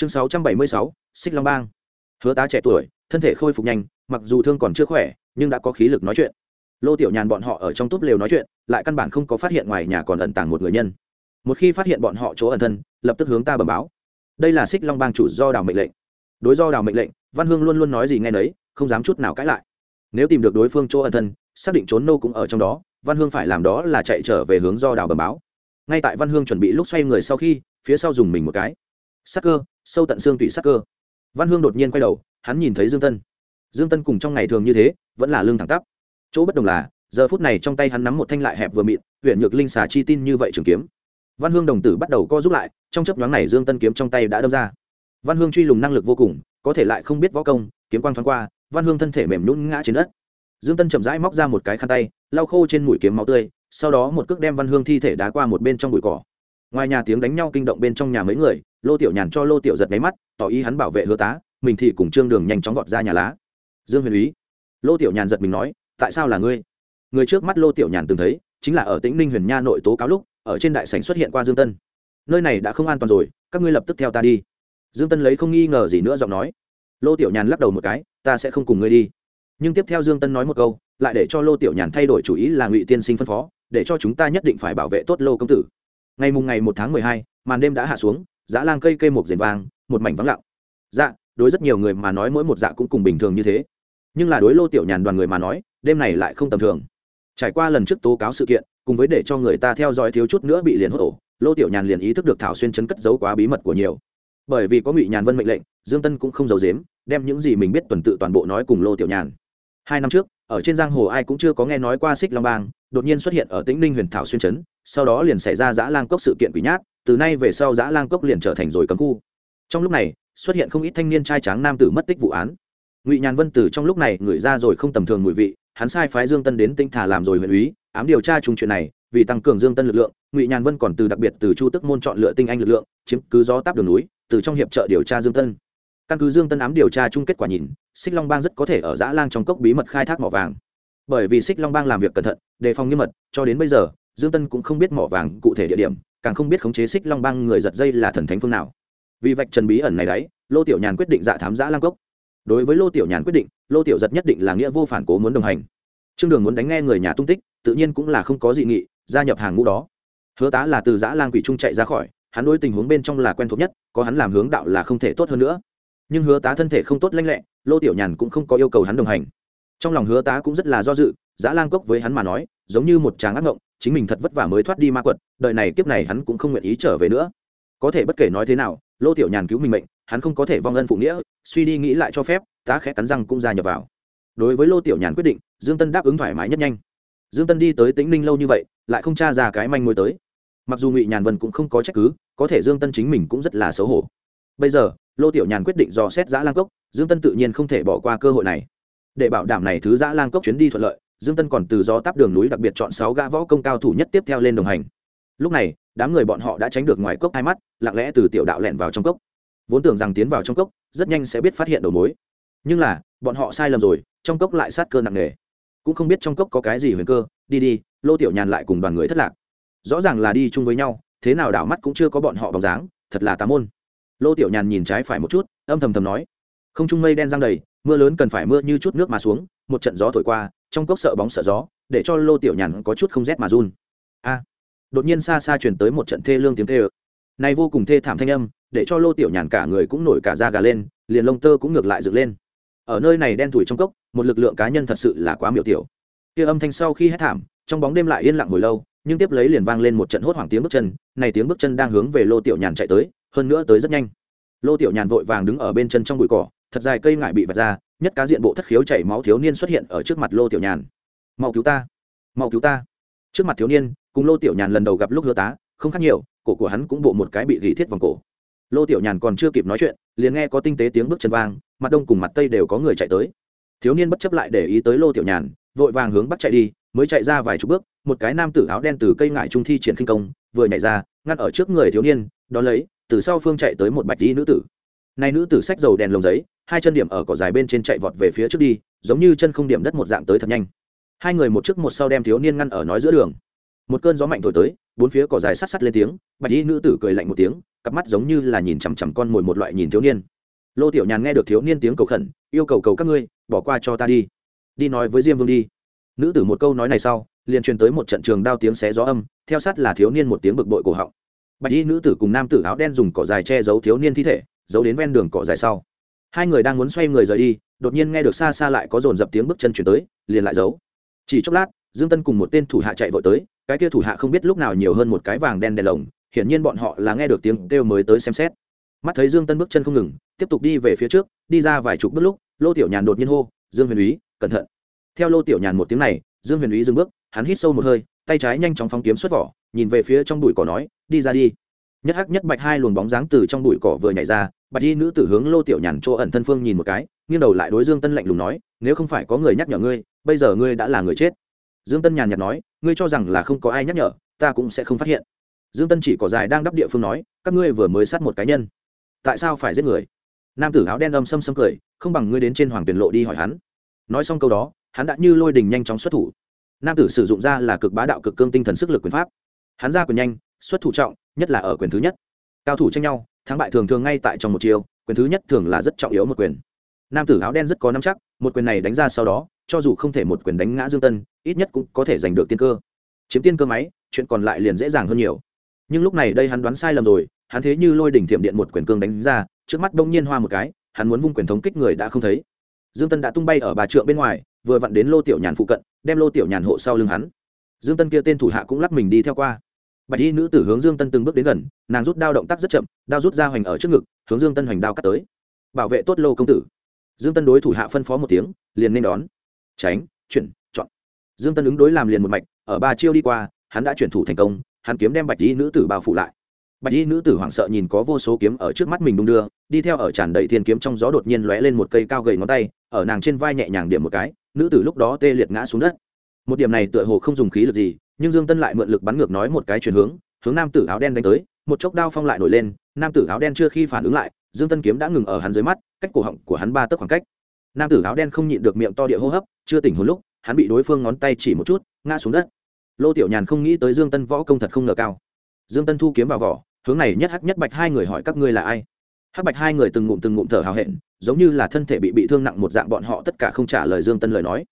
chương sáu trăm bảy mươi sáu, xích long bang. Hứa tá trẻ tuổi, thân thể khôi phục nhanh, mặc dù thương còn chưa khỏe, nhưng đã có khí lực nói chuyện. Lô tiểu nhàn bọn họ ở trong túp lều nói chuyện, lại căn bản không có phát hiện ngoài nhà còn ẩn tàng một người nhân. Một khi phát hiện bọn họ chỗ ẩn thân, lập tức hướng ta bẩm báo. Đây là xích long bang chủ do đào mệnh lệnh. Đối do đào mệnh lệnh, văn hương luôn luôn nói gì ngay nấy, không dám chút nào cãi lại. Nếu tìm được đối phương chỗ ẩn thân, xác định trốn nô cũng ở trong đó, văn hương phải làm đó là chạy trở về hướng do đào bẩm báo. Ngay tại văn hương chuẩn bị lúc xoay người sau khi, phía sau dùng mình một cái. Sắc cơ sâu tận xương tủy sắc cơ. Văn hương đột nhiên quay đầu, hắn nhìn thấy dương tân. Dương tân cùng trong ngày thường như thế, vẫn là lương thẳng tắp. Chỗ bất đồng là, giờ phút này trong tay hắn nắm một thanh lại hẹp vừa mịn huyện nhược linh xà chi tin như vậy trường kiếm. Văn hương đồng tử bắt đầu co giúp lại, trong chấp nhoáng này dương tân kiếm trong tay đã đâm ra. Văn hương truy lùng năng lực vô cùng, có thể lại không biết võ công, kiếm quang thoáng qua, văn hương thân thể mềm nhún ngã trên đất. Dương tân chậm rãi móc ra một cái khăn tay, lau khô trên mũi kiếm máu tươi, sau đó một cước đem văn hương thi thể đá qua một bên trong bụi cỏ ngoài nhà tiếng đánh nhau kinh động bên trong nhà mấy người, lô tiểu nhàn cho lô tiểu giật máy mắt, tỏ ý hắn bảo vệ hứa tá, mình thì cùng trương đường nhanh chóng vọt ra nhà lá. Dương huyền úy, lô tiểu nhàn giật mình nói, tại sao là ngươi? Người trước mắt lô tiểu nhàn từng thấy, chính là ở tĩnh ninh huyền nha nội tố cáo lúc, ở trên đại sảnh xuất hiện qua dương tân. Nơi này đã không an toàn rồi, các ngươi lập tức theo ta đi. Dương tân lấy không nghi ngờ gì nữa giọng nói. Lô tiểu nhàn lắc đầu một cái, ta sẽ không cùng ngươi đi. Nhưng tiếp theo dương tân nói một câu, lại để cho lô tiểu nhàn thay đổi chủ ý là ngụy tiên sinh phân phó, để cho chúng ta nhất định phải bảo vệ tốt lô công tử ngày mùng ngày một tháng mười hai màn đêm đã hạ xuống dã lang cây cây một rền vàng, một mảnh vắng lặng. Dạ đối rất nhiều người mà nói mỗi một dạ cũng cùng bình thường như thế. Nhưng là đối lô tiểu nhàn đoàn người mà nói đêm này lại không tầm thường. Trải qua lần trước tố cáo sự kiện cùng với để cho người ta theo dõi thiếu chút nữa bị liền hốt ổ lô tiểu nhàn liền ý thức được thảo xuyên chấn cất giấu quá bí mật của nhiều. Bởi vì có ngụy nhàn vân mệnh lệnh dương tân cũng không giấu dếm đem những gì mình biết tuần tự toàn bộ nói cùng lô tiểu nhàn. Hai năm trước ở trên giang hồ ai cũng chưa có nghe nói qua xích long bang đột nhiên xuất hiện ở tĩnh ninh huyền thảo xuyên chấn sau đó liền xảy ra giã lang cốc sự kiện quỷ nhát, từ nay về sau giã lang cốc liền trở thành rồi cấm khu. Trong lúc này, xuất hiện không ít thanh niên trai tráng nam tử mất tích vụ án. Ngụy nhàn vân từ trong lúc này ngửi ra rồi không tầm thường mùi vị, hắn sai phái dương tân đến tinh thả làm rồi huyện úy, ám điều tra chung chuyện này, vì tăng cường dương tân lực lượng, ngụy nhàn vân còn từ đặc biệt từ chu tức môn chọn lựa tinh anh lực lượng, chiếm cứ gió táp đường núi, từ trong hiệp trợ điều tra dương tân. Căn cứ dương tân ám điều tra chung kết quả nhìn, xích long bang rất có thể ở dã lang trong cốc bí mật khai thác mỏ vàng. Bởi vì xích long bang làm việc cẩn thận, đề phòng nghiêm mật, cho đến bây giờ dương tân cũng không biết mỏ vàng cụ thể địa điểm, càng không biết khống chế xích long bang người giật dây là thần thánh phương nào. Vì vạch trần bí ẩn này đấy, lô tiểu nhàn quyết định dạ thám giã lang cốc. Đối với lô tiểu nhàn quyết định, lô tiểu giật nhất định là nghĩa vô phản cố muốn đồng hành. Trương đường muốn đánh nghe người nhà tung tích, tự nhiên cũng là không có dị nghị, gia nhập hàng ngũ đó. Hứa tá là từ giã lang quỷ trung chạy ra khỏi, hắn đối tình huống bên trong là quen thuộc nhất, có hắn làm hướng đạo là không thể tốt hơn nữa. Nhưng hứa tá thân thể không tốt lanh lẹ, lô tiểu nhàn cũng không có yêu cầu hắn đồng hành. Trong lòng hứa tá cũng rất là do dự, giã lang cốc với hắn mà nói, giống như một tràng ác ngộng chính mình thật vất vả mới thoát đi ma quật, đợi này kiếp này hắn cũng không nguyện ý trở về nữa. Có thể bất kể nói thế nào, lô tiểu nhàn cứu mình mệnh, hắn không có thể vong ân phụ nghĩa, suy đi nghĩ lại cho phép, tá khẽ cắn răng cũng ra nhập vào. Đối với lô tiểu nhàn quyết định, dương tân đáp ứng thoải mái nhất nhanh. Dương tân đi tới tĩnh ninh lâu như vậy, lại không tra ra cái manh mối tới. Mặc dù ngụy nhàn vân cũng không có trách cứ, có thể dương tân chính mình cũng rất là xấu hổ. Bây giờ, lô tiểu nhàn quyết định dò xét giã lang cốc, dương tân tự nhiên không thể bỏ qua cơ hội này. Để bảo đảm này thứ giã lang cốc chuyến đi thuận lợi dương tân còn từ do táp đường núi đặc biệt chọn sáu gã võ công cao thủ nhất tiếp theo lên đồng hành. Lúc này, đám người bọn họ đã tránh được ngoài cốc hai mắt, lặng lẽ từ tiểu đạo lẹn vào trong cốc. Vốn tưởng rằng tiến vào trong cốc, rất nhanh sẽ biết phát hiện đầu mối. Nhưng là, bọn họ sai lầm rồi, trong cốc lại sát cơ nặng nề. Cũng không biết trong cốc có cái gì huyền cơ, đi đi, lô tiểu nhàn lại cùng đoàn người thất lạc. Rõ ràng là đi chung với nhau, thế nào đảo mắt cũng chưa có bọn họ bóng dáng, thật là tà môn. Lô tiểu nhàn nhìn trái phải một chút, âm thầm thầm nói. Không trung mây đen giang đầy, mưa lớn cần phải mưa như chút nước mà xuống, một trận gió thổi qua trong cốc sợ bóng sợ gió, để cho lô tiểu nhàn có chút không rét mà run. A, đột nhiên xa xa chuyển tới một trận thê lương tiếng thê ơ này vô cùng thê thảm thanh âm, để cho lô tiểu nhàn cả người cũng nổi cả da gà lên, liền lông tơ cũng ngược lại dựng lên. Ở nơi này đen thủi trong cốc, một lực lượng cá nhân thật sự là quá miểu tiểu. Kia âm thanh sau khi hét thảm, trong bóng đêm lại yên lặng hồi lâu, nhưng tiếp lấy liền vang lên một trận hốt hoảng tiếng bước chân, này tiếng bước chân đang hướng về lô tiểu nhàn chạy tới, hơn nữa tới rất nhanh. Lô tiểu nhàn vội vàng đứng ở bên chân trong bụi cỏ thật dài cây ngải bị vạch ra, nhất cá diện bộ thất khiếu chảy máu thiếu niên xuất hiện ở trước mặt lô tiểu nhàn. Mau cứu ta! Mau cứu ta! Trước mặt thiếu niên, cùng lô tiểu nhàn lần đầu gặp lúc hứa tá, không khác nhiều, cổ của hắn cũng bộ một cái bị gỉ thiết vòng cổ. Lô tiểu nhàn còn chưa kịp nói chuyện, liền nghe có tinh tế tiếng bước chân vang, mặt đông cùng mặt tây đều có người chạy tới. Thiếu niên bất chấp lại để ý tới lô tiểu nhàn, vội vàng hướng bắt chạy đi, mới chạy ra vài chục bước, một cái nam tử áo đen từ cây ngải trung thi triển khinh công, vừa nhảy ra, ngăn ở trước người thiếu niên, đón lấy, từ sau phương chạy tới một bạch y nữ tử. Này nữ tử sách dầu đèn lồng giấy hai chân điểm ở cỏ dài bên trên chạy vọt về phía trước đi, giống như chân không điểm đất một dạng tới thật nhanh. Hai người một trước một sau đem thiếu niên ngăn ở nói giữa đường. Một cơn gió mạnh thổi tới, bốn phía cỏ dài sắt sắt lên tiếng, bạch y nữ tử cười lạnh một tiếng, cặp mắt giống như là nhìn chằm chằm con mồi một loại nhìn thiếu niên. Lô tiểu nhàn nghe được thiếu niên tiếng cầu khẩn, yêu cầu cầu các ngươi, bỏ qua cho ta đi. Đi nói với diêm vương đi. Nữ tử một câu nói này sau, liền truyền tới một trận trường đao tiếng xé gió âm, theo sát là thiếu niên một tiếng bực bội cổ họng. Bạch y nữ tử cùng nam tử áo đen dùng cỏ dài che giấu thiếu niên thi thể, giấu đến ven đường cỏ dài sau hai người đang muốn xoay người rời đi, đột nhiên nghe được xa xa lại có dồn dập tiếng bước chân chuyển tới, liền lại giấu. Chỉ chốc lát, dương tân cùng một tên thủ hạ chạy vội tới, cái kia thủ hạ không biết lúc nào nhiều hơn một cái vàng đen đèn lồng, hiển nhiên bọn họ là nghe được tiếng kêu mới tới xem xét. Mắt thấy dương tân bước chân không ngừng, tiếp tục đi về phía trước, đi ra vài chục bước lúc, lô tiểu nhàn đột nhiên hô, dương huyền úy, cẩn thận. Theo lô tiểu nhàn một tiếng này, dương huyền úy dừng bước, hắn hít sâu một hơi, tay trái nhanh chóng phóng kiếm xuất vỏ, nhìn về phía trong bụi cỏ nói, đi ra đi nhất hắc nhất bạch hai luồng bóng dáng từ trong bụi cỏ vừa nhảy ra, bạch y nữ tử hướng lô tiểu nhàn chỗ ẩn thân phương nhìn một cái, nghiêng đầu lại đối dương tân lạnh lùng nói, nếu không phải có người nhắc nhở ngươi, bây giờ ngươi đã là người chết. Dương tân nhàn nhạt nói, ngươi cho rằng là không có ai nhắc nhở, ta cũng sẽ không phát hiện. Dương tân chỉ cỏ dài đang đắp địa phương nói, các ngươi vừa mới sát một cá nhân, tại sao phải giết người? Nam tử áo đen âm xâm xâm cười, không bằng ngươi đến trên hoàng tuyển lộ đi hỏi hắn. Nói xong câu đó, hắn đã như lôi đình nhanh chóng xuất thủ. Nam tử sử dụng ra là cực bá đạo cực cương tinh thần sức lực quyền pháp. Hắn ra quyền nhanh, xuất thủ trọng nhất là ở quyền thứ nhất. Cao thủ tranh nhau, thắng bại thường thường ngay tại trong một chiều quyền thứ nhất thường là rất trọng yếu một quyền. Nam tử áo đen rất có năm chắc, một quyền này đánh ra sau đó, cho dù không thể một quyền đánh ngã dương tân, ít nhất cũng có thể giành được tiên cơ. Chiếm tiên cơ máy, chuyện còn lại liền dễ dàng hơn nhiều. Nhưng lúc này đây hắn đoán sai lầm rồi, hắn thế như lôi đỉnh thiểm điện một quyền cương đánh ra, trước mắt đông nhiên hoa một cái, hắn muốn vung quyền thống kích người đã không thấy. Dương tân đã tung bay ở bà trượng bên ngoài, vừa vặn đến lô tiểu nhàn phụ cận, đem lô tiểu nhàn hộ sau lưng hắn. Dương tân kia tên thủ hạ cũng lắc mình đi theo qua bạch y nữ tử hướng dương tân từng bước đến gần, nàng rút đao động tác rất chậm, đao rút ra hoành ở trước ngực, hướng dương tân hoành đao cắt tới. Bảo vệ tốt lô công tử. Dương tân đối thủ hạ phân phó một tiếng, liền nên đón. Tránh, chuyển, chọn. Dương tân ứng đối làm liền một mạch, ở ba chiêu đi qua, hắn đã chuyển thủ thành công, hắn kiếm đem bạch y nữ tử bao phủ lại. Bạch y nữ tử hoảng sợ nhìn có vô số kiếm ở trước mắt mình đung đưa, đi theo ở tràn đầy thiên kiếm trong gió đột nhiên lóe lên một cây cao gầy ngón tay, ở nàng trên vai nhẹ nhàng điểm một cái, nữ tử lúc đó tê liệt ngã xuống đất. Một điểm này tựa hồ không dùng khí lực gì nhưng dương tân lại mượn lực bắn ngược nói một cái chuyển hướng hướng nam tử áo đen đánh tới, một chốc đao phong lại nổi lên, nam tử áo đen chưa khi phản ứng lại, dương tân kiếm đã ngừng ở hắn dưới mắt, cách cổ họng của hắn ba tấc khoảng cách. Nam tử áo đen không nhịn được miệng to địa hô hấp, chưa tỉnh hồn lúc, hắn bị đối phương ngón tay chỉ một chút, ngã xuống đất. Lô tiểu nhàn không nghĩ tới dương tân võ công thật không ngờ cao. Dương tân thu kiếm vào vỏ, hướng này nhất hắc nhất bạch hai người hỏi các ngươi là ai? Hắc bạch hai người từng ngụm từng ngụm thở hào hẹn, giống như là thân thể bị bị thương nặng một dạng, bọn họ tất cả không trả lời dương tân lời nói.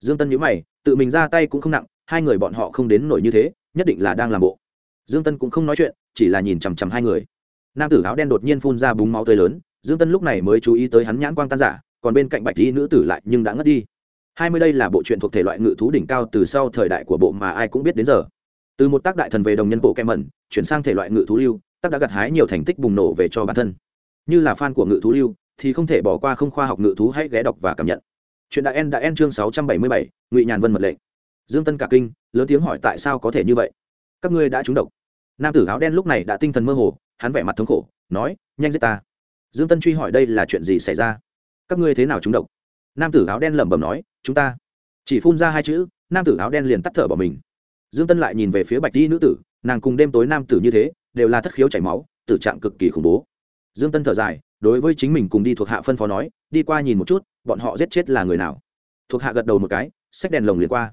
Dương tân nhíu mày, tự mình ra tay cũng không nặng hai người bọn họ không đến nổi như thế, nhất định là đang làm bộ. Dương tân cũng không nói chuyện, chỉ là nhìn chằm chằm hai người. Nam tử áo đen đột nhiên phun ra búng máu tươi lớn, dương tân lúc này mới chú ý tới hắn nhãn quang tan giả còn bên cạnh bạch lý nữ tử lại nhưng đã ngất đi. Hai mươi đây là bộ truyện thuộc thể loại ngự thú đỉnh cao từ sau thời đại của bộ mà ai cũng biết đến giờ. Từ một tác đại thần về đồng nhân bộ kem mẩn, chuyển sang thể loại ngự thú lưu, tác đã gặt hái nhiều thành tích bùng nổ về cho bản thân. Như là fan của ngự thú lưu, thì không thể bỏ qua không khoa học ngự thú hãy ghé đọc và cảm nhận. Chuyện đã en đã en chương sáu trăm bảy mươi bảy, ngụy nhàn vân mật lệnh dương tân cả kinh, lớn tiếng hỏi tại sao có thể như vậy? Các ngươi đã trúng độc. Nam tử áo đen lúc này đã tinh thần mơ hồ, hắn vẻ mặt thống khổ, nói, nhanh giết ta. Dương tân truy hỏi đây là chuyện gì xảy ra? Các ngươi thế nào trúng độc? Nam tử áo đen lẩm bẩm nói, chúng ta. Chỉ phun ra hai chữ, nam tử áo đen liền tắt thở bỏ mình. Dương tân lại nhìn về phía bạch di nữ tử, nàng cùng đêm tối nam tử như thế, đều là thất khiếu chảy máu, tử trạng cực kỳ khủng bố. Dương tân thở dài, đối với chính mình cùng đi thuộc hạ phân phó nói, đi qua nhìn một chút, bọn họ giết chết là người nào? Thuộc hạ gật đầu một cái, xách đèn lồng liền qua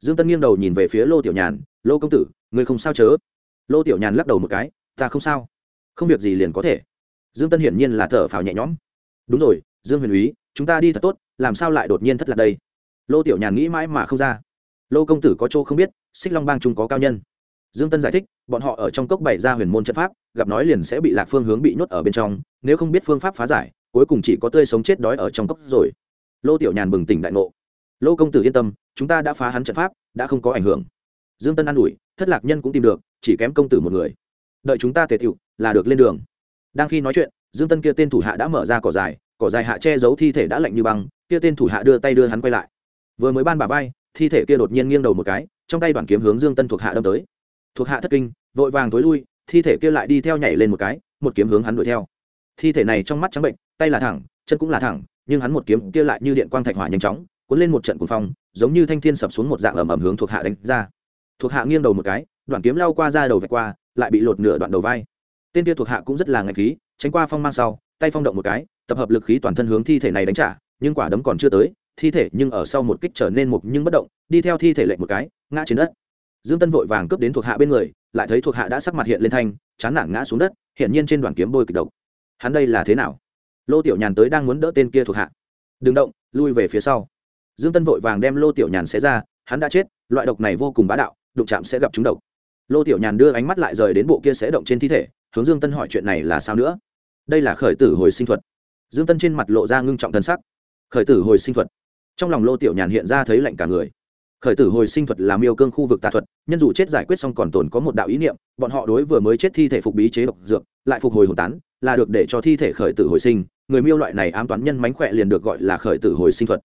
dương tân nghiêng đầu nhìn về phía lô tiểu nhàn, lô công tử người không sao chớ? Lô tiểu nhàn lắc đầu một cái, ta không sao. Không việc gì liền có thể. Dương tân hiển nhiên là thở phào nhẹ nhõm. Đúng rồi, dương huyền úy, chúng ta đi thật tốt, làm sao lại đột nhiên thất lạc đây? Lô tiểu nhàn nghĩ mãi mà không ra. Lô công tử có chỗ không biết, xích long bang trung có cao nhân. Dương tân giải thích, bọn họ ở trong cốc bày ra huyền môn trận pháp, gặp nói liền sẽ bị lạc phương hướng bị nhốt ở bên trong, nếu không biết phương pháp phá giải, cuối cùng chỉ có tươi sống chết đói ở trong cốc rồi. Lô tiểu nhàn bừng tỉnh đại ngộ lô công tử yên tâm, chúng ta đã phá hắn trận pháp, đã không có ảnh hưởng. Dương tân an ủi, thất lạc nhân cũng tìm được, chỉ kém công tử một người. Đợi chúng ta tề tiệu là được lên đường. Đang khi nói chuyện, dương tân kia tên thủ hạ đã mở ra cỏ dài cỏ dài hạ che giấu thi thể đã lạnh như băng, kia tên thủ hạ đưa tay đưa hắn quay lại. Vừa mới ban bà vai, thi thể kia đột nhiên nghiêng đầu một cái, trong tay đoàn kiếm hướng dương tân thuộc hạ đâm tới. Thuộc hạ thất kinh, vội vàng tối lui, thi thể kia lại đi theo nhảy lên một cái, một kiếm hướng hắn đuổi theo. Thi thể này trong mắt trắng bệnh, tay là thẳng, chân cũng là thẳng, nhưng hắn một kiếm kia lại như điện quang thạch hỏa nhanh chóng cuốn lên một trận cuồng phong, giống như thanh thiên sập xuống một dạng ầm ầm hướng thuộc hạ đánh ra. Thuộc hạ nghiêng đầu một cái, đoạn kiếm lao qua ra đầu vạch qua, lại bị lột nửa đoạn đầu vai. Tên kia thuộc hạ cũng rất là ngạch khí, tránh qua phong mang sau, tay phong động một cái, tập hợp lực khí toàn thân hướng thi thể này đánh trả, nhưng quả đấm còn chưa tới, thi thể nhưng ở sau một kích trở nên mục nhưng bất động, đi theo thi thể lệnh một cái, ngã trên đất. Dương tân vội vàng cướp đến thuộc hạ bên người, lại thấy thuộc hạ đã sắc mặt hiện lên thanh, chán nản ngã xuống đất hiện nhiên trên đoàn kiếm bôi kịch độc. Hắn đây là thế nào? Lô tiểu nhàn tới đang muốn đỡ tên kia thuộc hạ. Đừng động, lui về phía sau dương tân vội vàng đem lô tiểu nhàn xé ra, hắn đã chết, loại độc này vô cùng bá đạo, đụng chạm sẽ gặp chúng độc. Lô tiểu nhàn đưa ánh mắt lại rời đến bộ kia sẽ động trên thi thể, hướng dương tân hỏi chuyện này là sao nữa? Đây là khởi tử hồi sinh thuật. Dương tân trên mặt lộ ra ngưng trọng thân sắc. Khởi tử hồi sinh thuật. Trong lòng lô tiểu nhàn hiện ra thấy lạnh cả người. Khởi tử hồi sinh thuật là miêu cương khu vực tà thuật, nhân dù chết giải quyết xong còn tồn có một đạo ý niệm, bọn họ đối vừa mới chết thi thể phục bí chế độc dược, lại phục hồi hồn tán, là được để cho thi thể khởi tử hồi sinh. Người miêu loại này ám toán nhân mánh khỏe liền được gọi là khởi tử hồi sinh thuật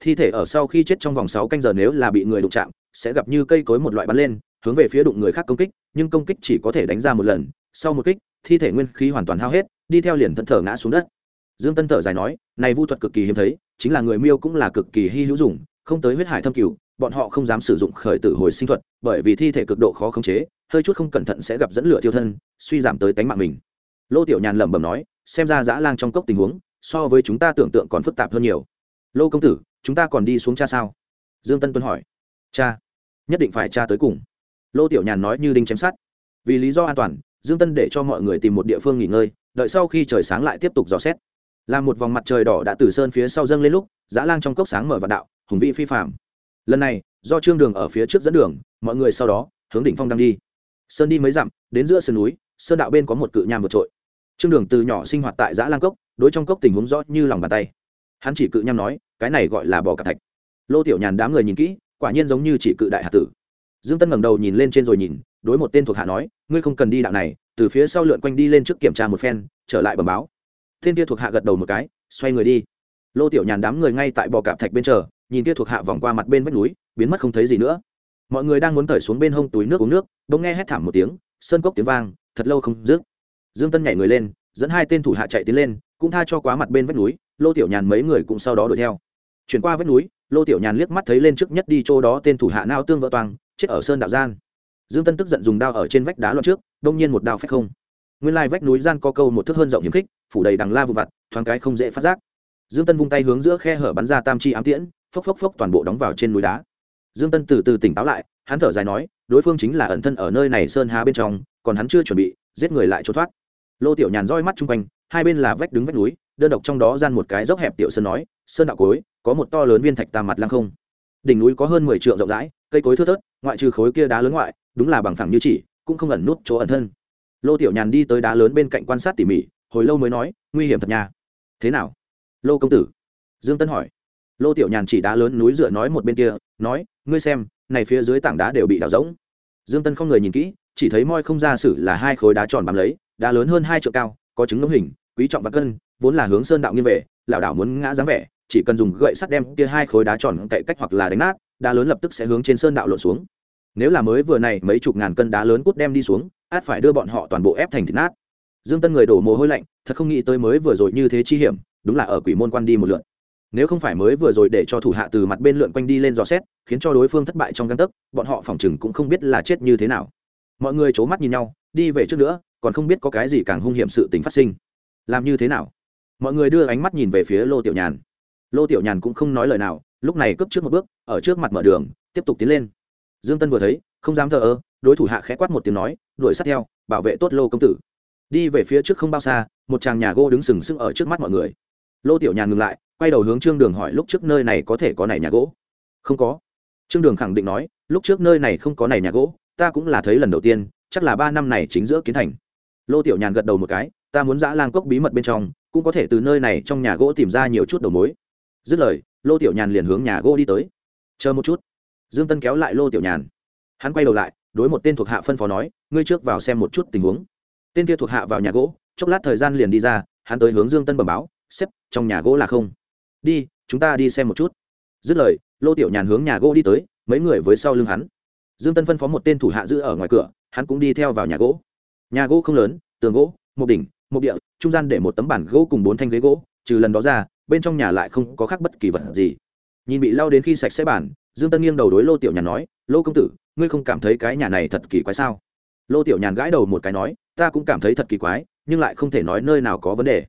thi thể ở sau khi chết trong vòng sáu canh giờ nếu là bị người đụng chạm, sẽ gặp như cây cối một loại bắn lên, hướng về phía đụng người khác công kích, nhưng công kích chỉ có thể đánh ra một lần, sau một kích, thi thể nguyên khí hoàn toàn hao hết, đi theo liền thân thở ngã xuống đất. Dương tân thở dài nói, này vu thuật cực kỳ hiếm thấy, chính là người miêu cũng là cực kỳ hy hữu dùng không tới huyết hải thâm cửu, bọn họ không dám sử dụng khởi tử hồi sinh thuật, bởi vì thi thể cực độ khó khống chế, hơi chút không cẩn thận sẽ gặp dẫn lửa tiêu thân, suy giảm tới tánh mạng mình. Lô tiểu nhàn lẩm bẩm nói, xem ra dã lang trong cốc tình huống, so với chúng ta tưởng tượng còn phức tạp hơn nhiều. Lô công tử chúng ta còn đi xuống cha sao? Dương tân tuân hỏi. Cha, nhất định phải cha tới cùng. Lô tiểu nhàn nói như đinh chém sát vì lý do an toàn, dương tân để cho mọi người tìm một địa phương nghỉ ngơi, đợi sau khi trời sáng lại tiếp tục dò xét. Làm một vòng mặt trời đỏ đã từ sơn phía sau dâng lên lúc, dã lang trong cốc sáng mở vạn đạo, hùng vị phi phạm lần này, do trương đường ở phía trước dẫn đường, mọi người sau đó, hướng đỉnh phong đang đi. Sơn đi mấy dặm, đến giữa sườn núi, sơn đạo bên có một cự nham vượt trội. Trương đường từ nhỏ sinh hoạt tại dã lang cốc, đối trong cốc tình huống rõ như lòng bàn tay hắn chỉ cự nham nói, cái này gọi là bò cạp thạch. Lô tiểu nhàn đám người nhìn kỹ, quả nhiên giống như chỉ cự đại hạt tử. Dương tân ngẩng đầu nhìn lên trên rồi nhìn, đối một tên thuộc hạ nói, ngươi không cần đi đạo này, từ phía sau lượn quanh đi lên trước kiểm tra một phen, trở lại bẩm báo. Tên kia thuộc hạ gật đầu một cái, xoay người đi. Lô tiểu nhàn đám người ngay tại bò cạp thạch bên chờ, nhìn kia thuộc hạ vòng qua mặt bên vách núi, biến mất không thấy gì nữa. Mọi người đang muốn cởi xuống bên hông túi nước uống nước, bỗng nghe hét thảm một tiếng, sơn cốc tiếng vang, thật lâu không dứt. Dương tân nhảy người lên, dẫn hai tên thủ hạ chạy tiến lên, cũng tha cho quá mặt bên vách núi lô tiểu nhàn mấy người cũng sau đó đuổi theo. Chuyển qua vách núi, lô tiểu nhàn liếc mắt thấy lên trước nhất đi chỗ đó tên thủ hạ nao tương vỡ toang, chết ở sơn đạo gian. Dương tân tức giận dùng đao ở trên vách đá loạn trước, đông nhiên một đao phách không. Nguyên lai vách núi gian có câu một thước hơn rộng hiếm khích, phủ đầy đằng la vụ vặt, thoáng cái không dễ phát giác. Dương tân vung tay hướng giữa khe hở bắn ra tam chi ám tiễn, phốc phốc phốc toàn bộ đóng vào trên núi đá. Dương tân từ từ tỉnh táo lại, hắn thở dài nói, đối phương chính là ẩn thân ở nơi này sơn há bên trong, còn hắn chưa chuẩn bị, giết người lại trốn thoát. Lô tiểu nhàn roi mắt chung quanh, hai bên là vách đứng vách núi đơn độc trong đó gian một cái dốc hẹp tiểu sơn nói, sơn đạo cối, có một to lớn viên thạch tam mặt lăng không. Đỉnh núi có hơn mười triệu rộng rãi, cây cối thưa thớt, ngoại trừ khối kia đá lớn ngoại, đúng là bằng phẳng như chỉ, cũng không ẩn nút chỗ ẩn thân. Lô tiểu nhàn đi tới đá lớn bên cạnh quan sát tỉ mỉ, hồi lâu mới nói, nguy hiểm thật nha. Thế nào? Lô công tử. Dương tân hỏi. Lô tiểu nhàn chỉ đá lớn núi dựa nói một bên kia, nói, ngươi xem, này phía dưới tảng đá đều bị đào rỗng. Dương tân không người nhìn kỹ, chỉ thấy moi không ra sử là hai khối đá tròn bám lấy, đá lớn hơn hai trượng cao, có trứng ngẫu hình, quý trọng và cân vốn là hướng sơn đạo nghiêng về lảo đảo muốn ngã dáng vẻ, chỉ cần dùng gậy sắt đem kia hai khối đá tròn cậy cách hoặc là đánh nát, đá lớn lập tức sẽ hướng trên sơn đạo lộn xuống. Nếu là mới vừa này mấy chục ngàn cân đá lớn cút đem đi xuống, át phải đưa bọn họ toàn bộ ép thành thịt nát. Dương tân người đổ mồ hôi lạnh, thật không nghĩ tới mới vừa rồi như thế chi hiểm, đúng là ở quỷ môn quan đi một lượn nếu không phải mới vừa rồi để cho thủ hạ từ mặt bên lượn quanh đi lên dò xét, khiến cho đối phương thất bại trong găng tấc, bọn họ phòng chừng cũng không biết là chết như thế nào. Mọi người c h ố mắt nhìn nhau, đi về trước nữa, còn không biết có cái gì càng hung hiểm sự tình phát sinh. Làm như thế nào? Mọi người đưa ánh mắt nhìn về phía lô tiểu nhàn. Lô tiểu nhàn cũng không nói lời nào, lúc này cướp trước một bước, ở trước mặt mở đường, tiếp tục tiến lên. Dương tân vừa thấy, không dám thờ ơ, đối thủ hạ khẽ quát một tiếng nói, đuổi sát theo, bảo vệ tốt lô công tử. Đi về phía trước không bao xa, một chàng nhà gỗ đứng sừng sững ở trước mắt mọi người. Lô tiểu nhàn ngừng lại, quay đầu hướng trương đường hỏi, lúc trước nơi này có thể có này nhà gỗ? Không có. Trương đường khẳng định nói, lúc trước nơi này không có này nhà gỗ, ta cũng là thấy lần đầu tiên, chắc là ba năm này chính giữa kiến thành. Lô tiểu nhàn gật đầu một cái ta muốn dã lang cốc bí mật bên trong, cũng có thể từ nơi này trong nhà gỗ tìm ra nhiều chút đầu mối. Dứt lời, lô tiểu nhàn liền hướng nhà gỗ đi tới. Chờ một chút. Dương tân kéo lại lô tiểu nhàn. Hắn quay đầu lại, đối một tên thuộc hạ phân phó nói, ngươi trước vào xem một chút tình huống. Tên kia thuộc hạ vào nhà gỗ, chốc lát thời gian liền đi ra, hắn tới hướng dương tân bẩm báo xếp trong nhà gỗ là không. Đi, chúng ta đi xem một chút. Dứt lời, lô tiểu nhàn hướng nhà gỗ đi tới, mấy người với sau lưng hắn. Dương tân phân phó một tên thủ hạ giữ ở ngoài cửa, hắn cũng đi theo vào nhà gỗ. Nhà gỗ không lớn, tường gỗ một đỉnh một địa, trung gian để một tấm bản gỗ cùng bốn thanh ghế gỗ, trừ lần đó ra, bên trong nhà lại không có khác bất kỳ vật gì. Nhìn bị lau đến khi sạch sẽ bản, dương tân nghiêng đầu đối lô tiểu nhàn nói, lô công tử, ngươi không cảm thấy cái nhà này thật kỳ quái sao? Lô tiểu nhàn gãi đầu một cái nói, ta cũng cảm thấy thật kỳ quái, nhưng lại không thể nói nơi nào có vấn đề.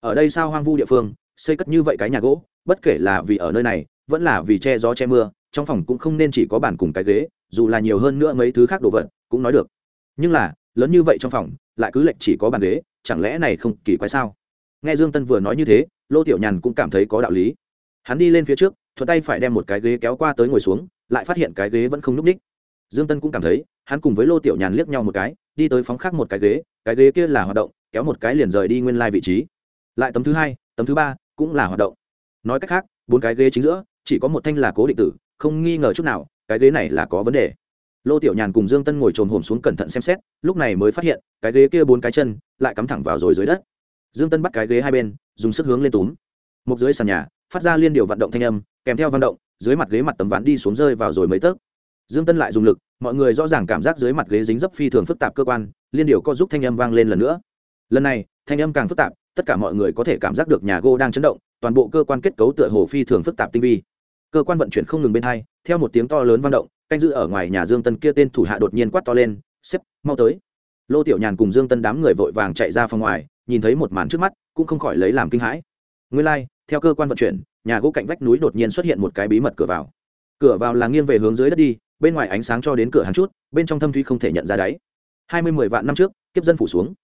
Ở đây sao hoang vu địa phương, xây cất như vậy cái nhà gỗ, bất kể là vì ở nơi này, vẫn là vì che gió che mưa, trong phòng cũng không nên chỉ có bàn cùng cái ghế, dù là nhiều hơn nữa mấy thứ khác đồ vật, cũng nói được. Nhưng là, lớn như vậy trong phòng lại cứ lệnh chỉ có bàn ghế, chẳng lẽ này không kỳ quái sao? Nghe dương tân vừa nói như thế, lô tiểu nhàn cũng cảm thấy có đạo lý. Hắn đi lên phía trước, thuận tay phải đem một cái ghế kéo qua tới ngồi xuống, lại phát hiện cái ghế vẫn không n ú c ních. Dương tân cũng cảm thấy, hắn cùng với lô tiểu nhàn liếc nhau một cái, đi tới phóng khác một cái ghế cái ghế kia là hoạt động, kéo một cái liền rời đi nguyên lai vị trí. Lại tấm thứ hai, tấm thứ ba cũng là hoạt động. Nói cách khác, bốn cái ghế chính giữa, chỉ có một thanh là cố định tử, không nghi ngờ chút nào, cái ghế này là có vấn đề lô tiểu nhàn cùng dương tân ngồi trồm hồn xuống cẩn thận xem xét, lúc này mới phát hiện, cái ghế kia bốn cái chân lại cắm thẳng vào rồi dưới đất. Dương tân bắt cái ghế hai bên, dùng sức hướng lên túm. Một dưới sàn nhà, phát ra liên điều vận động thanh âm, kèm theo vận động, dưới mặt ghế mặt tấm ván đi xuống rơi vào rồi mấy tấc. Dương tân lại dùng lực, mọi người rõ ràng cảm giác dưới mặt ghế dính dấp phi thường phức tạp cơ quan, liên điều có giúp thanh âm vang lên lần nữa. Lần này, thanh âm càng phức tạp, tất cả mọi người có thể cảm giác được nhà gỗ đang chấn động, toàn bộ cơ quan kết cấu tựa hồ phi thường phức tạp tinh vi. Cơ quan vận chuyển không ngừng bên hai, theo một tiếng to lớn vang động canh giữ ở ngoài nhà dương tân kia tên thủ hạ đột nhiên quát to lên xếp mau tới. Lô tiểu nhàn cùng dương tân đám người vội vàng chạy ra phòng ngoài nhìn thấy một màn trước mắt cũng không khỏi lấy làm kinh hãi. Nguyên lai、like, theo cơ quan vận chuyển nhà gỗ cạnh vách núi đột nhiên xuất hiện một cái bí mật cửa vào. Cửa vào là nghiêng về hướng dưới đất đi bên ngoài ánh sáng cho đến cửa hàng chút bên trong thâm thuy không thể nhận ra đáy. Hai mươi mười vạn năm trước kiếp dân phủ xuống.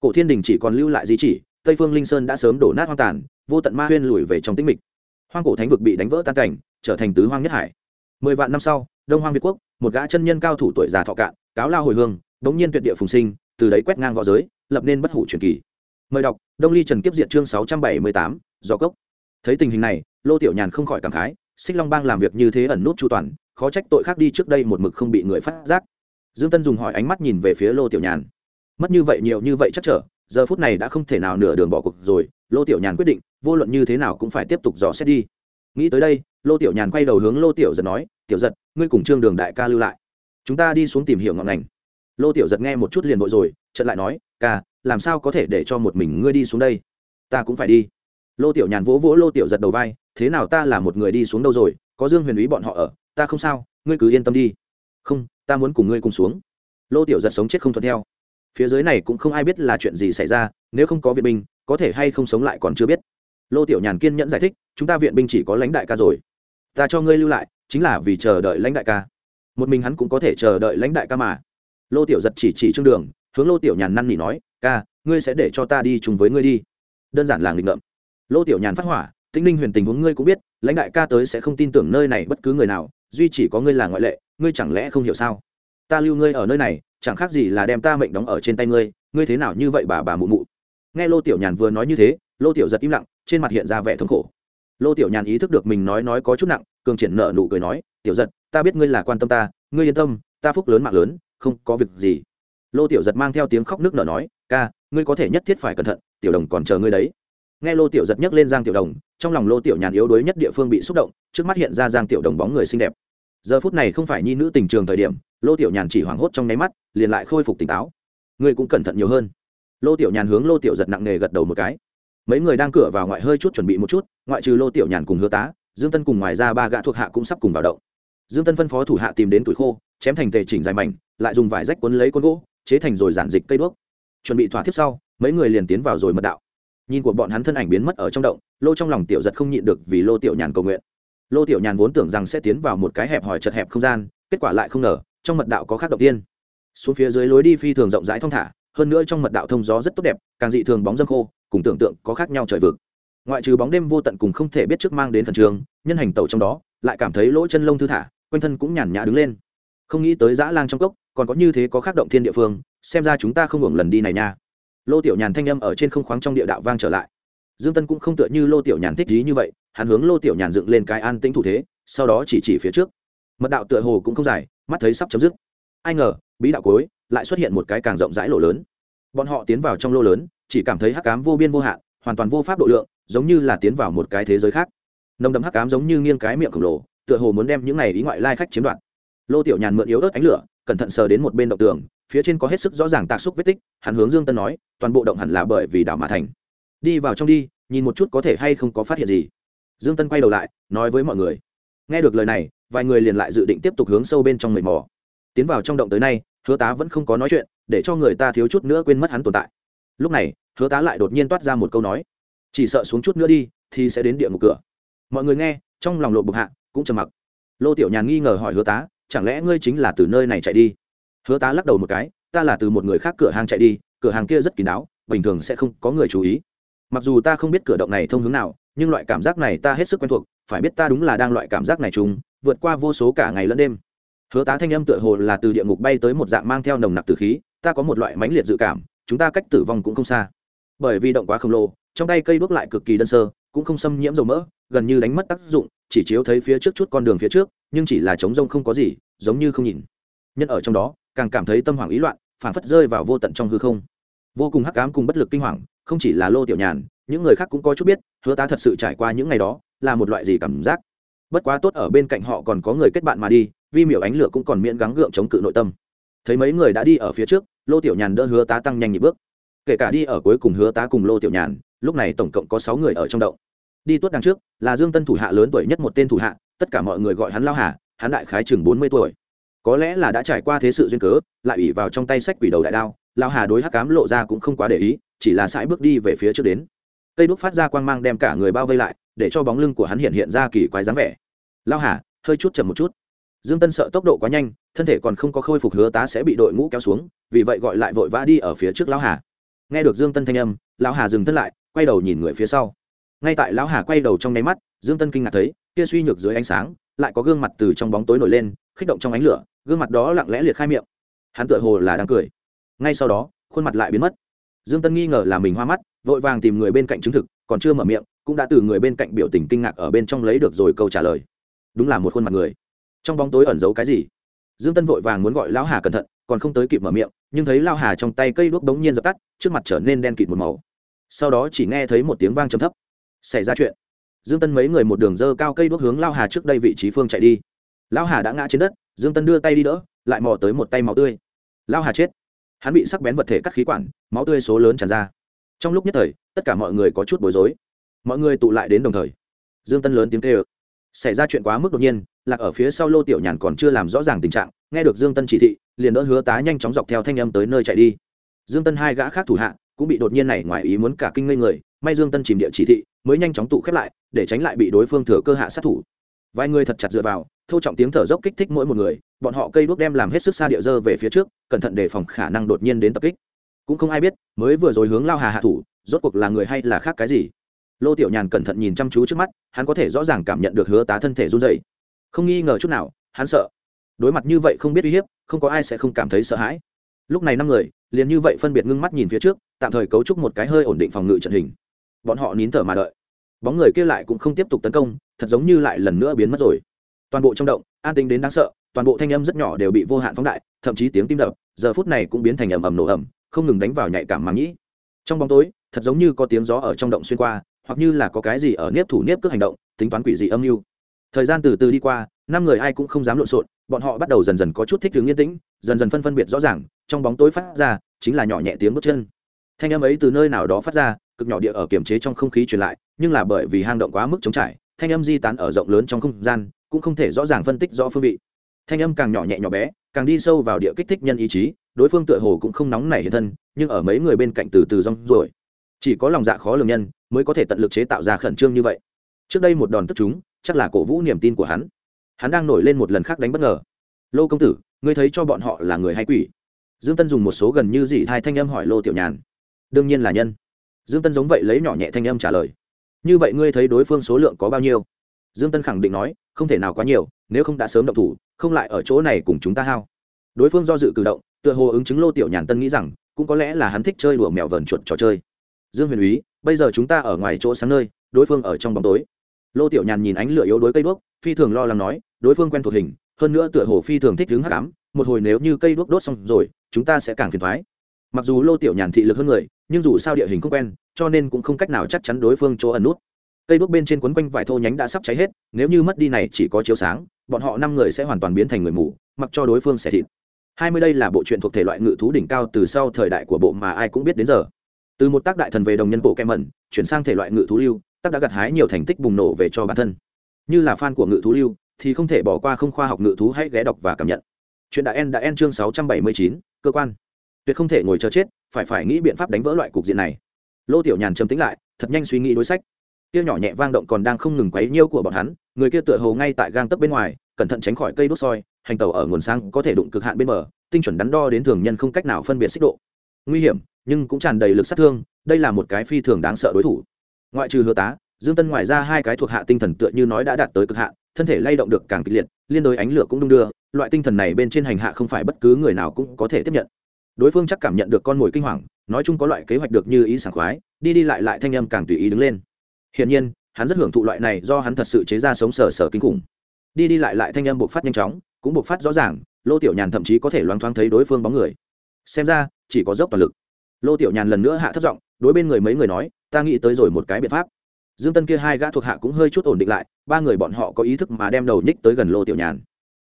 Cổ thiên đình chỉ còn lưu lại di chỉ tây phương linh sơn đã sớm đổ nát hoang tàn vô tận ma huyên lùi về trong tĩnh mịch. Hoang cổ thánh vực bị đánh vỡ tan cảnh trở thành tứ hoang nhất hải. Mười vạn năm sau đông hoang việt quốc, một gã chân nhân cao thủ tuổi già thọ cạn, cáo lao hồi hương, bỗng nhiên tuyệt địa phùng sinh, từ đấy quét ngang v õ giới, lập nên bất hủ truyền kỳ. Mời đọc, đông ly trần kiếp diện chương sáu trăm bảy mươi tám do cốc. Thấy tình hình này, lô tiểu nhàn không khỏi cảm khái, xích long bang làm việc như thế ẩn nút chu toàn, khó trách tội khác đi trước đây một mực không bị người phát giác. Dương tân dùng hỏi ánh mắt nhìn về phía lô tiểu nhàn. Mất như vậy nhiều như vậy chắc trở, giờ phút này đã không thể nào nửa đường bỏ cuộc rồi, lô tiểu nhàn quyết định, vô luận như thế nào cũng phải tiếp tục dò xét đi. Nghĩ tới đây, lô tiểu nhàn quay đầu hướng lô tiểu giật nói, tiểu giật ngươi cùng trương đường đại ca lưu lại. Chúng ta đi xuống tìm hiểu ngọn ngành. Lô tiểu giật nghe một chút liền vội rồi, chợt lại nói, ca, làm sao có thể để cho một mình ngươi đi xuống đây? Ta cũng phải đi. Lô tiểu nhàn vỗ vỗ lô tiểu giật đầu vai, thế nào ta là một người đi xuống đâu rồi? Có dương huyền ý bọn họ ở, ta không sao, ngươi cứ yên tâm đi. Không, ta muốn cùng ngươi cùng xuống. Lô tiểu giật sống chết không thuận theo. Phía dưới này cũng không ai biết là chuyện gì xảy ra, nếu không có viện binh, có thể hay không sống lại còn chưa biết. Lô tiểu nhàn kiên nhẫn giải thích, chúng ta viện binh chỉ có lãnh đại ca rồi. Ta cho ngươi lưu lại chính là vì chờ đợi lãnh đại ca. Một mình hắn cũng có thể chờ đợi lãnh đại ca mà. Lô tiểu giật chỉ chỉ trương đường, hướng lô tiểu nhàn năn nỉ nói, ca, ngươi sẽ để cho ta đi chung với ngươi đi. Đơn giản là nghịch ngợm. Lô tiểu nhàn phát hỏa tinh linh huyền tình huống ngươi cũng biết, lãnh đại ca tới sẽ không tin tưởng nơi này bất cứ người nào, duy chỉ có ngươi là ngoại lệ, ngươi chẳng lẽ không hiểu sao? Ta lưu ngươi ở nơi này, chẳng khác gì là đem ta mệnh đóng ở trên tay ngươi ngươi thế nào như vậy bà bà mụ mụ? Nghe lô tiểu nhàn vừa nói như thế, lô tiểu giật im lặng, trên mặt hiện ra vẻ thống khổ. Lô tiểu nhàn ý thức được mình nói nói có chút nặng cường triển nợ nụ cười nói, tiểu giật, ta biết ngươi là quan tâm ta, ngươi yên tâm, ta phúc lớn mạng lớn, không có việc gì. Lô tiểu giật mang theo tiếng khóc nước nở nói, ca, ngươi có thể nhất thiết phải cẩn thận, tiểu đồng còn chờ ngươi đấy. Nghe lô tiểu giật nhấc lên giang tiểu đồng, trong lòng lô tiểu nhàn yếu đuối nhất địa phương bị xúc động, trước mắt hiện ra giang tiểu đồng bóng người xinh đẹp. Giờ phút này không phải nhi nữ tình trường thời điểm, lô tiểu nhàn chỉ hoảng hốt trong nháy mắt, liền lại khôi phục tỉnh táo. Ngươi cũng cẩn thận nhiều hơn. Lô tiểu nhàn hướng lô tiểu giật nặng nề gật đầu một cái. Mấy người đang cửa vào ngoại hơi chút chuẩn bị một chút, ngoại trừ lô tiểu nhàn cùng hứa tá dương tân cùng ngoài ra ba gã thuộc hạ cũng sắp cùng vào động. Dương tân phân phó thủ hạ tìm đến tuổi khô, chém thành tề chỉnh dài mảnh, lại dùng vải rách quấn lấy con gỗ, chế thành rồi giản dịch cây đuốc. Chuẩn bị thỏa tiếp sau, mấy người liền tiến vào rồi mật đạo. Nhìn của bọn hắn thân ảnh biến mất ở trong động, lô trong lòng tiểu giật không nhịn được vì lô tiểu nhàn cầu nguyện. Lô tiểu nhàn vốn tưởng rằng sẽ tiến vào một cái hẹp hòi chật hẹp không gian, kết quả lại không ngờ, trong mật đạo có khác động tiên. Xuống phía dưới lối đi phi thường rộng rãi thong thả, hơn nữa trong mật đạo thông gió rất tốt đẹp, càng dị thường bóng dâm khô, cùng tưởng tượng có khác nhau trời vực ngoại trừ bóng đêm vô tận cùng không thể biết trước mang đến thần trường nhân hành tẩu trong đó, lại cảm thấy lỗ chân lông thư thả, quanh thân cũng nhàn nhã đứng lên. Không nghĩ tới dã lang trong cốc, còn có như thế có khác động thiên địa phương, xem ra chúng ta không hưởng lần đi này nha. Lô tiểu nhàn thanh âm ở trên không khoáng trong địa đạo vang trở lại. Dương tân cũng không tựa như lô tiểu nhàn thích lý như vậy, hắn hướng lô tiểu nhàn dựng lên cái an tĩnh thủ thế, sau đó chỉ chỉ phía trước. Mật đạo tựa hồ cũng không dài, mắt thấy sắp chấm dứt. Ai ngờ, bí đạo cuối, lại xuất hiện một cái càng rộng rãi lỗ lớn. Bọn họ tiến vào trong lô lớn, chỉ cảm thấy hắc cám vô biên vô hạn, hoàn toàn vô pháp độ lượng giống như là tiến vào một cái thế giới khác. Nồng đậm hắc cám giống như nghiêng cái miệng khổng lồ, tựa hồ muốn đem những này ý ngoại lai khách chiếm đoạt. Lô tiểu nhàn mượn yếu ớt ánh lửa, cẩn thận sờ đến một bên động tường, phía trên có hết sức rõ ràng tạc xúc vết tích, hắn hướng dương tân nói, toàn bộ động hẳn là bởi vì đảo mã thành. Đi vào trong đi, nhìn một chút có thể hay không có phát hiện gì. Dương tân quay đầu lại, nói với mọi người. Nghe được lời này, vài người liền lại dự định tiếp tục hướng sâu bên trong mệt mò. Tiến vào trong động tới nay, hứa tá vẫn không có nói chuyện, để cho người ta thiếu chút nữa quên mất hắn tồn tại. Lúc này, hứa tá lại đột nhiên toát ra một câu nói chỉ sợ xuống chút nữa đi, thì sẽ đến địa ngục cửa. Mọi người nghe, trong lòng lộ bục hạ, cũng trầm mặc. Lô tiểu nhàn nghi ngờ hỏi hứa tá, chẳng lẽ ngươi chính là từ nơi này chạy đi? Hứa tá lắc đầu một cái, ta là từ một người khác cửa hàng chạy đi, cửa hàng kia rất kín đáo, bình thường sẽ không có người chú ý. Mặc dù ta không biết cửa động này thông hướng nào, nhưng loại cảm giác này ta hết sức quen thuộc, phải biết ta đúng là đang loại cảm giác này chúng vượt qua vô số cả ngày lẫn đêm. Hứa tá thanh âm tựa hồ là từ địa ngục bay tới một dạng mang theo nồng nặc từ khí, ta có một loại mãnh liệt dự cảm, chúng ta cách tử vong cũng không xa. Bởi vì động quá khổng lồ trong tay cây đuốc lại cực kỳ đơn sơ, cũng không xâm nhiễm dầu mỡ, gần như đánh mất tác dụng, chỉ chiếu thấy phía trước chút con đường phía trước, nhưng chỉ là trống rông không có gì, giống như không nhìn. Nhân ở trong đó, càng cảm thấy tâm hoảng ý loạn phản phất rơi vào vô tận trong hư không. Vô cùng hắc ám cùng bất lực kinh hoàng, không chỉ là lô tiểu nhàn, những người khác cũng có chút biết, hứa tá thật sự trải qua những ngày đó, là một loại gì cảm giác? Bất quá tốt ở bên cạnh họ còn có người kết bạn mà đi, vi miểu ánh lửa cũng còn miễn gắng gượng chống cự nội tâm. Thấy mấy người đã đi ở phía trước, lô tiểu nhàn đỡ hứa tá tăng nhanh nhịp bước. Kể cả đi ở cuối cùng hứa tá cùng lô tiểu nhàn lúc này tổng cộng có sáu người ở trong động. đi tuốt đằng trước, là dương tân thủ hạ lớn tuổi nhất một tên thủ hạ, tất cả mọi người gọi hắn lao hà, hắn đại khái chừng bốn mươi tuổi. Có lẽ là đã trải qua thế sự duyên cớ, lại ủy vào trong tay sách quỷ đầu đại đao, lao hà đối hắc cám lộ ra cũng không quá để ý, chỉ là sải bước đi về phía trước đến. Cây đuốc phát ra quang mang đem cả người bao vây lại, để cho bóng lưng của hắn hiện hiện ra kỳ quái dáng vẻ. Lao hà, hơi chút chậm một chút. Dương tân sợ tốc độ quá nhanh, thân thể còn không có khôi phục hứa tá sẽ bị đội ngũ kéo xuống, vì vậy gọi lại vội vã đi ở phía trước lão hà. Nghe được dương tân thanh âm lão hà dừng thân lại quay đầu nhìn người phía sau. Ngay tại lão hà quay đầu trong nháy mắt, dương tân kinh ngạc thấy, kia suy nhược dưới ánh sáng, lại có gương mặt từ trong bóng tối nổi lên, khích động trong ánh lửa, gương mặt đó lặng lẽ liệt khai miệng. Hắn tựa hồ là đang cười. Ngay sau đó, khuôn mặt lại biến mất. Dương tân nghi ngờ là mình hoa mắt, vội vàng tìm người bên cạnh chứng thực, còn chưa mở miệng, cũng đã từ người bên cạnh biểu tình kinh ngạc ở bên trong lấy được rồi câu trả lời. Đúng là một khuôn mặt người. Trong bóng tối ẩn giấu cái gì? Dương tân vội vàng muốn gọi lão hà cẩn thận, còn không tới kịp mở miệng, nhưng thấy lao hà trong tay cây đuốc bỗng nhiên dập tắt, trước mặt trở nên đen kịt một màu sau đó chỉ nghe thấy một tiếng vang trầm thấp. Xảy ra chuyện. Dương tân mấy người một đường dơ cao cây đốt hướng lao hà trước đây vị trí phương chạy đi. Lao hà đã ngã trên đất, dương tân đưa tay đi đỡ, lại mò tới một tay máu tươi. Lao hà chết. Hắn bị sắc bén vật thể cắt khí quản, máu tươi số lớn tràn ra. Trong lúc nhất thời, tất cả mọi người có chút bối rối. Mọi người tụ lại đến đồng thời. Dương tân lớn tiếng kêu. Xảy ra chuyện quá mức đột nhiên, lạc ở phía sau lô tiểu nhàn còn chưa làm rõ ràng tình trạng, nghe được dương tân chỉ thị, liền đỡ hứa tá nhanh chóng dọc theo thanh âm tới nơi chạy đi. Dương tân hai gã khác thủ hạ cũng bị đột nhiên này ngoài ý muốn cả kinh ngây người, may dương tân chìm địa chỉ thị, mới nhanh chóng tụ khép lại, để tránh lại bị đối phương thừa cơ hạ sát thủ. Vài người thật chặt dựa vào thâu trọng tiếng thở dốc kích thích mỗi một người, bọn họ cây đuốc đem làm hết sức xa địa dơ về phía trước, cẩn thận đề phòng khả năng đột nhiên đến tập kích. Cũng không ai biết, mới vừa rồi hướng lao hà hạ thủ, rốt cuộc là người hay là khác cái gì? Lô tiểu nhàn cẩn thận nhìn chăm chú trước mắt, hắn có thể rõ ràng cảm nhận được hứa tá thân thể run dày không nghi ngờ chút nào, hắn sợ. Đối mặt như vậy không biết uy hiếp, không có ai sẽ không cảm thấy sợ hãi. Lúc này năm người liền như vậy phân biệt ngưng mắt nhìn phía trước, tạm thời cấu trúc một cái hơi ổn định phòng ngự trận hình. Bọn họ nín thở mà đợi. Bóng người kia lại cũng không tiếp tục tấn công, thật giống như lại lần nữa biến mất rồi. Toàn bộ trong động, an tính đến đáng sợ, toàn bộ thanh âm rất nhỏ đều bị vô hạn phóng đại, thậm chí tiếng tim đập, giờ phút này cũng biến thành ầm ầm nổ ầm, không ngừng đánh vào nhạy cảm mà nhĩ. Trong bóng tối, thật giống như có tiếng gió ở trong động xuyên qua, hoặc như là có cái gì ở nếp thủ nếp cước hành động, tính toán quỷ dị âm mưu. Thời gian từ từ đi qua, năm người ai cũng không dám lộn xộn, bọn họ bắt đầu dần dần có chút thích ứng yên tĩnh, dần dần phân phân biệt rõ ràng trong bóng tối phát ra, chính là nhỏ nhẹ tiếng bước chân. Thanh âm ấy từ nơi nào đó phát ra, cực nhỏ địa ở kiềm chế trong không khí truyền lại, nhưng là bởi vì hang động quá mức chống trải, thanh âm di tán ở rộng lớn trong không gian, cũng không thể rõ ràng phân tích rõ phương vị. Thanh âm càng nhỏ nhẹ nhỏ bé, càng đi sâu vào địa kích thích nhân ý chí, đối phương tựa hồ cũng không nóng nảy hiện thân, nhưng ở mấy người bên cạnh từ từ rong rồi chỉ có lòng dạ khó lường nhân, mới có thể tận lực chế tạo ra khẩn trương như vậy. Trước đây một đòn tức chúng, chắc là cổ vũ niềm tin của hắn. Hắn đang nổi lên một lần khác đánh bất ngờ. Lô công tử, ngươi thấy cho bọn họ là người hay quỷ? Dương tân dùng một số gần như dị thai thanh âm hỏi lô tiểu nhàn. Đương nhiên là nhân. Dương tân giống vậy lấy nhỏ nhẹ thanh âm trả lời. Như vậy ngươi thấy đối phương số lượng có bao nhiêu? Dương tân khẳng định nói, không thể nào quá nhiều, nếu không đã sớm động thủ, không lại ở chỗ này cùng chúng ta hao. Đối phương do dự cử động, tựa hồ ứng chứng lô tiểu nhàn tân nghĩ rằng, cũng có lẽ là hắn thích chơi đùa mèo vờn chuột trò chơi. Dương huyền úy, bây giờ chúng ta ở ngoài chỗ sáng nơi, đối phương ở trong bóng tối. Lô tiểu nhàn nhìn ánh lửa yếu đuối cây đuốc, phi thường lo lắng nói, đối phương quen thuộc hình, hơn nữa tựa hồ phi thường thích đứng hắc ám, một hồi nếu như cây đuốc đốt xong rồi chúng ta sẽ càng phiền thoái. Mặc dù lô tiểu nhàn thị lực hơn người, nhưng dù sao địa hình không quen, cho nên cũng không cách nào chắc chắn đối phương chỗ ẩn nút. Cây đuốc bên trên quấn quanh vải thô nhánh đã sắp cháy hết, nếu như mất đi này chỉ có chiếu sáng, bọn họ năm người sẽ hoàn toàn biến thành người mù, mặc cho đối phương xẻ thịt. Hai mươi đây là bộ truyện thuộc thể loại ngự thú đỉnh cao từ sau thời đại của bộ mà ai cũng biết đến giờ. Từ một tác đại thần về đồng nhân bộ kem mẩn, chuyển sang thể loại ngự thú lưu, tác đã gặt hái nhiều thành tích bùng nổ về cho bản thân. Như là fan của ngự thú lưu, thì không thể bỏ qua không khoa học ngự thú hãy ghé đọc và cảm nhận. Chuyện đã en đã en chương sáu trăm bảy mươi chín cơ quan. Tuyệt không thể ngồi chờ chết, phải phải nghĩ biện pháp đánh vỡ loại cục diện này. Lô tiểu nhàn trầm tính lại, thật nhanh suy nghĩ đối sách. Kia nhỏ nhẹ vang động còn đang không ngừng quấy nhiêu của bọn hắn, người kia tựa hồ ngay tại gang tấc bên ngoài, cẩn thận tránh khỏi cây đốt soi, hành tàu ở nguồn sáng có thể đụng cực hạn bên bờ, tinh chuẩn đắn đo đến thường nhân không cách nào phân biệt xích độ. Nguy hiểm, nhưng cũng tràn đầy lực sát thương, đây là một cái phi thường đáng sợ đối thủ. Ngoại trừ hứa tá, dương tân ngoài ra hai cái thuộc hạ tinh thần tựa như nói đã đạt tới cực hạn thân thể lay động được càng kịch liệt, liên đối ánh lửa cũng đung đưa, loại tinh thần này bên trên hành hạ không phải bất cứ người nào cũng có thể tiếp nhận. Đối phương chắc cảm nhận được con mồi kinh hoàng, nói chung có loại kế hoạch được như ý sảng khoái, đi đi lại lại thanh âm càng tùy ý đứng lên. Hiển nhiên, hắn rất hưởng thụ loại này do hắn thật sự chế ra sống sờ sờ kinh khủng. Đi đi lại lại thanh âm bộc phát nhanh chóng, cũng bộc phát rõ ràng, lô tiểu nhàn thậm chí có thể loáng thoáng thấy đối phương bóng người. Xem ra, chỉ có dốc toàn lực. Lô tiểu nhàn lần nữa hạ thấp giọng, đối bên người mấy người nói, ta nghĩ tới rồi một cái biện pháp dương tân kia hai gã thuộc hạ cũng hơi chút ổn định lại, ba người bọn họ có ý thức mà đem đầu nhích tới gần lô tiểu nhàn.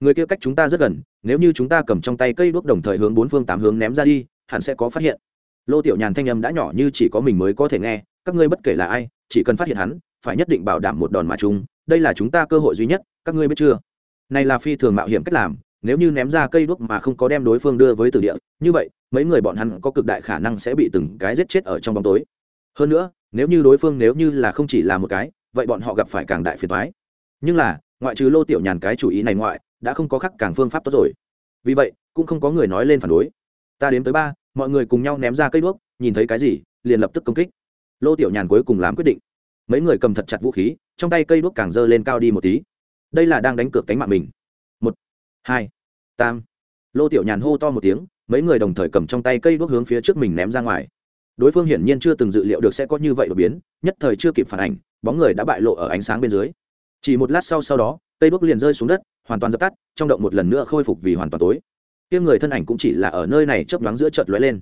Người kia cách chúng ta rất gần, nếu như chúng ta cầm trong tay cây đuốc đồng thời hướng bốn phương tám hướng ném ra đi, hẳn sẽ có phát hiện. Lô tiểu nhàn thanh âm đã nhỏ như chỉ có mình mới có thể nghe, các ngươi bất kể là ai, chỉ cần phát hiện hắn, phải nhất định bảo đảm một đòn mà chung, đây là chúng ta cơ hội duy nhất, các ngươi biết chưa? Này là phi thường mạo hiểm cách làm, nếu như ném ra cây đuốc mà không có đem đối phương đưa với tử địa, như vậy, mấy người bọn hắn có cực đại khả năng sẽ bị từng cái giết chết ở trong bóng tối. Hơn nữa nếu như đối phương nếu như là không chỉ là một cái, vậy bọn họ gặp phải càng đại phiền thoái nhưng là, ngoại trừ lô tiểu nhàn cái chủ ý này ngoại, đã không có khắc càng phương pháp tốt rồi. Vì vậy, cũng không có người nói lên phản đối. Ta đếm tới ba, mọi người cùng nhau ném ra cây đuốc, nhìn thấy cái gì, liền lập tức công kích. Lô tiểu nhàn cuối cùng làm quyết định. Mấy người cầm thật chặt vũ khí, trong tay cây đuốc càng dơ lên cao đi một tí. Đây là đang đánh cược cánh mạng mình. Một, hai tam lô tiểu nhàn hô to một tiếng, mấy người đồng thời cầm trong tay cây đuốc hướng phía trước mình ném ra ngoài đối phương hiển nhiên chưa từng dự liệu được sẽ có như vậy đột biến, nhất thời chưa kịp phản ảnh, bóng người đã bại lộ ở ánh sáng bên dưới. Chỉ một lát sau sau đó, cây bước liền rơi xuống đất, hoàn toàn dập tắt, trong động một lần nữa khôi phục vì hoàn toàn tối. Tiếng người thân ảnh cũng chỉ là ở nơi này chớp nhoáng giữa chợt lóe lên.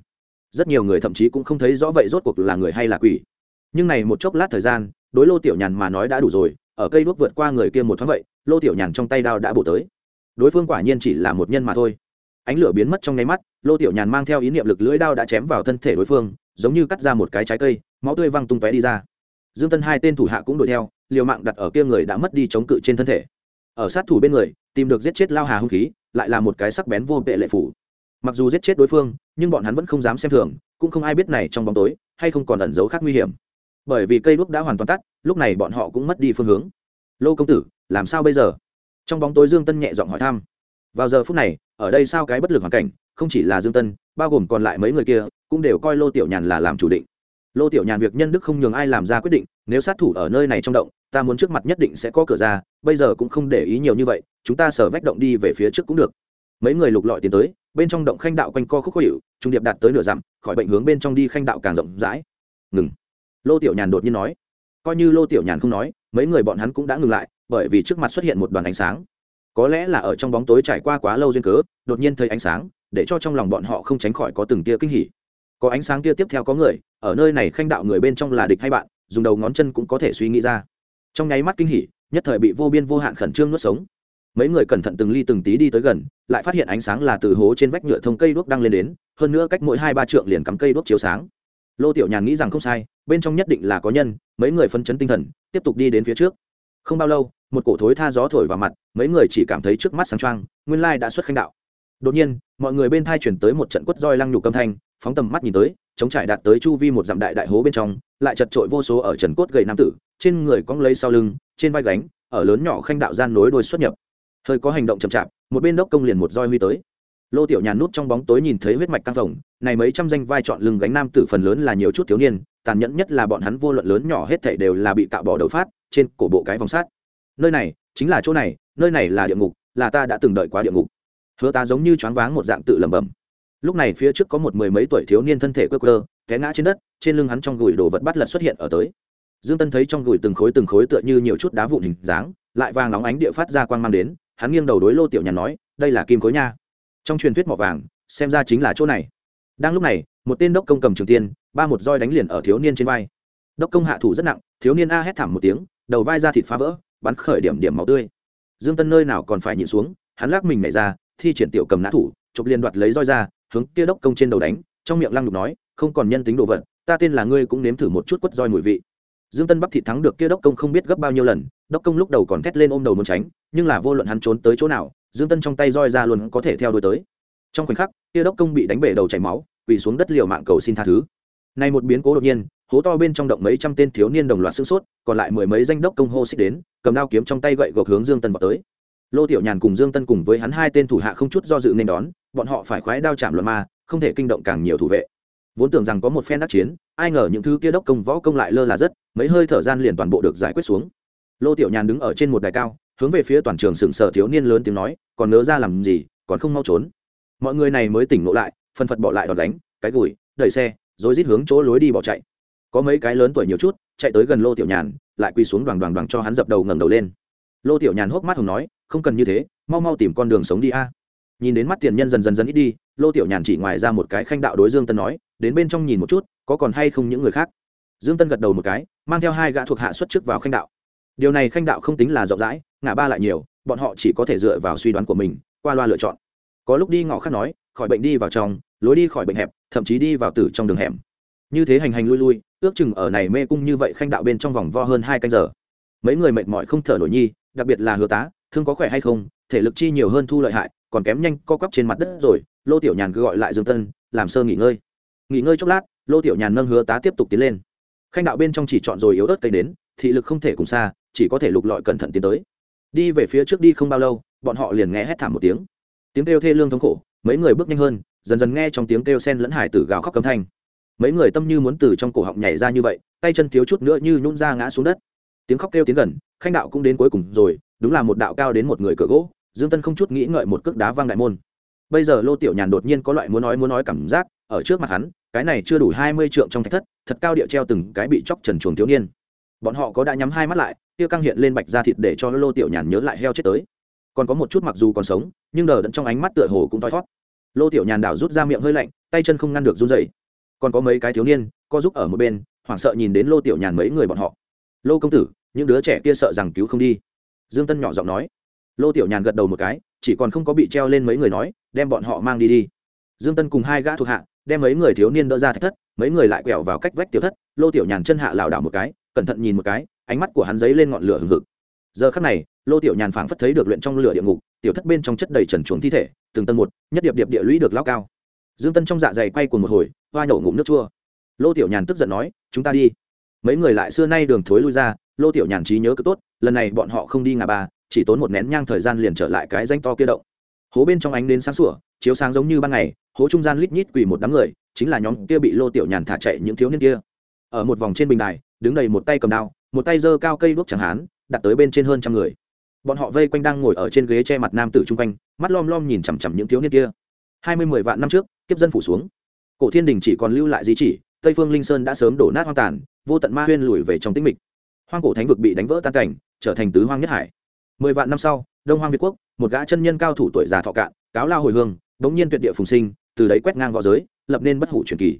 Rất nhiều người thậm chí cũng không thấy rõ vậy rốt cuộc là người hay là quỷ. Nhưng này một chốc lát thời gian, đối lô tiểu nhàn mà nói đã đủ rồi, ở cây đuốc vượt qua người kia một thoáng vậy, lô tiểu nhàn trong tay đao đã bổ tới. Đối phương quả nhiên chỉ là một nhân mà thôi. Ánh lửa biến mất trong nháy mắt, lô tiểu nhàn mang theo ý niệm lực lưỡi đao đã chém vào thân thể đối phương giống như cắt ra một cái trái cây, máu tươi văng tung tóe đi ra. Dương tân hai tên thủ hạ cũng đuổi theo, liều mạng đặt ở kia người đã mất đi chống cự trên thân thể. Ở sát thủ bên người, tìm được giết chết lao hà hung khí, lại là một cái sắc bén vô vệ lệ phủ. Mặc dù giết chết đối phương, nhưng bọn hắn vẫn không dám xem thường, cũng không ai biết này trong bóng tối, hay không còn ẩn giấu khác nguy hiểm. Bởi vì cây đuốc đã hoàn toàn tắt, lúc này bọn họ cũng mất đi phương hướng. Lô công tử, làm sao bây giờ? Trong bóng tối dương tân nhẹ giọng hỏi thăm vào giờ phút này, ở đây sao cái bất lực hoàn cảnh, không chỉ là dương tân, bao gồm còn lại mấy người kia, cũng đều coi lô tiểu nhàn là làm chủ định. Lô tiểu nhàn việc nhân đức không nhường ai làm ra quyết định, nếu sát thủ ở nơi này trong động, ta muốn trước mặt nhất định sẽ có cửa ra, bây giờ cũng không để ý nhiều như vậy, chúng ta sở vách động đi về phía trước cũng được. Mấy người lục lọi tiến tới, bên trong động khanh đạo quanh co khúc khó hiệu trung điệp đạt tới nửa dặm, khỏi bệnh hướng bên trong đi khanh đạo càng rộng rãi. Ngừng. Lô tiểu nhàn đột nhiên nói. Coi như lô tiểu nhàn không nói, mấy người bọn hắn cũng đã ngừng lại, bởi vì trước mặt xuất hiện một đoàn ánh sáng có lẽ là ở trong bóng tối trải qua quá lâu duyên cớ, đột nhiên thấy ánh sáng, để cho trong lòng bọn họ không tránh khỏi có từng tia kinh hỉ. Có ánh sáng tia tiếp theo có người, ở nơi này khanh đạo người bên trong là địch hay bạn, dùng đầu ngón chân cũng có thể suy nghĩ ra. Trong nháy mắt kinh hỉ, nhất thời bị vô biên vô hạn khẩn trương nuốt sống. Mấy người cẩn thận từng ly từng tí đi tới gần, lại phát hiện ánh sáng là từ hố trên vách nhựa thông cây đuốc đang lên đến, hơn nữa cách mỗi hai ba trượng liền cắm cây đuốc chiếu sáng. Lô tiểu nhàn nghĩ rằng không sai, bên trong nhất định là có nhân, mấy người phân chấn tinh thần, tiếp tục đi đến phía trước không bao lâu, một cổ thối tha gió thổi vào mặt, mấy người chỉ cảm thấy trước mắt sáng trăng nguyên lai đã xuất khanh đạo. Đột nhiên, mọi người bên thai chuyển tới một trận quất roi lăng nhục âm thanh, phóng tầm mắt nhìn tới, chống trải đạt tới chu vi một dặm đại đại hố bên trong, lại chật trội vô số ở trần cốt gầy nam tử, trên người cong lấy sau lưng, trên vai gánh, ở lớn nhỏ khanh đạo gian nối đôi xuất nhập. Hơi có hành động chậm chạp, một bên đốc công liền một roi huy tới. Lô tiểu nhàn nút trong bóng tối nhìn thấy huyết mạch căng phồng, này mấy trăm danh vai chọn lưng gánh nam tử phần lớn là nhiều chút thiếu niên, tàn nhẫn nhất là bọn hắn vô luận lớn nhỏ hết thảy đều là bị cạo bỏ đầu phát trên cổ bộ cái vòng sát. Nơi này chính là chỗ này, nơi này là địa ngục, là ta đã từng đợi quá địa ngục. Hứa ta giống như choáng váng một dạng tự lẩm bẩm. Lúc này phía trước có một mười mấy tuổi thiếu niên thân thể quơ quơ, té ngã trên đất, trên lưng hắn trong gùi đồ vật bắt lật xuất hiện ở tới. Dương tân thấy trong gùi từng khối từng khối tựa như nhiều chút đá vụn hình dáng, lại vàng nóng ánh địa phát ra quang mang đến, hắn nghiêng đầu đối lô tiểu nhàn nói, đây là kim khối nha. Trong truyền thuyết mỏ vàng, xem ra chính là chỗ này. Đang lúc này, một tên đốc công cầm trường tiên, ba một roi đánh liền ở thiếu niên trên vai. Đốc công hạ thủ rất nặng, thiếu niên a hét thảm một tiếng đầu vai ra thịt phá vỡ, bắn khởi điểm điểm máu tươi. Dương tân nơi nào còn phải nhìn xuống, hắn lắc mình nhảy ra, thi triển tiểu cầm nã thủ, chụp liền đoạt lấy roi ra, hướng kia đốc công trên đầu đánh, trong miệng lăng nhục nói, không còn nhân tính đồ vật, ta tên là ngươi cũng nếm thử một chút quất roi mùi vị. Dương tân bắp thịt thắng được kia đốc công không biết gấp bao nhiêu lần, đốc công lúc đầu còn thét lên ôm đầu muốn tránh, nhưng là vô luận hắn trốn tới chỗ nào, dương tân trong tay roi ra luôn có thể theo đuổi tới. Trong khoảnh khắc, kia đốc công bị đánh bể đầu chảy máu, quỳ xuống đất liều mạng cầu xin tha thứ. Này một biến cố đột nhiên hố to bên trong động mấy trăm tên thiếu niên đồng loạt sửng sốt, còn lại mười mấy danh đốc công hô xích đến, cầm đao kiếm trong tay gậy gộc hướng dương tân vào tới. Lô tiểu nhàn cùng dương tân cùng với hắn hai tên thủ hạ không chút do dự nên đón, bọn họ phải khoái đao chạm luận ma, không thể kinh động càng nhiều thủ vệ. Vốn tưởng rằng có một phen đắc chiến, ai ngờ những thứ kia đốc công võ công lại lơ là rất, mấy hơi thở gian liền toàn bộ được giải quyết xuống. Lô tiểu nhàn đứng ở trên một đài cao, hướng về phía toàn trường sừng sờ thiếu niên lớn tiếng nói, còn nỡ ra làm gì, còn không mau trốn. Mọi người này mới tỉnh ngộ lại, phân phật bỏ lại đòn đánh, cái gùi, đẩy xe, rồi rít hướng chỗ lối đi bỏ chạy có mấy cái lớn tuổi nhiều chút, chạy tới gần lô tiểu nhàn, lại quỳ xuống đoàn đoàn đoàn cho hắn dập đầu ngẩng đầu lên. Lô tiểu nhàn hốc mắt hồng nói, không cần như thế, mau mau tìm con đường sống đi a. Nhìn đến mắt tiền nhân dần dần dần ít đi, lô tiểu nhàn chỉ ngoài ra một cái khanh đạo đối dương tân nói, đến bên trong nhìn một chút, có còn hay không những người khác? Dương tân gật đầu một cái, mang theo hai gã thuộc hạ xuất chức vào khanh đạo. Điều này khanh đạo không tính là rộng rãi, ngã ba lại nhiều, bọn họ chỉ có thể dựa vào suy đoán của mình, qua loa lựa chọn. Có lúc đi ngõ khác nói, khỏi bệnh đi vào trong, lối đi khỏi bệnh hẹp, thậm chí đi vào tử trong đường hẻm. Như thế hành hành lui lui ước chừng ở này mê cung như vậy khanh đạo bên trong vòng vo hơn hai canh giờ. Mấy người mệt mỏi không thở nổi nhi, đặc biệt là hứa tá, thương có khỏe hay không, thể lực chi nhiều hơn thu lợi hại, còn kém nhanh co quắp trên mặt đất rồi, lô tiểu nhàn cứ gọi lại dương tân, làm sơ nghỉ ngơi. Nghỉ ngơi chốc lát, lô tiểu nhàn nâng hứa tá tiếp tục tiến lên. Khanh đạo bên trong chỉ chọn rồi yếu ớt cây đến thị lực không thể cùng xa, chỉ có thể lục lọi cẩn thận tiến tới. Đi về phía trước đi không bao lâu, bọn họ liền nghe hét thảm một tiếng. Tiếng kêu thê lương thống khổ, mấy người bước nhanh hơn, dần dần nghe trong tiếng kêu sen lẫn hải tử gào khóc cấm thanh mấy người tâm như muốn từ trong cổ họng nhảy ra như vậy, tay chân thiếu chút nữa như nhún ra ngã xuống đất. Tiếng khóc kêu tiếng gần, khanh đạo cũng đến cuối cùng rồi, đúng là một đạo cao đến một người cửa gỗ, dương tân không chút nghĩ ngợi một cước đá văng đại môn. Bây giờ lô tiểu nhàn đột nhiên có loại muốn nói muốn nói cảm giác, ở trước mặt hắn, cái này chưa đủ hai mươi trượng trong thạch thất, thật cao địa treo từng cái bị chóc trần chuồng thiếu niên. Bọn họ có đã nhắm hai mắt lại tiêu căng hiện lên bạch ra thịt để cho lô tiểu nhàn nhớ lại heo chết tới. Còn có một chút mặc dù còn sống, nhưng đờ đẫn trong ánh mắt tựa hồ cũng thoi thót. Lô tiểu nhàn đảo rút ra miệng hơi lạnh, tay chân không ngăn được run dậy còn có mấy cái thiếu niên, co giúp ở một bên, hoảng sợ nhìn đến lô tiểu nhàn mấy người bọn họ. Lô công tử, những đứa trẻ kia sợ rằng cứu không đi. Dương tân nhỏ giọng nói. Lô tiểu nhàn gật đầu một cái, chỉ còn không có bị treo lên mấy người nói, đem bọn họ mang đi đi. Dương tân cùng hai gã thuộc hạ, đem mấy người thiếu niên đỡ ra thạch thất, mấy người lại quẹo vào cách vách tiểu thất, lô tiểu nhàn chân hạ lảo đảo một cái, cẩn thận nhìn một cái, ánh mắt của hắn giấy lên ngọn lửa hừng hực. Giờ khắc này, lô tiểu nhàn phảng phất thấy được luyện trong lửa địa ngục, tiểu thất bên trong chất đầy trần chuồng thi thể, từng tầng một, nhất điệp điệp địa lũy được lao cao. Dương tân trong dạ dày quay cùng một hồi hoa nhổ ngụm nước chua. Lô tiểu nhàn tức giận nói, chúng ta đi. Mấy người lại xưa nay đường thối lui ra, lô tiểu nhàn trí nhớ cứ tốt, lần này bọn họ không đi ngà ba chỉ tốn một nén nhang thời gian liền trở lại cái danh to kia động. Hố bên trong ánh đến sáng sủa, chiếu sáng giống như ban ngày, hố trung gian lít nhít quỳ một đám người, chính là nhóm kia bị lô tiểu nhàn thả chạy những thiếu niên kia. Ở một vòng trên bình đài, đứng đầy một tay cầm đao, một tay giơ cao cây đuốc chẳng hán, đặt tới bên trên hơn trăm người. Bọn họ vây quanh đang ngồi ở trên ghế che mặt nam tử chung quanh, mắt lom lom nhìn chằm chằm những thiếu niên kia. Hai mươi mười vạn năm trước, kiếp dân phủ xuống cổ thiên đình chỉ còn lưu lại di chỉ, tây phương linh sơn đã sớm đổ nát hoang tàn, vô tận ma huyên lùi về trong tĩnh mịch. Hoang cổ thánh vực bị đánh vỡ tan cảnh, trở thành tứ hoang nhất hải. Mười vạn năm sau, đông hoang việt quốc, một gã chân nhân cao thủ tuổi già thọ cạn, cáo lao hồi hương bỗng nhiên tuyệt địa phùng sinh, từ đấy quét ngang v õ giới, lập nên bất hủ truyền kỳ.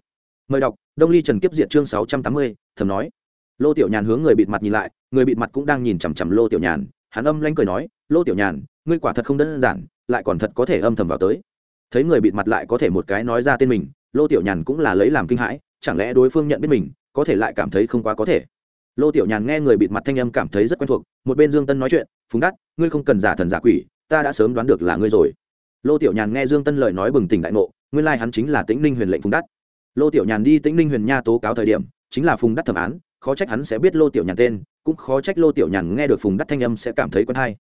Mời đọc, đông ly trần kiếp diệt chương sáu trăm tám mươi, thầm nói. Lô tiểu nhàn hướng người bịt mặt nhìn lại, người bịt mặt cũng đang nhìn chằm chằm lô tiểu nhàn, hắn âm lanh cười nói, lô tiểu nhàn, ngươi quả thật không đơn giản, lại còn thật có thể âm thầm vào tới. Thấy người bịt mặt lại có thể một cái nói ra tên mình lô tiểu nhàn cũng là lấy làm kinh hãi, chẳng lẽ đối phương nhận biết mình, có thể lại cảm thấy không quá có thể? Lô tiểu nhàn nghe người bịt mặt thanh âm cảm thấy rất quen thuộc, một bên dương tân nói chuyện phúng đắt ngươi không cần giả thần giả quỷ, ta đã sớm đoán được là ngươi rồi. Lô tiểu nhàn nghe dương tân lời nói bừng tỉnh đại ngộ, nguyên lai hắn chính là tĩnh ninh huyền lệnh phùng đắt lô tiểu nhàn đi tĩnh ninh huyền nha tố cáo thời điểm, chính là phùng đắt thẩm án, khó trách hắn sẽ biết lô tiểu nhàn tên, cũng khó trách lô tiểu nhàn nghe được phùng đắt thanh âm sẽ cảm thấy quen hay.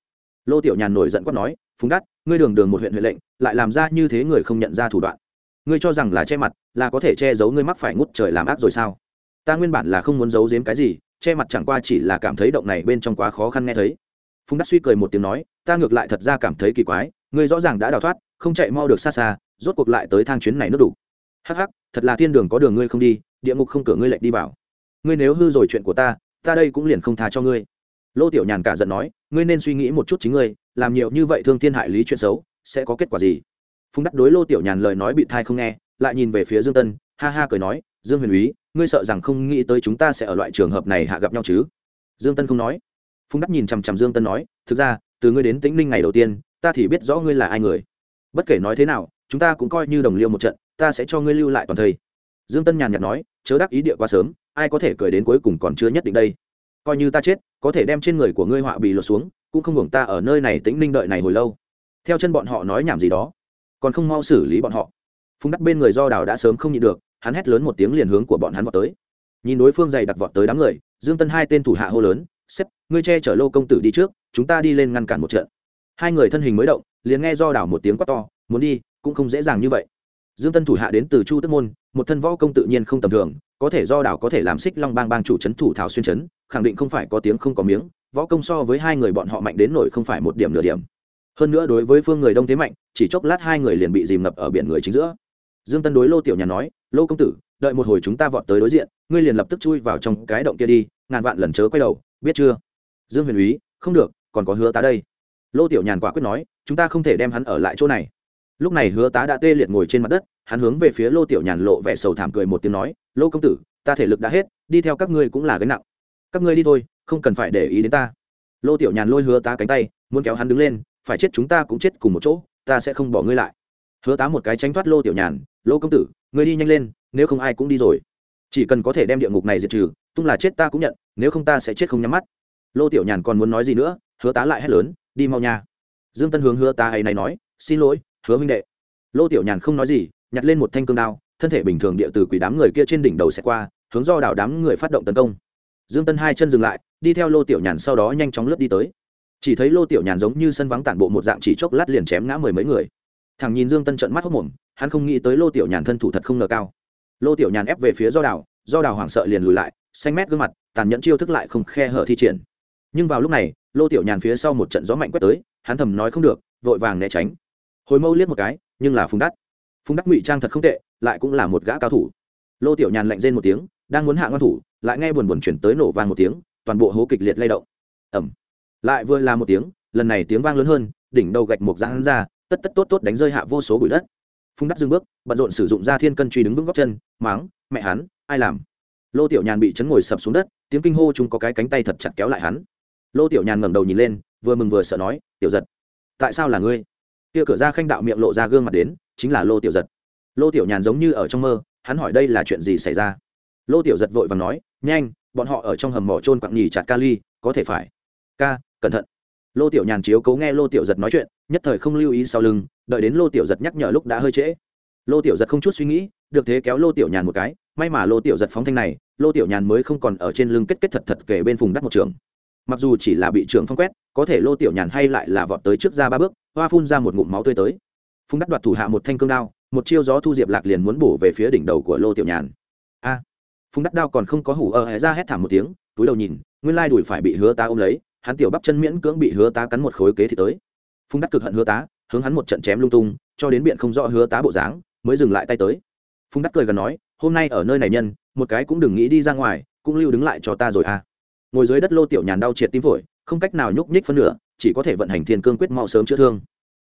Lô tiểu nhàn nổi giận quát nói, phùng đắt ngươi đường đường một huyện huệ lệnh, lại làm ra như thế người không nhận ra thủ đoạn ngươi cho rằng là che mặt, là có thể che giấu ngươi mắc phải ngút trời làm ác rồi sao? Ta nguyên bản là không muốn giấu giếm cái gì, che mặt chẳng qua chỉ là cảm thấy động này bên trong quá khó khăn nghe thấy. Phùng đắc suy cười một tiếng nói, ta ngược lại thật ra cảm thấy kỳ quái, ngươi rõ ràng đã đào thoát, không chạy mau được xa xa, rốt cuộc lại tới thang chuyến này nước đủ. Hắc hắc, thật là thiên đường có đường ngươi không đi, địa ngục không cửa ngươi lệnh đi vào. Ngươi nếu hư rồi chuyện của ta ta đây cũng liền không tha cho ngươi. Lô tiểu nhàn cả giận nói, ngươi nên suy nghĩ một chút chính ngươi, làm nhiều như vậy thương thiên hại lý chuyện xấu, sẽ có kết quả gì? Phùng đắc đối lô tiểu nhàn lời nói bị thai không nghe, lại nhìn về phía dương tân, ha ha cười nói, dương huyền úy, ngươi sợ rằng không nghĩ tới chúng ta sẽ ở loại trường hợp này hạ gặp nhau chứ? Dương tân không nói. Phùng đắc nhìn chằm chằm dương tân nói, thực ra, từ ngươi đến tĩnh ninh ngày đầu tiên, ta thì biết rõ ngươi là ai người. Bất kể nói thế nào, chúng ta cũng coi như đồng liêu một trận, ta sẽ cho ngươi lưu lại toàn thây. Dương tân nhàn nhạt nói, chớ đắc ý địa quá sớm, ai có thể cười đến cuối cùng còn chưa nhất định đây. Coi như ta chết, có thể đem trên người của ngươi họa bị lột xuống, cũng không hưởng ta ở nơi này tĩnh ninh đợi này hồi lâu. Theo chân bọn họ nói nhảm gì đó còn không mau xử lý bọn họ. Phùng đắc bên người do đào đã sớm không nhịn được, hắn hét lớn một tiếng liền hướng của bọn hắn vọt tới. Nhìn đối phương dày đặt vọt tới đám người, dương tân hai tên thủ hạ hô lớn xếp ngươi che chở lô công tử đi trước, chúng ta đi lên ngăn cản một trận. Hai người thân hình mới động, liền nghe do đảo một tiếng quát to, muốn đi, cũng không dễ dàng như vậy. Dương tân thủ hạ đến từ chu tức môn, một thân võ công tự nhiên không tầm thường, có thể do đảo có thể làm xích long bang bang chủ c h ấ n thủ thảo xuyên chấn khẳng định không phải có tiếng không có miếng, võ công so với hai người bọn họ mạnh đến nổi không phải một điểm nửa điểm hơn nữa đối với phương người đông thế mạnh, chỉ chốc lát hai người liền bị dìm ngập ở biển người chính giữa. Dương tân đối lô tiểu nhàn nói, lô công tử, đợi một hồi chúng ta vọt tới đối diện, ngươi liền lập tức chui vào trong cái động kia đi, ngàn vạn lần chớ quay đầu, biết chưa? Dương huyền úy, không được, còn có hứa tá đây. Lô tiểu nhàn quả quyết nói, chúng ta không thể đem hắn ở lại chỗ này. Lúc này hứa tá đã tê liệt ngồi trên mặt đất, hắn hướng về phía lô tiểu nhàn lộ vẻ sầu thảm cười một tiếng nói, lô công tử, ta thể lực đã hết, đi theo các ngươi cũng là gánh nặng. Các ngươi đi thôi, không cần phải để ý đến ta. Lô tiểu nhàn lôi hứa tá cánh tay, muốn kéo hắn đứng lên phải chết chúng ta cũng chết cùng một chỗ, ta sẽ không bỏ ngươi lại. Hứa tá một cái tránh thoát lô tiểu nhàn, lô công tử, ngươi đi nhanh lên, nếu không ai cũng đi rồi. Chỉ cần có thể đem địa ngục này diệt trừ, tung là chết ta cũng nhận, nếu không ta sẽ chết không nhắm mắt. Lô tiểu nhàn còn muốn nói gì nữa, hứa tá lại hét lớn, đi mau nha. Dương tân hướng hứa tá ấy này nói, xin lỗi, hứa minh đệ. Lô tiểu nhàn không nói gì, nhặt lên một thanh cương đao, thân thể bình thường địa từ quỷ đám người kia trên đỉnh đầu sẽ qua, hướng do đảo đám người phát động tấn công. Dương tân hai chân dừng lại, đi theo lô tiểu nhàn sau đó nhanh chóng lướt đi tới chỉ thấy lô tiểu nhàn giống như sân vắng tản bộ một dạng chỉ chốc lát liền chém ngã mười mấy người. Thằng nhìn dương tân trận mắt hốc mồm, hắn không nghĩ tới lô tiểu nhàn thân thủ thật không ngờ cao. Lô tiểu nhàn ép về phía do đào do đào hoảng sợ liền lùi lại, xanh mét gương mặt, tàn nhẫn chiêu thức lại không khe hở thi triển. Nhưng vào lúc này, lô tiểu nhàn phía sau một trận gió mạnh quét tới, hắn thầm nói không được, vội vàng né tránh. Hồi mâu liếc một cái, nhưng là phùng đắt phùng đắt ngụy trang thật không tệ, lại cũng là một gã cao thủ. Lô tiểu nhàn lạnh rên một tiếng, đang muốn hạ ngon thủ, lại nghe buồn buồn chuyển tới nổ vang một tiếng, toàn bộ hố kịch liệt lay động. Ẩm lại vừa là một tiếng, lần này tiếng vang lớn hơn, đỉnh đầu gạch một giãn ra, tất tất tốt tốt đánh rơi hạ vô số bụi đất. Phung Đắc dừng bước, bận rộn sử dụng ra thiên cân truy đứng vững góc chân, máng, mẹ hắn, ai làm? Lô tiểu nhàn bị chấn ngồi sập xuống đất, tiếng kinh hô chúng có cái cánh tay thật chặt kéo lại hắn. Lô tiểu nhàn ngẩng đầu nhìn lên, vừa mừng vừa sợ nói, tiểu giật, tại sao là ngươi? Kia cửa ra khanh đạo miệng lộ ra gương mặt đến, chính là lô tiểu giật. Lô tiểu nhàn giống như ở trong mơ, hắn hỏi đây là chuyện gì xảy ra? Lô tiểu giật vội và nói, nhanh, bọn họ ở trong hầm mỏ trôn quặng nhì chặt kali, có thể phải. Ca cẩn thận. Lô tiểu nhàn chiếu cố nghe lô tiểu giật nói chuyện nhất thời không lưu ý sau lưng đợi đến lô tiểu giật nhắc nhở lúc đã hơi trễ. Lô tiểu giật không chút suy nghĩ được thế kéo lô tiểu nhàn một cái may mà lô tiểu giật phóng thanh này lô tiểu nhàn mới không còn ở trên lưng kết kết thật thật kể bên vùng đắt một trường. Mặc dù chỉ là bị trường phong quét có thể lô tiểu nhàn hay lại là vọt tới trước ra ba bước hoa phun ra một ngụm máu tươi tới. Phùng đắt đoạt thủ hạ một thanh cương đao một chiêu gió thu diệp lạc liền muốn bổ về phía đỉnh đầu của lô tiểu nhàn. A! À, phùng đắt đao còn không có hủ ờ, ở hẹ ra hét thảm một tiếng túi đầu nhìn nguyên lai đùi phải bị hứa ta ôm lấy hắn tiểu bắp chân miễn cưỡng bị hứa tá cắn một khối kế thì tới. Phung Đắc cực hận hứa tá, hướng hắn một trận chém lung tung, cho đến biện không rõ hứa tá bộ dáng, mới dừng lại tay tới. Phung Đắc cười gần nói, hôm nay ở nơi này nhân, một cái cũng đừng nghĩ đi ra ngoài, cũng lưu đứng lại cho ta rồi à. Ngồi dưới đất lô tiểu nhàn đau triệt tim phổi, không cách nào nhúc nhích phân nửa, chỉ có thể vận hành thiên cương quyết mau sớm chữa thương.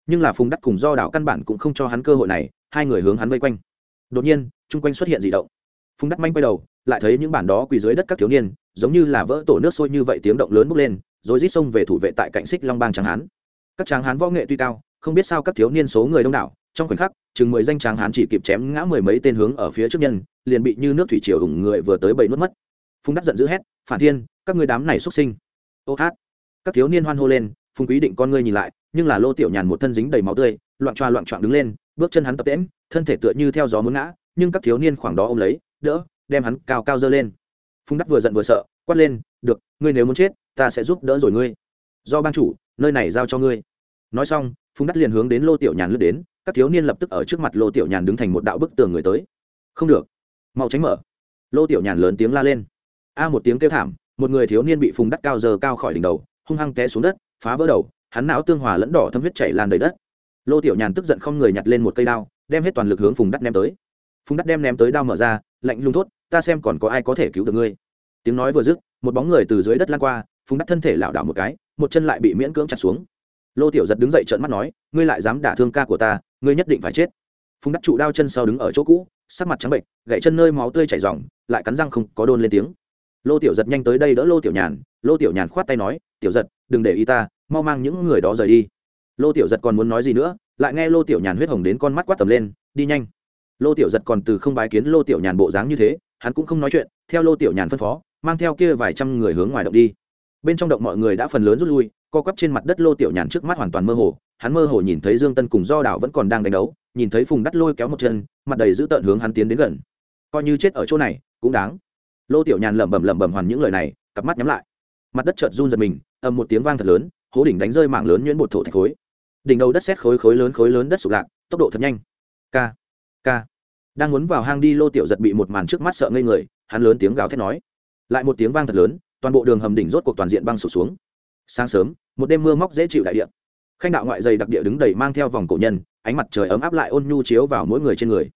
Nhưng là phùng đắc cùng do đảo căn bản cũng không cho hắn cơ hội này, hai người hướng hắn vây quanh. Đột nhiên, chung quanh xuất hiện dị động. Phùng đắc manh quay đầu, lại thấy những bản đó quỳ dưới đất các thiếu niên giống như là vỡ tổ nước sôi như vậy tiếng động lớn bốc lên, rồi rít xông về thủ vệ tại cạnh xích long bang tráng hán. Các tráng hán võ nghệ tuy cao, không biết sao các thiếu niên số người đông đảo, trong khoảnh khắc, chừng mười danh tráng hán chỉ kịp chém ngã mười mấy tên hướng ở phía trước nhân, liền bị như nước thủy triều ủng người vừa tới bầy nuốt mất. Phùng đắc giận dữ hét, phản thiên, các người đám này xuất sinh. Ô hát. Các thiếu niên hoan hô lên, phùng quý định con ngươi nhìn lại, nhưng là lô tiểu nhàn một thân dính đầy máu tươi, loạn choa loạn choạng đứng lên, bước chân hắn tập tễm thân thể tựa như theo gió muốn ngã, nhưng các thiếu niên khoảng đó ôm lấy, đỡ, đem hắn cao cao dơ lên phùng đắc vừa giận vừa sợ, quát lên, được, ngươi nếu muốn chết, ta sẽ giúp đỡ rồi ngươi. Do ban chủ, nơi này giao cho ngươi. Nói xong, phùng đắc liền hướng đến lô tiểu nhàn lướt đến, các thiếu niên lập tức ở trước mặt lô tiểu nhàn đứng thành một đạo bức tường người tới. Không được, mau tránh mở. Lô tiểu nhàn lớn tiếng la lên. A một tiếng kêu thảm, một người thiếu niên bị phùng đắc cao giờ cao khỏi đỉnh đầu, hung hăng té xuống đất, phá vỡ đầu, hắn não tương hòa lẫn đỏ thâm huyết chảy lan đầy đất. Lô tiểu nhàn tức giận không người nhặt lên một cây đao, đem hết toàn lực hướng phùng đắc ném tới. Phùng đắc đem ném tới đao mở ra lạnh lung thốt, ta xem còn có ai có thể cứu được ngươi. Tiếng nói vừa dứt, một bóng người từ dưới đất lan qua phùng đắt thân thể lảo đảo một cái, một chân lại bị miễn cưỡng chặt xuống. Lô tiểu giật đứng dậy trợn mắt nói, ngươi lại dám đả thương ca của ta, ngươi nhất định phải chết. Phùng đắt trụ đao chân sau đứng ở chỗ cũ, sắc mặt trắng bệnh gậy chân nơi máu tươi chảy r lại cắn răng không có đôn lên tiếng. Lô tiểu giật nhanh tới đây đỡ lô tiểu nhàn, lô tiểu nhàn khoát tay nói, tiểu giật, đừng để ý ta, mau mang những người đó rời đi. Lô tiểu giật còn muốn nói gì nữa, lại nghe lô tiểu nhàn huyết hồng đến con mắt quát tầm lên, đi nhanh lô tiểu giật còn từ không bái kiến lô tiểu nhàn bộ dáng như thế, hắn cũng không nói chuyện, theo lô tiểu nhàn phân phó, mang theo kia vài trăm người hướng ngoài động đi. Bên trong động mọi người đã phần lớn rút lui, co quắp trên mặt đất lô tiểu nhàn trước mắt hoàn toàn mơ hồ, hắn mơ hồ nhìn thấy dương tân cùng do đảo vẫn còn đang đánh đấu, nhìn thấy phùng đắt lôi kéo một chân, mặt đầy giữ tợn hướng hắn tiến đến gần. Coi như chết ở chỗ này, cũng đáng. Lô tiểu nhàn lẩm bẩm lẩm bẩm hoàn những lời này, cặp mắt nhắm lại. Mặt đất chợt run giật mình, ầm một tiếng vang thật lớn, hố đỉnh đánh rơi mạng lớn nhuyễn bột thổ thạch khối. Đỉnh đầu đất xét khối khối lớn khối lớn đất sụp lạc, tốc độ thật nhanh. K ca đang muốn vào hang đi, lô tiểu giật bị một màn trước mắt sợ ngây người, hắn lớn tiếng gào thét nói. Lại một tiếng vang thật lớn, toàn bộ đường hầm đỉnh rốt cuộc toàn diện băng sụp xuống. Sáng sớm, một đêm mưa móc dễ chịu đại địa. Khanh đạo ngoại dày đặc địa đứng đầy mang theo vòng cổ nhân, ánh mặt trời ấm áp lại ôn nhu chiếu vào mỗi người trên người.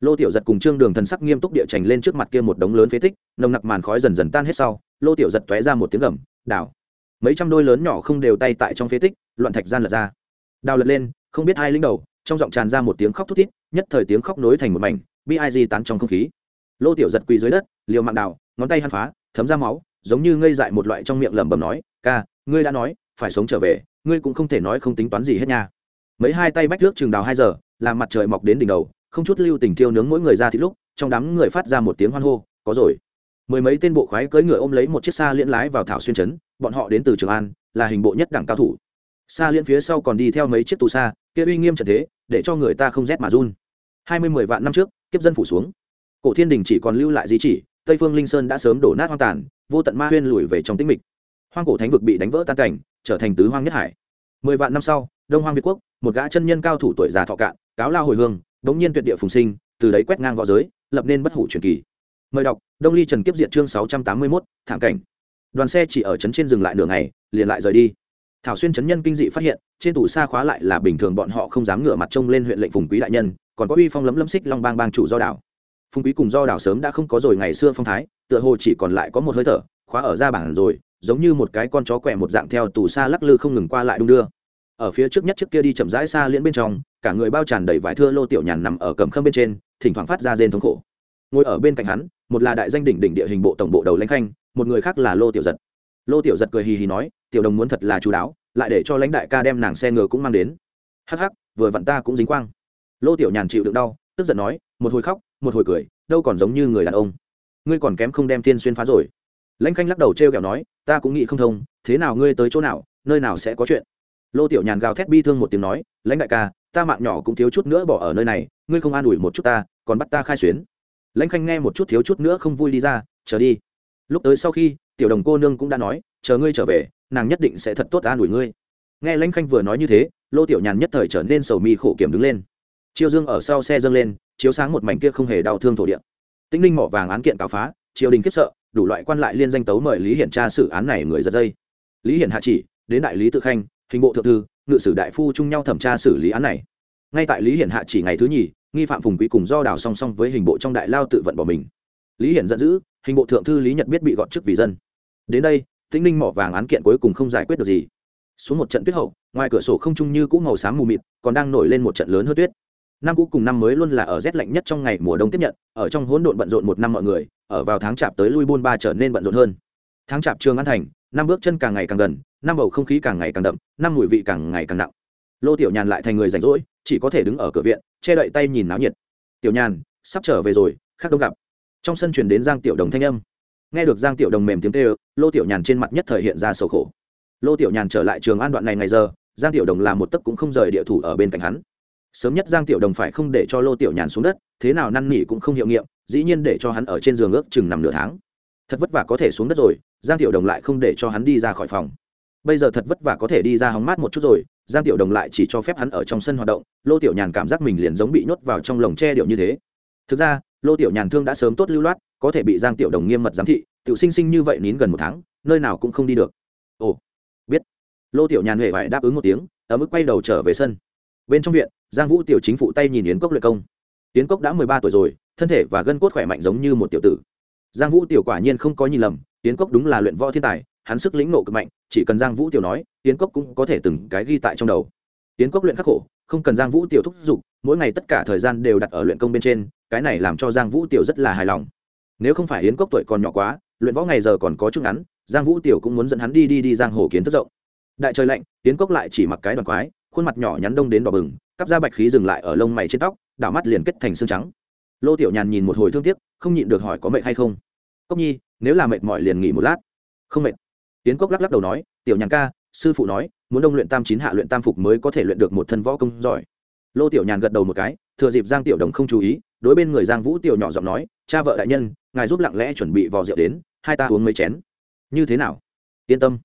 Lô tiểu giật cùng trương đường thần sắc nghiêm túc địa trành lên trước mặt kia một đống lớn phế tích, nồng nặc màn khói dần dần tan hết sau, lô tiểu giật tóe ra một tiếng gầm, đào. mấy trăm đôi lớn nhỏ không đều tay tại trong phế tích, loạn thạch gian lật ra. Đào lật lên, không biết hai linh đầu trong giọng tràn ra một tiếng khóc thút thít, nhất thời tiếng khóc nối thành một mảnh bi ai di tán trong không khí. Lô tiểu giật quỳ dưới đất, liều mạng đào, ngón tay hăn phá, thấm ra máu, giống như ngây dại một loại trong miệng lẩm bẩm nói, ca, ngươi đã nói, phải sống trở về, ngươi cũng không thể nói không tính toán gì hết nha. Mấy hai tay bách nước chừng đào hai giờ, làm mặt trời mọc đến đỉnh đầu, không chút lưu tình thiêu nướng mỗi người ra thì lúc, trong đám người phát ra một tiếng hoan hô, có rồi. Mười mấy tên bộ khoái cưỡi ngựa ôm lấy một chiếc xa liễn lái vào thảo xuyên trấn, bọn họ đến từ trường an, là hình bộ nhất đẳng cao thủ. Xa liễn phía sau còn đi theo mấy chiếc tù xa kia uy nghiêm trận thế, để cho người ta không rét mà run. Hai mươi mười vạn năm trước, kiếp dân phủ xuống. Cổ thiên đình chỉ còn lưu lại di chỉ, tây phương linh sơn đã sớm đổ nát hoang tàn, vô tận ma huyên lùi về trong tĩnh mịch. Hoang cổ thánh vực bị đánh vỡ tan cảnh, trở thành tứ hoang nhất hải. Mười vạn năm sau, đông hoang việt quốc, một gã chân nhân cao thủ tuổi già thọ cạn, cáo lao hồi hương, đống nhiên tuyệt địa phùng sinh, từ đấy quét ngang võ giới, lập nên bất hủ truyền kỳ. Mời đọc, đông ly trần kiếp Diệt chương sáu trăm tám mươi mốt, thảm cảnh. Đoàn xe chỉ ở trấn trên dừng lại nửa ngày, liền lại rời đi thảo xuyên chấn nhân kinh dị phát hiện, trên tủ xa khóa lại là bình thường bọn họ không dám ngửa mặt trông lên huyện lệnh phùng quý đại nhân, còn có uy phong lấm lấm xích long bang bang chủ do đảo. Phùng quý cùng do đảo sớm đã không có rồi ngày xưa phong thái, tựa hồ chỉ còn lại có một hơi thở, khóa ở ra bản rồi, giống như một cái con chó quẹ một dạng theo tù xa lắc lư không ngừng qua lại đung đưa. Ở phía trước nhất trước kia đi chậm rãi xa liễn bên trong, cả người bao tràn đầy vải thưa lô tiểu nhàn nằm ở cầm khâm bên trên, thỉnh thoảng phát ra rên thống khổ. Ngồi ở bên cạnh hắn, một là đại danh đỉnh đỉnh địa hình bộ tổng bộ đầu lãnh khanh, một người khác là lô tiểu giật. Lô tiểu giật cười hì hì nói tiểu đồng muốn thật là chú đáo, lại để cho lãnh đại ca đem nàng xe ngựa cũng mang đến. Hắc hắc, vừa vặn ta cũng dính quang. Lô tiểu nhàn chịu đựng đau, tức giận nói, một hồi khóc, một hồi cười, đâu còn giống như người đàn ông. Ngươi còn kém không đem tiên xuyên phá rồi. Lãnh khanh lắc đầu t r e o kẹo nói, ta cũng nghĩ không thông, thế nào ngươi tới chỗ nào, nơi nào sẽ có chuyện? Lô tiểu nhàn gào thét bi thương một tiếng nói, lãnh đại ca, ta mạng nhỏ cũng thiếu chút nữa bỏ ở nơi này, ngươi không an ủi một chút ta, còn bắt ta khai xuyến. Lãnh khanh nghe một chút thiếu chút nữa không vui đi ra, chờ đi. Lúc tới sau khi, tiểu đồng cô nương cũng đã nói, chờ ngươi trở về nàng nhất định sẽ thật tốt an ủi ngươi. Nghe lãnh khanh vừa nói như thế, lô tiểu nhàn nhất thời trở nên sầu mi khổ kiểm đứng lên. Chiêu dương ở sau xe dâng lên, chiếu sáng một mảnh kia không hề đau thương thổ địa. Tĩnh linh mỏ vàng án kiện cáo phá, triều đình kiếp sợ, đủ loại quan lại liên danh tấu mời lý hiển tra xử án này người giật dây. Lý hiển hạ chỉ, đến đại lý tự khanh, hình bộ thượng thư, ngự sử đại phu chung nhau thẩm tra xử lý án này. Ngay tại lý hiển hạ chỉ ngày thứ nhì, nghi phạm phùng quý cùng do đào song song với hình bộ trong đại lao tự vận bỏ mình. Lý hiển giận dữ, hình bộ thượng thư lý nhật biết bị gọn chức vì dân. Đến đây tĩnh ninh mỏ vàng án kiện cuối cùng không giải quyết được gì. Xuống một trận tuyết hậu, ngoài cửa sổ không trung như cũ màu xám mù mịt, còn đang nổi lên một trận lớn hơn tuyết. Năm cũ cùng năm mới luôn là ở rét lạnh nhất trong ngày mùa đông tiếp nhận, ở trong hỗn độn bận rộn một năm mọi người, ở vào tháng chạp tới lui buôn ba trở nên bận rộn hơn. Tháng chạp trường an thành, năm bước chân càng ngày càng gần, năm bầu không khí càng ngày càng đậm, năm mùi vị càng ngày càng nặng. Lô tiểu nhàn lại thành người rảnh rỗi, chỉ có thể đứng ở cửa viện, che đậy tay nhìn náo nhiệt. Tiểu nhàn, sắp trở về rồi, khác đâu gặp. Trong sân chuyển đến giang tiểu đồng thanh âm nghe được giang tiểu đồng mềm tiếng kêu, lô tiểu nhàn trên mặt nhất thời hiện ra sầu khổ. Lô tiểu nhàn trở lại trường an đoạn này ngày giờ, giang tiểu đồng làm một tấc cũng không rời địa thủ ở bên cạnh hắn. Sớm nhất giang tiểu đồng phải không để cho lô tiểu nhàn xuống đất, thế nào năn nỉ cũng không hiệu nghiệm, dĩ nhiên để cho hắn ở trên giường ước chừng nằm nửa tháng. Thật vất vả có thể xuống đất rồi, giang tiểu đồng lại không để cho hắn đi ra khỏi phòng. Bây giờ thật vất vả có thể đi ra hóng mát một chút rồi, giang tiểu đồng lại chỉ cho phép hắn ở trong sân hoạt động, lô tiểu nhàn cảm giác mình liền giống bị nhốt vào trong lồng tre điệu như thế. Thực ra lô tiểu nhàn thương đã sớm tốt lưu loát, có thể bị giang tiểu đồng nghiêm mật giám thị tự sinh sinh như vậy nín gần một tháng, nơi nào cũng không đi được. Ồ, biết. Lô tiểu nhàn huệ phải đáp ứng một tiếng ở mức quay đầu trở về sân. Bên trong viện, giang vũ tiểu chính phụ tay nhìn yến cốc luyện công. Yến cốc đã mười ba tuổi rồi, thân thể và gân cốt khỏe mạnh giống như một tiểu tử. Giang vũ tiểu quả nhiên không có nhìn lầm, yến cốc đúng là luyện võ thiên tài, hắn sức lĩnh nộ cực mạnh, chỉ cần giang vũ tiểu nói, yến cốc cũng có thể từng cái ghi tại trong đầu. Yến cốc luyện khắc khổ, không cần giang vũ tiểu thúc giục, mỗi ngày tất cả thời gian đều đặt ở luyện công bên trên cái này làm cho giang vũ tiểu rất là hài lòng. Nếu không phải yến cốc tuổi còn nhỏ quá, luyện võ ngày giờ còn có chút ngắn, giang vũ tiểu cũng muốn dẫn hắn đi đi đi giang hồ kiến thức rộng. Đại trời lạnh, yến cốc lại chỉ mặc cái đoàn quái, khuôn mặt nhỏ nhắn đông đến đỏ bừng cắp da bạch khí dừng lại ở lông mày trên tóc, đảo mắt liền kết thành xương trắng. Lô tiểu nhàn nhìn một hồi thương tiếc, không nhịn được hỏi có mệt hay không. Cốc nhi, nếu là mệt mỏi liền nghỉ một lát. Không mệt. Yến cốc lắc lắc đầu nói, tiểu nhàn ca, sư phụ nói, muốn đông luyện tam chín hạ luyện tam phục mới có thể luyện được một thân võ công giỏi. Lô tiểu nhàn gật đầu một cái, thừa dịp giang tiểu đồng không chú ý đối bên người giang vũ tiểu nhỏ giọng nói, cha vợ đại nhân, ngài giúp lặng lẽ chuẩn bị vò rượu đến, hai ta uống mấy chén. Như thế nào? Yên tâm,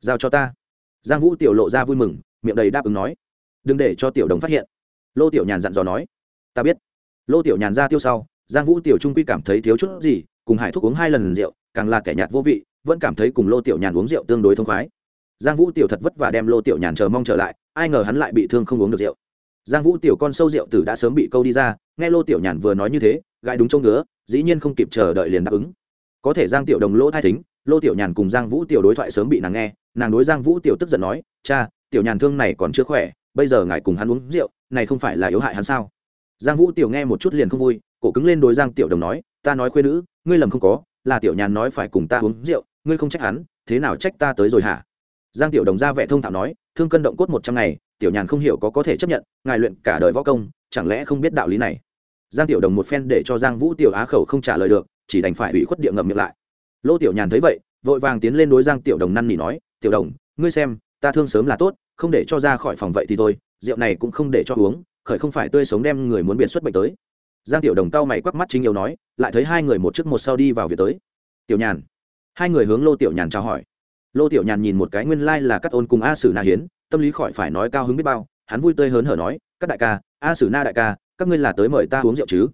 giao cho ta. Giang vũ tiểu lộ ra vui mừng, miệng đầy đáp ứng nói. Đừng để cho tiểu đồng phát hiện. Lô tiểu nhàn dặn dò nói. Ta biết. Lô tiểu nhàn ra tiêu sau, giang vũ tiểu trung quy cảm thấy thiếu chút gì, cùng hải thúc uống hai lần rượu, càng là kẻ nhạt vô vị, vẫn cảm thấy cùng lô tiểu nhàn uống rượu tương đối thông khoái. Giang vũ tiểu thật vất vả đem lô tiểu nhàn chờ mong trở lại, ai ngờ hắn lại bị thương không uống được rượu giang vũ tiểu con sâu rượu tử đã sớm bị câu đi ra, nghe lô tiểu nhàn vừa nói như thế gãi đúng trông ngứa, dĩ nhiên không kịp chờ đợi liền đáp ứng. Có thể giang tiểu đồng lỗ thai thính, lô tiểu nhàn cùng giang vũ tiểu đối thoại sớm bị nàng nghe, nàng đối giang vũ tiểu tức giận nói, cha, tiểu nhàn thương này còn chưa khỏe, bây giờ ngài cùng hắn uống rượu, này không phải là yếu hại hắn sao? Giang vũ tiểu nghe một chút liền không vui, cổ cứng lên đối giang tiểu đồng nói, ta nói khuyên nữ, ngươi lầm không có, là tiểu nhàn nói phải cùng ta uống rượu, ngươi không trách hắn, thế nào trách ta tới rồi hả? Giang tiểu đồng ra vẻ thông thạo nói, thương cân động cốt một trăm ngày tiểu nhàn không hiểu có có thể chấp nhận, ngài luyện cả đời võ công, chẳng lẽ không biết đạo lý này? Giang tiểu đồng một phen để cho giang vũ tiểu á khẩu không trả lời được, chỉ đành phải ủy khuất địa ngậm miệng lại. Lô tiểu nhàn thấy vậy, vội vàng tiến lên đối giang tiểu đồng năn nỉ nói, tiểu đồng, ngươi xem, ta thương sớm là tốt, không để cho ra khỏi phòng vậy thì thôi, rượu này cũng không để cho uống, khởi không phải tươi sống đem người muốn biện xuất bệnh tới. Giang tiểu đồng tao mày quắc mắt chính yêu nói, lại thấy hai người một trước một sau đi vào việc tới. Tiểu nhàn. Hai người hướng lô tiểu nhàn chào hỏi. Lô tiểu nhàn nhìn một cái nguyên lai là cắt ôn cùng a sử na hiến tâm lý khỏi phải nói cao hứng biết bao, hắn vui tươi hớn hở nói, các đại ca, a sử na đại ca, các ngươi là tới mời ta uống rượu chứ?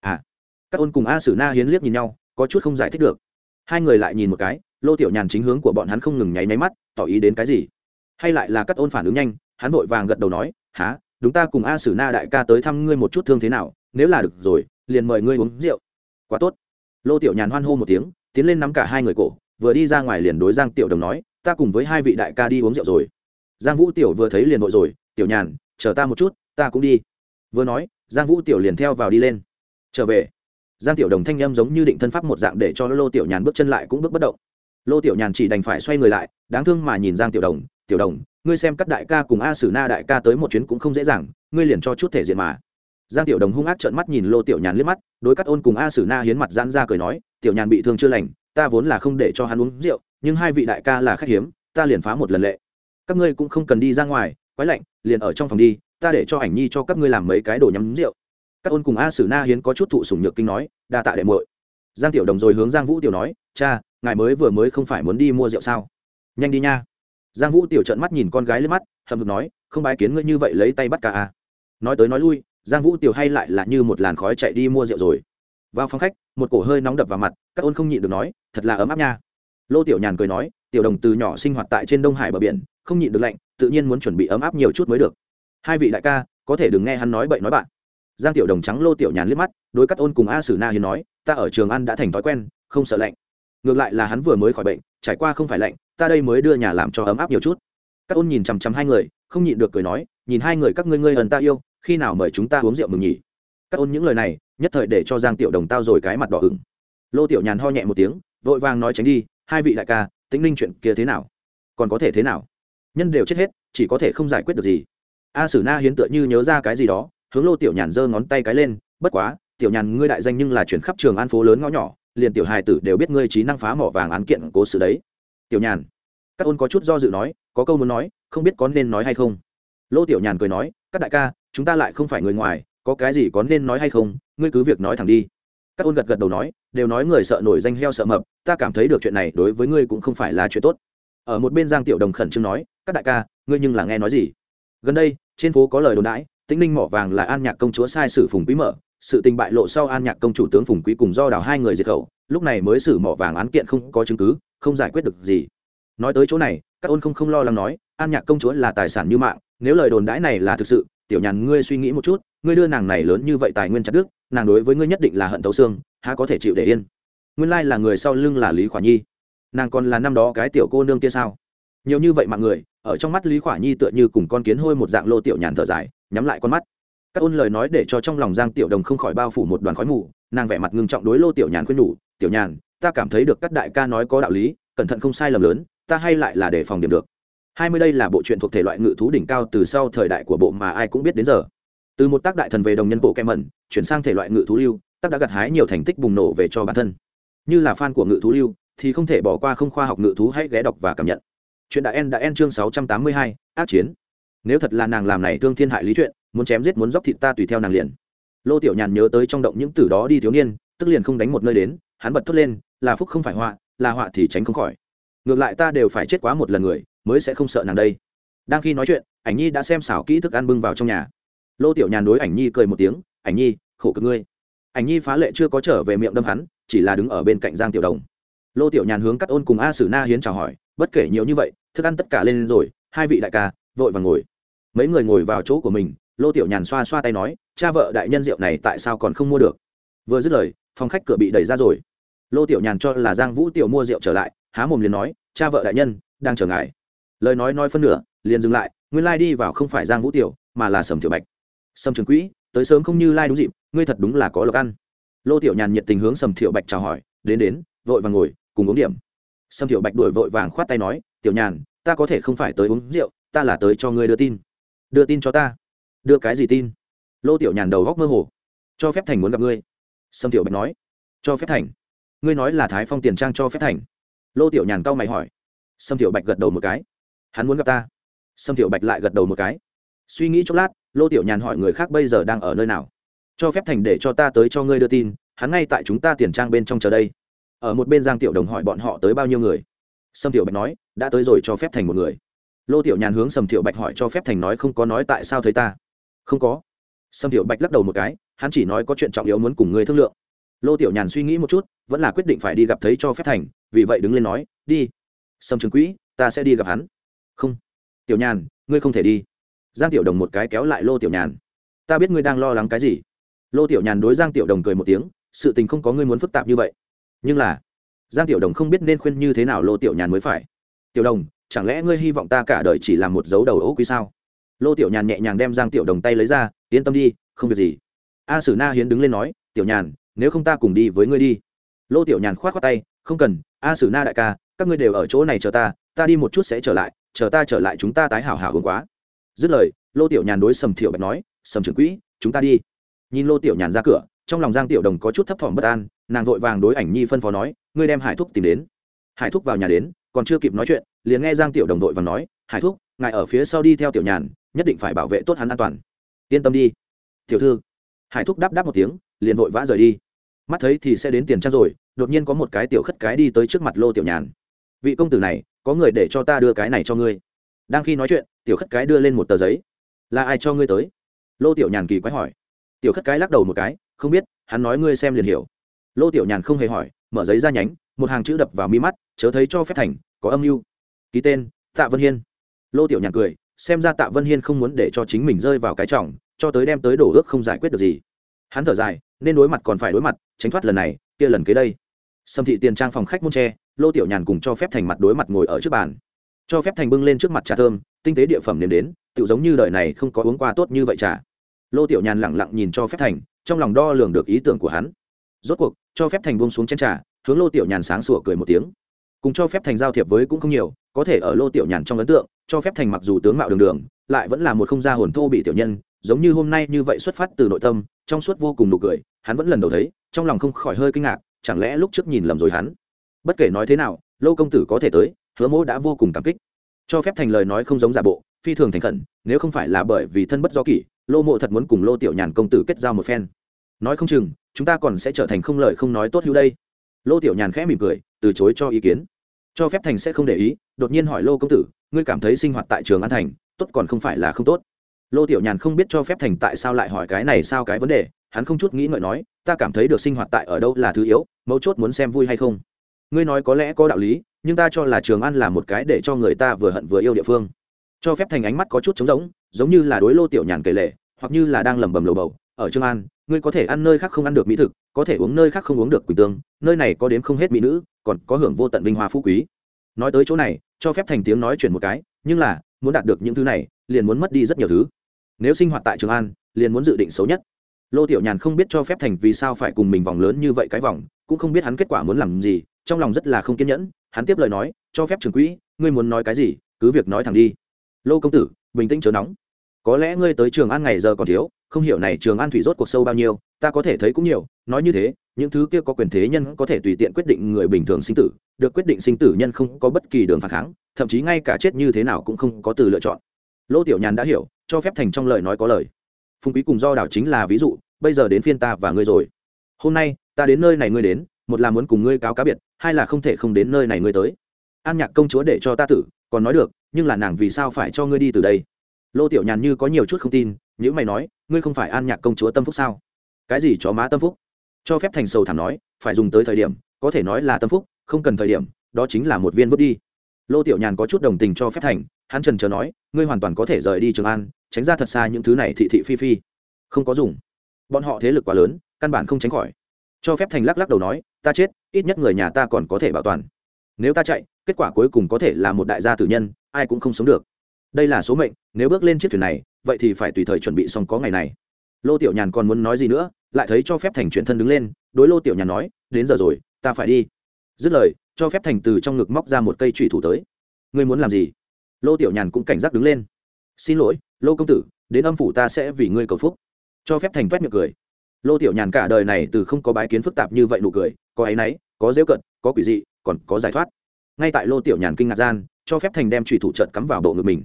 À các ôn cùng a sử na hiến liếc nhìn nhau, có chút không giải thích được. Hai người lại nhìn một cái, lô tiểu nhàn chính hướng của bọn hắn không ngừng nháy máy mắt, tỏ ý đến cái gì? Hay lại là các ôn phản ứng nhanh, hắn vội vàng gật đầu nói há đúng ta cùng a sử na đại ca tới thăm ngươi một chút thương thế nào, nếu là được rồi, liền mời ngươi uống rượu. Quá tốt. Lô tiểu nhàn hoan hô một tiếng, tiến lên nắm cả hai người cổ, vừa đi ra ngoài liền đối giang tiểu đồng nói, ta cùng với hai vị đại ca đi uống rượu rồi giang vũ tiểu vừa thấy liền vội rồi, tiểu nhàn, chờ ta một chút, ta cũng đi. Vừa nói, giang vũ tiểu liền theo vào đi lên. Trở về. Giang tiểu đồng thanh â m giống như định thân pháp một dạng để cho lô tiểu nhàn bước chân lại cũng bước bất động. Lô tiểu nhàn chỉ đành phải xoay người lại, đáng thương mà nhìn giang tiểu đồng tiểu đồng, ngươi xem các đại ca cùng a sử na đại ca tới một chuyến cũng không dễ dàng, ngươi liền cho chút thể diện mà. Giang tiểu đồng hung ác trợn mắt nhìn lô tiểu nhàn liếc mắt, đối cắt ôn cùng a sử na hiến mặt giãn ra cười nói, tiểu nhàn bị thương chưa lành, ta vốn là không để cho hắn uống rượu, nhưng hai vị đại ca là khách hiếm, ta liền phá một lần lệ các ngươi cũng không cần đi ra ngoài, quái lạnh, liền ở trong phòng đi, ta để cho ảnh nhi cho các ngươi làm mấy cái đồ nhắm rượu. Các ôn cùng a sử na hiến có chút thụ sủng nhược kinh nói, đa tạ đệ muội. Giang tiểu đồng rồi hướng giang vũ tiểu nói, cha, ngài mới vừa mới không phải muốn đi mua rượu sao? Nhanh đi nha. Giang vũ tiểu trợn mắt nhìn con gái lên mắt hầm hực nói, không bái kiến ngươi như vậy lấy tay bắt cả à. nói tới nói lui, giang vũ tiểu hay lại là như một làn khói chạy đi mua rượu rồi. Vào phòng khách, một cổ hơi nóng đập vào mặt, các ôn không nhịn được nói, thật là ấm áp nha. Lô tiểu nhàn cười nói, tiểu đồng từ nhỏ sinh hoạt tại trên đông hải bờ biển không nhịn được lạnh, tự nhiên muốn chuẩn bị ấm áp nhiều chút mới được. Hai vị đại ca, có thể đừng nghe hắn nói bậy nói bạn. Giang tiểu đồng trắng lô tiểu nhàn liếc mắt, đối cắt ôn cùng a sử na hiền nói, ta ở trường ăn đã thành thói quen, không sợ lạnh. Ngược lại là hắn vừa mới khỏi bệnh, trải qua không phải lạnh, ta đây mới đưa nhà làm cho ấm áp nhiều chút. Các ôn nhìn chằm chằm hai người, không nhịn được cười nói, nhìn hai người các ngươi ngươi ẩn ta yêu, khi nào mời chúng ta uống rượu mừng nhỉ? Các ôn những lời này, nhất thời để cho giang tiểu đồng tao rồi cái mặt đỏ ửng. Lô tiểu nhàn ho nhẹ một tiếng, vội vàng nói tránh đi, hai vị đại ca, tĩnh ninh chuyện kia thế nào? Còn có thể thế nào? Nhân đều chết hết, chỉ có thể không giải quyết được gì. A sử na hiến tựa như nhớ ra cái gì đó, hướng lô tiểu nhàn giơ ngón tay cái lên, bất quá, tiểu nhàn, ngươi đại danh nhưng là chuyển khắp trường an phố lớn ngõ nhỏ, liền tiểu hài tử đều biết ngươi trí năng phá mỏ vàng án kiện cố sự đấy. Tiểu nhàn. Các ôn có chút do dự nói, có câu muốn nói, không biết có nên nói hay không? Lô tiểu nhàn cười nói, các đại ca, chúng ta lại không phải người ngoài, có cái gì có nên nói hay không, ngươi cứ việc nói thẳng đi. Các ôn gật gật đầu nói, đều nói người sợ nổi danh heo sợ mập, ta cảm thấy được chuyện này đối với ngươi cũng không phải là chuyện tốt ở một bên giang tiểu đồng khẩn trương nói, các đại ca, ngươi nhưng là nghe nói gì? Gần đây, trên phố có lời đồn đãi, tĩnh ninh mỏ vàng là an nhạc công chúa sai sử phùng quý mở, sự tình bại lộ sau an nhạc công chủ tướng phùng quý cùng do đào hai người diệt khẩu, lúc này mới xử mỏ vàng án kiện không có chứng cứ, không giải quyết được gì. Nói tới chỗ này, các ôn không không lo lắng nói, an nhạc công chúa là tài sản như mạng, nếu lời đồn đãi này là thực sự, tiểu nhàn ngươi suy nghĩ một chút, ngươi đưa nàng này lớn như vậy tài nguyên chặt đức nàng đối với ngươi nhất định là hận thấu xương, há có thể chịu để yên? Nguyên lai là người sau lưng là lý khỏa nhi nàng còn là năm đó cái tiểu cô nương kia sao? Nhiều như vậy mạng người, ở trong mắt lý khỏa nhi tựa như cùng con kiến hôi một dạng lô tiểu nhàn thở dài, nhắm lại con mắt. Các ôn lời nói để cho trong lòng giang tiểu đồng không khỏi bao phủ một đoàn khói mù, nàng vẻ mặt ngưng trọng đối lô tiểu nhàn khuyên nhủ, tiểu nhàn, ta cảm thấy được các đại ca nói có đạo lý, cẩn thận không sai lầm lớn, ta hay lại là để phòng điểm được. Hai mươi đây là bộ truyện thuộc thể loại ngự thú đỉnh cao từ sau thời đại của bộ mà ai cũng biết đến giờ. Từ một tác đại thần về đồng nhân bộ kem mẩn, chuyển sang thể loại ngự thú lưu, tác đã gặt hái nhiều thành tích bùng nổ về cho bản thân. Như là fan của ngự thú lưu thì không thể bỏ qua không khoa học ngự thú hãy ghé đọc và cảm nhận. Chuyện đã en đã en chương sáu trăm tám mươi hai, ác chiến. Nếu thật là nàng làm này thương thiên hại lý chuyện, muốn chém giết muốn dóc thịt ta tùy theo nàng liền. Lô tiểu nhàn nhớ tới trong động những từ đó đi thiếu niên, tức liền không đánh một nơi đến, hắn bật thốt lên, là phúc không phải họa, là họa thì tránh không khỏi. Ngược lại ta đều phải chết quá một lần người, mới sẽ không sợ nàng đây. Đang khi nói chuyện, ảnh nhi đã xem xảo kỹ thức ăn bưng vào trong nhà. Lô tiểu nhàn đối ảnh nhi cười một tiếng, ảnh nhi, khổ cực ngươi. Ảnh nhi phá lệ chưa có trở về miệng đâm hắn, chỉ là đứng ở bên cạnh giang tiểu đồng lô tiểu nhàn hướng cắt ôn cùng a sử na hiến chào hỏi, bất kể nhiều như vậy, thức ăn tất cả lên rồi, hai vị đại ca, vội và ngồi. Mấy người ngồi vào chỗ của mình, lô tiểu nhàn xoa xoa tay nói, cha vợ đại nhân rượu này tại sao còn không mua được? Vừa dứt lời, phòng khách cửa bị đẩy ra rồi. Lô tiểu nhàn cho là giang vũ tiểu mua rượu trở lại, há mồm liền nói, cha vợ đại nhân, đang chờ ngài. Lời nói nói phân nửa, liền dừng lại, nguyên lai đi vào không phải giang vũ tiểu, mà là sầm tiểu bạch. Sầm trường quỹ, tới sớm không như lai đúng dịp, ngươi thật đúng là có lộc ăn. Lô tiểu nhàn nhiệt tình hướng sầm tiểu bạch chào hỏi, đến đến, vội vàng ngồi cùng uống điểm. Sâm tiểu bạch đuổi vội vàng khoát tay nói, tiểu nhàn, ta có thể không phải tới uống rượu, ta là tới cho ngươi đưa tin. Đưa tin cho ta? Đưa cái gì tin? Lô tiểu nhàn đầu góc mơ hồ. Cho phép thành muốn gặp ngươi. Sâm tiểu bạch nói. Cho phép thành? Ngươi nói là thái phong tiền trang cho phép thành? Lô tiểu nhàn cau mày hỏi. Sâm tiểu bạch gật đầu một cái. Hắn muốn gặp ta? Sâm tiểu bạch lại gật đầu một cái. Suy nghĩ chốc lát, lô tiểu nhàn hỏi người khác bây giờ đang ở nơi nào? Cho phép thành để cho ta tới cho ngươi đưa tin, hắn ngay tại chúng ta tiền trang bên trong chờ đây ở một bên giang tiểu đồng hỏi bọn họ tới bao nhiêu người. Sâm tiểu bạch nói, đã tới rồi cho phép thành một người. Lô tiểu nhàn hướng sầm tiểu bạch hỏi, cho phép thành nói không có nói tại sao thấy ta? Không có. Sâm tiểu bạch lắc đầu một cái, hắn chỉ nói có chuyện trọng yếu muốn cùng ngươi thương lượng. Lô tiểu nhàn suy nghĩ một chút, vẫn là quyết định phải đi gặp thấy cho phép thành, vì vậy đứng lên nói, đi. Sâm trường quỹ, ta sẽ đi gặp hắn. Không. Tiểu nhàn, ngươi không thể đi. Giang tiểu đồng một cái kéo lại lô tiểu nhàn. Ta biết ngươi đang lo lắng cái gì. Lô tiểu nhàn đối giang tiểu đồng cười một tiếng, sự tình không có ngươi muốn phức tạp như vậy nhưng là, giang tiểu đồng không biết nên khuyên như thế nào lô tiểu nhàn mới phải. Tiểu đồng, chẳng lẽ ngươi hy vọng ta cả đời chỉ làm một dấu đầu ấu quý sao? Lô tiểu nhàn nhẹ nhàng đem giang tiểu đồng tay lấy ra, yên tâm đi, không việc gì. A sử na hiến đứng lên nói, tiểu nhàn, nếu không ta cùng đi với ngươi đi. Lô tiểu nhàn k h o á t khoác tay, không cần, a sử na đại ca, các ngươi đều ở chỗ này chờ ta ta đi một chút sẽ trở lại, chờ ta trở lại chúng ta tái hảo hảo hương quá. Dứt lời, lô tiểu nhàn đối sầm thiệu bạch nói, sầm trưởng quỹ, chúng ta đi. Nhìn lô tiểu nhàn ra cửa trong lòng giang tiểu đồng có chút thấp thỏm bất an, nàng vội vàng đối ảnh nhi phân phó nói, ngươi đem hải thúc tìm đến. Hải thúc vào nhà đến, còn chưa kịp nói chuyện, liền nghe giang tiểu đồng vội vàng nói, hải thúc, ngài ở phía sau đi theo tiểu nhàn, nhất định phải bảo vệ tốt hắn an toàn. Yên tâm đi. Tiểu thư. Hải thúc đáp đáp một tiếng, liền vội vã rời đi. Mắt thấy thì sẽ đến tiền trang rồi, đột nhiên có một cái tiểu khất cái đi tới trước mặt lô tiểu nhàn. Vị công tử này, có người để cho ta đưa cái này cho ngươi. Đang khi nói chuyện, tiểu khất cái đưa lên một tờ giấy. Là ai cho ngươi tới? Lô tiểu nhàn kỳ quái hỏi. Tiểu khất cái lắc đầu một cái không biết, hắn nói ngươi xem liền hiểu. Lô tiểu nhàn không hề hỏi, mở giấy ra nhánh, một hàng chữ đập vào mi mắt, chớ thấy cho phép thành, có âm mưu. Ký tên, tạ vân hiên. Lô tiểu nhàn cười, xem ra tạ vân hiên không muốn để cho chính mình rơi vào cái trọng, cho tới đem tới đổ ước không giải quyết được gì. Hắn thở dài, nên đối mặt còn phải đối mặt, tránh thoát lần này, kia lần kế đây. Sâm thị tiền trang phòng khách môn tre lô tiểu nhàn cùng cho phép thành mặt đối mặt ngồi ở trước bàn. Cho phép thành bưng lên trước mặt trà thơm, tinh tế địa phẩm nếm đến tự giống như đời này không có uống qua tốt như vậy trà. Lô tiểu nhàn lẳng lặng nhìn cho phép thành trong lòng đo lường được ý tưởng của hắn. Rốt cuộc, cho phép thành buông xuống chén trà, hướng lô tiểu nhàn sáng sủa cười một tiếng. Cùng cho phép thành giao thiệp với cũng không nhiều, có thể ở lô tiểu nhàn trong ấn tượng, cho phép thành mặc dù tướng mạo đường đường, lại vẫn là một không gia hồn thô bị tiểu nhân, giống như hôm nay như vậy xuất phát từ nội tâm, trong suốt vô cùng nụ cười, hắn vẫn lần đầu thấy, trong lòng không khỏi hơi kinh ngạc, chẳng lẽ lúc trước nhìn lầm rồi hắn? Bất kể nói thế nào, lô công tử có thể tới, hứa mỗ đã vô cùng cảm kích. Cho phép thành lời nói không giống giả bộ, phi thường thành khẩn, nếu không phải là bởi vì thân bất do kỷ lô mộ thật muốn cùng lô tiểu nhàn công tử kết giao một phen. Nói không chừng, chúng ta còn sẽ trở thành không lời không nói tốt hữu đây. Lô tiểu nhàn khẽ mỉm cười, từ chối cho ý kiến. Cho phép thành sẽ không để ý, đột nhiên hỏi lô công tử, ngươi cảm thấy sinh hoạt tại trường an thành, tốt còn không phải là không tốt? Lô tiểu nhàn không biết cho phép thành tại sao lại hỏi cái này sao cái vấn đề, hắn không chút nghĩ ngợi nói, ta cảm thấy được sinh hoạt tại ở đâu là thứ yếu, mấu chốt muốn xem vui hay không. Ngươi nói có lẽ có đạo lý, nhưng ta cho là trường an là một cái để cho người ta vừa hận vừa yêu địa phương. Cho phép thành ánh mắt có chút trống rỗng giống như là đối lô tiểu nhàn kể lệ, hoặc như là đang lẩm bẩm lầu bầu, ở trường an, ngươi có thể ăn nơi khác không ăn được mỹ thực, có thể uống nơi khác không uống được quỳnh tương, nơi này có đến không hết mỹ nữ, còn có hưởng vô tận vinh hoa phú quý. Nói tới chỗ này, cho phép thành tiếng nói chuyển một cái, nhưng là, muốn đạt được những thứ này, liền muốn mất đi rất nhiều thứ. Nếu sinh hoạt tại trường an, liền muốn dự định xấu nhất. Lô tiểu nhàn không biết cho phép thành vì sao phải cùng mình vòng lớn như vậy cái vòng, cũng không biết hắn kết quả muốn làm gì, trong lòng rất là không kiên nhẫn, hắn tiếp lời nói, cho phép trường quỹ, ngươi muốn nói cái gì, cứ việc nói thẳng đi. Lô công tử, bình tĩnh chớ nóng có lẽ ngươi tới trường an ngày giờ còn thiếu, không hiểu này trường an thủy rốt cuộc sâu bao nhiêu, ta có thể thấy cũng nhiều, nói như thế, những thứ kia có quyền thế nhân có thể tùy tiện quyết định người bình thường sinh tử, được quyết định sinh tử nhân không có bất kỳ đường phản kháng, thậm chí ngay cả chết như thế nào cũng không có từ lựa chọn. Lỗ tiểu nhàn đã hiểu, cho phép thành trong lời nói có lời. Phùng quý cùng do đảo chính là ví dụ, bây giờ đến phiên ta và ngươi rồi. Hôm nay, ta đến nơi này ngươi đến, một là muốn cùng ngươi cáo cá biệt, hai là không thể không đến nơi này ngươi tới. An nhạc công chúa để cho ta tử, còn nói được, nhưng là nàng vì sao phải cho ngươi đi từ đây? Lô tiểu nhàn như có nhiều chút không tin những mày nói, ngươi không phải an nhạc công chúa tâm phúc sao? Cái gì chó má tâm phúc? Cho phép thành sầu thảm nói, phải dùng tới thời điểm, có thể nói là tâm phúc, không cần thời điểm, đó chính là một viên vứt đi. Lô tiểu nhàn có chút đồng tình cho phép thành, hắn trần chờ nói, ngươi hoàn toàn có thể rời đi trường an, tránh ra thật xa những thứ này thị thị phi phi. Không có dùng. Bọn họ thế lực quá lớn, căn bản không tránh khỏi. Cho phép thành lắc lắc đầu nói, ta chết, ít nhất người nhà ta còn có thể bảo toàn. Nếu ta chạy, kết quả cuối cùng có thể là một đại gia tử nhân, ai cũng không sống được đây là số mệnh, nếu bước lên chiếc thuyền này, vậy thì phải tùy thời chuẩn bị xong có ngày này. Lô tiểu nhàn còn muốn nói gì nữa, lại thấy cho phép thành chuyển thân đứng lên, đối lô tiểu nhàn nói, đến giờ rồi, ta phải đi. Dứt lời, cho phép thành từ trong ngực móc ra một cây trùy thủ tới. Ngươi muốn làm gì? Lô tiểu nhàn cũng cảnh giác đứng lên. Xin lỗi, lô công tử, đến âm phủ ta sẽ vì ngươi cầu phúc. Cho phép thành toét miệng cười. Lô tiểu nhàn cả đời này từ không có bái kiến phức tạp như vậy nụ cười, có áy náy, có dễu cận, có quỷ dị, còn có giải thoát. Ngay tại lô tiểu nhàn kinh ngạc gian, cho phép thành đem trùy thủ trận cắm vào bộ ngực mình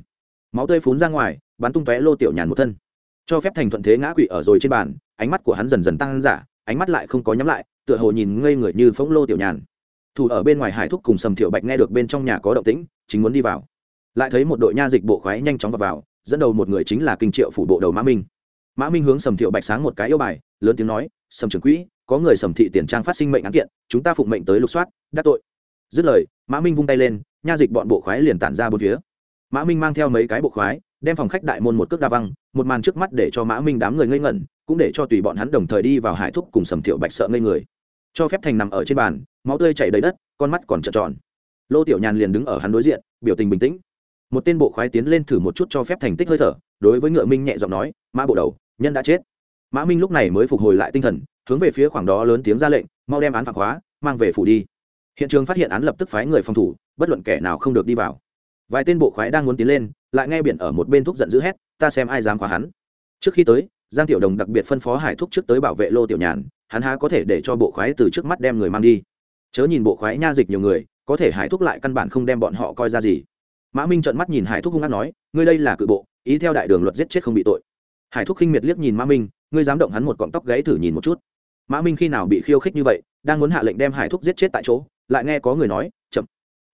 máu tươi phún ra ngoài bắn tung tóe lô tiểu nhàn một thân. Cho phép thành thuận thế ngã quỵ ở rồi trên bàn ánh mắt của hắn dần dần tăng giả ánh mắt lại không có nhắm lại tựa hồ nhìn ngây người như phóng lô tiểu nhàn. Thủ ở bên ngoài hải thúc cùng sầm thiệu bạch nghe được bên trong nhà có động tĩnh chính muốn đi vào. Lại thấy một đội nha dịch bộ khoái nhanh chóng vào, vào dẫn đầu một người chính là kinh triệu phủ bộ đầu mã minh. Mã minh hướng sầm thiệu bạch sáng một cái yêu bài lớn tiếng nói sầm trưởng quỹ có người sầm thị tiền trang phát sinh mệnh án kiện chúng ta phụng mệnh tới lục soát đắc tội. Dứt lời mã minh vung tay lên nha dịch bọn bộ khoái liền tản ra bốn phía mã minh mang theo mấy cái bộ khoái đem phòng khách đại môn một cước đa văng một màn trước mắt để cho mã minh đám người ngây ngẩn cũng để cho tùy bọn hắn đồng thời đi vào hải thúc cùng sầm thiệu bạch sợ ngây người. Cho phép thành nằm ở trên bàn máu tươi chảy đầy đất con mắt còn trợn tròn. Lô tiểu nhàn liền đứng ở hắn đối diện biểu tình bình tĩnh. Một tên bộ khoái tiến lên thử một chút cho phép thành tích hơi thở đối với ngựa minh nhẹ giọng nói mã bộ đầu nhân đã chết. Mã minh lúc này mới phục hồi lại tinh thần hướng về phía khoảng đó lớn tiếng ra lệnh mau đem án phạt hóa, mang về phủ đi. Hiện trường phát hiện án lập tức phái người phòng thủ bất luận kẻ nào không được đi vào vài tên bộ khoái đang muốn tiến lên, lại nghe biển ở một bên thúc giận dữ hét, ta xem ai dám khóa hắn. Trước khi tới, giang tiểu đồng đặc biệt phân phó hải thúc trước tới bảo vệ lô tiểu nhàn, hắn há có thể để cho bộ khoái từ trước mắt đem người mang đi. Chớ nhìn bộ khoái nha dịch nhiều người, có thể hải thúc lại căn bản không đem bọn họ coi ra gì. Mã minh trợn mắt nhìn hải thúc hung hát nói, ngươi đây là cự bộ, ý theo đại đường luật giết chết không bị tội. Hải thúc khinh miệt liếc nhìn mã minh, ngươi dám động hắn một cọng tóc gãy thử nhìn một chút. Mã minh khi nào bị khiêu khích như vậy, đang muốn hạ lệnh đem hải thúc giết chết tại chỗ, lại nghe có người nói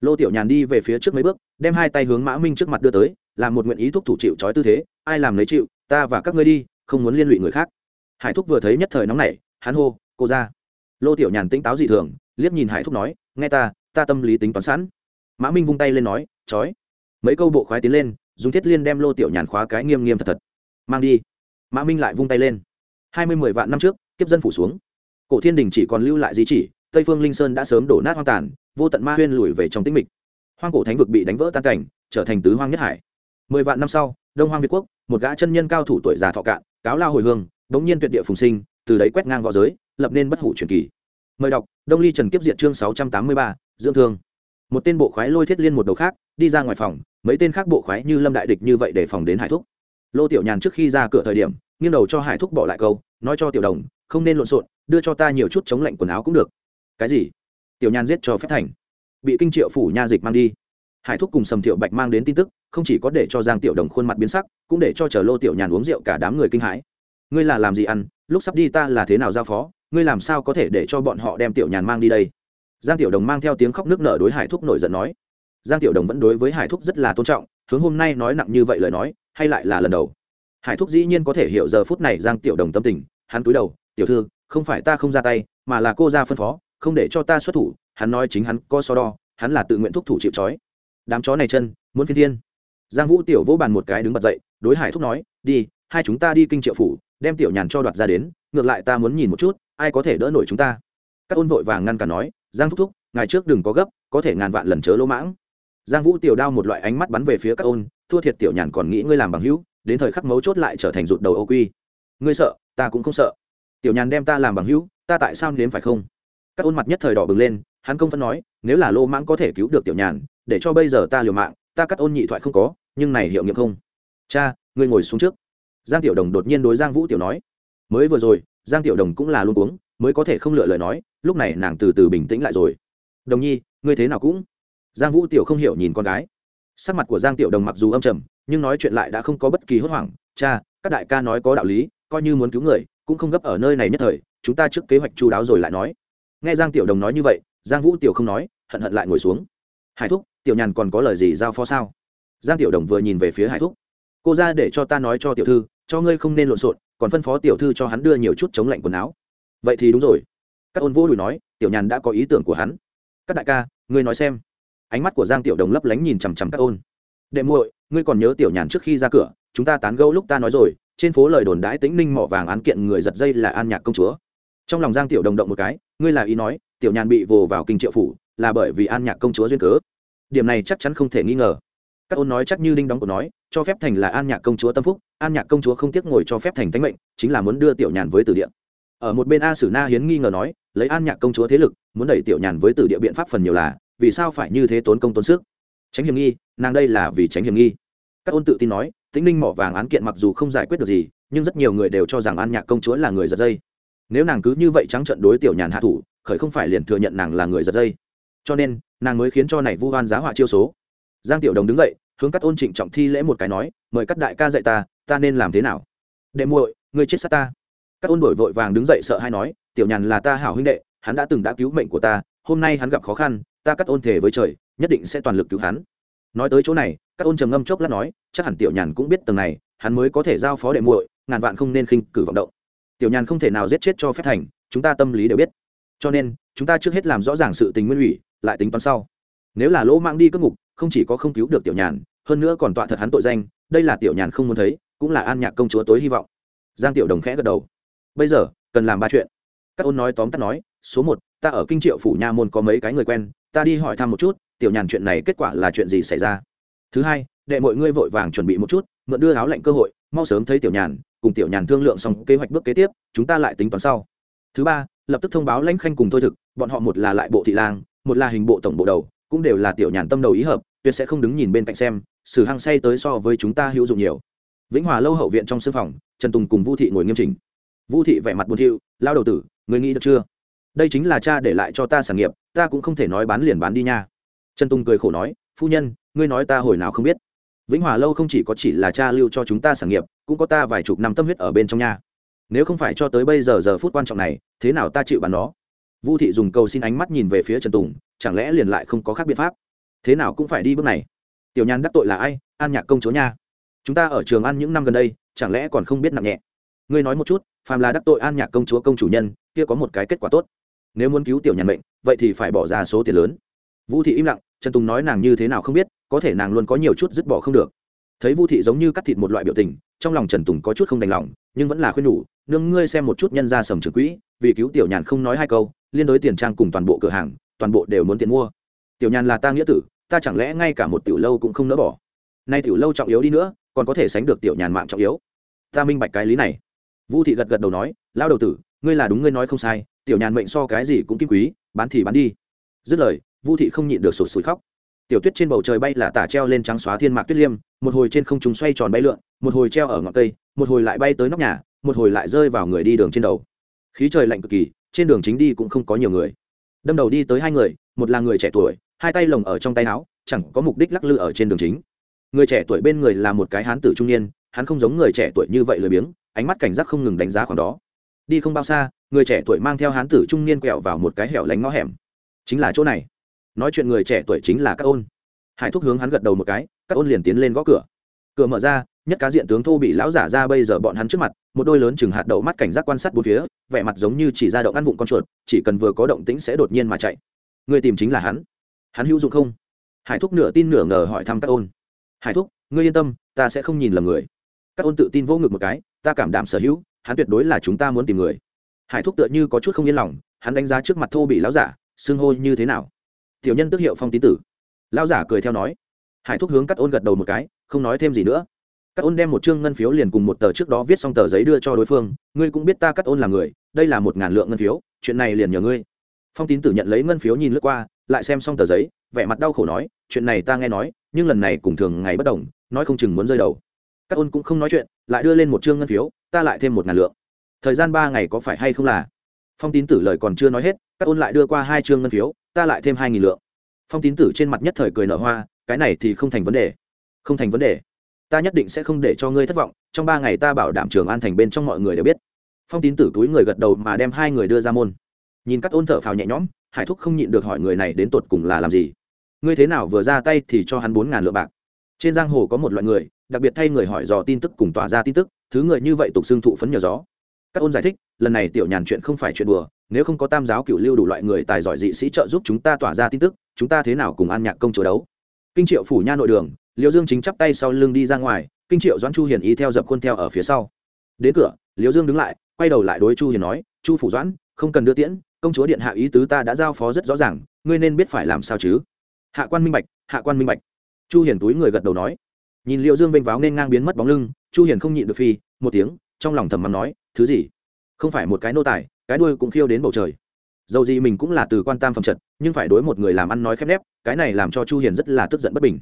lô tiểu nhàn đi về phía trước mấy bước, đem hai tay hướng mã minh trước mặt đưa tới làm một nguyện ý thúc thủ chịu trói tư thế, ai làm lấy chịu, ta và các ngươi đi, không muốn liên lụy người khác. Hải thúc vừa thấy nhất thời nóng nảy, hắn hô, cô ra. Lô tiểu nhàn tỉnh táo dị thường, liếc nhìn hải thúc nói, nghe ta ta tâm lý tính toán sẵn. Mã minh vung tay lên nói, trói. Mấy câu bộ khoái tiến lên, dùng thiết liên đem lô tiểu nhàn khóa cái nghiêm nghiêm thật thật. Mang đi. Mã minh lại vung tay lên. Hai mươi mười vạn năm trước, kiếp dân phủ xuống. Cổ thiên đình chỉ còn lưu lại di chỉ, tây phương linh sơn đã sớm đổ nát hoang tàn vô tận ma huyên lùi về trong tĩnh mịch. Hoang cổ thánh vực bị đánh vỡ tan cảnh, trở thành tứ hoang nhất hải. Mười vạn năm sau, đông hoang việt quốc, một gã chân nhân cao thủ tuổi già thọ cạn, cáo lao hồi hương, đống nhiên tuyệt địa phùng sinh, từ đấy quét ngang v õ giới, lập nên bất hủ truyền kỳ. Mời đọc, đông ly trần kiếp diện chương sáu trăm tám mươi ba, dưỡng thương. Một tên bộ khoái lôi thiết liên một đầu khác, đi ra ngoài phòng, mấy tên khác bộ khoái như lâm đại địch như vậy để phòng đến hải thúc. Lô tiểu nhàn trước khi ra cửa thời điểm, nghiêng đầu cho hải thúc bỏ lại câu, nói cho tiểu đồng, không nên lộn xộn, đưa cho ta nhiều chút chống lạnh quần áo cũng được. Cái gì? Tiểu Nhan giết cho phép thành. Bị kinh triệu phủ nha dịch mang đi. Hải thúc cùng sầm thiệu bạch mang đến tin tức, không chỉ có để cho giang tiểu đồng khuôn mặt biến sắc, cũng để cho chờ lô tiểu nhàn uống rượu cả đám người kinh hãi. Ngươi là làm gì ăn? Lúc sắp đi ta là thế nào giao phó? Ngươi làm sao có thể để cho bọn họ đem tiểu nhàn mang đi đây? Giang tiểu đồng mang theo tiếng khóc nước nở đối hải thúc nổi giận nói. Giang tiểu đồng vẫn đối với hải thúc rất là tôn trọng, hướng hôm nay nói nặng như vậy lời nói, hay lại là lần đầu. Hải thúc dĩ nhiên có thể hiểu giờ phút này giang tiểu đồng tâm tình, hắn cúi đầu, tiểu thư, không phải ta không ra tay, mà là cô ra phân phó không để cho ta xuất thủ, hắn nói chính hắn có so đo, hắn là tự nguyện thúc thủ chịu trói. Đám chó này chân, muốn phiên thiên. Giang vũ tiểu vỗ bàn một cái đứng bật dậy, đối hải thúc nói, đi, hai chúng ta đi kinh triệu phủ, đem tiểu nhàn cho đoạt ra đến, ngược lại ta muốn nhìn một chút, ai có thể đỡ nổi chúng ta. Các ôn vội vàng ngăn cả nói, giang thúc thúc ngày trước đừng có gấp, có thể ngàn vạn lần chớ lỗ mãng. Giang vũ tiểu đao một loại ánh mắt bắn về phía các ôn, thua thiệt tiểu nhàn còn nghĩ ngươi làm bằng hữu, đến thời khắc mấu chốt lại trở thành rụt đầu ô quy. Ngươi sợ, ta cũng không sợ. Tiểu nhàn đem ta làm bằng hữu, ta tại sao nếm phải không? Các ôn mặt nhất thời đỏ bừng lên, hắn công phân nói, nếu là lô mãng có thể cứu được tiểu nhàn, để cho bây giờ ta liều mạng, ta cắt ôn nhị thoại không có, nhưng này hiệu nghiệm không. Cha, ngươi ngồi xuống trước. Giang tiểu đồng đột nhiên đối giang vũ tiểu nói, mới vừa rồi, giang tiểu đồng cũng là luôn uống mới có thể không lựa lời nói, lúc này nàng từ từ bình tĩnh lại rồi. Đồng nhi, ngươi thế nào cũng. Giang vũ tiểu không hiểu nhìn con gái. Sắc mặt của giang tiểu đồng mặc dù âm trầm, nhưng nói chuyện lại đã không có bất kỳ hốt hoảng. Cha, các đại ca nói có đạo lý, coi như muốn cứu người, cũng không gấp ở nơi này nhất thời, chúng ta trước kế hoạch chú đáo rồi lại nói nghe giang tiểu đồng nói như vậy, giang vũ tiểu không nói, hận hận lại ngồi xuống. Hải thúc, tiểu nhàn còn có lời gì giao phó sao? Giang tiểu đồng vừa nhìn về phía hải thúc. Cô ra để cho ta nói cho tiểu thư, cho ngươi không nên lộn xộn, còn phân phó tiểu thư cho hắn đưa nhiều chút chống lạnh quần áo. Vậy thì đúng rồi. Các ôn vô đùi nói, tiểu nhàn đã có ý tưởng của hắn. Các đại ca, ngươi nói xem. Ánh mắt của giang tiểu đồng lấp lánh nhìn chằm chằm các ôn. Đệ muội, ngươi còn nhớ tiểu nhàn trước khi ra cửa, chúng ta tán gẫu lúc ta nói rồi, trên phố lời đồn đãi tĩnh ninh mỏ vàng án kiện người giật dây là an nhạc công chúa trong lòng giang tiểu đồng động một cái, ngươi là ý nói, tiểu nhàn bị vồ vào kinh triệu phủ, là bởi vì an nhạc công chúa duyên cớ. Điểm này chắc chắn không thể nghi ngờ. Các ôn nói chắc như đinh đóng của nói, cho phép thành là an nhạc công chúa tâm phúc, an nhạc công chúa không tiếc ngồi cho phép thành tánh mệnh, chính là muốn đưa tiểu nhàn với từ địa. Ở một bên a sử na hiến nghi ngờ nói, lấy an nhạc công chúa thế lực, muốn đẩy tiểu nhàn với từ địa biện pháp phần nhiều là, vì sao phải như thế tốn công tốn sức? Tránh hiểm nghi, nàng đây là vì tránh hiểm nghi. Các ôn tự tin nói, tĩnh ninh mỏ vàng án kiện mặc dù không giải quyết được gì, nhưng rất nhiều người đều cho rằng an nhạc công chúa là người giật dây nếu nàng cứ như vậy trắng trận đối tiểu nhàn hạ thủ, khởi không phải liền thừa nhận nàng là người giật dây. Cho nên, nàng mới khiến cho này vu hoan giá họa chiêu số. Giang tiểu đồng đứng dậy, hướng cắt ôn trịnh trọng thi lễ một cái nói, mời cắt đại ca dạy ta ta nên làm thế nào? Đệ muội, ngươi chết sát ta. Cắt ôn đổi vội vàng đứng dậy sợ hay nói, tiểu nhàn là ta hảo huynh đệ, hắn đã từng đã cứu mệnh của ta, hôm nay hắn gặp khó khăn, ta cắt ôn thể với trời, nhất định sẽ toàn lực cứu hắn. Nói tới chỗ này cắt ôn trầm ngâm chốc lát nói, chắc hẳn tiểu nhàn cũng biết tầng này, hắn mới có thể giao phó đệ muội, ngàn vạn không nên khinh cử vọng động tiểu nhàn không thể nào giết chết cho phép thành, chúng ta tâm lý đều biết. Cho nên, chúng ta trước hết làm rõ ràng sự tình nguyên ủy, lại tính toán sau. Nếu là lỗ mang đi cất ngục, không chỉ có không cứu được tiểu nhàn, hơn nữa còn tọa thật hắn tội danh, đây là tiểu nhàn không muốn thấy, cũng là an nhạc công chúa tối hy vọng. Giang tiểu đồng khẽ gật đầu. Bây giờ, cần làm ba chuyện. Các ôn nói tóm tắt nói, số một, ta ở kinh triệu phủ nha môn có mấy cái người quen, ta đi hỏi thăm một chút, tiểu nhàn chuyện này kết quả là chuyện gì xảy ra? Thứ hai, đệ mọi ngươi vội vàng chuẩn bị một chút, mượn đưa áo lệnh cơ hội, mau sớm thấy tiểu nhàn cùng tiểu nhàn thương lượng xong kế hoạch bước kế tiếp, chúng ta lại tính toán sau. Thứ ba, lập tức thông báo lãnh khanh cùng thôi thực, bọn họ một là lại bộ thị lang, một là hình bộ tổng bộ đầu, cũng đều là tiểu nhàn tâm đầu ý hợp, tuyệt sẽ không đứng nhìn bên cạnh xem, sử hăng say tới so với chúng ta hữu dụng nhiều. Vĩnh hòa lâu hậu viện trong sư phòng, trần tùng cùng vu thị ngồi nghiêm chỉnh. Vu thị vẻ mặt buồn thiu lao đầu tử, người nghĩ được chưa? Đây chính là cha để lại cho ta sản nghiệp, ta cũng không thể nói bán liền bán đi nha. Trần tùng cười khổ nói, phu nhân, ngươi nói ta hồi nào không biết? Vĩnh hòa lâu không chỉ có chỉ là cha lưu cho chúng ta sản nghiệp, cũng có ta vài chục năm tâm huyết ở bên trong nhà. nếu không phải cho tới bây giờ giờ phút quan trọng này, thế nào ta chịu bán nó? Vu thị dùng cầu xin ánh mắt nhìn về phía trần tùng, chẳng lẽ liền lại không có khác biện pháp? Thế nào cũng phải đi bước này. Tiểu nhan đắc tội là ai? An nhạc công chúa nha. Chúng ta ở trường ăn những năm gần đây, chẳng lẽ còn không biết nặng nhẹ? Ngươi nói một chút, phàm là đắc tội an nhạc công chúa công chủ nhân, kia có một cái kết quả tốt. Nếu muốn cứu tiểu nhàn mệnh, vậy thì phải bỏ ra số tiền lớn. Vũ thị im lặng trần tùng nói nàng như thế nào không biết, có thể nàng luôn có nhiều chút dứt bỏ không được. Thấy vũ thị giống như cắt thịt một loại biểu tình, trong lòng trần tùng có chút không đành lòng, nhưng vẫn là khuyên nhủ, nương, ngươi xem một chút nhân ra sầm trường quỹ, vì cứu tiểu nhàn không nói hai câu, liên đối tiền trang cùng toàn bộ cửa hàng, toàn bộ đều muốn tiền mua. Tiểu nhàn là ta nghĩa tử, ta chẳng lẽ ngay cả một tiểu lâu cũng không nỡ bỏ? Nay tiểu lâu trọng yếu đi nữa, còn có thể sánh được tiểu nhàn mạng trọng yếu. Ta minh bạch cái lý này. Vũ thị gật gật đầu nói lao đầu tử, ngươi là đúng, ngươi nói không sai, tiểu nhàn mệnh so cái gì cũng kim quý, bán thì bán đi. Dứt lời vũ thị không nhịn được sụt sùi khóc. Tiểu tuyết trên bầu trời bay là tả treo lên trắng xóa thiên mạc tuyết liêm, một hồi trên không trung xoay tròn bay lượn, một hồi treo ở ngọn cây, một hồi lại bay tới nóc nhà, một hồi lại rơi vào người đi đường trên đầu. Khí trời lạnh cực kỳ, trên đường chính đi cũng không có nhiều người. Đâm đầu đi tới hai người, một là người trẻ tuổi, hai tay lồng ở trong tay áo, chẳng có mục đích lắc lư ở trên đường chính. Người trẻ tuổi bên người là một cái hán tử trung niên, hắn không giống người trẻ tuổi như vậy lười biếng, ánh mắt cảnh giác không ngừng đánh giá khoảng đó. Đi không bao xa, người trẻ tuổi mang theo hán tử trung niên quẹo vào một cái hẻo lánh ngõ hẻm. Chính là chỗ này nói chuyện người trẻ tuổi chính là các ôn. Hải thúc hướng hắn gật đầu một cái, các ôn liền tiến lên gõ cửa. Cửa mở ra, nhất cá diện tướng thô bị lão giả ra bây giờ bọn hắn trước mặt, một đôi lớn chừng hạt đậu mắt cảnh giác quan sát bốn phía, vẻ mặt giống như chỉ ra động ăn vụng con chuột, chỉ cần vừa có động tĩnh sẽ đột nhiên mà chạy. Người tìm chính là hắn. Hắn hữu dụng không? Hải thúc nửa tin nửa ngờ hỏi thăm các ôn. Hải thúc, ngươi yên tâm, ta sẽ không nhìn lầm người. Các ôn tự tin vỗ ngực một cái, ta cảm đảm sở hữu, hắn tuyệt đối là chúng ta muốn tìm người. Hải thúc tựa như có chút không yên lòng, hắn đánh giá trước mặt thô bị lão giả, xưng hô như thế nào? Tiểu nhân tức hiệu phong tín tử. Lao giả cười theo nói. Hải thúc hướng cắt ôn gật đầu một cái, không nói thêm gì nữa. Cắt ôn đem một chương ngân phiếu liền cùng một tờ trước đó viết xong tờ giấy đưa cho đối phương. Ngươi cũng biết ta cắt ôn là người, đây là một ngàn lượng ngân phiếu, chuyện này liền nhờ ngươi. Phong tín tử nhận lấy ngân phiếu nhìn lướt qua, lại xem xong tờ giấy, vẻ mặt đau khổ nói, chuyện này ta nghe nói, nhưng lần này cùng thường ngày bất đồng, nói không chừng muốn rơi đầu. Các ôn cũng không nói chuyện, lại đưa lên một chương ngân phiếu, ta lại thêm một ngàn lượng. Thời gian ba ngày có phải hay không là? Phong tín tử lời còn chưa nói hết các ôn lại đưa qua hai chương ngân phiếu ta lại thêm hai nghìn lượng. Phong tín tử trên mặt nhất thời cười nở hoa, cái này thì không thành vấn đề. Không thành vấn đề. Ta nhất định sẽ không để cho ngươi thất vọng, trong ba ngày ta bảo đảm trường an thành bên trong mọi người đều biết. Phong tín tử túi người gật đầu mà đem hai người đưa ra môn. Nhìn các ôn thở phào nhẹ nhõm, hải thúc không nhịn được hỏi người này đến tột cùng là làm gì. Ngươi thế nào vừa ra tay thì cho hắn bốn ngàn lượng bạc. Trên giang hồ có một loại người, đặc biệt thay người hỏi dò tin tức cùng tỏa ra tin tức, thứ người như vậy tục xương thụ phấn nhờ gió các ôn giải thích, lần này tiểu nhàn chuyện không phải chuyện đùa, nếu không có tam giáo cựu lưu đủ loại người tài giỏi dị sĩ trợ giúp chúng ta tỏa ra tin tức, chúng ta thế nào cùng an nhạc công chúa đấu? Kinh triệu phủ nha nội đường, liêu dương chính chắp tay sau lưng đi ra ngoài, kinh triệu doãn chu hiền ý theo dập khuôn theo ở phía sau. Đến cửa, liêu dương đứng lại, quay đầu lại đối chu hiền nói, chu phủ doãn, không cần đưa tiễn, công chúa điện hạ ý tứ ta đã giao phó rất rõ ràng, ngươi nên biết phải làm sao chứ? Hạ quan minh bạch, hạ quan minh bạch. Chu hiền túi người gật đầu nói. Nhìn liêu dương vênh váo nên ngang biến mất bóng lưng, chu hiền không nhịn được phi, một tiếng trong lòng thầm mắng nói, thứ gì? Không phải một cái nô tài, cái đuôi cũng khiêu đến bầu trời. Dầu gì mình cũng là từ quan tam phẩm trật, nhưng phải đối một người làm ăn nói khép nép, cái này làm cho chu hiền rất là tức giận bất bình.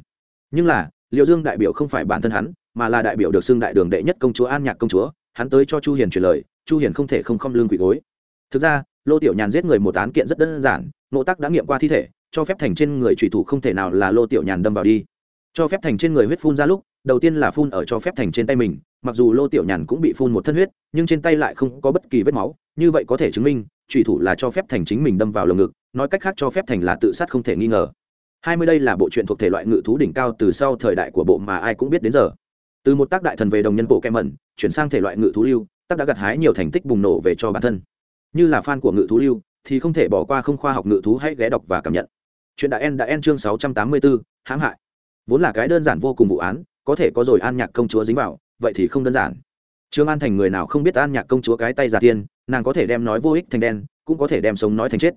Nhưng là liệu dương đại biểu không phải bản thân hắn, mà là đại biểu được xưng đại đường đệ nhất công chúa an nhạc công chúa, hắn tới cho chu hiền truyền lời, chu hiền không thể không không lương quỷ gối. Thực ra, lô tiểu nhàn giết người một án kiện rất đơn giản nộ tắc đã nghiệm qua thi thể, cho phép thành trên người trùy thủ không thể nào là lô tiểu nhàn đâm vào đi. Cho phép thành trên người huyết phun ra lúc, đầu tiên là phun ở cho phép thành trên tay mình mặc dù lô tiểu nhàn cũng bị phun một thân huyết, nhưng trên tay lại không có bất kỳ vết máu, như vậy có thể chứng minh, trùy thủ là cho phép thành chính mình đâm vào lồng ngực, nói cách khác cho phép thành là tự sát không thể nghi ngờ. Hai mươi đây là bộ truyện thuộc thể loại ngự thú đỉnh cao từ sau thời đại của bộ mà ai cũng biết đến giờ. Từ một tác đại thần về đồng nhân bộ kem mẩn, chuyển sang thể loại ngự thú lưu, tác đã gặt hái nhiều thành tích bùng nổ về cho bản thân. Như là fan của ngự thú lưu, thì không thể bỏ qua không khoa học ngự thú hãy ghé đọc và cảm nhận. Chuyện đại en đã en chương sáu trăm tám mươi bốn hãm hại. Vốn là cái đơn giản vô cùng vụ án, có thể có rồi an nhạc công chúa dính vào vậy thì không đơn giản. Trương an thành người nào không biết an nhạc công chúa cái tay giả tiên nàng có thể đem nói vô ích thành đen, cũng có thể đem sống nói thành chết.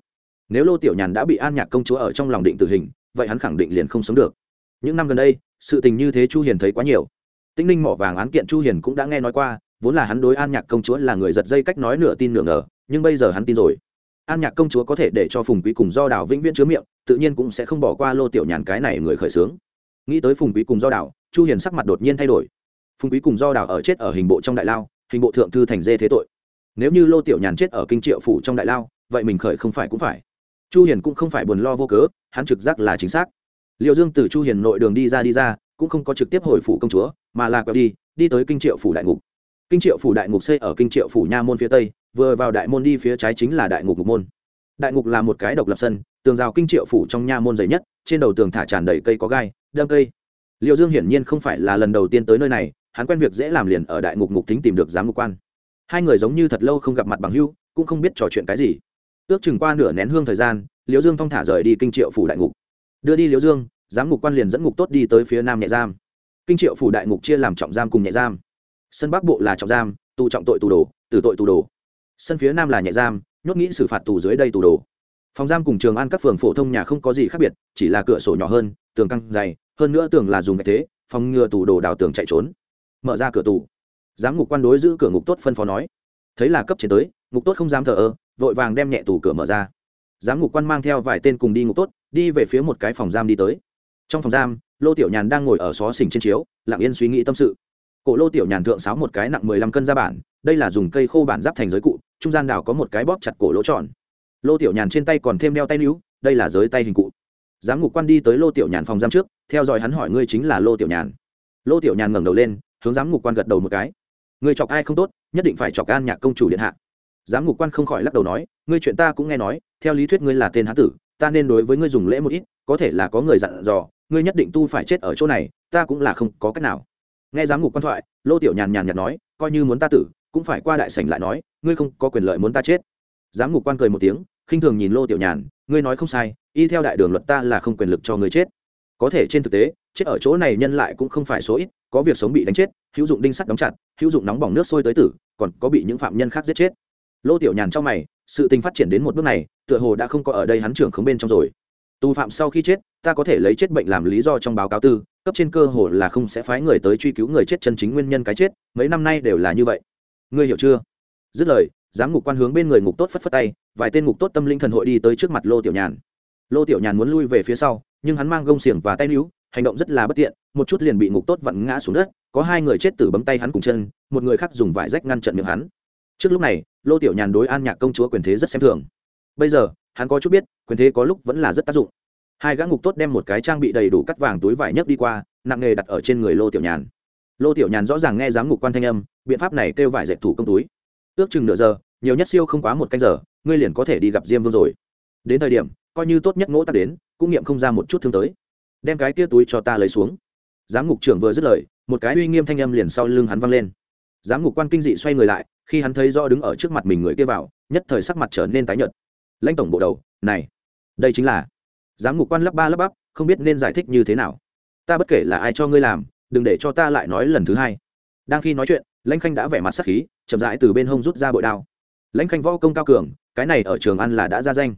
Nếu lô tiểu nhàn đã bị an nhạc công chúa ở trong lòng định tử hình, vậy hắn khẳng định liền không sống được. Những năm gần đây, sự tình như thế chu hiền thấy quá nhiều. Tinh ninh mỏ vàng án kiện chu hiền cũng đã nghe nói qua, vốn là hắn đối an nhạc công chúa là người giật dây cách nói nửa tin nửa ngờ, nhưng bây giờ hắn tin rồi. An nhạc công chúa có thể để cho phùng quý cùng do đảo vĩnh viễn chứa miệng, tự nhiên cũng sẽ không bỏ qua lô tiểu nhàn cái này người khởi sướng. Nghĩ tới phùng quý cùng do đảo, chu hiền sắc mặt đột nhiên thay đổi phùng quý cùng do đảo ở chết ở hình bộ trong đại lao, hình bộ thượng thư thành dê thế tội. Nếu như lô tiểu nhàn chết ở kinh triệu phủ trong đại lao, vậy mình khởi không phải cũng phải. Chu hiền cũng không phải buồn lo vô cớ, hắn trực giác là chính xác. Liệu dương từ chu hiền nội đường đi ra đi ra, cũng không có trực tiếp hồi phủ công chúa, mà là quẹo đi đi tới kinh triệu phủ đại ngục. Kinh triệu phủ đại ngục xây ở kinh triệu phủ nha môn phía tây, vừa vào đại môn đi phía trái chính là đại ngục ngục môn. Đại ngục là một cái độc lập sân, tường rào kinh triệu phủ trong nha môn dày nhất, trên đầu tường thả tràn đầy cây có gai, đâm cây. Liệu dương hiển nhiên không phải là lần đầu tiên tới nơi này hắn quen việc dễ làm liền ở đại ngục ngục thính tìm được giám ngục quan. Hai người giống như thật lâu không gặp mặt bằng hưu cũng không biết trò chuyện cái gì. Ước chừng qua nửa nén hương thời gian, liễu dương thong thả rời đi kinh triệu phủ đại ngục. Đưa đi liễu dương, giám ngục quan liền dẫn ngục tốt đi tới phía nam nhẹ giam. Kinh triệu phủ đại ngục chia làm trọng giam cùng nhẹ giam. Sân bắc bộ là trọng giam, tù trọng tội tù đồ, tử tội tù đồ. Sân phía nam là nhẹ giam, nhốt nghĩ xử phạt tù dưới đây tù đồ. Phòng giam cùng trường an các phường phổ thông nhà không có gì khác biệt, chỉ là cửa sổ nhỏ hơn, tường căng dày, hơn nữa tường là dùng cái thế, phòng ngừa tù đồ đào tường chạy trốn mở ra cửa tù. Giám ngục quan đối giữ cửa ngục tốt phân phó nói. Thấy là cấp trên tới, ngục tốt không dám thờ ơ, vội vàng đem nhẹ tù cửa mở ra. Giám ngục quan mang theo vài tên cùng đi ngục tốt, đi về phía một cái phòng giam đi tới. Trong phòng giam, lô tiểu nhàn đang ngồi ở xó xỉnh trên chiếu, lặng yên suy nghĩ tâm sự. Cổ lô tiểu nhàn thượng sáo một cái nặng mười lăm cân ra bản, đây là dùng cây khô bản giáp thành giới cụ, trung gian đảo có một cái bóp chặt cổ lỗ tròn. Lô tiểu nhàn trên tay còn thêm đeo tay níu, đây là giới tay hình cụ. Giám ngục quan đi tới lô tiểu nhàn phòng giam trước, theo dõi hắn hỏi ngươi chính là lô tiểu nhàn. Lô tiểu nhàn ngẩng đầu lên hướng giám ngục quan gật đầu một cái. Người chọc ai không tốt, nhất định phải chọc an nhạc công chủ điện hạ. Giám ngục quan không khỏi lắc đầu nói, ngươi chuyện ta cũng nghe nói, theo lý thuyết ngươi là tên hán tử, ta nên đối với ngươi dùng lễ một ít, có thể là có người dặn dò, ngươi nhất định tu phải chết ở chỗ này, ta cũng là không có cách nào. Nghe giám ngục quan thoại, lô tiểu nhàn nhàn nhạt nói, coi như muốn ta tử, cũng phải qua đại sảnh lại nói, ngươi không có quyền lợi muốn ta chết. Giám ngục quan cười một tiếng, khinh thường nhìn lô tiểu nhàn, ngươi nói không sai, y theo đại đường luật ta là không quyền lực cho ngươi chết. Có thể trên thực tế, chết ở chỗ này nhân lại cũng không phải số ít có việc sống bị đánh chết, hữu dụng đinh sắt đóng chặt, hữu dụng nóng bỏng nước sôi tới tử, còn có bị những phạm nhân khác giết chết. Lô tiểu nhàn trong mày, sự tình phát triển đến một bước này, tựa hồ đã không có ở đây hắn trưởng không bên trong rồi. Tù phạm sau khi chết, ta có thể lấy chết bệnh làm lý do trong báo cáo tư, cấp trên cơ hồ là không sẽ phái người tới truy cứu người chết chân chính nguyên nhân cái chết, mấy năm nay đều là như vậy. Ngươi hiểu chưa? Dứt lời, giám ngục quan hướng bên người ngục tốt phất phất tay, vài tên ngục tốt tâm linh thần hội đi tới trước mặt lô tiểu nhàn. Lô tiểu nhàn muốn lui về phía sau, nhưng hắn mang gông xiềng và tay níu, hành động rất là bất tiện một chút liền bị ngục tốt vặn ngã xuống đất, có hai người chết tử bấm tay hắn cùng chân, một người khác dùng vải rách ngăn trận miệng hắn. Trước lúc này, lô tiểu nhàn đối an nhạc công chúa quyền thế rất xem thường. Bây giờ, hắn có chút biết, quyền thế có lúc vẫn là rất tác dụng. Hai gã ngục tốt đem một cái trang bị đầy đủ cắt vàng túi vải nhấc đi qua, nặng nghề đặt ở trên người lô tiểu nhàn. Lô tiểu nhàn rõ ràng nghe giám ngục quan thanh âm, biện pháp này kêu vải dệt thủ công túi. Ước chừng nửa giờ, nhiều nhất siêu không quá một canh giờ, ngươi liền có thể đi gặp diêm vương rồi. Đến thời điểm, coi như tốt nhất ngỗ ta đến, cũng nghiệm không ra một chút thương tới. Đem cái tia túi cho ta lấy xuống giám ngục trưởng vừa dứt lời, một cái uy nghiêm thanh âm liền sau lưng hắn văng lên. Giám ngục quan kinh dị xoay người lại, khi hắn thấy do đứng ở trước mặt mình người kia vào, nhất thời sắc mặt trở nên tái nhợt. Lãnh tổng bộ đầu, này, đây chính là giám ngục quan lắp ba lắp bắp, không biết nên giải thích như thế nào. Ta bất kể là ai cho ngươi làm, đừng để cho ta lại nói lần thứ hai. Đang khi nói chuyện, lãnh khanh đã vẻ mặt sắc khí, chậm rãi từ bên hông rút ra bội đao. Lãnh khanh võ công cao cường, cái này ở trường ăn là đã ra danh.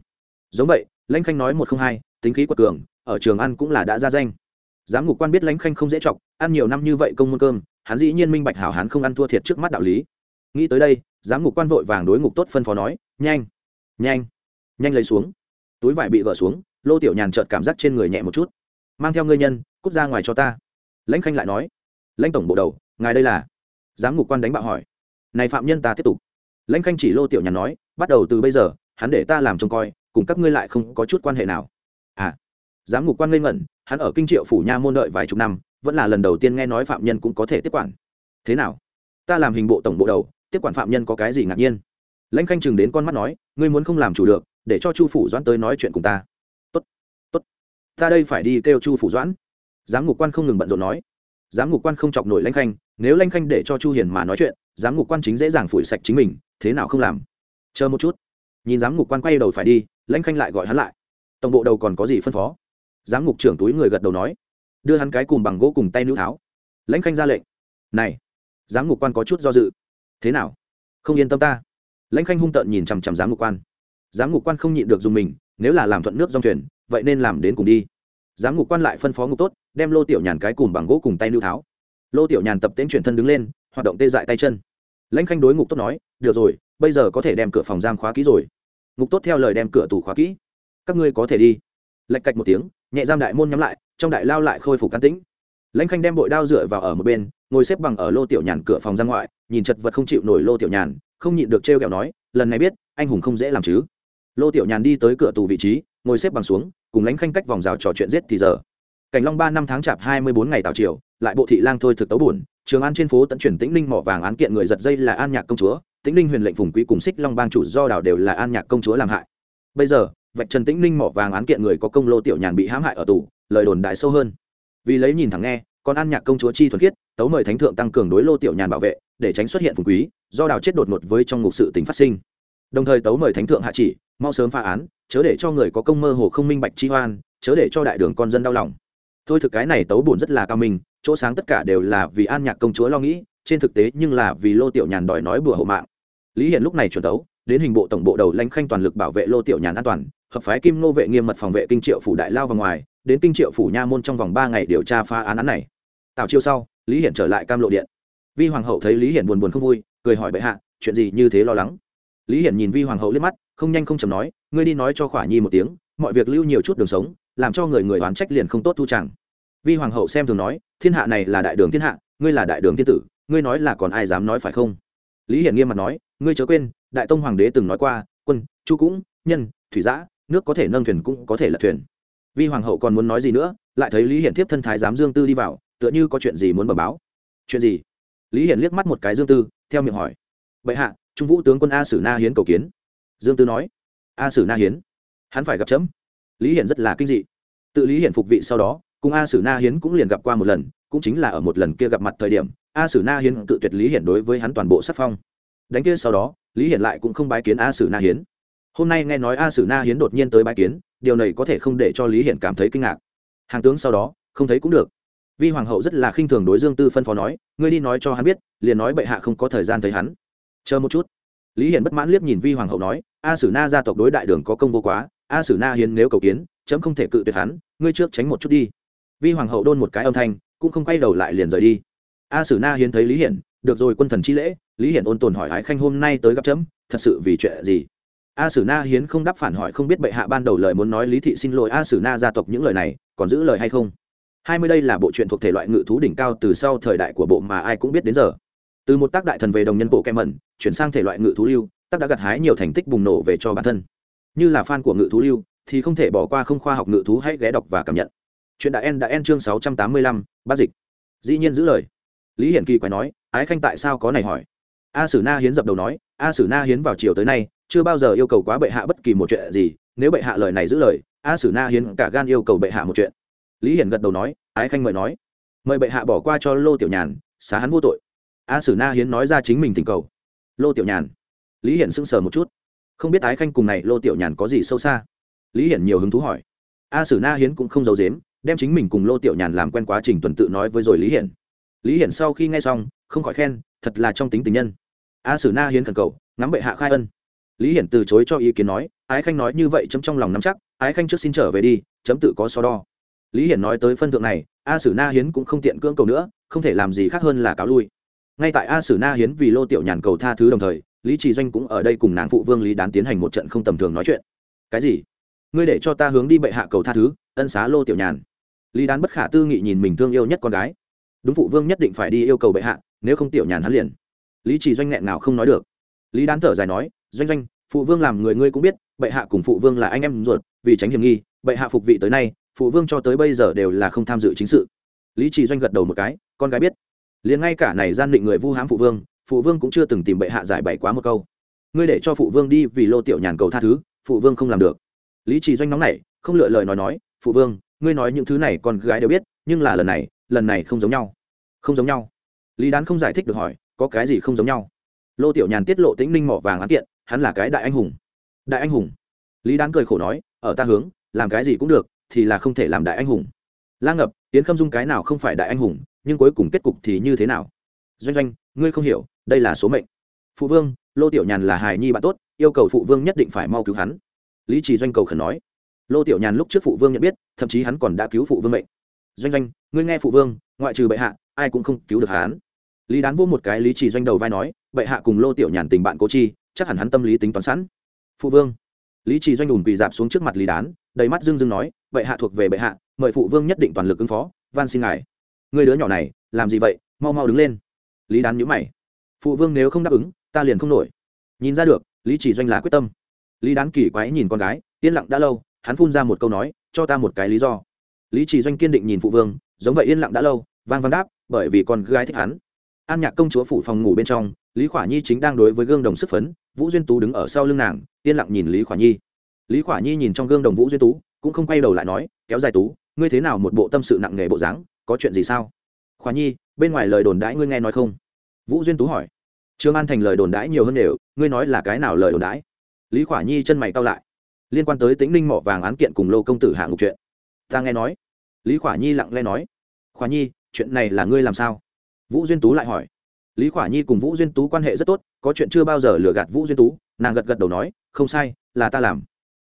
Giống vậy, lãnh khanh nói một không hai, tính khí quật cường, ở trường ăn cũng là đã ra danh giám ngục quan biết lãnh khanh không dễ chọc, ăn nhiều năm như vậy công môn cơm, hắn dĩ nhiên minh bạch hảo hắn không ăn thua thiệt trước mắt đạo lý. Nghĩ tới đây, giám ngục quan vội vàng đối ngục tốt phân phó nói, nhanh nhanh nhanh lấy xuống. Túi vải bị gỡ xuống, lô tiểu nhàn chợt cảm giác trên người nhẹ một chút. Mang theo ngươi nhân, cút ra ngoài cho ta. Lãnh khanh lại nói, lãnh tổng bộ đầu, ngài đây là? Giám ngục quan đánh bạo hỏi, này phạm nhân ta tiếp tục. Lãnh khanh chỉ lô tiểu nhàn nói, bắt đầu từ bây giờ, hắn để ta làm trông coi, cùng các ngươi lại không có chút quan hệ nào. À giám ngục quan ngây ngẩn hắn ở kinh triệu phủ nha môn đợi vài chục năm, vẫn là lần đầu tiên nghe nói phạm nhân cũng có thể tiếp quản. Thế nào? Ta làm hình bộ tổng bộ đầu, tiếp quản phạm nhân có cái gì ngạc nhiên? Lãnh khanh chừng đến con mắt nói, ngươi muốn không làm chủ được, để cho chu phủ doãn tới nói chuyện cùng ta. Tốt tốt. Ta đây phải đi kêu chu phủ doãn. Giám ngục quan không ngừng bận rộn nói. Giám ngục quan không chọc nổi lãnh khanh, nếu lãnh khanh để cho chu hiền mà nói chuyện, giám ngục quan chính dễ dàng phủi sạch chính mình, thế nào không làm? Chờ một chút. Nhìn giám ngục quan quay đầu phải đi, lãnh khanh lại gọi hắn lại. Tổng bộ đầu còn có gì phân phó? Giám ngục trưởng túi người gật đầu nói, đưa hắn cái cùng bằng gỗ cùng tay nữ tháo. Lãnh khanh ra lệnh, này, giám ngục quan có chút do dự. Thế nào? Không yên tâm ta. Lãnh khanh hung tợn nhìn chằm chằm giám ngục quan. Giám ngục quan không nhịn được dùng mình, nếu là làm thuận nước dòng thuyền, vậy nên làm đến cùng đi. Giám ngục quan lại phân phó ngục tốt, đem lô tiểu nhàn cái cùng bằng gỗ cùng tay nữ tháo. Lô tiểu nhàn tập tễnh chuyển thân đứng lên, hoạt động tê dại tay chân. Lãnh khanh đối ngục tốt nói, được rồi, bây giờ có thể đem cửa phòng giam khóa kỹ rồi. Ngục tốt theo lời đem cửa tủ khóa kỹ. Các ngươi có thể đi lạch cạch một tiếng, nhẹ giam đại môn nhắm lại, trong đại lao lại khôi phục can tĩnh. Lãnh khanh đem bội đao dựa vào ở một bên, ngồi xếp bằng ở lô tiểu nhàn cửa phòng ra ngoại, nhìn chật vật không chịu nổi lô tiểu nhàn, không nhịn được trêu kẹo nói, lần này biết, anh hùng không dễ làm chứ. Lô tiểu nhàn đi tới cửa tù vị trí, ngồi xếp bằng xuống, cùng lãnh khanh cách vòng rào trò chuyện giết thì giờ. Cảnh long ba năm tháng chạp hai mươi bốn ngày tào triều, lại bộ thị lang thôi thực tấu buồn, trường an trên phố tận chuyển tĩnh ninh mỏ vàng án kiện người giật dây là an nhạc công chúa, tĩnh ninh huyền lệnh phùng quý cùng xích long bang chủ do đảo đều là an nhạc công chúa làm hại. Bây giờ vạch trần tĩnh ninh mỏ vàng án kiện người có công lô tiểu nhàn bị hãm hại ở tù, lời đồn đại sâu hơn. Vì lấy nhìn thẳng nghe, còn an nhạc công chúa chi thuần khiết, tấu mời thánh thượng tăng cường đối lô tiểu nhàn bảo vệ, để tránh xuất hiện phùng quý, do đào chết đột ngột với trong ngục sự tình phát sinh. Đồng thời tấu mời thánh thượng hạ chỉ, mau sớm phá án, chớ để cho người có công mơ hồ không minh bạch chi hoan, chớ để cho đại đường con dân đau lòng. Thôi thực cái này tấu bổn rất là cao minh, chỗ sáng tất cả đều là vì an nhạc công chúa lo nghĩ, trên thực tế nhưng là vì lô tiểu nhàn đòi nói bừa hộ mạng. Lý hiện lúc này chuẩn tấu, đến hình bộ tổng bộ đầu lãnh khanh toàn lực bảo vệ lô tiểu nhàn an toàn hợp phái kim nô vệ nghiêm mật phòng vệ kinh triệu phủ đại lao vào ngoài, đến kinh triệu phủ nha môn trong vòng ba ngày điều tra phá án án này. Tào chiêu sau, lý hiển trở lại cam lộ điện. Vi hoàng hậu thấy lý hiển buồn buồn không vui, cười hỏi bệ hạ, chuyện gì như thế lo lắng? Lý hiển nhìn vi hoàng hậu liếc mắt, không nhanh không chầm nói, ngươi đi nói cho khỏa nhi một tiếng, mọi việc lưu nhiều chút đường sống, làm cho người người oán trách liền không tốt thu chẳng. Vi hoàng hậu xem thường nói, thiên hạ này là đại đường thiên hạ, ngươi là đại đường thiên tử, ngươi nói là còn ai dám nói phải không? Lý hiển nghiêm mặt nói, ngươi chớ quên, đại tông hoàng đế từng nói qua, quân, chu cũng, nhân, thủy giã nước có thể nâng thuyền cũng có thể lật thuyền. Vi hoàng hậu còn muốn nói gì nữa, lại thấy lý hiển tiếp thân thái giám dương tư đi vào, tựa như có chuyện gì muốn bẩm báo. Chuyện gì? Lý hiển liếc mắt một cái dương tư, theo miệng hỏi. Bệ hạ, trung vũ tướng quân a sử na hiến cầu kiến. Dương tư nói. A sử na hiến? Hắn phải gặp chấm. Lý hiển rất là kinh dị. Tự lý hiển phục vị sau đó, cùng a sử na hiến cũng liền gặp qua một lần, cũng chính là ở một lần kia gặp mặt thời điểm, a sử na hiến tự tuyệt lý hiển đối với hắn toàn bộ sắc phong. Đánh kia sau đó, lý hiển lại cũng không bái kiến a sử na hiến hôm nay nghe nói a sử na hiến đột nhiên tới bãi kiến, điều này có thể không để cho lý hiển cảm thấy kinh ngạc. Hàng tướng sau đó, không thấy cũng được. Vi hoàng hậu rất là khinh thường đối dương tư phân phó nói, ngươi đi nói cho hắn biết, liền nói bệ hạ không có thời gian thấy hắn. Chờ một chút. Lý hiển bất mãn liếc nhìn vi hoàng hậu nói, a sử na gia tộc đối đại đường có công vô quá, a sử na hiến nếu cầu kiến, chấm không thể cự tuyệt hắn, ngươi trước tránh một chút đi. Vi hoàng hậu đôn một cái âm thanh, cũng không quay đầu lại liền rời đi. A sử na hiến thấy lý hiển, được rồi quân thần chi lễ, lý hiển ôn tồn hỏi ái khanh hôm nay tới gặp chấm, thật sự vì chuyện gì? A sử na hiến không đáp phản hỏi không biết bệ hạ ban đầu lời muốn nói lý thị xin lỗi a sử na gia tộc những lời này, còn giữ lời hay không? Hai mươi đây là bộ truyện thuộc thể loại ngự thú đỉnh cao từ sau thời đại của bộ mà ai cũng biết đến giờ. Từ một tác đại thần về đồng nhân bộ kem mẩn, chuyển sang thể loại ngự thú lưu, tác đã gặt hái nhiều thành tích bùng nổ về cho bản thân. Như là fan của ngự thú lưu, thì không thể bỏ qua không khoa học ngự thú hãy ghé đọc và cảm nhận. Chuyện đã en đã en chương sáu trăm tám mươi lăm, bát dịch. Dĩ nhiên giữ lời. Lý hiển kỳ quay nói, ái khanh tại sao có này hỏi? A sử na hiến dập đầu nói, a sử na hiến vào chiều tới nay chưa bao giờ yêu cầu quá bệ hạ bất kỳ một chuyện gì, nếu bệ hạ lời này giữ lời, a sử na hiến cả gan yêu cầu bệ hạ một chuyện. Lý hiển gật đầu nói, ái khanh mời nói. Mời bệ hạ bỏ qua cho lô tiểu nhàn, xá hắn vô tội. A sử na hiến nói ra chính mình tình cầu. Lô tiểu nhàn. Lý hiển sững sờ một chút. Không biết ái khanh cùng này lô tiểu nhàn có gì sâu xa? Lý hiển nhiều hứng thú hỏi. A sử na hiến cũng không giấu dếm đem chính mình cùng lô tiểu nhàn làm quen quá trình tuần tự nói với rồi lý hiển. Lý hiển sau khi nghe xong, không khỏi khen, thật là trong tính tình nhân. A sử na hiến thần cầu, ngắm bệ hạ khai ân lý hiển từ chối cho ý kiến nói, ái khanh nói như vậy chấm trong lòng nắm chắc, ái khanh trước xin trở về đi, chấm tự có so đo. Lý hiển nói tới phân thượng này, a sử na hiến cũng không tiện cưỡng cầu nữa, không thể làm gì khác hơn là cáo lui. Ngay tại a sử na hiến vì lô tiểu nhàn cầu tha thứ đồng thời, lý trì doanh cũng ở đây cùng nàng phụ vương lý đán tiến hành một trận không tầm thường nói chuyện. Cái gì? Ngươi để cho ta hướng đi bệ hạ cầu tha thứ, ân xá lô tiểu nhàn. Lý đán bất khả tư nghị nhìn mình thương yêu nhất con gái. Đúng phụ vương nhất định phải đi yêu cầu bệ hạ, nếu không tiểu nhàn hắn liền. Lý trì doanh nghẹn nào không nói được. Lý đán thở dài nói doanh doanh, phụ vương làm người ngươi cũng biết, bệ hạ cùng phụ vương là anh em ruột, vì tránh hiểm nghi, bệ hạ phục vị tới nay, phụ vương cho tới bây giờ đều là không tham dự chính sự. Lý trì doanh gật đầu một cái, con gái biết. Liền ngay cả này gian định người vu hãm phụ vương phụ vương cũng chưa từng tìm bệ hạ giải bày quá một câu. Ngươi để cho phụ vương đi vì lô tiểu nhàn cầu tha thứ, phụ vương không làm được. Lý trì doanh nóng này không lựa lời nói nói, phụ vương, ngươi nói những thứ này con gái đều biết, nhưng là lần này lần này không giống nhau. Không giống nhau? Lý đán không giải thích được hỏi, có cái gì không giống nhau? Lô tiểu nhàn tiết lộ tĩnh ninh mỏ vàng án kiện hắn là cái đại anh hùng. Đại anh hùng. Lý đán cười khổ nói, ở ta hướng, làm cái gì cũng được, thì là không thể làm đại anh hùng. La ngập tiến khâm dung cái nào không phải đại anh hùng, nhưng cuối cùng kết cục thì như thế nào? Doanh doanh, ngươi không hiểu, đây là số mệnh. Phụ vương, lô tiểu nhàn là hài nhi bạn tốt, yêu cầu phụ vương nhất định phải mau cứu hắn. Lý trì doanh cầu khẩn nói, lô tiểu nhàn lúc trước phụ vương nhận biết, thậm chí hắn còn đã cứu phụ vương mệnh. Doanh doanh, ngươi nghe phụ vương, ngoại trừ bệ hạ, ai cũng không cứu được hắn. Lý đán vô một cái lý trì doanh đầu vai nói, bệ hạ cùng lô tiểu nhàn tình bạn cố chi chắc hẳn hắn tâm lý tính toán sẵn. Phụ vương. Lý trì doanh đùn quỳ dạp xuống trước mặt lý đán, đầy mắt dưng dưng nói bệ hạ thuộc về bệ hạ, mời phụ vương nhất định toàn lực ứng phó, van xin ngài. Người đứa nhỏ này, làm gì vậy? Mau mau đứng lên. Lý đán nhữ mày. Phụ vương nếu không đáp ứng, ta liền không nổi. Nhìn ra được, lý chỉ doanh là quyết tâm. Lý đán kỳ quái nhìn con gái, yên lặng đã lâu, hắn phun ra một câu nói, cho ta một cái lý do. Lý chỉ doanh kiên định nhìn phụ vương, giống vậy yên lặng đã lâu, vang vang đáp, bởi vì con gái thích hắn. An nhạc công chúa phủ phòng ngủ bên trong lý khỏa nhi chính đang đối với gương đồng sức phấn, vũ duyên tú đứng ở sau lưng nàng, yên lặng nhìn lý khỏa nhi. Lý khỏa nhi nhìn trong gương đồng vũ duyên tú, cũng không quay đầu lại nói, kéo dài tú, ngươi thế nào một bộ tâm sự nặng nề bộ dáng, có chuyện gì sao? Khỏa nhi, bên ngoài lời đồn đãi ngươi nghe nói không? Vũ duyên tú hỏi. Trương an thành lời đồn đãi nhiều hơn đều, ngươi nói là cái nào lời đồn đãi? Lý khỏa nhi chân mày cao lại. Liên quan tới tính ninh mỏ vàng án kiện cùng lô công tử hạ ngục chuyện. Ta nghe nói. Lý khỏa nhi lặng lẽ nói. Khỏa nhi, chuyện này là ngươi làm sao? Vũ duyên tú lại hỏi lý khỏa nhi cùng vũ duyên tú quan hệ rất tốt, có chuyện chưa bao giờ lừa gạt vũ duyên tú, nàng gật gật đầu nói, không sai, là ta làm.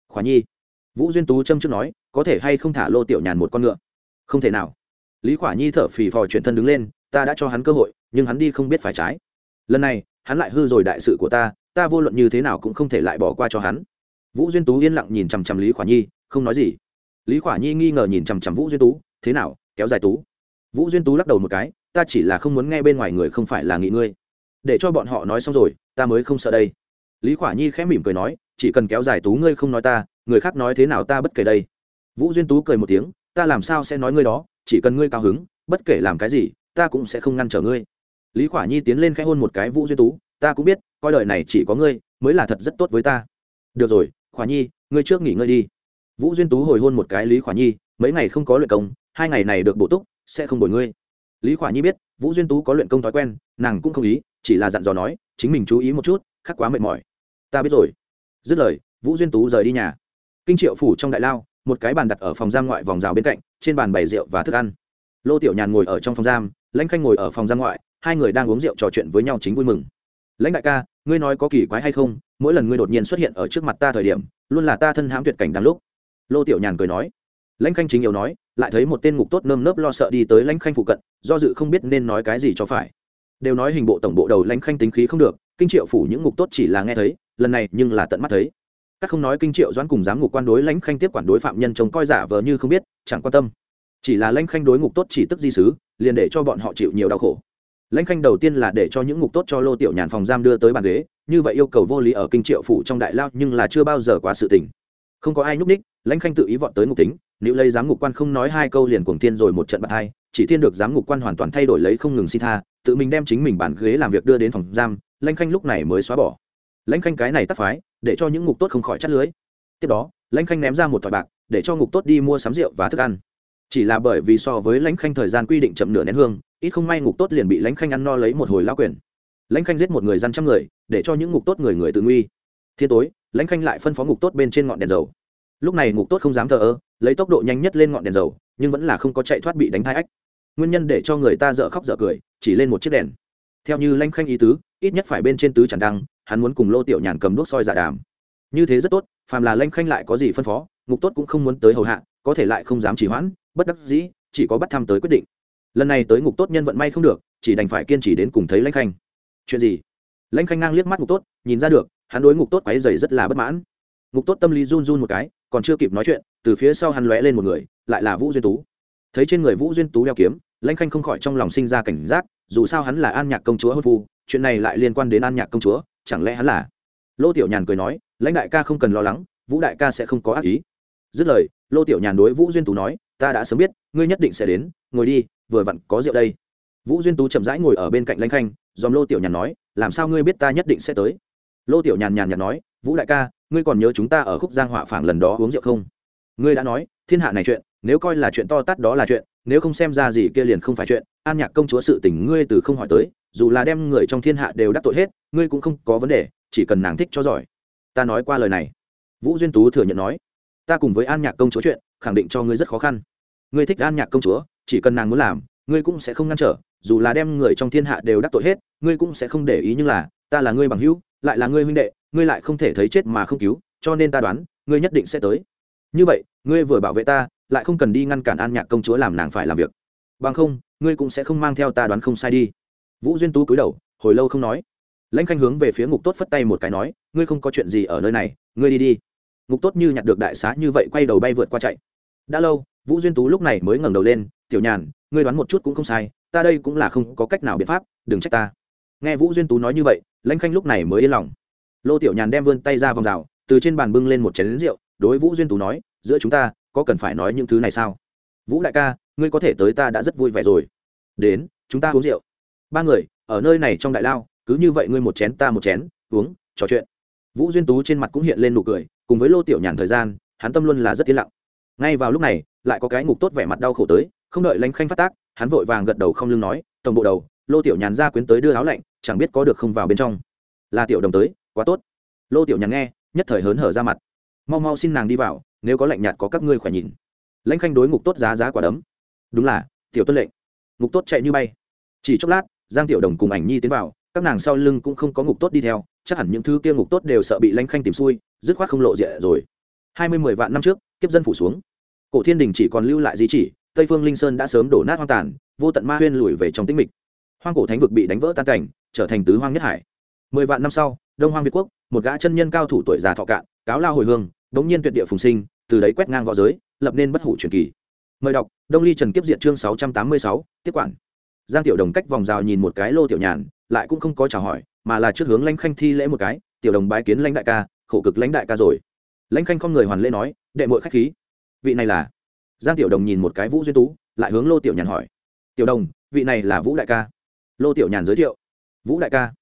Khỏa nhi. Vũ duyên tú châm trước nói, có thể hay không thả lô tiểu nhàn một con ngựa? Không thể nào. Lý khỏa nhi thở phì phò chuyển thân đứng lên, ta đã cho hắn cơ hội, nhưng hắn đi không biết phải trái. Lần này, hắn lại hư rồi đại sự của ta ta vô luận như thế nào cũng không thể lại bỏ qua cho hắn. Vũ duyên tú yên lặng nhìn chằm chằm lý khỏa nhi, không nói gì. Lý khỏa nhi nghi ngờ nhìn chằm chằm vũ duyên tú, thế nào, kéo dài tú? Vũ duyên tú lắc đầu một cái ta chỉ là không muốn nghe bên ngoài người không phải là nghị ngươi. Để cho bọn họ nói xong rồi, ta mới không sợ đây. Lý khỏa nhi khẽ mỉm cười nói, chỉ cần kéo dài tú ngươi không nói ta, người khác nói thế nào ta bất kể đây. Vũ duyên tú cười một tiếng, ta làm sao sẽ nói ngươi đó, chỉ cần ngươi cao hứng, bất kể làm cái gì, ta cũng sẽ không ngăn trở ngươi. Lý khỏa nhi tiến lên khẽ hôn một cái vũ duyên tú, ta cũng biết, coi đời này chỉ có ngươi, mới là thật rất tốt với ta. Được rồi, khỏa nhi, ngươi trước nghỉ ngơi đi. Vũ duyên tú hồi hôn một cái lý khỏa nhi, mấy ngày không có luyện công, hai ngày này được bổ túc, sẽ không đổi ngươi lý khỏa nhi biết vũ duyên tú có luyện công thói quen nàng cũng không ý chỉ là dặn dò nói chính mình chú ý một chút khắc quá mệt mỏi ta biết rồi dứt lời vũ duyên tú rời đi nhà kinh triệu phủ trong đại lao một cái bàn đặt ở phòng giam ngoại vòng rào bên cạnh trên bàn bày rượu và thức ăn lô tiểu nhàn ngồi ở trong phòng giam lãnh khanh ngồi ở phòng giam ngoại hai người đang uống rượu trò chuyện với nhau chính vui mừng lãnh đại ca ngươi nói có kỳ quái hay không mỗi lần ngươi đột nhiên xuất hiện ở trước mặt ta thời điểm luôn là ta thân hãm tuyệt cảnh đáng lúc lô tiểu nhàn cười nói lãnh khanh chính yếu nói, lại thấy một tên ngục tốt nơm nớp lo sợ đi tới lãnh khanh phụ cận, do dự không biết nên nói cái gì cho phải. Đều nói hình bộ tổng bộ đầu lãnh khanh tính khí không được, kinh triệu phủ những ngục tốt chỉ là nghe thấy, lần này nhưng là tận mắt thấy. Các không nói kinh triệu doãn cùng giám ngục quan đối lãnh khanh tiếp quản đối phạm nhân trông coi giả vờ như không biết, chẳng quan tâm. Chỉ là lãnh khanh đối ngục tốt chỉ tức di sứ, liền để cho bọn họ chịu nhiều đau khổ. Lãnh khanh đầu tiên là để cho những ngục tốt cho lô tiểu nhàn phòng giam đưa tới bàn ghế, như vậy yêu cầu vô lý ở kinh triệu phủ trong đại lao nhưng là chưa bao giờ quá sự tình không có ai nhúc ních lãnh khanh tự ý vọt tới ngục tính nếu lấy giám ngục quan không nói hai câu liền cuồng tiên rồi một trận bạc hai, chỉ thiên được giám ngục quan hoàn toàn thay đổi lấy không ngừng xin tha, tự mình đem chính mình bàn ghế làm việc đưa đến phòng giam, lãnh khanh lúc này mới xóa bỏ. Lãnh khanh cái này tắt phái, để cho những ngục tốt không khỏi chắt lưới. Tiếp đó, lãnh khanh ném ra một thỏi bạc, để cho ngục tốt đi mua sắm rượu và thức ăn. Chỉ là bởi vì so với lãnh khanh thời gian quy định chậm nửa nén hương, ít không may ngục tốt liền bị lãnh khanh ăn no lấy một hồi lao quyền. Lãnh khanh giết một người dân trăm người, để cho những ngục tốt người người tự nguy thiên tối, lãnh khanh lại phân phó ngục tốt bên trên ngọn đèn dầu. Lúc này ngục tốt không dám thờ ơ, lấy tốc độ nhanh nhất lên ngọn đèn dầu, nhưng vẫn là không có chạy thoát bị đánh thai ách. Nguyên nhân để cho người ta dở khóc dở cười, chỉ lên một chiếc đèn. Theo như lãnh khanh ý tứ, ít nhất phải bên trên tứ chẳng đăng, hắn muốn cùng lô tiểu nhàn cầm đuốc soi giả đàm. Như thế rất tốt, phàm là lãnh khanh lại có gì phân phó, ngục tốt cũng không muốn tới hầu hạ, có thể lại không dám chỉ hoãn, bất đắc dĩ, chỉ có bắt thăm tới quyết định. Lần này tới ngục tốt nhân vận may không được, chỉ đành phải kiên trì đến cùng thấy lãnh khanh. Chuyện gì? Lãnh khanh ngang liếc mắt ngục tốt, nhìn ra được hắn đối ngục tốt quáy dày rất là bất mãn. Ngục tốt tâm lý run run một cái, còn chưa kịp nói chuyện, từ phía sau hắn lóe lên một người, lại là vũ duyên tú. Thấy trên người vũ duyên tú đeo kiếm, lãnh khanh không khỏi trong lòng sinh ra cảnh giác, dù sao hắn là an nhạc công chúa hôn phu, chuyện này lại liên quan đến an nhạc công chúa, chẳng lẽ hắn là? Lô tiểu nhàn cười nói, lãnh đại ca không cần lo lắng, vũ đại ca sẽ không có ác ý. Dứt lời, lô tiểu nhàn đối vũ duyên tú nói, ta đã sớm biết, ngươi nhất định sẽ đến, ngồi đi, vừa vặn có rượu đây. Vũ duyên tú chậm rãi ngồi ở bên cạnh lãnh khanh, dòm lô tiểu nhàn nói, làm sao ngươi biết ta nhất định sẽ tới? Lô tiểu nhàn nhàn nhạt nói, vũ đại ca, ngươi còn nhớ chúng ta ở khúc giang họa phảng lần đó uống rượu không? Ngươi đã nói, thiên hạ này chuyện, nếu coi là chuyện to tát đó là chuyện, nếu không xem ra gì kia liền không phải chuyện. An nhạc công chúa sự tình ngươi từ không hỏi tới, dù là đem người trong thiên hạ đều đắc tội hết, ngươi cũng không có vấn đề, chỉ cần nàng thích cho giỏi. Ta nói qua lời này. Vũ duyên tú thừa nhận nói, ta cùng với an nhạc công chúa chuyện, khẳng định cho ngươi rất khó khăn. Ngươi thích an nhạc công chúa, chỉ cần nàng muốn làm, ngươi cũng sẽ không ngăn trở, dù là đem người trong thiên hạ đều đắc tội hết, ngươi cũng sẽ không để ý nhưng là, ta là ngươi bằng hữu lại là ngươi huynh đệ, ngươi lại không thể thấy chết mà không cứu, cho nên ta đoán, ngươi nhất định sẽ tới. Như vậy, ngươi vừa bảo vệ ta, lại không cần đi ngăn cản an nhạc công chúa làm nàng phải làm việc. Bằng không, ngươi cũng sẽ không mang theo ta đoán không sai đi. Vũ duyên tú cúi đầu, hồi lâu không nói. Lãnh khanh hướng về phía ngục tốt phất tay một cái nói, ngươi không có chuyện gì ở nơi này, ngươi đi đi. Ngục tốt như nhặt được đại xá như vậy quay đầu bay vượt qua chạy. Đã lâu, vũ duyên tú lúc này mới ngẩng đầu lên, tiểu nhàn, ngươi đoán một chút cũng không sai, ta đây cũng là không có cách nào biện pháp, đừng trách ta. Nghe vũ duyên tú nói như vậy lãnh khanh lúc này mới yên lòng. Lô tiểu nhàn đem vươn tay ra vòng rào, từ trên bàn bưng lên một chén rượu, đối vũ duyên tú nói, giữa chúng ta, có cần phải nói những thứ này sao? Vũ đại ca, ngươi có thể tới ta đã rất vui vẻ rồi. Đến, chúng ta uống rượu. Ba người, ở nơi này trong đại lao, cứ như vậy ngươi một chén ta một chén, uống, trò chuyện. Vũ duyên tú trên mặt cũng hiện lên nụ cười, cùng với lô tiểu nhàn thời gian, hắn tâm luôn là rất yên lặng. Ngay vào lúc này, lại có cái ngục tốt vẻ mặt đau khổ tới, không đợi lanh khanh phát tác, hắn vội vàng gật đầu không lưng nói, tổng bộ đầu, lô tiểu nhàn ra quyến tới đưa áo lạnh chẳng biết có được không vào bên trong. Là tiểu đồng tới, quá tốt. Lô tiểu nhàn nghe, nhất thời hớn hở ra mặt. Mau mau xin nàng đi vào, nếu có lạnh nhạt có các ngươi khỏe nhìn. Lãnh khanh đối ngục tốt giá giá quả đấm. Đúng là, tiểu tuân lệnh. Ngục tốt chạy như bay. Chỉ chốc lát, giang tiểu đồng cùng ảnh nhi tiến vào, các nàng sau lưng cũng không có ngục tốt đi theo, chắc hẳn những thứ kia ngục tốt đều sợ bị lãnh khanh tìm xui, dứt khoát không lộ diện rồi. Hai mươi mười vạn năm trước, kiếp dân phủ xuống. Cổ thiên đình chỉ còn lưu lại di chỉ, tây phương linh sơn đã sớm đổ nát hoang tàn, vô tận ma huyên lùi về trong tĩnh mịch. Hoang cổ thánh vực bị đánh vỡ tan cảnh trở thành tứ hoang nhất hải. Mười vạn năm sau, đông hoang việt quốc, một gã chân nhân cao thủ tuổi già thọ cạn, cáo lao hồi hương, đống nhiên tuyệt địa phùng sinh, từ đấy quét ngang võ giới, lập nên bất hủ truyền kỳ. Mời đọc, đông ly trần kiếp diện chương sáu trăm tám mươi sáu, tiếp quản. Giang tiểu đồng cách vòng rào nhìn một cái lô tiểu nhàn, lại cũng không có chào hỏi, mà là trước hướng lãnh khanh thi lễ một cái, tiểu đồng bái kiến lãnh đại ca, khổ cực lãnh đại ca rồi. Lãnh khanh không người hoàn lễ nói, đệ mội khách khí. Vị này là? Giang tiểu đồng nhìn một cái vũ duyên tú, lại hướng lô tiểu nhàn hỏi, tiểu đồng, vị này là vũ đại ca? Lô tiểu nhàn giới thiệu vũ đại ca.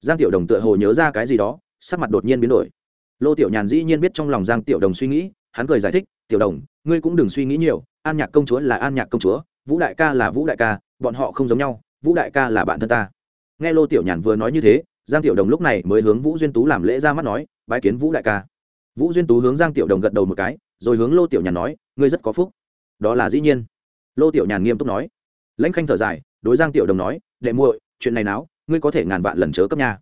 Giang tiểu đồng tựa hồ nhớ ra cái gì đó, sắc mặt đột nhiên biến đổi. Lô tiểu nhàn dĩ nhiên biết trong lòng giang tiểu đồng suy nghĩ, hắn cười giải thích, tiểu đồng, ngươi cũng đừng suy nghĩ nhiều, an nhạc công chúa là an nhạc công chúa, vũ đại ca là vũ đại ca, bọn họ không giống nhau, vũ đại ca là bạn thân ta. Nghe lô tiểu nhàn vừa nói như thế, giang tiểu đồng lúc này mới hướng vũ duyên tú làm lễ ra mắt nói, bái kiến vũ đại ca. Vũ duyên tú hướng giang tiểu đồng gật đầu một cái, rồi hướng lô tiểu nhàn nói, ngươi rất có phúc. Đó là dĩ nhiên. Lô tiểu nhàn nghiêm túc nói. Lãnh khanh thở dài, đối giang tiểu đồng nói, đệ muội, chuyện này nào ngươi có thể ngàn vạn lần chớ cấp nhà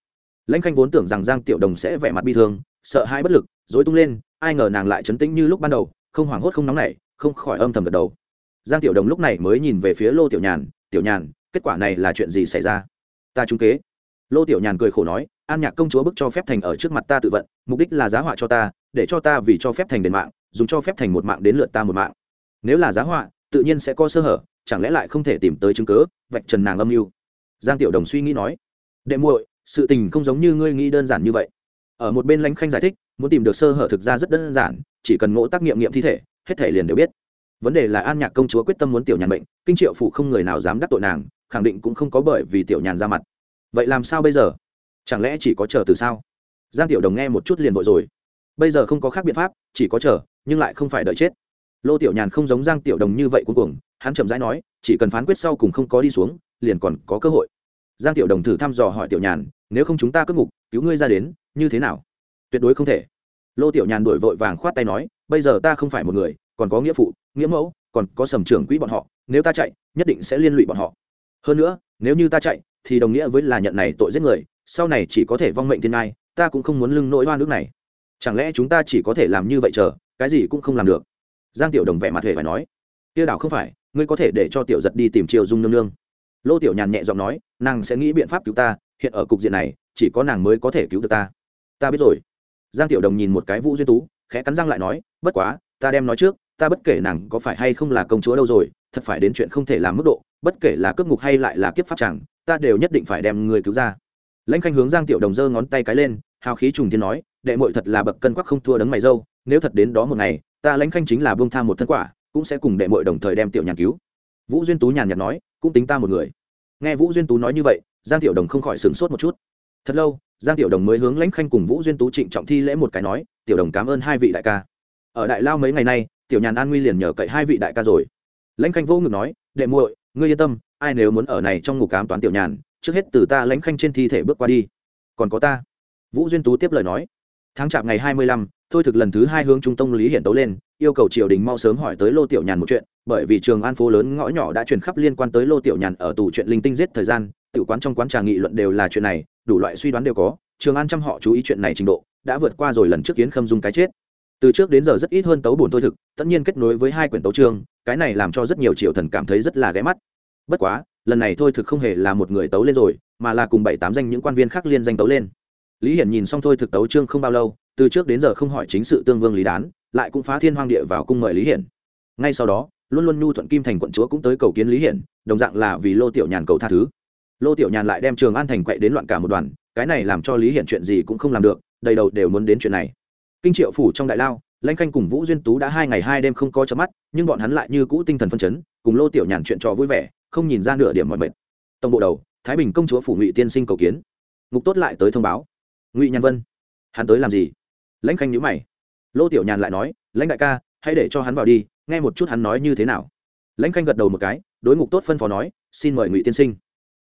lãnh khanh vốn tưởng rằng giang tiểu đồng sẽ vẻ mặt bi thương, sợ hai bất lực dối tung lên, ai ngờ nàng lại chấn tĩnh như lúc ban đầu, không hoảng hốt không nóng nảy, không khỏi âm thầm gật đầu. Giang tiểu đồng lúc này mới nhìn về phía lô tiểu nhàn tiểu nhàn, kết quả này là chuyện gì xảy ra? Ta trúng kế. Lô tiểu nhàn cười khổ nói, an nhạc công chúa bức cho phép thành ở trước mặt ta tự vận, mục đích là giá họa cho ta, để cho ta vì cho phép thành đền mạng, dùng cho phép thành một mạng đến lượt ta một mạng. Nếu là giá họa, tự nhiên sẽ có sơ hở, chẳng lẽ lại không thể tìm tới chứng cớ vạch trần nàng âm mưu giang tiểu đồng suy nghĩ nói, đệ muội, sự tình không giống như ngươi nghĩ đơn giản như vậy. Ở một bên lãnh khanh giải thích, muốn tìm được sơ hở thực ra rất đơn giản, chỉ cần ngộ tác nghiệm nghiệm thi thể, hết thể liền đều biết. Vấn đề là an nhạc công chúa quyết tâm muốn tiểu nhàn bệnh, kinh triệu phủ không người nào dám đắc tội nàng, khẳng định cũng không có bởi vì tiểu nhàn ra mặt. Vậy làm sao bây giờ? Chẳng lẽ chỉ có chờ từ sao giang tiểu đồng nghe một chút liền vội rồi. Bây giờ không có khác biện pháp, chỉ có chờ, nhưng lại không phải đợi chết. Lô tiểu nhàn không giống giang tiểu đồng như vậy cuối cùng hắn chậm rãi nói, chỉ cần phán quyết sau cùng không có đi xuống liền còn có cơ hội. Giang tiểu đồng thử thăm dò hỏi tiểu nhàn, nếu không chúng ta cất ngục, cứu ngươi ra đến, như thế nào? Tuyệt đối không thể. Lô tiểu nhàn đổi vội vàng khoát tay nói, bây giờ ta không phải một người, còn có nghĩa phụ, nghĩa mẫu, còn có sầm trưởng quỹ bọn họ, nếu ta chạy, nhất định sẽ liên lụy bọn họ. Hơn nữa, nếu như ta chạy, thì đồng nghĩa với là nhận này tội giết người, sau này chỉ có thể vong mệnh thiên ai ta cũng không muốn lưng nỗi hoa nước này. Chẳng lẽ chúng ta chỉ có thể làm như vậy chờ, cái gì cũng không làm được? Giang tiểu đồng vẻ mặt hề phải nói, kia đảo không phải, ngươi có thể để cho tiểu giật đi tìm triều dung nương nương lô tiểu nhàn nhẹ giọng nói, nàng sẽ nghĩ biện pháp cứu ta, hiện ở cục diện này, chỉ có nàng mới có thể cứu được ta. Ta biết rồi. Giang tiểu đồng nhìn một cái vũ duyên tú, khẽ cắn răng lại nói, bất quá, ta đem nói trước, ta bất kể nàng có phải hay không là công chúa đâu rồi, thật phải đến chuyện không thể làm mức độ, bất kể là cướp ngục hay lại là kiếp pháp chẳng, ta đều nhất định phải đem người cứu ra. Lãnh khanh hướng giang tiểu đồng giơ ngón tay cái lên, hào khí trùng thiên nói, đệ mội thật là bậc cân quắc không thua đấng mày dâu, nếu thật đến đó một ngày, ta lãnh khanh chính là bông tham một thân quả, cũng sẽ cùng đệ mội đồng thời đem tiểu nhàn cứu. Vũ duyên tú nhàn nhạt nói, cũng tính ta một người nghe vũ duyên tú nói như vậy, giang tiểu đồng không khỏi sửng sốt một chút. Thật lâu, giang tiểu đồng mới hướng lãnh khanh cùng vũ duyên tú trịnh trọng thi lễ một cái nói, tiểu đồng cảm ơn hai vị đại ca. Ở đại lao mấy ngày nay, tiểu nhàn an nguy liền nhờ cậy hai vị đại ca rồi. Lãnh khanh vô ngực nói, đệ muội, ngươi yên tâm, ai nếu muốn ở này trong ngục cám toán tiểu nhàn, trước hết từ ta lãnh khanh trên thi thể bước qua đi. Còn có ta. Vũ duyên tú tiếp lời nói. Tháng chạp ngày hai mươi lăm, thôi thực lần thứ hai hướng trung tông lý hiển tấu lên, yêu cầu triều đình mau sớm hỏi tới lô tiểu nhàn một chuyện bởi vì trường an phố lớn ngõ nhỏ đã truyền khắp liên quan tới lô tiểu nhàn ở tù chuyện linh tinh giết thời gian tự quán trong quán trà nghị luận đều là chuyện này, đủ loại suy đoán đều có, trường an trăm họ chú ý chuyện này trình độ, đã vượt qua rồi lần trước kiến khâm dung cái chết. Từ trước đến giờ rất ít hơn tấu bổn thôi thực, tất nhiên kết nối với hai quyển tấu chương, cái này làm cho rất nhiều triều thần cảm thấy rất là ghé mắt. Bất quá, lần này thôi thực không hề là một người tấu lên rồi, mà là cùng bảy tám danh những quan viên khác liên danh tấu lên. Lý hiển nhìn xong thôi thực tấu chương không bao lâu, từ trước đến giờ không hỏi chính sự tương vương lý đán, lại cũng phá thiên hoang địa vào cung mời lý hiển. Ngay sau đó luôn luôn nhu thuận kim thành quận chúa cũng tới cầu kiến lý hiển, đồng dạng là vì lô tiểu nhàn cầu tha thứ. Lô tiểu nhàn lại đem trường an thành quậy đến loạn cả một đoàn, cái này làm cho lý hiển chuyện gì cũng không làm được, đầy đầu đều muốn đến chuyện này. Kinh triệu phủ trong đại lao, lãnh khanh cùng vũ duyên tú đã hai ngày hai đêm không có chớm mắt, nhưng bọn hắn lại như cũ tinh thần phân chấn, cùng lô tiểu nhàn chuyện trò vui vẻ, không nhìn ra nửa điểm mọi mệt. Tổng bộ đầu, thái bình công chúa phủ ngụy tiên sinh cầu kiến. Ngục tốt lại tới thông báo. Ngụy nhàn vân, hắn tới làm gì? Lãnh khanh nhữ mày. Lô tiểu nhàn lại nói, lãnh đại ca, hãy để cho hắn vào đi nghe một chút hắn nói như thế nào. Lãnh khanh gật đầu một cái, đối ngục tốt phân phó nói, xin mời ngụy tiên sinh.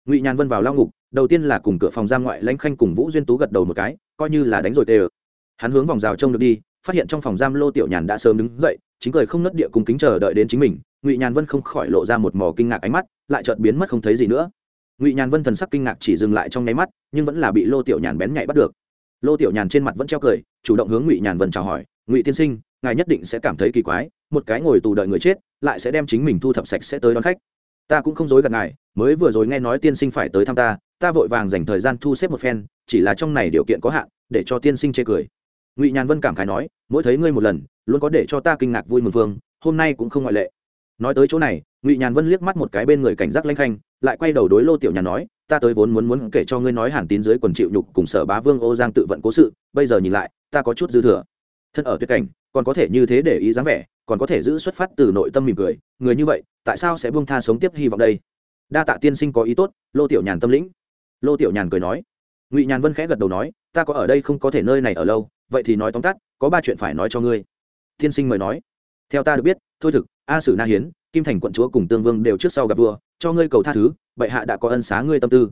Ngụy nhàn vân vào lao ngục, đầu tiên là cùng cửa phòng giam ngoại lãnh khanh cùng vũ duyên tú gật đầu một cái, coi như là đánh rồi tê ờ hắn hướng vòng rào trông được đi, phát hiện trong phòng giam lô tiểu nhàn đã sớm đứng dậy, chính cười không nất địa cùng kính chờ đợi đến chính mình. Ngụy nhàn vân không khỏi lộ ra một mò kinh ngạc ánh mắt, lại chợt biến mất không thấy gì nữa. Ngụy nhàn vân thần sắc kinh ngạc chỉ dừng lại trong nháy mắt, nhưng vẫn là bị lô tiểu nhàn bén nhạy bắt được. Lô tiểu nhàn trên mặt vẫn treo cười, chủ động hướng ngụy nhàn vân chào hỏi, ngụy tiên sinh, ngài nhất định sẽ cảm thấy kỳ quái một cái ngồi tù đợi người chết, lại sẽ đem chính mình thu thập sạch sẽ tới đón khách. Ta cũng không dối gạt ngài, mới vừa rồi nghe nói tiên sinh phải tới thăm ta ta vội vàng dành thời gian thu xếp một phen, chỉ là trong này điều kiện có hạn, để cho tiên sinh chê cười. Ngụy nhàn vân cảm khái nói, mỗi thấy ngươi một lần, luôn có để cho ta kinh ngạc vui mừng phương hôm nay cũng không ngoại lệ. Nói tới chỗ này, ngụy nhàn vân liếc mắt một cái bên người cảnh giác lanh khanh, lại quay đầu đối lô tiểu nhàn nói, ta tới vốn muốn muốn kể cho ngươi nói hàn tín dưới quần chịu nhục cùng sở bá vương ô giang tự vận cố sự, bây giờ nhìn lại, ta có chút dư thừa. Thân ở tuyệt cảnh, còn có thể như thế để ý dáng vẻ còn có thể giữ xuất phát từ nội tâm mỉm cười, người như vậy, tại sao sẽ buông tha sống tiếp hy vọng đây? Đa tạ tiên sinh có ý tốt, lô tiểu nhàn tâm lĩnh. Lô tiểu nhàn cười nói. Ngụy nhàn vân khẽ gật đầu nói, ta có ở đây không có thể nơi này ở lâu, vậy thì nói tóm tắt, có ba chuyện phải nói cho ngươi. Tiên sinh mời nói. Theo ta được biết, thôi thực, a sử na hiến, kim thành quận chúa cùng tương vương đều trước sau gặp vua, cho ngươi cầu tha thứ, bệ hạ đã có ân xá ngươi tâm tư.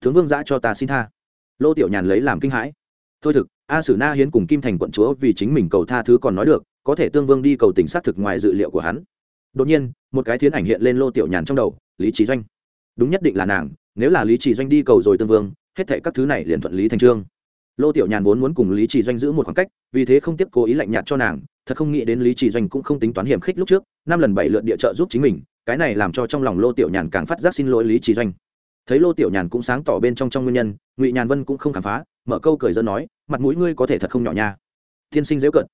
Tướng vương giã cho ta xin tha. Lô tiểu nhàn lấy làm kinh hãi. Thôi thực, a sử na hiến cùng kim thành quận chúa vì chính mình cầu tha thứ còn nói được có thể tương vương đi cầu tình xác thực ngoài dự liệu của hắn. Đột nhiên, một cái thiến ảnh hiện lên lô tiểu nhàn trong đầu, lý trí doanh. Đúng nhất định là nàng, nếu là lý trí doanh đi cầu rồi tương vương, hết thệ các thứ này liền thuận lý thành trương. Lô tiểu nhàn vốn muốn cùng lý trì doanh giữ một khoảng cách, vì thế không tiếp cố ý lạnh nhạt cho nàng, thật không nghĩ đến lý trì doanh cũng không tính toán hiểm khích lúc trước, năm lần bảy lượt địa trợ giúp chính mình, cái này làm cho trong lòng lô tiểu nhàn càng phát giác xin lỗi lý trì doanh. Thấy lô tiểu nhàn cũng sáng tỏ bên trong trong nguyên nhân, ngụy nhàn vân cũng không khám phá, mở câu cười dân nói, mặt mũi ngươi có thể thật không nhỏ nha. Tiên sinh dễ cận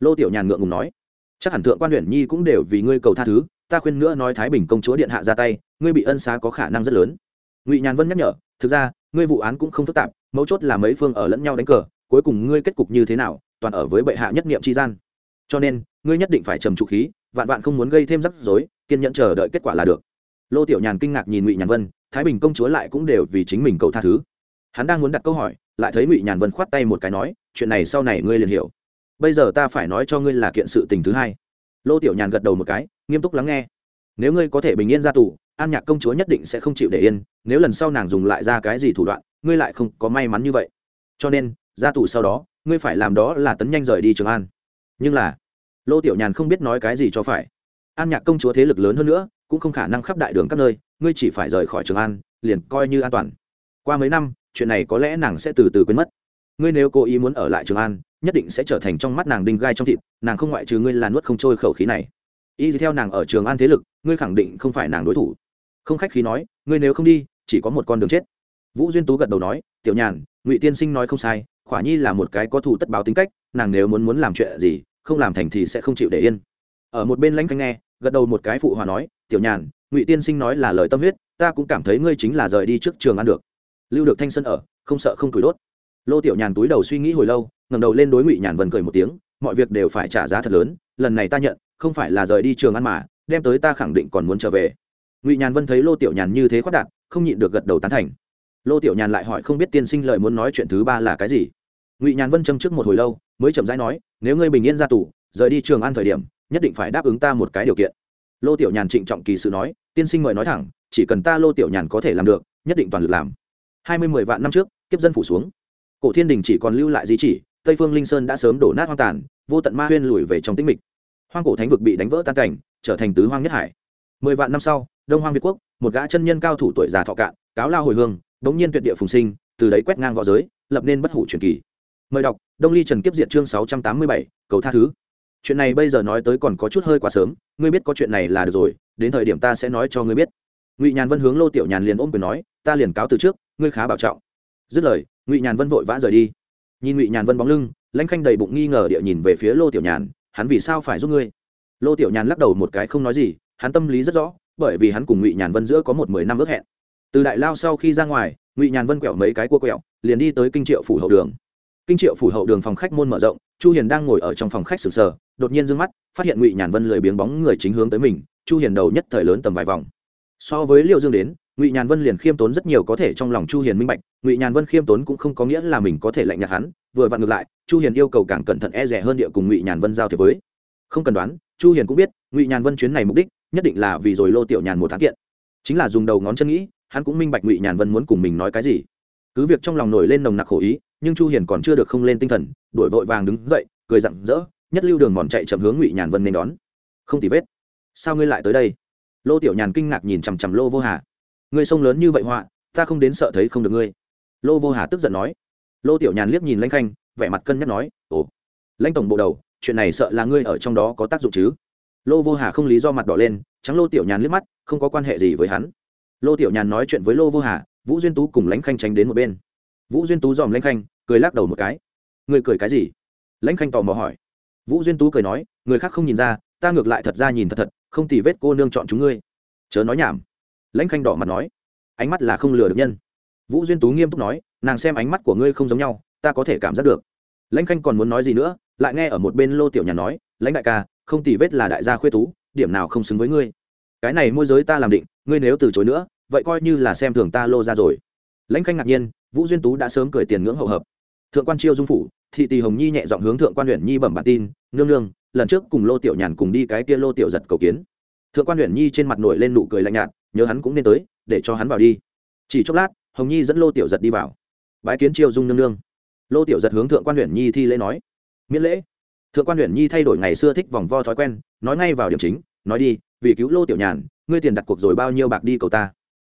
lô tiểu nhàn ngượng ngùng nói, chắc hẳn thượng quan huyện nhi cũng đều vì ngươi cầu tha thứ, ta khuyên nữa nói thái bình công chúa điện hạ ra tay, ngươi bị ân xá có khả năng rất lớn. Ngụy nhàn vân nhắc nhở, thực ra, ngươi vụ án cũng không phức tạp, mấu chốt là mấy phương ở lẫn nhau đánh cờ, cuối cùng ngươi kết cục như thế nào, toàn ở với bệ hạ nhất niệm tri gian. Cho nên, ngươi nhất định phải trầm trụ khí, vạn vạn không muốn gây thêm rắc rối, kiên nhẫn chờ đợi kết quả là được. Lô tiểu nhàn kinh ngạc nhìn ngụy nhàn vân, thái bình công chúa lại cũng đều vì chính mình cầu tha thứ. Hắn đang muốn đặt câu hỏi, lại thấy ngụy nhàn vân khoát tay một cái nói, chuyện này sau này ngươi liền hiểu bây giờ ta phải nói cho ngươi là kiện sự tình thứ hai. Lô tiểu nhàn gật đầu một cái, nghiêm túc lắng nghe. Nếu ngươi có thể bình yên ra tù, an nhạc công chúa nhất định sẽ không chịu để yên, nếu lần sau nàng dùng lại ra cái gì thủ đoạn, ngươi lại không có may mắn như vậy. Cho nên, ra tù sau đó, ngươi phải làm đó là tấn nhanh rời đi trường an. Nhưng là, lô tiểu nhàn không biết nói cái gì cho phải. An nhạc công chúa thế lực lớn hơn nữa, cũng không khả năng khắp đại đường các nơi, ngươi chỉ phải rời khỏi trường an, liền coi như an toàn. Qua mấy năm, chuyện này có lẽ nàng sẽ từ từ quên mất ngươi nếu cố ý muốn ở lại trường an, nhất định sẽ trở thành trong mắt nàng đinh gai trong thịt, nàng không ngoại trừ ngươi là nuốt không trôi khẩu khí này. Y theo nàng ở trường an thế lực, ngươi khẳng định không phải nàng đối thủ. Không khách khí nói, ngươi nếu không đi, chỉ có một con đường chết. Vũ duyên tú gật đầu nói, tiểu nhàn, ngụy tiên sinh nói không sai khỏa nhi là một cái có thủ tất báo tính cách, nàng nếu muốn muốn làm chuyện gì, không làm thành thì sẽ không chịu để yên. Ở một bên lãnh khanh nghe, gật đầu một cái phụ hòa nói, tiểu nhàn, ngụy tiên sinh nói là lời tâm huyết, ta cũng cảm thấy ngươi chính là rời đi trước trường ăn được. Lưu được thanh sân ở, không sợ không tuổi đốt lô tiểu nhàn túi đầu suy nghĩ hồi lâu ngầm đầu lên đối ngụy nhàn vần cười một tiếng, mọi việc đều phải trả giá thật lớn, lần này ta nhận, không phải là rời đi trường ăn mà, đem tới ta khẳng định còn muốn trở về. Ngụy nhàn vân thấy lô tiểu nhàn như thế khoát đạt không nhịn được gật đầu tán thành. Lô tiểu nhàn lại hỏi không biết tiên sinh lời muốn nói chuyện thứ ba là cái gì. Ngụy nhàn vân châm trước một hồi lâu, mới chậm rãi nói, nếu ngươi bình yên ra tù, rời đi trường ăn thời điểm, nhất định phải đáp ứng ta một cái điều kiện. Lô tiểu nhàn trịnh trọng kỳ sự nói, tiên sinh mời nói thẳng, chỉ cần ta lô tiểu nhàn có thể làm được, nhất định toàn lực làm. Hai mươi mười vạn năm trước, kiếp dân phủ xuống cổ thiên đình chỉ còn lưu lại di chỉ, tây phương linh sơn đã sớm đổ nát hoang tàn, vô tận ma huyên lùi về trong tĩnh mịch. Hoang cổ thánh vực bị đánh vỡ tan cảnh, trở thành tứ hoang nhất hải. Mười vạn năm sau, đông hoang việt quốc, một gã chân nhân cao thủ tuổi già thọ cạn, cáo lao hồi hương, đống nhiên tuyệt địa phùng sinh, từ đấy quét ngang v õ giới, lập nên bất hủ truyền kỳ. Mời đọc, đông ly trần kiếp diệt chương sáu trăm tám mươi bảy, cầu tha thứ. Chuyện này bây giờ nói tới còn có chút hơi quá sớm, ngươi biết có chuyện này là được rồi, đến thời điểm ta sẽ nói cho ngươi biết. Ngụy nhàn vân hướng lô tiểu nhàn liền ôm quyền nói, ta liền cáo từ trước, ngươi khá bảo trọng. Dứt lời ngụy nhàn vân vội vã rời đi nhìn ngụy nhàn vân bóng lưng lãnh khanh đầy bụng nghi ngờ địa nhìn về phía lô tiểu nhàn hắn vì sao phải giúp ngươi lô tiểu nhàn lắc đầu một cái không nói gì hắn tâm lý rất rõ bởi vì hắn cùng ngụy nhàn vân giữa có một mười năm ước hẹn từ đại lao sau khi ra ngoài ngụy nhàn vân quẹo mấy cái cua quẹo liền đi tới kinh triệu phủ hậu đường kinh triệu phủ hậu đường phòng khách môn mở rộng chu hiền đang ngồi ở trong phòng khách sừng sờ đột nhiên dương mắt phát hiện ngụy nhàn vân lười biếng bóng người chính hướng tới mình chu hiền đầu nhất thời lớn tầm vài vòng so với liệu dương đến ngụy nhàn vân liền khiêm tốn rất nhiều có thể trong lòng chu hiền minh bạch, ngụy nhàn vân khiêm tốn cũng không có nghĩa là mình có thể lạnh nhạt hắn, vừa vặn ngược lại, chu hiền yêu cầu càng cẩn thận e rẻ hơn địa cùng ngụy nhàn vân giao thiệp với. Không cần đoán, chu hiền cũng biết, ngụy nhàn vân chuyến này mục đích nhất định là vì rồi lô tiểu nhàn một tháng kiện. Chính là dùng đầu ngón chân nghĩ, hắn cũng minh bạch ngụy nhàn vân muốn cùng mình nói cái gì. Cứ việc trong lòng nổi lên nồng nặc khổ ý, nhưng chu hiền còn chưa được không lên tinh thần, đuổi vội vàng đứng dậy, cười rặng rỡ, nhất lưu đường mòn chạy chậm hướng ngụy nhàn vân nên đón. Không tì vết. Sao ngươi lại tới đây? Lô tiểu nhàn kinh ngạc nhìn chằm chằm lô vô hà ngươi sông lớn như vậy họa, ta không đến sợ thấy không được ngươi. Lô vô hà tức giận nói. Lô tiểu nhàn liếc nhìn lãnh khanh, vẻ mặt cân nhắc nói, ồ lãnh tổng bộ đầu, chuyện này sợ là ngươi ở trong đó có tác dụng chứ? Lô vô hà không lý do mặt đỏ lên, trắng lô tiểu nhàn liếc mắt, không có quan hệ gì với hắn. Lô tiểu nhàn nói chuyện với lô vô hà, vũ duyên tú cùng lãnh khanh tránh đến một bên. Vũ duyên tú dòm lãnh khanh, cười lắc đầu một cái. Người cười cái gì? Lãnh khanh tò mò hỏi. Vũ duyên tú cười nói, người khác không nhìn ra, ta ngược lại thật ra nhìn thật thật, không tì vết cô nương chọn chúng ngươi. Chớ nói nhảm lãnh khanh đỏ mặt nói, ánh mắt là không lừa được nhân. Vũ duyên tú nghiêm túc nói, nàng xem ánh mắt của ngươi không giống nhau, ta có thể cảm giác được. Lãnh khanh còn muốn nói gì nữa, lại nghe ở một bên lô tiểu nhà nói, lãnh đại ca, không tì vết là đại gia khuê tú, điểm nào không xứng với ngươi? Cái này môi giới ta làm định, ngươi nếu từ chối nữa, vậy coi như là xem thường ta lô ra rồi. Lãnh khanh ngạc nhiên, vũ duyên tú đã sớm cười tiền ngưỡng hậu hợp. Thượng quan chiêu dung phủ, thị tỳ hồng nhi nhẹ giọng hướng thượng quan huyện nhi bẩm bản tin, nương nương, lần trước cùng lô tiểu nhàn cùng đi cái kia lô tiểu giật cầu kiến. Thượng quan huyện nhi trên mặt nổi lên nụ cười lạnh nhạt nhớ hắn cũng nên tới, để cho hắn vào đi. Chỉ chốc lát, hồng nhi dẫn lô tiểu giật đi vào. Bái kiến chiêu dung nương nương. Lô tiểu giật hướng thượng quan huyện nhi thi lễ nói. Miễn lễ. Thượng quan huyện nhi thay đổi ngày xưa thích vòng vo thói quen, nói ngay vào điểm chính, nói đi, vì cứu lô tiểu nhàn, ngươi tiền đặt cuộc rồi bao nhiêu bạc đi cầu ta.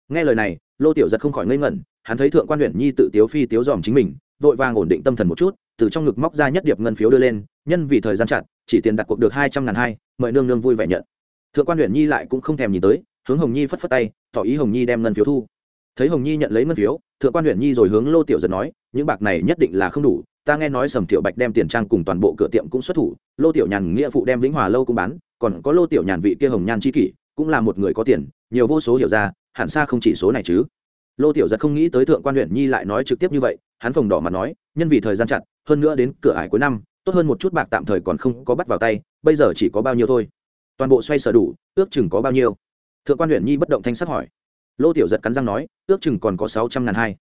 Nghe lời này, lô tiểu giật không khỏi ngây ngẩn, hắn thấy thượng quan huyện nhi tự tiếu phi tiếu dòm chính mình, vội vàng ổn định tâm thần một chút, từ trong ngực móc ra nhất điệp ngân phiếu đưa lên, nhân vì thời gian chặt, chỉ tiền đặt cuộc được hai trăm ngàn hai, mời nương nương vui vẻ nhận. Thượng quan huyện nhi lại cũng không thèm nhìn tới hướng hồng nhi phất phất tay, tỏ ý hồng nhi đem ngân phiếu thu. Thấy hồng nhi nhận lấy ngân phiếu, thượng quan huyện nhi rồi hướng lô tiểu giật nói, những bạc này nhất định là không đủ, ta nghe nói sầm tiểu bạch đem tiền trang cùng toàn bộ cửa tiệm cũng xuất thủ, lô tiểu nhàn nghĩa phụ đem vĩnh hòa lâu cũng bán, còn có lô tiểu nhàn vị kia hồng nhan chi kỷ, cũng là một người có tiền, nhiều vô số hiểu ra, hẳn xa không chỉ số này chứ. Lô tiểu giật không nghĩ tới thượng quan huyện nhi lại nói trực tiếp như vậy, hắn phồng đỏ mặt nói, nhân vì thời gian chặt, hơn nữa đến cửa ải cuối năm, tốt hơn một chút bạc tạm thời còn không có bắt vào tay, bây giờ chỉ có bao nhiêu thôi. Toàn bộ xoay sở đủ, ước chừng có bao nhiêu thượng quan huyện nhi bất động thanh sắc hỏi. Lô tiểu giật cắn răng nói, ước chừng còn có sáu trăm ngàn hai.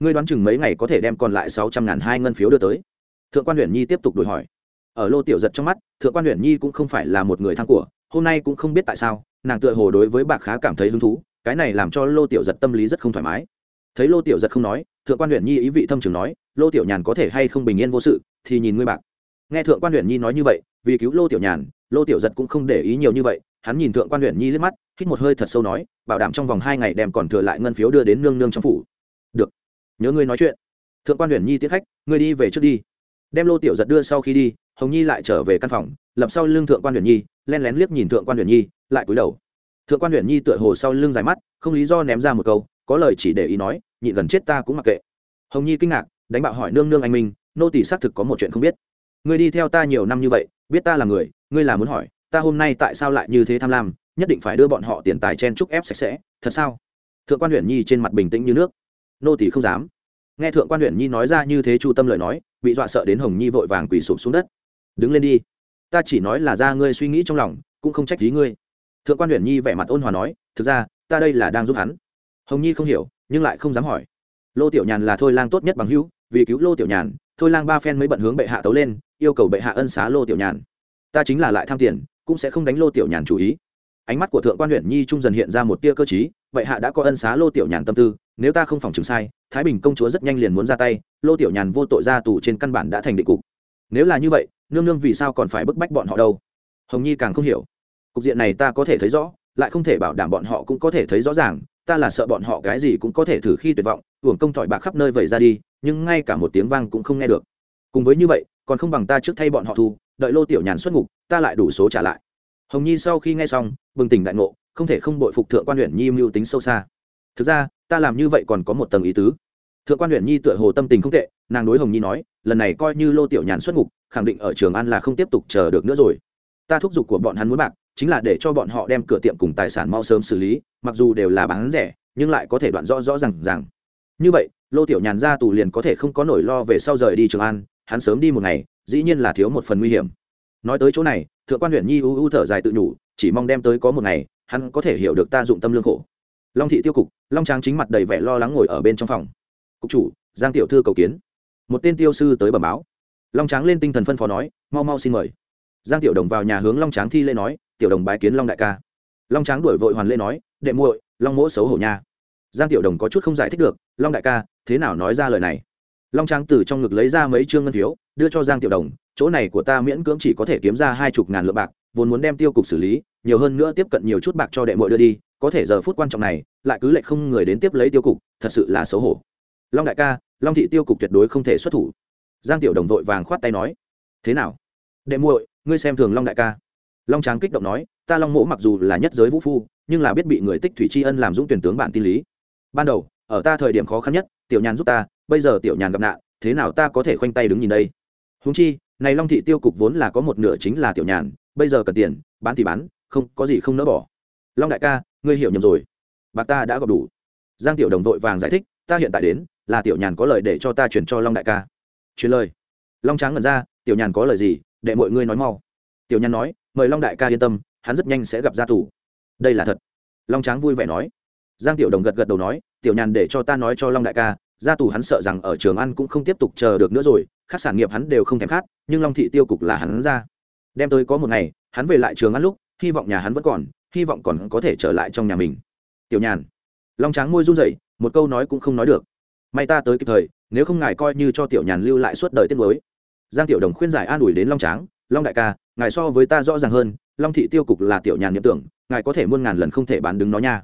Ngươi đoán chừng mấy ngày có thể đem còn lại sáu trăm ngàn hai ngân phiếu đưa tới? Thượng quan huyện nhi tiếp tục đổi hỏi. Ở lô tiểu giật trong mắt, thượng quan huyện nhi cũng không phải là một người thăng của, hôm nay cũng không biết tại sao, nàng tựa hồ đối với bạc khá cảm thấy hứng thú, cái này làm cho lô tiểu giật tâm lý rất không thoải mái. Thấy lô tiểu giật không nói, thượng quan huyện nhi ý vị thâm trường nói, lô tiểu nhàn có thể hay không bình yên vô sự, thì nhìn ngươi bạc. Nghe thượng quan huyện nhi nói như vậy, vì cứu lô tiểu nhàn, lô tiểu giật cũng không để ý nhiều như vậy hắn nhìn thượng quan huyện nhi liếc mắt, hít một hơi thật sâu nói, bảo đảm trong vòng hai ngày đem còn thừa lại ngân phiếu đưa đến nương nương trong phủ. Được. Nhớ ngươi nói chuyện. Thượng quan huyện nhi tiết khách, ngươi đi về trước đi. Đem lô tiểu giật đưa sau khi đi, hồng nhi lại trở về căn phòng, lập sau lưng thượng quan huyện nhi, len lén liếc nhìn thượng quan huyện nhi, lại cúi đầu. Thượng quan huyện nhi tựa hồ sau lưng dài mắt, không lý do ném ra một câu, có lời chỉ để ý nói, nhịn gần chết ta cũng mặc kệ. Hồng nhi kinh ngạc, đánh bạo hỏi nương nương anh minh, nô tỷ xác thực có một chuyện không biết. Ngươi đi theo ta nhiều năm như vậy, biết ta là người, ngươi là muốn hỏi ta hôm nay tại sao lại như thế tham lam, nhất định phải đưa bọn họ tiền tài chen chúc ép sạch sẽ, thật sao? Thượng quan huyện nhi trên mặt bình tĩnh như nước. Nô tỷ không dám. Nghe thượng quan huyện nhi nói ra như thế chu tâm lời nói, bị dọa sợ đến hồng nhi vội vàng quỳ sụp xuống đất. Đứng lên đi. Ta chỉ nói là ra ngươi suy nghĩ trong lòng, cũng không trách gì ngươi. Thượng quan huyện nhi vẻ mặt ôn hòa nói, thực ra, ta đây là đang giúp hắn. Hồng nhi không hiểu, nhưng lại không dám hỏi. Lô tiểu nhàn là thôi lang tốt nhất bằng hữu, vì cứu lô tiểu nhàn, thôi lang ba phen mới bận hướng bệ hạ tấu lên, yêu cầu bệ hạ ân xá lô tiểu nhàn. Ta chính là lại tham tiền cũng sẽ không đánh lô tiểu nhàn chú ý. Ánh mắt của thượng quan huyện nhi trung dần hiện ra một tia cơ t Vậy hạ đã có ân xá lô tiểu nhàn tâm tư, nếu ta không phòng chứng sai, thái bình công chúa rất nhanh liền muốn ra tay, lô tiểu nhàn vô tội ra tù trên căn bản đã thành định cục. Nếu là như vậy, nương nương vì sao còn phải bức bách bọn họ đâu? Hồng nhi càng không hiểu. Cục diện này ta có thể thấy rõ, lại không thể bảo đảm bọn họ cũng có thể thấy rõ ràng, ta là sợ bọn họ cái gì cũng có thể thử khi tuyệt vọng uổng công thỏi bạc khắp nơi vẩy ra đi, nhưng ngay cả một tiếng vang cũng không nghe được. Cùng với như vậy, còn không bằng ta trước thay bọn họ thu đợi lô tiểu nhàn xuất ngục, ta lại đủ số trả lại. Hồng nhi sau khi nghe xong, bừng tỉnh đại ngộ, không thể không bội phục thượng quan huyện nhi mưu tính sâu xa. Thực ra, ta làm như vậy còn có một tầng ý tứ. Thượng quan huyện nhi tựa hồ tâm tình không tệ, nàng đối hồng nhi nói, lần này coi như lô tiểu nhàn xuất ngục, khẳng định ở trường an là không tiếp tục chờ được nữa rồi. Ta thúc giục của bọn hắn muốn bạc, chính là để cho bọn họ đem cửa tiệm cùng tài sản mau sớm xử lý, mặc dù đều là bán rẻ, nhưng lại có thể đoạn rõ rõ r à n g rằng như vậy, lô tiểu nhàn ra tù liền có thể không có nỗi lo về sau rời đi trường an, hắn sớm đi một ngày dĩ nhiên là thiếu một phần nguy hiểm. Nói tới chỗ này, thượng quan huyện nhi u u thở dài tự nhủ, chỉ mong đem tới có một ngày, hắn có thể hiểu được ta dụng tâm lương khổ. Long thị tiêu cục, long tráng chính mặt đầy vẻ lo lắng ngồi ở bên trong phòng. Cục chủ, giang tiểu thư cầu kiến. Một tên tiêu sư tới bẩm báo. Long tráng lên tinh thần phân phó nói, mau mau xin mời. Giang tiểu đồng vào nhà hướng long tráng thi lễ nói, tiểu đồng bái kiến long đại ca. Long tráng đuổi vội hoàn lễ nói, đệ muội, long mỗ xấu hổ nha. Giang tiểu đồng có chút không giải thích được, long đại ca, thế nào nói ra lời này? Long tráng từ trong ngực lấy ra mấy trương ngân phiếu, đưa cho giang tiểu đồng, chỗ này của ta miễn cưỡng chỉ có thể kiếm ra hai chục ngàn lượng bạc, vốn muốn đem tiêu cục xử lý, nhiều hơn nữa tiếp cận nhiều chút bạc cho đệ muội đưa đi, có thể giờ phút quan trọng này, lại cứ lệnh không người đến tiếp lấy tiêu cục, thật sự là xấu hổ. Long đại ca, long thị tiêu cục tuyệt đối không thể xuất thủ. Giang tiểu đồng vội vàng khoát tay nói. Thế nào? Đệ muội, ngươi xem thường long đại ca. Long tráng kích động nói, ta long mỗ mặc dù là nhất giới vũ phu, nhưng là biết bị người tích thủy tri ân làm dũng tuyển tướng bạn tin lý. Ban đầu, ở ta thời điểm khó khăn nhất, tiểu nhàn giúp ta bây giờ tiểu nhàn gặp nạn, thế nào ta có thể khoanh tay đứng nhìn đây? Húng chi, này long thị tiêu cục vốn là có một nửa chính là tiểu nhàn, bây giờ cần tiền, bán thì bán, không, có gì không nỡ bỏ. Long đại ca, ngươi hiểu nhầm rồi. Bạc ta đã gặp đủ. Giang tiểu đồng vội vàng giải thích, ta hiện tại đến, là tiểu nhàn có lời để cho ta chuyển cho long đại ca. Truyền lời. Long tráng ngẩn ra, tiểu nhàn có lời gì, để mọi ngươi nói mau. Tiểu nhàn nói, mời long đại ca yên tâm, hắn rất nhanh sẽ gặp gia tù. Đây là thật. Long tráng vui vẻ nói. Giang tiểu đồng gật gật đầu nói, tiểu nhàn để cho ta nói cho long đại ca gia tù hắn sợ rằng ở trường ăn cũng không tiếp tục chờ được nữa rồi các sản nghiệp hắn đều không thèm khát, nhưng long thị tiêu cục là hắn ra. Đem tới có một ngày, hắn về lại trường ăn lúc, hy vọng nhà hắn vẫn còn, hy vọng còn có thể trở lại trong nhà mình. Tiểu nhàn. Long tráng môi run rẩy, một câu nói cũng không nói được. May ta tới kịp thời, nếu không ngài coi như cho tiểu nhàn lưu lại suốt đời tiết mới giang tiểu đồng khuyên giải an ủi đến long tráng, long đại ca, ngài so với ta rõ ràng hơn, long thị tiêu cục là tiểu nhàn nhậm tưởng, ngài có thể muôn ngàn lần không thể bán đứng nó nha.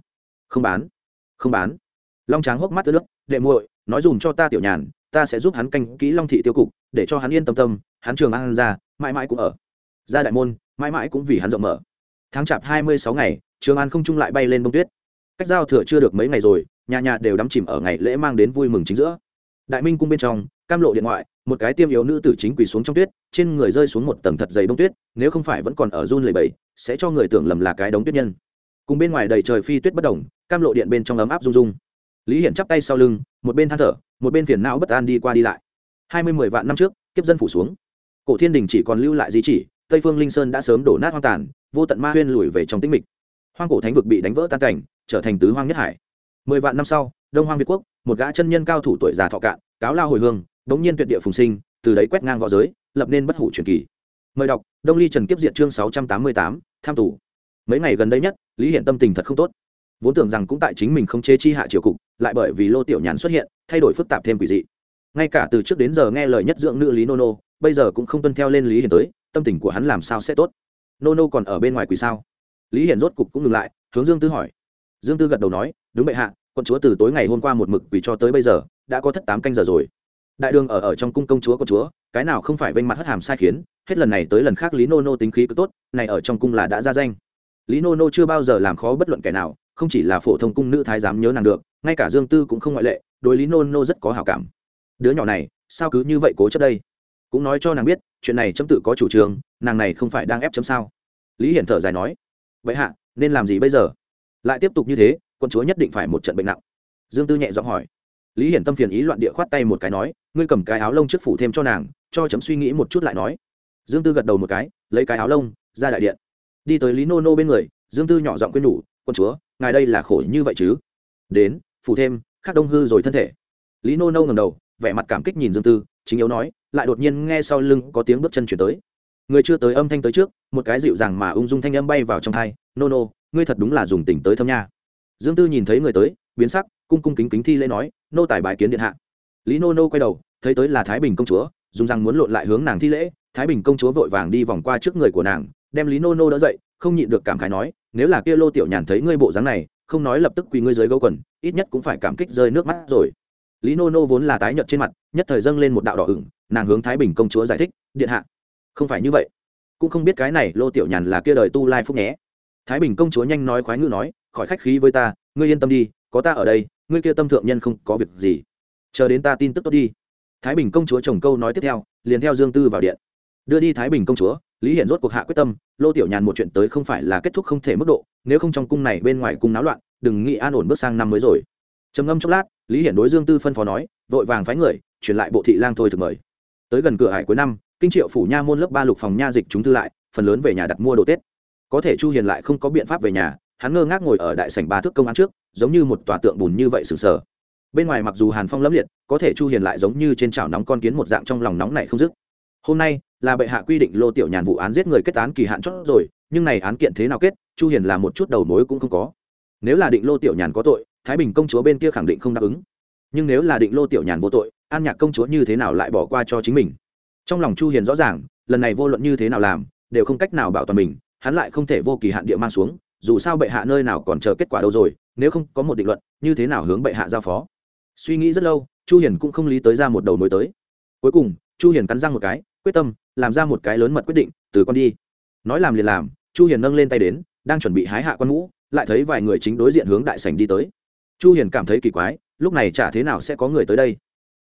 Không bán. Không bán. Long tráng hốc mắt tới nước, đệ muội nói dùm cho ta tiểu nhàn, ta sẽ giúp hắn canh kỹ long thị tiêu cục, để cho hắn yên tâm tâm, hắn trường an ra, mãi mãi cũng ở. Ra đại môn, mãi mãi cũng vì hắn rộng mở. Tháng chạp hai mươi sáu ngày, trường an không trung lại bay lên bông tuyết. Cách giao thừa chưa được mấy ngày rồi, nhà nhà đều đắm chìm ở ngày lễ mang đến vui mừng chính giữa. Đại minh cung bên trong, cam lộ điện ngoại, một cái tiêm yếu nữ tử chính quỳ xuống trong tuyết, trên người rơi xuống một tầng thật dày bông tuyết, nếu không phải vẫn còn ở run lầy bầy sẽ cho người tưởng lầm là cái đống tuyết nhân. Cùng bên ngoài đầy trời phi tuyết bất đồng cam lộ điện bên trong ấm áp rung rung. Lý hiển chắp tay sau lưng một bên than thở, một bên phiền não bất an đi qua đi lại. Hai mươi mười vạn năm trước, kiếp dân phủ xuống. Cổ thiên đình chỉ còn lưu lại di chỉ, tây phương linh sơn đã sớm đổ nát hoang tàn, vô tận ma huyên lùi về trong tĩnh mịch. Hoang cổ thánh vực bị đánh vỡ tan cảnh, trở thành tứ hoang nhất hải. Mười vạn năm sau, đông hoang việt quốc, một gã chân nhân cao thủ tuổi già thọ cạn, cáo lao hồi hương bỗng nhiên tuyệt địa phùng sinh, từ đấy quét ngang v õ giới, lập nên bất hủ truyền kỳ. Mời đọc, đông ly trần kiếp diện chương sáu trăm tám mươi tám, tham tù. Mấy ngày gần đây nhất, lý hiện tâm tình thật không tốt vốn tưởng rằng cũng tại chính mình không chế chi hạ triều cục, lại bởi vì lô tiểu nhàn xuất hiện, thay đổi phức tạp thêm quỷ dị. Ngay cả từ trước đến giờ nghe lời nhất dưỡng nữ lý nô nô, bây giờ cũng không tuân theo lên lý hiển tới, tâm tình của hắn làm sao sẽ tốt? Nô nô còn ở bên ngoài quỷ sao? Lý hiển rốt cục cũng ngừng lại, hướng dương tư hỏi. Dương tư gật đầu nói, đúng bệ hạ con chúa từ tối ngày hôm qua một mực quỷ cho tới bây giờ, đã có thất tám canh giờ rồi. Đại đường ở ở trong cung công chúa con chúa, cái nào không phải vênh mặt hất hàm sai khiến, hết lần này tới lần khác lý nô nô tính khí cứ tốt, này ở trong cung là đã ra danh. Lý nô nô chưa bao giờ làm khó bất luận kẻ nào không chỉ là phổ thông cung nữ thái giám nhớ nàng được, ngay cả dương tư cũng không ngoại lệ, đối lý nô nô rất có hảo cảm. Đứa nhỏ này, sao cứ như vậy cố chấp đây? Cũng nói cho nàng biết, chuyện này chấm tự có chủ trương, nàng này không phải đang ép chấm sao? Lý hiển thở dài nói, vậy hạ, nên làm gì bây giờ? Lại tiếp tục như thế, quân chúa nhất định phải một trận bệnh nặng. Dương tư nhẹ giọng hỏi. Lý hiển tâm phiền ý loạn địa khoát tay một cái nói, ngươi cầm cái áo lông trước phủ thêm cho nàng, cho chấm suy nghĩ một chút lại nói. Dương tư gật đầu một cái, lấy cái áo lông, ra đại điện. Đi tới lý nô nô bên người, dương tư nhỏ giọng quên nhủ, quân chúa ngài đây là khổ như vậy chứ? Đến, phủ thêm, khắc đông hư rồi thân thể. Lý nô nô ngầm đầu, vẻ mặt cảm kích nhìn dương tư, chính yếu nói, lại đột nhiên nghe sau lưng có tiếng bước chân chuyển tới. Người chưa tới âm thanh tới trước, một cái dịu dàng mà ung dung thanh âm bay vào trong thai, nô nô, ngươi thật đúng là dùng tình tới thâm nha. Dương tư nhìn thấy người tới, biến sắc, cung cung kính kính thi lễ nói, nô tài bài kiến điện hạ. Lý nô nô quay đầu, thấy tới là thái bình công chúa, dùng rằng muốn lộn lại hướng nàng thi lễ, thái bình công chúa vội vàng đi vòng qua trước người của nàng đem lý nô nô đỡ dậy, không nhịn được cảm khái nói, nếu là kia lô tiểu nhàn thấy ngươi bộ dáng này, không nói lập tức quỳ ngươi dưới gấu quần, ít nhất cũng phải cảm kích rơi nước mắt rồi. Lý nô nô vốn là tái nhợt trên mặt, nhất thời dâng lên một đạo đỏ ửng, nàng hướng thái bình công chúa giải thích, điện hạ, không phải như vậy. Cũng không biết cái này lô tiểu nhàn là kia đời tu lai phúc nhé. Thái bình công chúa nhanh nói khoái ngữ nói, khỏi khách khí với ta, ngươi yên tâm đi, có ta ở đây, ngươi kia tâm thượng nhân không có việc gì. Chờ đến ta tin tức tốt đi. Thái bình công chúa chồng câu nói tiếp theo, liền theo dương tư vào điện đưa đi thái bình công chúa, lý hiển rốt cuộc hạ quyết tâm, lô tiểu nhàn một chuyện tới không phải là kết thúc không thể mức độ, nếu không trong cung này bên ngoài cung náo loạn, đừng nghĩ an ổn bước sang năm mới rồi. Trầm ngâm chốc lát, lý hiển đối dương tư phân phó nói, vội vàng phái người, truyền lại bộ thị lang thôi thực mời. Tới gần cửa hải cuối năm, kinh triệu phủ nha môn lớp ba lục phòng nha dịch chúng tư lại, phần lớn về nhà đặt mua đồ tết. Có thể chu hiền lại không có biện pháp về nhà, hắn ngơ ngác ngồi ở đại sảnh ba thước công án trước, giống như một tòa tượng bùn như vậy sừng sờ. Bên ngoài mặc dù hàn phong lẫm liệt, có thể chu hiền lại giống như trên chảo nóng con kiến một dạng trong lòng nóng này không dứt hôm nay, là bệ hạ quy định lô tiểu nhàn vụ án giết người kết án kỳ hạn chót rồi, nhưng này án kiện thế nào kết, chu hiền là một chút đầu mối cũng không có. Nếu là định lô tiểu nhàn có tội, thái bình công chúa bên kia khẳng định không đáp ứng. Nhưng nếu là định lô tiểu nhàn vô tội, an nhạc công chúa như thế nào lại bỏ qua cho chính mình? Trong lòng chu hiền rõ ràng, lần này vô luận như thế nào làm, đều không cách nào bảo toàn mình, hắn lại không thể vô kỳ hạn địa mang xuống, dù sao bệ hạ nơi nào còn chờ kết quả đâu rồi, nếu không có một định luận, như thế nào hướng bệ hạ giao phó? Suy nghĩ rất lâu, chu hiền cũng không lý tới ra một đầu mối tới. Cuối cùng, chu hiền cắn răng một cái quyết tâm, làm ra một cái lớn mật quyết định, từ con đi. Nói làm liền làm, chu hiền nâng lên tay đến, đang chuẩn bị hái hạ quan mũ lại thấy vài người chính đối diện hướng đại sảnh đi tới. Chu hiền cảm thấy kỳ quái, lúc này chả thế nào sẽ có người tới đây?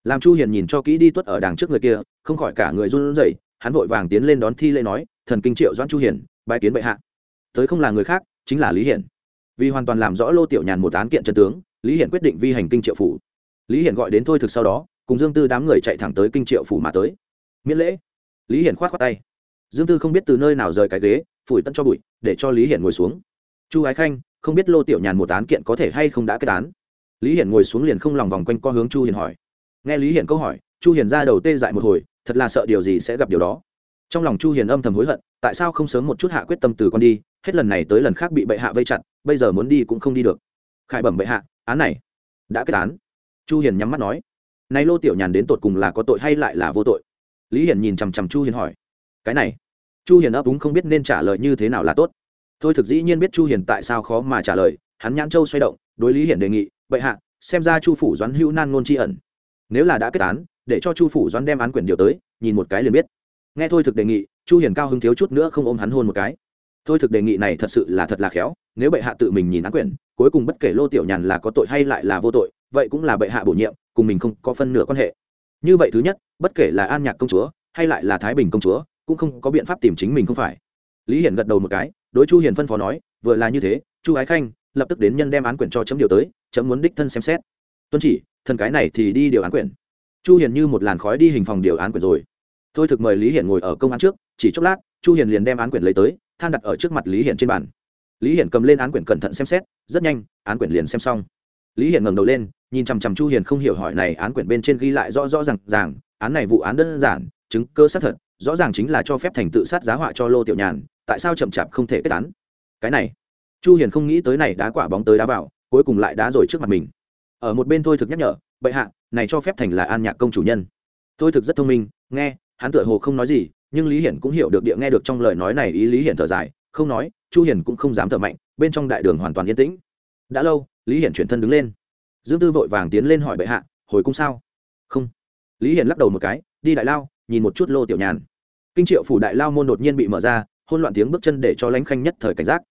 Làm chu hiền nhìn cho kỹ đi tuất ở đằng trước người kia, không khỏi cả người run rẩy, hắn vội vàng tiến lên đón thi lễ nói, thần kinh triệu doãn chu hiền, bái kiến bệ hạ. Tới không là người khác, chính là lý hiển. Vì hoàn toàn làm rõ lô tiểu nhàn một án kiện chân tướng, lý hiển quyết định vi hành kinh triệu phủ. Lý hiển gọi đến thôi thực sau đó, cùng dương tư đám người chạy thẳng tới kinh triệu phủ mà tới. Miễn lễ lý hiển khoát khoát tay. Dương tư không biết từ nơi nào rời cái ghế, phủi tân cho bụi, để cho lý hiển ngồi xuống. Chu ái khanh, không biết lô tiểu nhàn một án kiện có thể hay không đã kết án. Lý hiển ngồi xuống liền không lòng vòng quanh co hướng chu hiền hỏi. Nghe lý hiển câu hỏi, chu hiền ra đầu tê dại một hồi, thật là sợ điều gì sẽ gặp điều đó. Trong lòng chu hiền âm thầm hối hận, tại sao không sớm một chút hạ quyết tâm từ con đi, hết lần này tới lần khác bị bệ hạ vây chặt, bây giờ muốn đi cũng không đi được. Khải bẩm bệ hạ, án này đã kết án. Chu hiền nhắm mắt nói. Nay lô tiểu nhàn đến tột cùng là có tội hay lại là vô tội? Lý hiển nhìn chằm chằm chu hiền hỏi, cái này? Chu hiền ấp úng không biết nên trả lời như thế nào là tốt. Thôi thực dĩ nhiên biết chu hiền tại sao khó mà trả lời, hắn nhãn châu xoay động, đối lý hiển đề nghị, bệ hạ, xem ra chu phủ doãn hữu nan ngôn tri ẩn. Nếu là đã kết án, để cho chu phủ doãn đem án quyển điều tới, nhìn một cái liền biết. Nghe thôi thực đề nghị, chu hiền cao hứng thiếu chút nữa không ôm hắn hôn một cái. Thôi thực đề nghị này thật sự là thật là khéo, nếu bệ hạ tự mình nhìn án quyển cuối cùng bất kể lô tiểu nhàn là có tội hay lại là vô tội, vậy cũng là bệ hạ bổ nhiệm, cùng mình không có phân nửa quan hệ như vậy thứ nhất, bất kể là an nhạc công chúa hay lại là thái bình công chúa, cũng không có biện pháp tìm chính mình không phải. Lý hiển gật đầu một cái, đối chu hiền phân phó nói, vừa là như thế, chu ái khanh lập tức đến nhân đem án quyển cho chấm điều tới, chấm muốn đích thân xem xét. Tuân chỉ, thần cái này thì đi điều án quyển. Chu hiền như một làn khói đi hình phòng điều án quyển rồi. Thôi thực mời lý hiển ngồi ở công án trước, chỉ chốc lát, chu hiền liền đem án quyển lấy tới, than đặt ở trước mặt lý hiển trên bàn. Lý hiển cầm lên án quyển cẩn thận xem xét, rất nhanh, án quyển liền xem xong. Lý hiển ngẩng đầu lên nhìn chằm chằm chu hiền không hiểu hỏi này án quyển bên trên ghi lại rõ rõ ràng ràng, án này vụ án đơn giản, chứng cơ xác thật, rõ ràng chính là cho phép thành tự sát giá họa cho lô tiểu nhàn, tại sao chậm chạp không thể kết án? Cái này, chu hiền không nghĩ tới này đá quả bóng tới đá vào, cuối cùng lại đá rồi trước mặt mình. Ở một bên thôi thực nhắc nhở, bệ hạ, này cho phép thành là an nhạc công chủ nhân. Thôi thực rất thông minh, nghe, hắn tựa hồ không nói gì, nhưng lý hiển cũng hiểu được địa nghe được trong lời nói này ý lý hiển thở dài, không nói, chu Hiền cũng không dám thở mạnh, bên trong đại đường hoàn toàn yên tĩnh. Đã lâu, lý hiển chuyển thân đứng lên dương tư vội vàng tiến lên hỏi bệ hạ, hồi cung sao? Không. Lý hiển lắc đầu một cái, đi đại lao, nhìn một chút lô tiểu nhàn. Kinh triệu phủ đại lao môn đột nhiên bị mở ra hôn loạn tiếng bước chân để cho lãnh khanh nhất thời cảnh giác.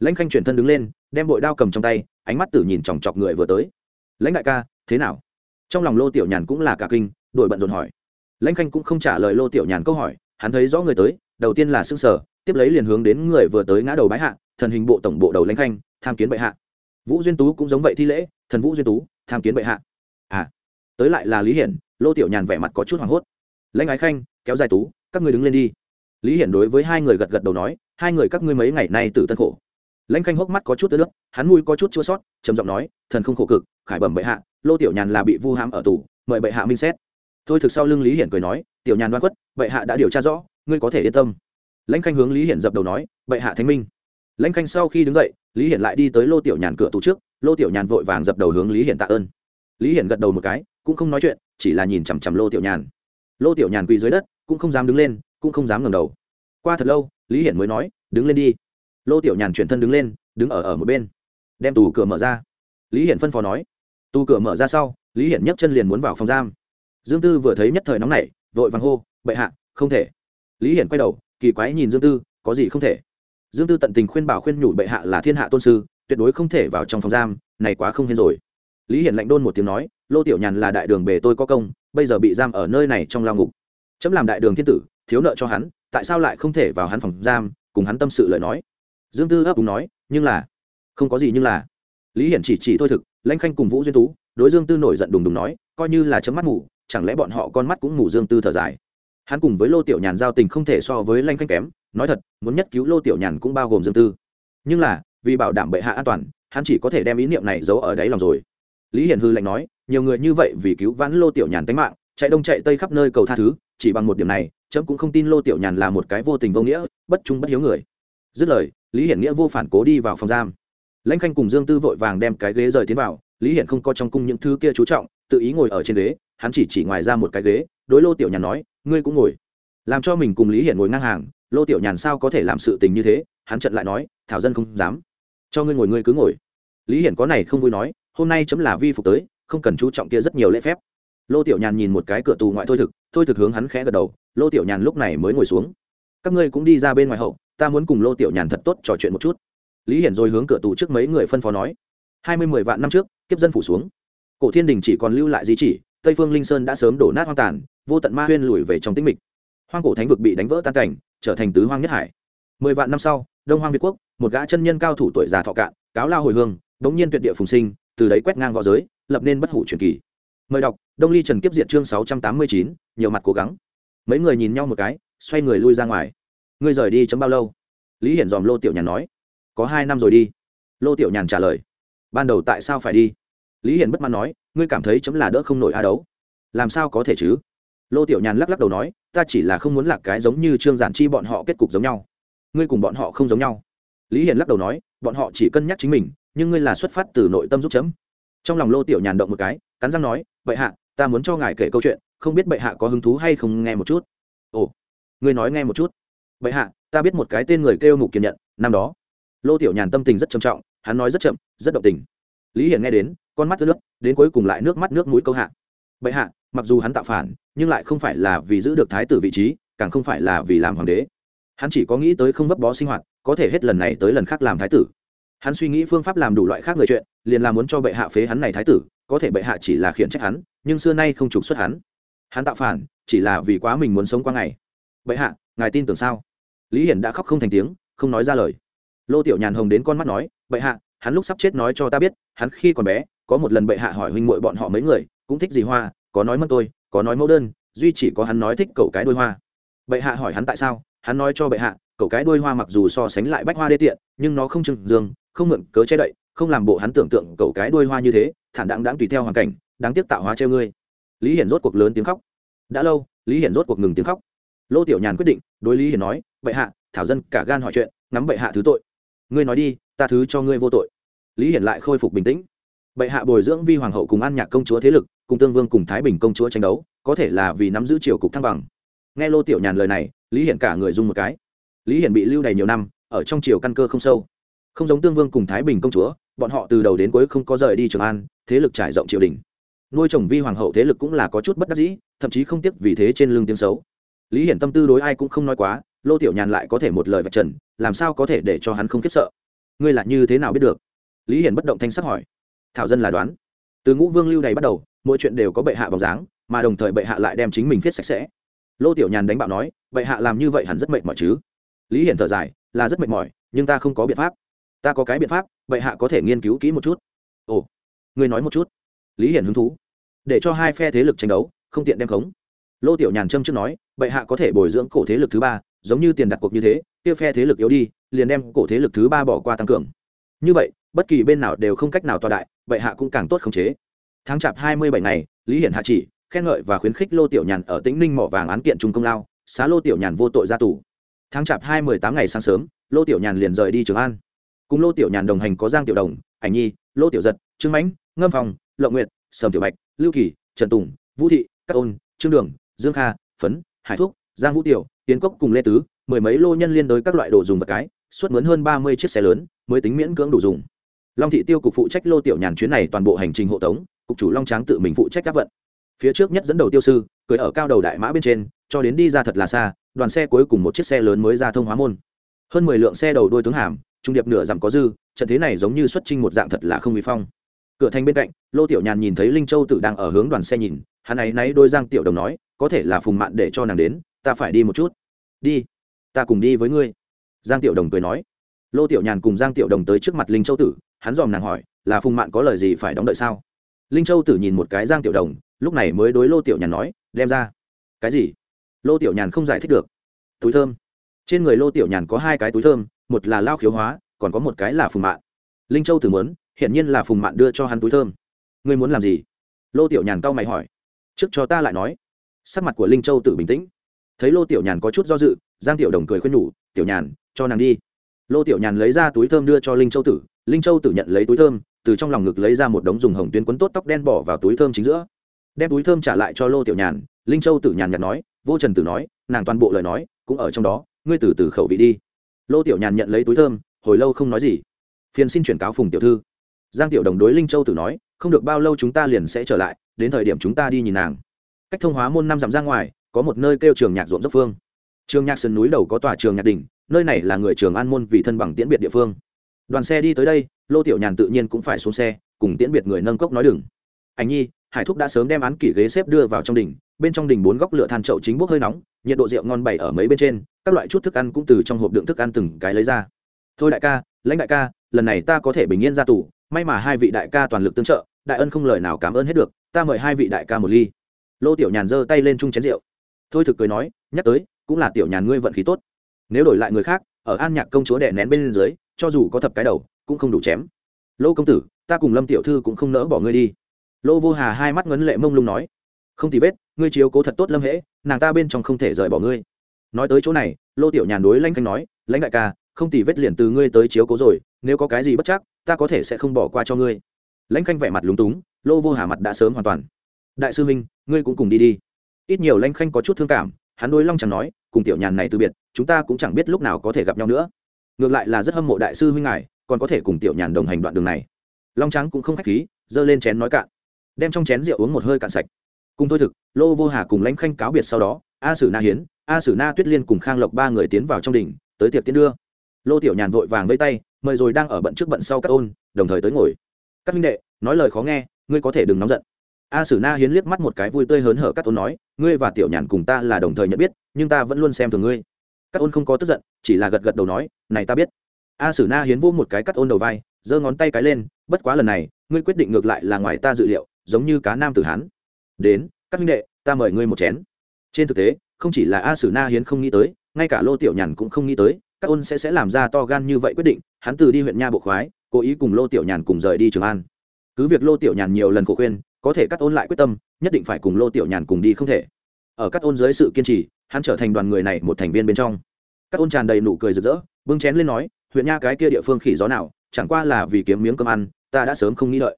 Lãnh khanh chuyển thân đứng lên, đem bội đao cầm trong tay, ánh mắt tử nhìn chòng chọc người vừa tới. Lãnh đại ca, thế nào? Trong lòng lô tiểu nhàn cũng là cả kinh đổi bận rộn hỏi. Lãnh khanh cũng không trả lời lô tiểu nhàn câu hỏi, hắn thấy rõ người tới, đầu tiên là xương sở tiếp lấy liền hướng đến người vừa tới ngã đầu bái hạ, thần hình bộ tổng bộ đầu lãnh khanh, tham kiến bệ hạ vũ duyên tú cũng giống vậy thi lễ, thần vũ duyên tú, tham kiến bệ hạ. À tới lại là lý hiển, lô tiểu nhàn vẻ mặt có chút hoảng hốt. Lãnh ái khanh, kéo dài tú, các ngươi đứng lên đi. Lý hiển đối với hai người gật gật đầu nói, hai người các ngươi mấy ngày nay tử tân khổ. Lãnh khanh hốc mắt có chút ướt nước hắn mùi có chút chua sót, trầm giọng nói, thần không khổ cực, khải bẩm bệ hạ, lô tiểu nhàn là bị vu hãm ở tù, mời bệ hạ minh xét. Thôi thực sau lưng lý hiển cười nói, tiểu nhàn đoan quất bệ hạ đã điều tra rõ, ngươi có thể yên tâm. Lãnh khanh hướng lý hiển dập đầu nói, bệ hạ thánh minh lãnh khanh sau khi đứng dậy, lý hiển lại đi tới lô tiểu nhàn cửa tủ trước, lô tiểu nhàn vội vàng dập đầu hướng lý hiển tạ ơn. Lý hiển gật đầu một cái, cũng không nói chuyện, chỉ là nhìn chằm chằm lô tiểu nhàn. Lô tiểu nhàn quỳ dưới đất, cũng không dám đứng lên, cũng không dám ngẩng đầu. Qua thật lâu, lý hiển mới nói, đứng lên đi. Lô tiểu nhàn chuyển thân đứng lên, đứng ở ở một bên. Đem tù cửa mở ra. Lý hiển phân phó nói. Tù cửa mở ra sau, lý hiển nhấc chân liền muốn vào phòng giam. Dương tư vừa thấy nhất thời nóng nảy, vội vàng hô, bệ hạ, không thể. Lý hiển quay đầu, kỳ quái nhìn dương tư, có gì không thể? Dương tư tận tình khuyên bảo khuyên nhủ bệ hạ là thiên hạ tôn sư, tuyệt đối không thể vào trong phòng giam, này quá không hiên rồi. Lý hiển lạnh đôn một tiếng nói, lô tiểu nhàn là đại đường bề tôi có công, bây giờ bị giam ở nơi này trong lao ngục. Chấm làm đại đường thiên tử, thiếu nợ cho hắn, tại sao lại không thể vào hắn phòng giam? Cùng hắn tâm sự lời nói. Dương tư ấp đúng nói, nhưng là, không có gì nhưng là. Lý hiển chỉ chỉ thôi thực, lãnh khanh cùng vũ duyên tú, đối dương tư nổi giận đùng đùng nói, coi như là chấm mắt mù, chẳng lẽ bọn họ con mắt cũng mù dương tư thở dài? Hắn cùng với lô tiểu nhàn giao tình không thể so với lanh khanh kém, nói thật, muốn nhất cứu lô tiểu nhàn cũng bao gồm dương tư. Nhưng là, vì bảo đảm bệ hạ an toàn, hắn chỉ có thể đem ý niệm này giấu ở đáy lòng rồi. Lý hiển hư lạnh nói, nhiều người như vậy vì cứu vãn lô tiểu nhàn tính mạng, chạy đông chạy tây khắp nơi cầu tha thứ, chỉ bằng một điểm này trẫm cũng không tin lô tiểu nhàn là một cái vô tình vô nghĩa, bất trung bất hiếu người. Dứt lời, lý hiển nghĩa vô phản cố đi vào phòng giam. Lãnh khanh cùng dương tư vội vàng đem cái ghế rời tiến vào, lý hiển không có trong cung những thứ kia chú trọng, tự ý ngồi ở trên ghế, hắn chỉ chỉ ngoài ra một cái ghế, đối lô tiểu nhàn nói ngươi cũng ngồi. Làm cho mình cùng lý hiển ngồi ngang hàng, lô tiểu nhàn sao có thể làm sự tình như thế? Hắn trận lại nói, thảo dân không dám. Cho ngươi ngồi ngươi cứ ngồi. Lý hiển có này không vui nói, hôm nay chấm là vi phục tới, không cần chú trọng kia rất nhiều lễ phép. Lô tiểu nhàn nhìn một cái cửa tù ngoại thôi thực thôi thực hướng hắn khẽ gật đầu, lô tiểu nhàn lúc này mới ngồi xuống. Các ngươi cũng đi ra bên ngoài hậu, ta muốn cùng lô tiểu nhàn thật tốt trò chuyện một chút. Lý hiển rồi hướng cửa tù trước mấy người phân phó nói, hai mươi mười vạn năm trước, kiếp dân phủ xuống. Cổ thiên đình chỉ còn lưu lại di chỉ tây phương linh sơn đã sớm đổ nát hoang tàn, vô tận ma huyên lùi về trong tĩnh mịch. Hoang cổ thánh vực bị đánh vỡ tan cảnh, trở thành tứ hoang nhất hải. Mười vạn năm sau, đông hoang việt quốc, một gã chân nhân cao thủ tuổi già thọ cạn, cáo lao hồi hương bỗng nhiên tuyệt địa phùng sinh, từ đấy quét ngang v õ giới, lập nên bất hủ truyền kỳ. Mời đọc, đông ly trần kiếp diện chương sáu trăm tám mươi chín, nhiều mặt cố gắng. Mấy người nhìn nhau một cái, xoay người lui ra ngoài. Ngươi rời đi chấm bao lâu? Lý hiển dòm lô tiểu nhàn nói. Có hai năm rồi đi. Lô tiểu nhàn trả lời. Ban đầu tại sao phải đi? Lý hiển bất mãn nói, ngươi cảm thấy chấm là đỡ không nổi a đấu? Làm sao có thể chứ? Lô tiểu nhàn lắc lắc đầu nói, ta chỉ là không muốn lạc cái giống như trương giản chi bọn họ kết cục giống nhau. Ngươi cùng bọn họ không giống nhau. Lý hiển lắc đầu nói, bọn họ chỉ cân nhắc chính mình, nhưng ngươi là xuất phát từ nội tâm giúp chấm. Trong lòng lô tiểu nhàn động một cái, cắn răng nói, bệ hạ, ta muốn cho ngài kể câu chuyện, không biết bệ hạ có hứng thú hay không nghe một chút? Ồ, ngươi nói nghe một chút. Bệ hạ, ta biết một cái tên người kêu mục kiên nhận, năm đó. Lô tiểu nhàn tâm tình rất trầm trọng, hắn nói rất chậm, rất động tình. Lý hiển nghe đến con mắt nước, đến cuối cùng lại nước mắt nước mũi câu hạ. Bệ hạ, mặc dù hắn tạo phản, nhưng lại không phải là vì giữ được thái tử vị trí, càng không phải là vì làm hoàng đế. Hắn chỉ có nghĩ tới không vấp bó sinh hoạt, có thể hết lần này tới lần khác làm thái tử. Hắn suy nghĩ phương pháp làm đủ loại khác người chuyện, liền là muốn cho bệ hạ phế hắn này thái tử, có thể bệ hạ chỉ là khiển trách hắn, nhưng xưa nay không trục xuất hắn. Hắn tạo phản, chỉ là vì quá mình muốn sống qua ngày. Bệ hạ, ngài tin tưởng sao? Lý hiển đã khóc không thành tiếng, không nói ra lời. Lô tiểu nhàn hồng đến con mắt nói, bệ hạ, hắn lúc sắp chết nói cho ta biết, hắn khi còn bé có một lần bệ hạ hỏi huynh muội bọn họ mấy người, cũng thích gì hoa? Có nói mất tôi, có nói mẫu đơn, duy chỉ có hắn nói thích cậu cái đôi hoa. Bệ hạ hỏi hắn tại sao, hắn nói cho bệ hạ, cậu cái đôi hoa mặc dù so sánh lại bách hoa đê tiện, nhưng nó không trừng dương, không mượn cớ che đậy, không làm bộ hắn tưởng tượng cậu cái đôi hoa như thế, thản đáng đáng tùy theo hoàn cảnh, đáng tiếc tạo hóa treo ngươi. Lý hiển rốt cuộc lớn tiếng khóc. Đã lâu, lý hiển rốt cuộc ngừng tiếng khóc. Lô tiểu nhàn quyết định, đối lý hiển nói, bệ hạ, thảo dân cả gan hỏi chuyện, ngắm bệ hạ thứ tội. Ngươi nói đi, ta thứ cho ngươi vô tội. Lý hiển lại khôi phục bình tĩnh bệ hạ bồi dưỡng vi hoàng hậu cùng an nhạc công chúa thế lực, cùng tương vương cùng thái bình công chúa tranh đấu, có thể là vì nắm giữ triều cục thăng bằng. Nghe lô tiểu nhàn lời này, lý hiển cả người dung một cái. Lý hiển bị lưu đầy nhiều năm, ở trong triều căn cơ không sâu. Không giống tương vương cùng thái bình công chúa, bọn họ từ đầu đến cuối không có rời đi trường an, thế lực trải rộng triều đình. Nuôi chồng vi hoàng hậu thế lực cũng là có chút bất đắc dĩ, thậm chí không tiếc vì thế trên lưng tiếng xấu. Lý hiển tâm tư đối ai cũng không nói quá, lô tiểu nhàn lại có thể một lời vạch trần, làm sao có thể để cho hắn không khiếp sợ? Ngươi là như thế nào biết được? Lý hiển bất động thanh sắc hỏi thảo dân là đoán. Từ ngũ vương lưu này bắt đầu, mỗi chuyện đều có bệ hạ bóng dáng, mà đồng thời bệ hạ lại đem chính mình viết sạch sẽ. Lô tiểu nhàn đánh bạo nói, bệ hạ làm như vậy hẳn rất mệt mỏi chứ? Lý hiển thở dài, là rất mệt mỏi, nhưng ta không có biện pháp. Ta có cái biện pháp, bệ hạ có thể nghiên cứu kỹ một chút. Ồ, ngươi nói một chút. Lý hiển hứng thú. Để cho hai phe thế lực tranh đấu, không tiện đem khống. Lô tiểu nhàn trâm trước nói, bệ hạ có thể bồi dưỡng cổ thế lực thứ ba, giống như tiền đặt cuộc như thế, kia phe thế lực yếu đi, liền đem cổ thế lực thứ ba bỏ qua tăng cường. Như vậy bất kỳ bên nào đều không cách nào tọa đại bệ hạ cũng càng tốt khống chế. Tháng chạp hai mươi bảy ngày, lý hiển hạ chỉ, khen ngợi và khuyến khích lô tiểu nhàn ở tĩnh ninh mỏ vàng án kiện trung công lao, xá lô tiểu nhàn vô tội ra tù. Tháng chạp hai mươi tám ngày sáng sớm, lô tiểu nhàn liền rời đi trường an. Cùng lô tiểu nhàn đồng hành có giang tiểu đồng, ảnh nhi, lô tiểu giật, trương mãnh, ngâm phòng lộng nguyệt, sầm tiểu bạch, lưu kỳ, trần tùng, vũ thị, các ôn, trương đường, dương kha, phấn, hải thuốc giang vũ tiểu, tiến cốc cùng lê tứ, mười mấy lô nhân liên đối các loại đồ dùng vật cái xuất mướn hơn ba mươi chiếc xe lớn, mới tính miễn cưỡng đủ dùng long thị tiêu cục phụ trách lô tiểu nhàn chuyến này toàn bộ hành trình hộ tống, cục chủ long tráng tự mình phụ trách các vận. Phía trước nhất dẫn đầu tiêu sư cưới ở cao đầu đại mã bên trên, cho đến đi ra thật là xa, đoàn xe cuối cùng một chiếc xe lớn mới ra thông hóa môn. Hơn mười lượng xe đầu đôi tướng hàm, trung điệp nửa dặm có dư, trận thế này giống như xuất trinh một dạng thật là không bị phong. Cửa thành bên cạnh, lô tiểu nhàn nhìn thấy linh châu tự đang ở hướng đoàn xe nhìn, hắn ấy náy đôi giang tiểu đồng nói, có thể là phùng mạn để cho nàng đến, ta phải đi một chút. Đi, ta cùng đi với ngươi. Giang tiểu đồng cười nói lô tiểu nhàn cùng giang tiểu đồng tới trước mặt linh châu tử, hắn dòm nàng hỏi, là phùng mạn có lời gì phải đóng đợi sao? Linh châu tử nhìn một cái giang tiểu đồng, lúc này mới đối lô tiểu nhàn nói, đem ra. Cái gì? Lô tiểu nhàn không giải thích được. Túi thơm. Trên người lô tiểu nhàn có hai cái túi thơm, một là lao khiếu hóa, còn có một cái là phùng mạn. Linh châu tử muốn hiện nhiên là phùng mạn đưa cho hắn túi thơm. Ngươi muốn làm gì? Lô tiểu nhàn cau mày hỏi. Trước cho ta lại nói. Sắc mặt của linh châu tử bình tĩnh. Thấy lô tiểu nhàn có chút do dự, giang tiểu đồng cười khuyên nhủ, tiểu nhàn, cho nàng đi lô tiểu nhàn lấy ra túi thơm đưa cho linh châu tử. Linh châu tử nhận lấy túi thơm, từ trong lòng ngực lấy ra một đống dùng hồng tuyến quấn tốt tóc đen bỏ vào túi thơm chính giữa. Đem túi thơm trả lại cho lô tiểu nhàn, linh châu tử nhàn nhạt nói, vô trần tử nói, nàng toàn bộ lời nói cũng ở trong đó, ngươi từ từ khẩu vị đi. Lô tiểu nhàn nhận lấy túi thơm, hồi lâu không nói gì. Phiền xin chuyển cáo phùng tiểu thư. Giang tiểu đồng đối linh châu tử nói, không được bao lâu chúng ta liền sẽ trở lại, đến thời điểm chúng ta đi nhìn nàng. Cách thông hóa môn năm dặm ra ngoài, có một nơi kêu trường nhạc ruộng dốc phương trường nhạc sườn núi đầu có tòa trường nhạc đỉnh nơi này là người trường an môn vì thân bằng tiễn biệt địa phương. Đoàn xe đi tới đây, lô tiểu nhàn tự nhiên cũng phải xuống xe, cùng tiễn biệt người nâng cốc nói đừng. Anh nhi, hải thúc đã sớm đem án kỷ ghế xếp đưa vào trong đỉnh bên trong đỉnh bốn góc lửa than trậu chính bốc hơi nóng, nhiệt độ rượu ngon bày ở mấy bên trên, các loại chút thức ăn cũng từ trong hộp đựng thức ăn từng cái lấy ra. Thôi đại ca, lãnh đại ca, lần này ta có thể bình yên ra tù, may mà hai vị đại ca toàn lực tương trợ, đại ân không lời nào cảm ơn hết được, ta mời hai vị đại ca một ly. Lô tiểu nhàn giơ tay lên chung chén rượu. Thôi thực cười nói, nhắc tới cũng là tiểu nhàn ngươi vận khí tốt. Nếu đổi lại người khác, ở an nhạc công chúa đẻ nén bên dưới, cho dù có thập cái đầu, cũng không đủ chém. Lô công tử, ta cùng lâm tiểu thư cũng không nỡ bỏ ngươi đi. Lô vô hà hai mắt ngấn lệ mông lung nói, không thì vết, ngươi chiếu cố thật tốt lâm hễ, nàng ta bên trong không thể rời bỏ ngươi. Nói tới chỗ này, lô tiểu nhàn đối lãnh khanh nói, lãnh đại ca, không tỉ vết liền từ ngươi tới chiếu cố rồi, nếu có cái gì bất chắc, ta có thể sẽ không bỏ qua cho ngươi. Lãnh khanh vẻ mặt lúng túng, lô vô hà mặt đã sớm hoàn toàn. Đại sư minh, ngươi cũng cùng đi đi. Ít nhiều lãnh khanh có chút thương cảm, hắn đối long chẳng nói cùng tiểu nhàn này từ biệt, chúng ta cũng chẳng biết lúc nào có thể gặp nhau nữa. Ngược lại là rất hâm mộ đại sư huynh ngài, còn có thể cùng tiểu nhàn đồng hành đoạn đường này. Long trắng cũng không khách khí, giơ lên chén nói cạn. Đem trong chén rượu uống một hơi cạn sạch. Cùng thôi thực, lô vô hà cùng lãnh khanh cáo biệt sau đó, a sử na hiến, a sử na tuyết liên cùng khang lộc ba người tiến vào trong đỉnh, tới tiệc tiến đưa. Lô tiểu nhàn vội vàng vây tay, mời rồi đang ở bận trước bận sau các ôn, đồng thời tới ngồi. Các minh đệ, nói lời khó nghe, ngươi có thể đừng nóng giận a sử na hiến liếc mắt một cái vui tươi hớn hở các ôn nói, ngươi và tiểu nhàn cùng ta là đồng thời nhận biết, nhưng ta vẫn luôn xem thường ngươi. Các ôn không có tức giận, chỉ là gật gật đầu nói, này ta biết. A sử na hiến vô một cái cắt ôn đầu vai, giơ ngón tay cái lên, bất quá lần này, ngươi quyết định ngược lại là ngoài ta dự liệu, giống như cá nam tử hán. Đến, các minh đệ, ta mời ngươi một chén. Trên thực tế, không chỉ là a sử na hiến không nghĩ tới, ngay cả lô tiểu nhàn cũng không nghĩ tới các ôn sẽ sẽ làm ra to gan như vậy quyết định, hắn từ đi huyện nha bộ khoái, cố ý cùng lô tiểu nhàn cùng rời đi trường an. Cứ việc lô tiểu nhàn nhiều lần khổ khuyên có thể cắt ôn lại quyết tâm, nhất định phải cùng lô tiểu nhàn cùng đi không thể. Ở cắt ôn dưới sự kiên trì, hắn trở thành đoàn người này một thành viên bên trong. Cắt ôn tràn đầy nụ cười rực rỡ, bưng chén lên nói, huyện nha, cái kia địa phương khỉ gió nào, chẳng qua là vì kiếm miếng cơm ăn, ta đã sớm không nghĩ lợi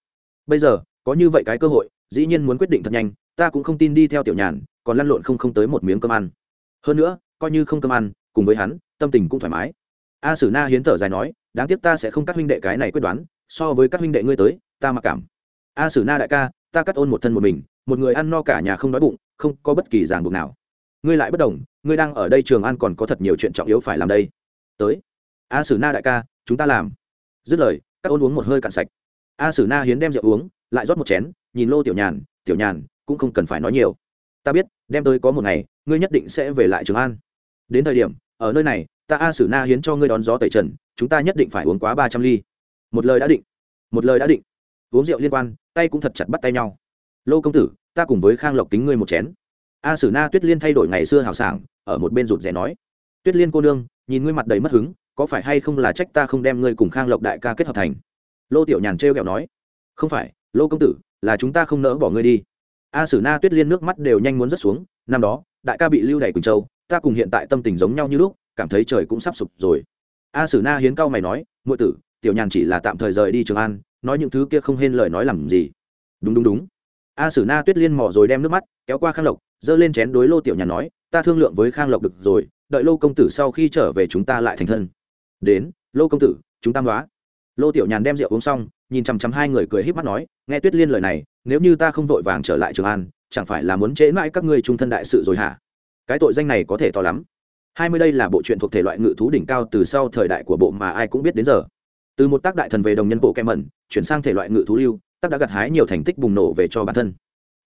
bây giờ, có như vậy cái cơ hội, dĩ nhiên muốn quyết định thật nhanh, ta cũng không tin đi theo tiểu nhàn, còn lăn lộn không không tới một miếng cơm ăn. Hơn nữa, coi như không cơm ăn, cùng với hắn, tâm tình cũng thoải mái. A sử na hiến thở dài nói, đáng tiếc ta sẽ không cắt huynh đệ cái này quyết đoán, so với các huynh đệ ngươi tới, ta mặc cảm. A sử na đại ca ta cắt ôn một thân một mình, một người ăn no cả nhà không đói bụng, không có bất kỳ ràng buộc nào. Ngươi lại bất đồng, ngươi đang ở đây trường An còn có thật nhiều chuyện trọng yếu phải làm đây. Tới. A sử na đại ca, chúng ta làm. Dứt lời, các ôn uống một hơi cạn sạch. A sử na hiến đem rượu uống, lại rót một chén, nhìn lô tiểu nhàn tiểu nhàn, cũng không cần phải nói nhiều. Ta biết, đem tới có một ngày, ngươi nhất định sẽ về lại trường an. Đến thời điểm, ở nơi này, ta a sử na hiến cho ngươi đón gió tẩy trần, chúng ta nhất định phải uống quá ba trăm ly. Một lời đã định. Một lời đã định. Uống rượu liên quan tay cũng thật chặt bắt tay nhau. Lô công tử, ta cùng với khang lộc kính ngươi một chén. A sử na tuyết liên thay đổi ngày xưa hào sảng, ở một bên rụt rè nói. Tuyết liên cô nương, nhìn ngươi mặt đầy mất hứng, có phải hay không là trách ta không đem ngươi cùng khang lộc đại ca kết hợp thành? Lô tiểu nhàn trêu kẹo nói. Không phải, lô công tử, là chúng ta không nỡ bỏ ngươi đi. A sử na tuyết liên nước mắt đều nhanh muốn rớt xuống, năm đó, đại ca bị lưu đày quỳnh châu, ta cùng hiện tại tâm tình giống nhau như lúc, cảm thấy trời cũng sắp sụp rồi. A sử na hiến cao mày nói ngụy tử, tiểu nhàn chỉ là tạm thời rời đi trường an nói những thứ kia không hên lời nói làm gì. Đúng đúng đúng. A sử na tuyết liên mò rồi đem nước mắt kéo qua khang lộc, giơ lên chén đối lô tiểu nhàn nói, ta thương lượng với khang lộc được rồi, đợi lô công tử sau khi trở về chúng ta lại thành thân. Đến, lô công tử, chúng ta đoá lô tiểu nhàn đem rượu uống xong, nhìn chằm chằm hai người cười híp mắt nói, nghe tuyết liên lời này, nếu như ta không vội vàng trở lại trường an, chẳng phải là muốn trễ mãi các ngươi trung thân đại sự rồi hả? Cái tội danh này có thể to lắm. Hai mươi đây là bộ truyện thuộc thể loại ngự thú đỉnh cao từ sau thời đại của bộ mà ai cũng biết đến giờ từ một tác đại thần về đồng nhân bộ kem mẩn chuyển sang thể loại ngự thú lưu, tác đã gặt hái nhiều thành tích bùng nổ về cho bản thân.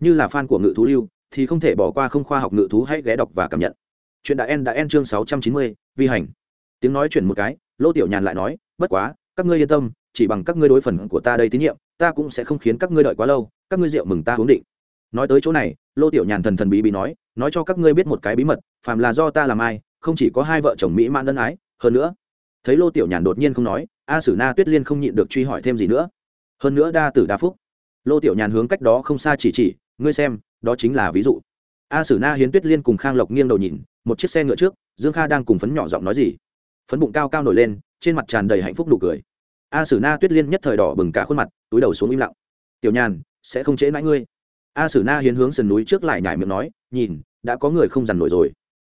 Như là fan của ngự thú lưu, thì không thể bỏ qua không khoa học ngự thú hãy ghé đọc và cảm nhận. Chuyện đã en đã en chương sáu trăm chín mươi, vi hành. Tiếng nói chuyển một cái, lô tiểu nhàn lại nói, bất quá, các ngươi yên tâm, chỉ bằng các ngươi đối phần của ta đây tín nhiệm, ta cũng sẽ không khiến các ngươi đợi quá lâu, các ngươi rượu mừng ta uống định. Nói tới chỗ này, lô tiểu nhàn thần thần bí bí nói nói cho các ngươi biết một cái bí mật, phàm là do ta làm ai, không chỉ có hai vợ chồng mỹ mãn ân ái, hơn nữa. Thấy lô tiểu nhàn đột nhiên không nói a sử na tuyết liên không nhịn được truy hỏi thêm gì nữa. Hơn nữa đa tử đa phúc. Lô tiểu nhàn hướng cách đó không xa chỉ chỉ, ngươi xem, đó chính là ví dụ. A sử na hiến tuyết liên cùng khang lộc nghiêng đầu nhìn, một chiếc xe ngựa trước, dương kha đang cùng phấn nhỏ giọng nói gì. Phấn bụng cao cao nổi lên, trên mặt tràn đầy hạnh phúc nụ cười. A sử na tuyết liên nhất thời đỏ bừng cả khuôn mặt, túi đầu xuống im lặng. Tiểu nhàn, sẽ không chế mãi ngươi. A sử na hiến hướng sườn núi trước lại nhải miệng nói, nhìn, đã có người không dằn nổi rồi.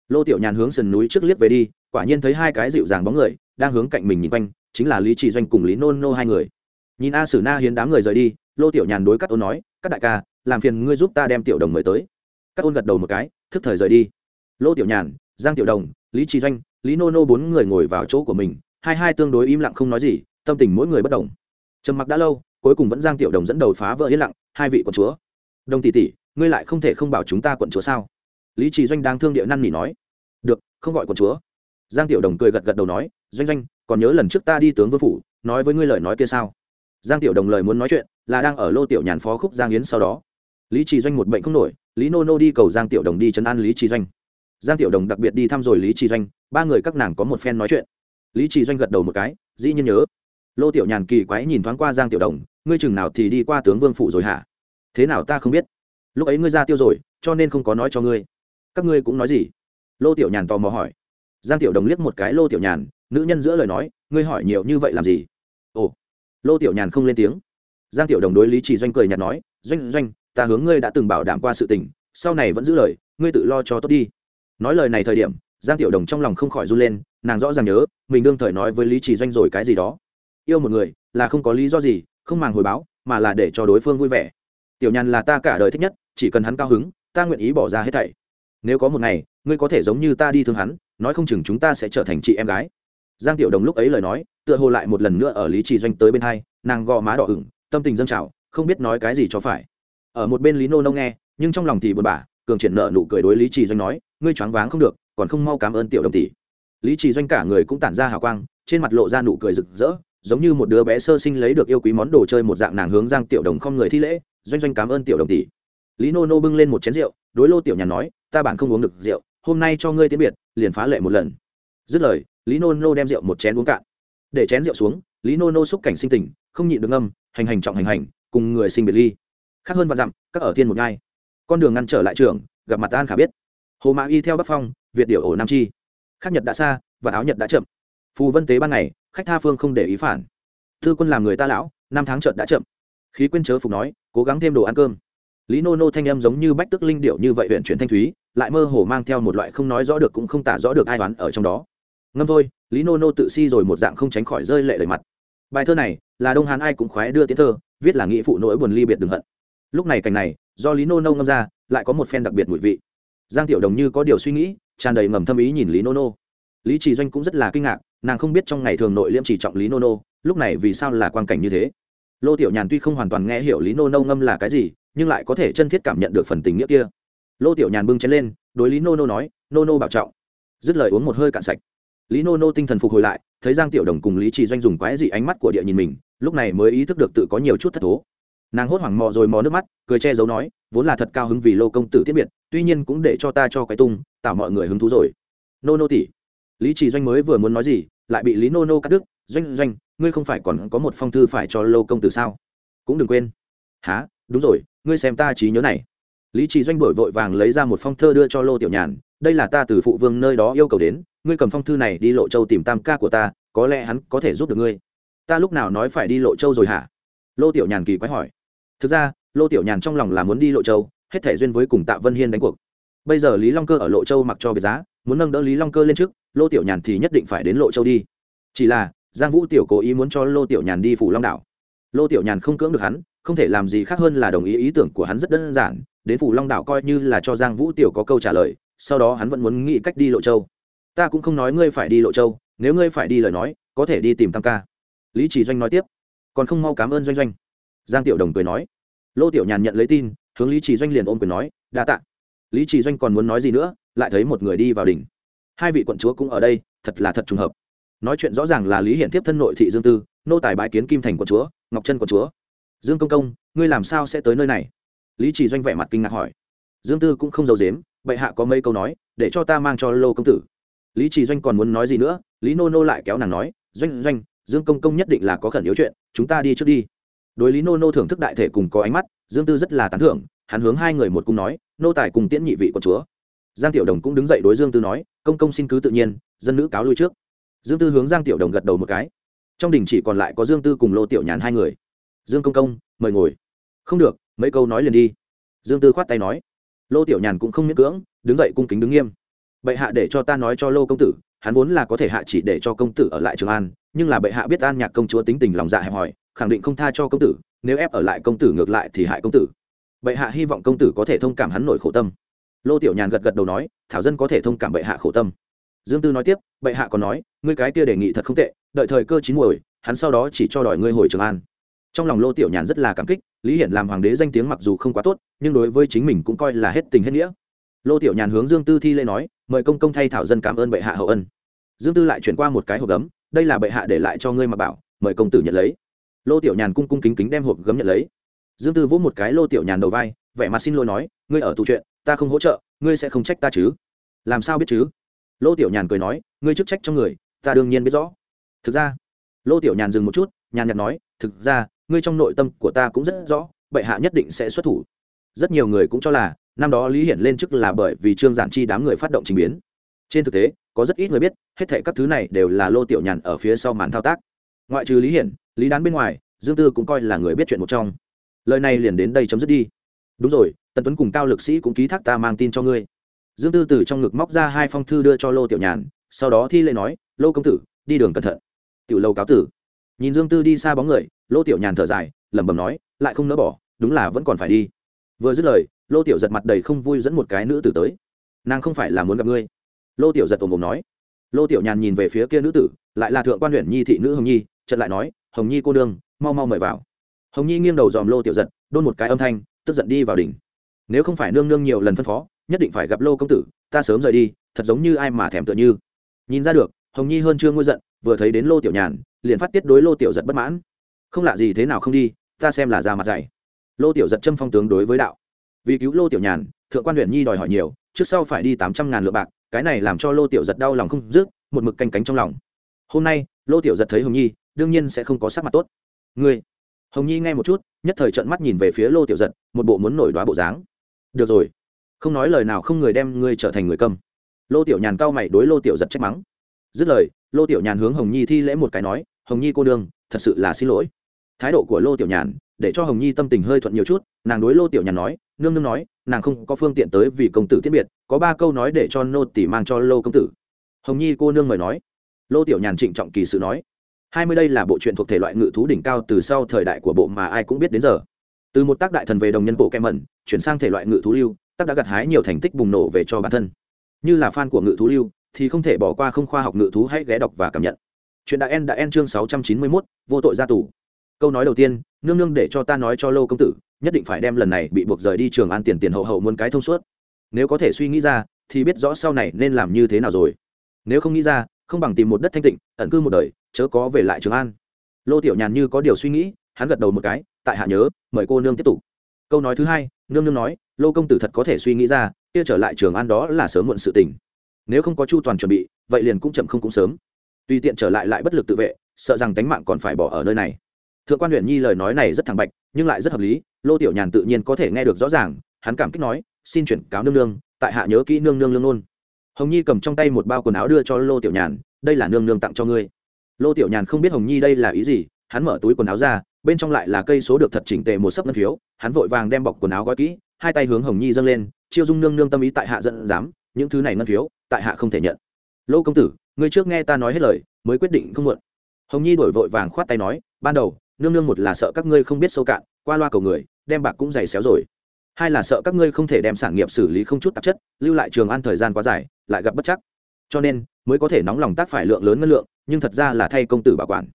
Lô tiểu nhàn hướng sườn núi trước liếc về đi, quả nhiên thấy hai cái dịu dàng bóng người, đang hướng cạnh mình nhìn quanh chính là lý trì doanh cùng lý nôn nô hai người. Nhìn a sử na hiến đám người rời đi, lô tiểu nhàn đối các ôn nói các đại ca, làm phiền ngươi giúp ta đem tiểu đồng mời tới. Các ôn gật đầu một cái, thức thời rời đi. Lô tiểu nhàn, giang tiểu đồng, lý trì doanh, lý nô nô bốn người ngồi vào chỗ của mình, hai hai tương đối im lặng không nói gì, tâm tình mỗi người bất đồng trầm mặc đã lâu, cuối cùng vẫn giang tiểu đồng dẫn đầu phá vỡ yên lặng, hai vị quận chúa. Đồng tỷ tỷ, ngươi lại không thể không bảo chúng ta quận chúa sao? Lý trì doanh đang thương địa năn nỉ nói. Được, không gọi quận chúa. Giang tiểu đồng cười gật gật đầu nói, doanh doanh còn nhớ lần trước ta đi tướng vương phủ, nói với ngươi lời nói kia sao? Giang tiểu đồng lời muốn nói chuyện, là đang ở lô tiểu nhàn phó khúc giang yến sau đó. Lý trì doanh một bệnh không nổi, lý nô nô đi cầu giang tiểu đồng đi chấn an lý trì doanh. Giang tiểu đồng đặc biệt đi thăm rồi lý trì doanh, ba người các nàng có một phen nói chuyện. Lý trì doanh gật đầu một cái, dĩ nhiên nhớ. Lô tiểu nhàn kỳ quái nhìn thoáng qua giang tiểu đồng, ngươi chừng nào thì đi qua tướng vương phủ rồi hả? Thế nào ta không biết. Lúc ấy ngươi ra tiêu rồi, cho nên không có nói cho ngươi. Các ngươi cũng nói gì? Lô tiểu nhàn tò mò hỏi. Giang tiểu đồng liếc một cái lô tiểu nhàn nữ nhân giữa lời nói, ngươi hỏi nhiều như vậy làm gì? Ồ. Lô tiểu nhàn không lên tiếng. Giang tiểu đồng đối lý chỉ doanh cười nhạt nói, doanh doanh, ta hướng ngươi đã từng bảo đảm qua sự tình, sau này vẫn giữ lời, ngươi tự lo cho tốt đi. Nói lời này thời điểm, giang tiểu đồng trong lòng không khỏi run lên, nàng rõ ràng nhớ, mình đương thời nói với lý chỉ doanh rồi cái gì đó. Yêu một người, là không có lý do gì, không màng hồi báo, mà là để cho đối phương vui vẻ. Tiểu nhàn là ta cả đời thích nhất, chỉ cần hắn cao hứng, ta nguyện ý bỏ ra hết thảy. Nếu có một ngày, ngươi có thể giống như ta đi thương hắn, nói không chừng chúng ta sẽ trở thành chị em gái giang tiểu đồng lúc ấy lời nói, tựa hồ lại một lần nữa ở lý trì doanh tới bên hai, nàng gò má đỏ ửng, tâm tình dâng trào, không biết nói cái gì cho phải. Ở một bên lý nô nông nghe, nhưng trong lòng thì buồn bã, cường triển nợ nụ cười đối lý trì doanh nói, ngươi choáng váng không được, còn không mau cảm ơn tiểu đồng tỷ. Lý trì doanh cả người cũng tản ra hào quang, trên mặt lộ ra nụ cười rực rỡ, giống như một đứa bé sơ sinh lấy được yêu quý món đồ chơi một dạng nàng hướng giang tiểu đồng không người thi lễ, doanh doanh cảm ơn tiểu đồng tỷ. Lý nô nô bưng lên một chén rượu, đối lô tiểu nhàn nói, ta bản không uống được rượu, hôm nay cho ngươi tiễn biệt, liền phá lệ một lần. Dứt lời lý nô nô đem rượu một chén uống cạn. Để chén rượu xuống, lý nô nô xúc cảnh sinh tình, không nhịn được âm hành hành trọng hành hành, cùng người sinh biệt ly. Khác hơn và dặm, các ở thiên một ngai con đường ngăn trở lại trường, gặp mặt an khả biết. Hồ mã y theo bắc phong, việt điệu ổ nam chi. Khác nhật đã xa, và áo nhật đã chậm. Phù vân tế ban ngày, khách tha phương không để ý phản. Thư quân làm người ta lão, năm tháng trợt đã chậm. Khí quyên chớ phục nói, cố gắng thêm đồ ăn cơm. Lý nô nô thanh âm giống như bách tức linh điệu như vậy huyện chuyển thanh thúy, lại mơ hồ mang theo một loại không nói rõ được cũng không tả rõ được ai toán ở trong đó ngâm thôi, lý nô nô tự si rồi một dạng không tránh khỏi rơi lệ lời mặt. Bài thơ này là đông hán ai cũng khoái đưa tiến thơ, viết là nghĩ phụ nỗi buồn ly biệt đừng hận. Lúc này cảnh này, do lý nô nô ngâm ra, lại có một phen đặc biệt mùi vị. Giang tiểu đồng như có điều suy nghĩ, tràn đầy ngầm thâm ý nhìn lý nô nô. Lý trì doanh cũng rất là kinh ngạc, nàng không biết trong ngày thường nội liêm chỉ trọng lý nô nô, lúc này vì sao là quan cảnh như thế. Lô tiểu nhàn tuy không hoàn toàn nghe hiểu lý nô nô ngâm là cái gì, nhưng lại có thể chân thiết cảm nhận được phần tình nghĩa kia. Lô tiểu nhàn bưng chén lên, đối lý nô nô nói, nô nô bảo trọng. Dứt lời uống một hơi cạn sạch lý nô nô tinh thần phục hồi lại, thấy giang tiểu đồng cùng lý trì doanh dùng quái dị ánh mắt của địa nhìn mình, lúc này mới ý thức được tự có nhiều chút thất thố. Nàng hốt hoảng mò rồi mò nước mắt, cười che giấu nói, vốn là thật cao hứng vì lô công tử tiết biệt, tuy nhiên cũng để cho ta cho cái tung, tạo mọi người hứng thú rồi. Nô nô tỷ. Lý trì doanh mới vừa muốn nói gì, lại bị lý nô nô cắt đứt, doanh doanh, ngươi không phải còn có một phong thư phải cho lô công tử sao? Cũng đừng quên. Há đúng rồi, ngươi xem ta trí nhớ này. Lý trì doanh đổi vội vàng lấy ra một phong thơ đưa cho lô tiểu nhàn đây là ta từ phụ vương nơi đó yêu cầu đến, ngươi cầm phong thư này đi lộ châu tìm tam ca của ta, có lẽ hắn có thể giúp được ngươi. Ta lúc nào nói phải đi lộ châu rồi hả? Lô tiểu nhàn kỳ quái hỏi. Thực ra, lô tiểu nhàn trong lòng là muốn đi lộ châu, hết thể duyên với cùng tạ vân hiên đánh cuộc. Bây giờ lý long cơ ở lộ châu mặc cho biệt giá, muốn nâng đỡ lý long cơ lên trước, lô tiểu nhàn thì nhất định phải đến lộ châu đi. Chỉ là, giang vũ tiểu cố ý muốn cho lô tiểu nhàn đi phủ long đảo. Lô tiểu nhàn không cưỡng được hắn, không thể làm gì khác hơn là đồng ý ý tưởng của hắn rất đơn giản, đến phủ long đảo coi như là cho giang vũ tiểu có câu trả lời sau đó hắn vẫn muốn nghĩ cách đi lộ châu. Ta cũng không nói ngươi phải đi lộ châu, nếu ngươi phải đi lời nói, có thể đi tìm tam ca. Lý chỉ doanh nói tiếp. Còn không mau cảm ơn doanh doanh. Giang tiểu đồng cười nói. Lô tiểu nhàn nhận lấy tin, hướng lý chỉ doanh liền ôm quyền nói, đa tạ. Lý chỉ doanh còn muốn nói gì nữa, lại thấy một người đi vào đỉnh. Hai vị quận chúa cũng ở đây, thật là thật trùng hợp. Nói chuyện rõ ràng là lý hiện tiếp thân nội thị dương tư, nô tài bái kiến kim thành quận chúa, ngọc trân quận chúa. Dương công công, ngươi làm sao sẽ tới nơi này? Lý chỉ doanh vẻ mặt kinh ngạc hỏi. Dương tư cũng không giấu dếm bệ hạ có mấy câu nói, để cho ta mang cho lô công tử. Lý trì doanh còn muốn nói gì nữa, lý nô nô lại kéo nàng nói, doanh doanh, dương công công nhất định là có khẩn yếu chuyện, chúng ta đi trước đi. Đối lý nô nô thưởng thức đại thể cùng có ánh mắt, dương tư rất là tán thưởng, hắn hướng hai người một cung nói, nô tài cùng tiễn nhị vị của chúa. Giang tiểu đồng cũng đứng dậy đối dương tư nói, công công xin cứ tự nhiên, dân nữ cáo lui trước. Dương tư hướng giang tiểu đồng gật đầu một cái. Trong đình chỉ còn lại có dương tư cùng lô tiểu nhàn hai người. Dương công công, mời ngồi. Không được, mấy câu nói liền đi. Dương tư khoát tay nói lô tiểu nhàn cũng không miễn cưỡng, đứng dậy cung kính đứng nghiêm. Bệ hạ để cho ta nói cho lô công tử, hắn vốn là có thể hạ chỉ để cho công tử ở lại trường an, nhưng là bệ hạ biết an nhạc công chúa tính tình lòng dạ hẹp hòi, khẳng định không tha cho công tử, nếu ép ở lại công tử ngược lại thì hại công tử. Bệ hạ hy vọng công tử có thể thông cảm hắn nổi khổ tâm. Lô tiểu nhàn gật gật đầu nói, thảo dân có thể thông cảm bệ hạ khổ tâm. Dương tư nói tiếp, bệ hạ còn nói, ngươi cái kia đề nghị thật không tệ, đợi thời cơ chín muồi, hắn sau đó chỉ cho đòi ngươi hồi trường an. Trong lòng lô tiểu nhàn rất là cảm kích lý hiển làm hoàng đế danh tiếng mặc dù không quá tốt, nhưng đối với chính mình cũng coi là hết tình hết nghĩa. Lô tiểu nhàn hướng dương tư thi lễ nói, mời công công thay thảo dân cảm ơn bệ hạ hậu ân. Dương tư lại chuyển qua một cái hộp gấm, đây là bệ hạ để lại cho ngươi mà bảo, mời công tử nhận lấy. Lô tiểu nhàn cung cung kính kính đem hộp gấm nhận lấy. Dương tư vỗ một cái lô tiểu nhàn đầu vai, vẻ mặt xin lỗi nói, ngươi ở tù chuyện, ta không hỗ trợ, ngươi sẽ không trách ta chứ. Làm sao biết chứ? Lô tiểu nhàn cười nói, ngươi chức trách cho người, ta đương nhiên biết rõ. Thực ra, lô tiểu nhàn dừng một chút, nhàn nhạt nói, thực ra ngươi trong nội tâm của ta cũng rất rõ, bệ hạ nhất định sẽ xuất thủ. Rất nhiều người cũng cho là, năm đó lý hiển lên chức là bởi vì trương giản chi đám người phát động trình biến. Trên thực tế, có rất ít người biết, hết thệ các thứ này đều là lô tiểu nhàn ở phía sau màn thao tác. Ngoại trừ lý hiển, lý đán bên ngoài, dương tư cũng coi là người biết chuyện một trong. Lời này liền đến đây chấm dứt đi. Đúng rồi, tần tuấn cùng cao lực sĩ cũng ký thác ta mang tin cho ngươi. Dương tư từ trong ngực móc ra hai phong thư đưa cho lô tiểu nhàn, sau đó thi lễ nói, lô công tử, đi đường cẩn thận. Tiểu lâu cáo tử. Nhìn dương tư đi xa bóng người lô tiểu nhàn thở dài, lẩm bẩm nói, lại không nỡ bỏ, đúng là vẫn còn phải đi. Vừa dứt lời, lô tiểu giật mặt đầy không vui dẫn một cái nữ tử tới. Nàng không phải là muốn gặp ngươi. Lô tiểu giật ồm ồm nói. Lô tiểu nhàn nhìn về phía kia nữ tử, lại là thượng quan huyện nhi thị nữ hồng nhi trận lại nói, hồng nhi cô đương mau mau mời vào. Hồng nhi nghiêng đầu dòm lô tiểu giật, đôn một cái âm thanh, tức giận đi vào đỉnh. Nếu không phải nương nương nhiều lần phân phó, nhất định phải gặp lô công tử, ta sớm rời đi, thật giống như ai mà thèm tựa như. Nhìn ra được, hồng nhi hơn chưa ngôi giận, vừa thấy đến lô tiểu nhàn, liền phát tiết đối lô tiểu giật bất mãn không lạ gì thế nào không đi, ta xem là ra mặt dày. Lô tiểu giật châm phong tướng đối với đạo. Vì cứu lô tiểu nhàn, thượng quan huyện nhi đòi hỏi nhiều, trước sau phải đi tám trăm ngàn lượng bạc, cái này làm cho lô tiểu giật đau lòng không dứt, một mực canh cánh trong lòng. Hôm nay, lô tiểu giật thấy hồng nhi, đương nhiên sẽ không có sắc mặt tốt. Ngươi, hồng nhi nghe một chút, nhất thời trận mắt nhìn về phía lô tiểu giật, một bộ muốn nổi đoá bộ dáng. Được rồi, không nói lời nào không người đem ngươi trở thành người câm lô tiểu nhàn cao mày đối lô tiểu giật trách mắng. Dứt lời, lô tiểu nhàn hướng hồng nhi thi lễ một cái nói, hồng nhi cô đương thật sự là xin lỗi thái độ của lô tiểu nhàn, để cho hồng nhi tâm tình hơi thuận nhiều chút, nàng đối lô tiểu nhàn nói, nương nương nói, nàng không có phương tiện tới vì công tử tiết biệt, có ba câu nói để cho nô tỷ mang cho lô công tử. Hồng nhi cô nương mời nói. Lô tiểu nhàn trịnh trọng kỳ sự nói, hai mươi đây là bộ truyện thuộc thể loại ngự thú đỉnh cao từ sau thời đại của bộ mà ai cũng biết đến giờ. Từ một tác đại thần về đồng nhân bộ kem mẩn, chuyển sang thể loại ngự thú lưu, tác đã gặt hái nhiều thành tích bùng nổ về cho bản thân. Như là fan của ngự thú lưu, thì không thể bỏ qua không khoa học ngự thú hãy ghé đọc và cảm nhận. Chuyện đại en đã en chương sáu trăm chín mươi mốt, vô tội ra tù câu nói đầu tiên, nương nương để cho ta nói cho lô công tử, nhất định phải đem lần này bị buộc rời đi trường an tiền tiền hậu hậu muốn cái thông suốt. Nếu có thể suy nghĩ ra, thì biết rõ sau này nên làm như thế nào rồi. Nếu không nghĩ ra, không bằng tìm một đất thanh tịnh, ẩn cư một đời, chớ có về lại trường an. Lô tiểu nhàn như có điều suy nghĩ, hắn gật đầu một cái, tại hạ nhớ, mời cô nương tiếp tục. Câu nói thứ hai, nương nương nói, lô công tử thật có thể suy nghĩ ra, kia trở lại trường an đó là sớm muộn sự tình. Nếu không có chu toàn chuẩn bị, vậy liền cũng chậm không cũng sớm. Tùy tiện trở lại lại bất lực tự vệ, sợ rằng tánh mạng còn phải bỏ ở nơi này thượng quan huyện nhi lời nói này rất thẳng bạch, nhưng lại rất hợp lý, lô tiểu nhàn tự nhiên có thể nghe được rõ ràng, hắn cảm kích nói, xin chuyển cáo nương nương, tại hạ nhớ kỹ nương nương lương nôn hồng nhi cầm trong tay một bao quần áo đưa cho lô tiểu nhàn, đây là nương nương tặng cho ngươi. Lô tiểu nhàn không biết hồng nhi đây là ý gì, hắn mở túi quần áo ra, bên trong lại là cây số được thật chỉnh tề một sấp ngân phiếu, hắn vội vàng đem bọc quần áo gói kỹ, hai tay hướng hồng nhi dâng lên, chiêu dung nương nương tâm ý tại hạ giận dám, những thứ này ngân phiếu, tại hạ không thể nhận. Lô công tử, ngươi trước nghe ta nói hết lời, mới quyết định không muộn. Hồng nhi đổi vội vàng khoát tay nói, ban đầu nương nương một là sợ các ngươi không biết sâu cạn, qua loa cầu người, đem bạc cũng dày xéo rồi. Hai là sợ các ngươi không thể đem sản nghiệp xử lý không chút tạp chất, lưu lại trường an thời gian quá dài, lại gặp bất chắc. Cho nên, mới có thể nóng lòng tác phải lượng lớn ngân lượng, nhưng thật ra là thay công tử bảo quản.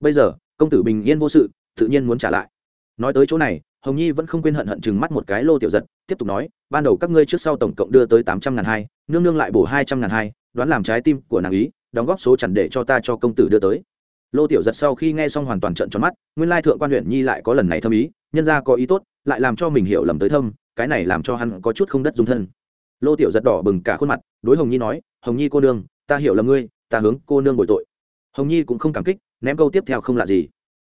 Bây giờ, công tử bình yên vô sự, tự nhiên muốn trả lại. Nói tới chỗ này, hồng nhi vẫn không quên hận hận chừng mắt một cái lô tiểu giật, tiếp tục nói, ban đầu các ngươi trước sau tổng cộng đưa tới tám trăm ngàn hai, nương nương lại bổ hai trăm ngàn hai, đoán làm trái tim của nàng ý, đóng góp số chẳng để cho ta cho công tử đưa tới lô tiểu giật sau khi nghe xong hoàn toàn trận tròn mắt, nguyên lai thượng quan huyện nhi lại có lần này thâm ý, nhân ra có ý tốt, lại làm cho mình hiểu lầm tới thâm, cái này làm cho hắn có chút không đất dung thân. Lô tiểu giật đỏ bừng cả khuôn mặt, đối hồng nhi nói, hồng nhi cô nương, ta hiểu lầm ngươi, ta hướng cô nương bồi tội. Hồng nhi cũng không cảm kích, ném câu tiếp theo không lạ gì.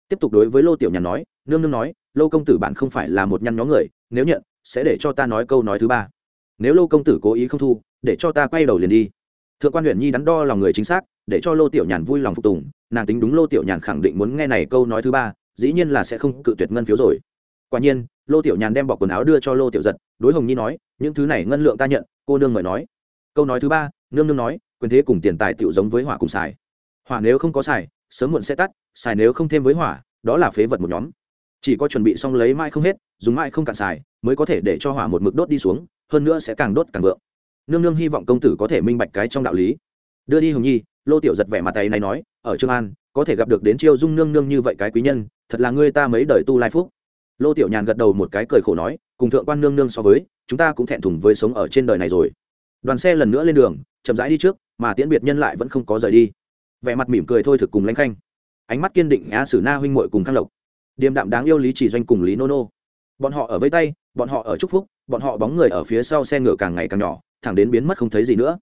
Tiếp tục đối với lô tiểu nhàn nói, nương nương nói, lô công tử bạn không phải là một nhăn nhó người, nếu nhận, sẽ để cho ta nói câu nói thứ ba. Nếu lô công tử cố ý không thu, để cho ta quay đầu liền đi. Thượng quan huyện nhi đắn đo lòng người chính xác để cho lô tiểu nhàn vui lòng phục tùng, nàng tính đúng lô tiểu nhàn khẳng định muốn nghe này câu nói thứ ba, dĩ nhiên là sẽ không cự tuyệt ngân phiếu rồi. Quả nhiên, lô tiểu nhàn đem bọc quần áo đưa cho lô tiểu giật, đối hồng nhi nói, những thứ này ngân lượng ta nhận, cô nương mời nói. Câu nói thứ ba, nương nương nói, quyền thế cùng tiền tài tựu giống với hỏa cùng xài. Hỏa nếu không có xài, sớm muộn sẽ tắt, xài nếu không thêm với hỏa, đó là phế vật một nhóm. Chỉ có chuẩn bị xong lấy mãi không hết, dùng mãi không cạn xài, mới có thể để cho hỏa một mực đốt đi xuống, hơn nữa sẽ càng đốt càng vượng. Nương nương hy vọng công tử có thể minh bạch cái trong đạo lý. Đưa đi, hồng nhi lô tiểu giật vẻ mặt tay này nói, ở trương an, có thể gặp được đến chiêu dung nương nương như vậy cái quý nhân, thật là ngươi ta mấy đời tu lai phúc. Lô tiểu nhàn gật đầu một cái cười khổ nói, cùng thượng quan nương nương so với, chúng ta cũng thẹn thùng với sống ở trên đời này rồi. Đoàn xe lần nữa lên đường, chậm rãi đi trước, mà tiễn biệt nhân lại vẫn không có rời đi. Vẻ mặt mỉm cười thôi thực cùng lãnh khanh. Ánh mắt kiên định á sử na huynh muội cùng khang lộc. Điềm đạm đáng yêu lý chỉ doanh cùng lý nô nô. Bọn họ ở với tay, bọn họ ở chúc phúc, bọn họ bóng người ở phía sau xe ngựa càng ngày càng nhỏ, thẳng đến biến mất không thấy gì nữa.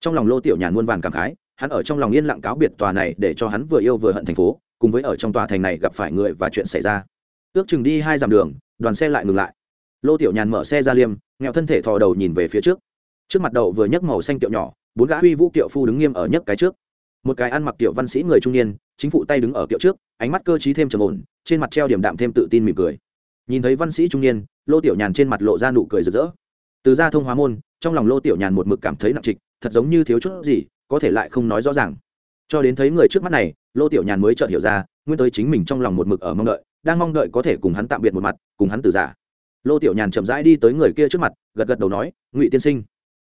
Trong lòng lô tiểu nhàn muôn vàn cảm khái hắn ở trong lòng yên lặng cáo biệt tòa này để cho hắn vừa yêu vừa hận thành phố, cùng với ở trong tòa thành này gặp phải người và chuyện xảy ra. Ước chừng đi hai dặm đường, đoàn xe lại ngừng lại. Lô tiểu nhàn mở xe ra liêm, nghèo thân thể thò đầu nhìn về phía trước. Trước mặt đầu vừa nhấc màu xanh kiệu nhỏ, bốn gã huy vũ kiệu phu đứng nghiêm ở nhấc cái trước. Một cái ăn mặc kiệu văn sĩ người trung niên, chính phụ tay đứng ở kiệu trước, ánh mắt cơ t thêm trầm ổn, trên mặt treo điểm đạm thêm tự tin mỉm cười. Nhìn thấy văn sĩ trung niên, lô tiểu nhàn trên mặt lộ ra nụ cười rực rỡ. Từ gia thông hóa môn, trong lòng lô tiểu nhàn một mực cảm thấy nặng trịch, thật giống như thiếu chút gì có thể lại không nói rõ ràng. Cho đến thấy người trước mắt này, lô tiểu nhàn mới chợt hiểu ra, nguyên tới chính mình trong lòng một mực ở mong đợi, đang mong đợi có thể cùng hắn tạm biệt một mặt, cùng hắn từ giả. Lô tiểu nhàn chậm rãi đi tới người kia trước mặt, gật gật đầu nói, ngụy tiên sinh.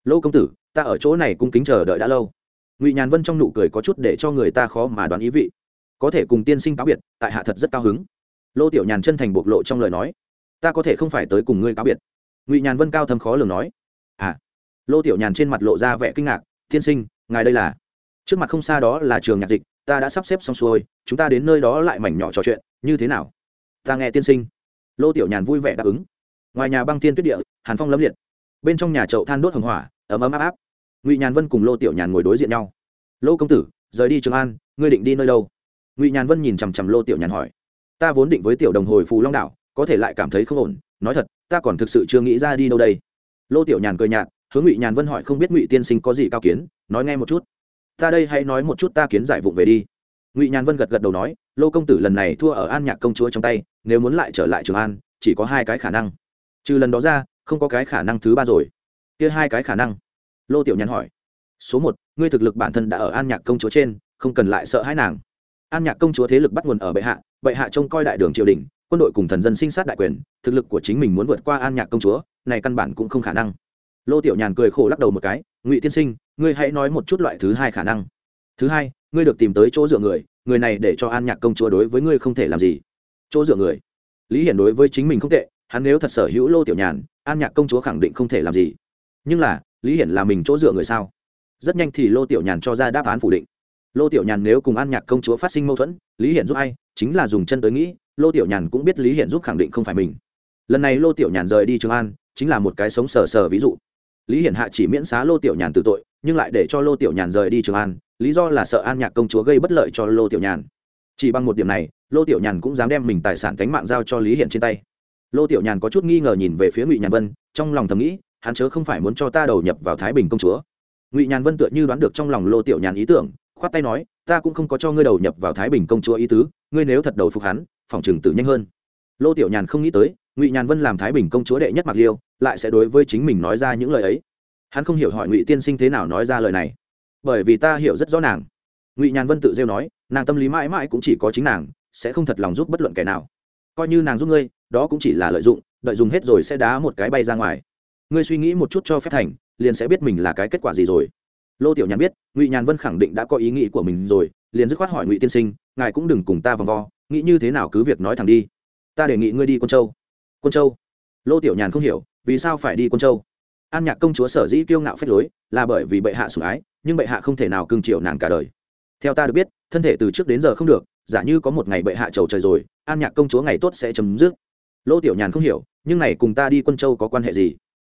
Lô công tử, ta ở chỗ này cung kính chờ đợi đã lâu. Ngụy nhàn vân trong nụ cười có chút để cho người ta khó mà đoán ý vị. Có thể cùng tiên sinh cáo biệt, tại hạ thật rất cao hứng. Lô tiểu nhàn chân thành bộc lộ trong lời nói. Ta có thể không phải tới cùng ngươi cáo biệt. Ngụy nhàn vân cao thâm khó lường nói. À. Lô tiểu nhàn trên mặt lộ ra vẻ kinh ngạc, tiên sinh ngài đây là trước mặt không xa đó là trường nhạc dịch ta đã sắp xếp xong xuôi chúng ta đến nơi đó lại mảnh nhỏ trò chuyện như thế nào ta nghe tiên sinh lô tiểu nhàn vui vẻ đáp ứng ngoài nhà băng tiên tuyết địa hàn phong lâm liệt bên trong nhà chậu than đốt hồng hỏa ấm ấm áp áp ngụy nhàn vân cùng lô tiểu nhàn ngồi đối diện nhau lô công tử rời đi trường an ngươi định đi nơi đâu ngụy nhàn vân nhìn chằm chằm lô tiểu nhàn hỏi ta vốn định với tiểu đồng hồi phù long đảo có thể lại cảm thấy không ổn nói thật ta còn thực sự chưa nghĩ ra đi đâu đây lô tiểu nhàn cười nhạt hướng ngụy nhàn vân hỏi không biết ngụy tiên sinh có gì cao kiến nói nghe một chút ta đây hãy nói một chút ta kiến giải vụng về đi ngụy nhàn vân gật gật đầu nói lô công tử lần này thua ở an nhạc công chúa trong tay nếu muốn lại trở lại trường an chỉ có hai cái khả năng trừ lần đó ra không có cái khả năng thứ ba rồi kia hai cái khả năng lô tiểu nhàn hỏi số một ngươi thực lực bản thân đã ở an nhạc công chúa trên không cần lại sợ hãi nàng an nhạc công chúa thế lực bắt nguồn ở bệ hạ bệ hạ trông coi đại đường triều đình quân đội cùng thần dân sinh sát đại quyền thực lực của chính mình muốn vượt qua an nhạc công chúa này căn bản cũng không khả năng lô tiểu nhàn cười khổ lắc đầu một cái, ngụy tiên sinh, ngươi hãy nói một chút loại thứ hai khả năng. Thứ hai, ngươi được tìm tới chỗ dựa người người này để cho an nhạc công chúa đối với ngươi không thể làm gì. Chỗ dựa người? Lý hiển đối với chính mình không tệ, hắn nếu thật sở hữu lô tiểu nhàn, an nhạc công chúa khẳng định không thể làm gì. Nhưng là, lý hiển là mình chỗ dựa người sao? Rất nhanh thì lô tiểu nhàn cho ra đáp án phủ định. Lô tiểu nhàn nếu cùng an nhạc công chúa phát sinh mâu thuẫn, lý hiển giúp ai? Chính là dùng chân tới nghĩ, lô tiểu nhàn cũng biết lý hiển giúp khẳng định không phải mình. Lần này lô tiểu nhàn rời đi trường an, chính là một cái sống sờ sờ ví dụ lý hiển hạ chỉ miễn xá lô tiểu nhàn từ tội, nhưng lại để cho lô tiểu nhàn rời đi trường an, lý do là sợ an nhạc công chúa gây bất lợi cho lô tiểu nhàn. Chỉ bằng một điểm này, lô tiểu nhàn cũng dám đem mình tài sản cánh mạng giao cho lý hiển trên tay. Lô tiểu nhàn có chút nghi ngờ nhìn về phía ngụy nhàn vân, trong lòng thầm nghĩ, hắn chớ không phải muốn cho ta đầu nhập vào thái bình công chúa. Ngụy nhàn vân tựa như đoán được trong lòng lô tiểu nhàn ý tưởng, khoát tay nói, ta cũng không có cho ngươi đầu nhập vào thái bình công chúa ý tứ, ngươi nếu thật đầu phục hắn, phòng trừng tử nhanh hơn lô tiểu nhàn không nghĩ tới, ngụy nhàn vân làm thái bình công chúa đệ nhất mặc liêu, lại sẽ đối với chính mình nói ra những lời ấy. Hắn không hiểu hỏi ngụy tiên sinh thế nào nói ra lời này. Bởi vì ta hiểu rất rõ nàng. Ngụy nhàn vân tự rêu nói, nàng tâm lý mãi mãi cũng chỉ có chính nàng, sẽ không thật lòng giúp bất luận kẻ nào. Coi như nàng giúp ngươi, đó cũng chỉ là lợi dụng, đợi dùng hết rồi sẽ đá một cái bay ra ngoài. Ngươi suy nghĩ một chút cho phép thành, liền sẽ biết mình là cái kết quả gì rồi. Lô tiểu nhàn biết, ngụy nhàn vân khẳng định đã có ý nghĩ của mình rồi, liền dứt khoát hỏi ngụy tiên sinh, ngài cũng đừng cùng ta vòng vo, nghĩ như thế nào cứ việc nói thẳng đi ta đề nghị ngươi đi quân châu. Quân châu? Lô tiểu nhàn không hiểu vì sao phải đi quân châu? An nhạc công chúa sở dĩ kiêu ngạo phép lối là bởi vì bệ hạ sủng ái nhưng bệ hạ không thể nào cưng chiều nàng cả đời. Theo ta được biết thân thể từ trước đến giờ không được giả như có một ngày bệ hạ trầu trời rồi an nhạc công chúa ngày tốt sẽ chấm dứt. Lô tiểu nhàn không hiểu nhưng này cùng ta đi quân châu có quan hệ gì?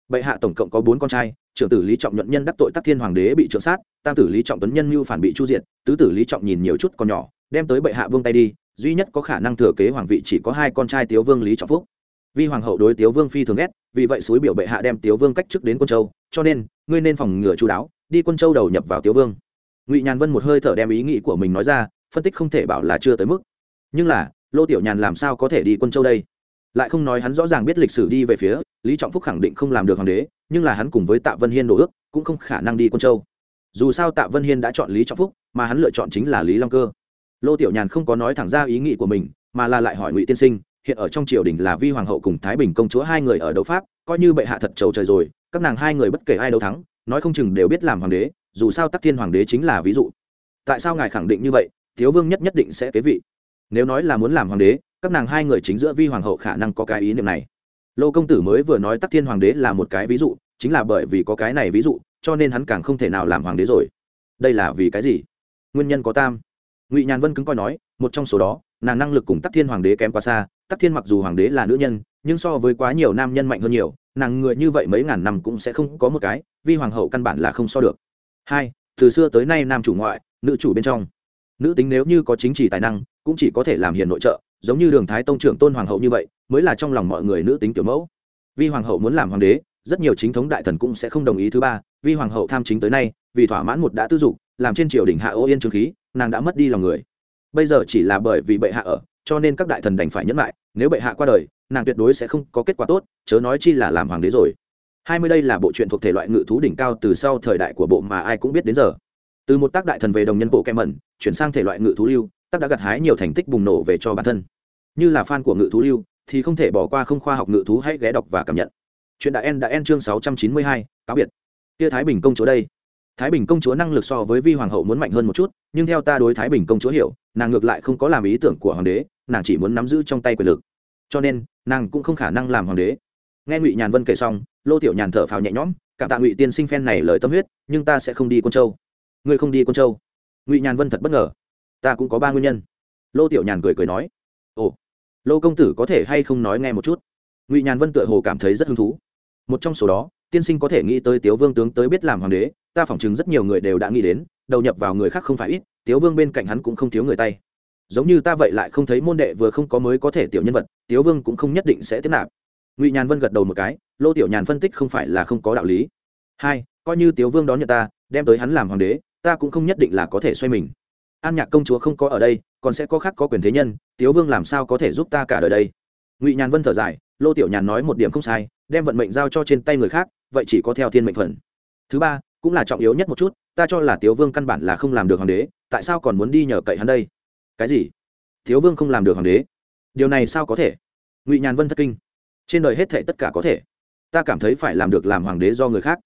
Bệ hạ tổng cộng có bốn con trai trưởng tử lý trọng nhuận nhân đắc tội tắc thiên hoàng đế bị trượng sát tam tử lý trọng tuấn nhân mưu phản bị chu diện, tứ tử lý trọng nhìn nhiều chút còn nhỏ đem tới bệ hạ vương tay đi duy nhất có khả năng thừa kế hoàng vị chỉ có hai con trai tiếu vương lý trọng phúc. Vì hoàng hậu đối tiếu vương phi thường ghét, vì vậy suối biểu bệ hạ đem tiếu vương cách chức đến quân châu, cho nên, ngươi nên phòng ngừa chú đáo, đi quân châu đầu nhập vào tiếu vương. Ngụy nhàn vân một hơi thở đem ý nghĩ của mình nói ra, phân tích không thể bảo là chưa tới mức. Nhưng là, lô tiểu nhàn làm sao có thể đi quân châu đây? Lại không nói hắn rõ ràng biết lịch sử đi về phía, lý trọng phúc khẳng định không làm được hoàng đế, nhưng là hắn cùng với tạ vân hiên đổ ước, cũng không khả năng đi quân châu. Dù sao tạ vân hiên đã chọn lý trọng phúc, mà hắn lựa chọn chính là lý long cơ lô tiểu nhàn không có nói thẳng ra ý nghĩ của mình, mà là lại hỏi ngụy tiên sinh, hiện ở trong triều đình là vi hoàng hậu cùng thái bình công chúa hai người ở đấu pháp, coi như bệ hạ thật trầu trời rồi, các nàng hai người bất kể ai đấu thắng, nói không chừng đều biết làm hoàng đế, dù sao tắc thiên hoàng đế chính là ví dụ. Tại sao ngài khẳng định như vậy? Thiếu vương nhất nhất định sẽ kế vị. Nếu nói là muốn làm hoàng đế, các nàng hai người chính giữa vi hoàng hậu khả năng có cái ý niệm này. Lô công tử mới vừa nói tắc thiên hoàng đế là một cái ví dụ, chính là bởi vì có cái này ví dụ, cho nên hắn càng không thể nào làm hoàng đế rồi. Đây là vì cái gì? Nguyên nhân có tam ngụy nhàn vân cứng coi nói một trong số đó nàng năng lực cùng tắc thiên hoàng đế kém quá xa tắc thiên mặc dù hoàng đế là nữ nhân nhưng so với quá nhiều nam nhân mạnh hơn nhiều nàng người như vậy mấy ngàn năm cũng sẽ không có một cái vì hoàng hậu căn bản là không so được hai từ xưa tới nay nam chủ ngoại nữ chủ bên trong nữ tính nếu như có chính trị tài năng cũng chỉ có thể làm hiền nội trợ giống như đường thái tông trưởng tôn hoàng hậu như vậy mới là trong lòng mọi người nữ tính kiểu mẫu vì hoàng hậu muốn làm hoàng đế rất nhiều chính thống đại thần cũng sẽ không đồng ý thứ ba vì hoàng hậu tham chính tới nay vì thỏa mãn một đã tư dục làm trên triều đình hạ ô yên trường khí nàng đã mất đi lòng người. Bây giờ chỉ là bởi vì bệ hạ ở, cho nên các đại thần đành phải nhẫn lại, nếu bệ hạ qua đời, nàng tuyệt đối sẽ không có kết quả tốt, chớ nói chi là làm hoàng đế rồi. Hai mươi đây là bộ truyện thuộc thể loại ngự thú đỉnh cao từ sau thời đại của bộ mà ai cũng biết đến giờ. Từ một tác đại thần về đồng nhân bộ kem mẩn chuyển sang thể loại ngự thú lưu, tác đã gặt hái nhiều thành tích bùng nổ về cho bản thân. Như là fan của ngự thú lưu, thì không thể bỏ qua không khoa học ngự thú hãy ghé đọc và cảm nhận. Chuyện đã en đã en chương sáu trăm chín mươi hai, cáo biệt. Tia thái bình công chúa đây thái bình công chúa năng lực so với vi hoàng hậu muốn mạnh hơn một chút, nhưng theo ta đối thái bình công chúa hiểu, nàng ngược lại không có làm ý tưởng của hoàng đế, nàng chỉ muốn nắm giữ trong tay quyền lực. Cho nên, nàng cũng không khả năng làm hoàng đế. Nghe ngụy nhàn vân kể xong, lô tiểu nhàn thở phào nhẹ nhõm, cảm tạ ngụy tiên sinh phen này lời tâm huyết, nhưng ta sẽ không đi quân châu. Ngươi không đi quân châu? Ngụy nhàn vân thật bất ngờ. Ta cũng có ba nguyên nhân. Lô tiểu nhàn cười cười nói. Ồ, lô công tử có thể hay không nói nghe một chút? Ngụy nhàn vân tựa hồ cảm thấy rất hứng thú. Một trong số đó, tiên sinh có thể nghĩ tới tiếu vương tướng tới biết làm hoàng đế ta phỏng chừng rất nhiều người đều đã nghĩ đến, đầu nhập vào người khác không phải ít, tiếu vương bên cạnh hắn cũng không thiếu người tay. Giống như ta vậy lại không thấy môn đệ vừa không có mới có thể tiểu nhân vật, tiếu vương cũng không nhất định sẽ tiếp nạp. Ngụy nhàn vân gật đầu một cái, lô tiểu nhàn phân tích không phải là không có đạo lý. Hai, coi như tiếu vương đón nhận ta, đem tới hắn làm hoàng đế, ta cũng không nhất định là có thể xoay mình. An nhạc công chúa không có ở đây, còn sẽ có khác có quyền thế nhân, tiếu vương làm sao có thể giúp ta cả đời đây? Ngụy nhàn vân thở dài, lô tiểu nhàn nói một điểm không sai, đem vận mệnh giao cho trên tay người khác, vậy chỉ có theo thiên mệnh phần. Thứ ba cũng là trọng yếu nhất một chút, ta cho là tiếu vương căn bản là không làm được hoàng đế, tại sao còn muốn đi nhờ cậy hắn đây? Cái gì? Tiếu vương không làm được hoàng đế? Điều này sao có thể? Ngụy nhàn vân thất kinh. Trên đời hết thệ tất cả có thể. Ta cảm thấy phải làm được làm hoàng đế do người khác.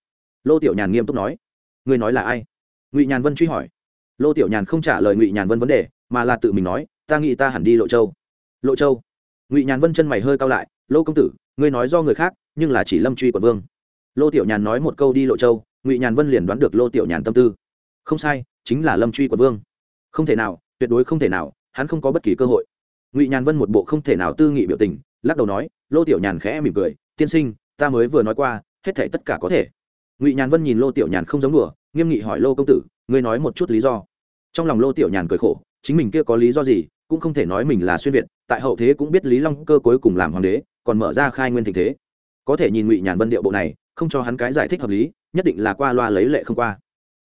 Lô tiểu nhàn nghiêm túc nói. Người nói là ai? Ngụy nhàn vân truy hỏi. Lô tiểu nhàn không trả lời ngụy nhàn vân vấn đề, mà là tự mình nói, ta nghĩ ta hẳn đi lộ châu. Lộ châu? Ngụy nhàn vân chân mày hơi cao lại. Lô công tử, ngươi nói do người khác, nhưng là chỉ lâm truy quận vương. Lô tiểu nhàn nói một câu đi lộ châu ngụy nhàn vân liền đoán được lô tiểu nhàn tâm tư không sai chính là lâm truy quận vương không thể nào tuyệt đối không thể nào hắn không có bất kỳ cơ hội ngụy nhàn vân một bộ không thể nào tư nghị biểu tình lắc đầu nói lô tiểu nhàn khẽ mỉm cười tiên sinh ta mới vừa nói qua hết thể tất cả có thể ngụy nhàn vân nhìn lô tiểu nhàn không giống đùa nghiêm nghị hỏi lô công tử ngươi nói một chút lý do trong lòng lô tiểu nhàn cười khổ chính mình kia có lý do gì cũng không thể nói mình là xuyên việt tại hậu thế cũng biết lý long cơ cuối cùng làm hoàng đế còn mở ra khai nguyên tình thế có thể nhìn ngụy nhàn vân điệu bộ này không cho hắn cái giải thích hợp lý nhất định là qua loa lấy lệ không qua.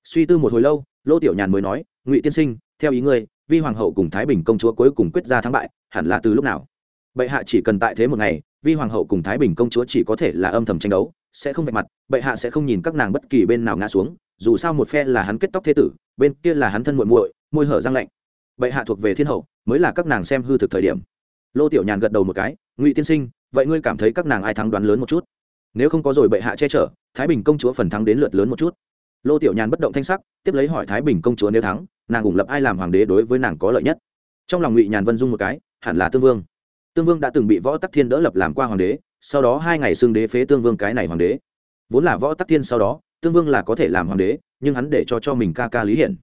Suy tư một hồi lâu, lô tiểu nhàn mới nói, ngụy tiên sinh, theo ý ngươi, vi hoàng hậu cùng thái bình công chúa cuối cùng quyết ra thắng bại, hẳn là từ lúc nào? Bệ hạ chỉ cần tại thế một ngày, vi hoàng hậu cùng thái bình công chúa chỉ có thể là âm thầm tranh đấu, sẽ không vạch mặt, bệ hạ sẽ không nhìn các nàng bất kỳ bên nào ngã xuống, dù sao một phe là hắn kết tóc thế tử, bên kia là hắn thân muội muội, môi hở răng lạnh. Bệ hạ thuộc về thiên hậu, mới là các nàng xem hư thực thời điểm. Lô tiểu nhàn gật đầu một cái, ngụy tiên sinh, vậy ngươi cảm thấy các nàng ai thắng đoán lớn một chút? Nếu không có rồi bệ hạ che chở, thái bình công chúa phần thắng đến lượt lớn một chút. Lô tiểu nhàn bất động thanh sắc, tiếp lấy hỏi thái bình công chúa nếu thắng, nàng ủng lập ai làm hoàng đế đối với nàng có lợi nhất. Trong lòng ngụy nhàn vân dung một cái, hẳn là tương vương. Tương vương đã từng bị võ tắc thiên đỡ lập làm qua hoàng đế, sau đó hai ngày xưng đế phế tương vương cái này hoàng đế. Vốn là võ tắc thiên sau đó, tương vương là có thể làm hoàng đế, nhưng hắn để cho cho mình ca ca lý hiển.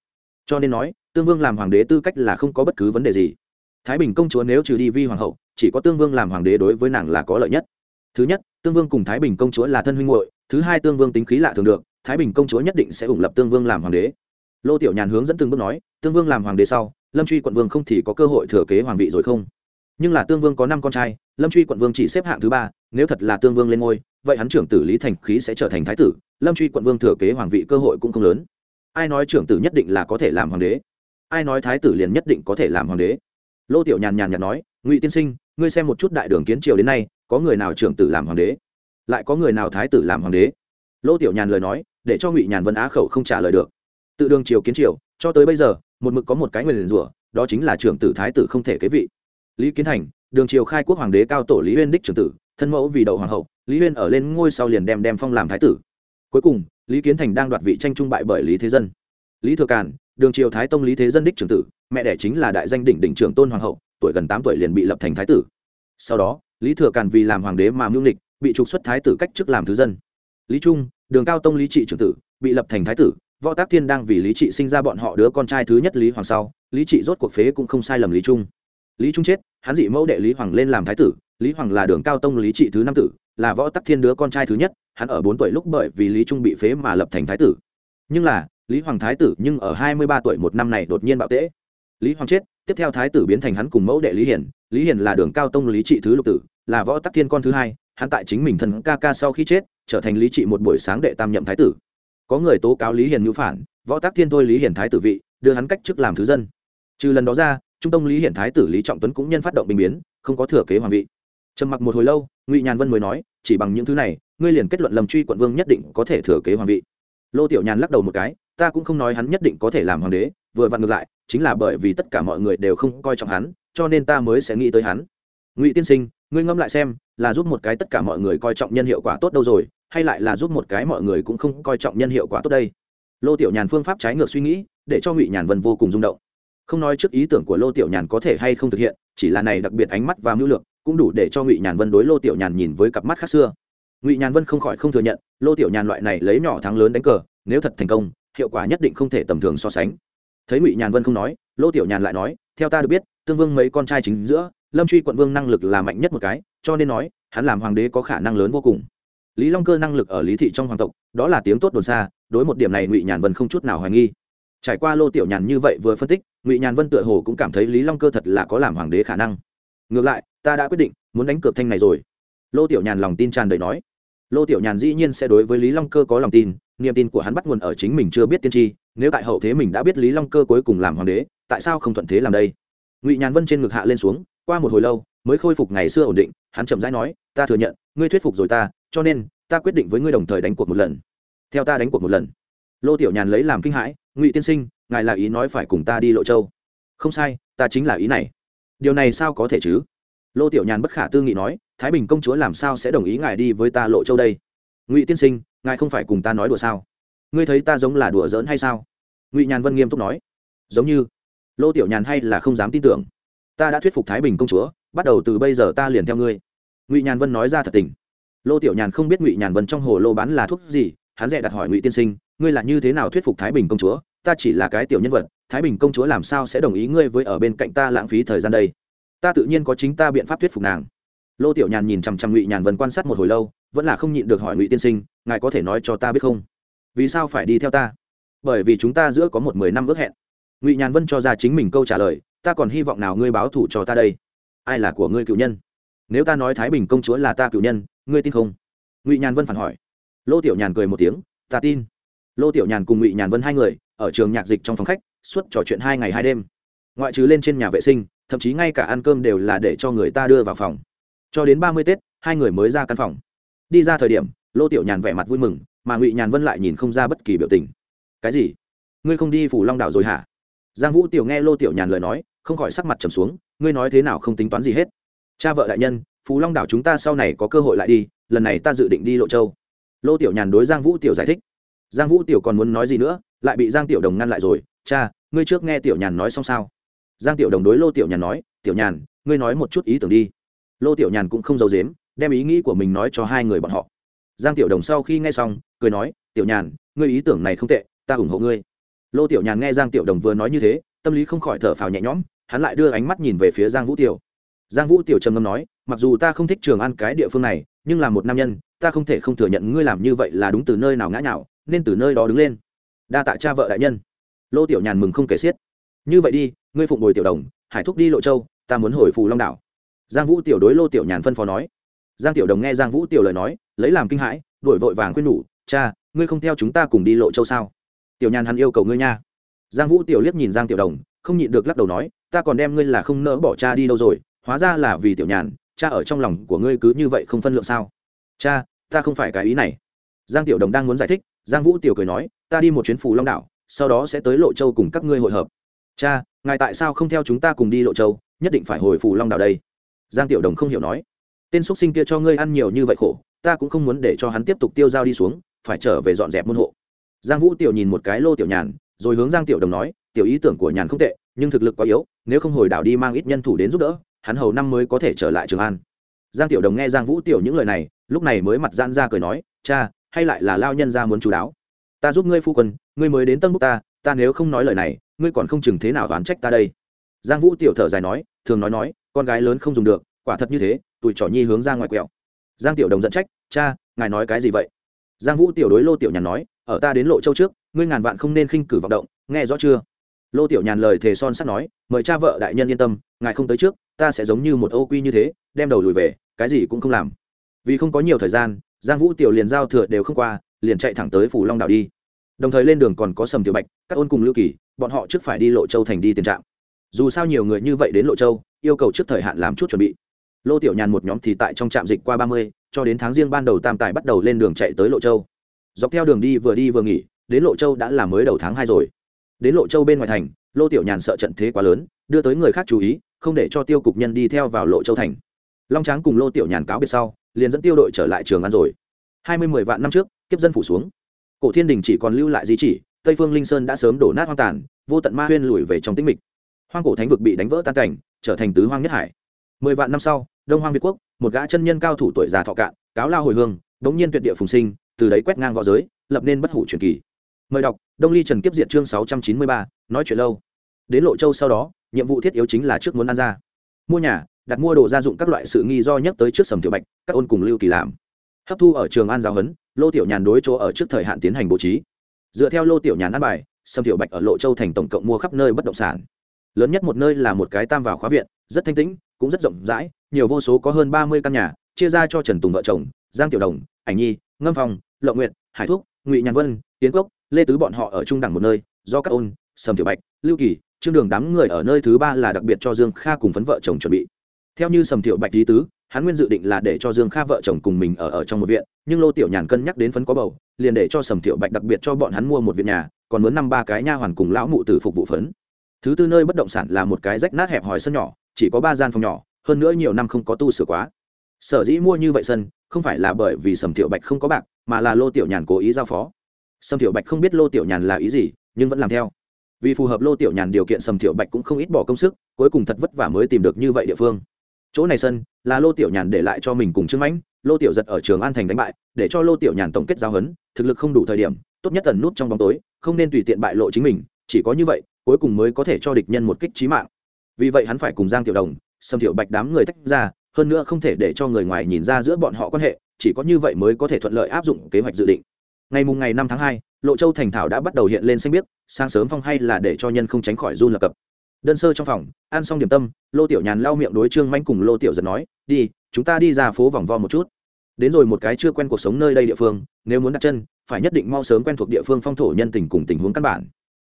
Cho nên nói, tương vương làm hoàng đế tư cách là không có bất cứ vấn đề gì. Thái bình công chúa nếu trừ đi vi hoàng hậu, chỉ có tương vương làm hoàng đế đối với nàng là có lợi nhất. Thứ nhất tương vương cùng thái bình công chúa là thân huynh hội thứ hai tương vương tính khí lạ thường được, thái bình công chúa nhất định sẽ ủng lập tương vương làm hoàng đế. Lô tiểu nhàn hướng dẫn từng bước nói, tương vương làm hoàng đế sau, lâm truy quận vương không thì có cơ hội thừa kế hoàng vị rồi không? Nhưng là tương vương có năm con trai, lâm truy quận vương chỉ xếp hạng thứ ba, nếu thật là tương vương lên ngôi, vậy hắn trưởng tử lý thành khí sẽ trở thành thái tử, lâm truy quận vương thừa kế hoàng vị cơ hội cũng không lớn. Ai nói trưởng tử nhất định là có thể làm hoàng đế? Ai nói thái tử liền nhất định có thể làm hoàng đế? Lô tiểu nhàn nhàn nhạt nói, ngụy tiên sinh, ngươi xem một chút đại đường kiến triều đến nay có người nào trưởng tử làm hoàng đế, lại có người nào thái tử làm hoàng đế? Lô tiểu nhàn lời nói, để cho ngụy nhàn vân á khẩu không trả lời được. Tự đường triều kiến triều, cho tới bây giờ, một mực có một cái người liền rủa, đó chính là trưởng tử thái tử không thể kế vị. Lý kiến thành, đường triều khai quốc hoàng đế cao tổ lý huyên đích trưởng tử, thân mẫu vì đậu hoàng hậu, lý huyên ở lên ngôi sau liền đem đem phong làm thái tử. Cuối cùng, lý kiến thành đang đoạt vị tranh trung bại bởi lý thế dân. Lý thừa càn, đường triều thái tông lý thế dân đích trưởng tử, mẹ đẻ chính là đại danh đỉnh đỉnh trưởng tôn hoàng hậu, tuổi gần tám tuổi liền bị lập thành thái tử. Sau đó lý thừa càn vì làm hoàng đế mà mưu lịch bị trục xuất thái tử cách chức làm thứ dân. Lý trung, đường cao tông lý trị trưởng tử, bị lập thành thái tử, võ tác thiên đang vì lý trị sinh ra bọn họ đứa con trai thứ nhất lý hoàng sau, lý trị rốt cuộc phế cũng không sai lầm lý trung. Lý trung chết, hắn dị mẫu đệ lý hoàng lên làm thái tử, lý hoàng là đường cao tông lý trị thứ năm tử, là võ tắc thiên đứa con trai thứ nhất, hắn ở bốn tuổi lúc bởi vì lý trung bị phế mà lập thành thái tử. Nhưng là, lý hoàng thái tử nhưng ở hai mươi ba tuổi một năm này đột nhiên bạo tễ. Lý hoàng chết, tiếp theo thái tử biến thành hắn cùng mẫu đệ lý hiển lý hiển là đường cao tông lý trị thứ lục tử là võ tắc thiên con thứ hai, hắn tại chính mình thần ca ca sau khi chết, trở thành lý trị một buổi sáng đệ tam nhậm thái tử. Có người tố cáo lý hiền ngữ phản, võ tắc thiên thôi lý hiền thái tử vị, đưa hắn cách chức làm thứ dân. Trừ lần đó ra, trung tông lý hiển thái tử lý trọng tuấn cũng nhân phát động bình biến, không có thừa kế hoàng vị. Trầm mặc một hồi lâu, ngụy nhàn vân mới nói, chỉ bằng những thứ này, ngươi liền kết luận lầm truy quận vương nhất định có thể thừa kế hoàng vị. Lô tiểu nhàn lắc đầu một cái, ta cũng không nói hắn nhất định có thể làm hoàng đế, vừa vặn ngược lại, chính là bởi vì tất cả mọi người đều không coi trọng hắn, cho nên ta mới sẽ nghĩ tới hắn. Ngụy tiên sinh ngươi ngâm lại xem, là giúp một cái tất cả mọi người coi trọng nhân hiệu quả tốt đâu rồi, hay lại là giúp một cái mọi người cũng không coi trọng nhân hiệu quả tốt đây? Lô tiểu nhàn phương pháp trái ngược suy nghĩ, để cho ngụy nhàn vân vô cùng rung động. Không nói trước ý tưởng của lô tiểu nhàn có thể hay không thực hiện, chỉ là này đặc biệt ánh mắt và mưu lược, cũng đủ để cho ngụy nhàn vân đối lô tiểu nhàn nhìn với cặp mắt khác xưa. Ngụy nhàn vân không khỏi không thừa nhận, lô tiểu nhàn loại này lấy nhỏ thắng lớn đánh cờ, nếu thật thành công, hiệu quả nhất định không thể tầm thường so sánh. Thấy ngụy nhàn vân không nói, lô tiểu nhàn lại nói, theo ta được biết, tương vương mấy con trai chính giữa lâm truy quận vương năng lực là mạnh nhất một cái, cho nên nói, hắn làm hoàng đế có khả năng lớn vô cùng. Lý long cơ năng lực ở lý thị trong hoàng tộc, đó là tiếng tốt đồn xa, đối một điểm này ngụy nhàn vân không chút nào hoài nghi. Trải qua lô tiểu nhàn như vậy vừa phân tích, ngụy nhàn vân tựa hồ cũng cảm thấy lý long cơ thật là có làm hoàng đế khả năng. Ngược lại, ta đã quyết định, muốn đánh cược thanh này rồi. Lô tiểu nhàn lòng tin tràn đầy nói. Lô tiểu nhàn dĩ nhiên sẽ đối với lý long cơ có lòng tin, niềm tin của hắn bắt nguồn ở chính mình chưa biết tiên tri, nếu tại hậu thế mình đã biết lý long cơ cuối cùng làm hoàng đế, tại sao không thuận thế làm đây? Ngụy nhàn vân trên ngực hạ lên xuống qua một hồi lâu mới khôi phục ngày xưa ổn định, hắn chậm rãi nói, ta thừa nhận, ngươi thuyết phục rồi ta, cho nên ta quyết định với ngươi đồng thời đánh cuộc một lần. Theo ta đánh cuộc một lần? Lô tiểu nhàn lấy làm kinh hãi, ngụy tiên sinh, ngài là ý nói phải cùng ta đi lộ châu. Không sai, ta chính là ý này. Điều này sao có thể chứ? Lô tiểu nhàn bất khả tư nghị nói, thái bình công chúa làm sao sẽ đồng ý ngài đi với ta lộ châu đây? Ngụy tiên sinh, ngài không phải cùng ta nói đùa sao? Ngươi thấy ta giống là đùa giỡn hay sao? Ngụy nhàn vân nghiêm túc nói. Giống như. Lô tiểu nhàn hay là không dám tin tưởng ta đã thuyết phục thái bình công chúa, bắt đầu từ bây giờ ta liền theo ngươi. Ngụy nhàn vân nói ra thật tình. Lô tiểu nhàn không biết ngụy nhàn vân trong hồ lô bán là thuốc gì, hắn dè đặt hỏi ngụy tiên sinh, ngươi là như thế nào thuyết phục thái bình công chúa? Ta chỉ là cái tiểu nhân vật, thái bình công chúa làm sao sẽ đồng ý ngươi với ở bên cạnh ta lãng phí thời gian đây? Ta tự nhiên có chính ta biện pháp thuyết phục nàng. Lô tiểu nhàn nhìn chằm chằm ngụy nhàn vân quan sát một hồi lâu, vẫn là không nhịn được hỏi ngụy tiên sinh, ngài có thể nói cho ta biết không? Vì sao phải đi theo ta? Bởi vì chúng ta giữa có một mười năm ước hẹn. Ngụy nhàn vân cho ra chính mình câu trả lời ta còn hy vọng nào ngươi báo thủ cho ta đây? Ai là của ngươi cựu nhân? Nếu ta nói thái bình công chúa là ta cựu nhân, ngươi tin không? Ngụy nhàn vân phản hỏi. Lô tiểu nhàn cười một tiếng, ta tin. Lô tiểu nhàn cùng ngụy nhàn vân hai người, ở trường nhạc dịch trong phòng khách, suốt trò chuyện hai ngày hai đêm. Ngoại trừ lên trên nhà vệ sinh, thậm chí ngay cả ăn cơm đều là để cho người ta đưa vào phòng. Cho đến ba mươi tết, hai người mới ra căn phòng. Đi ra thời điểm, lô tiểu nhàn vẻ mặt vui mừng, mà ngụy nhàn vân lại nhìn không ra bất kỳ biểu tình. Cái gì? Ngươi không đi phủ long đảo rồi hả? Giang vũ tiểu nghe lô tiểu nhàn lời nói không khỏi sắc mặt trầm xuống, ngươi nói thế nào không tính toán gì hết. Cha vợ đại nhân, phú long đảo chúng ta sau này có cơ hội lại đi, lần này ta dự định đi lộ châu. Lô tiểu nhàn đối giang vũ tiểu giải thích. Giang vũ tiểu còn muốn nói gì nữa, lại bị giang tiểu đồng ngăn lại rồi. Cha, ngươi trước nghe tiểu nhàn nói xong sao? Giang tiểu đồng đối lô tiểu nhàn nói, tiểu nhàn, ngươi nói một chút ý tưởng đi. Lô tiểu nhàn cũng không giấu dếm đem ý nghĩ của mình nói cho hai người bọn họ. Giang tiểu đồng sau khi nghe xong, cười nói, tiểu nhàn, ngươi ý tưởng này không tệ, ta ủng hộ ngươi. Lô tiểu nhàn nghe giang tiểu đồng vừa nói như thế, tâm lý không khỏi thở phào nhẹ nhõm hắn lại đưa ánh mắt nhìn về phía giang vũ tiểu. Giang vũ tiểu trầm ngâm nói, mặc dù ta không thích trường ăn cái địa phương này, nhưng là một nam nhân, ta không thể không thừa nhận ngươi làm như vậy là đúng từ nơi nào ngã nào nên từ nơi đó đứng lên. Đa tạ cha vợ đại nhân. Lô tiểu nhàn mừng không kể xiết. Như vậy đi, ngươi phụng bồi tiểu đồng, hải thúc đi lộ châu, ta muốn hồi phù long đảo. Giang vũ tiểu đối lô tiểu nhàn phân phó nói. Giang tiểu đồng nghe giang vũ tiểu lời nói, lấy làm kinh hãi đổi vội vàng khuyên nhủ, cha, ngươi không theo chúng ta cùng đi lộ châu sao? Tiểu nhàn hắn yêu cầu ngươi nha. Giang vũ tiểu liếc nhìn giang tiểu đồng không nhịn được lắc đầu nói, ta còn đem ngươi là không nỡ bỏ cha đi đâu rồi, hóa ra là vì tiểu nhàn, cha ở trong lòng của ngươi cứ như vậy không phân lượng sao? Cha, ta không phải cái ý này. Giang tiểu đồng đang muốn giải thích, giang vũ tiểu cười nói, ta đi một chuyến phù long đảo, sau đó sẽ tới lộ châu cùng các ngươi hội hợp. Cha, ngài tại sao không theo chúng ta cùng đi lộ châu, nhất định phải hồi phù long đảo đây? Giang tiểu đồng không hiểu nói, tên x sinh kia cho ngươi ăn nhiều như vậy khổ, ta cũng không muốn để cho hắn tiếp tục tiêu dao đi xuống, phải trở về dọn dẹp môn hộ. Giang vũ tiểu nhìn một cái lô tiểu nhàn, rồi hướng giang tiểu đồng nói tiểu ý tưởng của nhàn không tệ, nhưng thực lực quá yếu, nếu không hồi đảo đi mang ít nhân thủ đến giúp đỡ, hắn hầu năm mới có thể trở lại trường an. Giang tiểu đồng nghe giang vũ tiểu những lời này, lúc này mới mặt giãn ra cười nói, cha, hay lại là lao nhân ra muốn chú đáo. Ta giúp ngươi phu quân, ngươi mới đến tân búc ta ta nếu không nói lời này, ngươi còn không chừng thế nào đoán trách ta đây? Giang vũ tiểu thở dài nói, thường nói nói, con gái lớn không dùng được, quả thật như thế tụi trỏ nhi hướng ra ngoài quẹo. Giang tiểu đồng dẫn trách, cha, ngài nói cái gì vậy? Giang vũ tiểu đối lô tiểu nhàn nói, ở ta đến lộ châu trước, ngươi ngàn vạn không nên khinh cử vọng động, nghe rõ chưa? Lô tiểu nhàn lời thề son sắt nói, mời cha vợ đại nhân yên tâm, ngài không tới trước, ta sẽ giống như một ô quy như thế, đem đầu lùi về, cái gì cũng không làm. Vì không có nhiều thời gian, giang vũ tiểu liền giao thừa đều không qua, liền chạy thẳng tới phủ long đảo đi. Đồng thời lên đường còn có sầm tiểu bạch, các ôn cùng lưu kỳ, bọn họ trước phải đi lộ châu thành đi tiền trạm. Dù sao nhiều người như vậy đến lộ châu, yêu cầu trước thời hạn làm chút chuẩn bị. Lô tiểu nhàn một nhóm thì tại trong trạm dịch qua ba mươi, cho đến tháng riêng ban đầu tam tài bắt đầu lên đường chạy tới lộ châu. Dọc theo đường đi vừa đi vừa nghỉ, đến lộ châu đã là mới đầu tháng hai rồi đến lộ châu bên ngoài thành, lô tiểu nhàn sợ trận thế quá lớn, đưa tới người khác chú ý, không để cho tiêu cục nhân đi theo vào lộ châu thành. Long tráng cùng lô tiểu nhàn cáo biệt sau, liền dẫn tiêu đội trở lại trường ăn rồi. Hai mươi mười vạn năm trước, kiếp dân phủ xuống. Cổ thiên đình chỉ còn lưu lại di chỉ, tây phương linh sơn đã sớm đổ nát hoang tàn, vô tận ma huyên lùi về trong tĩnh mịch. Hoang cổ thánh vực bị đánh vỡ tan cảnh, trở thành tứ hoang nhất hải. Mười vạn năm sau, đông hoang việt quốc, một gã chân nhân cao thủ tuổi già thọ cạn, cáo lao hồi hương, bỗng nhiên tuyệt địa phùng sinh, từ đấy quét ngang v õ giới, lập nên bất hủ truyền kỳ. Mời đọc đông ly trần kiếp diệt chương sáu trăm chín mươi ba, nói chuyện lâu. Đến lộ châu sau đó, nhiệm vụ thiết yếu chính là trước muốn ăn ra. Mua nhà, đặt mua đồ gia dụng các loại sự nghi do nhắc tới trước sầm tiểu bạch, các ôn cùng lưu kỳ làm. Hấp thu ở trường an giáo huấn, lô tiểu nhàn đối chỗ ở trước thời hạn tiến hành bố trí. Dựa theo lô tiểu nhàn ăn bài, sầm tiểu bạch ở lộ châu thành tổng cộng mua khắp nơi bất động sản. Lớn nhất một nơi là một cái tam vào khóa viện, rất thanh tĩnh, cũng rất rộng rãi, nhiều vô số có hơn ba mươi căn nhà, chia ra cho trần tùng vợ chồng, giang tiểu đồng, ảnh nhi, ngâm phong, lộng nguyện hải thúc, ngụy nhàn vân tiến cốc lê tứ bọn họ ở trung đẳng một nơi, do các ôn, sầm tiểu bạch, lưu kỳ, trương đường đám người ở nơi thứ ba là đặc biệt cho dương kha cùng phấn vợ chồng chuẩn bị. Theo như sầm tiểu bạch lý tứ, hắn nguyên dự định là để cho dương kha vợ chồng cùng mình ở ở trong một viện, nhưng lô tiểu nhàn cân nhắc đến phấn có bầu, liền để cho sầm tiểu bạch đặc biệt cho bọn hắn mua một viện nhà, còn muốn năm ba cái nha hoàn cùng lão mụ tử phục vụ phấn. Thứ tư nơi bất động sản là một cái rách nát hẹp hòi sân nhỏ, chỉ có ba gian phòng nhỏ, hơn nữa nhiều năm không có tu sửa quá. Sở dĩ mua như vậy sân, không phải là bởi vì sầm tiểu bạch không có bạc, mà là lô tiểu nhàn cố ý giao phó sầm tiểu bạch không biết lô tiểu nhàn là ý gì, nhưng vẫn làm theo. Vì phù hợp lô tiểu nhàn điều kiện, sầm tiểu bạch cũng không ít bỏ công sức, cuối cùng thật vất vả mới tìm được như vậy địa phương. Chỗ này sân, là lô tiểu nhàn để lại cho mình cùng trương mãnh, lô tiểu giật ở trường an thành đánh bại, để cho lô tiểu nhàn tổng kết giao hấn, thực lực không đủ thời điểm, tốt nhất ẩn nút trong bóng tối, không nên tùy tiện bại lộ chính mình, chỉ có như vậy, cuối cùng mới có thể cho địch nhân một kích trí mạng. Vì vậy hắn phải cùng giang tiểu đồng, sầm tiểu bạch đám người tách ra, hơn nữa không thể để cho người ngoài nhìn ra giữa bọn họ quan hệ, chỉ có như vậy mới có thể thuận lợi áp dụng kế hoạch dự định ngày mùng ngày năm tháng hai, lộ châu thành thảo đã bắt đầu hiện lên xanh biếc, sáng sớm phong hay là để cho nhân không tránh khỏi run lập cập. Đơn sơ trong phòng, ăn xong điểm tâm, lô tiểu nhàn lau miệng đối trương manh cùng lô tiểu giật nói, đi, chúng ta đi ra phố vòng vo một chút. Đến rồi một cái chưa quen cuộc sống nơi đây địa phương, nếu muốn đặt chân, phải nhất định mau sớm quen thuộc địa phương phong thổ nhân tình cùng tình huống căn bản.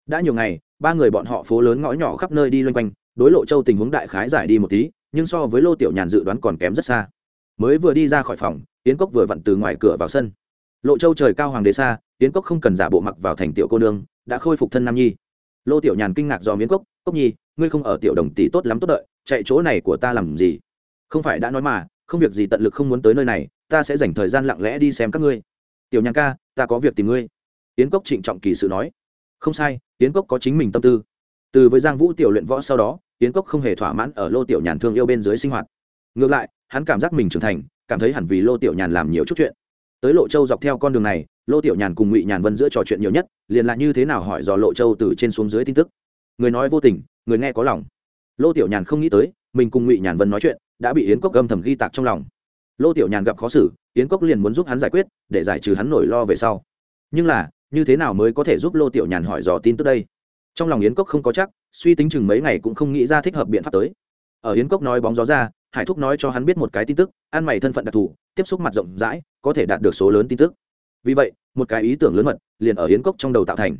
Đã nhiều ngày, ba người bọn họ phố lớn ngõ nhỏ khắp nơi đi loanh quanh, đối lộ châu tình huống đại khái giải đi một tí, nhưng so với lô tiểu nhàn dự đoán còn kém rất xa. Mới vừa đi ra khỏi phòng, yến cốc vừa vặn từ ngoài cửa vào sân lộ châu trời cao hoàng đế xa, yến cốc không cần giả bộ mặc vào thành tiểu cô nương, đã khôi phục thân nam nhi. Lô tiểu nhàn kinh ngạc do miến cốc cốc nhi, ngươi không ở tiểu đồng tỷ tốt lắm tốt đợi, chạy chỗ này của ta làm gì? Không phải đã nói mà, không việc gì tận lực không muốn tới nơi này, ta sẽ dành thời gian lặng lẽ đi xem các ngươi. Tiểu nhàn ca, ta có việc tìm ngươi. Yến cốc trịnh trọng kỳ sự nói. Không sai, yến cốc có chính mình tâm tư. Từ với giang vũ tiểu luyện võ sau đó, yến cốc không hề thỏa mãn ở lô tiểu nhàn thương yêu bên dưới sinh hoạt. Ngược lại, hắn cảm giác mình trưởng thành, cảm thấy hẳn vì lô tiểu nhàn làm nhiều chút chuyện tới lộ châu dọc theo con đường này, lô tiểu nhàn cùng ngụy nhàn vân giữa trò chuyện nhiều nhất, liền là như thế nào hỏi dò lộ châu từ trên xuống dưới tin tức. Người nói vô tình, người nghe có lòng. Lô tiểu nhàn không nghĩ tới, mình cùng ngụy nhàn vân nói chuyện, đã bị yến cốc âm thầm ghi tạc trong lòng. Lô tiểu nhàn gặp khó xử, yến cốc liền muốn giúp hắn giải quyết, để giải trừ hắn nổi lo về sau. Nhưng là, như thế nào mới có thể giúp lô tiểu nhàn hỏi dò tin tức đây? Trong lòng yến cốc không có chắc, suy tính chừng mấy ngày cũng không nghĩ ra thích hợp biện pháp tới. Ở yến cốc nói bóng gió ra hải thúc nói cho hắn biết một cái tin tức, ăn mày thân phận đặc thù, tiếp xúc mặt rộng rãi, có thể đạt được số lớn tin tức. Vì vậy, một cái ý tưởng lớn mật liền ở yến cốc trong đầu tạo thành.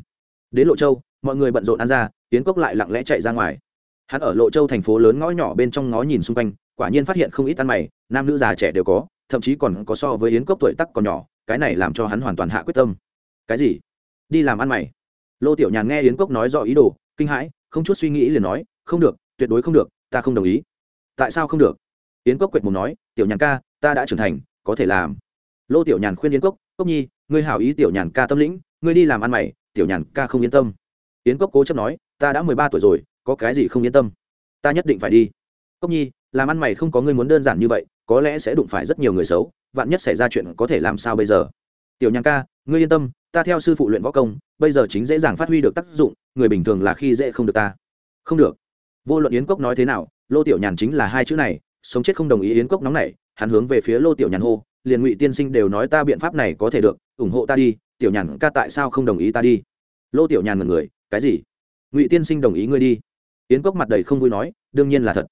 Đến lộ châu, mọi người bận rộn ăn ra, yến cốc lại lặng lẽ chạy ra ngoài. Hắn ở lộ châu thành phố lớn ngõ nhỏ bên trong ngó nhìn xung quanh, quả nhiên phát hiện không ít ăn mày, nam nữ già trẻ đều có, thậm chí còn có so với yến cốc tuổi tắc còn nhỏ, cái này làm cho hắn hoàn toàn hạ quyết tâm. Cái gì? Đi làm ăn mày. Lô tiểu nhàn nghe yến cốc nói rõ ý đồ, kinh hãi, không chút suy nghĩ liền nói, không được, tuyệt đối không được, ta không đồng ý tại sao không được? Yến cốc quệt mồm nói, tiểu nhàn ca, ta đã trưởng thành, có thể làm. Lô tiểu nhàn khuyên yến cốc cốc nhi, ngươi hảo ý tiểu nhàn ca tâm lĩnh, ngươi đi làm ăn mày, tiểu nhàn ca không yên tâm. Yến cốc cố chấp nói, ta đã mười ba tuổi rồi, có cái gì không yên tâm? Ta nhất định phải đi. Cốc nhi, làm ăn mày không có ngươi muốn đơn giản như vậy, có lẽ sẽ đụng phải rất nhiều người xấu, vạn nhất xảy ra chuyện có thể làm sao bây giờ? Tiểu nhàn ca, ngươi yên tâm, ta theo sư phụ luyện võ công, bây giờ chính dễ dàng phát huy được tác dụng, người bình thường là khi dễ không được ta. Không được. Vô luận yến cốc nói thế nào lô tiểu nhàn chính là hai chữ này, sống chết không đồng ý yến cốc nóng này hắn hướng về phía lô tiểu nhàn hô liền ngụy tiên sinh đều nói ta biện pháp này có thể được, ủng hộ ta đi, tiểu nhàn ca tại sao không đồng ý ta đi? Lô tiểu nhàn ngần người, cái gì? Ngụy tiên sinh đồng ý ngươi đi. Yến cốc mặt đầy không vui nói, đương nhiên là thật.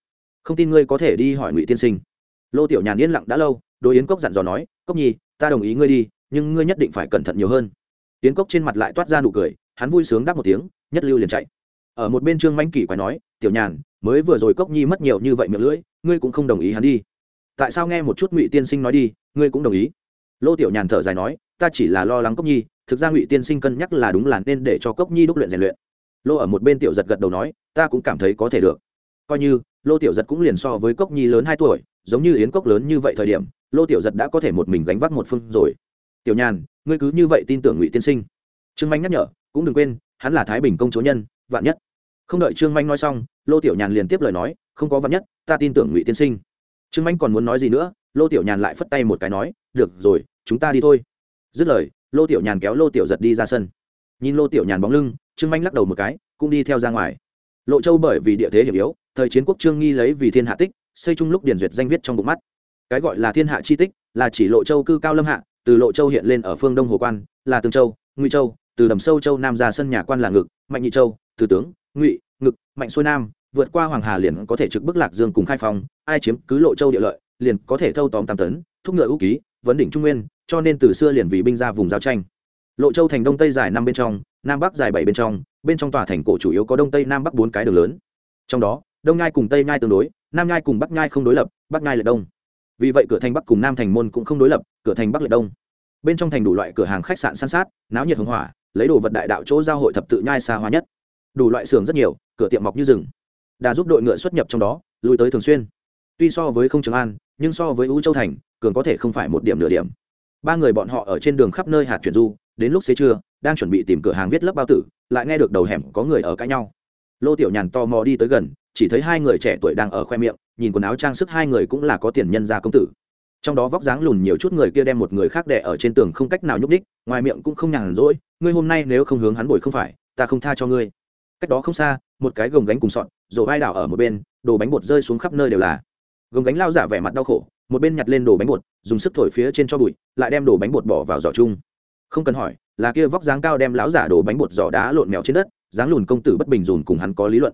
Không tin ngươi có thể đi hỏi ngụy tiên sinh. Lô tiểu nhàn yên lặng đã lâu đôi yến cốc dặn dò nói, cốc nhi, ta đồng ý ngươi đi, nhưng ngươi nhất định phải cẩn thận nhiều hơn. Yến cốc trên mặt lại toát ra nụ cười, hắn vui sướng đáp một tiếng, nhất lưu liền chạy ở một bên trương manh kỳ quái nói, tiểu nhàn, mới vừa rồi cốc nhi mất nhiều như vậy miệng lưỡi, ngươi cũng không đồng ý hắn đi. Tại sao nghe một chút ngụy tiên sinh nói đi, ngươi cũng đồng ý? Lô tiểu nhàn thở dài nói, ta chỉ là lo lắng cốc nhi, thực ra ngụy tiên sinh cân nhắc là đúng là nên để cho cốc nhi đúc luyện rèn luyện. Lô ở một bên tiểu giật gật đầu nói, ta cũng cảm thấy có thể được. Coi như, lô tiểu giật cũng liền so với cốc nhi lớn hai tuổi, giống như yến cốc lớn như vậy thời điểm, lô tiểu giật đã có thể một mình gánh vác một phương rồi. Tiểu nhàn, ngươi cứ như vậy tin tưởng ngụy tiên sinh. Trương manh nhắc nhở, cũng đừng quên, hắn là thái bình công chúa nhân, vạn nhất không đợi trương manh nói xong, lô tiểu nhàn liền tiếp lời nói, không có vật nhất, ta tin tưởng ngụy tiên sinh. Trương manh còn muốn nói gì nữa, lô tiểu nhàn lại phất tay một cái nói, được rồi, chúng ta đi thôi. Dứt lời, lô tiểu nhàn kéo lô tiểu giật đi ra sân. Nhìn lô tiểu nhàn bóng lưng, trương manh lắc đầu một cái, cũng đi theo ra ngoài. Lộ châu bởi vì địa thế hiểm yếu, thời chiến quốc trương nghi lấy vì thiên hạ tích, xây chung lúc điển duyệt danh viết trong bụng mắt. Cái gọi là thiên hạ chi tích, là chỉ lộ châu cư cao lâm hạ, từ lộ châu hiện lên ở phương đông hồ quan, là tương châu, ngụy châu, từ đầm sâu châu nam ra sân nhà quan là ngực, mạnh nhị châu từ tướng, ngụy, ngực, mạnh xuôi nam, vượt qua hoàng hà liền có thể trực bức lạc dương cùng khai phong, ai chiếm cứ lộ châu địa lợi, liền có thể thâu tóm tam tấn, thúc ngựa ưu ký, vấn đỉnh trung nguyên, cho nên từ xưa liền vì binh ra vùng giao tranh. Lộ châu thành đông tây dài năm bên trong, nam bắc dài bảy bên trong bên trong tòa thành cổ chủ yếu có đông tây nam bắc bốn cái đường lớn. Trong đó, đông nhai cùng tây nhai tương đối, nam nhai cùng bắc nhai không đối lập, bắc nhai là đông. Vì vậy cửa thành bắc cùng nam thành môn cũng không đối lập, cửa thành bắc là đông. Bên trong thành đủ loại cửa hàng khách sạn san sát, náo nhiệt hồng hỏa, lấy đồ vật đại đạo chỗ giao hội thập tự nhai xa hóa nhất đủ loại xưởng rất nhiều, cửa tiệm mọc như rừng. Đà giúp đội ngựa xuất nhập trong đó, lui tới thường xuyên. Tuy so với không trường an, nhưng so với u châu thành, cường có thể không phải một điểm nửa điểm. Ba người bọn họ ở trên đường khắp nơi hạt chuyển du, đến lúc xế trưa, đang chuẩn bị tìm cửa hàng viết lớp bao tử, lại nghe được đầu hẻm có người ở cãi nhau. Lô tiểu nhàn to mò đi tới gần, chỉ thấy hai người trẻ tuổi đang ở khoe miệng, nhìn quần áo trang sức hai người cũng là có tiền nhân gia công tử. Trong đó vóc dáng lùn nhiều chút người kia đem một người khác đẻ ở trên tường không cách nào nhúc đích ngoài miệng cũng không nhàn rỗi, ngươi hôm nay nếu không hướng hắn bồi không phải, ta không tha cho ngươi cách đó không xa, một cái gồng gánh cùng sọn rồi vai đảo ở một bên, đồ bánh bột rơi xuống khắp nơi đều là. Gồng gánh lao giả vẻ mặt đau khổ, một bên nhặt lên đồ bánh bột, dùng sức thổi phía trên cho bụi, lại đem đồ bánh bột bỏ vào giỏ chung. Không cần hỏi, là kia vóc dáng cao đem lão giả đồ bánh bột giỏ đá lộn mèo trên đất, dáng lùn công tử bất bình dùn cùng hắn có lý luận.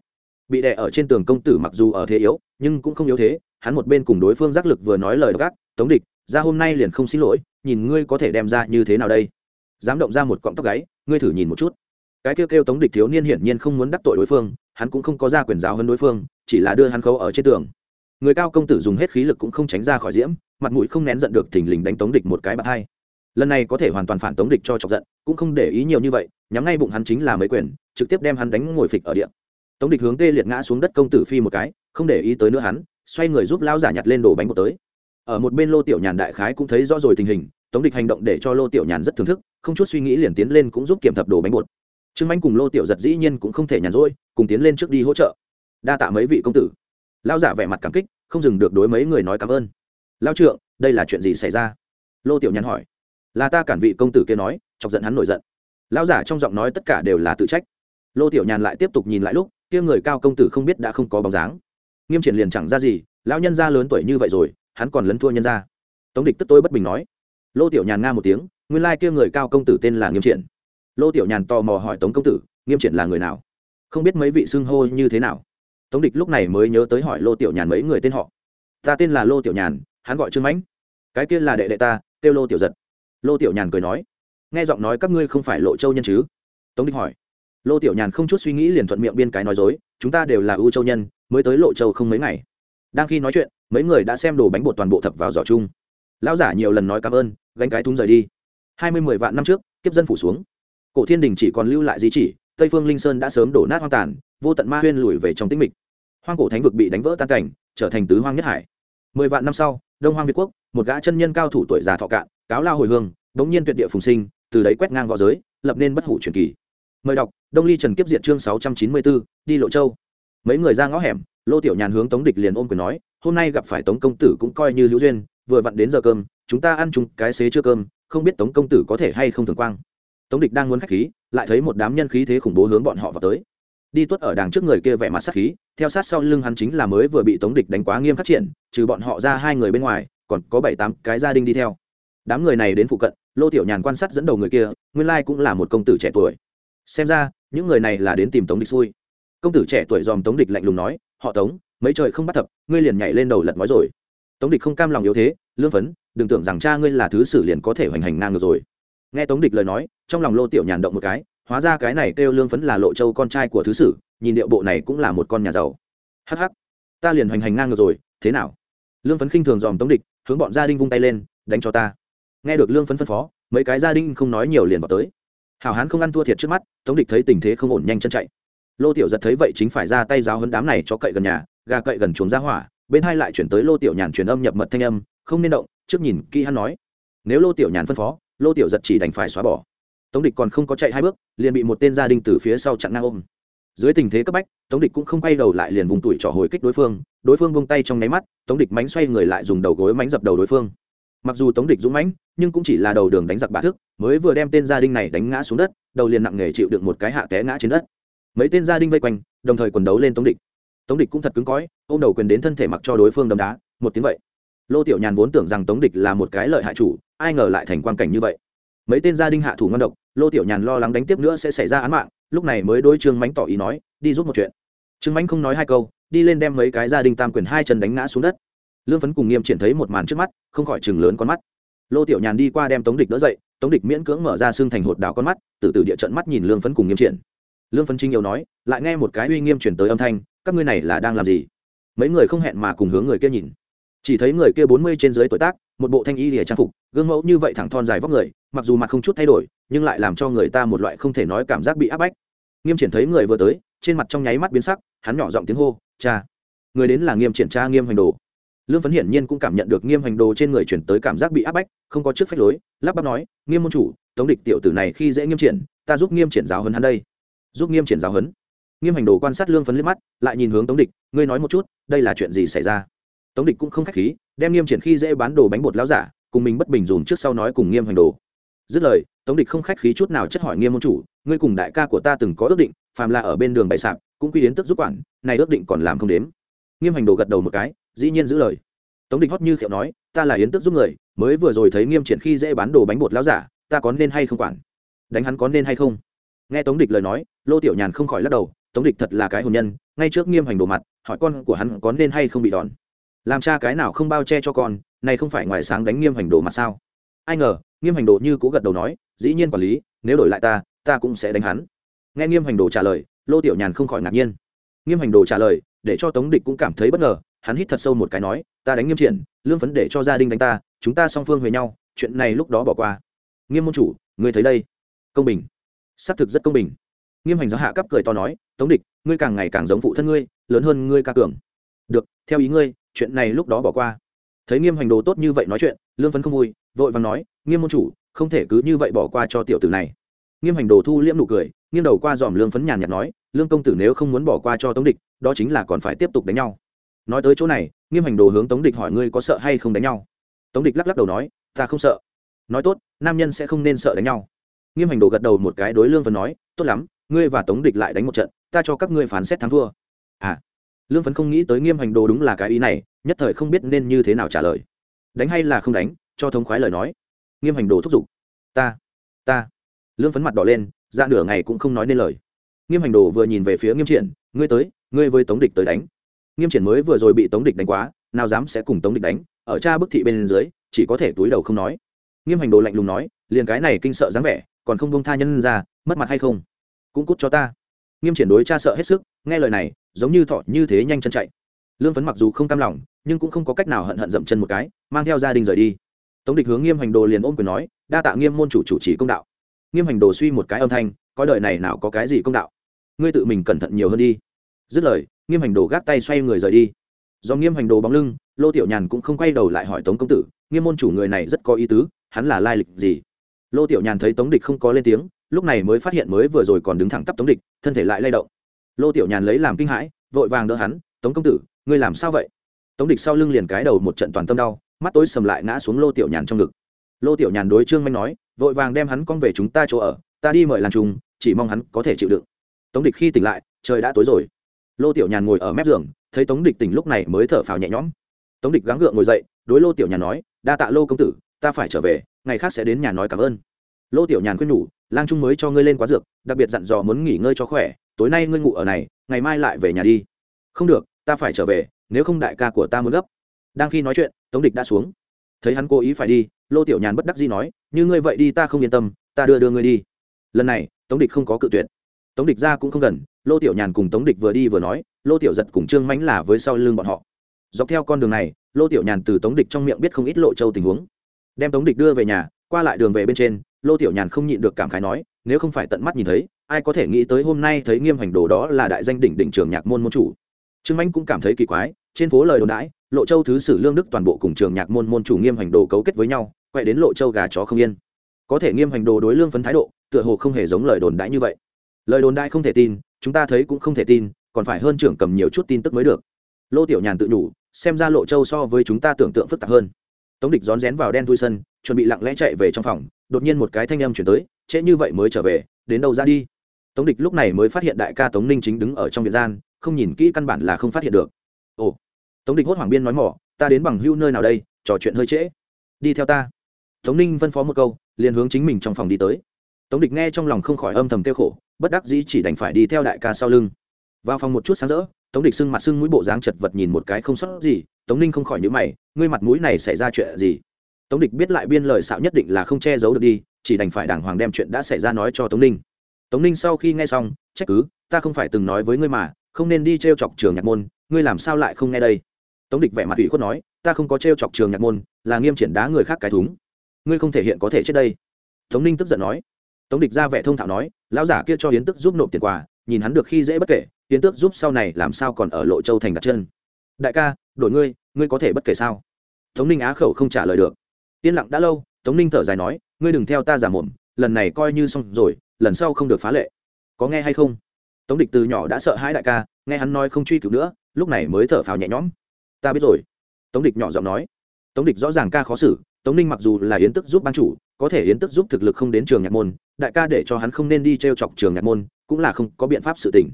Bị đè ở trên tường công tử mặc dù ở thế yếu, nhưng cũng không yếu thế, hắn một bên cùng đối phương giác lực vừa nói lời gác tống địch, ra hôm nay liền không xin lỗi, nhìn ngươi có thể đem ra như thế nào đây? Dám động ra một cọng tóc gáy, ngươi thử nhìn một chút cái kêu kêu tống địch thiếu niên hiển nhiên không muốn đắc tội đối phương, hắn cũng không có ra quyền giáo hơn đối phương, chỉ là đưa hắn khấu ở trên tường. Người cao công tử dùng hết khí lực cũng không tránh ra khỏi diễm, mặt mũi không nén giận được thình lình đánh tống địch một cái bạc hai. Lần này có thể hoàn toàn phản tống địch cho chọc giận, cũng không để ý nhiều như vậy, nhắm ngay bụng hắn chính là mấy quyền, trực tiếp đem hắn đánh ngồi phịch ở điện tống địch hướng tê liệt ngã xuống đất công tử phi một cái, không để ý tới nữa hắn, xoay người giúp lao giả nhặt lên đồ bánh bột tới. Ở một bên lô tiểu nhàn đại khái cũng thấy rõ rồi tình hình, tống địch hành động để cho lô tiểu nhàn rất thưởng thức, không chút suy nghĩ liền tiến lên cũng giúp kiểm thập đồ bánh bột trương anh cùng lô tiểu giật dĩ nhiên cũng không thể nhàn rỗi, cùng tiến lên trước đi hỗ trợ. đa tạ mấy vị công tử. lao giả vẻ mặt cảm kích, không dừng được đối mấy người nói cảm ơn. lao trượng, đây là chuyện gì xảy ra? lô tiểu nhàn hỏi. là ta cản vị công tử kia nói, chọc giận hắn nổi giận. lao giả trong giọng nói tất cả đều là tự trách. lô tiểu nhàn lại tiếp tục nhìn lại lúc, kia người cao công tử không biết đã không có bóng dáng. nghiêm triển liền chẳng ra gì, lão nhân gia lớn tuổi như vậy rồi, hắn còn lấn thua nhân gia. tống địch tức tôi bất bình nói. lô tiểu nhàn nga một tiếng, nguyên lai kia người cao công tử tên là nghiêm triển lô tiểu nhàn tò mò hỏi tống công tử, nghiêm triển là người nào? Không biết mấy vị xưng hô như thế nào. Tống địch lúc này mới nhớ tới hỏi lô tiểu nhàn mấy người tên họ. Ta tên là lô tiểu nhàn, hắn gọi trương mãnh. Cái kia là đệ đệ ta, kêu lô tiểu giật. Lô tiểu nhàn cười nói, nghe giọng nói các ngươi không phải lộ châu nhân chứ? Tống địch hỏi. Lô tiểu nhàn không chút suy nghĩ liền thuận miệng biên cái nói dối, chúng ta đều là ưu châu nhân, mới tới lộ châu không mấy ngày. Đang khi nói chuyện, mấy người đã xem đồ bánh bột toàn bộ thập vào giỏ chung. Lão giả nhiều lần nói cảm ơn, gánh cái thúng rời đi. Hai mươi mười vạn năm trước, kiếp dân phủ xuống cổ thiên đình chỉ còn lưu lại di chỉ, tây phương linh sơn đã sớm đổ nát hoang tàn, vô tận ma huyên lùi về trong tĩnh mịch. Hoang cổ thánh vực bị đánh vỡ tan cảnh, trở thành tứ hoang nhất hải. Mười vạn năm sau, đông hoang việt quốc, một gã chân nhân cao thủ tuổi già thọ cạn, cáo lao hồi hương bỗng nhiên tuyệt địa phùng sinh, từ đấy quét ngang v õ giới, lập nên bất hủ truyền kỳ. Mời đọc, đông ly trần kiếp Diệt chương sáu trăm chín mươi bốn, đi lộ châu. Mấy người ra ngõ hẻm, lô tiểu nhàn hướng tống địch liền ôm quyền nói, hôm nay gặp phải tống công tử cũng coi như hữu duyên, vừa vặn đến giờ cơm, chúng ta ăn chung cái xế chưa cơm, không biết tống công tử có thể hay không thường quang tống địch đang muốn khách khí, lại thấy một đám nhân khí thế khủng bố hướng bọn họ vào tới. Đi tuất ở đằng trước người kia vẻ mặt sát khí, theo sát sau lưng hắn chính là mới vừa bị tống địch đánh quá nghiêm khắc triển, trừ bọn họ ra hai người bên ngoài, còn có bảy tám cái gia đình đi theo. Đám người này đến phụ cận, lô tiểu nhàn quan sát dẫn đầu người kia, nguyên lai cũng là một công tử trẻ tuổi. Xem ra, những người này là đến tìm tống địch xui. Công tử trẻ tuổi dòm tống địch lạnh lùng nói, họ tống, mấy trời không bắt thập, ngươi liền nhảy lên đầu lật nói rồi. Tống địch không cam lòng yếu thế, lương phấn, đừng tưởng rằng cha ngươi là thứ sử liền có thể hoành hành ngang được rồi. Nghe tống địch lời nói trong lòng lô tiểu nhàn động một cái hóa ra cái này kêu lương phấn là lộ châu con trai của thứ sử nhìn điệu bộ này cũng là một con nhà giàu. Hắc hắc, ta liền hoành hành ngang ngược rồi thế nào? Lương phấn khinh thường dòm tống địch hướng bọn gia đình vung tay lên đánh cho ta. Nghe được lương phấn phân phó mấy cái gia đình không nói nhiều liền vào tới. Hảo hán không ăn thua thiệt trước mắt tống địch thấy tình thế không ổn nhanh chân chạy. Lô tiểu giật thấy vậy chính phải ra tay giáo hấn đám này cho cậy gần nhà gà cậy gần chuồng ra hỏa bên hai lại chuyển tới lô tiểu nhàn truyền âm nhập mật thanh âm không nên động trước nhìn kỹ hắn nói. Nếu lô tiểu nhàn phân phó lô tiểu giật chỉ đành phải xóa bỏ tống địch còn không có chạy hai bước, liền bị một tên gia đình từ phía sau chặn ngang ôm. Dưới tình thế cấp bách, tống địch cũng không quay đầu lại liền vùng tuổi trỏ hồi kích đối phương đối phương vung tay trong nháy mắt, tống địch mánh xoay người lại dùng đầu gối mánh dập đầu đối phương. Mặc dù tống địch dũng mãnh, nhưng cũng chỉ là đầu đường đánh giặc bạ thức, mới vừa đem tên gia đình này đánh ngã xuống đất, đầu liền nặng nghề chịu được một cái hạ té ngã trên đất. Mấy tên gia đình vây quanh, đồng thời quần đấu lên tống địch. Tống địch cũng thật cứng cõi ô m đầu quyền đến thân thể mặc cho đối phương đấm đá, một tiếng vậy. Lô tiểu nhàn vốn tưởng rằng tống địch là một cái lợi hại chủ, ai ngờ lại thành quan cảnh như vậy mấy tên gia đình hạ thủ ngon độc, lô tiểu nhàn lo lắng đánh tiếp nữa sẽ xảy ra án mạng, lúc này mới đôi trương mánh tỏ ý nói, đi giúp một chuyện. Trương mánh không nói hai câu, đi lên đem mấy cái gia đình tam quyền hai chân đánh ngã xuống đất. Lương phấn cùng nghiêm triển thấy một màn trước mắt, không khỏi chừng lớn con mắt. Lô tiểu nhàn đi qua đem tống địch đỡ dậy, tống địch miễn cưỡng mở ra xương thành hột đào con mắt, từ từ địa trận mắt nhìn lương phấn cùng nghiêm triển. Lương phấn trinh yêu nói, lại nghe một cái uy nghiêm chuyển tới âm thanh, các ngươi này là đang làm gì? Mấy người không hẹn mà cùng hướng người kia nhìn chỉ thấy người kia bốn mươi trên dưới tuổi tác, một bộ thanh y lìa trang phục, gương mẫu như vậy thẳng thon dài vóc người, mặc dù mặt không chút thay đổi, nhưng lại làm cho người ta một loại không thể nói cảm giác bị áp bách. Nghiêm triển thấy người vừa tới, trên mặt trong nháy mắt biến sắc, hắn nhỏ giọng tiếng hô, cha, người đến là nghiêm triển cha nghiêm hành đồ. Lương phấn hiển nhiên cũng cảm nhận được nghiêm hành đồ trên người chuyển tới cảm giác bị áp bách, không có trước phách lối, lắp bắp nói, nghiêm môn chủ, tống địch tiểu tử này khi dễ nghiêm triển, ta giúp nghiêm triển giáo hấn hắn đây. Giúp nghiêm triển giáo hấn nghiêm hành đồ quan sát lương phấn liếc mắt, lại nhìn hướng tống địch, ngươi nói một chút, đây là chuyện gì xảy ra? Tống địch cũng không khách khí, đem nghiêm triển khi dễ bán đồ bánh bột láo giả, cùng mình bất bình dùn trước sau nói cùng nghiêm hành đồ. Dứt lời, tống địch không khách khí chút nào chất hỏi nghiêm môn chủ, ngươi cùng đại ca của ta từng có ước định, phàm là ở bên đường bày sạp, cũng quy yến tức giúp quản, này ước định còn làm không đếm. Nghiêm hành đồ gật đầu một cái, dĩ nhiên giữ lời. Tống địch hót như khiệu nói, ta là yến tức giúp người, mới vừa rồi thấy nghiêm triển khi dễ bán đồ bánh bột láo giả, ta có nên hay không quản? Đánh hắn có nên hay không? Nghe tống địch lời nói, lô tiểu nhàn không khỏi lắc đầu, tống địch thật là cái hồn nhân, ngay trước nghiêm hành đồ mặt, hỏi con của hắn có nên hay không bị đòn? Làm cha cái nào không bao che cho con, này không phải ngoài sáng đánh nghiêm hành đồ mà sao? Ai ngờ, nghiêm hành đồ như cũ gật đầu nói, dĩ nhiên quản lý, nếu đổi lại ta ta cũng sẽ đánh hắn. Nghe nghiêm hành đồ trả lời, lô tiểu nhàn không khỏi ngạc nhiên. Nghiêm hành đồ trả lời, để cho tống địch cũng cảm thấy bất ngờ, hắn hít thật sâu một cái nói, ta đánh nghiêm triển, lương phấn để cho gia đình đánh ta, chúng ta song phương huề nhau, chuyện này lúc đó bỏ qua. Nghiêm môn chủ, ngươi thấy đây. Công bình. Xác thực rất công bình. Nghiêm hành giáo hạ cấp cười to nói, tống địch, ngươi càng ngày càng giống phụ thân ngươi, lớn hơn ngươi ca cường được, theo ý ngươi, chuyện này lúc đó bỏ qua. Thấy nghiêm hành đồ tốt như vậy nói chuyện, lương phấn không vui, vội vàng nói, nghiêm môn chủ, không thể cứ như vậy bỏ qua cho tiểu tử này. Nghiêm hành đồ thu liễm nụ cười, nghiêng đầu qua dòm lương phấn nhàn nhạt nói, lương công tử nếu không muốn bỏ qua cho tống địch, đó chính là còn phải tiếp tục đánh nhau. Nói tới chỗ này, nghiêm hành đồ hướng tống địch hỏi ngươi có sợ hay không đánh nhau. Tống địch lắc lắc đầu nói, ta không sợ. Nói tốt, nam nhân sẽ không nên sợ đánh nhau. Nghiêm hành đồ gật đầu một cái đối lương phấn nói, tốt lắm, ngươi và tống địch lại đánh một trận, ta cho các ngươi phán xét thắng thua. À lương phấn không nghĩ tới nghiêm hành đồ đúng là cái ý này, nhất thời không biết nên như thế nào trả lời. Đánh hay là không đánh, cho thống khoái lời nói. Nghiêm hành đồ thúc giục. Ta ta. Lương phấn mặt đỏ lên ra nửa ngày cũng không nói nên lời. Nghiêm hành đồ vừa nhìn về phía nghiêm triển, ngươi tới, ngươi với tống địch tới đánh. Nghiêm triển mới vừa rồi bị tống địch đánh quá, nào dám sẽ cùng tống địch đánh, ở cha bức thị bên dưới, chỉ có thể túi đầu không nói. Nghiêm hành đồ lạnh lùng nói, liền cái này kinh sợ dáng vẻ, còn không bông tha nhân ra, mất mặt hay không? Cũng cút cho ta nghiêm triển đối cha sợ hết sức, nghe lời này, giống như thọ như thế nhanh chân chạy. Lương phấn mặc dù không cam lòng, nhưng cũng không có cách nào hận hận dậm chân một cái, mang theo gia đình rời đi. Tống địch hướng nghiêm hành đồ liền ôm quyền nói, đa tạ nghiêm môn chủ chủ trì công đạo. Nghiêm hành đồ suy một cái âm thanh coi đời này nào có cái gì công đạo? Ngươi tự mình cẩn thận nhiều hơn đi. Dứt lời, nghiêm hành đồ gác tay xoay người rời đi. Do nghiêm hành đồ bóng lưng, lô tiểu nhàn cũng không quay đầu lại hỏi tống công tử, nghiêm môn chủ người này rất có ý tứ, hắn là lai lịch gì? Lô tiểu nhàn thấy tống địch không có lên tiếng lúc này mới phát hiện mới vừa rồi còn đứng thẳng tắp tống địch, thân thể lại lay động. Lô tiểu nhàn lấy làm kinh hãi, vội vàng đỡ hắn, tống công tử, ngươi làm sao vậy? Tống địch sau lưng liền cái đầu một trận toàn tâm đau, mắt tối sầm lại ngã xuống lô tiểu nhàn trong ngực. Lô tiểu nhàn đối trương manh nói, vội vàng đem hắn con về chúng ta chỗ ở, ta đi mời làm trùng, chỉ mong hắn có thể chịu đựng. Tống địch khi tỉnh lại, trời đã tối rồi. Lô tiểu nhàn ngồi ở mép giường, thấy tống địch tỉnh lúc này mới thở phào nhẹ nhõm. Tống địch gắng gượng ngồi dậy, đối lô tiểu nhàn nói, đa tạ lô công tử, ta phải trở về, ngày khác sẽ đến nhà nói cảm ơn. Lô tiểu nhàn khuyên nhủ lang trung mới cho ngươi lên quá dược, đặc biệt dặn dò muốn nghỉ ngơi cho khỏe, tối nay ngươi ngủ ở này, ngày mai lại về nhà đi. Không được, ta phải trở về, nếu không đại ca của ta muốn gấp. Đang khi nói chuyện, tống địch đã xuống. Thấy hắn cố ý phải đi, lô tiểu nhàn bất đắc dĩ nói, như ngươi vậy đi ta không yên tâm, ta đưa đưa ngươi đi. Lần này, tống địch không có cự tuyệt. Tống địch ra cũng không gần, lô tiểu nhàn cùng tống địch vừa đi vừa nói, lô tiểu giật cùng trương mãnh là với sau lưng bọn họ. Dọc theo con đường này, lô tiểu nhàn từ tống địch trong miệng biết không ít lộ châu tình huống. Đem tống địch đưa về nhà, qua lại đường về bên trên lô tiểu nhàn không nhịn được cảm khái nói, nếu không phải tận mắt nhìn thấy, ai có thể nghĩ tới hôm nay thấy nghiêm hành đồ đó là đại danh đỉnh đỉnh trường nhạc môn môn chủ. Trương mãnh cũng cảm thấy kỳ quái, trên phố lời đồn đãi, lộ châu thứ sử lương đức toàn bộ cùng trường nhạc môn môn chủ nghiêm hành đồ cấu kết với nhau quay đến lộ châu gà chó không yên. Có thể nghiêm hành đồ đối lương phấn thái độ, tựa hồ không hề giống lời đồn đãi như vậy. Lời đồn đãi không thể tin, chúng ta thấy cũng không thể tin, còn phải hơn trưởng cầm nhiều chút tin tức mới được. Lô tiểu nhàn tự nhủ, xem ra lộ châu so với chúng ta tưởng tượng phức tạp hơn. Tống địch rón rén vào đen thui sân, chuẩn bị lặng lẽ chạy về trong phòng đột nhiên một cái thanh âm chuyển tới, trễ như vậy mới trở về, đến đâu ra đi? Tống địch lúc này mới phát hiện đại ca tống ninh chính đứng ở trong việt gian, không nhìn kỹ căn bản là không phát hiện được. Ồ. Tống địch hốt hoảng biên nói mỏ, ta đến bằng hưu nơi nào đây, trò chuyện hơi trễ. Đi theo ta. Tống ninh phân phó một câu, liền hướng chính mình trong phòng đi tới. Tống địch nghe trong lòng không khỏi âm thầm kêu khổ, bất đắc dĩ chỉ đành phải đi theo đại ca sau lưng. Vào phòng một chút sáng rỡ, tống địch sưng mặt sưng mũi bộ dáng chật vật nhìn một cái không sót gì, tống ninh không khỏi nhữ mày, ngươi mặt mũi này xảy ra chuyện gì? Tống địch biết lại biên lời xạo nhất định là không che giấu được đi, chỉ đành phải đàng hoàng đem chuyện đã xảy ra nói cho tống ninh. Tống ninh sau khi nghe xong, trách cứ, ta không phải từng nói với ngươi mà, không nên đi t r e o chọc trường nhạc môn, ngươi làm sao lại không nghe đây? Tống địch vẻ mặt ủy khuất nói, ta không có t r e o chọc trường nhạc môn, là nghiêm triển đá người khác cái thúng. Ngươi không thể hiện có thể chết đây. Tống ninh tức giận nói. Tống địch ra vẻ thông thạo nói, lão giả kia cho hiến tức giúp nộp tiền quà, nhìn hắn được khi dễ bất kể hiến tước giúp sau này làm sao còn ở lộ châu thành đặt chân. Đại ca, đổi ngươi ngươi có thể bất kể sao? Tống ninh á khẩu không trả lời được yên lặng đã lâu, tống ninh thở dài nói, ngươi đừng theo ta giả mồm, lần này coi như xong rồi, lần sau không được phá lệ. Có nghe hay không? Tống địch từ nhỏ đã sợ hãi đại ca, nghe hắn nói không truy cứu nữa, lúc này mới thở phào nhẹ nhõm. Ta biết rồi. Tống địch nhỏ giọng nói. Tống địch rõ ràng ca khó xử, tống ninh mặc dù là yến tức giúp ban chủ, có thể yến tức giúp thực lực không đến trường nhạc môn, đại ca để cho hắn không nên đi t r e o chọc trường nhạc môn, cũng là không có biện pháp sự tỉnh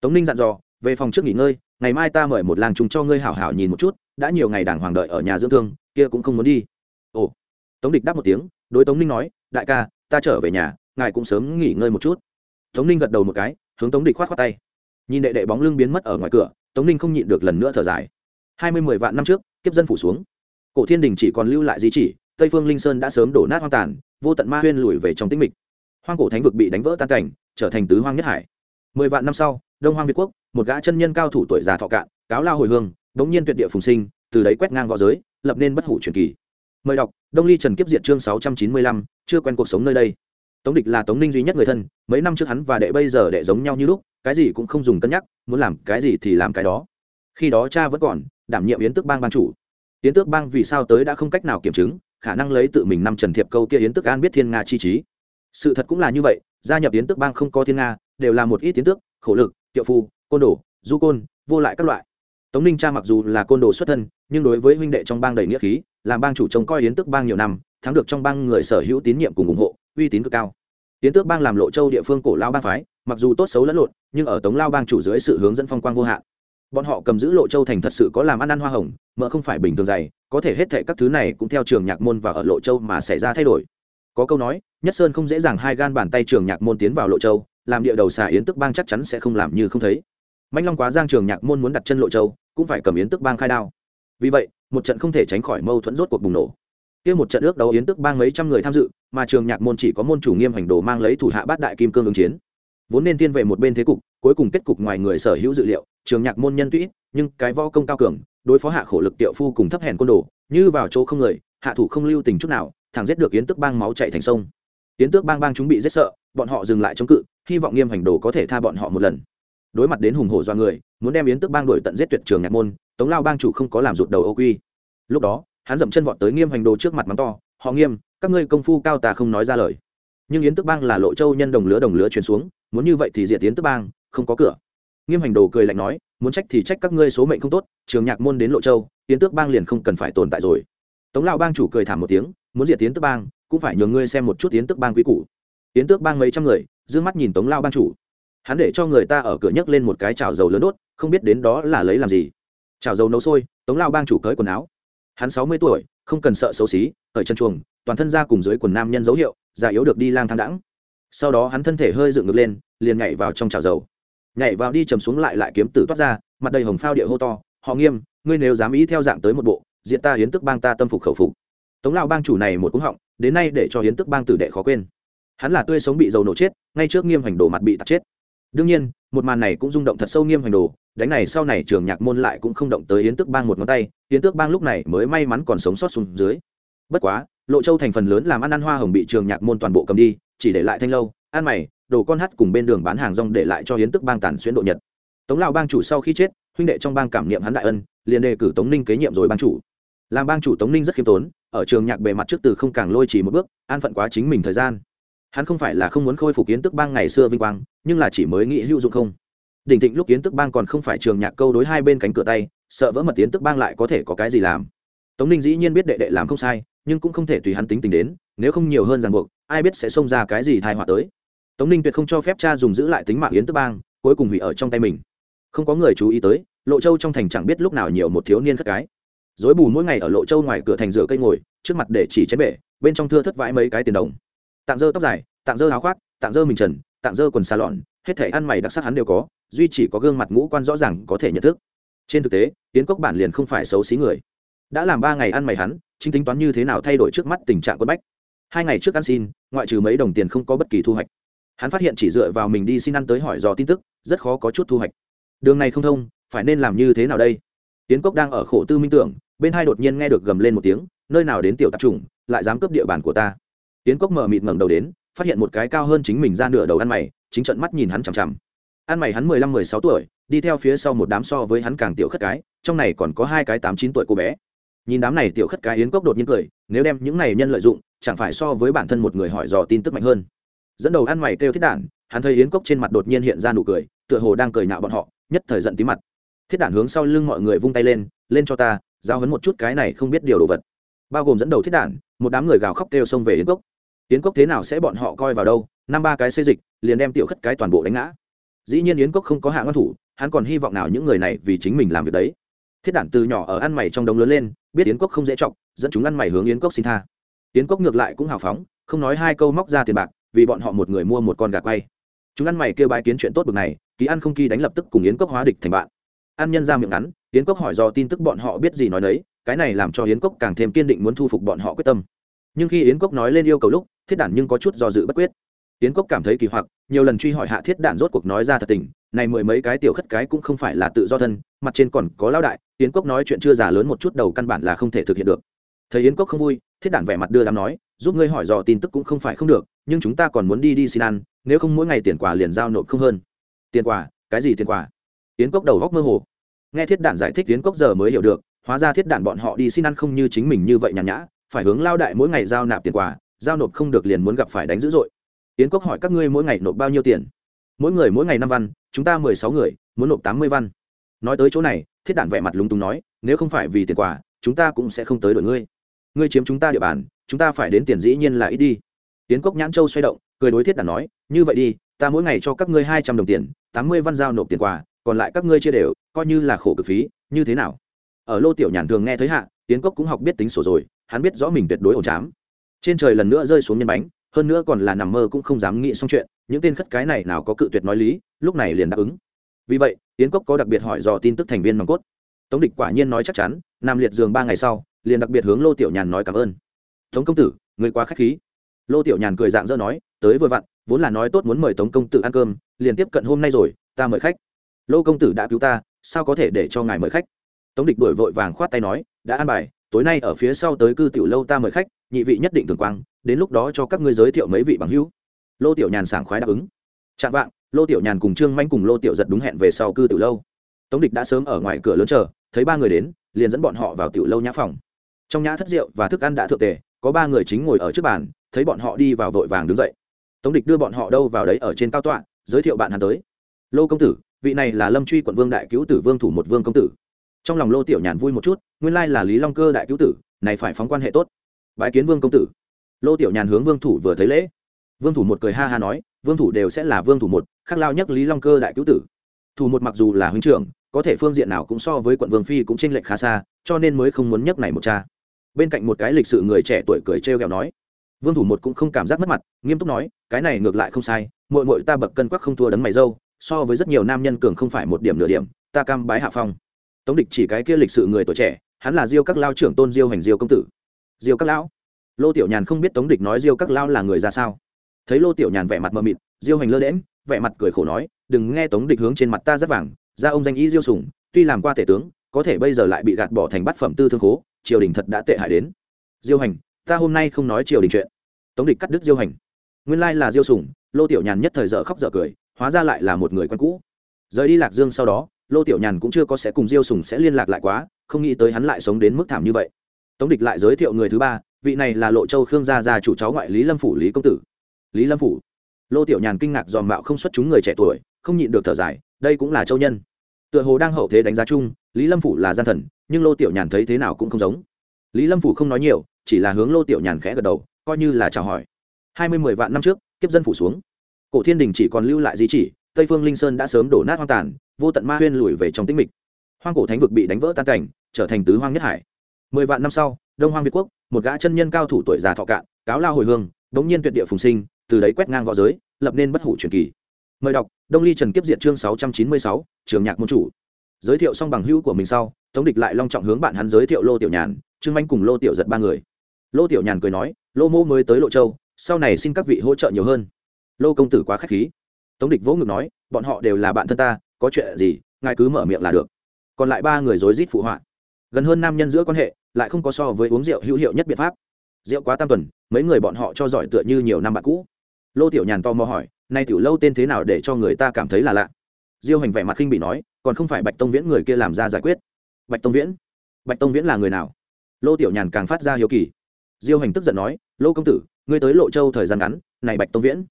tống ninh dặn dò, về phòng trước nghỉ ngơi, ngày mai ta mời một làng chúng cho ngươi hảo hảo nhìn một chút, đã nhiều ngày đàng hoàng đợi ở nhà dưỡng thương, kia cũng không muốn đi ồ. Tống địch đáp một tiếng, đối tống ninh nói, đại ca, ta trở về nhà, ngài cũng sớm nghỉ ngơi một chút. Tống ninh gật đầu một cái, hướng tống địch khoát khoát tay. Nhìn đệ đệ bóng lưng biến mất ở ngoài cửa, tống ninh không nhịn được lần nữa thở dài. Hai mươi mười vạn năm trước, kiếp dân phủ xuống. Cổ thiên đình chỉ còn lưu lại di chỉ, tây phương linh sơn đã sớm đổ nát hoang tàn, vô tận ma huyên lùi về trong tĩnh mịch. Hoang cổ thánh vực bị đánh vỡ tan cảnh, trở thành tứ hoang nhất hải. Mười vạn năm sau, đông hoang việt quốc, một gã chân nhân cao thủ tuổi già thọ cạn, cáo lao hồi hương, đống nhiên tuyệt địa phùng sinh, từ đấy quét ngang v õ giới, lập nên bất hủ truyền kỳ mời đọc, đông ly trần kiếp diệt chương sáu trăm chín mươi lăm, chưa quen cuộc sống nơi đây. Tống địch là tống ninh duy nhất người thân, mấy năm trước hắn và đệ bây giờ đệ giống nhau như lúc, cái gì cũng không dùng cân nhắc, muốn làm cái gì thì làm cái đó. Khi đó cha vẫn còn, đảm nhiệm yến tước bang ban chủ. Yến tước bang vì sao tới đã không cách nào kiểm chứng, khả năng lấy tự mình năm trần thiệp câu kia yến tước an biết thiên nga chi trí. Sự thật cũng là như vậy, gia nhập yến tước bang không có thiên nga, đều là một ít yến tước, khổ lực tiệu phu, côn đồ, du côn, vô lại các loại. Tống ninh cha mặc dù là côn đồ xuất thân, nhưng đối với huynh đệ trong bang đầy nghĩa khí làm bang chủ trông coi yến tước bang nhiều năm, thắng được trong bang người sở hữu tín nhiệm cùng ủng hộ, uy tín cực cao. Yến tước bang làm lộ châu địa phương cổ lao bang phái, mặc dù tốt xấu lẫn lộn, nhưng ở tống lao bang chủ dưới sự hướng dẫn phong quang vô hạn. Bọn họ cầm giữ lộ châu thành thật sự có làm ăn ăn hoa hồng, mỡ không phải bình thường dày, có thể hết thệ các thứ này cũng theo trường nhạc môn và ở lộ châu mà xảy ra thay đổi. Có câu nói, nhất sơn không dễ dàng hai gan bàn tay trường nhạc môn tiến vào lộ châu, làm địa đầu xà yến tức bang chắc chắn sẽ không làm như không thấy. Mạnh long quá giang trường nhạc môn muốn đặt chân lộ châu, cũng phải cầm yến tức bang khai đao. Vì vậy một trận không thể tránh khỏi mâu thuẫn rốt cuộc bùng nổ. Kia một trận ước đấu yến tức bang mấy trăm người tham dự, mà trường nhạc môn chỉ có môn chủ nghiêm hành đồ mang lấy thủ hạ bát đại kim cương ứng chiến. Vốn nên tiên về một bên thế cục, cuối cùng kết cục ngoài người sở hữu dự liệu, trường nhạc môn nhân tũy nhưng cái võ công cao cường, đối phó hạ khổ lực tiệu phu cùng thấp hèn côn đồ, như vào chỗ không người, hạ thủ không lưu tình chút nào, thẳng giết được yến tức bang máu chạy thành sông. Yến tước bang bang chúng bị giết sợ, bọn họ dừng lại chống cự, hy vọng nghiêm hành đồ có thể tha bọn họ một lần đối mặt đến hùng hổ do người, muốn đem yến tước bang đổi tận giết tuyệt trường nhạc môn, tống lao bang chủ không có làm rụt đầu ô quy. Lúc đó, hắn dậm chân vọt tới nghiêm hành đồ trước mặt mắng to, họ nghiêm, các ngươi công phu cao tà không nói ra lời. Nhưng yến tức bang là lộ châu nhân đồng lứa đồng lứa truyền xuống, muốn như vậy thì diệt yến tức bang, không có cửa. Nghiêm hành đồ cười lạnh nói, muốn trách thì trách các ngươi số mệnh không tốt, trường nhạc môn đến lộ châu, yến tước bang liền không cần phải tồn tại rồi. Tống lao bang chủ cười thảm một tiếng, muốn diệt yến tước bang, cũng phải nhường ngươi xem một chút yến tước bang quý cũ yến tước bang mấy trăm người d ư ơ n g mắt nhìn tống lao bang chủ hắn để cho người ta ở cửa nhấc lên một cái chảo dầu lớn đốt, không biết đến đó là lấy làm gì. Chảo dầu nấu sôi, tống lao bang chủ cởi quần áo. Hắn sáu mươi tuổi, không cần sợ xấu xí ở chân chuồng, toàn thân ra cùng dưới quần nam nhân dấu hiệu, già yếu được đi lang thang đẳng sau đó hắn thân thể hơi dựng ngược lên, liền nhảy vào trong chảo dầu. Nhảy vào đi chầm xuống lại lại kiếm tử toát ra, mặt đầy hồng phao địa hô to, họ nghiêm, ngươi nếu dám ý theo dạng tới một bộ, diện ta hiến tức bang ta tâm phục khẩu phục. Tống lao bang chủ này một cúng họng, đến nay để cho hiến tức bang tử đệ khó quên. Hắn là tươi sống bị dầu nổ chết, ngay trước nghiêm hành đồ mặt bị tạt chết đương nhiên, một màn này cũng rung động thật sâu nghiêm hành đồ, đánh này sau này trường nhạc môn lại cũng không động tới yến tước bang một ngón tay, yến tước bang lúc này mới may mắn còn sống sót xuống dưới. Bất quá, lộ châu thành phần lớn làm ăn ăn hoa hồng bị trường nhạc môn toàn bộ cầm đi, chỉ để lại thanh lâu, ăn mày, đồ con hát cùng bên đường bán hàng rong để lại cho yến tước bang tàn xuyến độ nhật. Tống lao bang chủ sau khi chết, huynh đệ trong bang cảm niệm hắn đại ân, liền đề cử tống ninh kế nhiệm rồi bang chủ. Làm bang chủ tống ninh rất khiêm tốn, ở trường nhạc bề mặt trước từ không càng lôi chỉ một bước, an phận quá chính mình thời gian hắn không phải là không muốn khôi phục kiến tức bang ngày xưa vinh quang, nhưng là chỉ mới nghĩ hữu dụng không. Đỉnh thịnh lúc kiến tức bang còn không phải trường nhạc câu đối hai bên cánh cửa tay, sợ vỡ mật tiến tức bang lại có thể có cái gì làm. Tống ninh dĩ nhiên biết đệ đệ làm không sai, nhưng cũng không thể tùy hắn tính tình đến, nếu không nhiều hơn ràng buộc, ai biết sẽ xông ra cái gì thai họa tới. Tống ninh tuyệt không cho phép cha dùng giữ lại tính mạng yến tức bang, cuối cùng hủy ở trong tay mình. Không có người chú ý tới, lộ châu trong thành chẳng biết lúc nào nhiều một thiếu niên khất cái. Dối bù mỗi ngày ở lộ châu ngoài cửa thành rửa cây ngồi, trước mặt để chỉ chén bể, bên trong thưa thất vãi mấy cái tiền đồng tạng dơ tóc dài tạng dơ áo khoác tạng dơ mình trần tạng dơ quần xà lọn, hết thể ăn mày đặc sắc hắn đều có, duy chỉ có gương mặt ngũ quan rõ ràng có thể nhận thức. Trên thực tế tiến cốc bản liền không phải xấu xí người. Đã làm ba ngày ăn mày hắn, chính tính toán như thế nào thay đổi trước mắt tình trạng quân bách. Hai ngày trước ăn xin, ngoại trừ mấy đồng tiền không có bất kỳ thu hoạch. Hắn phát hiện chỉ dựa vào mình đi xin ăn tới hỏi dò tin tức, rất khó có chút thu hoạch. Đường này không thông, phải nên làm như thế nào đây? Tiến cốc đang ở khổ tư minh tưởng, bên hai đột nhiên nghe được gầm lên một tiếng, nơi nào đến tiểu tạp chủng, lại dám cướp địa bàn của ta tiến cốc mở mịt ngẩng đầu đến, phát hiện một cái cao hơn chính mình ra nửa đầu ăn mày, chính trận mắt nhìn hắn chằm chằm. Ăn mày hắn mười lăm, mười sáu tuổi, đi theo phía sau một đám so với hắn càng tiểu khất cái, trong này còn có hai cái tám, chín tuổi cô bé. Nhìn đám này tiểu khất cái, yến cốc đột nhiên cười, nếu đem những này nhân lợi dụng, chẳng phải so với bản thân một người hỏi dò tin tức mạnh hơn. Dẫn đầu ăn mày kêu thiết đản, hắn thấy yến cốc trên mặt đột nhiên hiện ra nụ cười, tựa hồ đang cười nhạo bọn họ, nhất thời giận tí mặt. Thiết đản hướng sau lưng mọi người vung tay lên lên cho ta, giao hấn một chút cái này không biết điều đồ vật. Bao gồm dẫn đầu thiết đản, một đám người gào khóc kêu xông về yến cốc yến cốc thế nào sẽ bọn họ coi vào đâu? Năm ba cái xây dịch, liền đem tiểu khất cái toàn bộ đánh ngã. Dĩ nhiên yến cốc không có hạ ngân thủ, hắn còn hy vọng nào những người này vì chính mình làm việc đấy. Thiết đản từ nhỏ ở ăn mày trong đống lớn lên, biết yến cốc không dễ chọc dẫn chúng ăn mày hướng yến cốc xin tha. Yến cốc ngược lại cũng hào phóng, không nói hai câu móc ra tiền bạc, vì bọn họ một người mua một con gà quay. Chúng ăn mày kêu bái kiến chuyện tốt bực này, ký ăn không kỳ đánh lập tức cùng yến cốc hóa địch thành bạn. Ăn nhân ra miệng ngắn, yến cốc hỏi do tin tức bọn họ biết gì nói đấy cái này làm cho yến cốc càng thêm kiên định muốn thu phục bọn họ quyết tâm. Nhưng khi yến cốc nói lên yêu cầu lúc thiết đản nhưng có chút do dự bất quyết. Tiến cốc cảm thấy kỳ hoặc, nhiều lần truy hỏi hạ thiết đản rốt cuộc nói ra thật tình, này mười mấy cái tiểu khất cái cũng không phải là tự do thân, mặt trên còn có lao đại, tiến cốc nói chuyện chưa già lớn một chút đầu căn bản là không thể thực hiện được. Thấy yến cốc không vui, thiết đản vẻ mặt đưa đám nói, giúp ngươi hỏi dò tin tức cũng không phải không được, nhưng chúng ta còn muốn đi đi xin ăn, nếu không mỗi ngày tiền quà liền giao nộp không hơn. Tiền quà? Cái gì tiền quà? Yến cốc đầu góc mơ hồ. Nghe thiết đản giải thích, yến cốc giờ mới hiểu được, hóa ra thiết đản bọn họ đi xin ăn không như chính mình như vậy nhàn nhã, phải hướng lao đại mỗi ngày giao nạp tiền quà giao nộp không được liền muốn gặp phải đánh dữ dội. Yến cốc hỏi các ngươi mỗi ngày nộp bao nhiêu tiền? Mỗi người mỗi ngày năm văn, chúng ta mười sáu người, muốn nộp tám mươi văn. Nói tới chỗ này, thiết đản vẻ mặt lúng túng nói, nếu không phải vì tiền quà, chúng ta cũng sẽ không tới đội ngươi. Ngươi chiếm chúng ta địa bàn, chúng ta phải đến tiền dĩ nhiên là ít đi. Yến cốc nhãn châu xoay động, cười đối thiết đản nói, như vậy đi, ta mỗi ngày cho các ngươi hai trăm đồng tiền, tám mươi văn giao nộp tiền quà, còn lại các ngươi chia đều, coi như là khổ cực phí, như thế nào? Ở lô tiểu nhàn thường nghe thấy hạ tiến cốc cũng học biết tính sổ rồi, hắn biết rõ mình tuyệt đối ổn chám trên trời lần nữa rơi xuống nhân bánh, hơn nữa còn là nằm mơ cũng không dám nghĩ xong chuyện, những tên khất cái này nào có cự tuyệt nói lý, lúc này liền đáp ứng. Vì vậy tiến cốc có đặc biệt hỏi dò tin tức thành viên nòng cốt. Tống địch quả nhiên nói chắc chắn nằm liệt giường ba ngày sau, liền đặc biệt hướng lô tiểu nhàn nói cảm ơn. Tống công tử, người quá k h á c h khí. Lô tiểu nhàn cười dạng dỡ nói, tới vừa vặn, vốn là nói tốt muốn mời tống công tử ăn cơm, liền tiếp cận hôm nay rồi, ta mời khách. Lô công tử đã cứu ta, sao có thể để cho ngài mời khách? Tống địch đổi vội vàng khoát tay nói, đã ăn bài, tối nay ở phía sau tới cư tiểu lâu ta mời khách nhị vị nhất định thường quang, đến lúc đó cho các ngươi giới thiệu mấy vị bằng hữu. Lô tiểu nhàn sảng khoái đáp ứng. Chạm vạng. Lô tiểu nhàn cùng trương manh cùng lô tiểu giật đúng hẹn về sau cư tiểu lâu. Tống địch đã sớm ở ngoài cửa lớn chờ, thấy ba người đến, liền dẫn bọn họ vào tiểu lâu nhã phòng. Trong nhã thất rượu và thức ăn đã thượng tề, có ba người chính ngồi ở trước bàn, thấy bọn họ đi vào vội vàng đứng dậy. Tống địch đưa bọn họ đâu vào đấy ở trên cao tọa, giới thiệu bạn hắn tới. Lô công tử, vị này là lâm truy quận vương đại cứu tử vương thủ một vương công tử. Trong lòng lô tiểu nhàn vui một chút, nguyên lai là lý long cơ đại cứu tử, này phải phóng quan hệ tốt bái kiến vương công tử. Lô tiểu nhàn hướng vương thủ vừa thấy lễ. Vương thủ một cười ha ha nói, vương thủ đều sẽ là vương thủ một khắc lao nhất lý long cơ đại cứu tử. Thủ một mặc dù là huynh trưởng, có thể phương diện nào cũng so với quận vương phi cũng tranh lệch khá xa, cho nên mới không muốn nhắc này một cha. Bên cạnh một cái lịch sự người trẻ tuổi cười trêu ghẹo nói, vương thủ một cũng không cảm giác mất mặt, nghiêm túc nói, cái này ngược lại không sai mội mội ta bậc cân quắc không thua đấng mày dâu, so với rất nhiều nam nhân cường không phải một điểm nửa điểm, ta cam bái hạ phong. Tống địch chỉ cái kia lịch sự người tuổi trẻ, hắn là diêu các lao trưởng tôn diêu hành diêu công tử diêu các lão. Lô tiểu nhàn không biết tống địch nói diêu các lão là người ra sao. Thấy lô tiểu nhàn vẻ mặt mờ mịt, diêu hành lơ đễm vẻ mặt cười khổ nói, đừng nghe tống địch hướng trên mặt ta rất vàng, ra ông danh y diêu sùng, tuy làm qua tể tướng, có thể bây giờ lại bị gạt bỏ thành bát phẩm tư thương khố, triều đình thật đã tệ hại đến. Diêu hành, ta hôm nay không nói triều đình chuyện. Tống địch cắt đứt diêu hành. Nguyên lai là diêu sùng. Lô tiểu nhàn nhất thời dở khóc dở cười, hóa ra lại là một người quen cũ. Rời đi lạc dương sau đó, lô tiểu nhàn cũng chưa có sẽ cùng diêu sùng sẽ liên lạc lại quá, không nghĩ tới hắn lại sống đến mức thảm như vậy tống địch lại giới thiệu người thứ ba, vị này là lộ châu khương gia gia chủ cháu ngoại lý lâm phủ lý công tử. Lý lâm phủ. Lô tiểu nhàn kinh ngạc dòm mạo không xuất chúng người trẻ tuổi, không nhịn được thở dài, đây cũng là châu nhân. Tựa hồ đang hậu thế đánh giá chung, lý lâm phủ là gian thần, nhưng lô tiểu nhàn thấy thế nào cũng không giống. Lý lâm phủ không nói nhiều, chỉ là hướng lô tiểu nhàn khẽ gật đầu, coi như là chào hỏi. Hai mươi mười vạn năm trước, kiếp dân phủ xuống. Cổ thiên đình chỉ còn lưu lại di chỉ, tây phương linh sơn đã sớm đổ nát hoang tàn, vô tận ma huyên lùi về trong tĩnh mịch. Hoang cổ thánh vực bị đánh vỡ tan cảnh, trở thành tứ hoang nhất hải mười vạn năm sau, đông hoang việt quốc, một gã chân nhân cao thủ tuổi già thọ cạn, cáo lao hồi hương, đống nhiên tuyệt địa phùng sinh, từ đấy quét ngang võ giới, lập nên bất hủ truyền kỳ. Mời đọc, đông ly trần kiếp diện chương sáu trăm chín mươi sáu, trường nhạc môn chủ. Giới thiệu xong bằng hữu của mình sau, tống địch lại long trọng hướng bạn hắn giới thiệu lô tiểu nhàn, trương anh cùng lô tiểu giật ba người. Lô tiểu nhàn cười nói, lô mô mới tới lộ châu, sau này xin các vị hỗ trợ nhiều hơn. Lô công tử quá k h á c h khí. Tống địch vỗ ngực nói, bọn họ đều là bạn thân ta, có chuyện gì, ngài cứ mở miệng là được. Còn lại ba người rối rít phụ họa. Gần hơn nam nhân giữa quan hệ lại không có so với uống rượu hữu hiệu nhất biện pháp. Rượu quá tam tuần, mấy người bọn họ cho giỏi tựa như nhiều năm bạn cũ. Lô tiểu nhàn to mò hỏi nay tiểu lâu tên thế nào để cho người ta cảm thấy là lạ? Diêu hành vẻ mặt khinh bị nói, còn không phải bạch tông viễn người kia làm ra giải quyết. Bạch tông viễn? Bạch tông viễn là người nào? Lô tiểu nhàn càng phát ra hiếu kỳ. Diêu hành tức giận nói, lô công tử, ngươi tới lộ châu thời gian ngắn, này bạch tông viễn?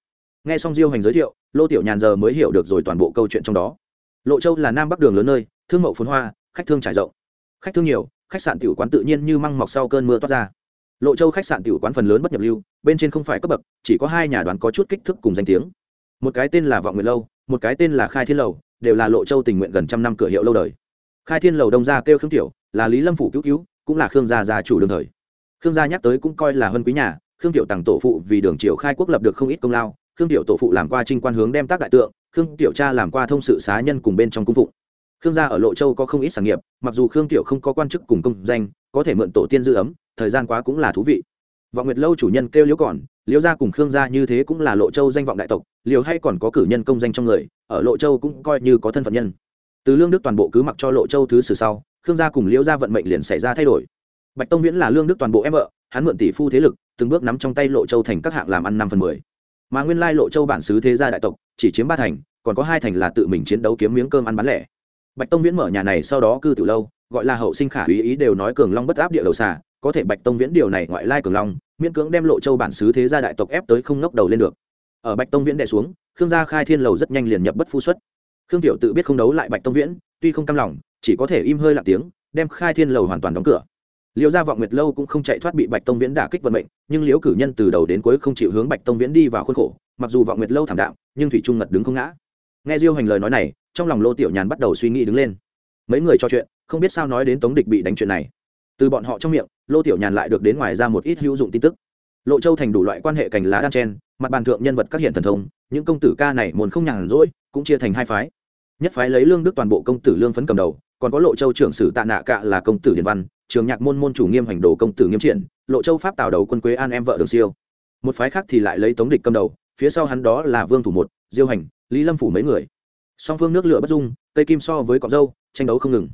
Nghe xong diêu hành giới thiệu, lô tiểu nhàn giờ mới hiểu được rồi toàn bộ câu chuyện trong đó. Lộ châu là nam bắc đường lớn nơi, thương mậu phồn hoa, khách thương trải rộng. Khách thương nhiều khách sạn tiểu quán tự nhiên như măng mọc sau cơn mưa toát ra. Lộ châu khách sạn tiểu quán phần lớn bất nhập lưu, bên trên không phải cấp bậc, chỉ có hai nhà đoán có chút kích thước cùng danh tiếng. Một cái tên là vọng nguyệt lâu, một cái tên là khai thiên lầu, đều là lộ châu tình nguyện gần trăm năm cửa hiệu lâu đời. Khai thiên lầu đông gia kêu khương tiểu, là lý lâm phủ cứu cứu, cũng là khương gia gia chủ đương thời. Khương gia nhắc tới cũng coi là hơn quý nhà, khương tiểu tặng tổ phụ vì đường triều khai quốc lập được không ít công lao, khương tiểu tổ phụ làm qua trinh quan hướng đem tác đại tượng, khương tiểu cha làm qua thông sự xá nhân cùng bên trong cung phụng khương gia ở lộ châu có không ít sản nghiệp, mặc dù khương tiểu không có quan chức cùng công danh, có thể mượn tổ tiên dư ấm, thời gian quá cũng là thú vị. Vọng nguyệt lâu chủ nhân kêu liễu còn, liễu gia cùng khương gia như thế cũng là lộ châu danh vọng đại tộc, liễu hay còn có cử nhân công danh trong người, ở lộ châu cũng coi như có thân phận nhân. Từ lương đức toàn bộ cứ mặc cho lộ châu thứ sử sau, khương gia cùng liễu gia vận mệnh liền xảy ra thay đổi. Bạch tông viễn là lương đức toàn bộ em vợ, hắn mượn tỷ phu thế lực, từng bước nắm trong tay lộ châu thành các hạng làm ăn năm phần mười. Mà nguyên lai lộ châu bản xứ thế gia đại tộc, chỉ chiếm ba thành, còn có hai thành là tự mình chiến đấu kiếm miếng cơm ăn bán lẻ bạch tông viễn mở nhà này sau đó cư từ lâu, gọi là hậu sinh khả ý ý đều nói cường long bất áp địa đầu xà, có thể bạch tông viễn điều này ngoại lai cường long, miễn cưỡng đem lộ châu bản xứ thế gia đại tộc ép tới không ngóc đầu lên được. Ở bạch tông viễn đè xuống, khương gia khai thiên lầu rất nhanh liền nhập bất phu xuất. Khương tiểu tự biết không đấu lại bạch tông viễn, tuy không cam lòng, chỉ có thể im hơi lặng tiếng, đem khai thiên lầu hoàn toàn đóng cửa. Liêu gia vọng nguyệt lâu cũng không chạy thoát bị bạch tông viễn đả kích vận mệnh, nhưng liễu cử nhân từ đầu đến cuối không chịu hướng bạch tông viễn đi vào khuôn khổ, mặc dù vọng nguyệt lâu thảm đạo nhưng thủy trung ngật đứng không ngã. Nghe diêu hành lời nói này trong lòng lô tiểu nhàn bắt đầu suy nghĩ đứng lên. Mấy người trò chuyện, không biết sao nói đến tống địch bị đánh chuyện này. Từ bọn họ trong miệng, lô tiểu nhàn lại được đến ngoài ra một ít hữu dụng tin tức. Lộ châu thành đủ loại quan hệ cành lá đan chen, mặt bàn thượng nhân vật các hiện thần thông, những công tử ca này muốn không nhàn rỗi, cũng chia thành hai phái. Nhất phái lấy lương đức toàn bộ công tử lương phấn cầm đầu, còn có lộ châu trưởng sử tạ nạ cạ là công tử điền văn, trường nhạc môn môn chủ nghiêm hành đồ công tử nghiêm triển, lộ châu pháp tào đầu quân quế an em vợ đường siêu. Một phái khác thì lại lấy tống địch cầm đầu, phía sau hắn đó là vương thủ một, diêu hành, lý lâm phủ mấy người song phương nước lửa bất dung, cây kim so với cọc dâu, tranh đấu không ngừng.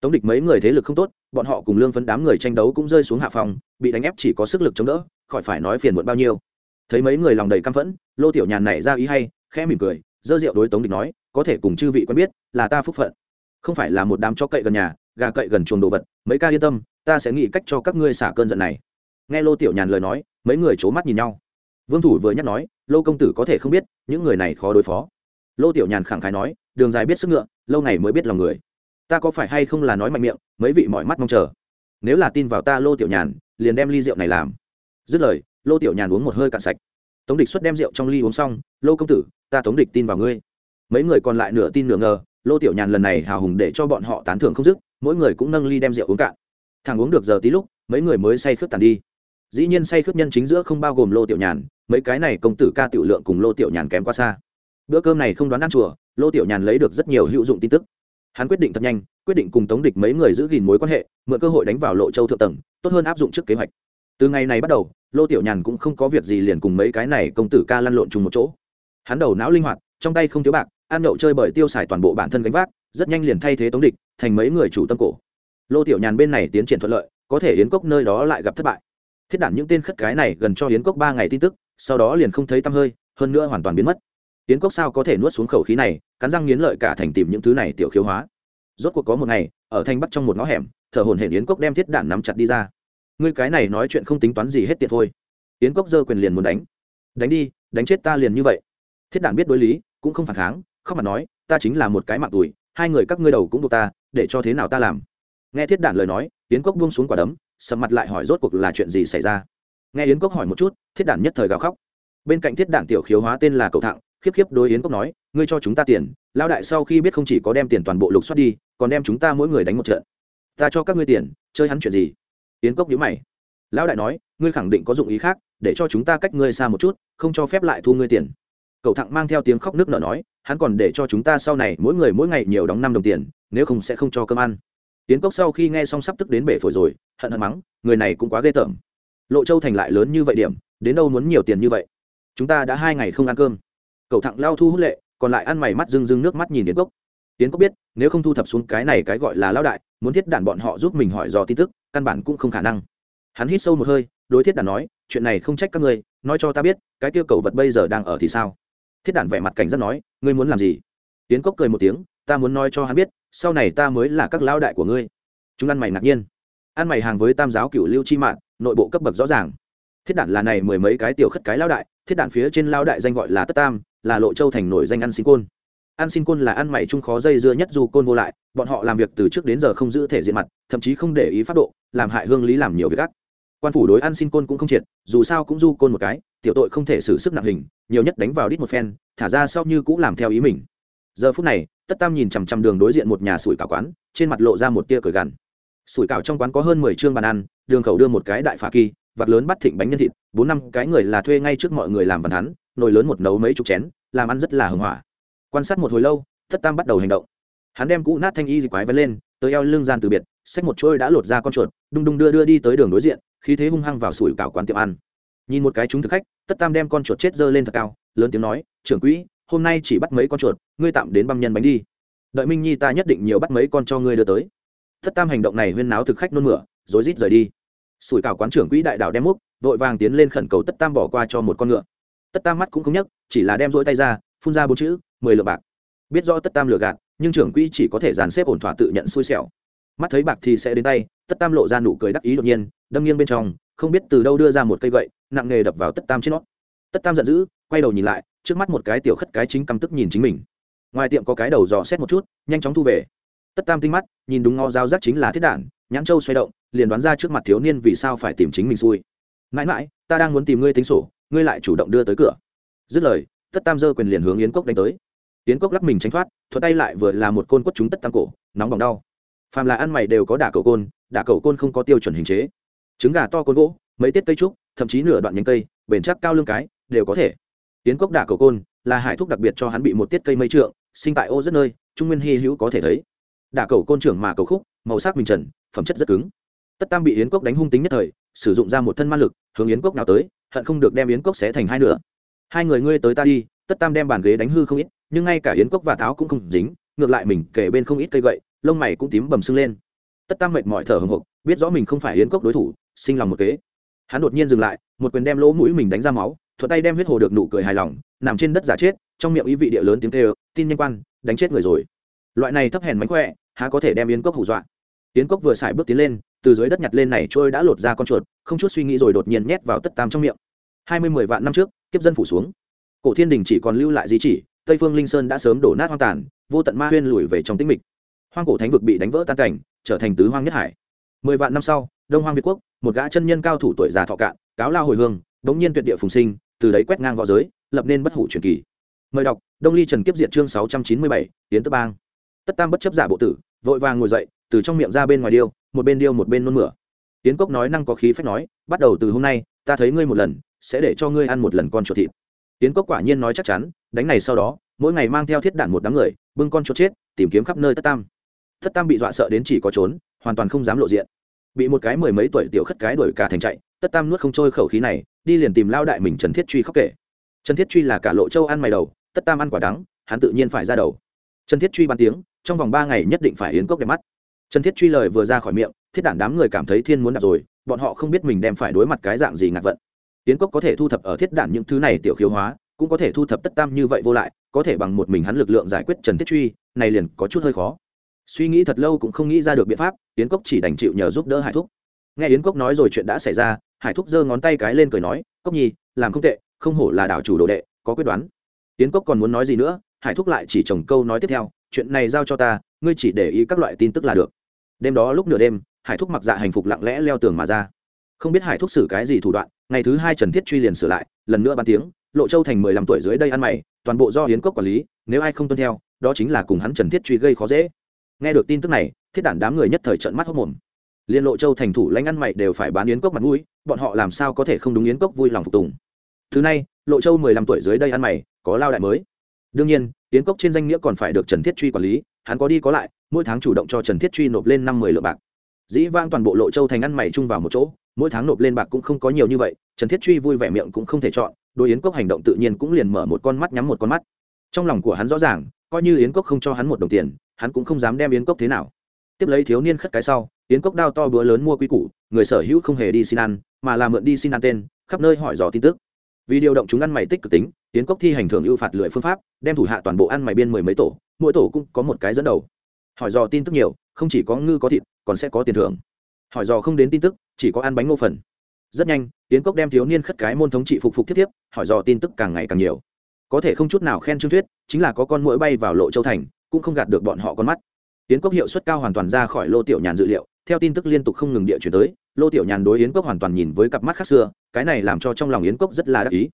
Tống địch mấy người thế lực không tốt, bọn họ cùng lương phấn đám người tranh đấu cũng rơi xuống hạ phòng, bị đánh ép chỉ có sức lực chống đỡ, khỏi phải nói phiền muộn bao nhiêu. Thấy mấy người lòng đầy căm phẫn, lô tiểu nhàn này ra ý hay, khẽ mỉm cười dơ rượu đối tống địch nói, có thể cùng chư vị quen biết, là ta phúc phận. Không phải là một đám chó cậy gần nhà, gà cậy gần chuồng đồ vật, mấy ca yên tâm, ta sẽ nghĩ cách cho các ngươi xả cơn giận này. Nghe lô tiểu nhàn lời nói, mấy người c h ố mắt nhìn nhau. Vương thủ vừa nhắc nói, lô công tử có thể không biết, những người này khó đối phó lô tiểu nhàn khẳng khái nói, đường dài biết sức ngựa, lâu ngày mới biết lòng người. Ta có phải hay không là nói mạnh miệng, mấy vị mọi mắt mong chờ? Nếu là tin vào ta lô tiểu nhàn, liền đem ly rượu này làm. Dứt lời, lô tiểu nhàn uống một hơi cạn sạch. Tống địch xuất đem rượu trong ly uống xong, lô công tử, ta tống địch tin vào ngươi. Mấy người còn lại nửa tin nửa ngờ, lô tiểu nhàn lần này hào hùng để cho bọn họ tán thưởng không dứt, mỗi người cũng nâng ly đem rượu uống cạn. Thằng uống được giờ tí lúc, mấy người mới say khướp tàn đi. Dĩ nhiên say khướp nhân chính giữa không bao gồm lô tiểu nhàn, mấy cái này công tử ca tiểu lượng cùng lô tiểu nhàn kém quá xa bữa cơm này không đoán ăn chùa, lô tiểu nhàn lấy được rất nhiều hữu dụng tin tức. Hắn quyết định thật nhanh, quyết định cùng tống địch mấy người giữ gìn mối quan hệ, mượn cơ hội đánh vào lộ châu thượng tầng, tốt hơn áp dụng trước kế hoạch. Từ ngày này bắt đầu, lô tiểu nhàn cũng không có việc gì liền cùng mấy cái này công tử ca lăn lộn chung một chỗ. Hắn đầu não linh hoạt, trong tay không thiếu bạc, ăn nhậu chơi bởi tiêu xài toàn bộ bản thân gánh vác, rất nhanh liền thay thế tống địch, thành mấy người chủ tâm cổ. Lô tiểu nhàn bên này tiến triển thuận lợi, có thể yến cốc nơi đó lại gặp thất bại. Thiết đản những tên khất cái này gần cho yến cốc ba ngày tin tức, sau đó liền không thấy tăm hơi, hơn nữa hoàn toàn biến mất yến cốc sao có thể nuốt xuống khẩu khí này, cắn răng nghiến lợi cả thành tìm những thứ này tiểu khiếu hóa. Rốt cuộc có một ngày, ở thanh bắc trong một ngõ hẻm, thở hồn hển yến cốc đem thiết đạn nắm chặt đi ra. Ngươi cái này nói chuyện không tính toán gì hết tiệt thôi. Yến cốc giơ quyền liền muốn đánh. Đánh đi, đánh chết ta liền như vậy. Thiết đạn biết đối lý, cũng không phản kháng, khóc mà nói, ta chính là một cái mạng tuổi hai người các ngươi đầu cũng buộc ta, để cho thế nào ta làm? Nghe thiết đạn lời nói, yến cốc buông xuống quả đấm, sầm mặt lại hỏi rốt cuộc là chuyện gì xảy ra? Nghe yến cốc hỏi một chút, thiết đản nhất thời gào khóc. Bên cạnh thiết đản tiểu khiếu hóa tên là Cầu thạng khiếp khiếp đối yến cốc nói, ngươi cho chúng ta tiền lao đại sau khi biết không chỉ có đem tiền toàn bộ lục soát đi, còn đem chúng ta mỗi người đánh một trận. Ta cho các ngươi tiền, chơi hắn chuyện gì? Yến cốc nhớ mày. Lão đại nói, ngươi khẳng định có dụng ý khác, để cho chúng ta cách ngươi xa một chút, không cho phép lại thu ngươi tiền. Cậu thẳng mang theo tiếng khóc nước nở nói, hắn còn để cho chúng ta sau này mỗi người mỗi ngày nhiều đóng năm đồng tiền, nếu không sẽ không cho cơm ăn. Tiến cốc sau khi nghe xong sắp tức đến bể phổi rồi, hận hận mắng, người này cũng quá ghê tởm. Lộ châu thành lại lớn như vậy điểm, đến đâu muốn nhiều tiền như vậy? Chúng ta đã hai ngày không ăn cơm cậu thẳng lao thu hút lệ, còn lại ăn mày mắt rưng rưng nước mắt nhìn yến cốc. Yến cốc biết, nếu không thu thập xuống cái này cái gọi là lao đại, muốn thiết đản bọn họ giúp mình hỏi dò tin tức, căn bản cũng không khả năng. Hắn hít sâu một hơi, đối thiết đản nói, chuyện này không trách các ngươi, nói cho ta biết, cái tiêu cầu vật bây giờ đang ở thì sao? Thiết đản vẻ mặt cảnh giác nói, ngươi muốn làm gì? Yến cốc cười một tiếng, ta muốn nói cho hắn biết, sau này ta mới là các lao đại của ngươi. Chúng ăn mày ngạc nhiên. Ăn mày hàng với tam giáo cựu lưu chi mạng nội bộ cấp bậc rõ ràng. Thiết đản là này mười mấy cái tiểu khất cái lao đại, thiết đản phía trên lao đại danh gọi là tất tam là lộ châu thành nổi danh ăn xin côn. Ăn xin côn là ăn mày chung khó dây dưa nhất dù côn vô lại, bọn họ làm việc từ trước đến giờ không giữ thể diện mặt, thậm chí không để ý pháp độ, làm hại hương lý làm nhiều việc ác. Quan phủ đối ăn xin côn cũng không triệt, dù sao cũng du côn một cái, tiểu tội không thể xử sức nặng hình, nhiều nhất đánh vào đít một phen, thả ra sau như cũng làm theo ý mình. Giờ phút này, tất tam nhìn chằm chằm đường đối diện một nhà sủi cảo quán, trên mặt lộ ra một tia cười gằn. Sủi cảo trong quán có hơn mười chương bàn ăn, đường khẩu đưa một cái đại phà kỳ vặt lớn bắt thịnh bánh nhân thịt, bốn năm cái người là thuê ngay trước mọi người làm văn hắn nồi lớn một nấu mấy chục chén, làm ăn rất là hưng hỏa. Quan sát một hồi lâu, Thất tam bắt đầu hành động. Hắn đem cũ nát thanh y dịch quái vấn lên, tới eo lưng gian từ biệt, xách một trôi đã lột ra con chuột, đung đung đưa đưa đi tới đường đối diện, khí thế hung hăng vào sủi cảo quán tiệm ăn. Nhìn một cái chúng thực khách tất tam đem con chuột chết dơ lên thật cao, lớn tiếng nói, trưởng quỹ, hôm nay chỉ bắt mấy con chuột, ngươi tạm đến băm nhân bánh đi. Đợi minh nhi ta nhất định nhiều bắt mấy con cho ngươi đưa tới. Tất tam hành động này huyên náo thực khách nôn mửa, rối rít rời đi. Sủi cảo quán trưởng quỹ đại đạo đem múc, vội vàng tiến lên khẩn cầu tất tam bỏ qua cho một con ngựa tất tam mắt cũng không nhấc, chỉ là đem rỗi tay ra, phun ra bốn chữ, mười lượng bạc. Biết rõ tất tam lừa gạt, nhưng trưởng quỹ chỉ có thể dàn xếp ổn thỏa tự nhận xui xẻo. Mắt thấy bạc thì sẽ đến tay, tất tam lộ ra nụ cười đắc ý đột nhiên, đâm nghiêng bên trong, không biết từ đâu đưa ra một cây gậy, nặng nghề đập vào tất tam trên nó. Tất tam giận dữ, quay đầu nhìn lại, trước mắt một cái tiểu khất cái chính căm tức nhìn chính mình. Ngoài tiệm có cái đầu dò xét một chút, nhanh chóng thu về. Tất tam tinh mắt, nhìn đúng ngó dao rác chính là thiết đản, nhãn châu xoay động, liền đoán ra trước mặt thiếu niên vì sao phải tìm chính mình xui. Mãi mãi, ta đang muốn tìm ngươi tính sổ ngươi lại chủ động đưa tới cửa. Dứt lời, tất tam dơ quyền liền hướng yến cốc đánh tới. Yến cốc lắc mình tránh thoát thuật tay lại vừa là một côn quất trúng tất tam cổ, nóng bỏng đau. Phàm là ăn mày đều có đả cầu côn, đả cầu côn không có tiêu chuẩn hình chế. Trứng gà to côn gỗ, mấy tiết cây trúc, thậm chí nửa đoạn nhánh cây, bền chắc cao lương cái, đều có thể. Yến cốc đả cầu côn, là hải thuốc đặc biệt cho hắn bị một tiết cây mây trượng, sinh tại ô rất nơi, trung nguyên hy hữu có thể thấy. Đả cầu côn trưởng mà cầu khúc, màu sắc bình trần, phẩm chất rất cứng. Tất tam bị yến cốc đánh hung tính nhất thời sử dụng ra một thân ma lực, hướng yến cốc nào tới, hận không được đem yến cốc xé thành hai nửa. Hai người ngươi tới ta đi, tất tam đem bàn ghế đánh hư không ít, nhưng ngay cả yến cốc và tháo cũng không dính, ngược lại mình kể bên không ít cây gậy, lông mày cũng tím bầm sưng lên. Tất tam mệt mỏi thở hồng hộc, biết rõ mình không phải yến cốc đối thủ, sinh lòng một kế. Hắn đột nhiên dừng lại, một quyền đem lỗ mũi mình đánh ra máu, thuận tay đem huyết hồ được nụ cười hài lòng, nằm trên đất giả chết, trong miệng ý vị địa lớn tiếng kêu, tin nhanh quan, đánh chết người rồi. Loại này thấp hèn mánh khỏe, há có thể đem yến cốc hù dọa. Yến cốc vừa xài bước tiến lên từ dưới đất nhặt lên này trôi đã lột ra con chuột, không chút suy nghĩ rồi đột nhiên nhét vào tất tam trong miệng. Hai mươi mười vạn năm trước, kiếp dân phủ xuống. Cổ thiên đình chỉ còn lưu lại di chỉ, tây phương linh sơn đã sớm đổ nát hoang tàn, vô tận ma huyên lùi về trong tĩnh mịch. Hoang cổ thánh vực bị đánh vỡ tan cảnh, trở thành tứ hoang nhất hải. Mười vạn năm sau, đông hoang việt quốc, một gã chân nhân cao thủ tuổi già thọ cạn, cáo lao hồi hương, đống nhiên tuyệt địa phùng sinh, từ đấy quét ngang v õ giới, lập nên bất hủ truyền kỳ. Mời đọc, đông ly trần kiếp diệt chương sáu trăm chín mươi bảy tiến tứ bang. Tất tam bất chấp giả bộ tử, vội vàng ngồi dậy, từ trong miệng ra bên ngoài điêu một bên điêu một bên nôn mửa. Tiến cốc nói năng có khí phách nói, bắt đầu từ hôm nay, ta thấy ngươi một lần, sẽ để cho ngươi ăn một lần con chuột thịt. Tiến cốc quả nhiên nói chắc chắn, đánh này sau đó, mỗi ngày mang theo thiết đạn một đám người, bưng con chuột chết, tìm kiếm khắp nơi tất tam. Tất tam bị dọa sợ đến chỉ có trốn, hoàn toàn không dám lộ diện. Bị một cái mười mấy tuổi tiểu khất cái đuổi cả thành chạy tất tam nuốt không trôi khẩu khí này, đi liền tìm lao đại mình trần thiết truy khóc kể. Trần thiết truy là cả lộ châu ăn mày đầu tất tam ăn quả đắng, hắn tự nhiên phải ra đầu. Trần thiết truy bàn tiếng, trong vòng ba ngày nhất định phải yến cốc đẹp mắt trần thiết truy lời vừa ra khỏi miệng, thiết đản đám người cảm thấy thiên muốn đạt rồi, bọn họ không biết mình đem phải đối mặt cái dạng gì ngạc vận. Yến cốc có thể thu thập ở thiết đản những thứ này tiểu khiếu hóa, cũng có thể thu thập tất tam như vậy vô lại, có thể bằng một mình hắn lực lượng giải quyết trần thiết truy, này liền có chút hơi khó. Suy nghĩ thật lâu cũng không nghĩ ra được biện pháp yến cốc chỉ đành chịu nhờ giúp đỡ hải thúc. Nghe yến cốc nói rồi chuyện đã xảy ra, hải thúc giơ ngón tay cái lên cười nói, cốc nhi, làm không tệ, không hổ là đảo chủ đồ đệ, có quyết đoán. Yến cốc còn muốn nói gì nữa, hải thúc lại chỉ trồng câu nói tiếp theo chuyện này giao cho ta, ngươi chỉ để ý các loại tin tức là được. Đêm đó lúc nửa đêm, hải thúc mặc dạ hành phục lặng lẽ leo tường mà ra. Không biết hải thúc xử cái gì thủ đoạn, ngày thứ hai trần thiết truy liền sửa lại, lần nữa ban tiếng, lộ châu thành mười lăm tuổi dưới đây ăn mày, toàn bộ do hiến cốc quản lý, nếu ai không tuân theo, đó chính là cùng hắn trần thiết truy gây khó dễ. Nghe được tin tức này, thiết đản đám người nhất thời trận mắt hốc mồm. Liên lộ châu thành thủ lãnh ăn mày đều phải bán yến cốc mặt mũi, bọn họ làm sao có thể không đúng yến cốc vui lòng phục tùng. Thứ này, lộ châu mười lăm tuổi dưới đây ăn mày, có lao đại mới. Đương nhiên yến cốc trên danh nghĩa còn phải được trần thiết truy quản lý, hắn có đi có lại, mỗi tháng chủ động cho trần thiết truy nộp lên năm mươi lượng bạc. Dĩ vang toàn bộ lộ châu thành ăn mày chung vào một chỗ, mỗi tháng nộp lên bạc cũng không có nhiều như vậy, trần thiết truy vui vẻ miệng cũng không thể chọn đôi yến cốc hành động tự nhiên cũng liền mở một con mắt nhắm một con mắt. Trong lòng của hắn rõ ràng, coi như yến cốc không cho hắn một đồng tiền, hắn cũng không dám đem yến cốc thế nào. Tiếp lấy thiếu niên khất cái sau, yến cốc đao to bữa lớn mua quy củ, người sở hữu không hề đi xin ăn, mà là mượn đi xin ăn tên, khắp nơi hỏi dò tin tức vì điều động chúng ăn mày tích cực tính tiến cốc thi hành thường ưu phạt lưỡi phương pháp, đem thủ hạ toàn bộ ăn mày biên mười mấy tổ, mỗi tổ cũng có một cái dẫn đầu. Hỏi dò tin tức nhiều, không chỉ có ngư có thịt, còn sẽ có tiền thưởng. Hỏi dò không đến tin tức, chỉ có ăn bánh ngô phần. Rất nhanh tiến cốc đem thiếu niên khất cái môn thống trị phục phục thiết tiếp hỏi dò tin tức càng ngày càng nhiều. Có thể không chút nào khen trương thuyết, chính là có con mũi bay vào lộ châu thành, cũng không gạt được bọn họ con mắt. Tiến cốc hiệu suất cao hoàn toàn ra khỏi lô tiểu nhàn dự liệu, theo tin tức liên tục không ngừng địa chuyển tới lô tiểu nhàn đối yến cốc hoàn toàn nhìn với cặp mắt khác xưa, cái này làm cho trong lòng yến cốc rất là đắc ý.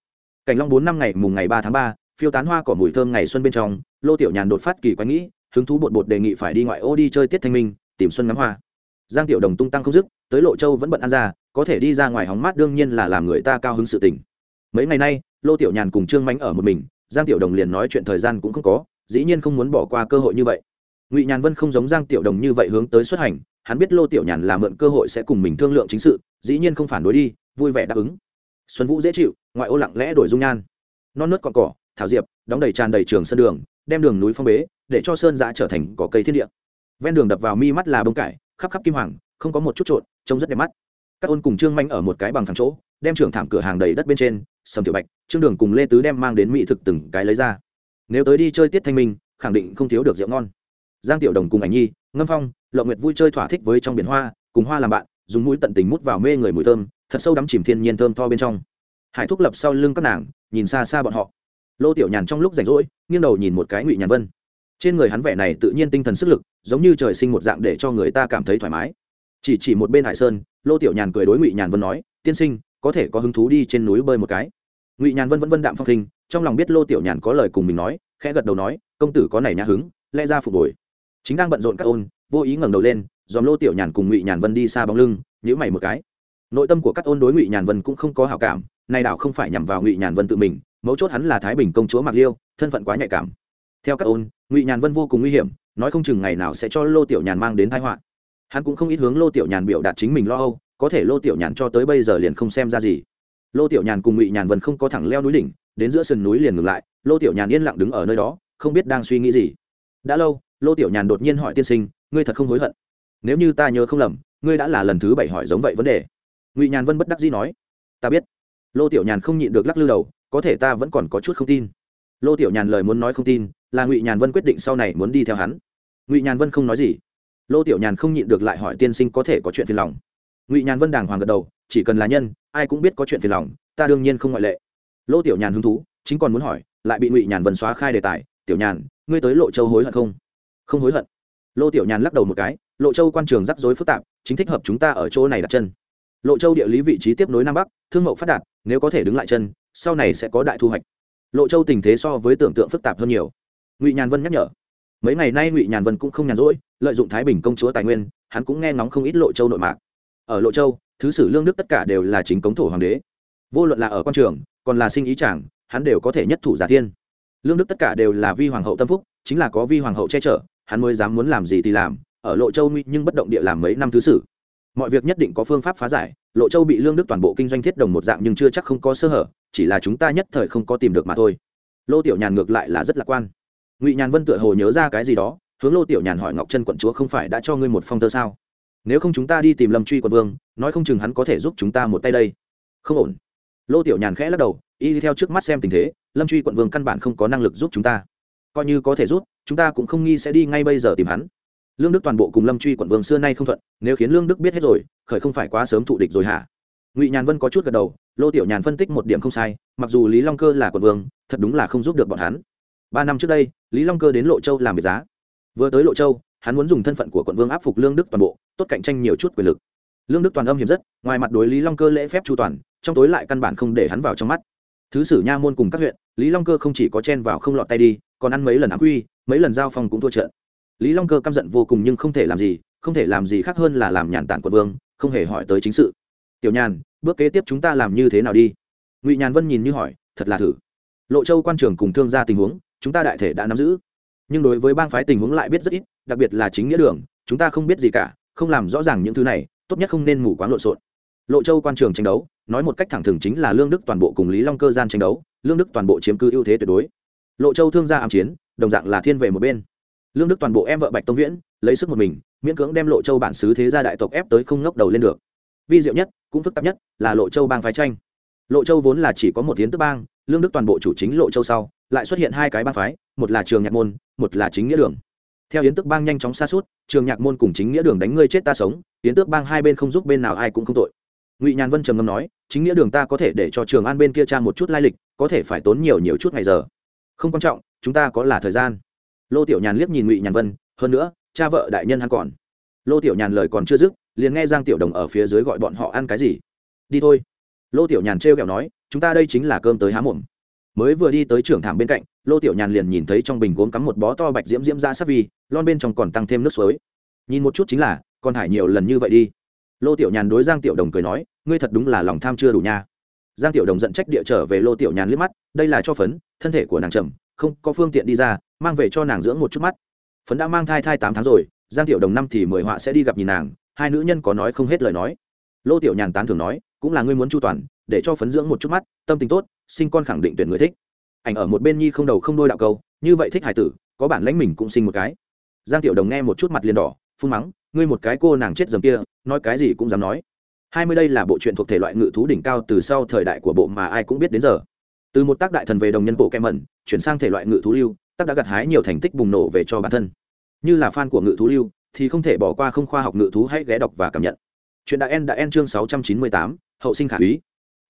Cảnh long bốn năm ngày, mùng ngày ba tháng ba, phiêu tán hoa cỏ mùi thơm ngày xuân bên trong, lô tiểu nhàn đột phát kỳ quái nghĩ, hứng thú bột bột đề nghị phải đi ngoại ô đi chơi tiết thanh minh, tìm xuân ngắm hoa. Giang tiểu đồng tung tăng không dứt, tới lộ châu vẫn bận ăn ra, có thể đi ra ngoài hóng mát đương nhiên là làm người ta cao hứng sự tình. Mấy ngày nay, lô tiểu nhàn cùng trương mánh ở một mình, giang tiểu đồng liền nói chuyện thời gian cũng không có, dĩ nhiên không muốn bỏ qua cơ hội như vậy. Ngụy nhàn vân không giống giang tiểu đồng như vậy hướng tới xuất hành hắn biết lô tiểu nhàn làm mượn cơ hội sẽ cùng mình thương lượng chính sự, dĩ nhiên không phản đối đi, vui vẻ đáp ứng. Xuân vũ dễ chịu, ngoại ô lặng lẽ đổi dung nhan. Non nớt còn cỏ, thảo diệp, đóng đầy tràn đầy trường sân đường, đem đường núi phong bế, để cho sơn giã trở thành cỏ cây thiên địa. Ven đường đập vào mi mắt là bông cải, khắp khắp kim hoàng, không có một chút trộn, trông rất đẹp mắt. Các ôn cùng trương manh ở một cái bằng thẳng chỗ, đem trưởng thảm cửa hàng đầy đất bên trên, sầm tiểu bạch, trương đường cùng lê tứ đem mang đến mỹ thực từng cái lấy ra. Nếu tới đi chơi tiết thanh minh, khẳng định không thiếu được rượu ngon. Giang tiểu đồng cùng ảnh nhi ngâm phong lộng nguyệt vui chơi thỏa thích với trong biển hoa cùng hoa làm bạn dùng mũi tận tình mút vào mê người mùi thơm thật sâu đắm chìm thiên nhiên thơm tho bên trong. Hải thúc lập sau lưng các nàng nhìn xa xa bọn họ. Lô tiểu nhàn trong lúc rảnh rỗi nghiêng đầu nhìn một cái ngụy nhàn vân. Trên người hắn vẻ này tự nhiên tinh thần sức lực giống như trời sinh một dạng để cho người ta cảm thấy thoải mái. Chỉ chỉ một bên hải sơn lô tiểu nhàn cười đối ngụy nhàn vân nói tiên sinh có thể có hứng thú đi trên núi bơi một cái? Ngụy nhàn vân vẫn vân đạm phong thình, trong lòng biết lô tiểu nhàn có lời cùng mình nói khẽ gật đầu nói công tử có này nhã hứng lẽ ra phục hồi chính đang bận rộn các ôn, vô ý ngẩng đầu lên, dòm lô tiểu nhàn cùng ngụy nhàn vân đi xa bóng lưng nhữ mày một cái. Nội tâm của các ôn đối ngụy nhàn vân cũng không có hảo cảm nay đảo không phải nhằm vào ngụy nhàn vân tự mình, mấu chốt hắn là thái bình công chúa mạc liêu, thân phận quá nhạy cảm. Theo các ôn, ngụy nhàn vân vô cùng nguy hiểm, nói không chừng ngày nào sẽ cho lô tiểu nhàn mang đến thái họa. Hắn cũng không ít hướng lô tiểu nhàn biểu đạt chính mình lo âu, có thể lô tiểu nhàn cho tới bây giờ liền không xem ra gì. Lô tiểu nhàn cùng ngụy nhàn vân không có thẳng leo núi đỉnh, đến giữa sườn núi liền ngừng lại, lô tiểu nhàn yên lặng đứng ở nơi đó, không biết đang suy nghĩ gì. Đã lâu lô tiểu nhàn đột nhiên hỏi tiên sinh, ngươi thật không hối hận? Nếu như ta nhớ không lầm, ngươi đã là lần thứ bảy hỏi giống vậy vấn đề. Ngụy nhàn vân bất đắc dĩ nói, ta biết. Lô tiểu nhàn không nhịn được lắc lư đầu, có thể ta vẫn còn có chút không tin. Lô tiểu nhàn lời muốn nói không tin, là ngụy nhàn vân quyết định sau này muốn đi theo hắn. Ngụy nhàn vân không nói gì. Lô tiểu nhàn không nhịn được lại hỏi tiên sinh có thể có chuyện phiền lòng. Ngụy nhàn vân đàng hoàng gật đầu, chỉ cần là nhân, ai cũng biết có chuyện phiền lòng, ta đương nhiên không ngoại lệ. Lô tiểu nhàn hứng thú, chính còn muốn hỏi, lại bị ngụy nhàn vân xóa khai đề tài, tiểu nhàn, ngươi tới lộ châu hối hận không? Không hối hận. Lô tiểu nhàn lắc đầu một cái, lộ châu quan trường rắc rối phức tạp, chính thích hợp chúng ta ở chỗ này đặt chân. Lộ châu địa lý vị trí tiếp nối nam bắc, thương mậu phát đạt, nếu có thể đứng lại chân, sau này sẽ có đại thu hoạch. Lộ châu tình thế so với tưởng tượng phức tạp hơn nhiều. Ngụy nhàn vân nhắc nhở. Mấy ngày nay ngụy nhàn vân cũng không nhàn rỗi, lợi dụng thái bình công chúa tài nguyên, hắn cũng nghe ngóng không ít lộ châu nội mạc. Ở lộ châu, thứ sử lương đức tất cả đều là chính cống thổ hoàng đế. Vô luận là ở quan trường, còn là sinh ý chàng hắn đều có thể nhất thủ giả thiên. Lương đức tất cả đều là vi hoàng hậu tâm phúc, chính là có vi hoàng hậu che chở hắn mới dám muốn làm gì thì làm, ở lộ châu nguy nhưng bất động địa làm mấy năm thứ sử. Mọi việc nhất định có phương pháp phá giải, lộ châu bị lương đức toàn bộ kinh doanh thiết đồng một dạng nhưng chưa chắc không có sơ hở, chỉ là chúng ta nhất thời không có tìm được mà thôi. Lô tiểu nhàn ngược lại là rất lạc quan. Ngụy nhàn vân tựa hồ nhớ ra cái gì đó, hướng lô tiểu nhàn hỏi ngọc Trân quận chúa không phải đã cho ngươi một phong thơ sao? Nếu không chúng ta đi tìm lâm truy quận vương, nói không chừng hắn có thể giúp chúng ta một tay đây. Không ổn. Lô tiểu nhàn khẽ lắc đầu, y đi theo trước mắt xem tình thế, lâm truy quận vương căn bản không có năng lực giúp chúng ta. Coi như có thể giúp chúng ta cũng không nghi sẽ đi ngay bây giờ tìm hắn. Lương đức toàn bộ cùng lâm truy quận vương xưa nay không thuận, nếu khiến lương đức biết hết rồi, khởi không phải quá sớm thụ địch rồi hả? Ngụy nhàn vân có chút gật đầu, lô tiểu nhàn phân tích một điểm không sai, mặc dù lý long cơ là quận vương, thật đúng là không giúp được bọn hắn. Ba năm trước đây, lý long cơ đến lộ châu làm việc giá. Vừa tới lộ châu, hắn muốn dùng thân phận của quận vương áp phục lương đức toàn bộ, tốt cạnh tranh nhiều chút quyền lực. Lương đức toàn âm hiểm rất, ngoài mặt đối lý long cơ lễ phép chu toàn, trong tối lại căn bản không để hắn vào trong mắt. Thứ sử nha môn cùng các huyện, lý long cơ không chỉ có chen vào không lọt tay đi, còn ăn mấy lần ám quy mấy lần giao phong cũng thua trận. Lý long cơ căm giận vô cùng nhưng không thể làm gì, không thể làm gì khác hơn là làm nhàn tản quận vương, không hề hỏi tới chính sự. Tiểu nhàn, bước kế tiếp chúng ta làm như thế nào đi? Ngụy nhàn vân nhìn như hỏi, thật là thử. Lộ châu quan trường cùng thương gia tình huống, chúng ta đại thể đã nắm giữ. Nhưng đối với bang phái tình huống lại biết rất ít, đặc biệt là chính nghĩa đường, chúng ta không biết gì cả, không làm rõ ràng những thứ này, tốt nhất không nên mù quáng lộn xộn. Lộ châu quan trường tranh đấu, nói một cách thẳng thừng chính là lương đức toàn bộ cùng lý long cơ gian tranh đấu, lương đức toàn bộ chiếm cứ ưu thế tuyệt đối. Lộ châu thương gia ám chiến đồng dạng là thiên về một bên. Lương đức toàn bộ em vợ bạch tông viễn, lấy sức một mình, miễn cưỡng đem lộ châu bản xứ thế gia đại tộc ép tới không ngóc đầu lên được. Vi diệu nhất, cũng phức tạp nhất, là lộ châu bang phái tranh. Lộ châu vốn là chỉ có một tiến tức bang, lương đức toàn bộ chủ chính lộ châu sau, lại xuất hiện hai cái bang phái, một là trường nhạc môn, một là chính nghĩa đường. Theo yến tức bang nhanh chóng xa suốt, trường nhạc môn cùng chính nghĩa đường đánh ngươi chết ta sống yến tước bang hai bên không giúp bên nào ai cũng không tội. Ngụy nhàn vân trầm ngâm nói, chính nghĩa đường ta có thể để cho trường an bên kia tra một chút lai lịch, có thể phải tốn nhiều nhiều chút ngày giờ. Không quan trọng chúng ta có là thời gian? Lô tiểu nhàn liếc nhìn ngụy nhàn vân, hơn nữa, cha vợ đại nhân hắn còn. Lô tiểu nhàn lời còn chưa dứt, liền nghe giang tiểu đồng ở phía dưới gọi bọn họ ăn cái gì. Đi thôi. Lô tiểu nhàn trêu kẹo nói, chúng ta đây chính là cơm tới há mồm mới vừa đi tới trưởng thảm bên cạnh, lô tiểu nhàn liền nhìn thấy trong bình gốm cắm một bó to bạch diễm diễm ra sắc vi, lon bên trong còn tăng thêm nước suối. Nhìn một chút chính là, còn hải nhiều lần như vậy đi. Lô tiểu nhàn đối giang tiểu đồng cười nói, ngươi thật đúng là lòng tham chưa đủ nha. Giang tiểu đồng giận trách địa trở về lô tiểu nhàn liếc mắt, đây là cho phấn, thân thể của nàng trầm không có phương tiện đi ra, mang về cho nàng dưỡng một chút mắt. Phấn đã mang thai thai tám tháng rồi, giang tiểu đồng năm thì mười họa sẽ đi gặp nhìn nàng, hai nữ nhân có nói không hết lời nói. Lô tiểu nhàn tán thường nói, cũng là ngươi muốn chu toàn, để cho phấn dưỡng một chút mắt, tâm tình tốt, sinh con khẳng định tuyển người thích. Ảnh ở một bên nhi không đầu không đôi đạo câu, như vậy thích hải tử, có bản lãnh mình cũng sinh một cái. Giang tiểu đồng nghe một chút mặt liền đỏ, phun mắng, ngươi một cái cô nàng chết dầm kia, nói cái gì cũng dám nói. Hai mươi đây là bộ truyện thuộc thể loại ngự thú đỉnh cao từ sau thời đại của bộ mà ai cũng biết đến giờ từ một tác đại thần về đồng nhân bộ kem mẩn, chuyển sang thể loại ngự thú lưu, tác đã gặt hái nhiều thành tích bùng nổ về cho bản thân. Như là fan của ngự thú lưu, thì không thể bỏ qua không khoa học ngự thú hãy ghé đọc và cảm nhận. Chuyện đã en đã en chương sáu trăm chín mươi tám, hậu sinh khả úy.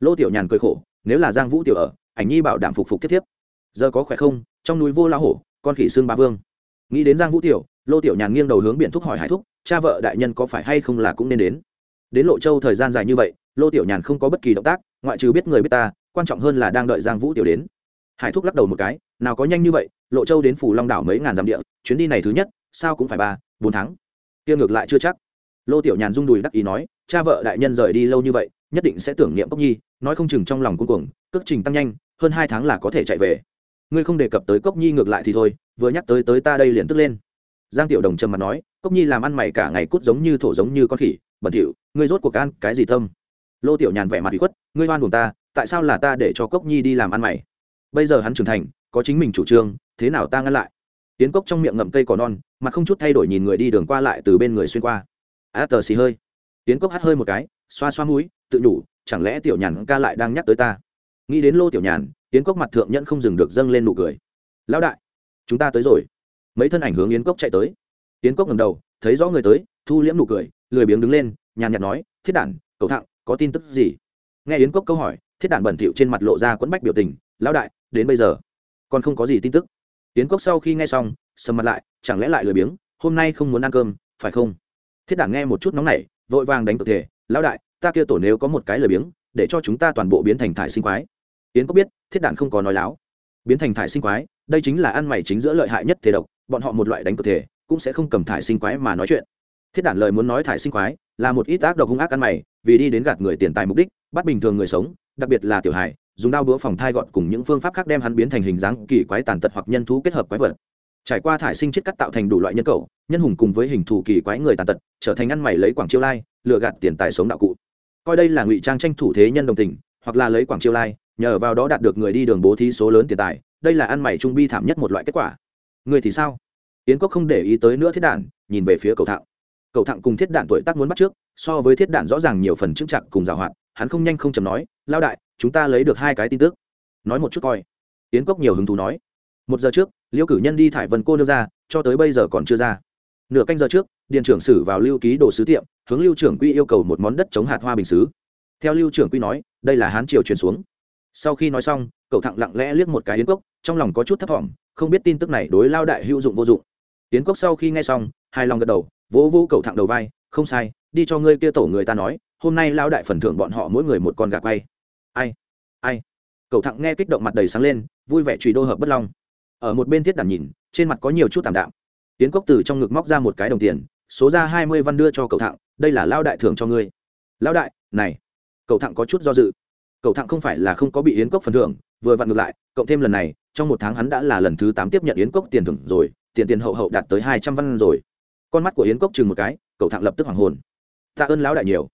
Lô tiểu nhàn cười khổ, nếu là giang vũ tiểu ở, ảnh nhi bảo đảm phục phục tiếp tiếp. Giờ có khỏe không? Trong núi vô la hổ, con khỉ xương ba vương. Nghĩ đến giang vũ tiểu, lô tiểu nhàn nghiêng đầu hướng biển thúc hỏi hải thúc, cha vợ đại nhân có phải hay không là cũng nên đến. Đến lộ châu thời gian dài như vậy, lô tiểu nhàn không có bất kỳ động tác, ngoại trừ biết người biết ta quan trọng hơn là đang đợi giang vũ tiểu đến. Hải thúc lắc đầu một cái, nào có nhanh như vậy, lộ châu đến phủ long đảo mấy ngàn dặm địa, chuyến đi này thứ nhất, sao cũng phải ba, bốn tháng. Tiêu ngược lại chưa chắc. Lô tiểu nhàn rung đùi đắc ý nói, cha vợ đại nhân rời đi lâu như vậy, nhất định sẽ tưởng niệm cốc nhi, nói không chừng trong lòng cuồng cuồng, cước trình tăng nhanh, hơn hai tháng là có thể chạy về. Ngươi không đề cập tới cốc nhi ngược lại thì thôi, vừa nhắc tới tới ta đây liền tức lên. Giang tiểu đồng trầm mặt nói, cốc nhi làm ăn mày cả ngày cút giống như thổ giống như con khỉ, bẩn thỉu, ngươi rốt cuộc ăn cái gì tâm? Lô tiểu nhàn vẻ mặt bị khuất, ngươi oan buồn ta tại sao là ta để cho cốc nhi đi làm ăn mày? Bây giờ hắn trưởng thành, có chính mình chủ trương, thế nào ta ngăn lại? Tiến cốc trong miệng ngậm cây cỏ non, mà không chút thay đổi nhìn người đi đường qua lại từ bên người xuyên qua. Á tờ xì hơi. Tiến cốc hắt hơi một cái, xoa xoa mũi, tự nhủ, chẳng lẽ tiểu nhàn ca lại đang nhắc tới ta? Nghĩ đến lô tiểu nhàn tiến cốc mặt thượng nhẫn không dừng được dâng lên nụ cười. Lão đại, chúng ta tới rồi. Mấy thân ảnh hướng yến cốc chạy tới. Yến cốc ngầm đầu, thấy rõ người tới, thu liễm nụ cười, lười biếng đứng lên, nhàn nhạt nói, thiết đản, cầu thẳng có tin tức gì? Nghe yến cốc câu hỏi thiết đản bẩn thỉu trên mặt lộ ra quẫn bách biểu tình, lão đại, đến bây giờ, còn không có gì tin tức. Tiến cốc sau khi nghe xong, sầm mặt lại, chẳng lẽ lại lười biếng? Hôm nay không muốn ăn cơm, phải không? Thiết đản nghe một chút nóng nảy, vội vàng đánh cực thể, lão đại, ta kia tổ nếu có một cái lười biếng, để cho chúng ta toàn bộ biến thành thải sinh quái. Tiến cốc biết, thiết đản không có nói láo. Biến thành thải sinh quái, đây chính là ăn mày chính giữa lợi hại nhất thể độc, bọn họ một loại đánh cực thể, cũng sẽ không cầm thải sinh quái mà nói chuyện. Thiết đản lời muốn nói thải sinh quái là một ít ác độc hung ác ăn mày, vì đi đến gạt người tiền tài mục đích, bắt bình thường người sống đặc biệt là tiểu hài, dùng đao búa phòng thai gọn cùng những phương pháp khác đem hắn biến thành hình dáng kỳ quái tàn tật hoặc nhân thú kết hợp quái vật. Trải qua thải sinh chiết cắt tạo thành đủ loại nhân cầu nhân hùng cùng với hình thù kỳ quái người tàn tật, trở thành ăn mày lấy quảng chiêu lai, lừa gạt tiền tài sống đạo cụ. Coi đây là ngụy trang tranh thủ thế nhân đồng tình, hoặc là lấy quảng chiêu lai, nhờ vào đó đạt được người đi đường bố thí số lớn tiền tài, đây là ăn mày trung bi thảm nhất một loại kết quả. Người thì sao? Yến cốc không để ý tới nữa thiết đản, nhìn về phía cầu thạo cầu thạng cùng thiết đạn tuổi tác muốn bắt trước, so với thiết đạn rõ ràng nhiều phần chững chặt cùng giảo hoạt hắn không nhanh không chầm nói lao đại, chúng ta lấy được hai cái tin tức. Nói một chút coi. Yến cốc nhiều hứng thú nói, một giờ trước, liêu cử nhân đi thải vân cô nương ra, cho tới bây giờ còn chưa ra. Nửa canh giờ trước điện trưởng sử vào lưu ký đồ sứ tiệm, hướng lưu trưởng quy yêu cầu một món đất chống hạt hoa bình xứ. Theo lưu trưởng quy nói, đây là hán triều truyền xuống. Sau khi nói xong, cậu thẳng lặng lẽ liếc một cái yến cốc, trong lòng có chút thấp thỏm, không biết tin tức này đối lao đại hữu dụng vô dụng. Yến cốc sau khi nghe xong hai lòng gật đầu vỗ vỗ cậu thẳng đầu vai, không sai, đi cho ngươi kia tổ người ta nói, hôm nay lao đại phần thưởng bọn họ mỗi người một con gà quay. Ai ai? Cậu thẳng nghe kích động mặt đầy sáng lên, vui vẻ trùy đô hợp bất long. Ở một bên thiết đảm nhìn, trên mặt có nhiều chút tảm đạm. Tiến cốc từ trong ngực móc ra một cái đồng tiền, số ra hai mươi văn đưa cho cậu thẳng, đây là lao đại thưởng cho ngươi. Lao đại, này. Cậu thẳng có chút do dự. Cậu thẳng không phải là không có bị yến cốc phần thưởng, vừa vặn ngược lại, cộng thêm lần này, trong một tháng hắn đã là lần thứ tám tiếp nhận yến cốc tiền thưởng rồi, tiền tiền hậu hậu đạt tới hai trăm văn rồi con mắt của yến cốc chừng một cái, cậu thẳng lập tức hoàng hồn. Tạ ơn lão đại nhiều.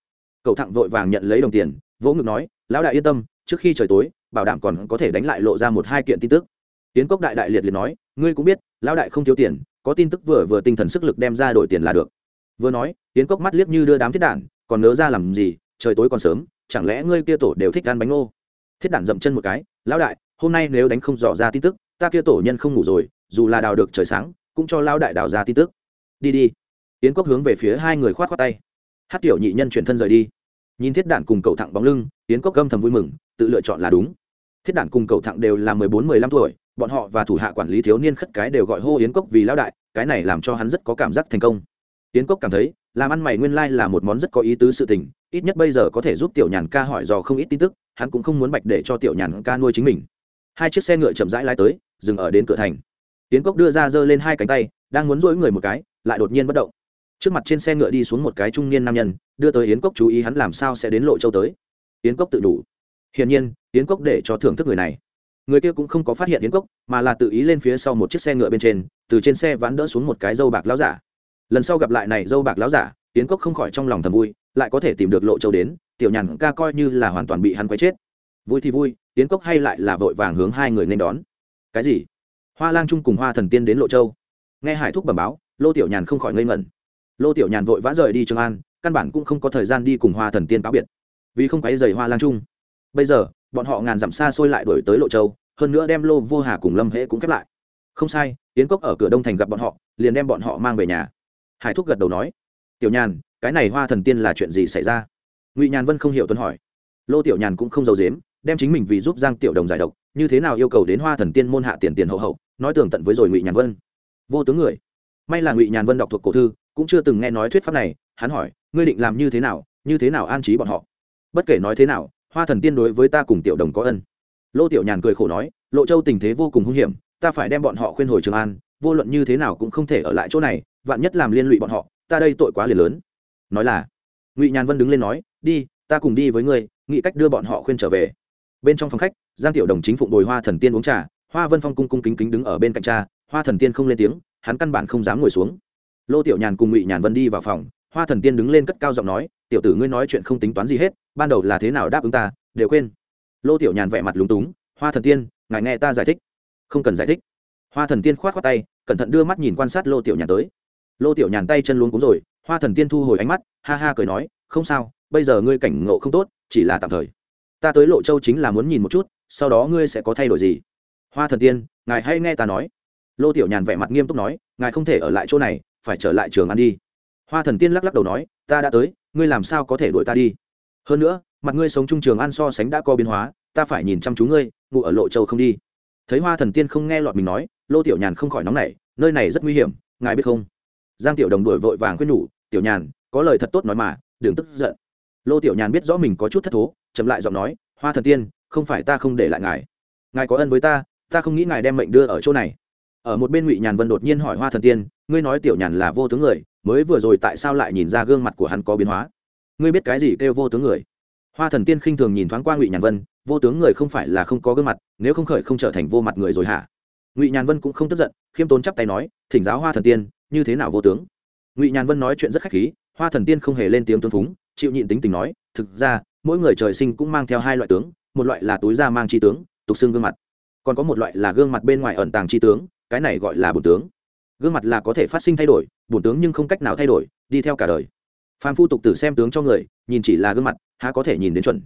Cậu thẳng vội vàng nhận lấy đồng tiền, vỗ ngực nói, lão đại yên tâm, trước khi trời tối, bảo đảm còn có thể đánh lại lộ ra một hai kiện tin tức. Yến cốc đại đại liệt liệt nói, ngươi cũng biết, lão đại không thiếu tiền, có tin tức vừa vừa tinh thần sức lực đem ra đổi tiền là được. Vừa nói, yến cốc mắt liếc như đưa đám thiết đản còn nỡ ra làm gì, trời tối còn sớm, chẳng lẽ ngươi kia tổ đều thích ăn bánh ngô? Thiết đản dậm chân một cái, lão đại, hôm nay nếu đánh không dò ra tin tức, ta kia tổ nhân không ngủ rồi, dù là đào được trời sáng, cũng cho lão đại đào ra tin tức đi đi. Yến cốc hướng về phía hai người khoát khoát tay. Hát tiểu nhị nhân chuyển thân rời đi. Nhìn thiết đản cùng cậu thẳng bóng lưng, Yến cốc gâm thầm vui mừng, tự lựa chọn là đúng. Thiết đản cùng cậu thẳng đều là mười bốn, mười lăm tuổi, bọn họ và thủ hạ quản lý thiếu niên khất cái đều gọi hô yến cốc vì lão đại, cái này làm cho hắn rất có cảm giác thành công. Yến cốc cảm thấy, làm ăn mày nguyên lai là một món rất có ý tứ sự tình, ít nhất bây giờ có thể giúp tiểu nhàn ca hỏi dò không ít tin tức, hắn cũng không muốn bạch để cho tiểu nhàn ca nuôi chính mình. Hai chiếc xe ngựa chậm rãi lai tới, dừng ở đến cửa thành. Yến cốc đưa ra giơ lên hai cánh tay, đang muốn dỗi người một cái lại đột nhiên bất động. Trước mặt trên xe ngựa đi xuống một cái trung niên nam nhân, đưa tới yến cốc chú ý hắn làm sao sẽ đến lộ châu tới. Yến cốc tự đủ. Hiển nhiên, yến cốc để cho thưởng thức người này. Người kia cũng không có phát hiện yến cốc, mà là tự ý lên phía sau một chiếc xe ngựa bên trên, từ trên xe ván đỡ xuống một cái dâu bạc láo giả. Lần sau gặp lại này dâu bạc láo giả, yến cốc không khỏi trong lòng thầm vui, lại có thể tìm được lộ châu đến, tiểu nhàn ca coi như là hoàn toàn bị hắn quấy chết. Vui thì vui, yến cốc hay lại là vội vàng hướng hai người nên đón. Cái gì? Hoa lang trung cùng hoa thần tiên đến lộ châu. Nghe hải thúc bẩm báo lô tiểu nhàn không khỏi ngây ngẩn. Lô tiểu nhàn vội vã rời đi trường an, căn bản cũng không có thời gian đi cùng hoa thần tiên cáo biệt. Vì không quấy dày hoa lang trung. Bây giờ, bọn họ ngàn dặm xa xôi lại đổi tới lộ châu, hơn nữa đem lô vô hà cùng lâm hễ cũng khép lại. Không sai tiến cốc ở cửa đông thành gặp bọn họ, liền đem bọn họ mang về nhà. Hải thúc gật đầu nói, tiểu nhàn, cái này hoa thần tiên là chuyện gì xảy ra? Ngụy nhàn vân không hiểu tuấn hỏi. Lô tiểu nhàn cũng không giấu dếm đem chính mình vì giúp giang tiểu đồng giải độc, như thế nào yêu cầu đến hoa thần tiên môn hạ tiền tiền hậu hậu, nói tường tận với rồi ngụy nhàn vân. Vô tướng người may là ngụy nhàn vân đọc thuộc cổ thư, cũng chưa từng nghe nói thuyết pháp này, hắn hỏi, ngươi định làm như thế nào, như thế nào an trí bọn họ? Bất kể nói thế nào, hoa thần tiên đối với ta cùng tiểu đồng có ân. Lô tiểu nhàn cười khổ nói, lộ châu tình thế vô cùng hung hiểm, ta phải đem bọn họ khuyên hồi trường an, vô luận như thế nào cũng không thể ở lại chỗ này, vạn nhất làm liên lụy bọn họ, ta đây tội quá liền lớn. Nói là, ngụy nhàn vân đứng lên nói, đi, ta cùng đi với ngươi, nghĩ cách đưa bọn họ khuyên trở về. Bên trong phòng khách, giang tiểu đồng chính phụng bồi hoa thần tiên uống trà, hoa vân phong cung cung kính kính đứng ở bên cạnh cha, hoa thần tiên không lên tiếng hắn căn bản không dám ngồi xuống. Lô tiểu nhàn cùng ngụy nhàn vân đi vào phòng, hoa thần tiên đứng lên cất cao giọng nói, tiểu tử ngươi nói chuyện không tính toán gì hết, ban đầu là thế nào đáp ứng ta, đều quên. Lô tiểu nhàn vẻ mặt lúng túng, hoa thần tiên, ngài nghe ta giải thích. Không cần giải thích. Hoa thần tiên k h o á t khoác tay, cẩn thận đưa mắt nhìn quan sát lô tiểu nhàn tới. Lô tiểu nhàn tay chân luôn cúng rồi, hoa thần tiên thu hồi ánh mắt, ha ha cười nói, không sao, bây giờ ngươi cảnh ngộ không tốt, chỉ là tạm thời. Ta tới lộ châu chính là muốn nhìn một chút, sau đó ngươi sẽ có thay đổi gì. Hoa thần tiên, ngài hay nghe ta nói lô tiểu nhàn vẻ mặt nghiêm túc nói, ngài không thể ở lại chỗ này, phải trở lại trường ăn đi. Hoa thần tiên lắc lắc đầu nói, ta đã tới, ngươi làm sao có thể đuổi ta đi? Hơn nữa, mặt ngươi sống trung trường ăn so sánh đã có biến hóa, ta phải nhìn chăm chú ngươi, ngủ ở lộ châu không đi. Thấy hoa thần tiên không nghe lọt mình nói, lô tiểu nhàn không khỏi nóng nảy, nơi này rất nguy hiểm, ngài biết không? Giang tiểu đồng đuổi vội vàng khuyên nhủ, tiểu nhàn, có lời thật tốt nói mà, đừng tức giận. Lô tiểu nhàn biết rõ mình có chút thất thố, chậm lại giọng nói, hoa thần tiên, không phải ta không để lại ngài. Ngài có ân với ta ta không nghĩ ngài đem mệnh đưa ở chỗ này ở một bên ngụy nhàn vân đột nhiên hỏi hoa thần tiên, ngươi nói tiểu nhàn là vô tướng người, mới vừa rồi tại sao lại nhìn ra gương mặt của hắn có biến hóa? Ngươi biết cái gì kêu vô tướng người? Hoa thần tiên khinh thường nhìn thoáng qua ngụy nhàn vân, vô tướng người không phải là không có gương mặt, nếu không khởi không trở thành vô mặt người rồi hả? Ngụy nhàn vân cũng không tức giận, khiêm tốn chắp tay nói, thỉnh giáo hoa thần tiên, như thế nào vô tướng? Ngụy nhàn vân nói chuyện rất khách khí, hoa thần tiên không hề lên tiếng tướng phúng chịu nhịn tính tình nói, thực ra, mỗi người trời sinh cũng mang theo hai loại tướng, một loại là túi da mang chi tướng, tục xương gương mặt. Còn có một loại là gương mặt bên ngoài ẩn tàng chi tướng cái này gọi là bổn tướng. Gương mặt là có thể phát sinh thay đổi, bổn tướng nhưng không cách nào thay đổi, đi theo cả đời. Phan phu tục tử xem tướng cho người, nhìn chỉ là gương mặt, há có thể nhìn đến chuẩn.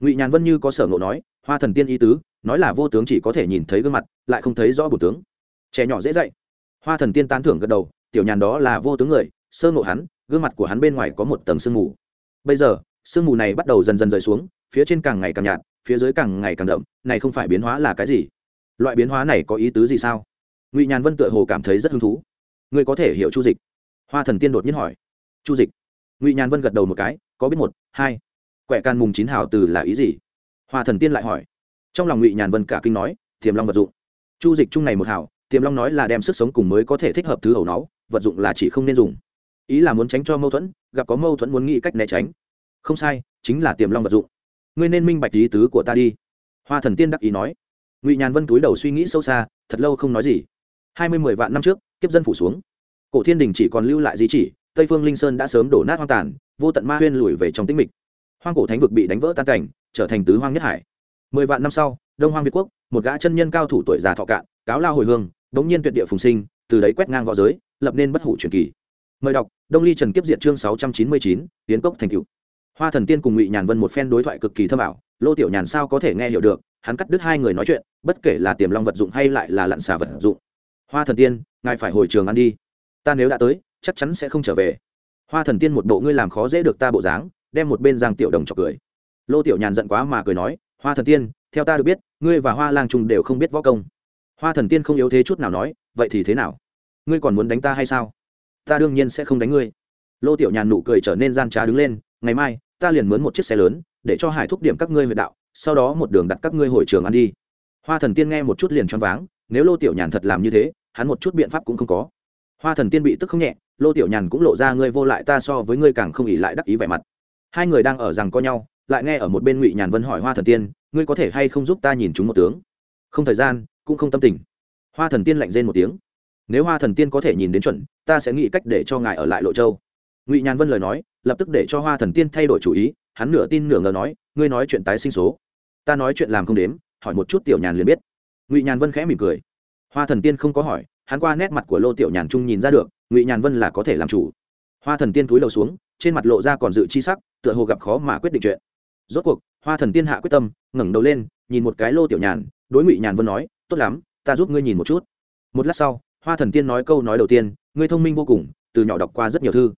Ngụy nhàn vân như có sở ngộ nói, hoa thần tiên y tứ, nói là vô tướng chỉ có thể nhìn thấy gương mặt, lại không thấy rõ bổn tướng. Trẻ nhỏ dễ dạy. Hoa thần tiên tán thưởng gật đầu, tiểu nhàn đó là vô tướng người, sơ ngộ hắn, gương mặt của hắn bên ngoài có một tầng sương mù. Bây giờ, sương mù này bắt đầu dần dần rời xuống, phía trên càng ngày càng nhạt, phía dưới càng ngày càng đậm, này không phải biến hóa là cái gì? Loại biến hóa này có ý tứ gì sao? Ngụy nhàn vân tựa hồ cảm thấy rất hứng thú ngươi có thể hiểu chu dịch hoa thần tiên đột nhiên hỏi chu dịch ngụy nhàn vân gật đầu một cái có biết một hai quẻ can mùng chín hào từ là ý gì hoa thần tiên lại hỏi trong lòng ngụy nhàn vân cả kinh nói tiềm long vật dụng chu dịch chung này một hào tiềm long nói là đem sức sống cùng mới có thể thích hợp thứ hầu nó vật dụng là chỉ không nên dùng ý là muốn tránh cho mâu thuẫn gặp có mâu thuẫn muốn nghĩ cách né tránh không sai chính là tiềm long vật dụng ngươi nên minh bạch ý tứ của ta đi hoa thần tiên đắc ý nói ngụy nhàn vân túi đầu suy nghĩ sâu xa thật lâu không nói gì hai mươi mười vạn năm trước, kiếp dân phủ xuống. Cổ thiên đình chỉ còn lưu lại di chỉ, tây phương linh sơn đã sớm đổ nát hoang tàn, vô tận ma huyên lùi về trong tĩnh mịch. Hoang cổ thánh vực bị đánh vỡ tan cảnh, trở thành tứ hoang nhất hải. Mười vạn năm sau, đông hoang việt quốc, một gã chân nhân cao thủ tuổi già thọ cạn, cáo lao hồi hương, đống nhiên tuyệt địa phùng sinh, từ đấy quét ngang v õ giới, lập nên bất hủ truyền kỳ. Mời đọc, đông ly trần kiếp diệt chương sáu trăm chín mươi chín, tiến cốc thành cựu. Hoa thần tiên cùng ngụy nhàn vân một phen đối thoại cực kỳ thâm ảo, lô tiểu nhàn sao có thể nghe hiểu được, hắn cắt đứt hai người nói chuyện, bất kể là tiềm long vật dụng hay lại là lặn xà vật dụng hoa thần tiên, ngài phải hồi trường ăn đi. Ta nếu đã tới, chắc chắn sẽ không trở về. Hoa thần tiên một bộ ngươi làm khó dễ được ta bộ dáng, đem một bên giang tiểu đồng chọc cười. Lô tiểu nhàn giận quá mà cười nói, hoa thần tiên, theo ta được biết, ngươi và hoa lang trung đều không biết võ công. Hoa thần tiên không yếu thế chút nào nói, vậy thì thế nào? Ngươi còn muốn đánh ta hay sao? Ta đương nhiên sẽ không đánh ngươi. Lô tiểu nhàn nụ cười trở nên gian trá đứng lên, ngày mai, ta liền mướn một chiếc xe lớn, để cho hải thúc điểm các ngươi huyện đạo, sau đó một đường đặt các ngươi hội trường ăn đi. Hoa thần tiên nghe một chút liền choáng váng nếu lô tiểu nhàn thật làm như thế, hắn một chút biện pháp cũng không có. Hoa thần tiên bị tức không nhẹ, lô tiểu nhàn cũng lộ ra ngươi vô lại ta so với ngươi càng không ỉ lại đắc ý vẻ mặt. Hai người đang ở rằng co nhau, lại nghe ở một bên ngụy nhàn vân hỏi hoa thần tiên, ngươi có thể hay không giúp ta nhìn chúng một tướng? Không thời gian, cũng không tâm tình. Hoa thần tiên lạnh rên một tiếng. Nếu hoa thần tiên có thể nhìn đến chuẩn, ta sẽ nghĩ cách để cho ngài ở lại lộ châu. Ngụy nhàn vân lời nói, lập tức để cho hoa thần tiên thay đổi chủ ý, hắn nửa tin nửa ngờ nói, ngươi nói chuyện tái sinh số. Ta nói chuyện làm không đếm, hỏi một chút tiểu nhàn liền biết ngụy nhàn vân khẽ mỉm cười hoa thần tiên không có hỏi hắn qua nét mặt của lô tiểu nhàn trung nhìn ra được ngụy nhàn vân là có thể làm chủ hoa thần tiên túi lầu xuống trên mặt lộ ra còn dự chi sắc tựa hồ gặp khó mà quyết định chuyện rốt cuộc hoa thần tiên hạ quyết tâm ngẩng đầu lên nhìn một cái lô tiểu nhàn đối ngụy nhàn vân nói tốt lắm ta giúp ngươi nhìn một chút một lát sau hoa thần tiên nói câu nói đầu tiên ngươi thông minh vô cùng từ nhỏ đọc qua rất nhiều thư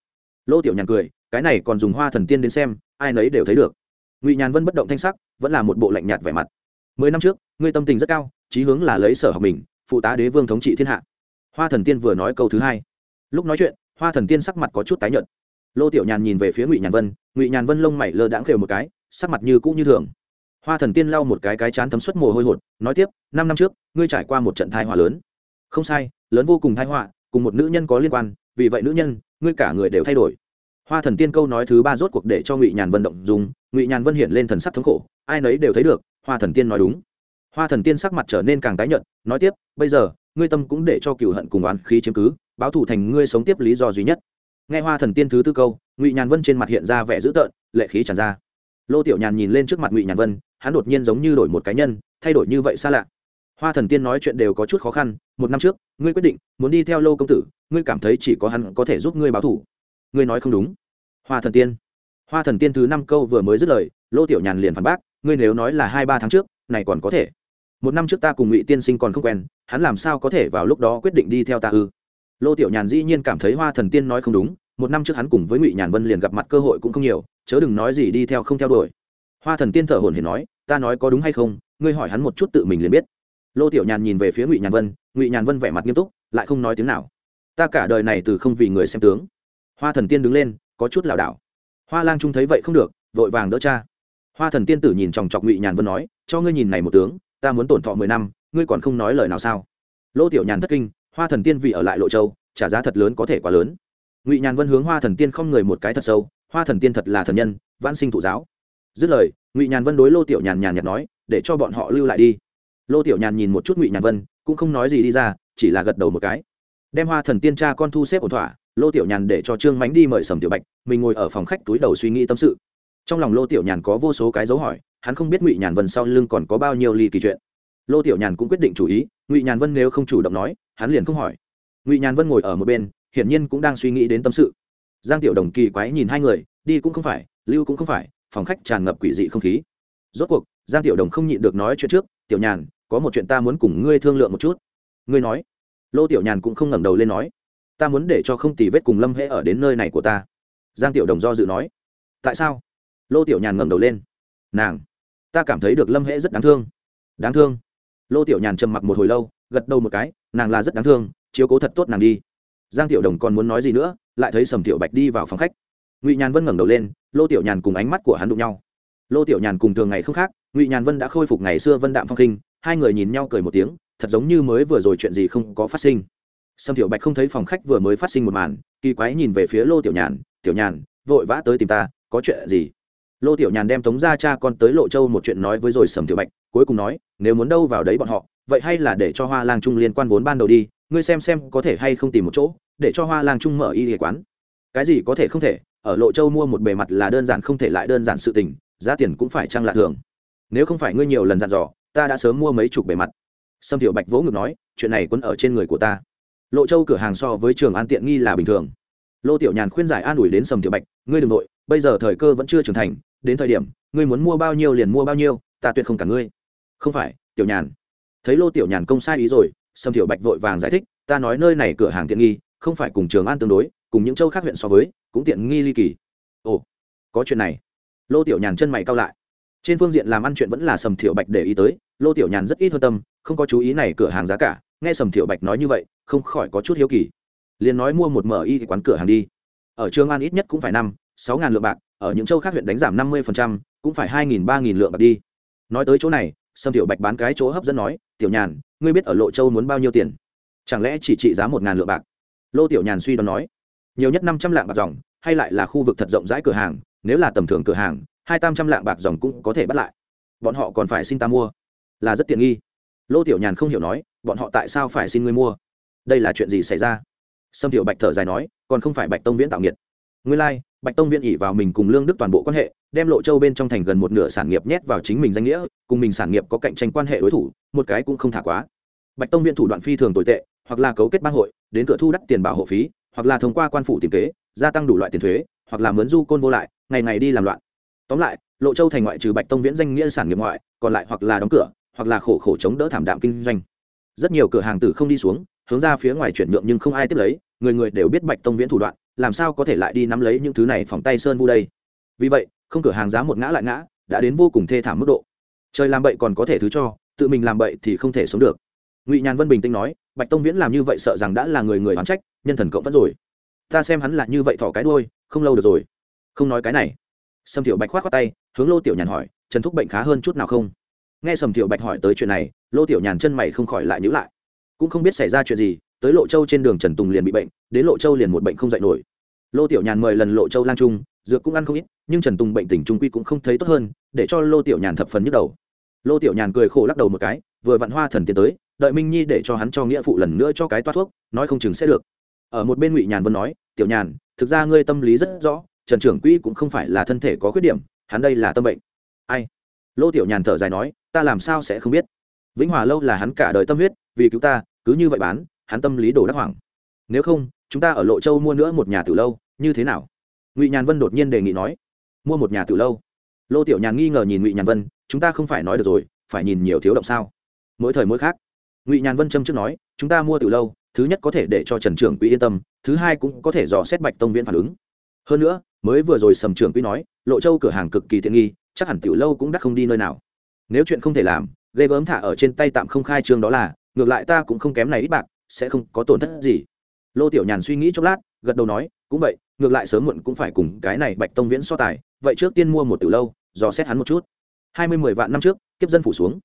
lô tiểu nhàn cười cái này còn dùng hoa thần tiên đến xem ai nấy đều thấy được ngụy nhàn vân bất động thanh sắc vẫn là một bộ lạnh nhạt vẻ mặt mười năm trước ngươi tâm tình rất cao chí hướng là lấy sở học mình, phụ tá đế vương thống trị thiên hạ. Hoa thần tiên vừa nói câu thứ hai. Lúc nói chuyện, hoa thần tiên sắc mặt có chút tái nhợt. Lô tiểu nhàn nhìn về phía ngụy nhàn vân, ngụy nhàn vân lông mày lơ đãng khều một cái, sắc mặt như cũ như thường. Hoa thần tiên lau một cái cái chán thấm suất mồ hôi hột, nói tiếp, năm năm trước, ngươi trải qua một trận thai họa lớn. Không sai, lớn vô cùng thai họa, cùng một nữ nhân có liên quan, vì vậy nữ nhân, ngươi cả người đều thay đổi. Hoa thần tiên câu nói thứ ba rốt cuộc để cho ngụy nhàn vân động dùng ngụy nhàn vân hiện lên thần sắc thống khổ, ai nấy đều thấy được, hoa thần tiên nói đúng hoa thần tiên sắc mặt trở nên càng tái nhợt, nói tiếp, bây giờ, ngươi tâm cũng để cho cựu hận cùng oán khí chiếm cứ, báo thủ thành ngươi sống tiếp lý do duy nhất. Nghe hoa thần tiên thứ tư câu, ngụy nhàn vân trên mặt hiện ra vẻ dữ tợn, lệ khí tràn ra. Lô tiểu nhàn nhìn lên trước mặt ngụy nhàn vân, hắn đột nhiên giống như đổi một cá nhân, thay đổi như vậy xa lạ. Hoa thần tiên nói chuyện đều có chút khó khăn, một năm trước, ngươi quyết định muốn đi theo lô công tử, ngươi cảm thấy chỉ có hắn có thể giúp ngươi báo thủ ngươi nói không đúng. Hoa thần tiên. Hoa thần tiên thứ năm câu vừa mới dứt lời, lô tiểu nhàn liền phản bác, ngươi nếu nói là hai ba tháng trước, này còn có thể một năm trước ta cùng ngụy tiên sinh còn không quen, hắn làm sao có thể vào lúc đó quyết định đi theo ta ư? Lô tiểu nhàn dĩ nhiên cảm thấy hoa thần tiên nói không đúng, một năm trước hắn cùng với ngụy nhàn vân liền gặp mặt cơ hội cũng không nhiều, chớ đừng nói gì đi theo không theo đuổi. Hoa thần tiên thở hồn hển nói, ta nói có đúng hay không, ngươi hỏi hắn một chút tự mình liền biết. Lô tiểu nhàn nhìn về phía ngụy nhàn vân, ngụy nhàn vân vẻ mặt nghiêm túc, lại không nói tiếng nào. Ta cả đời này từ không vì người xem tướng. Hoa thần tiên đứng lên, có chút lảo đảo. Hoa lang trung thấy vậy không được, vội vàng đỡ cha. Hoa thần tiên tử nhìn chòng chọc ngụy nhàn vân nói, cho ngươi nhìn này một tướng ta muốn tổn thọ mười năm, ngươi còn không nói lời nào sao? Lô tiểu nhàn thất kinh, hoa thần tiên vì ở lại lộ châu, trả giá thật lớn có thể quá lớn. Ngụy nhàn vân hướng hoa thần tiên không người một cái thật sâu, hoa thần tiên thật là thần nhân, vãn sinh thụ giáo. Dứt lời, ngụy nhàn vân đối lô tiểu nhàn nhàn nhạt nói, để cho bọn họ lưu lại đi. Lô tiểu nhàn nhìn một chút ngụy nhàn vân, cũng không nói gì đi ra, chỉ là gật đầu một cái. Đem hoa thần tiên cha con thu xếp ổn thỏa, lô tiểu nhàn để cho trương mánh đi mời sầm tiểu bạch, mình ngồi ở phòng khách túi đầu suy nghĩ tâm sự. Trong lòng lô tiểu nhàn có vô số cái dấu hỏi hắn không biết ngụy nhàn vân sau lưng còn có bao nhiêu ly kỳ chuyện. Lô tiểu nhàn cũng quyết định chủ ý, ngụy nhàn vân nếu không chủ động nói, hắn liền không hỏi. Ngụy nhàn vân ngồi ở một bên, hiển nhiên cũng đang suy nghĩ đến tâm sự. Giang tiểu đồng kỳ quái nhìn hai người, đi cũng không phải, lưu cũng không phải, phòng khách tràn ngập quỷ dị không khí. Rốt cuộc, giang tiểu đồng không nhịn được nói chuyện trước, tiểu nhàn, có một chuyện ta muốn cùng ngươi thương lượng một chút. Ngươi nói. Lô tiểu nhàn cũng không ngẩng đầu lên nói, ta muốn để cho không tì vết cùng lâm hễ ở đến nơi này của ta. Giang tiểu đồng do dự nói, tại sao? Lô tiểu nhàn ngẩng đầu lên, nàng ta cảm thấy được lâm hễ rất đáng thương. Đáng thương? Lô tiểu nhàn trầm mặc một hồi lâu, gật đầu một cái, nàng là rất đáng thương, chiếu cố thật tốt nàng đi. Giang tiểu đồng còn muốn nói gì nữa, lại thấy sầm tiểu bạch đi vào phòng khách. Ngụy nhàn vân ngẩng đầu lên, lô tiểu nhàn cùng ánh mắt của hắn đụng nhau. Lô tiểu nhàn cùng thường ngày không khác, ngụy nhàn vân đã khôi phục ngày xưa vân đạm phong khinh hai người nhìn nhau cười một tiếng, thật giống như mới vừa rồi chuyện gì không có phát sinh. Sầm tiểu bạch không thấy phòng khách vừa mới phát sinh một màn, kỳ quái nhìn về phía lô tiểu nhàn tiểu nhàn, vội vã tới tìm ta, có chuyện gì? Lô tiểu nhàn đem tống ra cha con tới lộ châu một chuyện nói với rồi sầm tiểu bạch, cuối cùng nói, nếu muốn đâu vào đấy bọn họ, vậy hay là để cho hoa lang trung liên quan vốn ban đầu đi, ngươi xem xem có thể hay không tìm một chỗ, để cho hoa lang trung mở y hệ quán. Cái gì có thể không thể, ở lộ châu mua một bề mặt là đơn giản không thể lại đơn giản sự tình, giá tiền cũng phải trăng lạ thường. Nếu không phải ngươi nhiều lần dặn dò, ta đã sớm mua mấy chục bề mặt. Sâm tiểu bạch vỗ ngực nói, chuyện này quân ở trên người của ta. Lộ châu cửa hàng so với trường an tiện nghi là bình thường. Lô tiểu nhàn khuyên giải an ủi đến sầm tiểu bạch, ngươi đ ừ n g nội, bây giờ thời cơ vẫn chưa trưởng thành đến thời điểm, ngươi muốn mua bao nhiêu liền mua bao nhiêu, ta tuyệt không cả ngươi. Không phải, tiểu nhàn. Thấy lô tiểu nhàn công sai ý rồi sầm tiểu bạch vội vàng giải thích, ta nói nơi này cửa hàng tiện nghi, không phải cùng trường an tương đối, cùng những châu khác huyện so với, cũng tiện nghi ly kỳ. Ồ, có chuyện này. Lô tiểu nhàn chân mày cao lại. Trên phương diện làm ăn chuyện vẫn là sầm thiệu bạch để ý tới, lô tiểu nhàn rất ít hơn tâm, không có chú ý này cửa hàng giá cả, nghe sầm thiệu bạch nói như vậy, không khỏi có chút hiếu kỳ. Liền nói mua một mở y quán cửa hàng đi. Ở trường an ít nhất cũng phải năm sáu ngàn lượng bạc ở những châu khác huyện đánh giảm năm mươi cũng phải hai nghìn ba nghìn lượng bạc đi. Nói tới chỗ này sâm tiểu bạch bán cái chỗ hấp dẫn nói tiểu nhàn ngươi biết ở lộ châu muốn bao nhiêu tiền? Chẳng lẽ chỉ trị giá một ngàn lượng bạc? Lô tiểu nhàn suy đoán nói nhiều nhất năm trăm lạng bạc dòng hay lại là khu vực thật rộng rãi cửa hàng nếu là tầm thường cửa hàng hai tam trăm lạng bạc dòng cũng có thể bắt lại. Bọn họ còn phải xin ta mua. Là rất tiện nghi. Lô tiểu nhàn không hiểu nói bọn họ tại sao phải xin ngươi mua? Đây là chuyện gì xảy ra? Sâm tiểu bạch thở dài nói còn không phải bạch tông viễn tạo nghiệt. Ngươi lai、like, bạch tông viễn ỉ vào mình cùng lương đức toàn bộ quan hệ, đem lộ châu bên trong thành gần một nửa sản nghiệp nhét vào chính mình danh nghĩa, cùng mình sản nghiệp có cạnh tranh quan hệ đối thủ, một cái cũng không thả quá. Bạch tông viễn thủ đoạn phi thường tồi tệ, hoặc là cấu kết bang hội, đến cửa thu đắt tiền bảo hộ phí, hoặc là thông qua quan phủ tìm kế, gia tăng đủ loại tiền thuế, hoặc là mướn du côn vô lại, ngày ngày đi làm loạn. Tóm lại, lộ châu thành ngoại trừ bạch tông viễn danh nghĩa sản nghiệp ngoại, còn lại hoặc là đóng cửa, hoặc là khổ khổ chống đỡ thảm đạm kinh doanh. Rất nhiều cửa hàng tử không đi xuống, hướng ra phía ngoài chuyển nhượng nhưng không ai tiếp lấy, người người đều biết bạch tông viễn thủ đoạn làm sao có thể lại đi nắm lấy những thứ này phòng tay sơn vu đây? Vì vậy, không cửa hàng giá một ngã lại ngã, đã đến vô cùng thê thảm mức độ. Trời làm bậy còn có thể thứ cho, tự mình làm bậy thì không thể sống được. Ngụy nhàn vân bình tĩnh nói, bạch tông viễn làm như vậy sợ rằng đã là người người oán trách, nhân thần cộng vẫn rồi. Ta xem hắn là như vậy thỏ cái đôi không lâu được rồi. Không nói cái này. Sầm thiệu bạch khoát qua tay, hướng lô tiểu nhàn hỏi, trần thúc bệnh khá hơn chút nào không? Nghe sầm thiệu bạch hỏi tới chuyện này, lô tiểu nhàn chân mày không khỏi lại nhữ lại. Cũng không biết xảy ra chuyện gì, tới lộ châu trên đường trần tùng liền bị bệnh, đến lộ châu liền một bệnh không dạy nổi lô tiểu nhàn mời lần lộ châu lang trung dược cũng ăn không ít, nhưng trần tùng bệnh tình trung quy cũng không thấy tốt hơn, để cho lô tiểu nhàn thập phần nhức đầu. Lô tiểu nhàn cười khổ lắc đầu một cái, vừa vặn hoa thần tiến tới, đợi minh nhi để cho hắn cho nghĩa phụ lần nữa cho cái toát thuốc, nói không chừng sẽ được. Ở một bên ngụy nhàn vân nói, tiểu nhàn, thực ra ngươi tâm lý rất rõ, trần trưởng quỹ cũng không phải là thân thể có khuyết điểm, hắn đây là tâm bệnh. Ai? Lô tiểu nhàn thở dài nói, ta làm sao sẽ không biết? Vĩnh hòa lâu là hắn cả đời tâm huyết, vì cứu ta, cứ như vậy bán, hắn tâm lý đổ đắc hoảng. Nếu không chúng ta ở lộ châu mua nữa một nhà từ lâu, như thế nào? Ngụy nhàn vân đột nhiên đề nghị nói. Mua một nhà từ lâu? Lô tiểu nhàn nghi ngờ nhìn ngụy nhàn vân, chúng ta không phải nói được rồi, phải nhìn nhiều thiếu động sao? Mỗi thời mỗi khác. Ngụy nhàn vân châm trước nói, chúng ta mua từ lâu, thứ nhất có thể để cho trần trưởng quỹ yên tâm, thứ hai cũng có thể dò xét bạch tông viễn phản ứng. Hơn nữa, mới vừa rồi sầm trưởng quỹ nói, lộ châu cửa hàng cực kỳ tiện nghi, chắc hẳn tiểu lâu cũng đắt không đi nơi nào. Nếu chuyện không thể làm, ghê gớm thả ở trên tay tạm không khai trương đó là, ngược lại ta cũng không kém này ít bạc, sẽ không có tổn thất gì lô tiểu nhàn suy nghĩ chốc lát, gật đầu nói, cũng vậy, ngược lại sớm muộn cũng phải cùng cái này bạch tông viễn so tài, vậy trước tiên mua một từ lâu, dò xét hắn một chút. Hai mươi mười vạn năm trước, kiếp dân phủ xuống.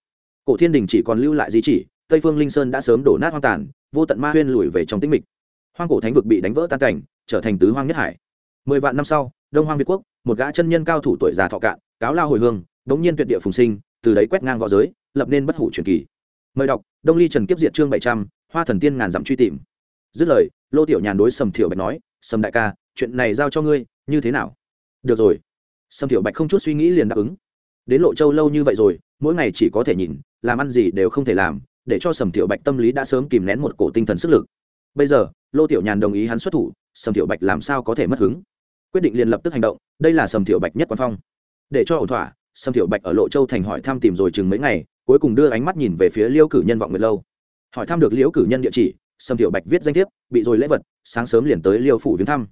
Cổ thiên đình chỉ còn lưu lại di chỉ, tây phương linh sơn đã sớm đổ nát hoang tàn, vô tận ma huyên lùi về trong tĩnh mịch. Hoang cổ thánh vực bị đánh vỡ tan cảnh, trở thành tứ hoang nhất hải. Mười vạn năm sau, đông hoang việt quốc, một gã chân nhân cao thủ tuổi già thọ cạn, cáo lao hồi hương bỗng nhiên tuyệt địa phùng sinh, từ đấy quét ngang v õ giới, lập nên bất hủ truyền kỳ. Mời đọc, đông ly trần kiếp diệt chương bảy trăm, hoa thần tiên ngàn dặm truy tìm dứt lời, lô tiểu nhàn đối sầm thiểu bạch nói, sầm đại ca, chuyện này giao cho ngươi, như thế nào? Được rồi. Sầm thiểu bạch không chút suy nghĩ liền đáp ứng. Đến lộ châu lâu như vậy rồi, mỗi ngày chỉ có thể nhìn, làm ăn gì đều không thể làm, để cho sầm thiểu bạch tâm lý đã sớm kìm nén một cổ tinh thần sức lực. Bây giờ, lô tiểu nhàn đồng ý hắn xuất thủ, sầm thiểu bạch làm sao có thể mất hứng? Quyết định liền lập tức hành động, đây là sầm thiểu bạch nhất quan phong. Để cho ổn thỏa, sầm thiểu bạch ở lộ châu thành hỏi thăm tìm rồi chừng mấy ngày, cuối cùng đưa ánh mắt nhìn về phía liêu cử nhân vọng nguyệt lâu. Hỏi thăm được liễu cử nhân địa chỉ sâm thiệu bạch viết danh thiếp, bị rồi lễ vật, sáng sớm liền tới liêu phủ viếng thăm.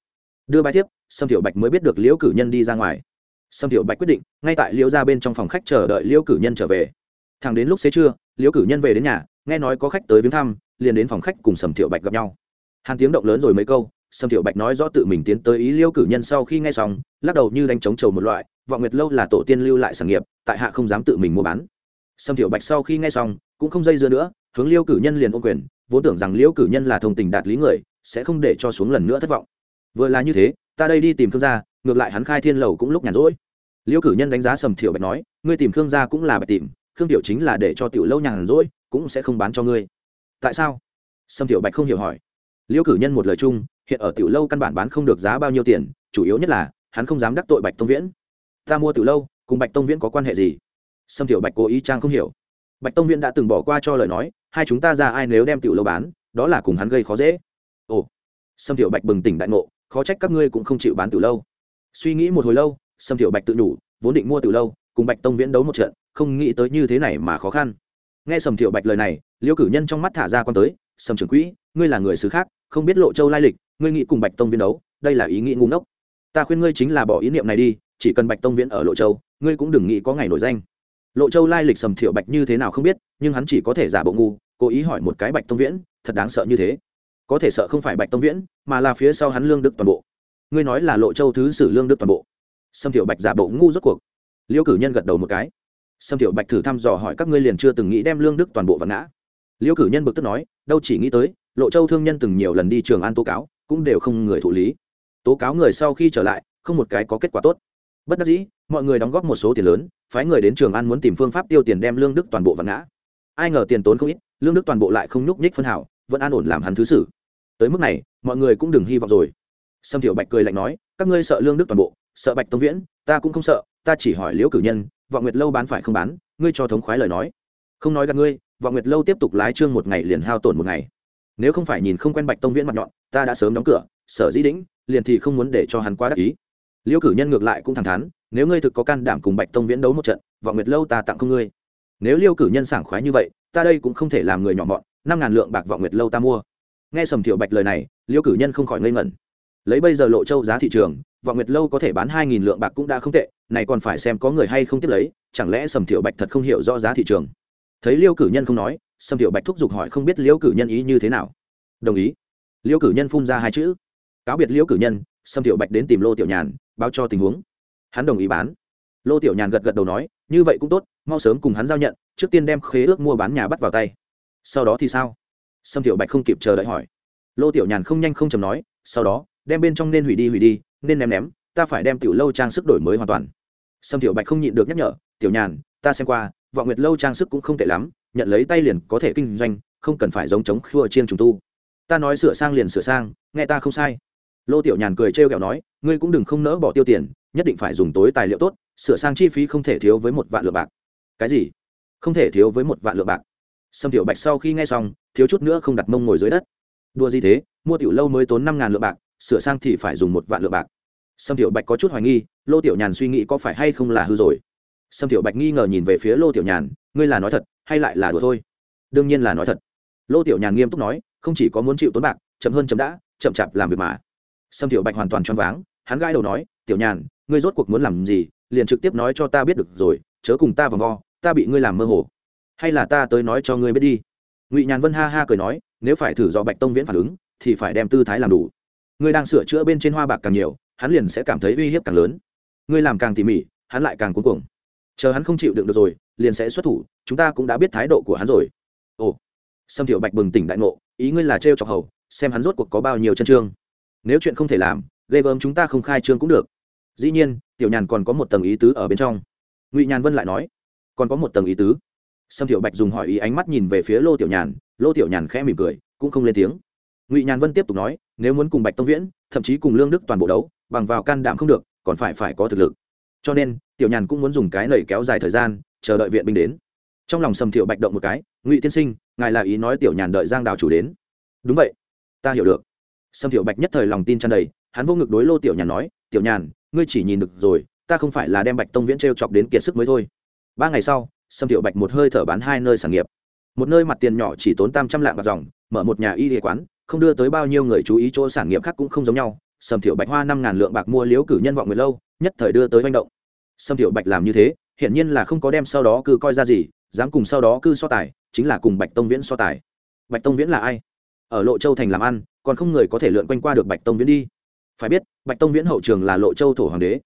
Đưa bài thiếp, sâm thiệu bạch mới biết được liễu cử nhân đi ra ngoài. Sâm thiệu bạch quyết định, ngay tại liễu ra bên trong phòng khách chờ đợi liễu cử nhân trở về. Thẳng đến lúc xế trưa liễu cử nhân về đến nhà, nghe nói có khách tới viếng thăm, liền đến phòng khách cùng sầm thiệu bạch gặp nhau. Hàn tiếng động lớn rồi mấy câu, sâm thiệu bạch nói rõ tự mình tiến tới ý liễu cử nhân sau khi nghe xong, lắc đầu như đánh trống trầu một loại, vọng nguyệt lâu là tổ tiên lưu lại sản nghiệp, tại hạ không dám tự mình mua bán. Sâm thiệu bạch sau khi nghe xong, cũng không dây dưa nữa hướng liêu cử nhân liền ôm quyền, vốn tưởng rằng liêu cử nhân là thông tình đạt lý người, sẽ không để cho xuống lần nữa thất vọng. Vừa là như thế, ta đây đi tìm khương gia, ngược lại hắn khai thiên lầu cũng lúc nhàn rỗi. Liêu cử nhân đánh giá sầm thiệu bạch nói, ngươi tìm khương gia cũng là bạch tìm, khương tiểu chính là để cho tiểu lâu nhàn rỗi, cũng sẽ không bán cho ngươi. Tại sao? Sầm thiệu bạch không hiểu hỏi. Liêu cử nhân một lời chung, hiện ở tiểu lâu căn bản bán không được giá bao nhiêu tiền, chủ yếu nhất là, hắn không dám đắc tội bạch tông viễn. Ta mua tiểu lâu, cùng bạch tông viễn có quan hệ gì? Sầm thiệu bạch cố ý trang không hiểu. Bạch tông viễn đã từng bỏ qua cho lời nói hai chúng ta ra ai nếu đem tiểu lâu bán, đó là cùng hắn gây khó dễ. Ồ, sâm tiểu bạch bừng tỉnh đại ngộ, khó trách các ngươi cũng không chịu bán tiểu lâu. Suy nghĩ một hồi lâu, sâm tiểu bạch tự đủ, vốn định mua tiểu lâu, cùng bạch tông viễn đấu một trận, không nghĩ tới như thế này mà khó khăn. Nghe sầm tiểu bạch lời này, liêu cử nhân trong mắt thả ra quan tới sầm trưởng quỹ, ngươi là người xứ khác, không biết lộ châu lai lịch, ngươi nghĩ cùng bạch tông viễn đấu, đây là ý nghĩ ngu ngốc. Ta khuyên ngươi chính là bỏ ý niệm này đi, chỉ cần bạch tông viễn ở lộ châu, ngươi cũng đừng nghĩ có ngày nổi danh lộ châu lai lịch sầm thiệu bạch như thế nào không biết, nhưng hắn chỉ có thể giả bộ ngu, cố ý hỏi một cái bạch tông viễn, thật đáng sợ như thế. Có thể sợ không phải bạch tông viễn, mà là phía sau hắn lương đức toàn bộ. Ngươi nói là lộ châu thứ sử lương đức toàn bộ. Sâm thiệu bạch giả bộ ngu rốt cuộc. Liêu cử nhân gật đầu một cái. Sâm thiệu bạch thử thăm dò hỏi các ngươi liền chưa từng nghĩ đem lương đức toàn bộ vật ngã. Liêu cử nhân bực tức nói, đâu chỉ nghĩ tới, lộ châu thương nhân từng nhiều lần đi trường an tố cáo, cũng đều không người thụ lý. Tố cáo người sau khi trở lại, không một cái có kết quả tốt bất đắc dĩ, mọi người đóng góp một số tiền lớn, phái người đến trường an muốn tìm phương pháp tiêu tiền đem lương đức toàn bộ vặn ngã. Ai ngờ tiền tốn không ít, lương đức toàn bộ lại không nhúc nhích phân hảo, vẫn an ổn làm hắn thứ sử. Tới mức này, mọi người cũng đừng hy vọng rồi. Sâm thiểu bạch cười lạnh nói, các ngươi sợ lương đức toàn bộ, sợ bạch tông viễn, ta cũng không sợ, ta chỉ hỏi liễu cử nhân, vọng nguyệt lâu bán phải không bán, ngươi cho thống khoái lời nói. Không nói gặp ngươi, vọng nguyệt lâu tiếp tục lái trương một ngày liền hao tổn một ngày. Nếu không phải nhìn không quen bạch tông viễn mặt nhọn, ta đã sớm đóng cửa, sở dĩ đĩnh, liền thì không muốn để cho hắn quá đắc ý liễu cử nhân ngược lại cũng thẳng thắn, nếu ngươi thực có can đảm cùng bạch tông viễn đấu một trận, vọng nguyệt lâu ta tặng không ngươi. Nếu liêu cử nhân sảng khoái như vậy, ta đây cũng không thể làm người nhỏ mọn, năm ngàn lượng bạc vọng nguyệt lâu ta mua. Nghe sầm thiệu bạch lời này, liêu cử nhân không khỏi ngây ngẩn. Lấy bây giờ lộ châu giá thị trường, vọng nguyệt lâu có thể bán hai nghìn lượng bạc cũng đã không tệ, này còn phải xem có người hay không tiếp lấy, chẳng lẽ sầm thiệu bạch thật không hiểu rõ giá thị trường? Thấy liêu cử nhân không nói, sầm thiệu bạch thúc giục hỏi không biết liêu cử nhân ý như thế nào. Đồng ý. Liêu cử nhân phun ra hai chữ. Cáo biệt liêu cử nhân, sầm thiệu bạch đến tìm lô tiểu nhàn báo cho tình huống. Hắn đồng ý bán. Lô tiểu nhàn gật gật đầu nói, như vậy cũng tốt, mau sớm cùng hắn giao nhận, trước tiên đem khế ước mua bán nhà bắt vào tay. Sau đó thì sao? Sâm tiểu bạch không kịp chờ đợi hỏi. Lô tiểu nhàn không nhanh không chầm nói, sau đó, đem bên trong nên hủy đi hủy đi, nên ném ném, ta phải đem tiểu lâu trang sức đổi mới hoàn toàn. Sâm tiểu bạch không nhịn được nhắc nhở, tiểu nhàn, ta xem qua, vọng nguyệt lâu trang sức cũng không tệ lắm, nhận lấy tay liền có thể kinh doanh, không cần phải giống chống khua chiên trùng tu. Ta nói sửa sang liền sửa sang, nghe ta không sai. Lô tiểu nhàn cười trêu ghẹo nói ngươi cũng đừng không nỡ bỏ tiêu tiền, nhất định phải dùng tối tài liệu tốt, sửa sang chi phí không thể thiếu với một vạn lượng bạc. Cái gì? Không thể thiếu với một vạn lượng bạc? Sâm tiểu bạch sau khi nghe xong, thiếu chút nữa không đặt mông ngồi dưới đất. Đua gì thế? Mua tiểu lâu mới tốn năm ngàn lượng bạc, sửa sang thì phải dùng một vạn lượng bạc. Sâm tiểu bạch có chút hoài nghi, lô tiểu nhàn suy nghĩ có phải hay không là hư rồi. Sâm tiểu bạch nghi ngờ nhìn về phía lô tiểu nhàn, ngươi là nói thật, hay lại là đùa thôi? Đương nhiên là nói thật. Lô tiểu nhàn nghiêm túc nói, không chỉ có muốn chịu tốn bạc, chậm hơn chậm đã, chậm chạp làm việc mà. Sâm tiểu bạch hoàn toàn choáng váng hắn gãi đầu nói, tiểu nhàn, ngươi rốt cuộc muốn làm gì? Liền trực tiếp nói cho ta biết được rồi, chớ cùng ta vòng vo, ta bị ngươi làm mơ hồ. Hay là ta tới nói cho ngươi biết đi. Ngụy nhàn vân ha ha cười nói, nếu phải thử do bạch tông viễn phản ứng, thì phải đem tư thái làm đủ. Ngươi đang sửa chữa bên trên hoa bạc càng nhiều, hắn liền sẽ cảm thấy uy hiếp càng lớn. Ngươi làm càng tỉ mỉ, hắn lại càng cuống cuồng. Chờ hắn không chịu đựng được rồi, liền sẽ xuất thủ, chúng ta cũng đã biết thái độ của hắn rồi. Ồ. Sâm thiệu bạch bừng tỉnh đại ngộ, ý ngươi là trêu chọc hầu, xem hắn rốt cuộc có bao nhiêu chân trương. Nếu chuyện không thể làm ghê gớm chúng ta không khai trương cũng được. Dĩ nhiên, tiểu nhàn còn có một tầng ý tứ ở bên trong. Ngụy nhàn vân lại nói, còn có một tầng ý tứ. Sâm thiệu bạch dùng hỏi ý ánh mắt nhìn về phía lô tiểu nhàn, lô tiểu nhàn khẽ mỉm cười, cũng không lên tiếng. Ngụy nhàn vân tiếp tục nói, nếu muốn cùng bạch tông viễn, thậm chí cùng lương đức toàn bộ đấu, bằng vào can đảm không được, còn phải phải có thực lực. Cho nên, tiểu nhàn cũng muốn dùng cái lầy kéo dài thời gian, chờ đợi viện binh đến. Trong lòng sầm thiệu bạch động một cái, ngụy tiên sinh, ngài là ý nói tiểu nhàn đợi giang đào chủ đến. Đúng vậy, ta hiểu được. Sâm thiệu bạch nhất thời lòng tin tràn đầy hắn vô ngực đối lô tiểu nhàn nói, tiểu nhàn, ngươi chỉ nhìn được rồi, ta không phải là đem bạch tông viễn t r e o chọc đến kiệt sức mới thôi. Ba ngày sau, sâm tiểu bạch một hơi thở bán hai nơi sản nghiệp. Một nơi mặt tiền nhỏ chỉ tốn tam trăm lạng bạc dòng, mở một nhà y địa quán, không đưa tới bao nhiêu người chú ý chỗ sản nghiệp khác cũng không giống nhau. Sâm tiểu bạch hoa năm ngàn lượng bạc mua liếu cử nhân vọng người lâu, nhất thời đưa tới manh động. Sâm tiểu bạch làm như thế, hiển nhiên là không có đem sau đó cư coi ra gì, dám cùng sau đó cư so tài, chính là cùng bạch tông viễn so tài. Bạch tông viễn là ai? Ở lộ châu thành làm ăn, còn không người có thể lượn quanh qua được bạch tông viễn đi phải biết, bạch tông viễn hậu trường là lộ châu thổ hoàng đế.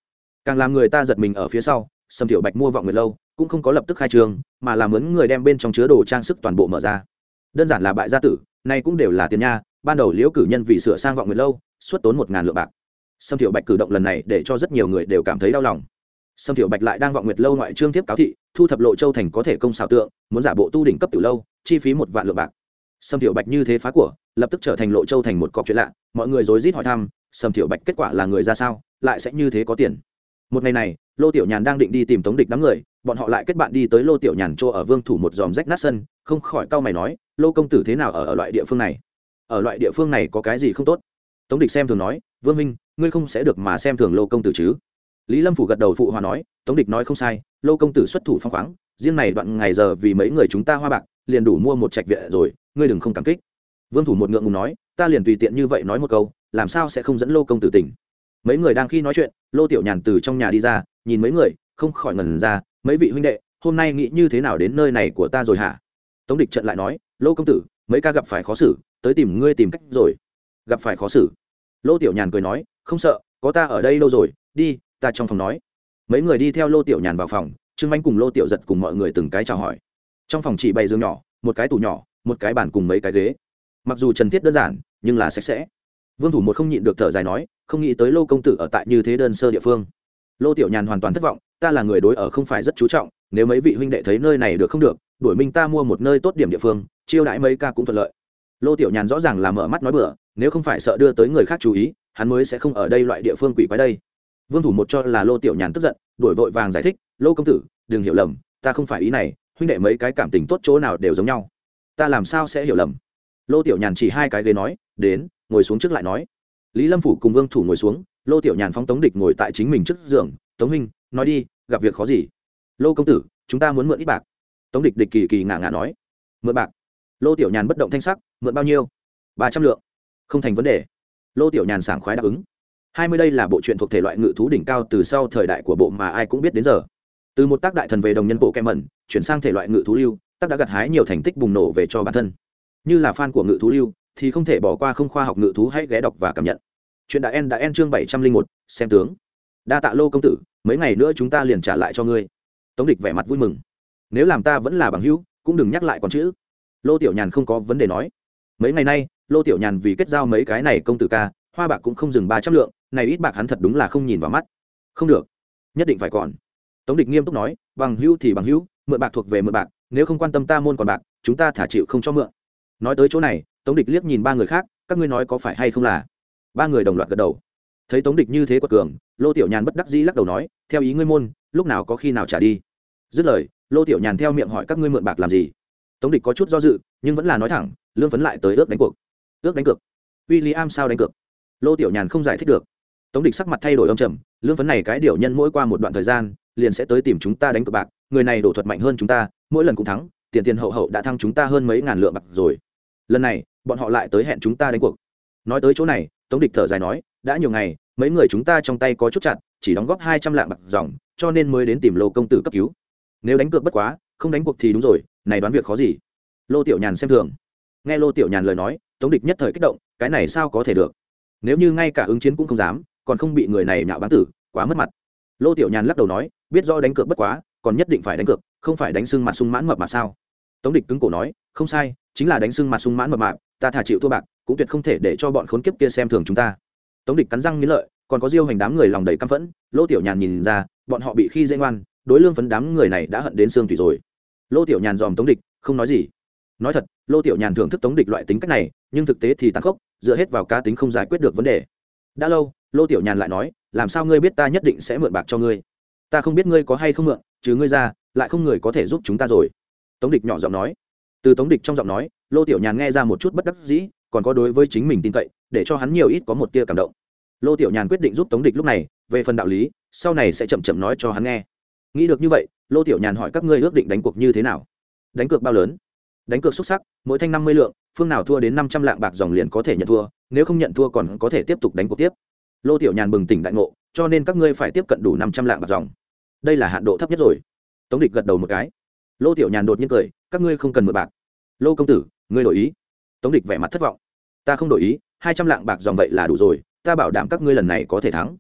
Càng làm người ta giật mình ở phía sau sâm thiệu bạch mua vọng người lâu, cũng không có lập tức khai trường, mà làm mướn người đem bên trong chứa đồ trang sức toàn bộ mở ra. Đơn giản là bại gia tử, nay cũng đều là tiền nha, ban đầu liễu cử nhân vì sửa sang vọng người lâu, xuất tốn một ngàn lượng bạc. Sâm thiệu bạch cử động lần này để cho rất nhiều người đều cảm thấy đau lòng. Sâm thiệu bạch lại đang vọng nguyệt lâu ngoại trương tiếp cáo thị, thu thập lộ châu thành có thể công xảo tượng, muốn giả bộ tu đỉnh cấp từ lâu, chi phí một vạn lượng bạc. Sâm thiệu bạch như thế phá của, lập tức trở thành lộ châu thành một cọc chuyện lạ, mọi người rối rít hỏi thăm Sầm thiệu bạch kết quả là người ra sao lại sẽ như thế có tiền. Một ngày này lô tiểu nhàn đang định đi tìm tống địch đám người bọn họ lại kết bạn đi tới lô tiểu nhàn chỗ ở vương thủ một dòm rách nát sân không khỏi cau mày nói lô công tử thế nào ở, ở loại địa phương này? Ở loại địa phương này có cái gì không tốt? Tống địch xem thường nói vương minh ngươi không sẽ được mà xem thường lô công tử chứ? Lý lâm phủ gật đầu phụ hòa nói tống địch nói không sai lô công tử xuất thủ phong khoáng riêng này đoạn ngày giờ vì mấy người chúng ta hoa bạc liền đủ mua một trạch viện rồi ngươi đừng không cảm kích. Vương thủ một ngượng ngùng nói ta liền tùy tiện như vậy nói một câu làm sao sẽ không dẫn lô công tử tỉnh? Mấy người đang khi nói chuyện, lô tiểu nhàn từ trong nhà đi ra, nhìn mấy người, không khỏi ngần ra, mấy vị huynh đệ, hôm nay nghĩ như thế nào đến nơi này của ta rồi hả? Tống địch trận lại nói, lô công tử, mấy ca gặp phải khó xử, tới tìm ngươi tìm cách rồi. Gặp phải khó xử? Lô tiểu nhàn cười nói, không sợ, có ta ở đây lâu rồi, đi, ta trong phòng nói. Mấy người đi theo lô tiểu nhàn vào phòng, trương anh cùng lô tiểu giật cùng mọi người từng cái chào hỏi. Trong phòng chỉ bày giường nhỏ, một cái tủ nhỏ, một cái bàn cùng mấy cái ghế. Mặc dù trần thiết đơn giản, nhưng là sạch sẽ vương thủ một không nhịn được thở dài nói, không nghĩ tới lô công tử ở tại như thế đơn sơ địa phương. Lô tiểu nhàn hoàn toàn thất vọng, ta là người đối ở không phải rất chú trọng, nếu mấy vị huynh đệ thấy nơi này được không được, đuổi minh ta mua một nơi tốt điểm địa phương, chiêu đãi mấy ca cũng thuận lợi. Lô tiểu nhàn rõ ràng là mở mắt nói bừa, nếu không phải sợ đưa tới người khác chú ý, hắn mới sẽ không ở đây loại địa phương quỷ quái đây. Vương thủ một cho là lô tiểu nhàn tức giận, đuổi vội vàng giải thích, lô công tử, đừng hiểu lầm, ta không phải ý này, huynh đệ mấy cái cảm tình tốt chỗ nào đều giống nhau. Ta làm sao sẽ hiểu lầm? Lô tiểu nhàn chỉ hai cái ghế nói, đến ngồi xuống trước lại nói. Lý lâm phủ cùng vương thủ ngồi xuống, lô tiểu nhàn phóng tống địch ngồi tại chính mình trước giường. Tống huynh, nói đi, gặp việc khó gì? Lô công tử, chúng ta muốn mượn ít bạc. Tống địch địch kỳ kỳ ngả ngả nói. Mượn bạc? Lô tiểu nhàn bất động thanh sắc. Mượn bao nhiêu? Ba trăm lượng. Không thành vấn đề. Lô tiểu nhàn sảng khoái đáp ứng. Hai mươi đây là bộ truyện thuộc thể loại ngự thú đỉnh cao từ sau thời đại của bộ mà ai cũng biết đến giờ. Từ một tác đại thần về đồng nhân bộ kem mẩn, chuyển sang thể loại ngự thú lưu, tác đã gặt hái nhiều thành tích bùng nổ về cho bản thân. Như là fan của ngự thú lưu thì không thể bỏ qua không khoa học ngự thú hãy ghé đọc và cảm nhận. Chuyện đã en đã en chương bảy trăm linh một, xem tướng. Đa tạ lô công tử, mấy ngày nữa chúng ta liền trả lại cho ngươi. Tống địch vẻ mặt vui mừng. Nếu làm ta vẫn là bằng hữu, cũng đừng nhắc lại con chữ. Lô tiểu nhàn không có vấn đề nói. Mấy ngày nay, lô tiểu nhàn vì kết giao mấy cái này công tử ca, hoa bạc cũng không dừng ba trăm lượng, này ít bạc hắn thật đúng là không nhìn vào mắt. Không được. Nhất định phải còn. Tống địch nghiêm túc nói, bằng hữu thì bằng hữu, mượn bạc thuộc về mượn bạc, nếu không quan tâm ta môn còn bạc, chúng ta thả chịu không cho mượn. Nói tới chỗ này tống địch liếc nhìn ba người khác, các ngươi nói có phải hay không là? Ba người đồng loạt gật đầu. Thấy tống địch như thế quật cường, lô tiểu nhàn bất đắc dĩ lắc đầu nói, theo ý ngươi môn, lúc nào có khi nào trả đi. Dứt lời, lô tiểu nhàn theo miệng hỏi các ngươi mượn bạc làm gì. Tống địch có chút do dự, nhưng vẫn là nói thẳng, lương phấn lại tới ước đánh cuộc. Ước đánh cược. W i l l i am sao đánh cược? Lô tiểu nhàn không giải thích được. Tống địch sắc mặt thay đổi âm trầm, lương phấn này cái điều nhân mỗi qua một đoạn thời gian, liền sẽ tới tìm chúng ta đánh cược bạc, người này đổ thuật mạnh hơn chúng ta, mỗi lần cũng thắng, tiền tiền hậu hậu đã thăng chúng ta hơn mấy ngàn lượng bạc rồi lần này, bọn họ lại tới hẹn chúng ta đánh cuộc. Nói tới chỗ này, tống địch thở dài nói, đã nhiều ngày, mấy người chúng ta trong tay có chút chặt, chỉ đóng góp hai trăm lạng bạc dòng, cho nên mới đến tìm lô công tử cấp cứu. Nếu đánh cược bất quá, không đánh cuộc thì đúng rồi, này đoán việc khó gì? Lô tiểu nhàn xem thường. Nghe lô tiểu nhàn lời nói, tống địch nhất thời kích động, cái này sao có thể được? Nếu như ngay cả ứng chiến cũng không dám, còn không bị người này nhạo bán tử, quá mất mặt. Lô tiểu nhàn lắc đầu nói, biết do đánh cược bất quá, còn nhất định phải đánh cược, không phải đánh sưng mặt sung mãn mập mà sao? Tống địch cứng cổ nói, không sai chính là đánh sưng mặt sung mãn mập mạp, ta thả chịu thua bạc, cũng tuyệt không thể để cho bọn khốn kiếp kia xem thường chúng ta. Tống địch cắn răng nghĩ lợi, còn có diêu hành đám người lòng đầy căm phẫn, lô tiểu nhàn nhìn ra, bọn họ bị khi dễ ngoan, đối lương phấn đám người này đã hận đến xương thủy rồi. Lô tiểu nhàn dòm tống địch, không nói gì. Nói thật, lô tiểu nhàn thưởng thức tống địch loại tính cách này, nhưng thực tế thì tàn khốc, dựa hết vào cá tính không giải quyết được vấn đề. Đã lâu, lô tiểu nhàn lại nói, làm sao ngươi biết ta nhất định sẽ mượn bạc cho ngươi? Ta không biết ngươi có hay không mượn chứ ngươi ra, lại không người có thể giúp chúng ta rồi. Tống địch nhỏ giọng nói từ tống địch trong giọng nói, lô tiểu nhàn nghe ra một chút bất đắc dĩ, còn có đối với chính mình tin cậy, để cho hắn nhiều ít có một tia cảm động. Lô tiểu nhàn quyết định giúp tống địch lúc này, về phần đạo lý, sau này sẽ chậm chậm nói cho hắn nghe. Nghĩ được như vậy, lô tiểu nhàn hỏi các ngươi ước định đánh cuộc như thế nào? Đánh cược bao lớn? Đánh cược xuất sắc, mỗi thanh năm mươi lượng, phương nào thua đến năm trăm lạng bạc dòng liền có thể nhận thua, nếu không nhận thua còn có thể tiếp tục đánh cuộc tiếp. Lô tiểu nhàn bừng tỉnh đại ngộ, cho nên các ngươi phải tiếp cận đủ năm trăm lạng bạc dòng. Đây là hạn độ thấp nhất rồi. Tống địch gật đầu một cái. Lô tiểu nhàn đột nhiên cười, các ngươi không cần mượn bạc lô công tử, ngươi đổi ý. Tống địch vẻ mặt thất vọng. Ta không đổi ý, hai trăm lạng bạc dòng vậy là đủ rồi, ta bảo đảm các ngươi lần này có thể thắng.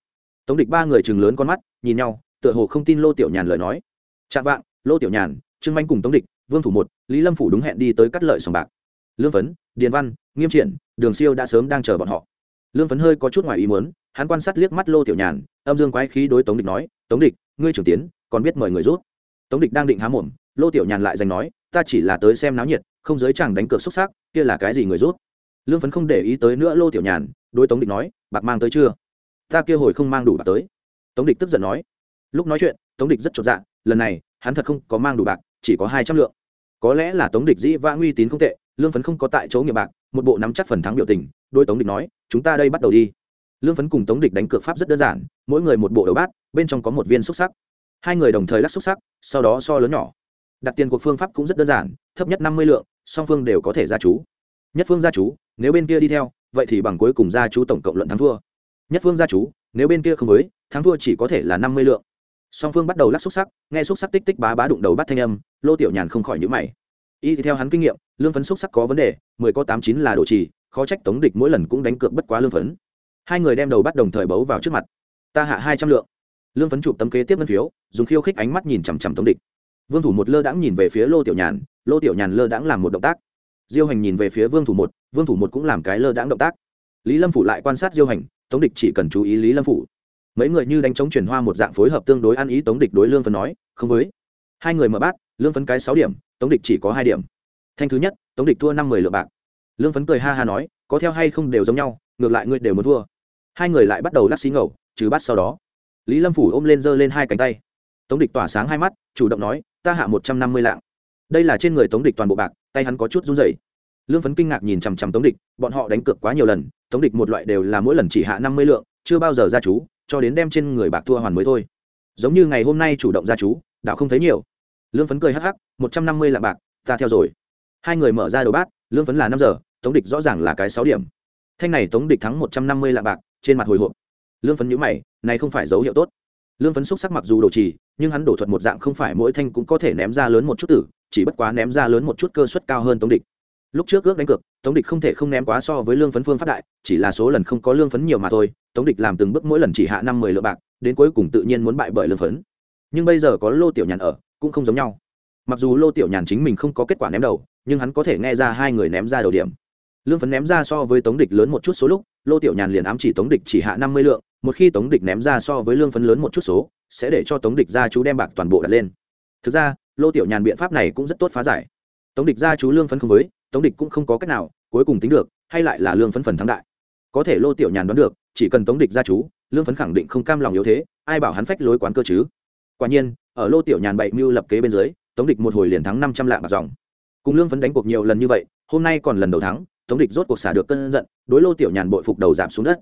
Tống địch ba người chừng lớn con mắt, nhìn nhau, tựa hồ không tin lô tiểu nhàn lời nói. Chạm vạng, lô tiểu nhàn, trương manh cùng tống địch, vương thủ một, lý lâm phủ đúng hẹn đi tới cắt lợi sòng bạc. Lương phấn, điền văn, nghiêm triển, đường siêu đã sớm đang chờ bọn họ. Lương phấn hơi có chút ngoài ý muốn, hắn quan sát liếc mắt lô tiểu nhàn, âm dương quái khí đối tống địch nói, tống địch, ngươi trưởng tiến, còn biết mời người rút tống địch đang định há mồm, lô tiểu nhàn lại giành nói ta chỉ là tới xem náo nhiệt, không giới chẳng đánh cược xuất sắc kia là cái gì người rút? Lương phấn không để ý tới nữa lô tiểu nhàn, đối tống địch nói, bạc mang tới chưa? Ta kia hồi không mang đủ bạc tới. Tống địch tức giận nói. Lúc nói chuyện, tống địch rất chột dạ lần này, hắn thật không có mang đủ bạc, chỉ có hai trăm lượng. Có lẽ là tống địch dĩ vã uy tín không tệ, lương phấn không có tại chỗ nghiệp bạc, một bộ nắm chắc phần thắng biểu tình đôi tống địch nói, chúng ta đây bắt đầu đi. Lương phấn cùng tống địch đánh cược pháp rất đơn giản, mỗi người một bộ đầu bát, bên trong có một viên xúc sắc. Hai người đồng thời lắc xúc sắc, sau đó so lớn nhỏ đặt tiền cuộc phương pháp cũng rất đơn giản, thấp nhất năm mươi lượng, song phương đều có thể ra chú. Nhất phương ra chú, nếu bên kia đi theo, vậy thì bằng cuối cùng ra chú tổng cộng luận thắng thua. Nhất phương ra chú, nếu bên kia không với, thắng thua chỉ có thể là năm mươi lượng. Song phương bắt đầu lắc xúc sắc, nghe xúc sắc tích tích bá bá đụng đầu bắt thanh âm, lô tiểu nhàn không khỏi nhữ mày. Y thì theo hắn kinh nghiệm, lương phấn xúc sắc có vấn đề, mười có tám chín là đồ trì, khó trách tống địch mỗi lần cũng đánh cược bất quá lương phấn. Hai người đem đầu bắt đồng thời bấu vào trước mặt. Ta hạ hai trăm lượng. Lương phấn chụp tấm kế tiếp ngân phiếu, dùng khiêu khích ánh mắt nhìn chằm chằm tống địch vương thủ một lơ đãng nhìn về phía lô tiểu nhàn, lô tiểu nhàn lơ đãng làm một động tác. Diêu hành nhìn về phía vương thủ một, vương thủ một cũng làm cái lơ đãng động tác. Lý lâm phủ lại quan sát diêu hành, tống địch chỉ cần chú ý lý lâm phủ. Mấy người như đánh chống chuyển hoa một dạng phối hợp tương đối ăn ý tống địch đối lương phấn nói, không với. Hai người mở bát, lương phấn cái sáu điểm, tống địch chỉ có hai điểm. Thanh thứ nhất, tống địch thua năm mười lượng bạc. Lương phấn cười ha ha nói, có theo hay không đều giống nhau, ngược lại ngươi đều muốn thua. Hai người lại bắt đầu lắc xí ngầu, trừ bát sau đó. Lý lâm phủ ôm lên giơ lên hai cánh tay. Tống địch tỏa sáng hai mắt, chủ động nói ta hạ một trăm năm mươi lạng. Đây là trên người tống địch toàn bộ bạc, tay hắn có chút run rẩy. Lương phấn kinh ngạc nhìn chằm chằm tống địch, bọn họ đánh cược quá nhiều lần, tống địch một loại đều là mỗi lần chỉ hạ năm mươi lượng, chưa bao giờ ra chú, cho đến đem trên người bạc thua hoàn mới thôi. Giống như ngày hôm nay chủ động ra chú đạo không thấy nhiều. Lương phấn cười hắc hắc, một trăm năm mươi lạng bạc, ta theo rồi. Hai người mở ra đầu bát, lương phấn là năm giờ, tống địch rõ ràng là cái sáu điểm. Thanh này tống địch thắng một trăm năm mươi lạng bạc, trên mặt hồi hộp. Lương phấn nhữ mày, này không phải dấu hiệu tốt lương phấn xúc sắc mặc dù đồ trì, nhưng hắn đổ thuật một dạng không phải mỗi thanh cũng có thể ném ra lớn một chút tử, chỉ bất quá ném ra lớn một chút cơ suất cao hơn tống địch. Lúc trước ước đánh cược, tống địch không thể không ném quá so với lương phấn phương phát đại, chỉ là số lần không có lương phấn nhiều mà thôi, tống địch làm từng bước mỗi lần chỉ hạ năm mười lượng bạc, đến cuối cùng tự nhiên muốn bại bởi lương phấn. Nhưng bây giờ có lô tiểu nhàn ở, cũng không giống nhau. Mặc dù lô tiểu nhàn chính mình không có kết quả ném đầu, nhưng hắn có thể nghe ra hai người ném ra đầu điểm lương phấn ném ra so với tống địch lớn một chút số lúc, lô tiểu nhàn liền ám chỉ tống địch chỉ hạ năm mươi lượng, một khi tống địch ném ra so với lương phấn lớn một chút số, sẽ để cho tống địch ra chú đem bạc toàn bộ đặt lên. Thực ra, lô tiểu nhàn biện pháp này cũng rất tốt phá giải. Tống địch ra chú lương phấn không với, tống địch cũng không có cách nào, cuối cùng tính được, hay lại là lương phấn phần thắng đại. Có thể lô tiểu nhàn đoán được, chỉ cần tống địch ra chú, lương phấn khẳng định không cam lòng yếu thế, ai bảo hắn phách lối quán cơ chứ? Quả nhiên, ở lô tiểu nhàn bậy mưu lập kế bên dưới, tống địch một hồi liền thắng năm trăm lạng bạc dòng. Cùng lương phấn đánh cuộc nhiều lần như vậy, hôm nay còn lần đầu thắng tống địch rốt cuộc xả được cơn giận, đối lô tiểu nhàn bội phục đầu giảm xuống đất.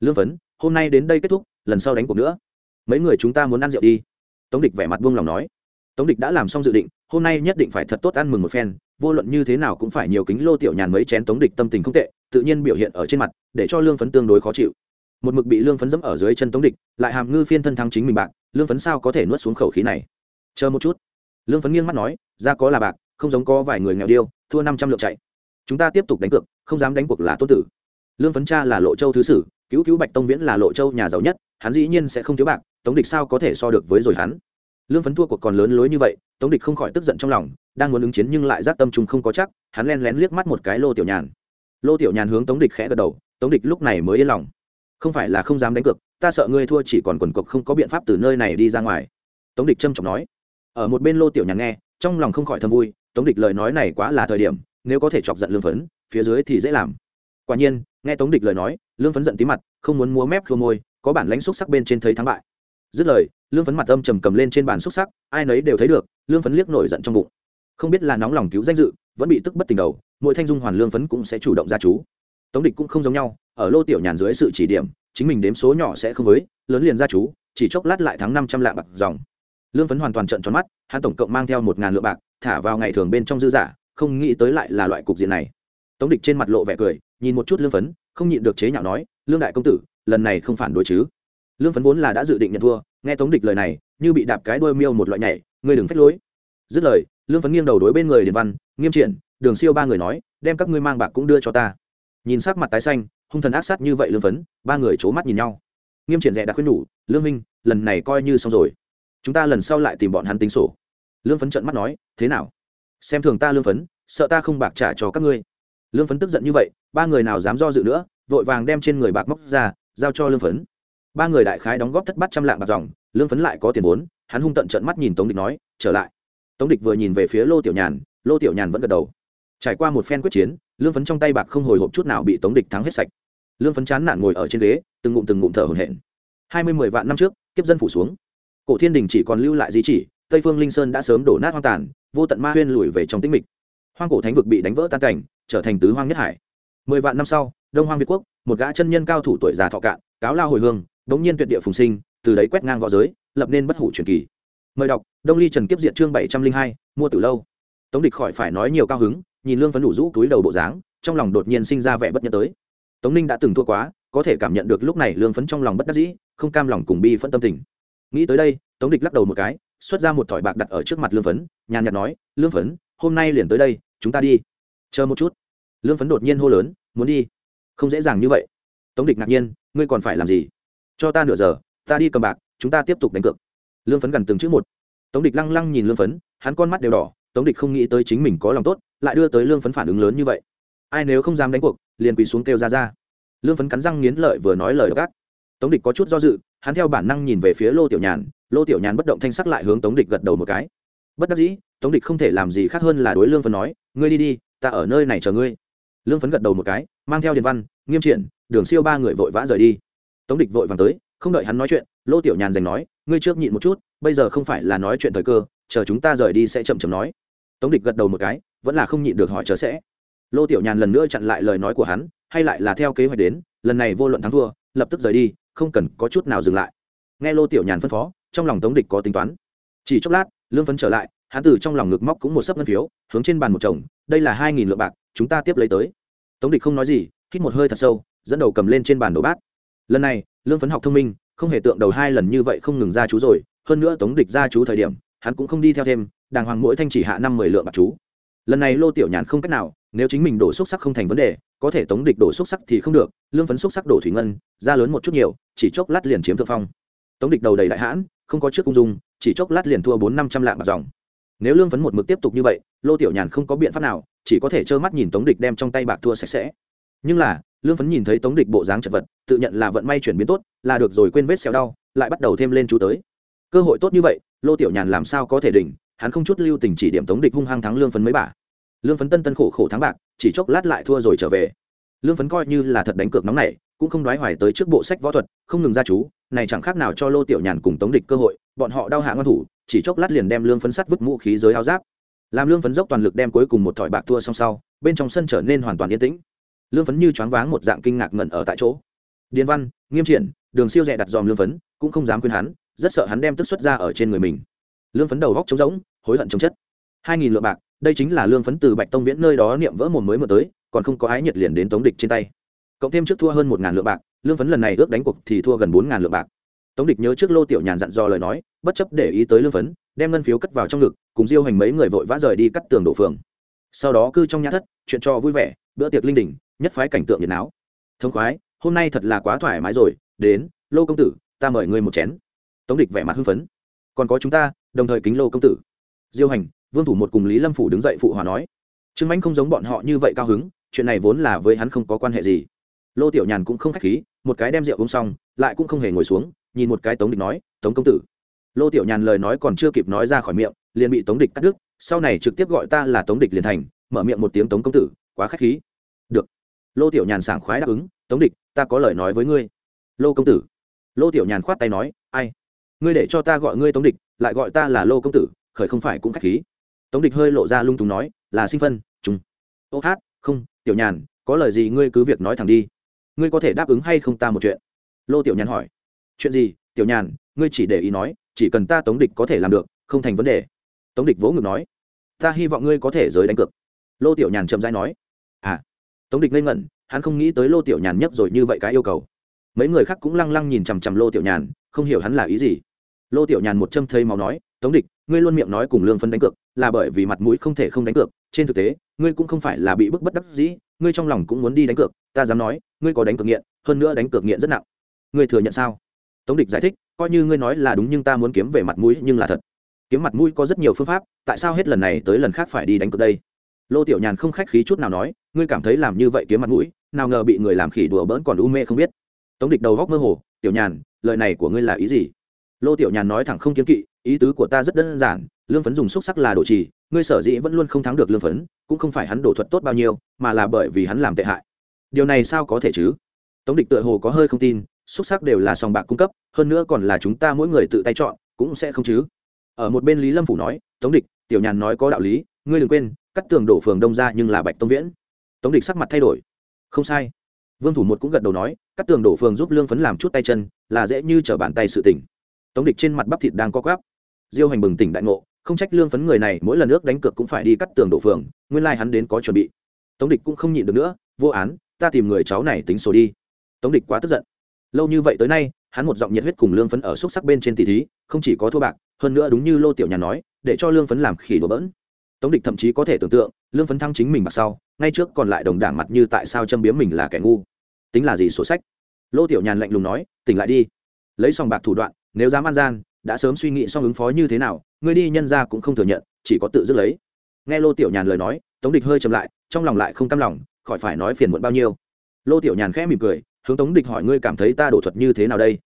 Lương phấn, hôm nay đến đây kết thúc, lần sau đánh cuộc nữa. Mấy người chúng ta muốn ăn rượu đi. Tống địch vẻ mặt buông lòng nói. Tống địch đã làm xong dự định, hôm nay nhất định phải thật tốt ăn mừng một phen, vô luận như thế nào cũng phải nhiều kính lô tiểu nhàn mấy chén tống địch tâm tình không tệ, tự nhiên biểu hiện ở trên mặt, để cho lương phấn tương đối khó chịu. Một mực bị lương phấn dẫm ở dưới chân tống địch, lại hàm ngư phiên thân thắng chính mình bạc, lương phấn sao có thể nuốt xuống khẩu khí này? Chờ một chút. Lương phấn nghiêng mắt nói, ra có là bạc, không giống có vài người nghèo điêu, thua năm trăm lượng chạy chúng ta tiếp tục đánh cược, không dám đánh cuộc là tốt tử. Lương phấn cha là lộ châu thứ sử, cứu cứu bạch tông viễn là lộ châu nhà giàu nhất, hắn dĩ nhiên sẽ không thiếu bạc, tống địch sao có thể so được với rồi hắn? Lương phấn thua cuộc còn lớn lối như vậy, tống địch không khỏi tức giận trong lòng, đang muốn ứng chiến nhưng lại giác tâm trùng không có chắc, hắn len lén liếc mắt một cái lô tiểu nhàn. Lô tiểu nhàn hướng tống địch khẽ gật đầu, tống địch lúc này mới yên lòng. Không phải là không dám đánh cược, ta sợ ngươi thua chỉ còn quần cộc không có biện pháp từ nơi này đi ra ngoài. Tống địch trâm trọng nói. Ở một bên lô tiểu nhàn nghe, trong lòng không khỏi thầm vui, tống địch lời nói này quá là thời điểm nếu có thể chọc giận lương phấn, phía dưới thì dễ làm. Quả nhiên, nghe tống địch lời nói, lương phấn giận tí mặt, không muốn múa mép khô môi, có bản lãnh xúc sắc bên trên thấy thắng bại. Dứt lời, lương phấn mặt âm trầm cầm lên trên bàn xúc sắc, ai nấy đều thấy được, lương phấn liếc nổi giận trong bụng. Không biết là nóng lòng cứu danh dự, vẫn bị tức bất tình đầu, mỗi thanh dung hoàn lương phấn cũng sẽ chủ động ra chú. Tống địch cũng không giống nhau, ở lô tiểu nhàn dưới sự chỉ điểm, chính mình đếm số nhỏ sẽ không với, lớn liền ra chú, chỉ chốc lát lại thắng năm trăm lạng bạc dòng. Lương phấn hoàn toàn trận tròn mắt, hắn tổng cộng mang theo một ngàn lượng bạc, thả vào ngày thường bên trong dư giả không nghĩ tới lại là loại cục diện này. Tống địch trên mặt lộ vẻ cười, nhìn một chút lương phấn, không nhịn được chế nhạo nói, lương đại công tử, lần này không phản đối chứ? Lương phấn vốn là đã dự định nhận thua, nghe tống địch lời này, như bị đạp cái đuôi miêu một loại nhảy, ngươi đừng phách lối. Dứt lời, lương phấn nghiêng đầu đối bên người điền văn, nghiêm triển, đường siêu ba người nói, đem các ngươi mang bạc cũng đưa cho ta. Nhìn sắc mặt tái xanh, hung thần ác sát như vậy lương phấn, ba người c mắt nhìn nhau. Nghiêm triển rẻ đã khuyên nhủ, lương minh, lần này coi như xong rồi. Chúng ta lần sau lại tìm bọn hắn tính sổ. Lương phấn trận mắt nói, thế nào? Xem thường ta lương phấn, sợ ta không bạc trả cho các ngươi. Lương phấn tức giận như vậy, ba người nào dám do dự nữa, vội vàng đem trên người bạc móc ra, giao cho lương phấn. Ba người đại khái đóng góp thất bát trăm lạng bạc dòng, lương phấn lại có tiền vốn, hắn hung tận trận mắt nhìn tống địch nói, trở lại. Tống địch vừa nhìn về phía lô tiểu nhàn, lô tiểu nhàn vẫn gật đầu. Trải qua một phen quyết chiến, lương phấn trong tay bạc không hồi hộp chút nào bị tống địch thắng hết sạch. Lương phấn chán nản ngồi ở trên ghế, từng ngụm từng ngụm thở hổn hển. Hai mươi mười vạn năm trước, kiếp dân phủ xuống. Cổ thiên đình chỉ còn lưu lại di chỉ tây phương linh sơn đã sớm đổ nát hoang tàn, vô tận ma huyên lùi về trong tĩnh mịch. Hoang cổ thánh vực bị đánh vỡ tan cảnh, trở thành tứ hoang nhất hải. Mười vạn năm sau, đông hoang việt quốc, một gã chân nhân cao thủ tuổi già thọ cạn, cáo lao hồi hương, đống nhiên tuyệt địa phùng sinh, từ đấy quét ngang v õ giới, lập nên bất hủ truyền kỳ. Mời đọc, đông ly trần kiếp diện chương bảy trăm linh hai, mua từ lâu. Tống địch khỏi phải nói nhiều cao hứng, nhìn lương phấn đủ rũ túi đầu bộ dáng, trong lòng đột nhiên sinh ra vẻ bất nhân tới. Tống ninh đã từng thua quá, có thể cảm nhận được lúc này lương phấn trong lòng bất đắc dĩ, không cam lòng cùng bi phẫn tâm tình. Nghĩ tới đây, tống địch lắc đầu một cái xuất ra một thỏi bạc đặt ở trước mặt lương phấn, nhàn nhạt nói, lương phấn, hôm nay liền tới đây, chúng ta đi. Chờ một chút. Lương phấn đột nhiên hô lớn, muốn đi? Không dễ dàng như vậy. Tống địch ngạc nhiên, ngươi còn phải làm gì? Cho ta nửa giờ, ta đi cầm bạc, chúng ta tiếp tục đánh cược. Lương phấn gần từng chữ một. Tống địch lăng lăng nhìn lương phấn, hắn con mắt đều đỏ, tống địch không nghĩ tới chính mình có lòng tốt, lại đưa tới lương phấn phản ứng lớn như vậy. Ai nếu không dám đánh cuộc, liền quỳ xuống kêu ra ra. Lương phấn cắn răng nghiến lợi vừa nói lời gác tống địch có chút do dự, hắn theo bản năng nhìn về phía lô tiểu nhàn lô tiểu nhàn bất động thanh sắc lại hướng tống địch gật đầu một cái. Bất đắc dĩ, tống địch không thể làm gì khác hơn là đối lương phấn nói, ngươi đi đi, ta ở nơi này chờ ngươi. Lương phấn gật đầu một cái, mang theo điền văn, nghiêm triển, đường siêu ba người vội vã rời đi. Tống địch vội vàng tới, không đợi hắn nói chuyện, lô tiểu nhàn giành nói, ngươi trước nhịn một chút, bây giờ không phải là nói chuyện thời cơ, chờ chúng ta rời đi sẽ chậm chậm nói. Tống địch gật đầu một cái, vẫn là không nhịn được hỏi chờ sẽ. Lô tiểu nhàn lần nữa chặn lại lời nói của hắn, hay lại là theo kế hoạch đến, lần này vô luận thắng thua, lập tức rời đi, không cần có chút nào dừng lại. Nghe lô tiểu nhàn phân phó trong lòng tống địch có tính toán. Chỉ chốc lát, lương phấn trở lại, hắn từ trong lòng ngực móc cũng một sấp ngân phiếu, hướng trên bàn một chồng, đây là hai nghìn lượng bạc, chúng ta tiếp lấy tới. Tống địch không nói gì, hít một hơi thật sâu, dẫn đầu cầm lên trên bàn đồ bát. Lần này, lương phấn học thông minh, không hề tượng đầu hai lần như vậy không ngừng ra chú rồi, hơn nữa tống địch ra chú thời điểm, hắn cũng không đi theo thêm, đàng hoàng mỗi thanh chỉ hạ năm mười lượng bạc chú. Lần này lô tiểu nhàn không cách nào, nếu chính mình đổ xúc sắc không thành vấn đề, có thể tống địch đổ xúc sắc thì không được, lương phấn xúc sắc đổ thủy ngân, ra lớn một chút nhiều, chỉ chốc lát liền chiếm thượng phong tống địch đầu đầy đại hãn, không có trước cung dung, chỉ chốc lát liền thua bốn năm trăm lạng bạc dòng. Nếu lương phấn một mực tiếp tục như vậy, lô tiểu nhàn không có biện pháp nào, chỉ có thể trơ mắt nhìn tống địch đem trong tay bạc thua sạch sẽ. Nhưng là, lương phấn nhìn thấy tống địch bộ dáng chật vật, tự nhận là vận may chuyển biến tốt, là được rồi quên vết xẹo đau, lại bắt đầu thêm lên chú tới. Cơ hội tốt như vậy, lô tiểu nhàn làm sao có thể đỉnh, hắn không chút lưu tình chỉ điểm tống địch hung hăng thắng lương phấn mấy bả. Lương phấn tân tân khổ khổ thắng bạc, chỉ chốc lát lại thua rồi trở về. Lương phấn coi như là thật đánh cược nóng này cũng không đoái hoài tới trước bộ sách võ thuật, không ngừng ra chú này chẳng khác nào cho lô tiểu nhàn cùng tống địch cơ hội, bọn họ đau hạ ngon thủ, chỉ chốc lát liền đem lương phấn sắt vứt mũ khí giới áo giáp. Làm lương phấn dốc toàn lực đem cuối cùng một thỏi bạc thua xong sau, bên trong sân trở nên hoàn toàn yên tĩnh. Lương phấn như choáng váng một dạng kinh ngạc ngẩn ở tại chỗ. Điền văn, nghiêm triển, đường siêu rẻ đặt dòm lương phấn, cũng không dám khuyên hắn, rất sợ hắn đem tức xuất ra ở trên người mình. Lương phấn đầu góc trống rỗng, hối hận chống chất. Hai nghìn lượng bạc, đây chính là lương phấn từ bạch tông viễn nơi đó niệm vỡ mồm mới mở tới, còn không có ái nhiệt liền đến tống địch trên tay. Cộng thêm trước thua hơn một ngàn lượng bạc lương phấn lần này ước đánh cuộc thì thua gần bốn ngàn lượng bạc. Tống địch nhớ trước lô tiểu nhàn dặn dò lời nói, bất chấp để ý tới lương phấn, đem ngân phiếu cất vào trong ngực, cùng diêu hành mấy người vội vã rời đi cắt tường đổ phường. Sau đó cư trong nhà thất, chuyện cho vui vẻ, bữa tiệc linh đình, nhất phái cảnh tượng nhiệt náo. Thông khoái, hôm nay thật là quá thoải mái rồi, đến, lô công tử, ta mời ngươi một chén. Tống địch vẻ mặt hưng phấn. Còn có chúng ta, đồng thời kính lô công tử. Diêu hành, vương thủ một cùng lý lâm phủ đứng dậy phụ hòa nói. Trương mãnh không giống bọn họ như vậy cao hứng, chuyện này vốn là với hắn không có quan hệ gì lô tiểu nhàn cũng không khách khí, một cái đem rượu uống xong, lại cũng không hề ngồi xuống, nhìn một cái tống địch nói, tống công tử. Lô tiểu nhàn lời nói còn chưa kịp nói ra khỏi miệng, liền bị tống địch cắt đứt, sau này trực tiếp gọi ta là tống địch liền thành, mở miệng một tiếng tống công tử quá khách khí. Được. Lô tiểu nhàn sảng khoái đáp ứng, tống địch, ta có lời nói với ngươi. Lô công tử. Lô tiểu nhàn khoát tay nói, ai? Ngươi để cho ta gọi ngươi tống địch, lại gọi ta là lô công tử, khởi không phải cũng khách khí. Tống địch hơi lộ ra lung túng nói, là sinh phân chúng ô hát, không, tiểu nhàn, có lời gì ngươi cứ việc nói thẳng đi ngươi có thể đáp ứng hay không ta một chuyện? Lô tiểu nhàn hỏi. Chuyện gì? Tiểu nhàn, ngươi chỉ để ý nói, chỉ cần ta tống địch có thể làm được, không thành vấn đề. Tống địch vỗ ngực nói. Ta hy vọng ngươi có thể giới đánh cược. Lô tiểu nhàn chậm dãi nói. À tống địch ngây ngẩn, hắn không nghĩ tới lô tiểu nhàn nhấp rồi như vậy cái yêu cầu. Mấy người khác cũng lăng lăng nhìn chằm chằm lô tiểu nhàn, không hiểu hắn là ý gì. Lô tiểu nhàn một châm thây máu nói, tống địch, ngươi luôn miệng nói cùng lương phân đánh cược, là bởi vì mặt mũi không thể không đánh cược. Trên thực tế, ngươi cũng không phải là bị bức bất đắc dĩ, ngươi trong lòng cũng muốn đi đánh cược, ta dám nói ngươi có đánh cược nghiện, hơn nữa đánh cược nghiện rất nặng. Ngươi thừa nhận sao? Tống địch giải thích, coi như ngươi nói là đúng nhưng ta muốn kiếm về mặt mũi nhưng là thật. Kiếm mặt mũi có rất nhiều phương pháp, tại sao hết lần này tới lần khác phải đi đánh cược đây? Lô tiểu nhàn không khách khí chút nào nói, ngươi cảm thấy làm như vậy kiếm mặt mũi, nào ngờ bị người làm khỉ đùa bỡn còn u mê không biết. Tống địch đầu góc mơ hồ, tiểu nhàn, lời này của ngươi là ý gì? Lô tiểu nhàn nói thẳng không kiếm kỵ, ý tứ của ta rất đơn giản, lương phấn dùng xúc sắc là đồ trì, ngươi sở dĩ vẫn luôn không thắng được lương phấn, cũng không phải hắn đổ thuật tốt bao nhiêu, mà là bởi vì hắn làm tệ hại điều này sao có thể chứ? Tống địch tựa hồ có hơi không tin, xúc sắc đều là sòng bạc cung cấp, hơn nữa còn là chúng ta mỗi người tự tay chọn, cũng sẽ không chứ. Ở một bên lý lâm phủ nói, tống địch, tiểu nhàn nói có đạo lý, ngươi đừng quên, cắt tường đổ phường đông ra nhưng là bạch tông viễn. Tống địch sắc mặt thay đổi. Không sai. Vương thủ một cũng gật đầu nói, cắt tường đổ phường giúp lương phấn làm chút tay chân, là dễ như t r ở bàn tay sự tỉnh tống địch trên mặt bắp thịt đang co quắp. Diêu hành bừng tỉnh đại ngộ, không trách lương phấn người này mỗi lần nước đánh cược cũng phải đi cắt tường đổ phường, nguyên lai、like、hắn đến có chuẩn bị. Tống địch cũng không nhịn được nữa, vô án ta tìm người cháu này tính sổ đi. Tống địch quá tức giận. Lâu như vậy tới nay, hắn một giọng nhiệt huyết cùng lương phấn ở xúc sắc bên trên tỷ thí, không chỉ có thua bạc, hơn nữa đúng như lô tiểu nhàn nói, để cho lương phấn làm khỉ đổ bỡn. Tống địch thậm chí có thể tưởng tượng, lương phấn thăng chính mình mặt sau, ngay trước còn lại đồng đảng mặt như tại sao châm biếm mình là kẻ ngu. Tính là gì sổ sách? Lô tiểu nhàn lạnh lùng nói, tỉnh lại đi. Lấy sòng bạc thủ đoạn, nếu dám ăn gian, đã sớm suy nghĩ xong ứng phó như thế nào ngươi đi nhân ra cũng không thừa nhận, chỉ có tự dứt lấy. Nghe lô tiểu nhàn lời nói, tống địch hơi chậm lại, trong lòng lại không cam lòng khỏi phải nói phiền muộn bao nhiêu. Lô tiểu nhàn khẽ mỉm cười, hướng tống địch hỏi ngươi cảm thấy ta đổ thuật như thế nào đây?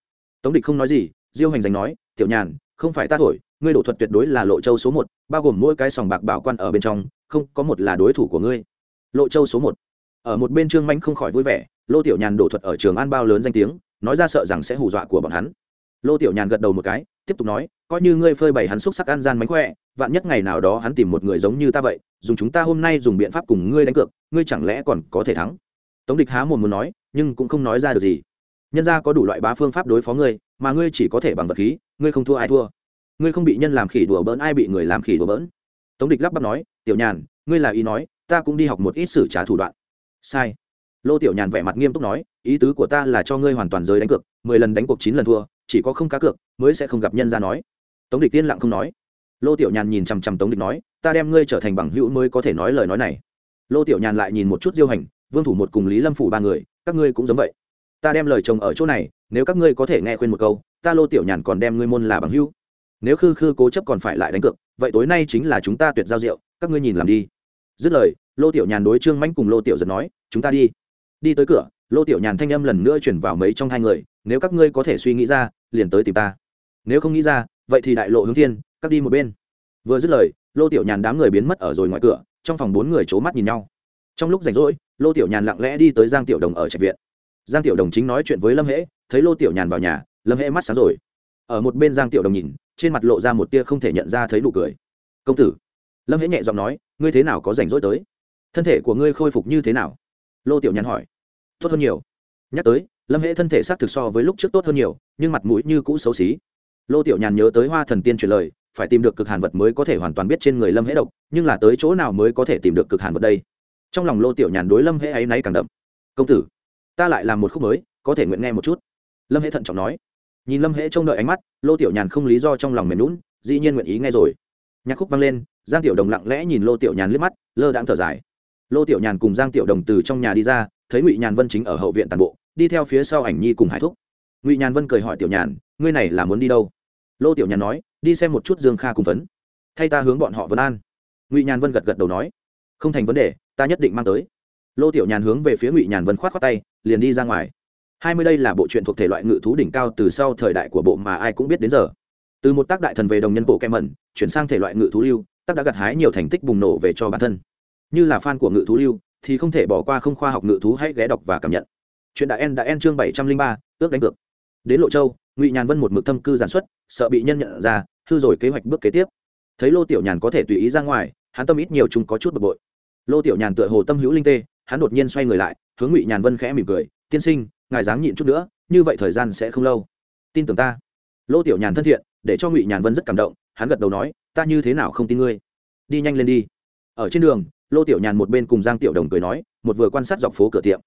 Tống địch không nói gì, diêu hành giành nói, tiểu nhàn, không phải ta thổi, ngươi đổ thuật tuyệt đối là lộ châu số một, bao gồm mỗi cái sòng bạc bảo quan ở bên trong, không có một là đối thủ của ngươi. Lộ châu số một. Ở một bên trương manh không khỏi vui vẻ, lô tiểu nhàn đổ thuật ở trường an bao lớn danh tiếng, nói ra sợ rằng sẽ hù dọa của bọn hắn. Lô tiểu nhàn gật đầu một cái tiếp tục nói, coi như ngươi phơi bày hắn xúc sắc ăn gian mánh khỏe, vạn nhất ngày nào đó hắn tìm một người giống như ta vậy, dùng chúng ta hôm nay dùng biện pháp cùng ngươi đánh cược, ngươi chẳng lẽ còn có thể thắng? Tống địch há mồm muốn nói, nhưng cũng không nói ra được gì. Nhân ra có đủ loại bá phương pháp đối phó ngươi, mà ngươi chỉ có thể bằng vật khí, ngươi không thua ai thua. Ngươi không bị nhân làm khỉ đùa bỡn, ai bị người làm khỉ đùa bỡn? Tống địch lắp bắp nói, tiểu nhàn, ngươi là ý nói, ta cũng đi học một ít xử trả thủ đoạn. Sai. Lô tiểu nhàn vẻ mặt nghiêm túc nói, ý tứ của ta là cho ngươi hoàn toàn giới đánh cược, mười lần đánh cuộc chín lần thua chỉ có không cá cược mới sẽ không gặp nhân ra nói. Tống địch tiên lặng không nói. Lô tiểu nhàn nhìn chằm chằm tống địch nói, ta đem ngươi trở thành bằng hữu mới có thể nói lời nói này. Lô tiểu nhàn lại nhìn một chút diêu hành, vương thủ một cùng lý lâm phủ ba người, các ngươi cũng giống vậy. Ta đem lời chồng ở chỗ này, nếu các ngươi có thể nghe khuyên một câu, ta lô tiểu nhàn còn đem ngươi môn là bằng hữu. Nếu khư khư cố chấp còn phải lại đánh cược, vậy tối nay chính là chúng ta tuyệt giao rượu, các ngươi nhìn làm đi. Dứt lời, lô tiểu nhàn đối trương mãnh cùng lô tiểu giật nói, chúng ta đi. Đi tới cửa, lô tiểu nhàn thanh âm lần nữa chuyển vào mấy trong hai người nếu các ngươi có thể suy nghĩ ra, liền tới tìm ta. Nếu không nghĩ ra, vậy thì đại lộ hướng thiên, các đi một bên. Vừa dứt lời, lô tiểu nhàn đám người biến mất ở rồi ngoài cửa, trong phòng bốn người c h ố mắt nhìn nhau. Trong lúc rảnh rỗi, lô tiểu nhàn lặng lẽ đi tới giang tiểu đồng ở trạch viện. Giang tiểu đồng chính nói chuyện với lâm hễ, thấy lô tiểu nhàn vào nhà, lâm hễ mắt sáng rồi. Ở một bên giang tiểu đồng nhìn, trên mặt lộ ra một tia không thể nhận ra thấy nụ cười. Công tử. Lâm hễ nhẹ giọng nói, ngươi thế nào có rảnh rỗi tới? Thân thể của ngươi khôi phục như thế nào? Lô tiểu nhàn hỏi. Tốt hơn nhiều. Nhắc tới lâm hễ thân thể xác thực so với lúc trước tốt hơn nhiều, nhưng mặt mũi như cũ xấu xí. Lô tiểu nhàn nhớ tới hoa thần tiên truyền lời, phải tìm được cực hàn vật mới có thể hoàn toàn biết trên người lâm hễ độc, nhưng là tới chỗ nào mới có thể tìm được cực hàn vật đây? Trong lòng lô tiểu nhàn đối lâm hễ ấy náy càng đậm. Công tử, ta lại làm một khúc mới, có thể nguyện nghe một chút. Lâm hễ thận trọng nói. Nhìn lâm hễ trông đợi ánh mắt, lô tiểu nhàn không lý do trong lòng mềm lún dĩ nhiên nguyện ý nghe rồi. Nhạc khúc vang lên, giang tiểu đồng lặng lẽ nhìn lô tiểu nhàn liếc mắt, lơ đãng thở dài. Lô tiểu nhàn cùng giang tiểu đồng từ trong nhà đi ra, thấy ngụy nhàn vân chính ở hậu viện tàn bộ đi theo phía sau ảnh nhi cùng hải thúc. Ngụy nhàn vân cười hỏi tiểu nhàn, ngươi này là muốn đi đâu? Lô tiểu nhàn nói, đi xem một chút dương kha cùng vấn thay ta hướng bọn họ vấn an. Ngụy nhàn vân gật gật đầu nói, không thành vấn đề, ta nhất định mang tới. Lô tiểu nhàn hướng về phía ngụy nhàn vân k h o á t khoác tay, liền đi ra ngoài. Hai mươi đây là bộ truyện thuộc thể loại ngự thú đỉnh cao từ sau thời đại của bộ mà ai cũng biết đến giờ. Từ một tác đại thần về đồng nhân bộ kem mẩn, chuyển sang thể loại ngự thú lưu, tác đã gặt hái nhiều thành tích bùng nổ về cho bản thân. Như là fan của ngự thú lưu, thì không thể bỏ qua không khoa học ngự thú hãy ghé đọc và cảm nhận chuyện đã en đã en chương bảy trăm linh ba, ước đánh cược. Đến lộ châu, ngụy nhàn vân một mực thâm cư giản xuất, sợ bị nhân nhận ra, hư rồi kế hoạch bước kế tiếp. Thấy lô tiểu nhàn có thể tùy ý ra ngoài, hắn tâm ít nhiều chúng có chút bực bội. Lô tiểu nhàn tựa hồ tâm hữu linh tê, hắn đột nhiên xoay người lại, hướng ngụy nhàn vân khẽ mỉm cười, tiên sinh, ngài dáng nhịn chút nữa, như vậy thời gian sẽ không lâu. Tin tưởng ta. Lô tiểu nhàn thân thiện, để cho ngụy nhàn vân rất cảm động, hắn gật đầu nói, ta như thế nào không tin ngươi? Đi nhanh lên đi. Ở trên đường, lô tiểu nhàn một bên cùng giang tiểu đồng cười nói, một vừa quan sát dọc phố cửa tiệm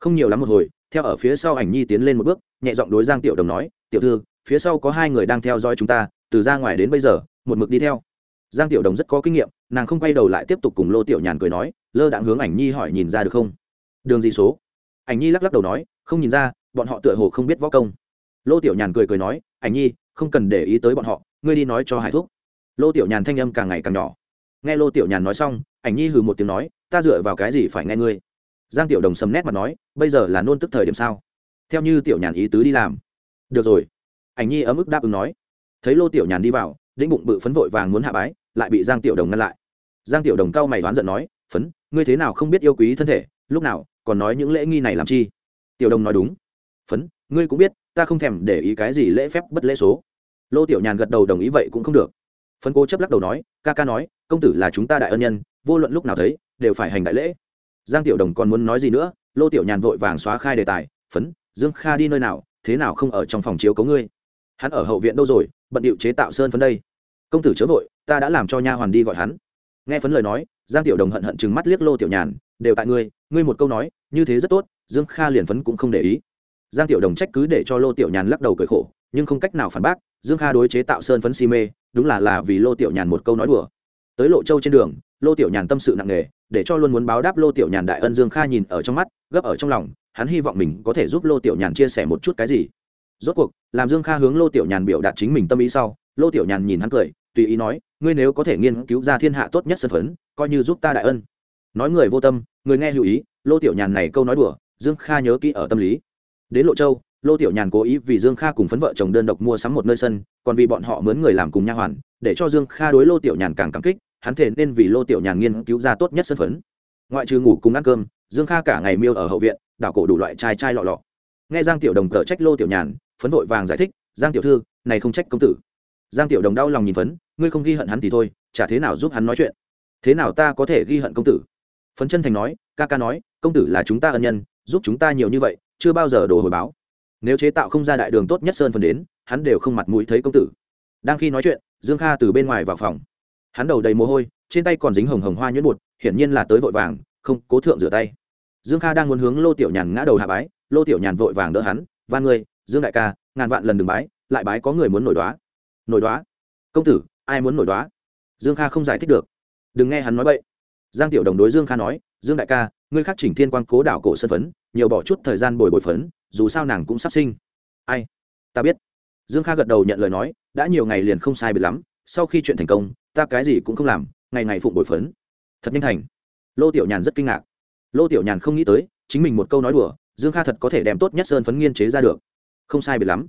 không nhiều lắm một hồi, theo ở phía sau ảnh nhi tiến lên một bước, nhẹ giọng đối giang tiểu đồng nói, tiểu thư, phía sau có hai người đang theo dõi chúng ta, từ ra ngoài đến bây giờ, một mực đi theo. Giang tiểu đồng rất có kinh nghiệm, nàng không quay đầu lại tiếp tục cùng lô tiểu nhàn cười nói, lơ đạn hướng ảnh nhi hỏi nhìn ra được không? Đường gì số? Ảnh nhi lắc lắc đầu nói, không nhìn ra, bọn họ tựa hồ không biết võ công. Lô tiểu nhàn cười cười nói, ảnh nhi, không cần để ý tới bọn họ, ngươi đi nói cho hải thúc. Lô tiểu nhàn thanh âm càng ngày càng nhỏ. Nghe lô tiểu nhàn nói xong, ảnh nhi hừ một tiếng nói, ta dựa vào cái gì phải nghe ngươi? Giang tiểu đồng sầm nét mặt nói, bây giờ là nôn tức thời điểm sao? Theo như tiểu nhàn ý tứ đi làm. Được rồi. Ảnh nhi ấm ức đáp ứng nói. Thấy lô tiểu nhàn đi vào, đĩnh bụng bự phấn vội vàng muốn hạ bái, lại bị giang tiểu đồng ngăn lại. Giang tiểu đồng cao mày đoán giận nói, phấn, ngươi thế nào không biết yêu quý thân thể, lúc nào còn nói những lễ nghi này làm chi? Tiểu đồng nói đúng. Phấn, ngươi cũng biết, ta không thèm để ý cái gì lễ phép bất lễ số. Lô tiểu nhàn gật đầu đồng ý vậy cũng không được. Phấn cố chấp lắc đầu nói, ca ca nói, công tử là chúng ta đại ân nhân, vô luận lúc nào thấy, đều phải hành đại lễ giang tiểu đồng còn muốn nói gì nữa, lô tiểu nhàn vội vàng xóa khai đề tài, phấn, dương kha đi nơi nào, thế nào không ở trong phòng chiếu cấu ngươi? Hắn ở hậu viện đâu rồi, bận điệu chế tạo sơn phấn đây. Công tử chớ vội, ta đã làm cho nha hoàn đi gọi hắn. Nghe phấn lời nói, giang tiểu đồng hận hận chừng mắt liếc lô tiểu nhàn, đều tại ngươi ngươi một câu nói, như thế rất tốt, dương kha liền phấn cũng không để ý. Giang tiểu đồng trách cứ để cho lô tiểu nhàn lắc đầu cười khổ, nhưng không cách nào phản bác, dương kha đối chế tạo sơn phấn si mê, đúng là là vì lô tiểu nhàn một câu nói đùa. Tới lộ châu trên đường lô tiểu nhàn tâm sự nặng nề, để cho luôn muốn báo đáp lô tiểu nhàn đại ân dương kha nhìn ở trong mắt, gấp ở trong lòng, hắn hy vọng mình có thể giúp lô tiểu nhàn chia sẻ một chút cái gì. Rốt cuộc, làm dương kha hướng lô tiểu nhàn biểu đạt chính mình tâm ý sau, lô tiểu nhàn nhìn hắn cười, tùy ý nói, ngươi nếu có thể nghiên cứu ra thiên hạ tốt nhất sân phấn, coi như giúp ta đại ân. Nói người vô tâm, người nghe hữu ý, lô tiểu nhàn này câu nói đùa, dương kha nhớ kỹ ở tâm lý. Đến lộ châu, lô tiểu nhàn cố ý vì dương kha cùng phấn vợ chồng đơn độc mua sắm một nơi sân, còn vì bọn họ mướn người làm cùng nha hoàn, để cho dương kha đối lô tiểu nhàn càng cảm kích hắn thể nên vì lô tiểu nhàn nghiên cứu ra tốt nhất sân phấn. Ngoại trừ ngủ cùng ăn cơm, dương kha cả ngày miêu ở hậu viện, đảo cổ đủ loại chai chai lọ lọ. Nghe giang tiểu đồng cờ trách lô tiểu nhàn, phấn vội vàng giải thích, giang tiểu thư, này không trách công tử. Giang tiểu đồng đau lòng nhìn phấn, ngươi không ghi hận hắn thì thôi, chả thế nào giúp hắn nói chuyện? Thế nào ta có thể ghi hận công tử? Phấn chân thành nói, ca ca nói, công tử là chúng ta ân nhân, giúp chúng ta nhiều như vậy, chưa bao giờ đồ hồi báo. Nếu chế tạo không ra đại đường tốt nhất sơn phần đến, hắn đều không mặt mũi thấy công tử. Đang khi nói chuyện, dương kha từ bên ngoài vào phòng hắn đầu đầy mồ hôi, trên tay còn dính hồng hồng hoa nhuyễn bột, hiển nhiên là tới vội vàng, không, cố thượng rửa tay. Dương kha đang muốn hướng lô tiểu nhàn ngã đầu hạ bái, lô tiểu nhàn vội vàng đỡ hắn, van người dương đại ca, ngàn vạn lần đừng bái, lại bái có người muốn nổi đoá nổi đoá công tử, ai muốn nổi đoá dương kha không giải thích được. Đừng nghe hắn nói bậy. Giang tiểu đồng đối dương kha nói, dương đại ca, ngươi khắc chỉnh thiên quang cố đảo cổ sân phấn, nhiều bỏ chút thời gian bồi bồi phấn, dù sao nàng cũng sắp sinh. Ai? Ta biết. Dương kha gật đầu nhận lời nói, đã nhiều ngày liền không sai biệt lắm sau khi chuyện thành công, ta cái gì cũng không làm, ngày ngày phụng bồi phấn. Thật nhanh thành. Lô tiểu nhàn rất kinh ngạc. Lô tiểu nhàn không nghĩ tới, chính mình một câu nói đùa, dương kha thật có thể đem tốt nhất sơn phấn nghiên chế ra được. Không sai biệt lắm.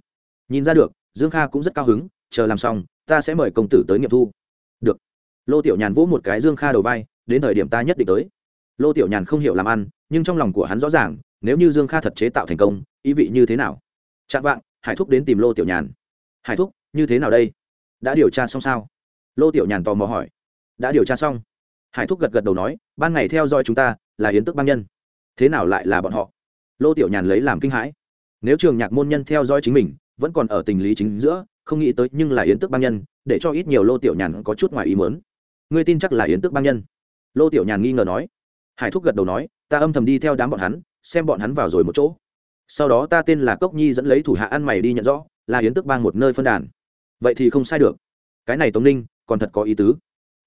Nhìn ra được, dương kha cũng rất cao hứng, chờ làm xong, ta sẽ mời công tử tới nghiệm thu. Được. Lô tiểu nhàn vỗ một cái dương kha đầu vai, đến thời điểm ta nhất định tới. Lô tiểu nhàn không hiểu làm ăn, nhưng trong lòng của hắn rõ ràng, nếu như dương kha thật chế tạo thành công, ý vị như thế nào? Chạm vạng, hải thúc đến tìm lô tiểu nhàn. Hải thúc, như thế nào đây? Đã điều tra xong sao? Lô tiểu nhàn tò mò hỏi. Đã điều tra xong. Hải thúc gật gật đầu nói, ban ngày theo dõi chúng ta, là yến tức băng nhân. Thế nào lại là bọn họ? Lô tiểu nhàn lấy làm kinh hãi. Nếu trường nhạc môn nhân theo dõi chính mình, vẫn còn ở tình lý chính giữa, không nghĩ tới nhưng là yến tức băng nhân, để cho ít nhiều lô tiểu nhàn có chút ngoài ý mớn ngươi tin chắc là yến tức băng nhân? Lô tiểu nhàn nghi ngờ nói. Hải thúc gật đầu nói, ta âm thầm đi theo đám bọn hắn, xem bọn hắn vào rồi một chỗ. Sau đó ta tên là cốc nhi dẫn lấy thủ hạ ăn mày đi nhận rõ, là yến tức bang một nơi phân đàn vậy thì không sai được. Cái này tống ninh, còn thật có ý tứ.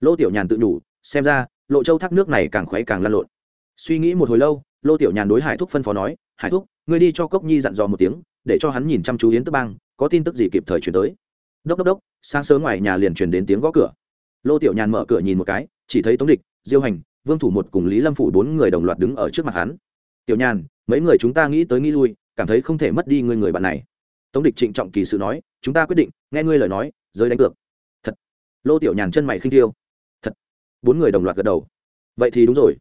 Lô tiểu nhàn tự nhủ, xem ra, lộ châu thác nước này càng khuấy càng lan lộn. Suy nghĩ một hồi lâu, lô tiểu nhàn đối hải thúc phân phó nói, hải thúc, ngươi đi cho cốc nhi dặn dò một tiếng, để cho hắn nhìn chăm chú yến tức bang, có tin tức gì kịp thời chuyển tới. Đốc đốc đốc, sáng sớm ngoài nhà liền truyền đến tiếng gõ cửa. Lô tiểu nhàn mở cửa nhìn một cái, chỉ thấy tống địch, diêu hành, vương thủ một cùng lý lâm phủ bốn người đồng loạt đứng ở trước mặt hắn. Tiểu nhàn, mấy người chúng ta nghĩ tới nghĩ lui, cảm thấy không thể mất đi người người bạn này tống địch trịnh trọng kỳ sự nói, chúng ta quyết định, nghe ngươi lời nói, giới đánh cược. Thật. Lô tiểu nhàn chân mày khinh thiêu. Thật. Bốn người đồng loạt gật đầu. Vậy thì đúng rồi.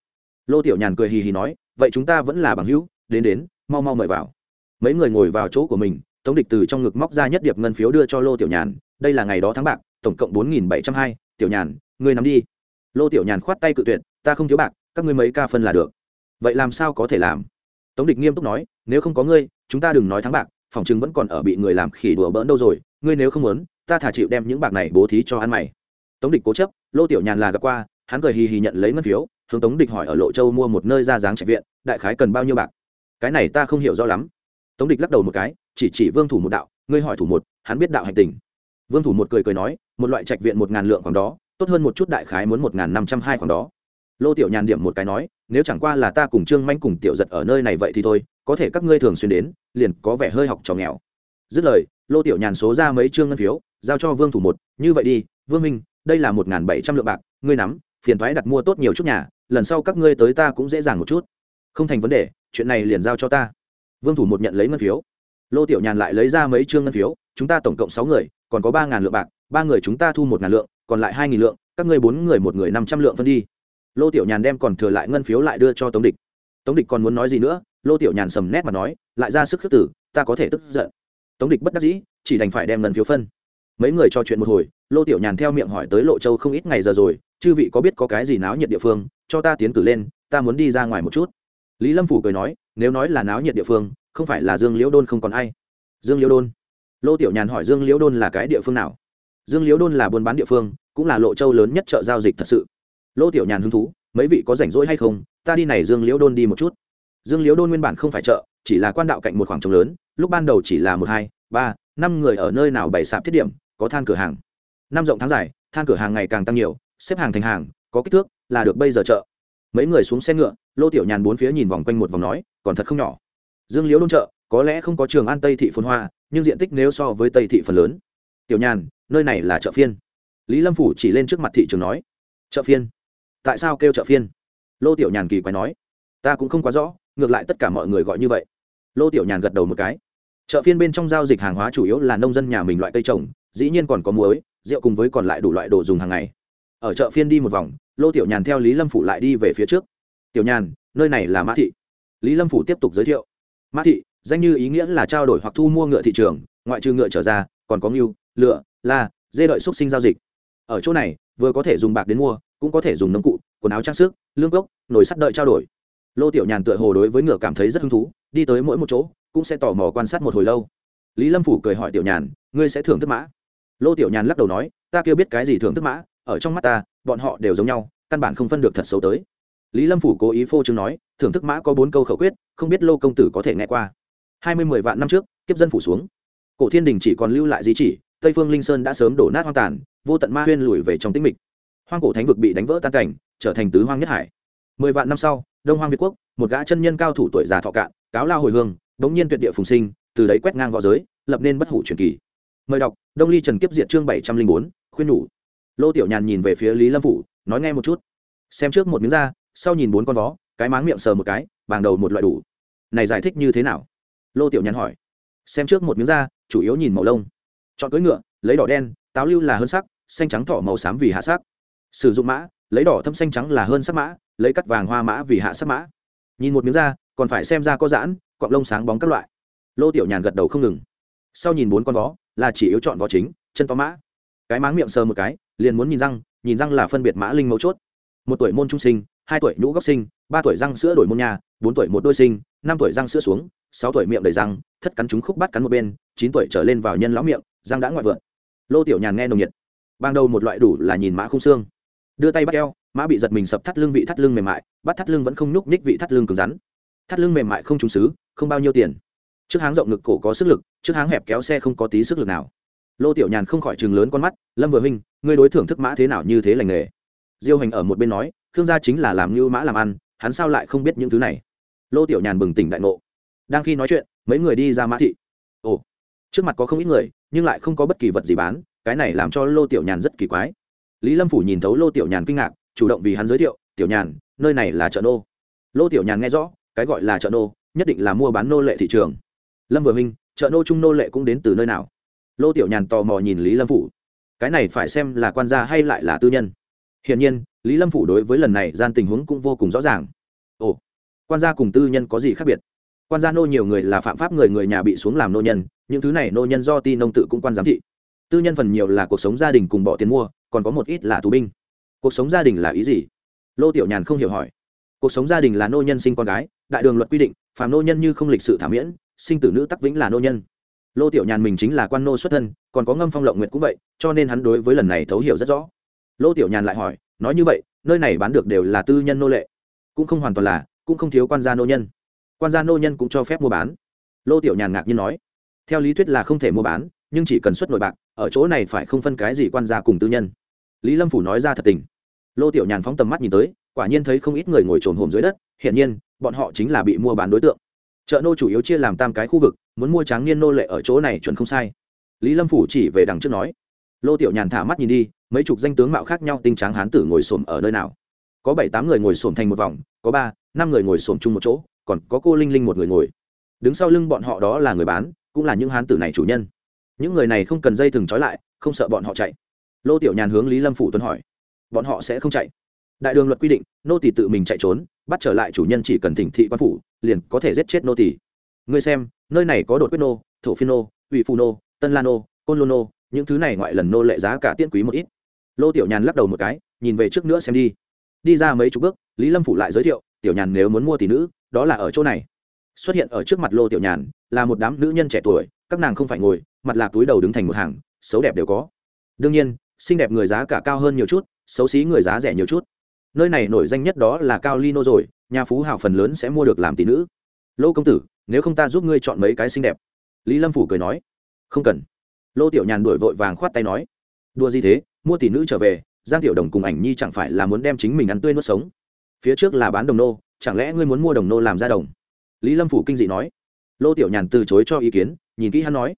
Lô tiểu nhàn cười hì hì nói, vậy chúng ta vẫn là bằng hữu, đến đến, mau mau mời vào. Mấy người ngồi vào chỗ của mình, tống địch từ trong ngực móc ra nhất điệp ngân phiếu đưa cho lô tiểu nhàn, đây là ngày đó tháng bạc, tổng cộng bốn nghìn bảy trăm hai, tiểu nhàn, ngươi nắm đi. Lô tiểu nhàn khoát tay cự tuyệt, ta không thiếu bạc, các ngươi mấy ca phân là được. Vậy làm sao có thể làm? Tống địch nghiêm túc nói, nếu không có ngươi, chúng ta đừng nói thắng bạc phòng chứng vẫn còn ở bị người làm khỉ đùa bỡn đâu rồi, ngươi nếu không muốn, ta thả chịu đem những bạc này bố thí cho ăn mày. Tống địch cố chấp, lô tiểu nhàn là gặp qua, hắn cười hì hì nhận lấy ngân phiếu, hướng tống địch hỏi ở lộ châu mua một nơi ra dáng trạch viện, đại khái cần bao nhiêu bạc? Cái này ta không hiểu rõ lắm. Tống địch lắc đầu một cái, chỉ chỉ vương thủ một đạo, ngươi hỏi thủ một, hắn biết đạo hành tình. Vương thủ một cười cười nói, một loại trạch viện một ngàn lượng khoảng đó, tốt hơn một chút đại khái muốn một ngàn năm trăm hai khoảng đó lô tiểu nhàn điểm một cái nói, nếu chẳng qua là ta cùng trương manh cùng tiểu giật ở nơi này vậy thì thôi, có thể các ngươi thường xuyên đến, liền có vẻ hơi học trò nghèo. Dứt lời, lô tiểu nhàn số ra mấy trương ngân phiếu, giao cho vương thủ một, như vậy đi, vương minh, đây là một bảy trăm lượng bạc, ngươi nắm, phiền thoái đặt mua tốt nhiều chút nhà, lần sau các ngươi tới ta cũng dễ dàng một chút. Không thành vấn đề, chuyện này liền giao cho ta. Vương thủ một nhận lấy ngân phiếu. Lô tiểu nhàn lại lấy ra mấy trương ngân phiếu, chúng ta tổng cộng sáu người, còn có ba ngàn lượng bạc, ba người chúng ta thu một ngàn lượng, còn lại hai nghìn lượng, các ngươi bốn người một người năm trăm lượng phân đi lô tiểu nhàn đem còn thừa lại ngân phiếu lại đưa cho tống địch. Tống địch còn muốn nói gì nữa, lô tiểu nhàn sầm nét mà nói, lại ra sức khước tử ta có thể tức giận. Tống địch bất đắc dĩ, chỉ đành phải đem ngân phiếu phân. Mấy người trò chuyện một hồi, lô tiểu nhàn theo miệng hỏi tới lộ châu không ít ngày giờ rồi, chư vị có biết có cái gì náo nhiệt địa phương, cho ta tiến cử lên, ta muốn đi ra ngoài một chút. Lý lâm phủ cười nói, nếu nói là náo nhiệt địa phương, không phải là dương liễu đôn không còn ai. Dương liễu đôn? Lô tiểu nhàn hỏi dương liễu đôn là cái địa phương nào? Dương liễu đôn là buôn bán địa phương, cũng là lộ châu lớn nhất chợ giao dịch thật sự lô tiểu nhàn hứng thú, mấy vị có rảnh rỗi hay không, ta đi này dương liễu đôn đi một chút. Dương liễu đôn nguyên bản không phải chợ, chỉ là quan đạo cạnh một khoảng trống lớn, lúc ban đầu chỉ là một, hai, ba, năm người ở nơi nào bày sạp thiết điểm, có than cửa hàng. Năm rộng tháng dài, than cửa hàng ngày càng tăng nhiều, xếp hàng thành hàng, có kích thước, là được bây giờ chợ. Mấy người xuống xe ngựa, lô tiểu nhàn bốn phía nhìn vòng quanh một vòng nói, còn thật không nhỏ. Dương liễu đôn chợ, có lẽ không có trường an tây thị phồn hoa, nhưng diện tích nếu so với tây thị phần lớn. Tiểu nhàn, nơi này là chợ phiên. Lý lâm phủ chỉ lên trước mặt thị trường nói, chợ phiên tại sao kêu chợ phiên? Lô tiểu nhàn kỳ quái nói. Ta cũng không quá rõ, ngược lại tất cả mọi người gọi như vậy. Lô tiểu nhàn gật đầu một cái. Chợ phiên bên trong giao dịch hàng hóa chủ yếu là nông dân nhà mình loại cây trồng, dĩ nhiên còn có muối, rượu cùng với còn lại đủ loại đồ dùng hàng ngày. Ở chợ phiên đi một vòng, lô tiểu nhàn theo lý lâm phủ lại đi về phía trước. Tiểu nhàn, nơi này là mã thị. Lý lâm phủ tiếp tục giới thiệu. Mã thị, danh như ý nghĩa là trao đổi hoặc thu mua ngựa thị trường, ngoại trừ ngựa trở ra, còn có ngưu, lựa, la, dê đợi xúc sinh giao dịch. Ở chỗ này, vừa có thể dùng bạc đến mua cũng có thể dùng nông cụ, quần áo trang sức, lương gốc, nồi sắt đợi trao đổi. Lô tiểu nhàn tựa hồ đối với ngựa cảm thấy rất hứng thú, đi tới mỗi một chỗ, cũng sẽ tò mò quan sát một hồi lâu. Lý lâm phủ cười hỏi tiểu nhàn, ngươi sẽ thưởng thức mã? Lô tiểu nhàn lắc đầu nói, ta kêu biết cái gì thưởng thức mã, ở trong mắt ta, bọn họ đều giống nhau, căn bản không phân được thật xấu tới. Lý lâm phủ cố ý phô chứng nói, thưởng thức mã có bốn câu khẩu quyết, không biết lô công tử có thể nghe qua. Hai mươi mười vạn năm trước, kiếp dân phủ xuống. Cổ thiên đình chỉ còn lưu lại di chỉ, tây phương linh sơn đã sớm đổ nát hoang tàn, vô tận ma huyên lùi về trong tĩnh mịch hoang cổ thánh vực bị đánh vỡ tan cảnh, trở thành tứ hoang nhất hải. Mười vạn năm sau, đông hoang việt quốc, một gã chân nhân cao thủ tuổi già thọ cạn, cáo lao hồi hương, đống nhiên tuyệt địa phùng sinh, từ đấy quét ngang v õ giới, lập nên bất hủ truyền kỳ. Mời đọc, đông ly trần kiếp diệt chương bảy trăm linh bốn, khuyên nhủ. Lô tiểu nhàn nhìn về phía lý lâm phủ, nói nghe một chút. Xem trước một miếng da sau nhìn bốn con vó, cái máng miệng sờ một cái bàng đầu một loại đủ. Này giải thích như thế nào? Lô tiểu nhàn hỏi. Xem trước một miếng da chủ yếu nhìn màu lông. Chọn cưỡi ngựa, lấy đỏ đen, táo lưu là hơn sắc, xanh trắng thỏ màu xám vì hạ sắc sử dụng mã, lấy đỏ thâm xanh trắng là hơn sắc mã, lấy cắt vàng hoa mã vì hạ sắc mã. Nhìn một miếng da còn phải xem da có giãn cọng lông sáng bóng các loại. Lô tiểu nhàn gật đầu không ngừng. Sau nhìn bốn con vó, là chỉ yếu chọn vó chính, chân to mã. Cái máng miệng sờ một cái, liền muốn nhìn răng nhìn răng là phân biệt mã linh mấu chốt. Một tuổi môn trung sinh, hai tuổi nhũ góc sinh, ba tuổi răng sữa đổi môn nhà, bốn tuổi một đôi sinh, năm tuổi răng sữa xuống, sáu tuổi miệng đầy răng, thất cắn chúng khúc bắt cắn một bên, chín tuổi trở lên vào nhân lão miệng, răng đã ngoại vượn. Lô tiểu nhàn nghe nồng nhiệt. Ban đầu một loại đủ là nhìn mã không xương đưa tay bắt eo, mã bị giật mình sập thắt lưng vị thắt lưng mềm mại, bắt thắt lưng vẫn không nhúc nhích vị thắt lưng cứng rắn. Thắt lưng mềm mại không trúng xứ, không bao nhiêu tiền. Trước háng rộng ngực cổ có sức lực, trước háng hẹp kéo xe không có tí sức lực nào. Lô tiểu nhàn không khỏi chừng lớn con mắt, lâm vừa minh ngươi đối thưởng thức mã thế nào như thế lành nghề? Diêu hành ở một bên nói, khương gia chính là làm như mã làm ăn, hắn sao lại không biết những thứ này? Lô tiểu nhàn bừng tỉnh đại ngộ. Đang khi nói chuyện, mấy người đi ra mã thị. Ồ, trước mặt có không ít người, nhưng lại không có bất kỳ vật gì bán, cái này làm cho lô tiểu nhàn rất kỳ quái lý lâm phủ nhìn thấu lô tiểu nhàn kinh ngạc, chủ động vì hắn giới thiệu, tiểu nhàn, nơi này là chợ nô. Lô tiểu nhàn nghe rõ, cái gọi là chợ nô, nhất định là mua bán nô lệ thị trường. Lâm vừa minh chợ nô trung nô lệ cũng đến từ nơi nào? Lô tiểu nhàn tò mò nhìn lý lâm phủ, cái này phải xem là quan gia hay lại là tư nhân? Hiển nhiên, lý lâm phủ đối với lần này gian tình huống cũng vô cùng rõ ràng. Ồ, quan gia cùng tư nhân có gì khác biệt? Quan gia nô nhiều người là phạm pháp người người nhà bị xuống làm nô nhân, những thứ này nô nhân do ti nông tự cũng quan giám thị tư nhân phần nhiều là cuộc sống gia đình cùng bỏ tiền mua, còn có một ít là tù binh. Cuộc sống gia đình là ý gì? Lô tiểu nhàn không hiểu hỏi. Cuộc sống gia đình là nô nhân sinh con gái, đại đường luật quy định, phàm nô nhân như không lịch sự thảm miễn, sinh tử nữ tắc vĩnh là nô nhân. Lô tiểu nhàn mình chính là quan nô xuất thân, còn có ngâm phong lộng nguyệt cũng vậy, cho nên hắn đối với lần này thấu hiểu rất rõ. Lô tiểu nhàn lại hỏi, nói như vậy, nơi này bán được đều là tư nhân nô lệ? Cũng không hoàn toàn là, cũng không thiếu quan gia nô nhân. Quan gia nô nhân cũng cho phép mua bán. Lô tiểu nhàn ngạc nhiên nói, theo lý thuyết là không thể mua bán nhưng chỉ cần xuất nội bạc, ở chỗ này phải không phân cái gì quan gia cùng tư nhân. Lý lâm phủ nói ra thật tình. Lô tiểu nhàn phóng tầm mắt nhìn tới, quả nhiên thấy không ít người ngồi trồn hồm dưới đất, hiển nhiên, bọn họ chính là bị mua bán đối tượng. Chợ nô chủ yếu chia làm tam cái khu vực, muốn mua tráng niên nô lệ ở chỗ này chuẩn không sai. Lý lâm phủ chỉ về đằng trước nói. Lô tiểu nhàn thả mắt nhìn đi, mấy chục danh tướng mạo khác nhau tinh tráng hán tử ngồi xổm ở nơi nào? Có bảy tám người ngồi xổm thành một vòng, có ba, năm người ngồi xổm chung một chỗ, còn có cô linh linh một người ngồi. Đứng sau lưng bọn họ đó là người bán, cũng là những hán tử này chủ nhân những người này không cần dây thừng trói lại, không sợ bọn họ chạy. Lô tiểu nhàn hướng lý lâm phủ tuấn hỏi. Bọn họ sẽ không chạy. Đại đường luật quy định, nô tỷ tự mình chạy trốn, bắt trở lại chủ nhân chỉ cần thỉnh thị quan phủ, liền có thể giết chết nô tỷ ngươi xem, nơi này có đột quyết nô, thổ phiên nô, ủy phù nô, tân la nô, côn lô nô, những thứ này ngoại lần nô lệ giá cả tiên quý một ít. Lô tiểu nhàn lắc đầu một cái, nhìn về trước nữa xem đi. Đi ra mấy chục bước, lý lâm phủ lại giới thiệu, tiểu nhàn nếu muốn mua tỷ nữ, đó là ở chỗ này. Xuất hiện ở trước mặt lô tiểu nhàn, là một đám nữ nhân trẻ tuổi, các nàng không phải ngồi mặt là túi đầu đứng thành một hàng, xấu đẹp đều có. Đương nhiên, xinh đẹp người giá cả cao hơn nhiều chút, xấu xí người giá rẻ nhiều chút. Nơi này nổi danh nhất đó là cao lino rồi, nhà phú hào phần lớn sẽ mua được làm tỷ nữ. Lô công tử, nếu không ta giúp ngươi chọn mấy cái xinh đẹp. Lý lâm phủ cười nói. Không cần. Lô tiểu nhàn đuổi vội vàng khoát tay nói. Đua gì thế, mua tỷ nữ trở về, giang tiểu đồng cùng ảnh nhi chẳng phải là muốn đem chính mình ăn tươi nuốt sống. Phía trước là bán đồng nô, chẳng lẽ ngươi muốn mua đồng nô làm ra đồng? Lý lâm phủ kinh dị nói. Lô tiểu nhàn từ chối cho ý kiến, nhìn kỹ hắn nói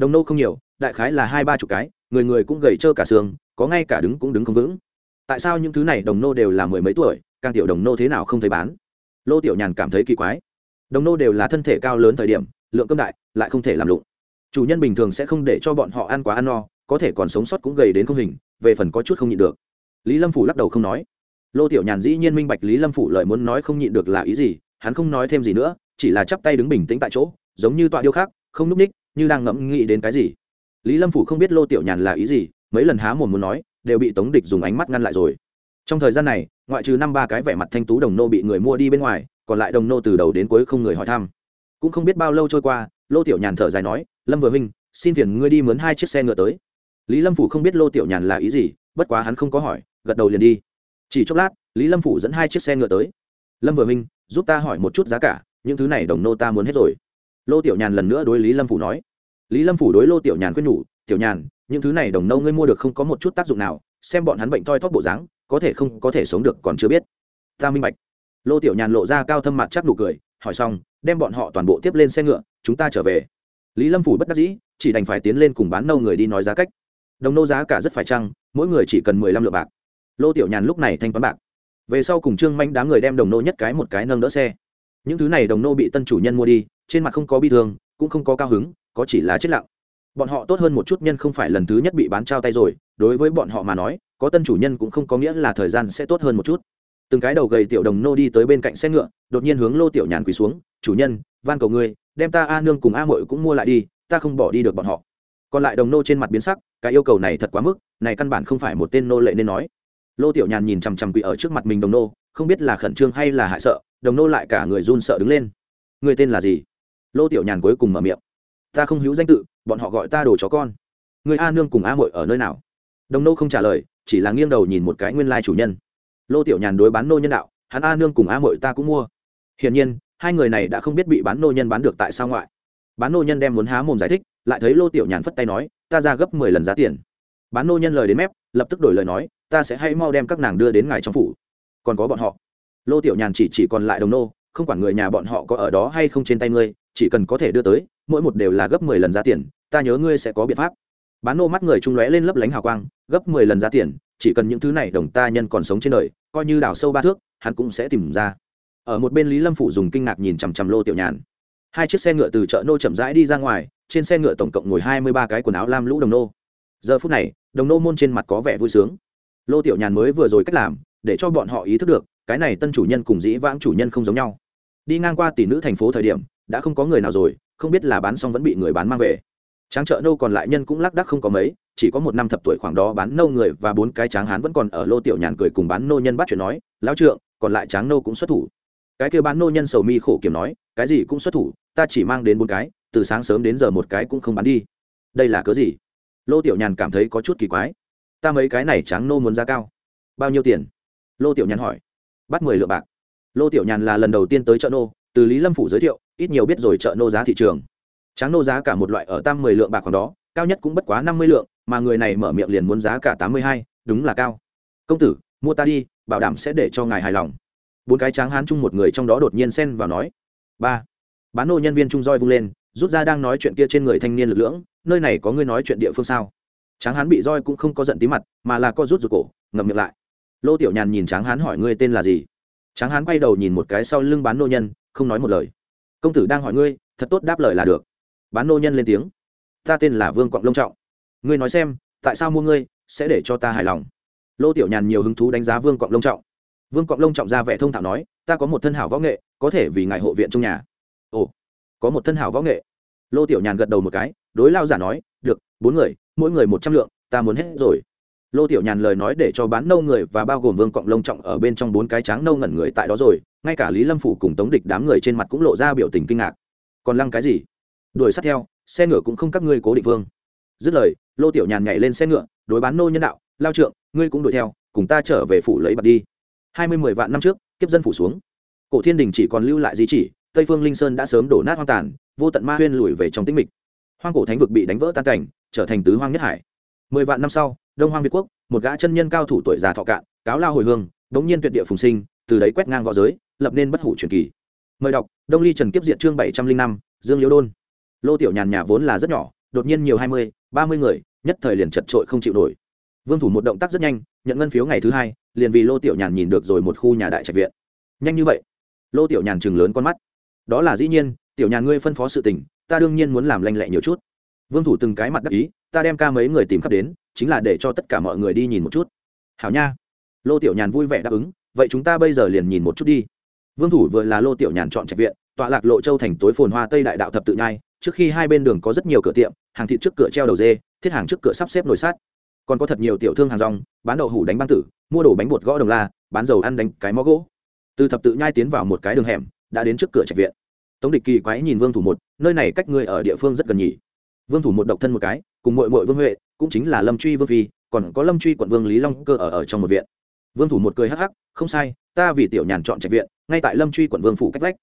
đồng nô không nhiều, đại khái là hai ba chục cái, người người cũng gầy trơ cả xương, có ngay cả đứng cũng đứng không vững. Tại sao những thứ này đồng nô đều là mười mấy tuổi, càng tiểu đồng nô thế nào không thấy bán? Lô tiểu nhàn cảm thấy kỳ quái. Đồng nô đều là thân thể cao lớn thời điểm, lượng cơm đại, lại không thể làm lụng. Chủ nhân bình thường sẽ không để cho bọn họ ăn quá ăn no, có thể còn sống sót cũng gầy đến không hình, về phần có chút không nhịn được. Lý lâm phủ lắc đầu không nói. Lô tiểu nhàn dĩ nhiên minh bạch lý lâm phủ lời muốn nói không nhịn được là ý gì, hắn không nói thêm gì nữa, chỉ là chắp tay đứng bình tĩnh tại chỗ, giống như tọa điêu khác, không núp ních như đang ngẫm nghĩ đến cái gì. Lý lâm phủ không biết lô tiểu nhàn là ý gì, mấy lần há mồm muốn nói, đều bị tống địch dùng ánh mắt ngăn lại rồi. Trong thời gian này, ngoại trừ năm ba cái vẻ mặt thanh tú đồng nô bị người mua đi bên ngoài, còn lại đồng nô từ đầu đến cuối không người hỏi thăm. Cũng không biết bao lâu trôi qua, lô tiểu nhàn thở dài nói, lâm vừa minh xin phiền ngươi đi mướn hai chiếc xe ngựa tới. Lý lâm phủ không biết lô tiểu nhàn là ý gì, bất quá hắn không có hỏi, gật đầu liền đi. Chỉ chốc lát, lý lâm phủ dẫn hai chiếc xe ngựa tới. Lâm vừa minh giúp ta hỏi một chút giá cả, những thứ này đồng nô ta muốn hết rồi lô tiểu nhàn lần nữa đối lý lâm phủ nói. Lý lâm phủ đối lô tiểu nhàn quyết nhủ, tiểu nhàn, những thứ này đồng nâu ngươi mua được không có một chút tác dụng nào, xem bọn hắn bệnh thoi thóp bộ dáng, có thể không có thể sống được còn chưa biết. Ta minh bạch. Lô tiểu nhàn lộ ra cao thâm mặt chắc nụ cười, hỏi xong, đem bọn họ toàn bộ tiếp lên xe ngựa, chúng ta trở về. Lý lâm phủ bất đắc dĩ, chỉ đành phải tiến lên cùng bán nâu người đi nói giá cách. Đồng nô giá cả rất phải chăng, mỗi người chỉ cần mười lăm lượng bạc. Lô tiểu nhàn lúc này thanh toán bạc. Về sau cùng trương manh đám người đem đồng nô nhất cái một cái nâng đỡ xe. Những thứ này đồng nô bị tân chủ nhân mua đi trên mặt không có bi thương, cũng không có cao hứng, có chỉ là chết lặng. Bọn họ tốt hơn một chút nhân không phải lần thứ nhất bị bán trao tay rồi, đối với bọn họ mà nói, có tân chủ nhân cũng không có nghĩa là thời gian sẽ tốt hơn một chút. Từng cái đầu gầy tiểu đồng nô đi tới bên cạnh xe ngựa, đột nhiên hướng lô tiểu nhàn quỳ xuống, chủ nhân, van cầu ngươi, đem ta a nương cùng a mội cũng mua lại đi, ta không bỏ đi được bọn họ. Còn lại đồng nô trên mặt biến sắc, cái yêu cầu này thật quá mức, này căn bản không phải một tên nô lệ nên nói. Lô tiểu nhàn nhìn chằm chằm quỳ ở trước mặt mình đồng nô, không biết là khẩn trương hay là hại sợ, đồng nô lại cả người run sợ đứng lên. Người tên là gì? Lô tiểu nhàn cuối cùng mở miệng. Ta không hữu danh tự, bọn họ gọi ta đồ chó con. Người a nương cùng a mội ở nơi nào? Đồng nô không trả lời, chỉ là nghiêng đầu nhìn một cái nguyên lai chủ nhân. Lô tiểu nhàn đối bán nô nhân đạo, hắn a nương cùng a mội ta cũng mua. Hiển nhiên, hai người này đã không biết bị bán nô nhân bán được tại sao ngoại. Bán nô nhân đem muốn há mồm giải thích, lại thấy lô tiểu nhàn phất tay nói, ta ra gấp mười lần giá tiền. Bán nô nhân lời đến mép, lập tức đổi lời nói, ta sẽ hay mau đem các nàng đưa đến ngài trong phủ. Còn có bọn họ. Lô tiểu nhàn chỉ chỉ còn lại đồng nô, không quản người nhà bọn họ có ở đó hay không trên tay ngươi chỉ cần có thể đưa tới, mỗi một đều là gấp mười lần giá tiền, ta nhớ ngươi sẽ có biện pháp. Bán nô mắt người trung lóe lên lấp lánh hào quang, gấp mười lần giá tiền, chỉ cần những thứ này đồng ta nhân còn sống trên đời, coi như đào sâu ba thước, hắn cũng sẽ tìm ra. Ở một bên lý lâm phủ dùng kinh ngạc nhìn chằm chằm lô tiểu nhàn. Hai chiếc xe ngựa từ chợ nô chậm rãi đi ra ngoài, trên xe ngựa tổng cộng ngồi hai mươi ba cái quần áo lam lũ đồng nô. Giờ phút này, đồng nô môn trên mặt có vẻ vui sướng. Lô tiểu nhàn mới vừa rồi cách làm, để cho bọn họ ý thức được, cái này tân chủ nhân cùng dĩ vãng chủ nhân không giống nhau. Đi ngang qua tỷ nữ thành phố thời điểm đã không có người nào rồi, không biết là bán xong vẫn bị người bán mang về. Tráng chợ nâu còn lại nhân cũng lác đắc không có mấy, chỉ có một năm thập tuổi khoảng đó bán nâu người và bốn cái tráng hán vẫn còn ở lô tiểu nhàn cười cùng bán nô nhân bắt chuyện nói, lão trượng, còn lại tráng nâu cũng xuất thủ. Cái kêu bán nô nhân sầu mi khổ kiểm nói, cái gì cũng xuất thủ, ta chỉ mang đến bốn cái, từ sáng sớm đến giờ một cái cũng không bán đi. Đây là cớ gì? Lô tiểu nhàn cảm thấy có chút kỳ quái. Ta mấy cái này tráng nô muốn giá cao. Bao nhiêu tiền? Lô tiểu nhàn hỏi. Bắt mười lượng bạc. Lô tiểu nhàn là lần đầu tiên tới chợ nô, từ lý lâm phủ giới thiệu ít nhiều biết rồi chợ nô giá thị trường. Tráng nô giá cả một loại ở tam mười lượng bạc khoảng đó, cao nhất cũng bất quá năm mươi lượng, mà người này mở miệng liền muốn giá cả tám mươi hai, đúng là cao. Công tử, mua ta đi, bảo đảm sẽ để cho ngài hài lòng. Bốn cái tráng hán chung một người trong đó đột nhiên xen vào nói. Ba. Bán nô nhân viên trung roi vung lên, rút ra đang nói chuyện kia trên người thanh niên lực lưỡng, nơi này có người nói chuyện địa phương sao? Tráng hán bị roi cũng không có giận tí mặt, mà là co rút rụt cổ, ngậm miệng lại. Lô tiểu nhàn nhìn tráng hán hỏi ngươi tên là gì? Tráng hán quay đầu nhìn một cái sau lưng bán nô nhân, không nói một lời công tử đang hỏi ngươi, thật tốt đáp lời là được. Bán nô nhân lên tiếng. Ta tên là vương quạng lông trọng. Ngươi nói xem, tại sao mua ngươi, sẽ để cho ta hài lòng? Lô tiểu nhàn nhiều hứng thú đánh giá vương quạng lông trọng. Vương quạng lông trọng ra vẻ thông thạo nói, ta có một thân hảo võ nghệ, có thể vì ngài hộ viện trong nhà. Ồ, có một thân hảo võ nghệ. Lô tiểu nhàn gật đầu một cái, đối lao giả nói, được, bốn người, mỗi người một trăm lượng, ta muốn hết rồi lô tiểu nhàn lời nói để cho bán nâu người và bao gồm vương cọng lông trọng ở bên trong bốn cái tráng nâu ngẩn người tại đó rồi, ngay cả lý lâm phủ cùng tống địch đám người trên mặt cũng lộ ra biểu tình kinh ngạc. Còn lăng cái gì? Đuổi sát theo, xe ngựa cũng không các ngươi cố định vương. Dứt lời, lô tiểu nhàn nhảy lên xe ngựa, đối bán nô nhân đạo, lao trượng, ngươi cũng đuổi theo, cùng ta trở về phủ lấy bạc đi. Hai mươi mười vạn năm trước, kiếp dân phủ xuống. Cổ thiên đình chỉ còn lưu lại di chỉ, tây phương linh sơn đã sớm đổ nát hoang tàn, vô tận ma huyên lùi về trong tĩnh mịch. Hoang cổ thánh vực bị đánh vỡ tan cảnh, trở thành tứ hoang nhất hải. Mười vạn năm sau đông hoang việt quốc, một gã chân nhân cao thủ tuổi già thọ cạn, cáo lao hồi hương, đống nhiên tuyệt địa phùng sinh, từ đấy quét ngang v õ giới, lập nên bất hủ truyền kỳ. Mời đọc, đông ly trần kiếp diện chương bảy trăm linh năm, dương liễu đôn. Lô tiểu nhàn nhà vốn là rất nhỏ, đột nhiên nhiều hai mươi, ba mươi người, nhất thời liền chật trội không chịu nổi. Vương thủ một động tác rất nhanh, nhận ngân phiếu ngày thứ hai, liền vì lô tiểu nhàn nhìn được rồi một khu nhà đại trạch viện. Nhanh như vậy? Lô tiểu nhàn chừng lớn con mắt. Đó là dĩ nhiên, tiểu nhàn ngươi phân phó sự tình, ta đương nhiên muốn làm lanh lẹ nhiều chút. Vương thủ từng cái mặt đắc ý, ta đem ca mấy người tìm khắp đến chính là để cho tất cả mọi người đi nhìn một chút. Hảo nha. Lô tiểu nhàn vui vẻ đáp ứng, vậy chúng ta bây giờ liền nhìn một chút đi. Vương thủ vừa là lô tiểu nhàn chọn trạch viện, tọa lạc lộ châu thành tối phồn hoa tây đại đạo thập tự nhai, trước khi hai bên đường có rất nhiều cửa tiệm, hàng thịt trước cửa treo đầu dê, thiết hàng trước cửa sắp xếp nồi sát còn có thật nhiều tiểu thương hàng rong, bán đậu hủ đánh băng tử, mua đồ bánh bột gõ đồng la, bán dầu ăn đánh cái mó gỗ. Từ thập tự nhai tiến vào một cái đường hẻm, đã đến trước cửa trạch viện. Tống địch kỳ quái nhìn vương thủ một, nơi này cách ngươi ở địa phương rất gần nhỉ. Vương thủ một độc thân một cái, cùng mội mội vương huệ cũng chính là lâm truy vương phi, còn có lâm truy quận vương lý long cơ ở ở trong một viện. Vương thủ một cười hắc hắc, không sai, ta vì tiểu nhàn chọn trạch viện, ngay tại lâm truy quận vương phủ cách vách.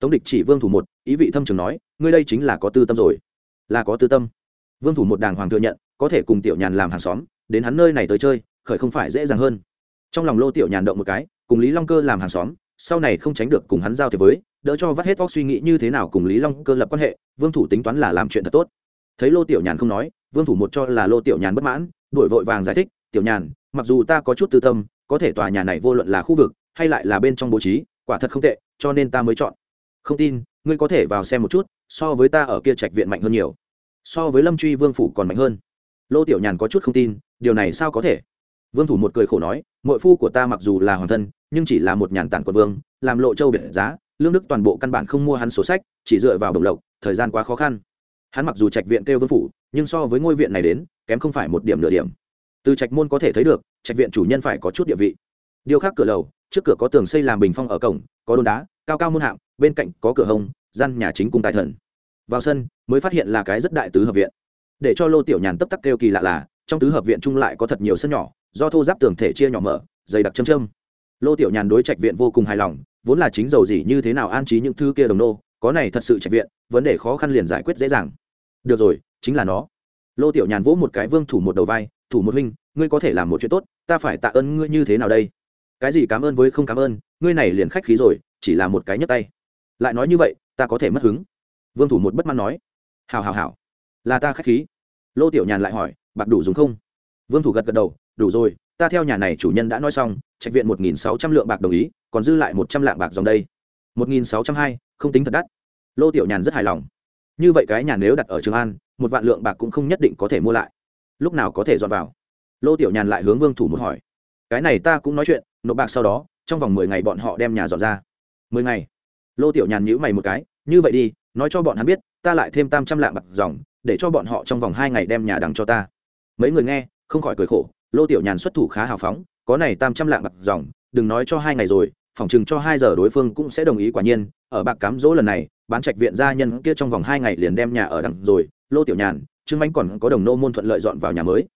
Tống địch chỉ vương thủ một, ý vị thâm trường nói, ngươi đây chính là có tư tâm rồi. Là có tư tâm. Vương thủ một đàng hoàng thừa nhận, có thể cùng tiểu nhàn làm hàng xóm, đến hắn nơi này tới chơi, khởi không phải dễ dàng hơn. Trong lòng lô tiểu nhàn động một cái, cùng lý long cơ làm hàng xóm, sau này không tránh được cùng hắn giao thế với, đỡ cho vắt hết vóc suy nghĩ như thế nào cùng lý long cơ lập quan hệ, vương thủ tính toán là làm chuyện thật tốt. Thấy lô tiểu nhàn không nói vương thủ một cho là lô tiểu nhàn bất mãn, đổi vội vàng giải thích, tiểu nhàn, mặc dù ta có chút tư tâm, có thể tòa nhà này vô luận là khu vực hay lại là bên trong bố trí, quả thật không tệ, cho nên ta mới chọn. Không tin, ngươi có thể vào xem một chút, so với ta ở kia trạch viện mạnh hơn nhiều. So với lâm truy vương phủ còn mạnh hơn. Lô tiểu nhàn có chút không tin, điều này sao có thể? Vương thủ một cười khổ nói, mội phu của ta mặc dù là hoàng thân, nhưng chỉ là một nhàn tản quận vương, làm lộ châu biển giá, lương đức toàn bộ căn bản không mua hắn sổ sách, chỉ dựa vào đồng lộc, thời gian quá khó khăn hắn mặc dù trạch viện kêu vương phủ, nhưng so với ngôi viện này đến, kém không phải một điểm nửa điểm. Từ trạch môn có thể thấy được, trạch viện chủ nhân phải có chút địa vị. Điều khác cửa lầu, trước cửa có tường xây làm bình phong ở cổng, có đôn đá, cao cao môn hạm bên cạnh có cửa hông gian nhà chính cung tài thần. Vào sân, mới phát hiện là cái rất đại tứ hợp viện. Để cho lô tiểu nhàn tấp tắc kêu kỳ lạ là, trong tứ hợp viện chung lại có thật nhiều sân nhỏ, do thô giáp tường thể chia nhỏ mở, dày đặc châm châm. Lô tiểu nhàn đối trạch viện vô cùng hài lòng, vốn là chính giàu gì như thế nào an trí những thứ kia đồng nô, có này thật sự trạch viện, vấn đề khó khăn liền giải quyết dễ dàng được rồi, chính là nó. Lô tiểu nhàn vỗ một cái vương thủ một đầu vai, thủ một huynh, ngươi có thể làm một chuyện tốt, ta phải tạ ơn ngươi như thế nào đây? Cái gì cảm ơn với không cảm ơn, ngươi này liền khách khí rồi, chỉ là một cái nhấc tay. Lại nói như vậy, ta có thể mất hứng. Vương thủ một bất mãn nói. Hào hào hào là ta khách khí. Lô tiểu nhàn lại hỏi, bạc đủ dùng không? Vương thủ gật gật đầu, đủ rồi, ta theo nhà này chủ nhân đã nói xong, trạch viện một nghìn sáu trăm lượng bạc đồng ý, còn dư lại một trăm lạng bạc dòng đây. Một nghìn sáu trăm hai, không tính thật đắt. Lô tiểu nhàn rất hài lòng như vậy cái nhà nếu đặt ở trường an, một vạn lượng bạc cũng không nhất định có thể mua lại. Lúc nào có thể dọn vào? Lô tiểu nhàn lại hướng vương thủ một hỏi. Cái này ta cũng nói chuyện, nộp bạc sau đó, trong vòng mười ngày bọn họ đem nhà dọn ra. Mười ngày? Lô tiểu nhàn nhữ mày một cái, như vậy đi, nói cho bọn hắn biết, ta lại thêm tam trăm lạng bạc dòng, để cho bọn họ trong vòng hai ngày đem nhà đằng cho ta. Mấy người nghe, không khỏi cười khổ, lô tiểu nhàn xuất thủ khá hào phóng, có này tam trăm lạng bạc dòng, đừng nói cho hai ngày rồi phòng chừng cho hai giờ đối phương cũng sẽ đồng ý quả nhiên, ở bạc cám dỗ lần này bán trạch viện gia nhân kia trong vòng hai ngày liền đem nhà ở đằng rồi, lô tiểu nhàn, trương mánh còn có đồng nô môn thuận lợi dọn vào nhà mới.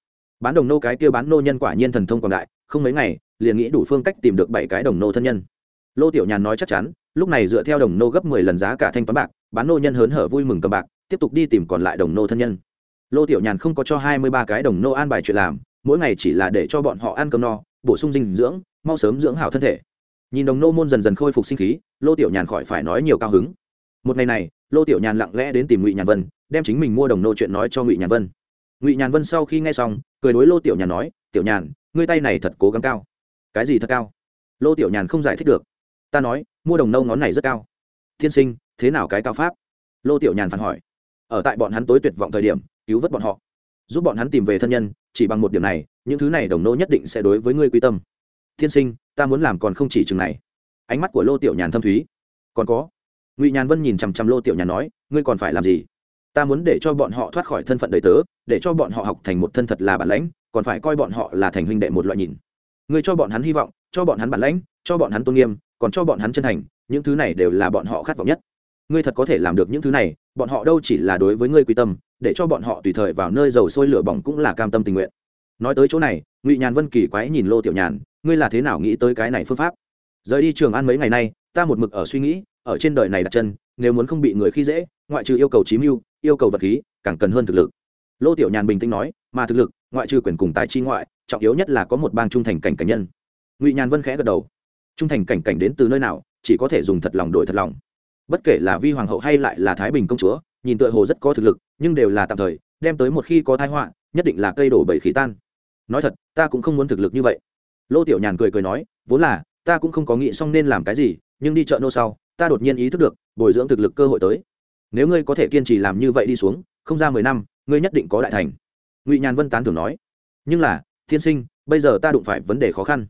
Bán đồng nô cái kia bán nô nhân quả nhiên thần thông còn đại, không mấy ngày, liền nghĩ đủ phương cách tìm được bảy cái đồng nô thân nhân. Lô tiểu nhàn nói chắc chắn, lúc này dựa theo đồng nô gấp mười lần giá cả thanh toán bạc, bán nô nhân hớn hở vui mừng cầm bạc, tiếp tục đi tìm còn lại đồng nô thân nhân. Lô tiểu nhàn không có cho hai mươi ba cái đồng nô an bài chuyện làm, mỗi ngày chỉ là để cho bọn họ ăn cơm no, bổ sung dinh dưỡng, mau sớm dưỡng hảo thân thể. Nhìn đồng nô môn dần dần khôi phục sinh khí, lô tiểu nhàn khỏi phải nói nhiều cao hứng một ngày này, lô tiểu nhàn lặng lẽ đến tìm ngụy nhàn vân, đem chính mình mua đồng nô chuyện nói cho ngụy nhàn vân. Ngụy nhàn vân sau khi nghe xong, cười đối lô tiểu nhàn nói, tiểu nhàn, ngươi tay này thật cố gắng cao. Cái gì thật cao? Lô tiểu nhàn không giải thích được. Ta nói, mua đồng nâu ngón này rất cao. Thiên sinh, thế nào cái cao pháp? Lô tiểu nhàn phản hỏi. Ở tại bọn hắn tối tuyệt vọng thời điểm, cứu vớt bọn họ. Giúp bọn hắn tìm về thân nhân, chỉ bằng một điểm này, những thứ này đồng nô nhất định sẽ đối với ngươi quy tâm. Thiên sinh, ta muốn làm còn không chỉ chừng này. Ánh mắt của lô tiểu nhàn thâm thúy. Còn có ngụy nhàn vân nhìn chằm chằm lô tiểu nhàn nói, ngươi còn phải làm gì? Ta muốn để cho bọn họ thoát khỏi thân phận đầy tớ, để cho bọn họ học thành một thân thật là bản lãnh, còn phải coi bọn họ là thành huynh đệ một loại nhìn. Ngươi cho bọn hắn hy vọng, cho bọn hắn bản lãnh, cho bọn hắn tôn nghiêm, còn cho bọn hắn chân thành, những thứ này đều là bọn họ khát vọng nhất. Ngươi thật có thể làm được những thứ này, bọn họ đâu chỉ là đối với ngươi quy tâm, để cho bọn họ tùy thời vào nơi dầu sôi lửa bỏng cũng là cam tâm tình nguyện. Nói tới chỗ này, ngụy nhàn vân kỳ quái nhìn lô tiểu nhàn, ngươi là thế nào nghĩ tới cái này phương pháp? Rời đi trường ăn mấy ngày nay, ta một mực ở suy nghĩ ở trên đời này đặt chân, nếu muốn không bị người khi dễ, ngoại trừ yêu cầu chí mưu, yêu cầu vật khí, càng cần hơn thực lực. Lô tiểu nhàn bình tĩnh nói, mà thực lực, ngoại trừ quyền cùng tài chi ngoại, trọng yếu nhất là có một bang trung thành cảnh cảnh nhân. Ngụy nhàn vân khẽ gật đầu. Trung thành cảnh cảnh đến từ nơi nào, chỉ có thể dùng thật lòng đổi thật lòng. Bất kể là vi hoàng hậu hay lại là thái bình công chúa, nhìn tựa hồ rất có thực lực, nhưng đều là tạm thời, đem tới một khi có thái họa, nhất định là cây đổ bầy khí tan. Nói thật, ta cũng không muốn thực lực như vậy. Lô tiểu nhàn cười cười nói, vốn là, ta cũng không có nghĩ xong nên làm cái gì, nhưng đi chợ nô sau ta đột nhiên ý thức được, bồi dưỡng thực lực cơ hội tới. Nếu ngươi có thể kiên trì làm như vậy đi xuống, không ra mười năm, ngươi nhất định có đại thành. Ngụy nhàn vân tán thường nói. Nhưng là thiên sinh, bây giờ ta đụng phải vấn đề khó khăn.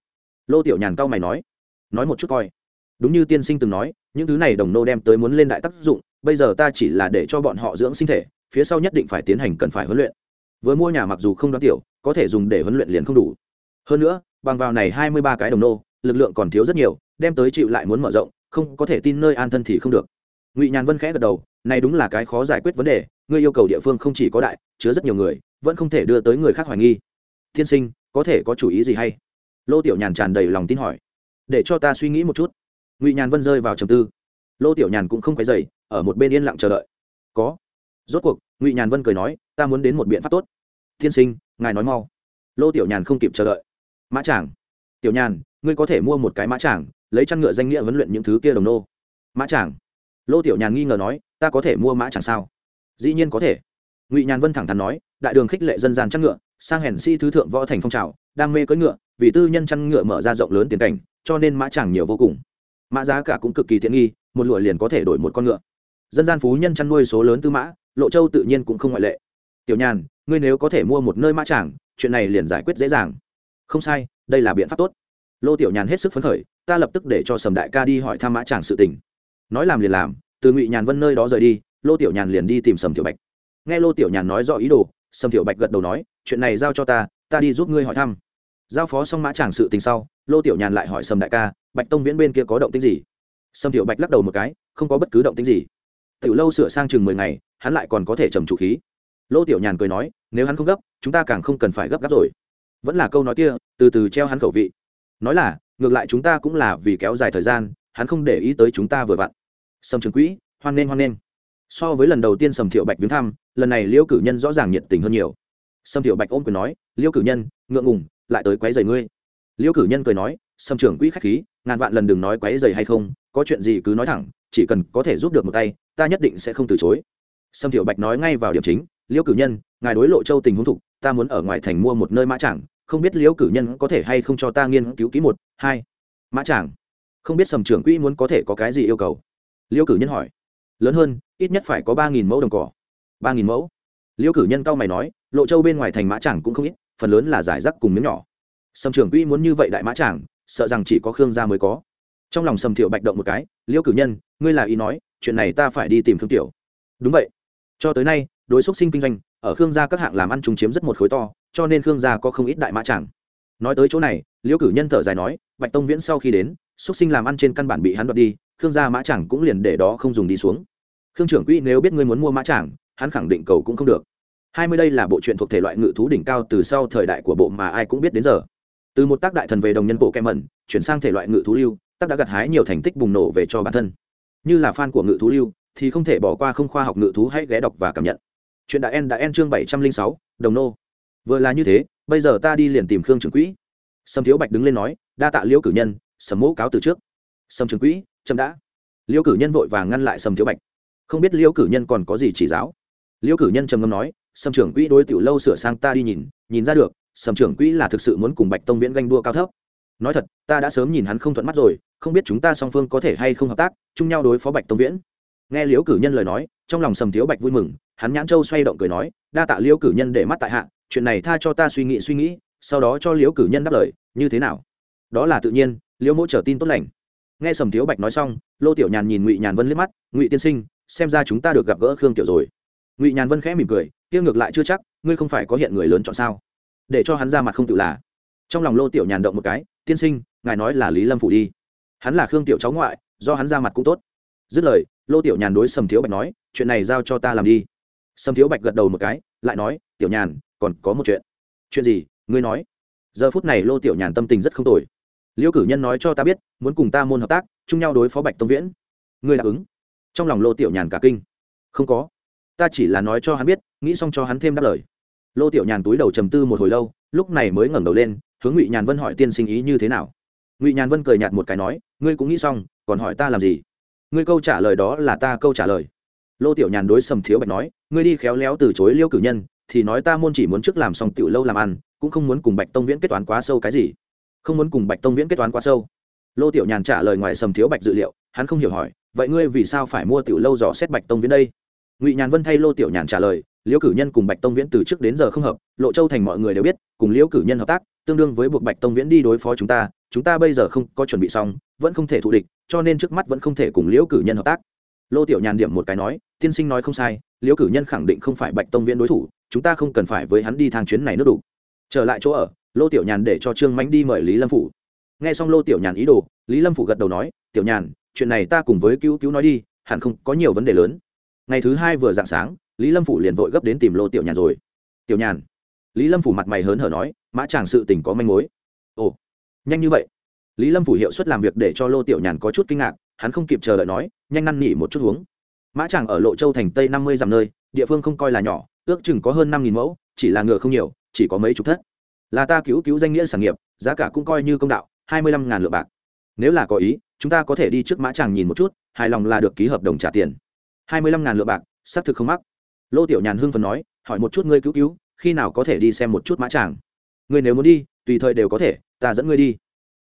Lô tiểu nhàn cao mày nói. Nói một chút coi. Đúng như tiên sinh từng nói, những thứ này đồng nô đem tới muốn lên đại tác dụng, bây giờ ta chỉ là để cho bọn họ dưỡng sinh thể, phía sau nhất định phải tiến hành cần phải huấn luyện. Vừa mua nhà mặc dù không đoán tiểu, có thể dùng để huấn luyện liền không đủ. Hơn nữa, bằng vào này hai mươi ba cái đồng nô, lực lượng còn thiếu rất nhiều, đem tới chịu lại muốn mở rộng không có thể tin nơi an thân thì không được. Ngụy nhàn vân khẽ gật đầu, này đúng là cái khó giải quyết vấn đề, ngươi yêu cầu địa phương không chỉ có đại, chứa rất nhiều người, vẫn không thể đưa tới người khác hoài nghi. Tiên sinh, có thể có chủ ý gì hay? Lô tiểu nhàn tràn đầy lòng tin hỏi. Để cho ta suy nghĩ một chút. Ngụy nhàn vân rơi vào trầm tư. Lô tiểu nhàn cũng không quấy dày ở một bên yên lặng chờ đợi. Có. Rốt cuộc, ngụy nhàn vân cười nói, ta muốn đến một biện pháp tốt. Tiên sinh, ngài nói mau. Lô tiểu nhàn không kịp chờ đợi. Mã tràng. Tiểu nhàn, ngươi có thể mua một cái mã tràng lấy chăn ngựa danh nghĩa huấn luyện những thứ kia đồng nô. Mã chàng lô tiểu nhàn nghi ngờ nói, ta có thể mua mã chàng sao? Dĩ nhiên có thể. Ngụy nhàn vân thẳng thắn nói, đại đường khích lệ dân gian chăn ngựa, sang hèn si thứ thượng võ thành phong trào, đam mê cưỡi ngựa, vì tư nhân chăn ngựa mở ra rộng lớn tiền cảnh, cho nên mã chàng nhiều vô cùng. Mã giá cả cũng cực kỳ tiện nghi, một lụa liền có thể đổi một con ngựa. Dân gian phú nhân chăn nuôi số lớn tư mã, lộ châu tự nhiên cũng không ngoại lệ. Tiểu nhàn, ngươi nếu có thể mua một nơi mã chàng chuyện này liền giải quyết dễ dàng. Không sai, đây là biện pháp tốt. Lô tiểu nhàn hết sức phấn khởi ta lập tức để cho sầm đại ca đi hỏi thăm mã chàng sự tình. Nói làm liền làm, từ ngụy nhàn vân nơi đó rời đi, lô tiểu nhàn liền đi tìm sầm tiểu bạch. Nghe lô tiểu nhàn nói rõ ý đồ, sầm tiểu bạch gật đầu nói, chuyện này giao cho ta ta đi giúp ngươi hỏi thăm. Giao phó xong mã chàng sự tình sau, lô tiểu nhàn lại hỏi sầm đại ca, bạch tông viễn bên kia có động tính gì? Sầm tiểu bạch lắc đầu một cái, không có bất cứ động tính gì. Tiểu lâu sửa sang chừng mười ngày, hắn lại còn có thể trầm chủ khí. Lô tiểu nhàn cười nói, nếu hắn không gấp, chúng ta càng không cần phải gấp gáp rồi. Vẫn là câu nói kia, từ từ treo hắn khẩu vị. Nói là ngược lại chúng ta cũng là vì kéo dài thời gian, hắn không để ý tới chúng ta vừa vặn. Sầm trường quỹ, hoan nghênh hoan nghênh. So với lần đầu tiên sầm thiệu bạch viếng thăm, lần này liêu cử nhân rõ ràng nhiệt tình hơn nhiều. Sầm thiệu bạch ôm quyền nói, liêu cử nhân, ngượng ngùng, lại tới quấy giày ngươi. Liêu cử nhân cười nói, sầm trưởng quỹ khách khí, ngàn vạn lần đừng nói quấy giày hay không, có chuyện gì cứ nói thẳng, chỉ cần có thể giúp được một tay, ta nhất định sẽ không từ chối. Sầm thiệu bạch nói ngay vào điểm chính, liêu cử nhân, ngài đối lộ châu tình huống thục, ta muốn ở ngoài thành mua một nơi mã chẳng không biết Liễu cử nhân có thể hay không cho ta nghiên cứu ký một, hai. Mã chàng không biết sầm trưởng quỹ muốn có thể có cái gì yêu cầu? Liễu cử nhân hỏi. Lớn hơn, ít nhất phải có ba nghìn mẫu đồng cỏ. Ba nghìn mẫu? Liễu cử nhân cao mày nói, lộ châu bên ngoài thành mã chàng cũng không ít, phần lớn là giải rác cùng miếng nhỏ. Sầm trưởng quỹ muốn như vậy đại mã chàng sợ rằng chỉ có khương gia mới có. Trong lòng sầm thiệu bạch động một cái, Liễu cử nhân, ngươi là ý nói, chuyện này ta phải đi tìm khương tiểu. Đúng vậy. Cho tới nay, đối xúc sinh kinh doanh, ở khương gia các hạng làm ăn chúng chiếm rất một khối to cho nên khương gia có không ít đại mã chẳng nói tới chỗ này, liễu cử nhân thở dài nói, bạch tông viễn sau khi đến xuất sinh làm ăn trên căn bản bị hắn đoạt đi, khương gia mã chẳng cũng liền để đó không dùng đi xuống. Khương trưởng quỹ nếu biết ngươi muốn mua mã chẳng hắn khẳng định cầu cũng không được. Hai mươi đây là bộ truyện thuộc thể loại ngự thú đỉnh cao từ sau thời đại của bộ mà ai cũng biết đến giờ. Từ một tác đại thần về đồng nhân bộ kem mẩn, chuyển sang thể loại ngự thú lưu, tác đã gặt hái nhiều thành tích bùng nổ về cho bản thân. Như là fan của ngự thú lưu, thì không thể bỏ qua không khoa học ngự thú hãy ghé đọc và cảm nhận. Chuyện đã en đã en chương bảy trăm linh sáu, đồng nô vừa là như thế, bây giờ ta đi liền tìm khương trưởng quỹ. Sâm thiếu bạch đứng lên nói, đa tạ liễu cử nhân, sầm mẫu cáo từ trước. Sâm trưởng quỹ, chậm đã. Liễu cử nhân vội vàng ngăn lại sâm thiếu bạch. Không biết liễu cử nhân còn có gì chỉ giáo? Liễu cử nhân trầm ngâm nói sâm trưởng quỹ đối tiểu lâu sửa sang ta đi nhìn nhìn ra được sâm trưởng quỹ là thực sự muốn cùng bạch tông viễn ganh đua cao thấp. Nói thật, ta đã sớm nhìn hắn không thuận mắt rồi, không biết chúng ta song phương có thể hay không hợp tác, chung nhau đối phó bạch tông viễn. Nghe liễu cử nhân lời nói, trong lòng sầm thiếu bạch vui mừng, hắn nhãn châu xoay động cười nói, đa tạ liễu cử nhân để mắt tại hạ chuyện này tha cho ta suy nghĩ suy nghĩ, sau đó cho liễu cử nhân đáp lời, như thế nào? Đó là tự nhiên, liễu mỗ trở tin tốt lành. Nghe sầm thiếu bạch nói xong, lô tiểu nhàn nhìn ngụy nhàn vân liếc mắt, ngụy tiên sinh, xem ra chúng ta được gặp gỡ khương tiểu rồi. Ngụy nhàn vân khẽ mỉm cười, kia ngược lại chưa chắc, ngươi không phải có hiện người lớn chọn sao? Để cho hắn ra mặt không tự là. Trong lòng lô tiểu nhàn động một cái, tiên sinh, ngài nói là lý lâm phủ đi. Hắn là khương tiểu cháu ngoại, do hắn ra mặt cũng tốt. Dứt lời, lô tiểu nhàn đối sầm thiếu bạch nói, chuyện này giao cho ta làm đi. Sầm thiếu bạch gật đầu một cái, lại nói, tiểu nhàn còn có một chuyện. Chuyện gì? Ngươi nói. Giờ phút này lô tiểu nhàn tâm tình rất không tồi. Liêu cử nhân nói cho ta biết, muốn cùng ta môn hợp tác, chung nhau đối phó bạch tông viễn. Ngươi đáp ứng. Trong lòng lô tiểu nhàn cả kinh. Không có. Ta chỉ là nói cho hắn biết, nghĩ xong cho hắn thêm đáp lời. Lô tiểu nhàn túi đầu trầm tư một hồi lâu, lúc này mới ngẩng đầu lên, hướng ngụy nhàn vân hỏi tiên sinh ý như thế nào. Ngụy nhàn vân cười nhạt một cái nói, ngươi cũng nghĩ xong, còn hỏi ta làm gì? Ngươi câu trả lời đó là ta câu trả lời. Lô tiểu nhàn đối sầm thiếu bạch nói, ngươi đi khéo léo từ chối liêu cử nhân thì nói ta môn chỉ muốn trước làm xong tiểu lâu làm ăn, cũng không muốn cùng bạch tông viễn kết toán quá sâu cái gì. Không muốn cùng bạch tông viễn kết toán quá sâu. Lô tiểu nhàn trả lời ngoài sầm thiếu bạch dự liệu, hắn không hiểu hỏi, vậy ngươi vì sao phải mua tiểu lâu dò xét bạch tông viễn đây? Ngụy nhàn vân thay lô tiểu nhàn trả lời, liễu cử nhân cùng bạch tông viễn từ trước đến giờ không hợp, lộ châu thành mọi người đều biết, cùng liễu cử nhân hợp tác, tương đương với buộc bạch tông viễn đi đối phó chúng ta chúng ta bây giờ không có chuẩn bị xong, vẫn không thể thụ địch, cho nên trước mắt vẫn không thể cùng liễu cử nhân hợp tác. Lô tiểu nhàn điểm một cái nói, tiên sinh nói không sai liễu cử nhân khẳng định không phải bạch tông viễn đối thủ, chúng ta không cần phải với hắn đi thang chuyến này nước đủ. Trở lại chỗ ở, lô tiểu nhàn để cho trương mánh đi mời lý lâm phủ. Nghe xong lô tiểu nhàn ý đồ, lý lâm phủ gật đầu nói, tiểu nhàn, chuyện này ta cùng với cứu cứu nói đi, hẳn không có nhiều vấn đề lớn. Ngày thứ hai vừa dạng sáng, lý lâm phủ liền vội gấp đến tìm lô tiểu nhàn rồi. Tiểu nhàn. Lý lâm phủ mặt mày hớn hở nói, mã chàng sự tình có manh mối. Ồ, nhanh như vậy. Lý lâm phủ hiệu suất làm việc để cho lô tiểu nhàn có chút kinh ngạc, hắn không kịp chờ đợi nói, nhanh năn nỉ một chút uống mã chàng ở lộ châu thành tây năm mươi dặm nơi, địa phương không coi là nhỏ, ước chừng có hơn năm nghìn mẫu, chỉ là ngựa không nhiều, chỉ có mấy chục thất. Là ta cứu cứu danh nghĩa sản nghiệp, giá cả cũng coi như công đạo, hai mươi lăm ngàn lượng bạc. Nếu là có ý, chúng ta có thể đi trước mã chàng nhìn một chút, hài lòng là được ký hợp đồng trả tiền. hai mươi lăm ngàn lượng bạc, xác thực không mắc. Lô tiểu nhàn hưng phần nói, hỏi một chút ngươi cứu cứu, khi nào có thể đi xem một chút mã tràng? Ngươi nếu muốn đi, tùy thời đều có thể, ta dẫn ngươi đi.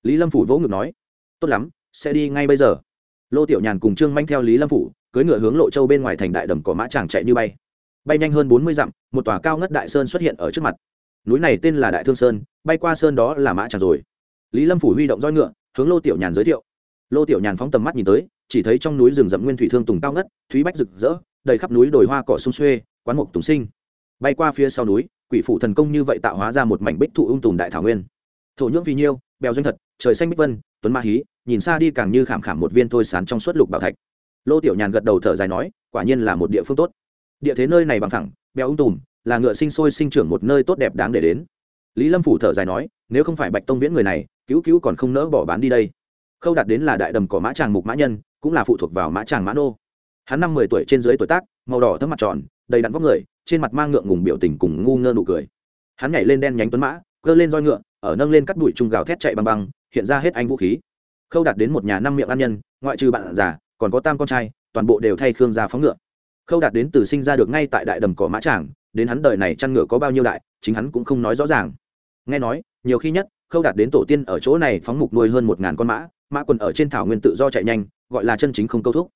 Lý lâm phủ vỗ ngực nói, tốt lắm, sẽ đi ngay bây giờ. Lô tiểu nhàn cùng trương manh theo lý lâm phủ cưỡi ngựa hướng lộ châu bên ngoài thành đại đầm cỏ mã chàng chạy như bay. Bay nhanh hơn bốn mươi dặm, một tòa cao ngất đại sơn xuất hiện ở trước mặt. Núi này tên là đại thương sơn, bay qua sơn đó là mã chàng rồi. Lý lâm phủ huy động roi ngựa, hướng lô tiểu nhàn giới thiệu. Lô tiểu nhàn phóng tầm mắt nhìn tới, chỉ thấy trong núi rừng rậm nguyên thủy thương tùng cao ngất, thúy bách rực rỡ, đầy khắp núi đồi hoa cỏ sung xuê, quán mục tùng sinh. Bay qua phía sau núi, quỷ phủ thần công như vậy tạo hóa ra một mảnh bích thụ ung tùng đại thảo nguyên. Thổ nhưỡng vì nhiêu, bèo doanh thật, trời xanh bích vân, tuấn ma hí, nhìn xa đi càng như khảm khảm một viên thôi sán trong suốt lục bảo thạch lô tiểu nhàn gật đầu thở dài nói, quả nhiên là một địa phương tốt. Địa thế nơi này bằng thẳng béo ung tùm, là ngựa sinh sôi sinh trưởng một nơi tốt đẹp đáng để đến. Lý lâm phủ thở dài nói, nếu không phải bạch tông viễn người này, cứu cứu còn không nỡ bỏ bán đi đây. Khâu đạt đến là đại đầm cỏ mã tràng mục mã nhân, cũng là phụ thuộc vào mã tràng mã nô. Hắn năm mười tuổi trên dưới tuổi tác, màu đỏ thấm mặt tròn, đầy đặn vóc người, trên mặt mang ngượng ngùng biểu tình cùng ngu ngơ nụ cười. Hắn nhảy lên đen nhánh tuấn mã, cơ lên roi ngựa, ở nâng lên cắt đuổi trung gào thét chạy băng băng, hiện ra hết anh vũ khí. Khâu đạt đến một nhà năm miệng ăn nhân, ngoại trừ bạn già còn có tam con trai, toàn bộ đều thay khương gia phóng ngựa. Khâu đạt đến từ sinh ra được ngay tại đại đầm cỏ mã tràng, đến hắn đời này chăn ngựa có bao nhiêu đại, chính hắn cũng không nói rõ ràng. Nghe nói, nhiều khi nhất, khâu đạt đến tổ tiên ở chỗ này phóng mục nuôi hơn một ngàn con mã mã quần ở trên thảo nguyên tự do chạy nhanh, gọi là chân chính không câu thúc.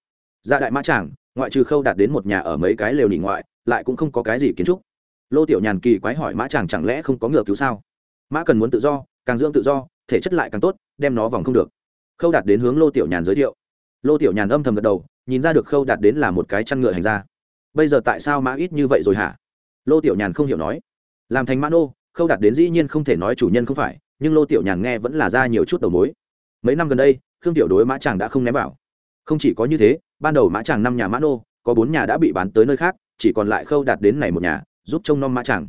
Ra đại mã tràng, ngoại trừ khâu đạt đến một nhà ở mấy cái lều nỉ ngoại, lại cũng không có cái gì kiến trúc. Lô tiểu nhàn kỳ quái hỏi mã chàng chẳng lẽ không có ngựa cứu sao? Mã cần muốn tự do, càng dưỡng tự do, thể chất lại càng tốt, đem nó vòng không được. Khâu đạt đến hướng lô tiểu nhàn giới thiệu lô tiểu nhàn âm thầm gật đầu, nhìn ra được khâu đạt đến là một cái chăn ngựa hành ra bây giờ tại sao mã ít như vậy rồi hả? Lô tiểu nhàn không hiểu nói. Làm thành mã nô, khâu đạt đến dĩ nhiên không thể nói chủ nhân không phải, nhưng lô tiểu nhàn nghe vẫn là ra nhiều chút đầu mối. Mấy năm gần đây, khương tiểu đối mã chàng đã không ném vào. Không chỉ có như thế, ban đầu mã chàng năm nhà mã nô, có bốn nhà đã bị bán tới nơi khác, chỉ còn lại khâu đạt đến này một nhà, giúp trông nom mã chàng.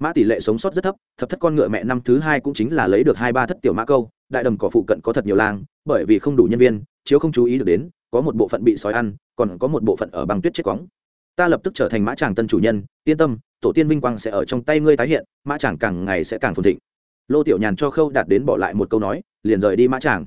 Mã tỷ lệ sống sót rất thấp, thập thất con ngựa mẹ năm thứ hai cũng chính là lấy được hai ba thất tiểu mã câu, đại đầm cỏ phụ cận có thật nhiều lang bởi vì không đủ nhân viên chiếu không chú ý được đến, có một bộ phận bị sói ăn, còn có một bộ phận ở băng tuyết chết quóng. Ta lập tức trở thành mã chàng tân chủ nhân, yên tâm, tổ tiên vinh quang sẽ ở trong tay ngươi tái hiện, mã chàng càng ngày sẽ càng phồn thịnh. Lô tiểu nhàn cho khâu đạt đến bỏ lại một câu nói, liền rời đi mã chàng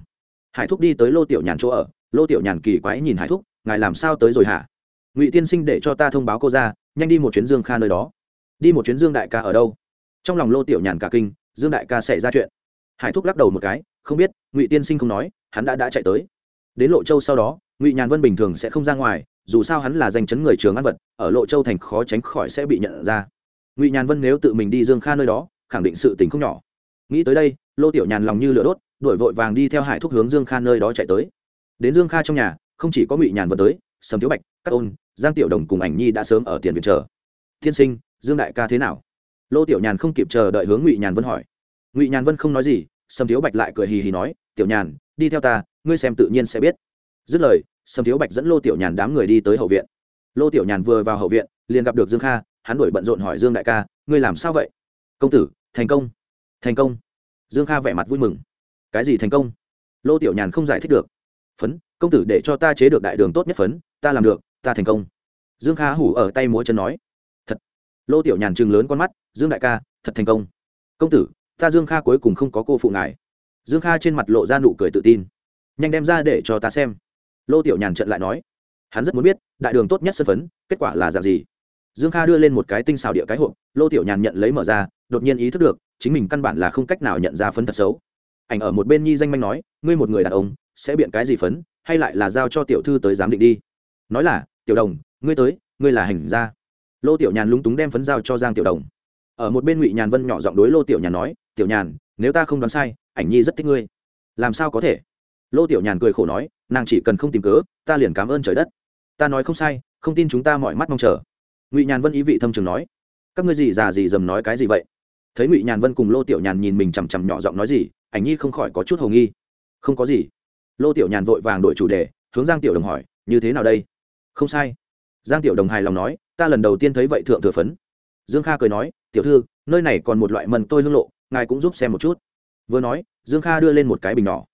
hải thúc đi tới lô tiểu nhàn chỗ ở, lô tiểu nhàn kỳ quái nhìn hải thúc, ngài làm sao tới rồi hả? Ngụy tiên sinh để cho ta thông báo cô ra, nhanh đi một chuyến dương kha nơi đó. Đi một chuyến dương đại ca ở đâu? Trong lòng lô tiểu nhàn cả kinh, dương đại ca xảy ra chuyện. Hải thúc lắc đầu một cái, không biết, ngụy tiên sinh không nói, hắn đã đã chạy tới đến lộ châu sau đó, ngụy nhàn vân bình thường sẽ không ra ngoài, dù sao hắn là danh chấn người trường ăn vật, ở lộ châu thành khó tránh khỏi sẽ bị nhận ra. Ngụy nhàn vân nếu tự mình đi dương kha nơi đó, khẳng định sự tình không nhỏ. Nghĩ tới đây, lô tiểu nhàn lòng như lửa đốt đổi vội vàng đi theo hải thúc hướng dương kha nơi đó chạy tới. Đến dương kha trong nhà, không chỉ có ngụy nhàn vân tới, sầm thiếu bạch các ôn, giang tiểu đồng cùng ảnh nhi đã sớm ở tiền viện chờ. Thiên sinh, dương đại ca thế nào? Lô tiểu nhàn không kịp chờ đợi hướng ngụy nhàn vân hỏi. Ngụy nhàn vân không nói gì, sầm thiếu bạch lại cười hì hì nói, tiểu nhàn, đi theo ta ngươi xem tự nhiên sẽ biết. Dứt lời, sầm thiếu bạch dẫn lô tiểu nhàn đám người đi tới hậu viện. Lô tiểu nhàn vừa vào hậu viện, liền gặp được dương kha, hắn đổi bận rộn hỏi dương đại ca, ngươi làm sao vậy? Công tử, thành công. Thành công? Dương kha vẻ mặt vui mừng. Cái gì thành công? Lô tiểu nhàn không giải thích được. Phấn, công tử để cho ta chế được đại đường tốt nhất phấn, ta làm được, ta thành công. Dương kha hủ ở tay múa chân nói. Thật. Lô tiểu nhàn chừng lớn con mắt, dương đại ca, thật thành công. Công tử, ta dương kha cuối cùng không có cô phụ ngài. Dương kha trên mặt lộ ra nụ cười tự tin nhanh đem ra để cho ta xem. Lô tiểu nhàn trận lại nói, hắn rất muốn biết, đại đường tốt nhất sân phấn, kết quả là dạng gì? Dương kha đưa lên một cái tinh xào địa cái hộp, lô tiểu nhàn nhận lấy mở ra, đột nhiên ý thức được, chính mình căn bản là không cách nào nhận ra phấn thật xấu. Ảnh ở một bên nhi danh manh nói, ngươi một người đàn ông, sẽ biện cái gì phấn, hay lại là giao cho tiểu thư tới giám định đi? Nói là, tiểu đồng, ngươi tới, ngươi là hành gia. Lô tiểu nhàn lúng túng đem phấn giao cho giang tiểu đồng. Ở một bên ngụy nhàn vân nhỏ giọng đối lô tiểu nhàn nói, tiểu nhàn, nếu ta không đoán sai, ảnh nhi rất thích ngươi. Làm sao có thể? Lô tiểu nhàn cười khổ nói, nàng chỉ cần không tìm cớ, ta liền cảm ơn trời đất. Ta nói không sai, không tin chúng ta mọi mắt mong chờ. Ngụy nhàn vân ý vị thâm trường nói, các ngươi gì già gì dầm nói cái gì vậy? Thấy ngụy nhàn vân cùng lô tiểu nhàn nhìn mình chằm chằm nhỏ giọng nói gì, ảnh nhi không khỏi có chút hầu nghi. Không có gì. Lô tiểu nhàn vội vàng đổi chủ đề, hướng giang tiểu đồng hỏi, như thế nào đây? Không sai. Giang tiểu đồng hài lòng nói, ta lần đầu tiên thấy vậy thượng thừa phấn. Dương kha cười nói, tiểu thư, nơi này còn một loại mần tôi hương lộ, ngài cũng giúp xem một chút. Vừa nói, dương kha đưa lên một cái bình nhỏ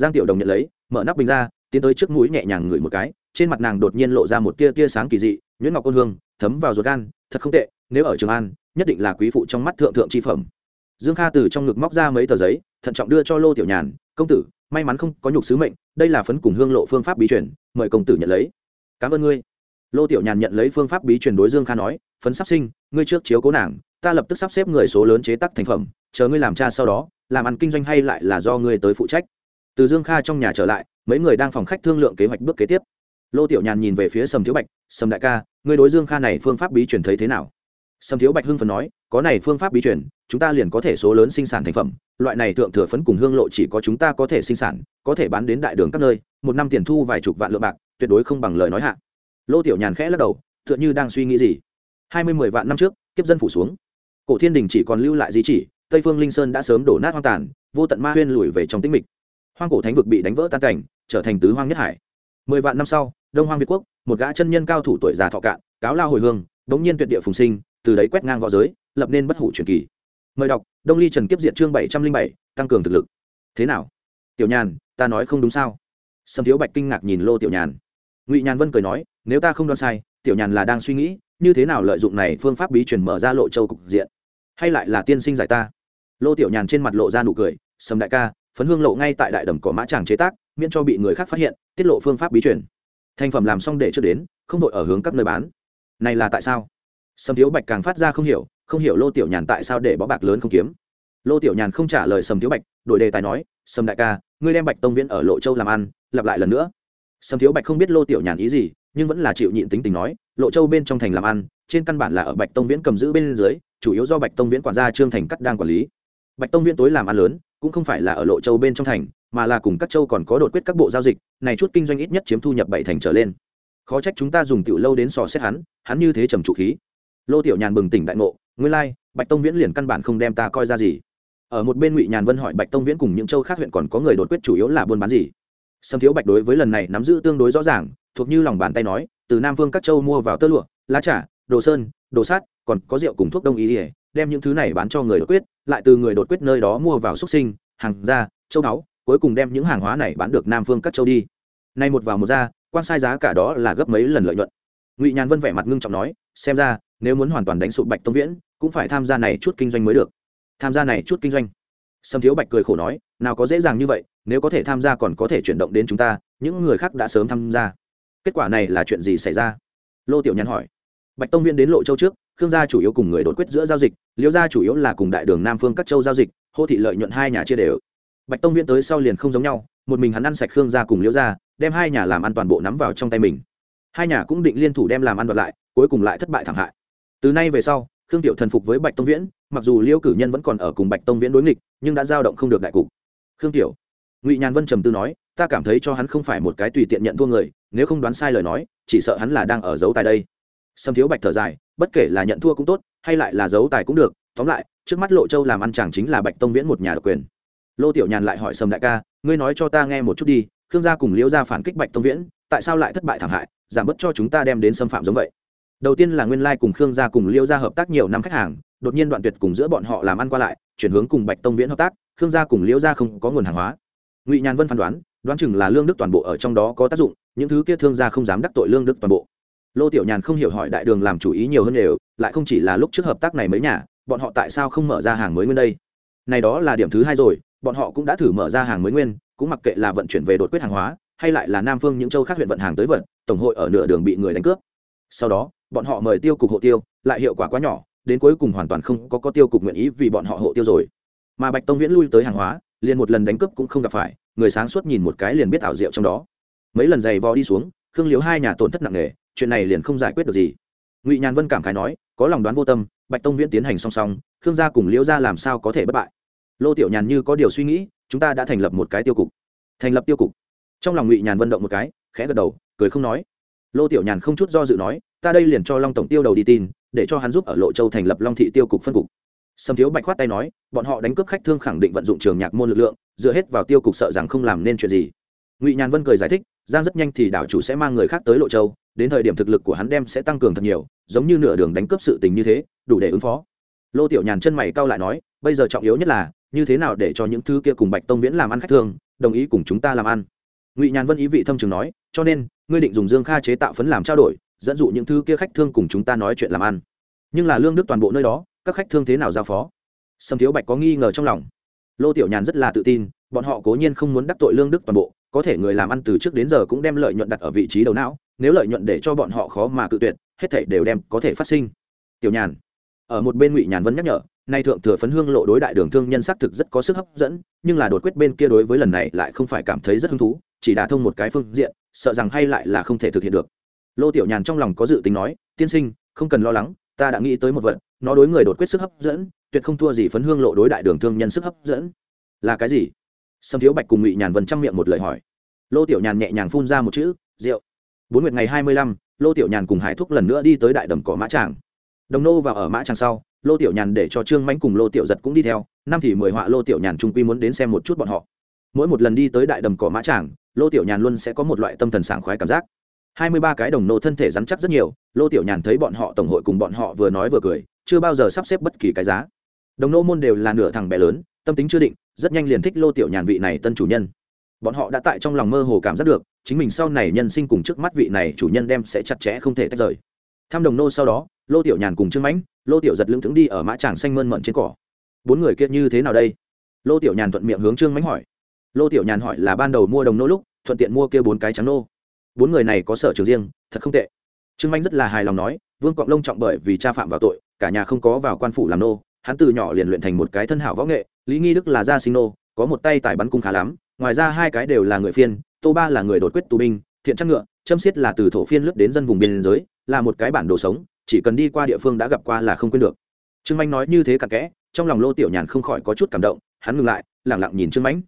giang tiểu đồng nhận lấy, mở nắp bình ra, tiến tới trước mũi nhẹ nhàng ngửi một cái, trên mặt nàng đột nhiên lộ ra một tia tia sáng kỳ dị, nhuyễn ngọc côn hương, thấm vào ruột gan, thật không tệ, nếu ở trường an, nhất định là quý phụ trong mắt thượng thượng chi phẩm. Dương kha từ trong ngực móc ra mấy tờ giấy, thận trọng đưa cho lô tiểu nhàn, công tử, may mắn không có nhục sứ mệnh, đây là phấn cùng hương lộ phương pháp bí truyền, mời công tử nhận lấy. Cảm ơn ngươi. Lô tiểu nhàn nhận lấy phương pháp bí truyền đối dương kha nói, phấn sắp sinh, ngươi trước chiếu cố nàng, ta lập tức sắp xếp người số lớn chế tác thành phẩm, chờ ngươi làm cha sau đó, làm ăn kinh doanh hay lại là do ngươi tới phụ trách từ dương kha trong nhà trở lại, mấy người đang phòng khách thương lượng kế hoạch bước kế tiếp. Lô tiểu nhàn nhìn về phía sầm thiếu bạch, sầm đại ca người đối dương kha này phương pháp bí truyền thấy thế nào? Sầm thiếu bạch hưng phần nói, có này phương pháp bí truyền, chúng ta liền có thể số lớn sinh sản thành phẩm, loại này thượng thừa phấn cùng hương lộ chỉ có chúng ta có thể sinh sản, có thể bán đến đại đường các nơi, một năm tiền thu vài chục vạn lượng bạc, tuyệt đối không bằng lời nói hạ. Lô tiểu nhàn khẽ lắc đầu, tựa như đang suy nghĩ gì? Hai mươi mười vạn năm trước, kiếp dân phủ xuống. Cổ thiên đình chỉ còn lưu lại di chỉ, tây phương linh sơn đã sớm đổ nát hoang tàn, vô tận ma huyên lùi về trong tĩnh mịch hoang cổ thánh vực bị đánh vỡ tan cảnh, trở thành tứ hoang nhất hải. Mười vạn năm sau, đông hoang việt quốc, một gã chân nhân cao thủ tuổi già thọ cạn, cáo lao hồi hương bỗng nhiên tuyệt địa phùng sinh, từ đấy quét ngang v õ giới, lập nên bất hủ truyền kỳ. Mời đọc, đông ly trần kiếp diện chương bảy trăm linh bảy, tăng cường thực lực. Thế nào? Tiểu nhàn, ta nói không đúng sao? Sầm thiếu bạch kinh ngạc nhìn lô tiểu nhàn. Ngụy nhàn vân cười nói, nếu ta không đoán sai, tiểu nhàn là đang suy nghĩ, như thế nào lợi dụng này phương pháp bí truyền mở ra lộ châu cục diện? Hay lại là tiên sinh giải ta? Lô tiểu nhàn trên mặt lộ ra nụ cười sầm đại ca phấn hương lộ ngay tại đại đầm cỏ mã tràng chế tác, miễn cho bị người khác phát hiện, tiết lộ phương pháp bí truyền. Thành phẩm làm xong để chưa đến, không đội ở hướng các nơi bán. Này là tại sao? Sầm thiếu bạch càng phát ra không hiểu không hiểu lô tiểu nhàn tại sao để bó bạc lớn không kiếm. Lô tiểu nhàn không trả lời sầm thiếu bạch, đổi đề tài nói sầm đại ca, ngươi đem bạch tông viễn ở lộ châu làm ăn, lặp lại lần nữa. Sầm thiếu bạch không biết lô tiểu nhàn ý gì, nhưng vẫn là chịu nhịn tính tình nói, lộ châu bên trong thành làm ăn, trên căn bản là ở bạch tông viễn cầm giữ bên dưới, chủ yếu do bạch tông viễn quản gia trương thành cắt đang quản lý bạch tông viễn tối làm ăn lớn, cũng không phải là ở lộ châu bên trong thành, mà là cùng các châu còn có đột quyết các bộ giao dịch, này chút kinh doanh ít nhất chiếm thu nhập bảy thành trở lên. Khó trách chúng ta dùng tiểu lâu đến sò xét hắn hắn như thế trầm trụ khí. Lô tiểu nhàn bừng tỉnh đại ngộ, nguyên lai, bạch tông viễn liền căn bản không đem ta coi ra gì. Ở một bên ngụy nhàn vân hỏi bạch tông viễn cùng những châu khác huyện còn có người đột quyết chủ yếu là buôn bán gì? Sâm thiếu bạch đối với lần này nắm giữ tương đối rõ ràng, thuộc như lòng bàn tay nói, từ nam vương các châu mua vào tơ lụa, lá trà, đồ sơn, đồ sát còn có rượu cùng thuốc đông y ỉa đem những thứ này bán cho người đột quyết lại từ người đột quyết nơi đó mua vào xuất sinh, hàng ra châu đáo cuối cùng đem những hàng hóa này bán được nam phương các châu đi. Nay một vào một ra, quan sai giá cả đó là gấp mấy lần lợi nhuận. Ngụy nhàn vân vẻ mặt ngưng trọng nói, xem ra, nếu muốn hoàn toàn đánh sụp bạch tông viễn, cũng phải tham gia này chút kinh doanh mới được. Tham gia này chút kinh doanh. Sâm thiếu bạch cười khổ nói, nào có dễ dàng như vậy, nếu có thể tham gia còn có thể chuyển động đến chúng ta, những người khác đã sớm tham gia. Kết quả này là chuyện gì xảy ra? Lô tiểu nhàn hỏi. Bạch tông viễn đến lộ châu trước khương gia chủ yếu cùng người đột quyết giữa giao dịch liễu gia chủ yếu là cùng đại đường nam phương các châu giao dịch, hô thị lợi nhuận hai nhà chia đều. Bạch tông viễn tới sau liền không giống nhau, một mình hắn ăn sạch khương gia cùng liễu gia, đem hai nhà làm ăn toàn bộ nắm vào trong tay mình. Hai nhà cũng định liên thủ đem làm ăn đoạt lại, cuối cùng lại thất bại thảm hại. Từ nay về sau, khương tiểu thần phục với bạch tông viễn, mặc dù liêu cử nhân vẫn còn ở cùng bạch tông viễn đối nghịch, nhưng đã giao động không được đại cục. Khương tiểu, ngụy nhàn vân trầm tư nói, ta cảm thấy cho hắn không phải một cái tùy tiện nhận thua người, nếu không đoán sai lời nói, chỉ sợ hắn là đang ở giấu tại đây sâm thiếu bạch thở dài, bất kể là nhận thua cũng tốt, hay lại là giấu tài cũng được. Tóm lại, trước mắt lộ châu làm ăn chẳng chính là bạch tông viễn một nhà độc quyền. Lô tiểu nhàn lại hỏi sầm đại ca, ngươi nói cho ta nghe một chút đi, khương gia cùng liễu gia phản kích bạch tông viễn, tại sao lại thất bại thảm hại, giảm bớt cho chúng ta đem đến xâm phạm giống vậy? Đầu tiên là nguyên lai cùng khương gia cùng liễu gia hợp tác nhiều năm khách hàng, đột nhiên đoạn tuyệt cùng giữa bọn họ làm ăn qua lại, chuyển hướng cùng bạch tông viễn hợp tác, khương gia cùng liễu gia không có nguồn hàng hóa. Ngụy nhàn vân phán đoán đoán chừng là lương đức toàn bộ ở trong đó có tác dụng, những thứ kia thương gia không dám đắc tội lương đức toàn bộ lô tiểu nhàn không hiểu hỏi đại đường làm chủ ý nhiều hơn đều, lại không chỉ là lúc trước hợp tác này mấy nhà, bọn họ tại sao không mở ra hàng mới nguyên đây? Này đó là điểm thứ hai rồi, bọn họ cũng đã thử mở ra hàng mới nguyên, cũng mặc kệ là vận chuyển về đột quyết hàng hóa, hay lại là nam phương những châu khác huyện vận hàng tới vận, tổng hội ở nửa đường bị người đánh cướp. Sau đó, bọn họ mời tiêu cục hộ tiêu, lại hiệu quả quá nhỏ, đến cuối cùng hoàn toàn không có có tiêu cục nguyện ý vì bọn họ hộ tiêu rồi. Mà bạch tông viễn lui tới hàng hóa, liền một lần đánh cướp cũng không gặp phải, người sáng suốt nhìn một cái liền biết ảo diệu trong đó. Mấy lần giày vò đi xuống, khương liếu hai nhà tổn thất nặng nề chuyện này liền không giải quyết được gì. Ngụy nhàn vân cảm khái nói, có lòng đoán vô tâm, bạch tông viễn tiến hành song song, khương gia cùng liễu gia làm sao có thể bất bại? Lô tiểu nhàn như có điều suy nghĩ, chúng ta đã thành lập một cái tiêu cục. Thành lập tiêu cục. Trong lòng ngụy nhàn vận động một cái, khẽ gật đầu, cười không nói. Lô tiểu nhàn không chút do dự nói, ta đây liền cho long tổng tiêu đầu đi tin, để cho hắn giúp ở lộ châu thành lập long thị tiêu cục phân cục. Sầm thiếu bạch khoát tay nói, bọn họ đánh cướp khách thương khẳng định vận dụng trường nhạc môn lực lượng, dựa hết vào tiêu cục sợ rằng không làm nên chuyện gì. Ngụy nhàn vân cười giải thích, giang rất nhanh thì đảo chủ sẽ mang người khác tới lộ châu đến thời điểm thực lực của hắn đem sẽ tăng cường thật nhiều giống như nửa đường đánh cướp sự tình như thế đủ để ứng phó. Lô tiểu nhàn chân mày cau lại nói bây giờ trọng yếu nhất là như thế nào để cho những thứ kia cùng bạch tông viễn làm ăn khách thường, đồng ý cùng chúng ta làm ăn. Ngụy nhàn vân ý vị thâm trường nói cho nên ngươi định dùng dương kha chế tạo phấn làm trao đổi dẫn dụ những thứ kia khách thương cùng chúng ta nói chuyện làm ăn. Nhưng là lương đức toàn bộ nơi đó các khách thương thế nào giao phó? Sâm thiếu bạch có nghi ngờ trong lòng. Lô tiểu nhàn rất là tự tin bọn họ cố nhiên không muốn đắc tội lương đức toàn bộ có thể người làm ăn từ trước đến giờ cũng đem lợi nhuận đặt ở vị trí đầu não, nếu lợi nhuận để cho bọn họ khó mà cự tuyệt, hết thảy đều đem có thể phát sinh. Tiểu nhàn, ở một bên ngụy nhàn vẫn nhắc nhở, nay thượng thừa phấn hương lộ đối đại đường thương nhân xác thực rất có sức hấp dẫn, nhưng là đột quyết bên kia đối với lần này lại không phải cảm thấy rất hứng thú, chỉ đả thông một cái phương diện, sợ rằng hay lại là không thể thực hiện được. Lô tiểu nhàn trong lòng có dự tính nói, tiên sinh, không cần lo lắng, ta đã nghĩ tới một vật, nó đối người đột quyết sức hấp dẫn, tuyệt không thua gì phấn hương lộ đối đại đường thương nhân sức hấp dẫn. Là cái gì? Sâm thiếu bạch cùng ngụy nhàn vân chăm miệng một lời hỏi. Lô tiểu nhàn nhẹ nhàng phun ra một chữ, rượu. Bốn nguyệt ngày hai mươi lăm, lô tiểu nhàn cùng hải thúc lần nữa đi tới đại đầm cỏ mã tràng. Đồng nô vào ở mã tràng sau, lô tiểu nhàn để cho trương mãnh cùng lô tiểu giật cũng đi theo, năm thì mười họa lô tiểu nhàn trung quy muốn đến xem một chút bọn họ. Mỗi một lần đi tới đại đầm cỏ mã tràng, lô tiểu nhàn luôn sẽ có một loại tâm thần sảng khoái cảm giác. hai mươi ba cái đồng nô thân thể rắn chắc rất nhiều, lô tiểu nhàn thấy bọn họ tổng hội cùng bọn họ vừa nói vừa cười, chưa bao giờ sắp xếp bất kỳ cái giá. Đồng nô môn đều là nửa thằng bé lớn, tâm tính chưa định rất nhanh liền thích lô tiểu nhàn vị này tân chủ nhân. Bọn họ đã tại trong lòng mơ hồ cảm giác được, chính mình sau này nhân sinh cùng trước mắt vị này chủ nhân đem sẽ chặt chẽ không thể tách rời. Thăm đồng nô sau đó, lô tiểu nhàn cùng trương mãnh, lô tiểu giật lưng thững đi ở mã tràng xanh mơn mận trên cỏ. Bốn người kia như thế nào đây? Lô tiểu nhàn thuận miệng hướng trương mãnh hỏi. Lô tiểu nhàn hỏi là ban đầu mua đồng nô lúc, thuận tiện mua kia bốn cái trắng nô. Bốn người này có sở trường riêng, thật không tệ. Trương mãnh rất là hài lòng nói, vương quạng lông trọng bởi vì cha phạm vào tội, cả nhà không có vào quan phủ làm nô hắn từ nhỏ liền luyện thành một cái thân hảo võ nghệ, lý nghi đức là gia sinh nô, có một tay tài bắn cung khá lắm, ngoài ra hai cái đều là người phiên, tô ba là người đột quyết tù binh, thiện trắc ngựa, châm xiết là từ thổ phiên lướt đến dân vùng biên giới, là một cái bản đồ sống, chỉ cần đi qua địa phương đã gặp qua là không quên được. Trương manh nói như thế cặn kẽ, trong lòng lô tiểu nhàn không khỏi có chút cảm động, hắn ngừng lại lẳng lặng nhìn trương mãnh.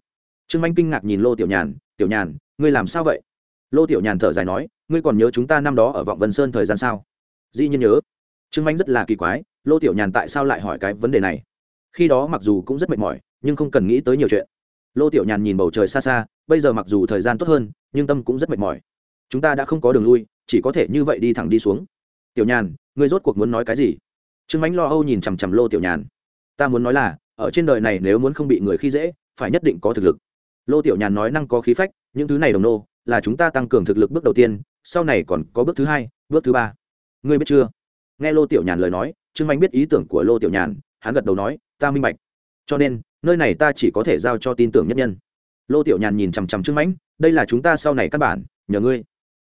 Trương Anh kinh ngạc nhìn lô tiểu nhàn tiểu nhàn, ngươi làm sao vậy? Lô tiểu nhàn thở dài nói, ngươi còn nhớ chúng ta năm đó ở vọng vân sơn thời gian sao? Dĩ nhiên nhớ. Trương Anh rất là kỳ quái lô tiểu nhàn tại sao lại hỏi cái vấn đề này? Khi đó mặc dù cũng rất mệt mỏi, nhưng không cần nghĩ tới nhiều chuyện. Lô tiểu nhàn nhìn bầu trời xa xa, bây giờ mặc dù thời gian tốt hơn, nhưng tâm cũng rất mệt mỏi. Chúng ta đã không có đường lui, chỉ có thể như vậy đi thẳng đi xuống. Tiểu nhàn, ngươi rốt cuộc muốn nói cái gì? Trương mánh lo âu nhìn chằm chằm lô tiểu nhàn. Ta muốn nói là, ở trên đời này nếu muốn không bị người khi dễ, phải nhất định có thực lực. Lô tiểu nhàn nói năng có khí phách, những thứ này đồng nô, là chúng ta tăng cường thực lực bước đầu tiên, sau này còn có bước thứ hai, bước thứ ba. Ngươi biết chưa? Nghe lô tiểu nhàn lời nói trương Mạnh biết ý tưởng của lô tiểu nhàn, hắn gật đầu nói, ta minh bạch. Cho nên, nơi này ta chỉ có thể giao cho tin tưởng nhất nhân. Lô tiểu nhàn nhìn chằm chằm trương mãnh đây là chúng ta sau này căn bản, nhờ ngươi.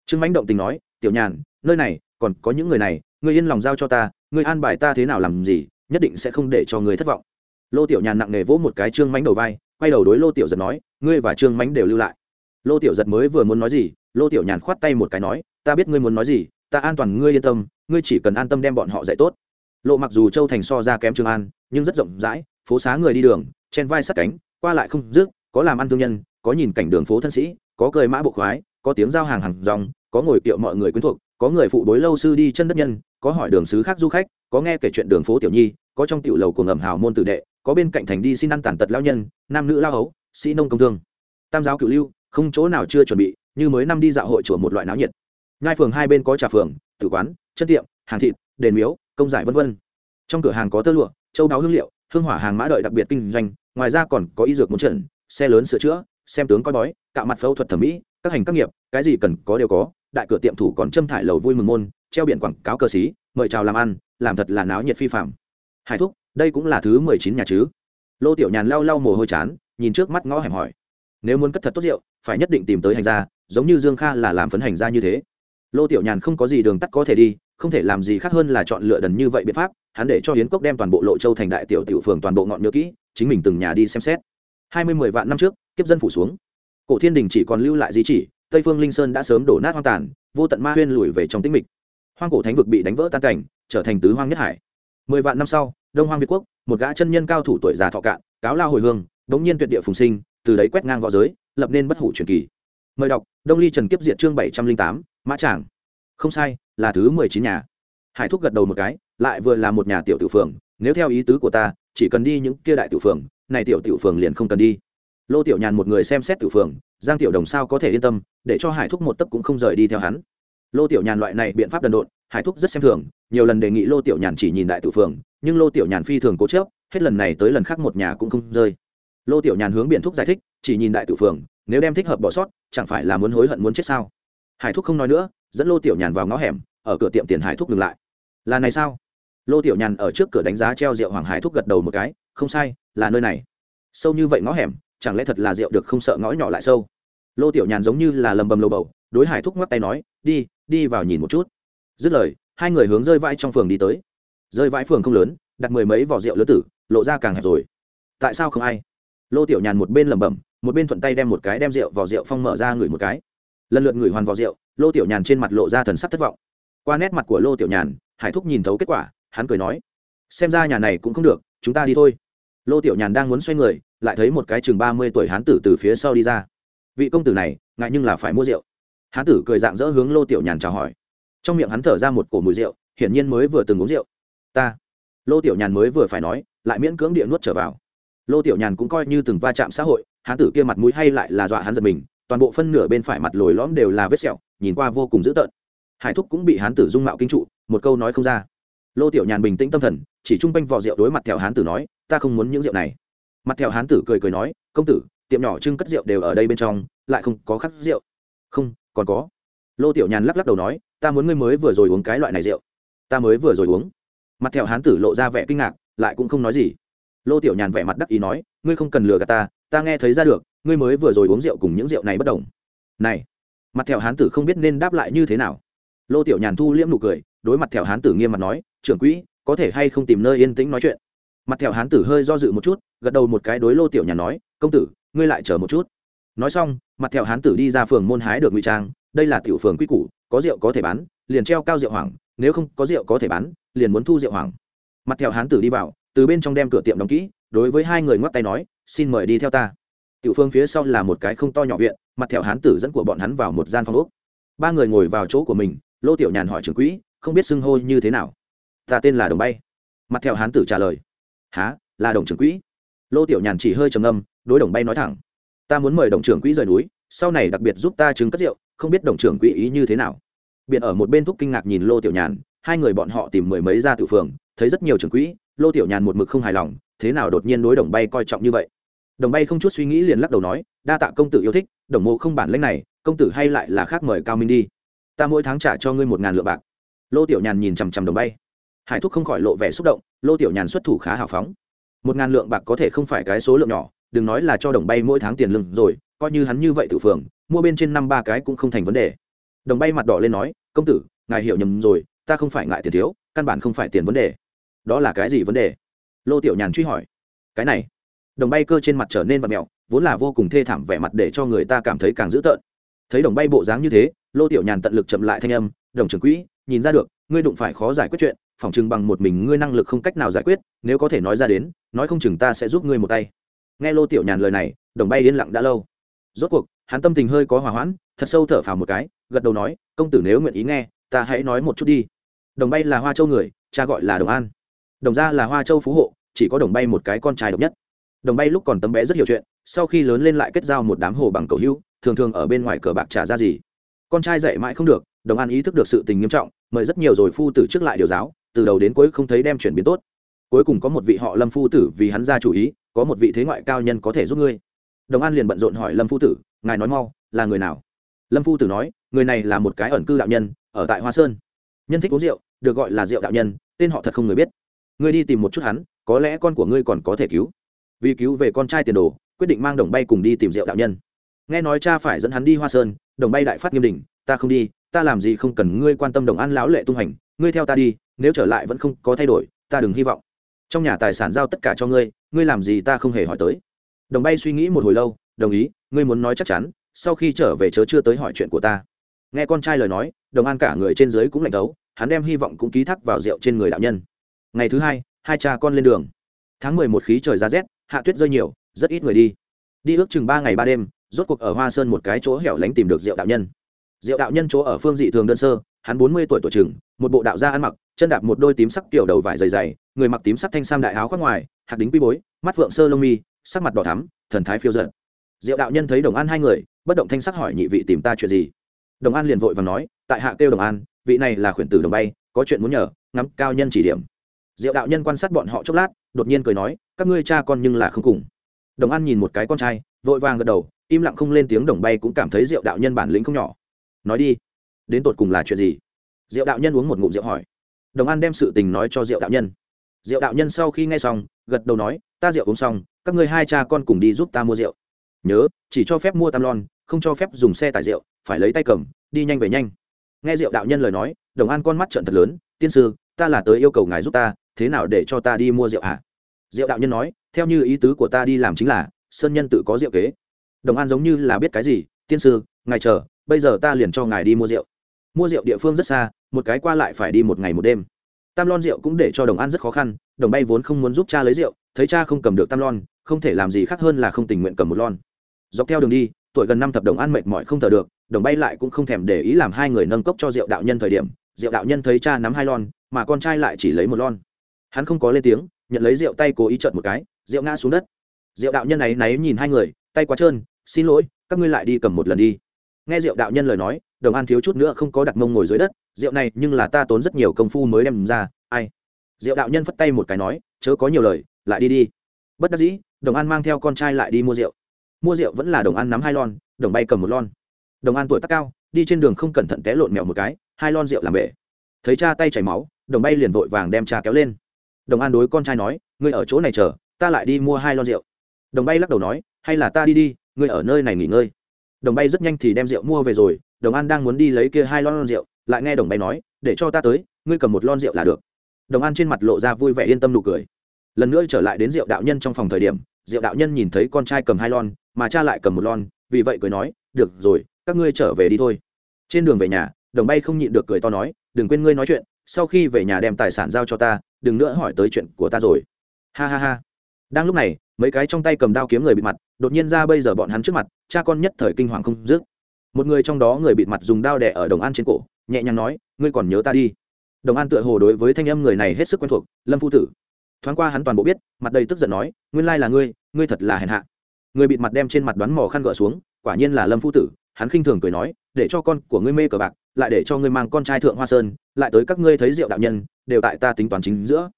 Trương mãnh động tình nói, tiểu nhàn, nơi này, còn có những người này, ngươi yên lòng giao cho ta, ngươi an bài ta thế nào làm gì, nhất định sẽ không để cho ngươi thất vọng. Lô tiểu nhàn nặng nề vỗ một cái trương mãnh đầu vai, quay đầu đối lô tiểu giật nói, ngươi và trương mãnh đều lưu lại. Lô tiểu giật mới vừa muốn nói gì, lô tiểu nhàn khoát tay một cái nói, ta biết ngươi muốn nói gì, ta an toàn ngươi yên tâm, ngươi chỉ cần an tâm đem bọn họ dạy tốt lộ mặc dù châu thành so ra kém trường an, nhưng rất rộng rãi, phố xá người đi đường, chen vai sát cánh, qua lại không dứt, có làm ăn thương nhân, có nhìn cảnh đường phố thân sĩ, có cười mã bộ khoái, có tiếng giao hàng hàng dòng có ngồi kiệu mọi người quyến thuộc, có người phụ bối lâu sư đi chân đất nhân, có hỏi đường xứ khác du khách, có nghe kể chuyện đường phố tiểu nhi, có trong tiểu lầu của ngầm hào môn tử đệ, có bên cạnh thành đi xin ăn tàn tật lao nhân, nam nữ lao hấu, sĩ nông công thương. Tam giáo cựu lưu, không chỗ nào chưa chuẩn bị, như mới năm đi dạo hội chùa một loại náo nhiệt. Ngai phường hai bên có trà phường, tử quán, chân tiệm, hàng thịt, đền miếu công giải vân vân. Trong cửa hàng có tơ lụa châu đáo hương liệu hương hỏa hàng mã đợi đặc biệt kinh doanh ngoài ra còn có y dược muốn trận xe lớn sửa chữa xem tướng coi bói cạo mặt phẫu thuật thẩm mỹ các hành các nghiệp cái gì cần có đều có đại cửa tiệm thủ còn châm thải lầu vui mừng môn treo biển quảng cáo cơ sĩ, mời chào làm ăn làm thật là náo nhiệt phi phàm. hải thúc đây cũng là thứ mười chín nhà chứ? Lô tiểu nhàn lau lau mồ hôi chán nhìn trước mắt ngõ hẻm hỏi. Nếu muốn cất thật tốt rượu phải nhất định tìm tới hành gia giống như dương kha là làm phấn hành gia như thế. Lô tiểu nhàn không có gì đường tắt có thể đi không thể làm gì khác hơn là chọn lựa đần như vậy biện pháp, hắn để cho hiến cốc đem toàn bộ lộ châu thành đại tiểu tiểu phường toàn bộ ngọn nhớ kỹ, chính mình từng nhà đi xem xét. Hai mươi mười vạn năm trước, kiếp dân phủ xuống. Cổ thiên đình chỉ còn lưu lại di chỉ, tây phương linh sơn đã sớm đổ nát hoang tàn, vô tận ma huyên lùi về trong tĩnh mịch. Hoang cổ thánh vực bị đánh vỡ tan cảnh, trở thành tứ hoang nhất hải. Mười vạn năm sau, đông hoang việt quốc, một gã chân nhân cao thủ tuổi già thọ cạn, cáo lao hồi hương, đống nhiên tuyệt địa phùng sinh, từ đấy quét ngang v õ giới, lập nên bất hủ truyền kỳ. Mời đọc, đông ly trần kiếp diệt chương bảy trăm linh tám, mã tràng không sai, là thứ mười chín nhà. Hải thúc gật đầu một cái, lại vừa là một nhà tiểu tiểu phường, nếu theo ý tứ của ta, chỉ cần đi những kia đại tiểu phường, này tiểu tiểu phường liền không cần đi. Lô tiểu nhàn một người xem xét tiểu phường, giang tiểu đồng sao có thể yên tâm, để cho hải thúc một tấc cũng không rời đi theo hắn. Lô tiểu nhàn loại này biện pháp đần độn, hải thúc rất xem thường, nhiều lần đề nghị lô tiểu nhàn chỉ nhìn đại tiểu phường, nhưng lô tiểu nhàn phi thường cố chớp hết lần này tới lần khác một nhà cũng không rơi. Lô tiểu nhàn hướng biện thúc giải thích, chỉ nhìn đại tiểu phường, nếu đem thích hợp bỏ sót, chẳng phải là muốn hối hận muốn chết sao? Hải thúc không nói nữa dẫn lô tiểu nhàn vào ngõ hẻm, ở cửa tiệm tiền hải thúc ngừng lại. Là này sao? Lô tiểu nhàn ở trước cửa đánh giá treo rượu hoàng hải thúc gật đầu một cái, không sai, là nơi này. Sâu như vậy ngõ hẻm, chẳng lẽ thật là rượu được không sợ ngõ nhỏ lại sâu? Lô tiểu nhàn giống như là lầm bầm lầu bầu, đối hải thúc ngoắc tay nói, đi đi vào nhìn một chút. Dứt lời, hai người hướng rơi vãi trong phường đi tới. Rơi vãi phường không lớn, đặt mười mấy vỏ rượu lớn tử, lộ ra càng hẹp rồi. Tại sao không ai? Lô tiểu nhàn một bên lẩm bẩm, một bên thuận tay đem một cái đem rượu vỏ rượu phong mở ra ngửi một cái. Lần lượt ngửi hoàn vỏ rượu lô tiểu nhàn trên mặt lộ ra thần sắc thất vọng. Qua nét mặt của lô tiểu nhàn, hải thúc nhìn thấu kết quả, hắn cười nói, xem ra nhà này cũng không được, chúng ta đi thôi. Lô tiểu nhàn đang muốn xoay người, lại thấy một cái chừng ba mươi tuổi hán tử từ phía sau đi ra. Vị công tử này, ngại nhưng là phải mua rượu. Hán tử cười dạng dỡ hướng lô tiểu nhàn chào hỏi. Trong miệng hắn thở ra một cổ mùi rượu, hiển nhiên mới vừa từng uống rượu. Ta. Lô tiểu nhàn mới vừa phải nói, lại miễn cưỡng địa nuốt trở vào. Lô tiểu nhàn cũng coi như từng va chạm xã hội, hán tử kia mặt mũi hay lại là dọa hắn giật mình, toàn bộ phân nửa bên phải mặt lồi lõm đều là vết sẹo nhìn qua vô cùng dữ tợn. Hải thúc cũng bị hán tử dung mạo kinh trụ, một câu nói không ra. Lô tiểu nhàn bình tĩnh tâm thần, chỉ chung quanh vỏ rượu đối mặt theo hán tử nói, ta không muốn những rượu này. Mặt theo hán tử cười cười nói, công tử, tiệm nhỏ trưng cất rượu đều ở đây bên trong, lại không có khắc rượu. Không, còn có. Lô tiểu nhàn lắc lắc đầu nói, ta muốn ngươi mới vừa rồi uống cái loại này rượu. Ta mới vừa rồi uống. Mặt theo hán tử lộ ra vẻ kinh ngạc, lại cũng không nói gì. Lô tiểu nhàn vẻ mặt đắc ý nói, ngươi không cần lừa gạt ta ta nghe thấy ra được, ngươi mới vừa rồi uống rượu cùng những rượu này bất đồng. Này mặt thẹo hán tử không biết nên đáp lại như thế nào. Lô tiểu nhàn thu liễm nụ cười, đối mặt thẹo hán tử nghiêm mặt nói, trưởng quỹ, có thể hay không tìm nơi yên tĩnh nói chuyện? Mặt thẹo hán tử hơi do dự một chút, gật đầu một cái đối lô tiểu nhàn nói, công tử, ngươi lại chờ một chút. Nói xong, mặt thẹo hán tử đi ra phường môn hái được ngụy trang, đây là tiểu phường quy củ, có rượu có thể bán, liền treo cao rượu hoàng, nếu không có rượu có thể bán, liền muốn thu rượu hoàng. Mặt thẹo hán tử đi vào, từ bên trong đem cửa tiệm đóng kỹ, đối với hai người ngoắc tay nói, xin mời đi theo ta. Tiểu phương phía sau là một cái không to nhỏ viện mặt thẹo hán tử dẫn của bọn hắn vào một gian phòng úc ba người ngồi vào chỗ của mình, lô tiểu nhàn hỏi trưởng quỹ, không biết xưng hô như thế nào. Ta tên là đồng bay. Mặt thẹo hán tử trả lời. Há là đồng trưởng quỹ. Lô tiểu nhàn chỉ hơi trầm âm đối đồng bay nói thẳng. Ta muốn mời đồng trưởng quỹ rời núi, sau này đặc biệt giúp ta chứng cất rượu, không biết đồng trưởng quỹ ý như thế nào. Biệt ở một bên thúc kinh ngạc nhìn lô tiểu nhàn, hai người bọn họ tìm mười mấy gia tự phường, thấy rất nhiều trưởng quỹ, lô tiểu nhàn một mực không hài lòng, thế nào đột nhiên đối đồng bay coi trọng như vậy? Đồng bay không chút suy nghĩ liền lắc đầu nói, đa tạ công tử yêu thích đồng mộ không bản lãnh này, công tử hay lại là khác mời cao minh đi. Ta mỗi tháng trả cho ngươi một ngàn lượng bạc. Lô tiểu nhàn nhìn chằm chằm đồng bay. Hải thúc không khỏi lộ vẻ xúc động, lô tiểu nhàn xuất thủ khá hào phóng. Một ngàn lượng bạc có thể không phải cái số lượng nhỏ, đừng nói là cho đồng bay mỗi tháng tiền lương rồi, coi như hắn như vậy tự phường, mua bên trên năm ba cái cũng không thành vấn đề. Đồng bay mặt đỏ lên nói, công tử, ngài hiểu nhầm rồi, ta không phải ngại tiền thiếu, căn bản không phải tiền vấn đề. Đó là cái gì vấn đề? Lô tiểu nhàn truy hỏi. Cái này. Đồng bay cơ trên mặt trở nên vật mẹo vốn là vô cùng thê thảm vẻ mặt để cho người ta cảm thấy càng dữ tợn. Thấy đồng bay bộ dáng như thế, lô tiểu nhàn tận lực chậm lại thanh âm, đồng trưởng quỹ, nhìn ra được, ngươi đụng phải khó giải quyết chuyện, phỏng chừng bằng một mình ngươi năng lực không cách nào giải quyết, nếu có thể nói ra đến, nói không chừng ta sẽ giúp ngươi một tay. Nghe lô tiểu nhàn lời này, đồng bay yên lặng đã lâu. Rốt cuộc, hắn tâm tình hơi có hòa hoãn, thật sâu thở phào một cái, gật đầu nói, công tử nếu nguyện ý nghe, ta hãy nói một chút đi. Đồng bay là hoa châu người, cha gọi là đồng an. Đồng gia là hoa châu phú hộ, chỉ có đồng bay một cái con trai độc nhất. Đồng bay lúc còn tấm bé rất hiểu chuyện sau khi lớn lên lại kết giao một đám hồ bằng cầu hữu, thường thường ở bên ngoài cờ bạc trả ra gì. Con trai dạy mãi không được, đồng an ý thức được sự tình nghiêm trọng, mời rất nhiều rồi phu tử trước lại điều giáo, từ đầu đến cuối không thấy đem chuyển biến tốt. Cuối cùng có một vị họ lâm phu tử vì hắn ra chủ ý, có một vị thế ngoại cao nhân có thể giúp ngươi. Đồng an liền bận rộn hỏi lâm phu tử, ngài nói mau, là người nào? Lâm phu tử nói, người này là một cái ẩn cư đạo nhân, ở tại hoa sơn. Nhân thích uống rượu, được gọi là rượu đạo nhân, tên họ thật không người biết. Ngươi đi tìm một chút hắn, có lẽ con của ngươi còn có thể cứu. Vì cứu về con trai tiền đồ quyết định mang đồng bay cùng đi tìm rượu đạo nhân. Nghe nói cha phải dẫn hắn đi hoa sơn, đồng bay đại phát nghiêm đình ta không đi, ta làm gì không cần ngươi quan tâm đồng an lão lệ tung hành, ngươi theo ta đi, nếu trở lại vẫn không có thay đổi, ta đừng hy vọng. Trong nhà tài sản giao tất cả cho ngươi ngươi làm gì ta không hề hỏi tới. Đồng bay suy nghĩ một hồi lâu, đồng ý, ngươi muốn nói chắc chắn, sau khi trở về chớ chưa tới hỏi chuyện của ta. Nghe con trai lời nói, đồng an cả người trên dưới cũng lạnh thấu hắn đem hy vọng cũng ký thác vào rượu trên người đạo nhân. Ngày thứ hai hai cha con lên đường. Tháng mười một khí trời ra rét hạ tuyết rơi nhiều, rất ít người đi. Đi ước chừng ba ngày ba đêm, rốt cuộc ở hoa sơn một cái chỗ hẻo lánh tìm được Diệu đạo nhân. Diệu đạo nhân chỗ ở phương dị thường đơn sơ, hắn bốn mươi tuổi tuổi chừng một bộ đạo gia ăn mặc, chân đạp một đôi tím sắc kiểu đầu vải dày dày, người mặc tím sắc thanh sam đại áo khoác ngoài hạt đính quy bối, mắt phượng sơ lông mi, sắc mặt đỏ thắm, thần thái phiêu giận diệu đạo nhân thấy đồng an hai người, bất động thanh sắc hỏi nhị vị tìm ta chuyện gì? Đồng an liền vội và nói, tại hạ kêu đồng an, vị này là khuyển tử đồng bay, có chuyện muốn nhờ, ngắm cao nhân chỉ điểm. Diệu đạo nhân quan sát bọn họ chốc lát, đột nhiên cười nói các ngươi cha con nhưng là không cùng. Đồng an nhìn một cái con trai, vội vàng gật đầu, im lặng không lên tiếng đồng bay cũng cảm thấy diệu đạo nhân bản lĩnh không nhỏ. Nói đi, đến tột cùng là chuyện gì? Diệu đạo nhân uống một ngụm rượu hỏi. Đồng an đem sự tình nói cho diệu đạo nhân. Diệu đạo nhân sau khi nghe xong, gật đầu nói, ta rượu uống xong, các ngươi hai cha con cùng đi giúp ta mua rượu. Nhớ, chỉ cho phép mua tam lon, không cho phép dùng xe tải rượu, phải lấy tay cầm, đi nhanh về nhanh. Nghe diệu đạo nhân lời nói, đồng an con mắt trận thật lớn, tiên sư, ta là tới yêu cầu ngài giúp ta, thế nào để cho ta đi mua rượu hả? Diệu đạo nhân nói, theo như ý tứ của ta đi làm chính là, sơn nhân tự có rượu kế. Đồng an giống như là biết cái gì, tiên sư, ngài chờ, bây giờ ta liền cho ngài đi mua rượu. Mua rượu địa phương rất xa, một cái qua lại phải đi một ngày một đêm. Tam lon rượu cũng để cho đồng an rất khó khăn, đồng bay vốn không muốn giúp cha lấy rượu, thấy cha không cầm được tam lon, không thể làm gì khác hơn là không tình nguyện cầm một lon. Dọc theo đường đi, tuổi gần năm thập đồng an mệt mỏi không thở được, đồng bay lại cũng không thèm để ý làm hai người nâng cốc cho rượu đạo nhân thời điểm, rượu đạo nhân thấy cha nắm hai lon, mà con trai lại chỉ lấy một lon. Hắn không có lên tiếng nhận lấy rượu tay cố ý trợn một cái, rượu ngã xuống đất. Rượu đạo nhân ấy náy nhìn hai người, tay quá trơn, xin lỗi, các ngươi lại đi cầm một lần đi. Nghe rượu đạo nhân lời nói, đồng an thiếu chút nữa không có đặt mông ngồi dưới đất, rượu này, nhưng là ta tốn rất nhiều công phu mới đem ra, ai? Rượu đạo nhân phất tay một cái nói, chớ có nhiều lời, lại đi đi. Bất đắc dĩ, đồng an mang theo con trai lại đi mua rượu. Mua rượu vẫn là đồng an nắm hai lon, đồng bay cầm một lon. Đồng an tuổi tác cao, đi trên đường không cẩn thận té lộn mèo một cái, hai lon rượu làm bể. Thấy cha tay chảy máu, đồng bay liền vội vàng đem cha kéo lên đồng an đối con trai nói, ngươi ở chỗ này chờ, ta lại đi mua hai lon rượu. Đồng bay lắc đầu nói, hay là ta đi đi, ngươi ở nơi này nghỉ ngơi. Đồng bay rất nhanh thì đem rượu mua về rồi, đồng an đang muốn đi lấy kia hai lon rượu, lại nghe đồng bay nói, để cho ta tới, ngươi cầm một lon rượu là được. Đồng an trên mặt lộ ra vui vẻ yên tâm nụ cười. Lần nữa trở lại đến rượu đạo nhân trong phòng thời điểm, rượu đạo nhân nhìn thấy con trai cầm hai lon, mà cha lại cầm một lon, vì vậy cười nói, được rồi, các ngươi trở về đi thôi. Trên đường về nhà, đồng bay không nhịn được cười to nói, đừng quên ngươi nói chuyện sau khi về nhà đem tài sản giao cho ta, đừng nữa hỏi tới chuyện của ta rồi. Ha ha ha. Đang lúc này, mấy cái trong tay cầm đao kiếm người bị mặt, đột nhiên ra bây giờ bọn hắn trước mặt, cha con nhất thời kinh hoàng không dứt. Một người trong đó người bị mặt dùng đao đẻ ở đồng an trên cổ, nhẹ nhàng nói, ngươi còn nhớ ta đi. Đồng an tựa hồ đối với thanh âm người này hết sức quen thuộc, lâm phu tử. Thoáng qua hắn toàn bộ biết, mặt đầy tức giận nói, nguyên lai là ngươi ngươi thật là hèn hạ. Người bị mặt đem trên mặt đoán mò khăn gỡ xuống, quả nhiên là lâm phu tử, hắn khinh thường cười nói, để cho con của ngươi mê cờ bạc lại để cho ngươi mang con trai thượng hoa sơn, lại tới các ngươi thấy rượu đạo nhân, đều tại ta tính toán chính giữa.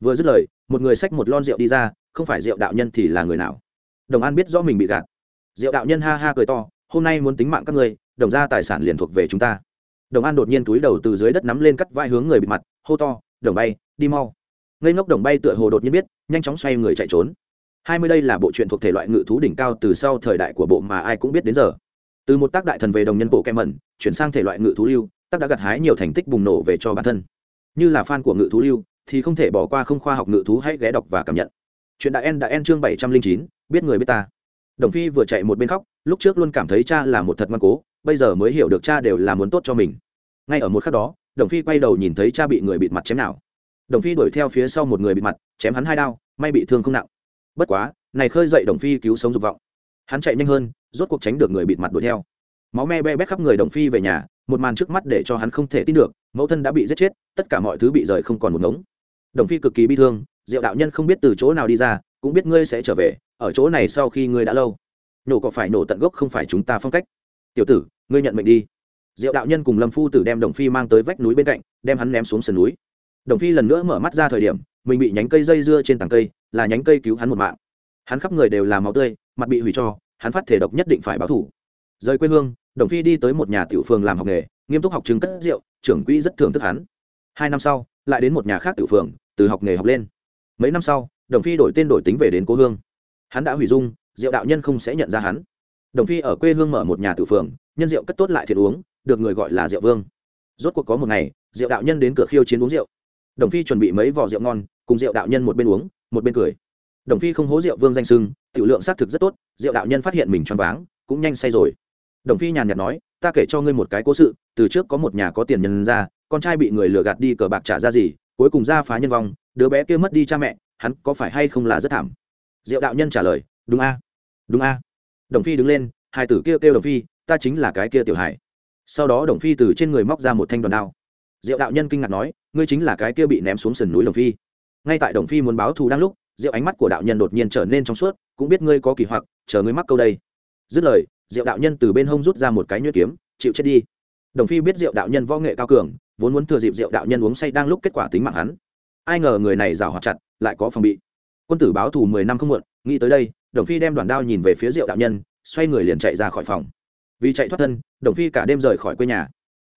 Vừa dứt lời, một người xách một lon rượu đi ra, không phải rượu đạo nhân thì là người nào? Đồng an biết rõ mình bị gạt. Rượu đạo nhân ha ha cười to, hôm nay muốn tính mạng các ngươi, đồng ra tài sản liền thuộc về chúng ta. Đồng an đột nhiên túi đầu từ dưới đất nắm lên cắt vai hướng người bị mặt, hô to, đồng bay, đi mau. Ngây ngốc đồng bay tựa hồ đột nhiên biết, nhanh chóng xoay người chạy trốn. Hai mươi đây là bộ truyện thuộc thể loại ngự thú đỉnh cao từ sau thời đại của bộ mà ai cũng biết đến giờ từ một tác đại thần về đồng nhân bộ kem mẩn, chuyển sang thể loại ngự thú lưu, tác đã gặt hái nhiều thành tích bùng nổ về cho bản thân. Như là fan của ngự thú lưu, thì không thể bỏ qua không khoa học ngự thú hãy ghé đọc và cảm nhận. Chuyện đại en đã en chương bảy trăm linh chín, biết người biết ta. Đồng phi vừa chạy một bên khóc, lúc trước luôn cảm thấy cha là một thật ngoan cố, bây giờ mới hiểu được cha đều là muốn tốt cho mình. Ngay ở một khắc đó, đồng phi quay đầu nhìn thấy cha bị người bịt mặt chém nào. Đồng phi đuổi theo phía sau một người bịt mặt, chém hắn hai đao, may bị thương không nặng. Bất quá, này khơi dậy đồng phi cứu sống dục vọng hắn chạy nhanh hơn, rốt cuộc tránh được người bịt mặt đuổi theo. Máu me be bét khắp người đồng phi về nhà, một màn trước mắt để cho hắn không thể tin được, mẫu thân đã bị giết chết, tất cả mọi thứ bị rời không còn một ngống. Đồng phi cực kỳ bi thương, diệu đạo nhân không biết từ chỗ nào đi ra, cũng biết ngươi sẽ trở về, ở chỗ này sau khi ngươi đã lâu. Nổ có phải nổ tận gốc không phải chúng ta phong cách? Tiểu tử, ngươi nhận mệnh đi. Diệu đạo nhân cùng lâm phu tử đem đồng phi mang tới vách núi bên cạnh, đem hắn ném xuống sườn núi. Đồng phi lần nữa mở mắt ra thời điểm, mình bị nhánh cây dây dưa trên tảng cây, là nhánh cây cứu hắn một mạng. Hắn khắp người đều là máu tươi mặt bị hủy cho, hắn phát thể độc nhất định phải báo thủ. Rời quê hương, đồng phi đi tới một nhà tiểu phường làm học nghề, nghiêm túc học chứng cất rượu, trưởng quỹ rất thưởng thức hắn. Hai năm sau, lại đến một nhà khác tiểu phường, từ học nghề học lên. Mấy năm sau, đồng phi đổi tên đổi tính về đến cố hương. Hắn đã hủy dung, rượu đạo nhân không sẽ nhận ra hắn. Đồng phi ở quê hương mở một nhà tiểu phường, nhân rượu cất tốt lại thiệt uống, được người gọi là rượu vương. Rốt cuộc có một ngày, rượu đạo nhân đến cửa khiêu chiến uống rượu. Đồng phi chuẩn bị mấy vỏ rượu ngon, cùng rượu đạo nhân một bên uống, một bên cười. Đồng phi không hố rượu vương danh sưng tiểu lượng xác thực rất tốt, Diệu đạo nhân phát hiện mình choáng váng, cũng nhanh say rồi. Đồng phi nhàn nhạt nói, ta kể cho ngươi một cái cố sự, từ trước có một nhà có tiền nhân ra, con trai bị người lừa gạt đi cờ bạc trả ra gì, cuối cùng ra phá nhân vong, đứa bé kia mất đi cha mẹ, hắn có phải hay không là rất thảm? Diệu đạo nhân trả lời, đúng a đúng a. Đồng phi đứng lên, hai tử kia kêu đồng phi, ta chính là cái kia tiểu hải sau đó đồng phi từ trên người móc ra một thanh đoàn đao. Diệu đạo nhân kinh ngạc nói, ngươi chính là cái kia bị ném xuống sườn núi đồng phi. Ngay tại đồng phi muốn báo thù đang lúc diệu ánh mắt của đạo nhân đột nhiên trở nên trong suốt, cũng biết ngươi có kỳ hoặc, chờ ngươi mắc câu đây. Dứt lời diệu đạo nhân từ bên hông rút ra một cái nhuyễn kiếm, chịu chết đi. Đồng phi biết diệu đạo nhân võ nghệ cao cường, vốn muốn thừa dịp diệu đạo nhân uống say đang lúc kết quả tính mạng hắn. Ai ngờ người này rào hoạt chặt, lại có phòng bị. Quân tử báo thù mười năm không muộn, nghĩ tới đây, đồng phi đem đoàn đao nhìn về phía diệu đạo nhân, xoay người liền chạy ra khỏi phòng. Vì chạy thoát thân, đồng phi cả đêm rời khỏi quê nhà.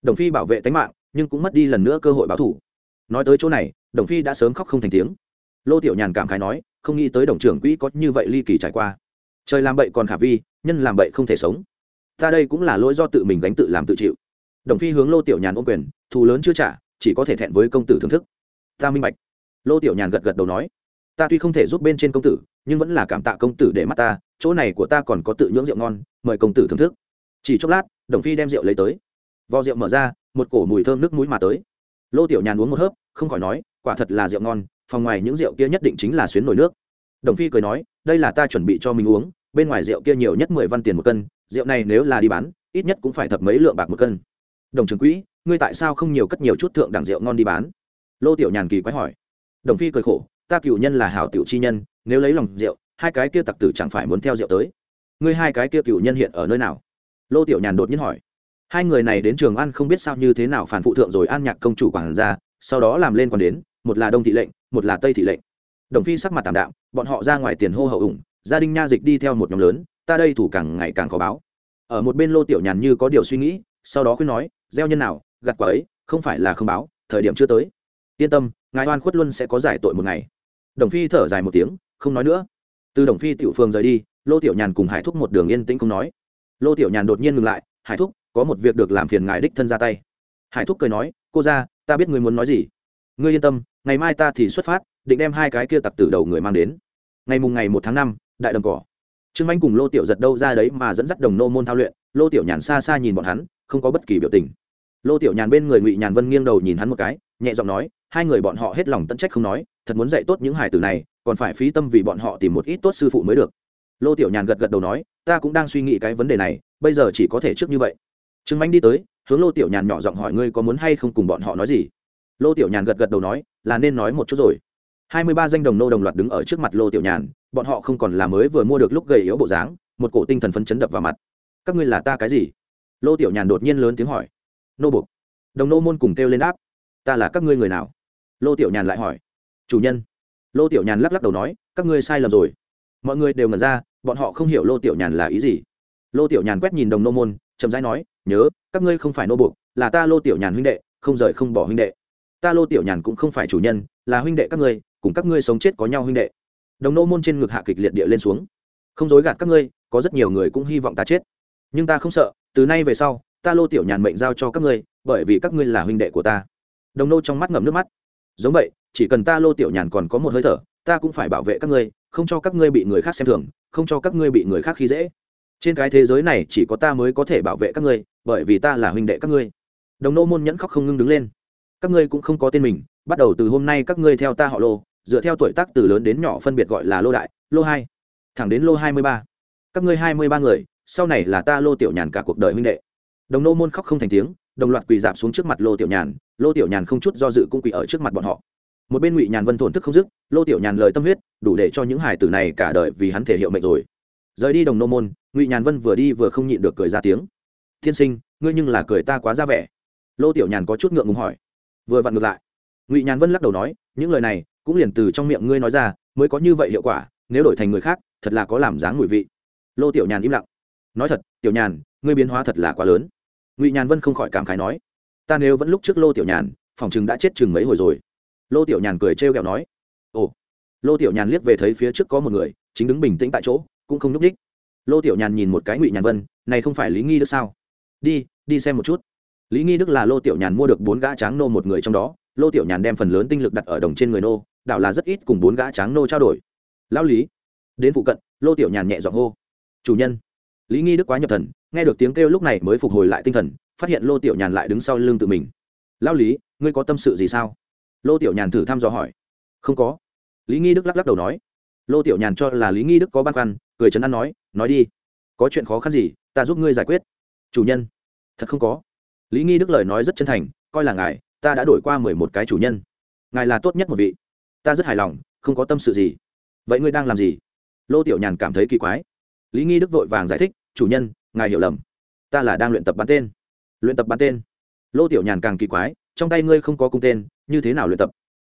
Đồng phi bảo vệ tính mạng, nhưng cũng mất đi lần nữa cơ hội báo thù. Nói tới chỗ này, đồng phi đã sớm khóc không thành tiếng lô tiểu nhàn cảm khái nói, không nghĩ tới đồng trưởng quỹ có như vậy ly kỳ trải qua. Trời làm bậy còn khả vi, nhân làm bậy không thể sống. Ta đây cũng là lỗi do tự mình gánh tự làm tự chịu. Đồng phi hướng lô tiểu nhàn ôm quyền, thù lớn chưa trả, chỉ có thể thẹn với công tử thưởng thức. Ta minh bạch. Lô tiểu nhàn gật gật đầu nói, ta tuy không thể giúp bên trên công tử, nhưng vẫn là cảm tạ công tử để mắt ta, chỗ này của ta còn có tự nhưỡng rượu ngon, mời công tử thưởng thức. Chỉ chốc lát, đồng phi đem rượu lấy tới. Vò rượu mở ra, một cổ mùi thơm nước mũi mà tới. Lô tiểu nhàn uống một hớp, không khỏi nói, quả thật là rượu ngon phòng ngoài những rượu kia nhất định chính là xuyến nổi nước. Đồng phi cười nói, đây là ta chuẩn bị cho mình uống, bên ngoài rượu kia nhiều nhất mười văn tiền một cân, rượu này nếu là đi bán, ít nhất cũng phải thập mấy lượng bạc một cân. Đồng trường quỹ, ngươi tại sao không nhiều cất nhiều chút thượng đẳng rượu ngon đi bán? Lô tiểu nhàn kỳ quái hỏi. Đồng phi cười khổ, ta cựu nhân là hảo tiểu chi nhân, nếu lấy lòng rượu, hai cái kia tặc tử chẳng phải muốn theo rượu tới. Ngươi hai cái kia cựu nhân hiện ở nơi nào? Lô tiểu nhàn đột nhiên hỏi. Hai người này đến trường ăn không biết sao như thế nào, phản phụ thượng rồi an nhạc công chủ quản ra sau đó làm lên còn đến một là đông thị lệnh, một là tây thị lệnh. Đồng phi sắc mặt tảm đạm, bọn họ ra ngoài tiền hô hậu ủng, gia đình nha dịch đi theo một nhóm lớn, ta đây thủ càng ngày càng khó báo. Ở một bên lô tiểu nhàn như có điều suy nghĩ, sau đó khuyên nói, gieo nhân nào, gặt quả ấy, không phải là không báo, thời điểm chưa tới. Yên tâm, ngài oan khuất luân sẽ có giải tội một ngày. Đồng phi thở dài một tiếng, không nói nữa. Từ đồng phi tiểu phương rời đi, lô tiểu nhàn cùng hải thúc một đường yên tĩnh không nói. Lô tiểu nhàn đột nhiên ngừng lại, hải thúc, có một việc được làm phiền ngài đích thân ra tay. Hải thúc cười nói, cô ra ta biết người muốn nói gì ngươi yên tâm, ngày mai ta thì xuất phát, định đem hai cái kia tặc tử đầu người mang đến. Ngày mùng ngày một tháng năm, đại đồng cỏ. Trương anh cùng lô tiểu giật đâu ra đấy mà dẫn dắt đồng nô môn thao luyện, lô tiểu nhàn xa xa nhìn bọn hắn, không có bất kỳ biểu tình. Lô tiểu nhàn bên người ngụy nhàn vân nghiêng đầu nhìn hắn một cái, nhẹ giọng nói, hai người bọn họ hết lòng tận trách không nói, thật muốn dạy tốt những hài tử này, còn phải phí tâm vì bọn họ tìm một ít tốt sư phụ mới được. Lô tiểu nhàn gật gật đầu nói, ta cũng đang suy nghĩ cái vấn đề này, bây giờ chỉ có thể trước như vậy. Trương anh đi tới, hướng lô tiểu nhàn nhỏ giọng hỏi ngươi có muốn hay không cùng bọn họ nói gì? Lô tiểu nhàn gật gật đầu nói, là nên nói một chút rồi. Hai mươi ba danh đồng nô đồng loạt đứng ở trước mặt lô tiểu nhàn, bọn họ không còn là mới vừa mua được lúc gầy yếu bộ dáng, một cổ tinh thần phấn chấn đập vào mặt. Các ngươi là ta cái gì? Lô tiểu nhàn đột nhiên lớn tiếng hỏi. Nô bục đồng nô môn cùng kêu lên đáp. Ta là các ngươi người nào? Lô tiểu nhàn lại hỏi. Chủ nhân. Lô tiểu nhàn lắc lắc đầu nói, các ngươi sai lầm rồi. Mọi người đều ngẩn ra, bọn họ không hiểu lô tiểu nhàn là ý gì. Lô tiểu nhàn quét nhìn đồng nô môn, chậm rãi nói, nhớ, các ngươi không phải nô buộc là ta lô tiểu nhàn huynh đệ, không rời không bỏ huynh đệ ta lô tiểu nhàn cũng không phải chủ nhân, là huynh đệ các ngươi, cùng các ngươi sống chết có nhau huynh đệ. Đồng nô môn trên ngực hạ kịch liệt địa lên xuống. Không dối gạt các ngươi, có rất nhiều người cũng hy vọng ta chết. Nhưng ta không sợ, từ nay về sau, ta lô tiểu nhàn mệnh giao cho các ngươi, bởi vì các ngươi là huynh đệ của ta. Đồng nô trong mắt ngậm nước mắt. Giống vậy, chỉ cần ta lô tiểu nhàn còn có một hơi thở, ta cũng phải bảo vệ các ngươi, không cho các ngươi bị người khác xem thường, không cho các ngươi bị người khác khi dễ. Trên cái thế giới này chỉ có ta mới có thể bảo vệ các ngươi, bởi vì ta là huynh đệ các ngươi. Đồng nô môn nhẫn khóc không ngưng đứng lên các ngươi cũng không có tên mình, bắt đầu từ hôm nay các ngươi theo ta họ lô, dựa theo tuổi tác từ lớn đến nhỏ phân biệt gọi là lô đại, lô hai. Thẳng đến lô hai mươi ba. Các ngươi hai mươi ba người, sau này là ta lô tiểu nhàn cả cuộc đời huynh đệ. Đồng nô môn khóc không thành tiếng, đồng loạt quỳ dạp xuống trước mặt lô tiểu nhàn, lô tiểu nhàn không chút do dự cũng quỳ ở trước mặt bọn họ. Một bên ngụy nhàn vân thổn thức không dứt, lô tiểu nhàn lời tâm huyết, đủ để cho những hải tử này cả đời vì hắn thể hiệu mệnh rồi. Rời đi đồng nô môn, ngụy nhàn vân vừa đi vừa không nhịn được cười ra tiếng. Thiên sinh, ngươi nhưng là cười ta quá ra vẻ. Lô tiểu nhàn có chút ngượng ngùng hỏi vừa vặn ngược lại. Ngụy nhàn vân lắc đầu nói, những lời này cũng liền từ trong miệng ngươi nói ra, mới có như vậy hiệu quả, nếu đổi thành người khác, thật là có làm dáng mùi vị. Lô tiểu nhàn im lặng. Nói thật, tiểu nhàn, ngươi biến hóa thật là quá lớn. Ngụy nhàn vân không khỏi cảm khái nói, ta nếu vẫn lúc trước lô tiểu nhàn, phòng chừng đã chết chừng mấy hồi rồi. Lô tiểu nhàn cười trêu ghẹo nói, ồ. Lô tiểu nhàn liếc về thấy phía trước có một người, chính đứng bình tĩnh tại chỗ, cũng không n ú c đích lô tiểu nhàn nhìn một cái ngụy nhàn vân, này không phải lý nghi đức sao? Đi đi xem một chút lý nghi đức là lô tiểu nhàn mua được bốn gã tráng nô một người trong đó, lô tiểu nhàn đem phần lớn tinh lực đặt ở đồng trên người nô, đạo là rất ít cùng bốn gã tráng nô trao đổi. Lão lý. Đến phụ cận, lô tiểu nhàn nhẹ giọng hô, chủ nhân. Lý nghi đức quá nhập thần, nghe được tiếng kêu lúc này mới phục hồi lại tinh thần, phát hiện lô tiểu nhàn lại đứng sau lưng tự mình. Lão lý, ngươi có tâm sự gì sao? Lô tiểu nhàn thử thăm dò hỏi. Không có. Lý nghi đức lắc lắc đầu nói. Lô tiểu nhàn cho là lý nghi đức có băn khoăn, cười chấn an nói nói đi, có chuyện khó khăn gì, ta giúp ngươi giải quyết. Chủ nhân. Thật không có lý nghi đức lời nói rất chân thành, coi là ngài, ta đã đổi qua mười một cái chủ nhân. Ngài là tốt nhất một vị. Ta rất hài lòng, không có tâm sự gì. Vậy ngươi đang làm gì? Lô tiểu nhàn cảm thấy kỳ quái. Lý nghi đức vội vàng giải thích, chủ nhân, ngài hiểu lầm. Ta là đang luyện tập bắn tên. Luyện tập bắn tên. Lô tiểu nhàn càng kỳ quái, trong tay ngươi không có cung tên, như thế nào luyện tập?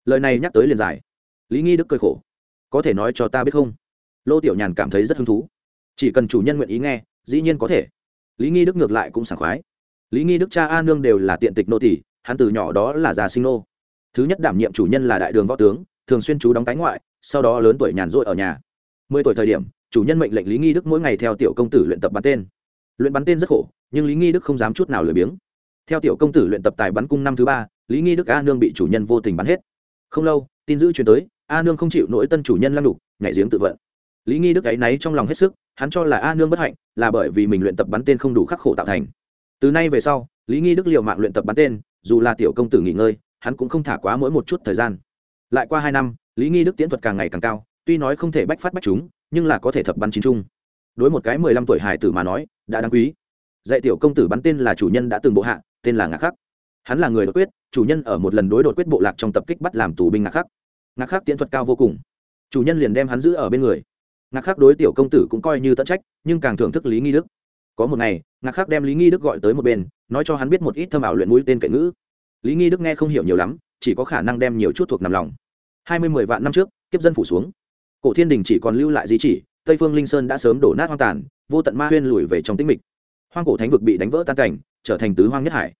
Lời này nhắc tới liền giải lý nghi đức cười khổ. Có thể nói cho ta biết không? Lô tiểu nhàn cảm thấy rất hứng thú. Chỉ cần chủ nhân nguyện ý nghe, dĩ nhiên có thể. Lý nghi đức ngược lại cũng sảng khoái lý nghi đức cha a nương đều là tiện tịch nô tỷ hắn từ nhỏ đó là già sinh nô. Thứ nhất đảm nhiệm chủ nhân là đại đường võ tướng, thường xuyên chú đóng tái ngoại, sau đó lớn tuổi nhàn rỗi ở nhà. Mười tuổi thời điểm, chủ nhân mệnh lệnh lý nghi đức mỗi ngày theo tiểu công tử luyện tập bắn tên. Luyện bắn tên rất khổ, nhưng lý nghi đức không dám chút nào lười biếng. Theo tiểu công tử luyện tập tài bắn cung năm thứ ba, lý nghi đức a nương bị chủ nhân vô tình bắn hết. Không lâu, tin giữ chuyển tới, a nương không chịu nỗi tân chủ nhân lăng đục nhảy giếng tự vận. Lý nghi đức áy náy trong lòng hết sức, hắn cho là a nương bất hạnh, là bởi vì mình luyện tập bắn tên không đủ khắc khổ tạo thành từ nay về sau, lý nghi đức liều mạng luyện tập bắn tên, dù là tiểu công tử nghỉ ngơi, hắn cũng không thả quá mỗi một chút thời gian. Lại qua hai năm, lý nghi đức tiễn thuật càng ngày càng cao, tuy nói không thể bách phát bách chúng, nhưng là có thể thập bắn chín chung. Đối một cái mười lăm tuổi hải tử mà nói, đã đáng quý. Dạy tiểu công tử bắn tên là chủ nhân đã từng bộ hạ, tên là ngạc khắc. Hắn là người đột quyết, chủ nhân ở một lần đối đột quyết bộ lạc trong tập kích bắt làm tù binh ngạc khắc. Ngạc khắc tiễn thuật cao vô cùng. Chủ nhân liền đem hắn giữ ở bên người. Ngạc khắc đối tiểu công tử cũng coi như tận trách, nhưng càng thưởng thức lý nghi đức. Có một ngày ngạc khắc đem lý nghi đức gọi tới một bên, nói cho hắn biết một ít thâm ảo luyện mũi tên kệ ngữ. Lý nghi đức nghe không hiểu nhiều lắm, chỉ có khả năng đem nhiều chút thuộc nằm lòng. Hai mươi mười vạn năm trước, kiếp dân phủ xuống. Cổ thiên đình chỉ còn lưu lại di chỉ, tây phương linh sơn đã sớm đổ nát hoang tàn, vô tận ma huyên lùi về trong tĩnh mịch. Hoang cổ thánh vực bị đánh vỡ tan cảnh, trở thành tứ hoang nhất hải.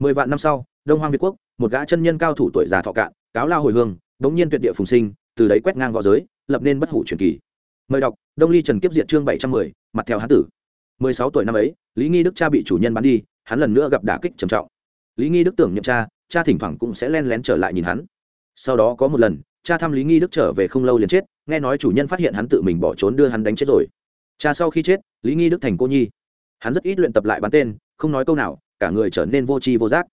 Mười vạn năm sau, đông hoang việt quốc, một gã chân nhân cao thủ tuổi già thọ cạn, cáo lao hồi hương bỗng nhiên tuyệt địa phùng sinh, từ đấy quét ngang v õ giới, lập nên bất hủ truyền kỳ. Mời đọc, đông ly trần kiếp diện chương bảy trăm mười, mặt theo hán tử. Mười sáu tuổi năm ấy lý nghi đức cha bị chủ nhân bắn đi, hắn lần nữa gặp đả kích trầm trọng. Lý nghi đức tưởng nhậm cha cha thỉnh thoảng cũng sẽ len lén trở lại nhìn hắn. Sau đó có một lần, cha thăm lý nghi đức trở về không lâu liền chết, nghe nói chủ nhân phát hiện hắn tự mình bỏ trốn đưa hắn đánh chết rồi. Cha sau khi chết, lý nghi đức thành cô nhi. Hắn rất ít luyện tập lại bắn tên, không nói câu nào, cả người trở nên vô tri vô giác.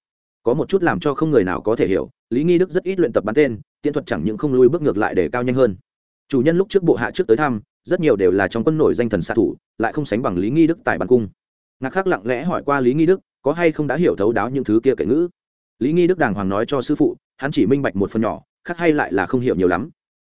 Có một chút làm cho không người nào có thể hiểu, lý nghi đức rất ít luyện tập bắn tên tiện thuật chẳng những không lui bước ngược lại để cao nhanh hơn. Chủ nhân lúc trước bộ hạ trước tới thăm, rất nhiều đều là trong quân nổi danh thần xạ thủ, lại không sánh bằng lý nghi đức tại bắn cung ngạc khác lặng lẽ hỏi qua lý nghi đức, có hay không đã hiểu thấu đáo những thứ kia kệ ngữ? Lý nghi đức đàng hoàng nói cho sư phụ, hắn chỉ minh bạch một phần nhỏ khác hay lại là không hiểu nhiều lắm.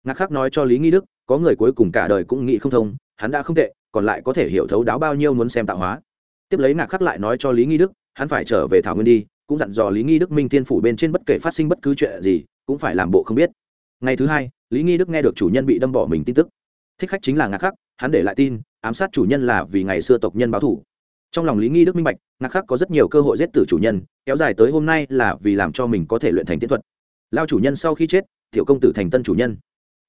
Ngạc khác nói cho lý nghi đức, có người cuối cùng cả đời cũng nghĩ không thông, hắn đã không tệ, còn lại có thể hiểu thấu đáo bao nhiêu muốn xem tạo hóa. Tiếp lấy ngạc khắc lại nói cho lý nghi đức, hắn phải trở về thảo nguyên đi, cũng dặn dò lý nghi đức minh thiên phủ bên trên bất kể phát sinh bất cứ chuyện gì, cũng phải làm bộ không biết. Ngày thứ hai, lý nghi đức nghe được chủ nhân bị đâm bỏ mình tin tức. Thích khách chính là ngạc khắc, hắn để lại tin, ám sát chủ nhân là vì ngày xưa tộc nhân báo thủ trong lòng lý nghi đức minh bạch, ngạc khắc có rất nhiều cơ hội giết tử chủ nhân, kéo dài tới hôm nay là vì làm cho mình có thể luyện thành tiến thuật. Lao chủ nhân sau khi chết, tiểu công tử thành tân chủ nhân.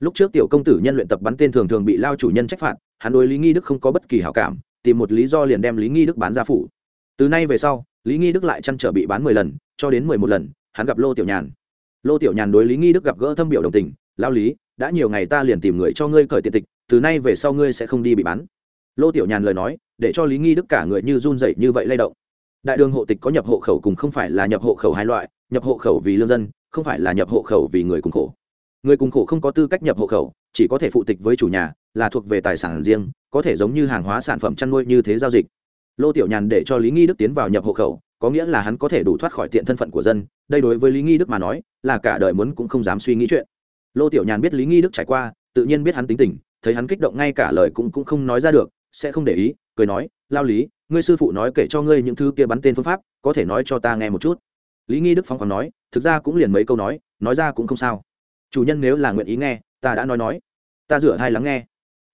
Lúc trước tiểu công tử nhân luyện tập bắn tên thường thường bị lao chủ nhân trách phạt, hắn đối lý nghi đức không có bất kỳ hảo cảm, tìm một lý do liền đem lý nghi đức bán ra phủ. Từ nay về sau, lý nghi đức lại chăn trở bị bán mười lần, cho đến mười một lần, hắn gặp lô tiểu nhàn. Lô tiểu nhàn đối lý nghi đức gặp gỡ thâm biểu đồng tình, lao lý, đã nhiều ngày ta liền tìm người cho ngươi cởi tiện tịch, từ nay về sau ngươi sẽ không đi bị bán. Lô tiểu nhàn lời nói để cho lý nghi đức cả người như run dậy như vậy lay động. Đại đường hộ tịch có nhập hộ khẩu cùng không phải là nhập hộ khẩu hai loại, nhập hộ khẩu vì lương dân, không phải là nhập hộ khẩu vì người cùng khổ. Người cùng khổ không có tư cách nhập hộ khẩu, chỉ có thể phụ tịch với chủ nhà, là thuộc về tài sản riêng, có thể giống như hàng hóa sản phẩm chăn nuôi như thế giao dịch. Lô tiểu nhàn để cho lý nghi đức tiến vào nhập hộ khẩu, có nghĩa là hắn có thể đủ thoát khỏi tiện thân phận của dân, đây đối với lý nghi đức mà nói, là cả đời muốn cũng không dám suy nghĩ chuyện. Lô tiểu nhàn biết lý nghi đức trải qua, tự nhiên biết hắn tính tình, thấy hắn kích động ngay cả lời cũng cũng không nói ra được, sẽ không để ý cười nói, lao lý, ngươi sư phụ nói kể cho ngươi những thứ kia bắn tên phương pháp, có thể nói cho ta nghe một chút. Lý nghi đức phong còn nói, thực ra cũng liền mấy câu nói nói ra cũng không sao. Chủ nhân nếu là nguyện ý nghe, ta đã nói nói. Ta rửa hai lắng nghe.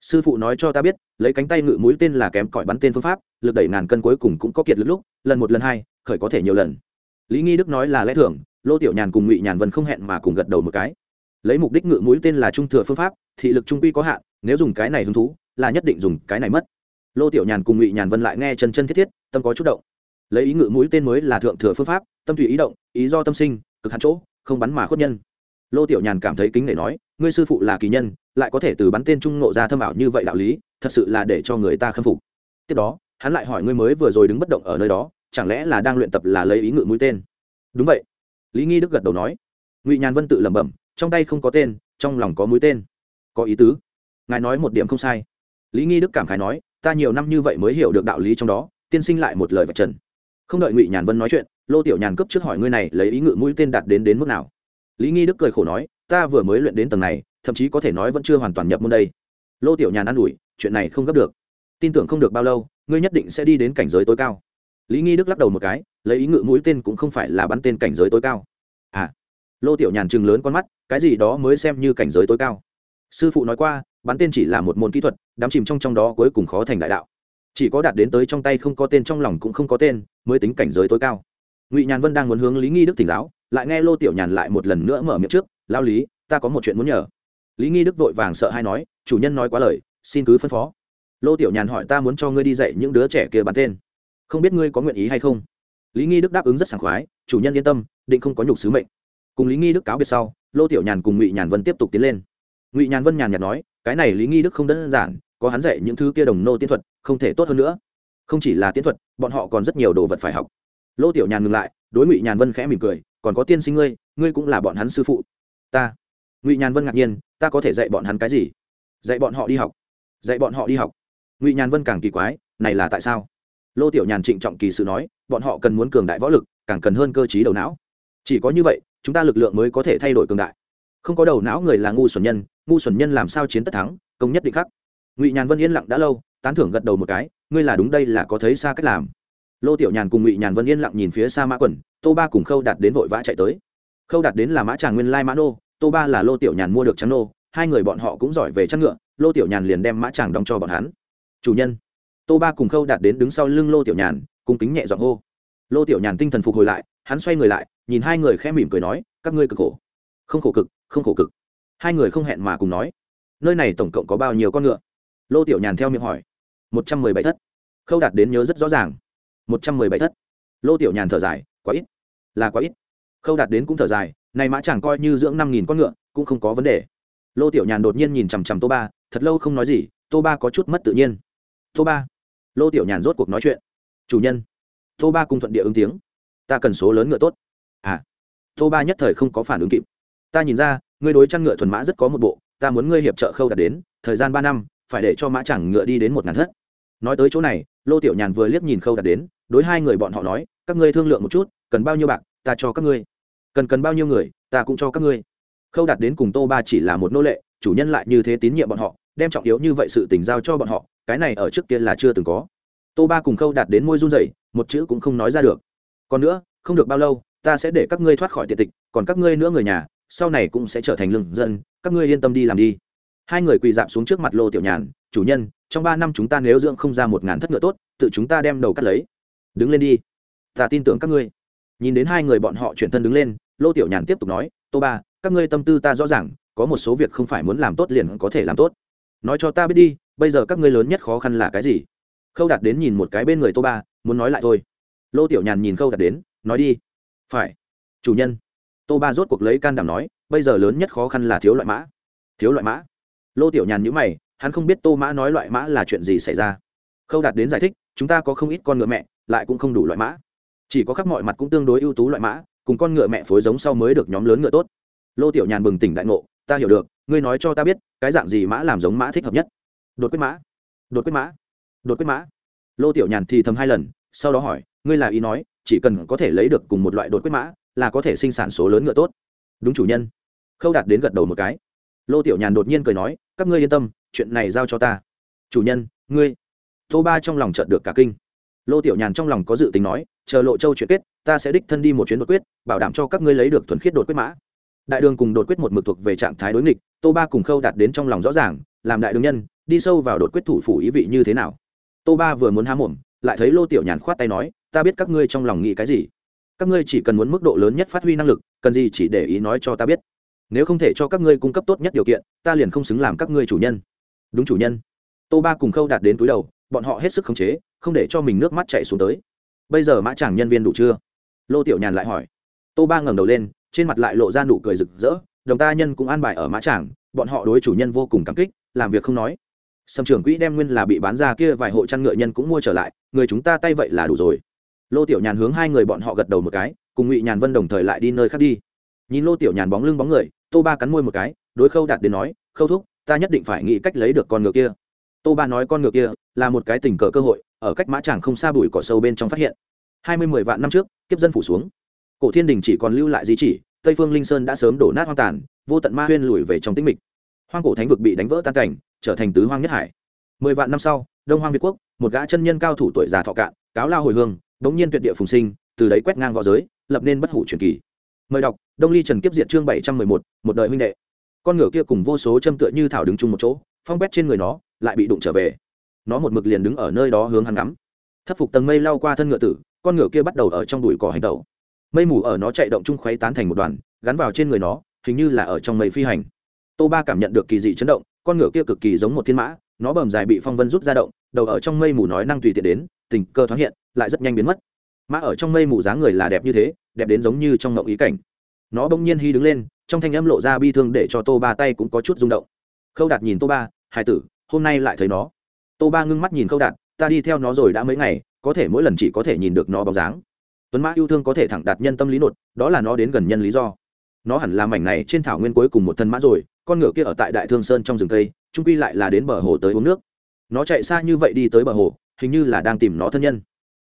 Sư phụ nói cho ta biết, lấy cánh tay ngự mũi tên là kém cỏi bắn tên phương pháp, lực đẩy ngàn cân cuối cùng cũng có kiệt lực lúc, lần một lần hai, khởi có thể nhiều lần. Lý nghi đức nói là lẽ thưởng lô tiểu nhàn cùng ngụy nhàn vân không hẹn mà cùng gật đầu một cái. Lấy mục đích ngự mũi tên là trung thừa phương pháp, thị lực trung quy có hạn, nếu dùng cái này hứng thú, là nhất định dùng cái này mất lô tiểu nhàn cùng ngụy nhàn vân lại nghe chân chân thiết thiết, tâm có chút động. Lấy ý ngự mũi tên mới là thượng thừa phương pháp, tâm tùy ý động, ý do tâm sinh, cực hạn chỗ, không bắn mà khuất nhân. Lô tiểu nhàn cảm thấy kính để nói, ngươi sư phụ là kỳ nhân, lại có thể từ bắn tên trung nộ ra thâm ảo như vậy đạo lý, thật sự là để cho người ta khâm phục. Tiếp đó, hắn lại hỏi ngươi mới vừa rồi đứng bất động ở nơi đó, chẳng lẽ là đang luyện tập là lấy ý ngự mũi tên? Đúng vậy. Lý nghi đức gật đầu nói. Ngụy nhàn vân tự lẩm bẩm, trong tay không có tên, trong lòng có mũi tên. Có ý tứ. Ngài nói một điểm không sai. Lý nghi đức cảm khái nói ta nhiều năm như vậy mới hiểu được đạo lý trong đó, tiên sinh lại một lời vạch trần. Không đợi ngụy nhàn vân nói chuyện, lô tiểu nhàn cấp trước hỏi ngươi này, lấy ý ngự mũi tên đạt đến đến mức nào? Lý nghi đức cười khổ nói, ta vừa mới luyện đến tầng này, thậm chí có thể nói vẫn chưa hoàn toàn nhập môn đây. Lô tiểu nhàn an ủi, chuyện này không gấp được. Tin tưởng không được bao lâu, ngươi nhất định sẽ đi đến cảnh giới tối cao. Lý nghi đức lắc đầu một cái, lấy ý ngự mũi tên cũng không phải là bắn tên cảnh giới tối cao. À. Lô tiểu nhàn chừng lớn con mắt, cái gì đó mới xem như cảnh giới tối cao. Sư phụ nói qua bắn tên chỉ là một môn kỹ thuật đắm chìm trong trong đó cuối cùng khó thành đại đạo. Chỉ có đạt đến tới trong tay không có tên trong lòng cũng không có tên, mới tính cảnh giới tối cao. Ngụy nhàn vân đang muốn hướng lý nghi đức tỉnh giáo, lại nghe lô tiểu nhàn lại một lần nữa mở miệng trước lao lý, ta có một chuyện muốn nhờ. Lý nghi đức vội vàng sợ hay nói, chủ nhân nói quá lời, xin cứ phân phó. Lô tiểu nhàn hỏi, ta muốn cho ngươi đi dạy những đứa trẻ kia bắn tên. Không biết ngươi có nguyện ý hay không? Lý nghi đức đáp ứng rất sảng khoái, chủ nhân yên tâm, định không có nhục sứ mệnh. Cùng lý nghi đức cáo biệt sau, lô tiểu nhàn cùng ngụy nhàn vân tiếp tục tiến lên. Ngụy nhàn vân nhàn nhạt nói cái này lý nghi đức không đơn giản, có hắn dạy những thứ kia đồng nô tiến thuật, không thể tốt hơn nữa. Không chỉ là tiến thuật, bọn họ còn rất nhiều đồ vật phải học. Lô tiểu nhàn ngừng lại, đối ngụy nhàn vân khẽ mỉm cười, còn có tiên sinh ngươi ngươi cũng là bọn hắn sư phụ. Ta. Ngụy nhàn vân ngạc nhiên, ta có thể dạy bọn hắn cái gì? Dạy bọn họ đi học. Dạy bọn họ đi học. Ngụy nhàn vân càng kỳ quái, này là tại sao? Lô tiểu nhàn trịnh trọng kỳ sự nói, bọn họ cần muốn cường đại võ lực, càng cần hơn cơ t đầu não. Chỉ có như vậy, chúng ta lực lượng mới có thể thay đổi cường đại. Không có đầu não người là ngu xuẩn nhân ngu xuẩn nhân làm sao chiến tất thắng, công nhất định khắc. Ngụy nhàn vân yên lặng đã lâu, tán thưởng gật đầu một cái, ngươi là đúng đây là có thấy xa cách làm. Lô tiểu nhàn cùng ngụy nhàn vân yên lặng nhìn phía xa mã quần tô ba cùng khâu đạt đến vội vã chạy tới. Khâu đạt đến là mã tràng nguyên lai mã nô, tô ba là lô tiểu nhàn mua được trắng nô, hai người bọn họ cũng giỏi về chăn ngựa, lô tiểu nhàn liền đem mã tràng đóng cho bọn hắn. Chủ nhân. Tô ba cùng khâu đạt đến đứng sau lưng lô tiểu nhàn cùng kính nhẹ giọng hô. Lô tiểu nhàn tinh thần phục hồi lại, hắn xoay người lại, nhìn hai người khẽ mỉm cười nói, các ngươi cực khổ. Không khổ cực, không khổ cực hai người không hẹn mà cùng nói, nơi này tổng cộng có bao nhiêu con ngựa? Lô tiểu nhàn theo miệng hỏi, một trăm mười bảy thất. Khâu đạt đến nhớ rất rõ ràng, một trăm mười bảy thất. Lô tiểu nhàn thở dài, quá ít, là quá ít. Khâu đạt đến cũng thở dài, này mã chẳng coi như dưỡng năm nghìn con ngựa, cũng không có vấn đề. Lô tiểu nhàn đột nhiên nhìn chằm chằm tô ba, thật lâu không nói gì, tô ba có chút mất tự nhiên. Tô ba. Lô tiểu nhàn rốt cuộc nói chuyện, chủ nhân. Tô ba cùng thuận địa ứng tiếng, ta cần số lớn ngựa tốt. À. Tô ba nhất thời không có phản ứng kịp, ta nhìn ra ngươi đối chăn ngựa thuần mã rất có một bộ, ta muốn ngươi hiệp trợ khâu đạt đến, thời gian ba năm, phải để cho mã chẳng ngựa đi đến một ngàn thất. Nói tới chỗ này, lô tiểu nhàn vừa liếc nhìn khâu đạt đến, đối hai người bọn họ nói, các ngươi thương lượng một chút, cần bao nhiêu bạc, ta cho các ngươi. Cần cần bao nhiêu người, ta cũng cho các ngươi. Khâu đạt đến cùng tô ba chỉ là một nô lệ, chủ nhân lại như thế tín nhiệm bọn họ, đem trọng yếu như vậy sự tình giao cho bọn họ, cái này ở trước kia là chưa từng có. Tô ba cùng khâu đạt đến môi run rẩy, một chữ cũng không nói ra được. Còn nữa, không được bao lâu, ta sẽ để các ngươi thoát khỏi tiện tịch, còn các ngươi nữa người nhà sau này cũng sẽ trở thành lương dân, các ngươi yên tâm đi làm đi. Hai người quỳ dạp xuống trước mặt lô tiểu nhàn, chủ nhân, trong ba năm chúng ta nếu dưỡng không ra một ngàn thất ngựa tốt, tự chúng ta đem đầu cắt lấy. Đứng lên đi. Ta tin tưởng các ngươi. Nhìn đến hai người bọn họ chuyển thân đứng lên, lô tiểu nhàn tiếp tục nói, tô ba, các ngươi tâm tư ta rõ ràng, có một số việc không phải muốn làm tốt liền có thể làm tốt. Nói cho ta biết đi, bây giờ các ngươi lớn nhất khó khăn là cái gì? Khâu đạt đến nhìn một cái bên người tô ba, muốn nói lại thôi. Lô tiểu nhàn nhìn khâu đạt đến, nói đi. Phải. Chủ nhân tô ba rốt cuộc lấy can đảm nói, bây giờ lớn nhất khó khăn là thiếu loại mã. Thiếu loại mã? Lô tiểu nhàn nhữ mày, hắn không biết tô mã nói loại mã là chuyện gì xảy ra. Khâu đạt đến giải thích, chúng ta có không ít con ngựa mẹ, lại cũng không đủ loại mã. Chỉ có khắp mọi mặt cũng tương đối ưu tú loại mã, cùng con ngựa mẹ phối giống sau mới được nhóm lớn ngựa tốt. Lô tiểu nhàn bừng tỉnh đại ngộ, ta hiểu được, ngươi nói cho ta biết, cái dạng gì mã làm giống mã thích hợp nhất? Đột quyết mã. Đột quyết mã. Đột quyết mã. Lô tiểu nhàn thì thầm hai lần, sau đó hỏi, ngươi là ý nói, chỉ cần có thể lấy được cùng một loại đột quyết mã là có thể sinh sản số lớn ngựa tốt. Đúng chủ nhân. Khâu đạt đến gật đầu một cái. Lô tiểu nhàn đột nhiên cười nói, các ngươi yên tâm, chuyện này giao cho ta. Chủ nhân, ngươi. Tô ba trong lòng chợt được cả kinh. Lô tiểu nhàn trong lòng có dự tính nói, chờ lộ châu chuyện kết, ta sẽ đích thân đi một chuyến đột quyết, bảo đảm cho các ngươi lấy được thuần khiết đột quyết mã. Đại đường cùng đột quyết một mực thuộc về trạng thái đối nghịch, tô ba cùng khâu đạt đến trong lòng rõ ràng, làm đại đường nhân, đi sâu vào đột quyết thủ phủ ý vị như thế nào. Tô ba vừa muốn há mồm, lại thấy lô tiểu nhàn khoát tay nói, ta biết các ngươi trong lòng nghĩ cái gì các ngươi chỉ cần muốn mức độ lớn nhất phát huy năng lực, cần gì chỉ để ý nói cho ta biết. Nếu không thể cho các ngươi cung cấp tốt nhất điều kiện, ta liền không xứng làm các ngươi chủ nhân. Đúng chủ nhân. Tô ba cùng khâu đạt đến túi đầu, bọn họ hết sức khống chế, không để cho mình nước mắt chạy xuống tới. Bây giờ mã chàng nhân viên đủ chưa? Lô tiểu nhàn lại hỏi. Tô ba ngẩng đầu lên, trên mặt lại lộ ra nụ cười rực rỡ, đồng ta nhân cũng an bài ở mã tràng bọn họ đối chủ nhân vô cùng cảm kích, làm việc không nói. Sầm trưởng quỹ đem nguyên là bị bán ra kia vài hộ chăn ngựa nhân cũng mua trở lại, người chúng ta tay vậy là đủ rồi lô tiểu nhàn hướng hai người bọn họ gật đầu một cái, cùng ngụy nhàn vân đồng thời lại đi nơi khác đi. Nhìn lô tiểu nhàn bóng lưng bóng người, tô ba cắn môi một cái, đối khâu đạt đến nói, khâu thúc, ta nhất định phải nghĩ cách lấy được con ngựa kia. Tô ba nói con ngựa kia là một cái tình cờ cơ hội, ở cách mã tràng không xa bụi cỏ sâu bên trong phát hiện. Hai mươi mười vạn năm trước, kiếp dân phủ xuống. Cổ thiên đình chỉ còn lưu lại di chỉ, tây phương linh sơn đã sớm đổ nát hoang tàn, vô tận ma huyên lùi về trong tĩnh mịch. Hoang cổ thánh vực bị đánh vỡ tan cảnh, trở thành tứ hoang nhất hải. Mười vạn năm sau, đông hoang việt quốc, một gã chân nhân cao thủ tuổi già thọ cạn, cáo lao hồi hương đống nhiên tuyệt địa phùng sinh, từ đấy quét ngang võ giới, lập nên bất hủ truyền kỳ. Mời đọc, đông ly trần kiếp diệt chương bảy trăm mười một một đời huynh đệ. Con ngựa kia cùng vô số châm tựa như thảo đứng chung một chỗ, phong quét trên người nó, lại bị đụng trở về. Nó một mực liền đứng ở nơi đó hướng hắn ngắm. Thất phục tầng mây lao qua thân ngựa tử, con ngựa kia bắt đầu ở trong đùi cỏ hành tẩu. Mây mù ở nó chạy động chung khuấy tán thành một đoàn, gắn vào trên người nó, hình như là ở trong mây phi hành. Tô ba cảm nhận được kỳ dị chấn động, con ngựa kia cực kỳ giống một thiên mã, nó bầm dài bị phong vân rút ra động, đầu ở trong mây mù nói năng tùy tiện đến tình cơ thoáng hiện, lại rất nhanh biến mất. Mã ở trong mây mù dáng người là đẹp như thế, đẹp đến giống như trong ngộng ý cảnh. Nó bỗng nhiên hy đứng lên, trong thanh âm lộ ra bi thương để cho tô ba tay cũng có chút rung động. Khâu đạt nhìn tô ba hai tử, hôm nay lại thấy nó. Tô ba ngưng mắt nhìn khâu đạt, ta đi theo nó rồi đã mấy ngày, có thể mỗi lần chỉ có thể nhìn được nó bóng dáng. Tuấn mã yêu thương có thể thẳng đạt nhân tâm lý nột, đó là nó đến gần nhân lý do. Nó hẳn là mảnh này trên thảo nguyên cuối cùng một thân mã rồi, con ngựa kia ở tại đại thương sơn trong rừng cây, trung quy lại là đến bờ hồ tới uống nước. Nó chạy xa như vậy đi tới bờ hồ hình như là đang tìm nó thân nhân.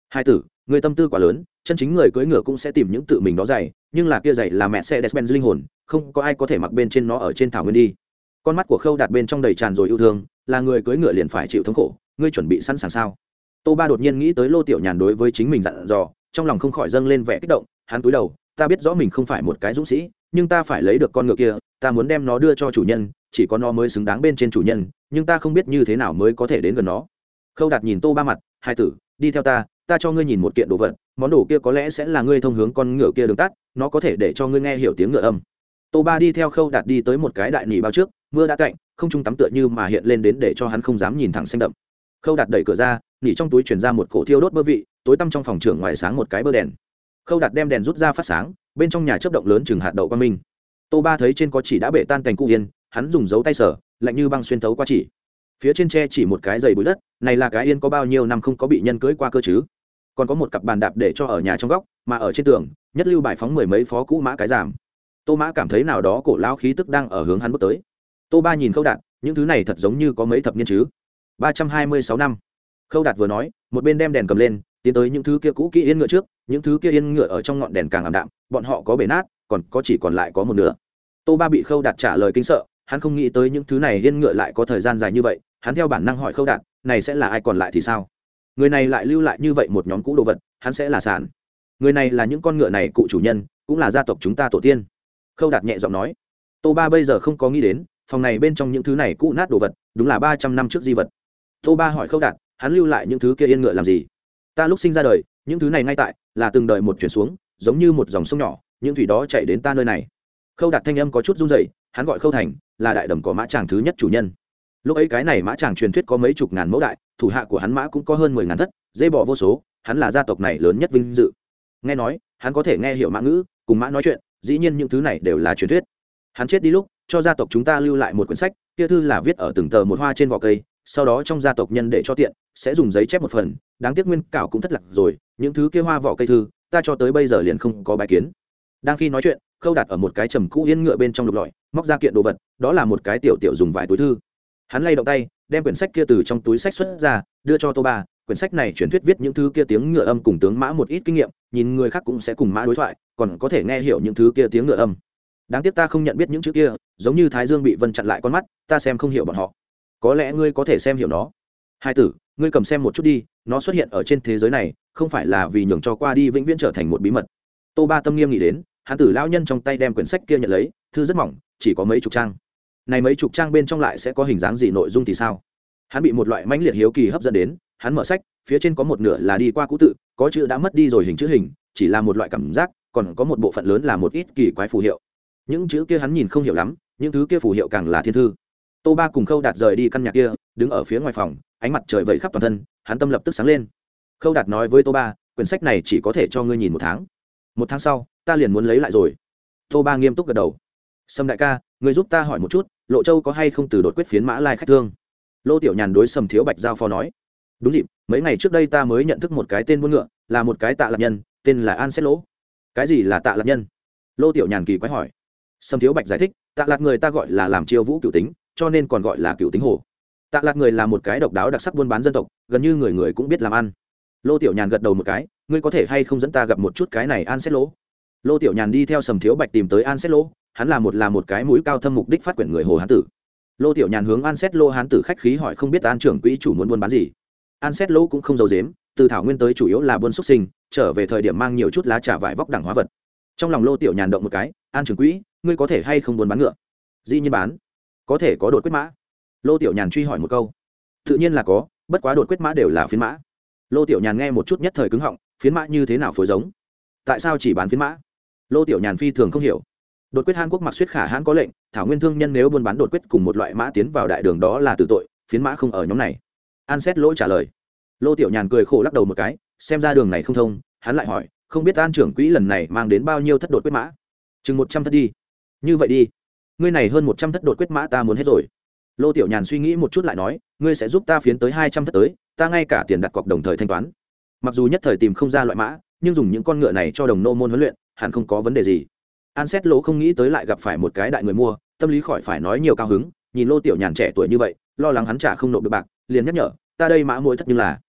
Hai tử, người tâm tư quá lớn, chân chính người cưỡi ngựa cũng sẽ tìm những tự mình đó dày nhưng là kia dày là mẹ xe despen linh hồn, không có ai có thể mặc bên trên nó ở trên thảo nguyên đi. Con mắt của khâu đạt bên trong đầy tràn rồi yêu thương, là người cưỡi ngựa liền phải chịu thống khổ, ngươi chuẩn bị sẵn sàng sao? Tô ba đột nhiên nghĩ tới lô tiểu nhàn đối với chính mình dặn dò, trong lòng không khỏi dâng lên vẻ kích động, hắn cúi đầu, ta biết rõ mình không phải một cái dũng sĩ, nhưng ta phải lấy được con ngựa kia, ta muốn đem nó đưa cho chủ nhân, chỉ có nó mới xứng đáng bên trên chủ nhân, nhưng ta không biết như thế nào mới có thể đến gần nó khâu đạt nhìn tô ba mặt, hai tử, đi theo ta ta cho ngươi nhìn một kiện đồ vật, món đồ kia có lẽ sẽ là ngươi thông hướng con ngựa kia đường tắt, nó có thể để cho ngươi nghe hiểu tiếng ngựa âm. Tô ba đi theo khâu đạt đi tới một cái đại nỉ bao trước, mưa đã cạnh không trung tắm tựa như mà hiện lên đến để cho hắn không dám nhìn thẳng xanh đậm. Khâu đạt đẩy cửa ra, nỉ trong túi chuyển ra một cổ thiêu đốt bơ vị, tối tăm trong phòng trưởng ngoài sáng một cái bơ đèn. Khâu đạt đem đèn rút ra phát sáng, bên trong nhà chấp động lớn chừng hạt đậu quang minh. Tô ba thấy trên có chỉ đã bể tan cành cụ yên, hắn dùng dấu tay sở lạnh như băng xuyên thấu qua chỉ. Phía trên tre chỉ một cái dày bụi đất này là cái yên có bao nhiêu năm không có bị nhân cưới qua cơ chứ? Còn có một cặp bàn đạp để cho ở nhà trong góc, mà ở trên tường, nhất lưu bài phóng mười mấy phó cũ mã cái giảm. Tô mã cảm thấy nào đó cổ lao khí tức đang ở hướng hắn bước tới. Tô ba nhìn khâu đạt, những thứ này thật giống như có mấy thập niên chứ? Ba trăm hai mươi sáu năm. Khâu đạt vừa nói, một bên đem đèn cầm lên, tiến tới những thứ kia cũ kỹ yên ngựa trước, những thứ kia yên ngựa ở trong ngọn đèn càng ảm đạm, bọn họ có bể nát, còn có chỉ còn lại có một nửa. Tô ba bị khâu đạt trả lời kinh sợ, hắn không nghĩ tới những thứ này yên ngựa lại có thời gian dài như vậy, hắn theo bản năng hỏi khâu đạt này sẽ là ai còn lại thì sao? Người này lại lưu lại như vậy một nhóm cũ đồ vật, hắn sẽ là sản. Người này là những con ngựa này cụ chủ nhân, cũng là gia tộc chúng ta tổ tiên. Khâu đạt nhẹ giọng nói. Tô ba bây giờ không có nghĩ đến, phòng này bên trong những thứ này cũ nát đồ vật, đúng là ba trăm năm trước di vật. Tô ba hỏi khâu đạt, hắn lưu lại những thứ kia yên ngựa làm gì? Ta lúc sinh ra đời, những thứ này ngay tại, là từng đời một chuyển xuống, giống như một dòng sông nhỏ, những thủy đó chạy đến ta nơi này. Khâu đạt thanh âm có chút run dậy hắn gọi khâu thành, là đại đầm có mã tràng thứ nhất chủ nhân lúc ấy cái này mã chàng truyền thuyết có mấy chục ngàn mẫu đại, thủ hạ của hắn mã cũng có hơn mười ngàn thất dây bỏ vô số, hắn là gia tộc này lớn nhất vinh dự. Nghe nói, hắn có thể nghe hiểu mã ngữ, cùng mã nói chuyện, dĩ nhiên những thứ này đều là truyền thuyết. Hắn chết đi lúc, cho gia tộc chúng ta lưu lại một quyển sách, kia thư là viết ở từng tờ một hoa trên vỏ cây, sau đó trong gia tộc nhân để cho tiện, sẽ dùng giấy chép một phần, đáng tiếc nguyên cảo cũng thất lạc rồi, những thứ kia hoa vỏ cây thư, ta cho tới bây giờ liền không có bài kiến. Đang khi nói chuyện, khâu đặt ở một cái trầm cũ yên ngựa bên trong lục lọi, móc ra kiện đồ vật, đó là một cái tiểu tiểu dùng vài túi thư hắn lay động tay, đem quyển sách kia từ trong túi sách xuất ra, đưa cho tô ba. Quyển sách này truyền thuyết viết những thứ kia tiếng ngựa âm cùng tướng mã một ít kinh nghiệm, nhìn người khác cũng sẽ cùng mã đối thoại, còn có thể nghe hiểu những thứ kia tiếng ngựa âm. Đáng tiếc ta không nhận biết những chữ kia, giống như thái dương bị vân chặn lại con mắt, ta xem không hiểu bọn họ. Có lẽ ngươi có thể xem hiểu nó. Hai tử, ngươi cầm xem một chút đi, nó xuất hiện ở trên thế giới này, không phải là vì nhường cho qua đi vĩnh viễn trở thành một bí mật. Tô ba tâm nghiêm nghĩ đến hán tử lao nhân trong tay đem quyển sách kia nhận lấy, thư rất mỏng, chỉ có mấy chục trang này mấy chục trang bên trong lại sẽ có hình dáng gì nội dung thì sao? Hắn bị một loại mãnh liệt hiếu kỳ hấp dẫn đến, hắn mở sách, phía trên có một nửa là đi qua cũ tự, có chữ đã mất đi rồi hình chữ hình, chỉ là một loại cảm giác, còn có một bộ phận lớn là một ít kỳ quái phù hiệu. Những chữ kia hắn nhìn không hiểu lắm, những thứ kia phù hiệu càng là thiên thư. Tô ba cùng khâu đạt rời đi căn nhà kia, đứng ở phía ngoài phòng, ánh mặt trời vẫy khắp toàn thân, hắn tâm lập tức sáng lên. Khâu đạt nói với tô ba, quyển sách này chỉ có thể cho ngươi nhìn một tháng. Một tháng sau, ta liền muốn lấy lại rồi. Tô ba nghiêm túc gật đầu. Sâm đại ca người giúp ta hỏi một chút, lộ châu có hay không từ đột quyết phiến mã lai khách thương? Lô tiểu nhàn đối sầm thiếu bạch giao phó nói. Đúng dịp, mấy ngày trước đây ta mới nhận thức một cái tên buôn ngựa, là một cái tạ lạc nhân, tên là an xét lỗ. Cái gì là tạ lạc nhân? Lô tiểu nhàn kỳ quái hỏi. Sầm thiếu bạch giải thích, tạ lạc người ta gọi là làm chiêu vũ cựu tính, cho nên còn gọi là cựu tính hồ. Tạ lạc người là một cái độc đáo đặc sắc buôn bán dân tộc, gần như người người cũng biết làm ăn. Lô tiểu nhàn gật đầu một cái, ngươi có thể hay không dẫn ta gặp một chút cái này an xét lỗ? Lô tiểu nhàn đi theo sầm thiếu bạch tìm tới an xét lỗ hắn là một là một cái mũi cao thâm mục đích phát quyển người hồ hán tử. Lô tiểu nhàn hướng an xét lô hán tử khách khí hỏi không biết an trưởng quỹ chủ muốn buôn bán gì. An xét lô cũng không giàu dếm từ thảo nguyên tới chủ yếu là buôn xuất sinh, trở về thời điểm mang nhiều chút lá trà vải vóc đẳng hóa vật. Trong lòng lô tiểu nhàn động một cái, an trưởng quỹ, ngươi có thể hay không buôn bán ngựa? Dĩ nhiên bán. Có thể có đột quyết mã. Lô tiểu nhàn truy hỏi một câu. Tự nhiên là có, bất quá đột quyết mã đều là phiến mã. Lô tiểu nhàn nghe một chút nhất thời cứng họng, phiến mã như thế nào phối giống? Tại sao chỉ bán phiến mã? Lô tiểu nhàn phi thường không hiểu đột quyết hàn quốc mặc suyết khả hãn có lệnh, thảo nguyên thương nhân nếu buôn bán đột quyết cùng một loại mã tiến vào đại đường đó là tử tội, phiến mã không ở nhóm này. An xét lỗi trả lời. Lô tiểu nhàn cười khổ lắc đầu một cái, xem ra đường này không thông, hắn lại hỏi, không biết an trưởng quỹ lần này mang đến bao nhiêu thất đột quyết mã? Chừng một trăm thất đi. Như vậy đi. Ngươi này hơn một trăm thất đột quyết mã ta muốn hết rồi. Lô tiểu nhàn suy nghĩ một chút lại nói, ngươi sẽ giúp ta phiến tới hai trăm thất tới, ta ngay cả tiền đặt cọc đồng thời thanh toán. Mặc dù nhất thời tìm không ra loại mã, nhưng dùng những con ngựa này cho đồng nô môn huấn luyện, hẳn không có vấn đề gì an xét lỗ không nghĩ tới lại gặp phải một cái đại người mua, tâm lý khỏi phải nói nhiều cao hứng, nhìn lô tiểu nhàn trẻ tuổi như vậy, lo lắng hắn trả không nộp được bạc, liền nhắc nhở, ta đây mã mũi thất nhưng là.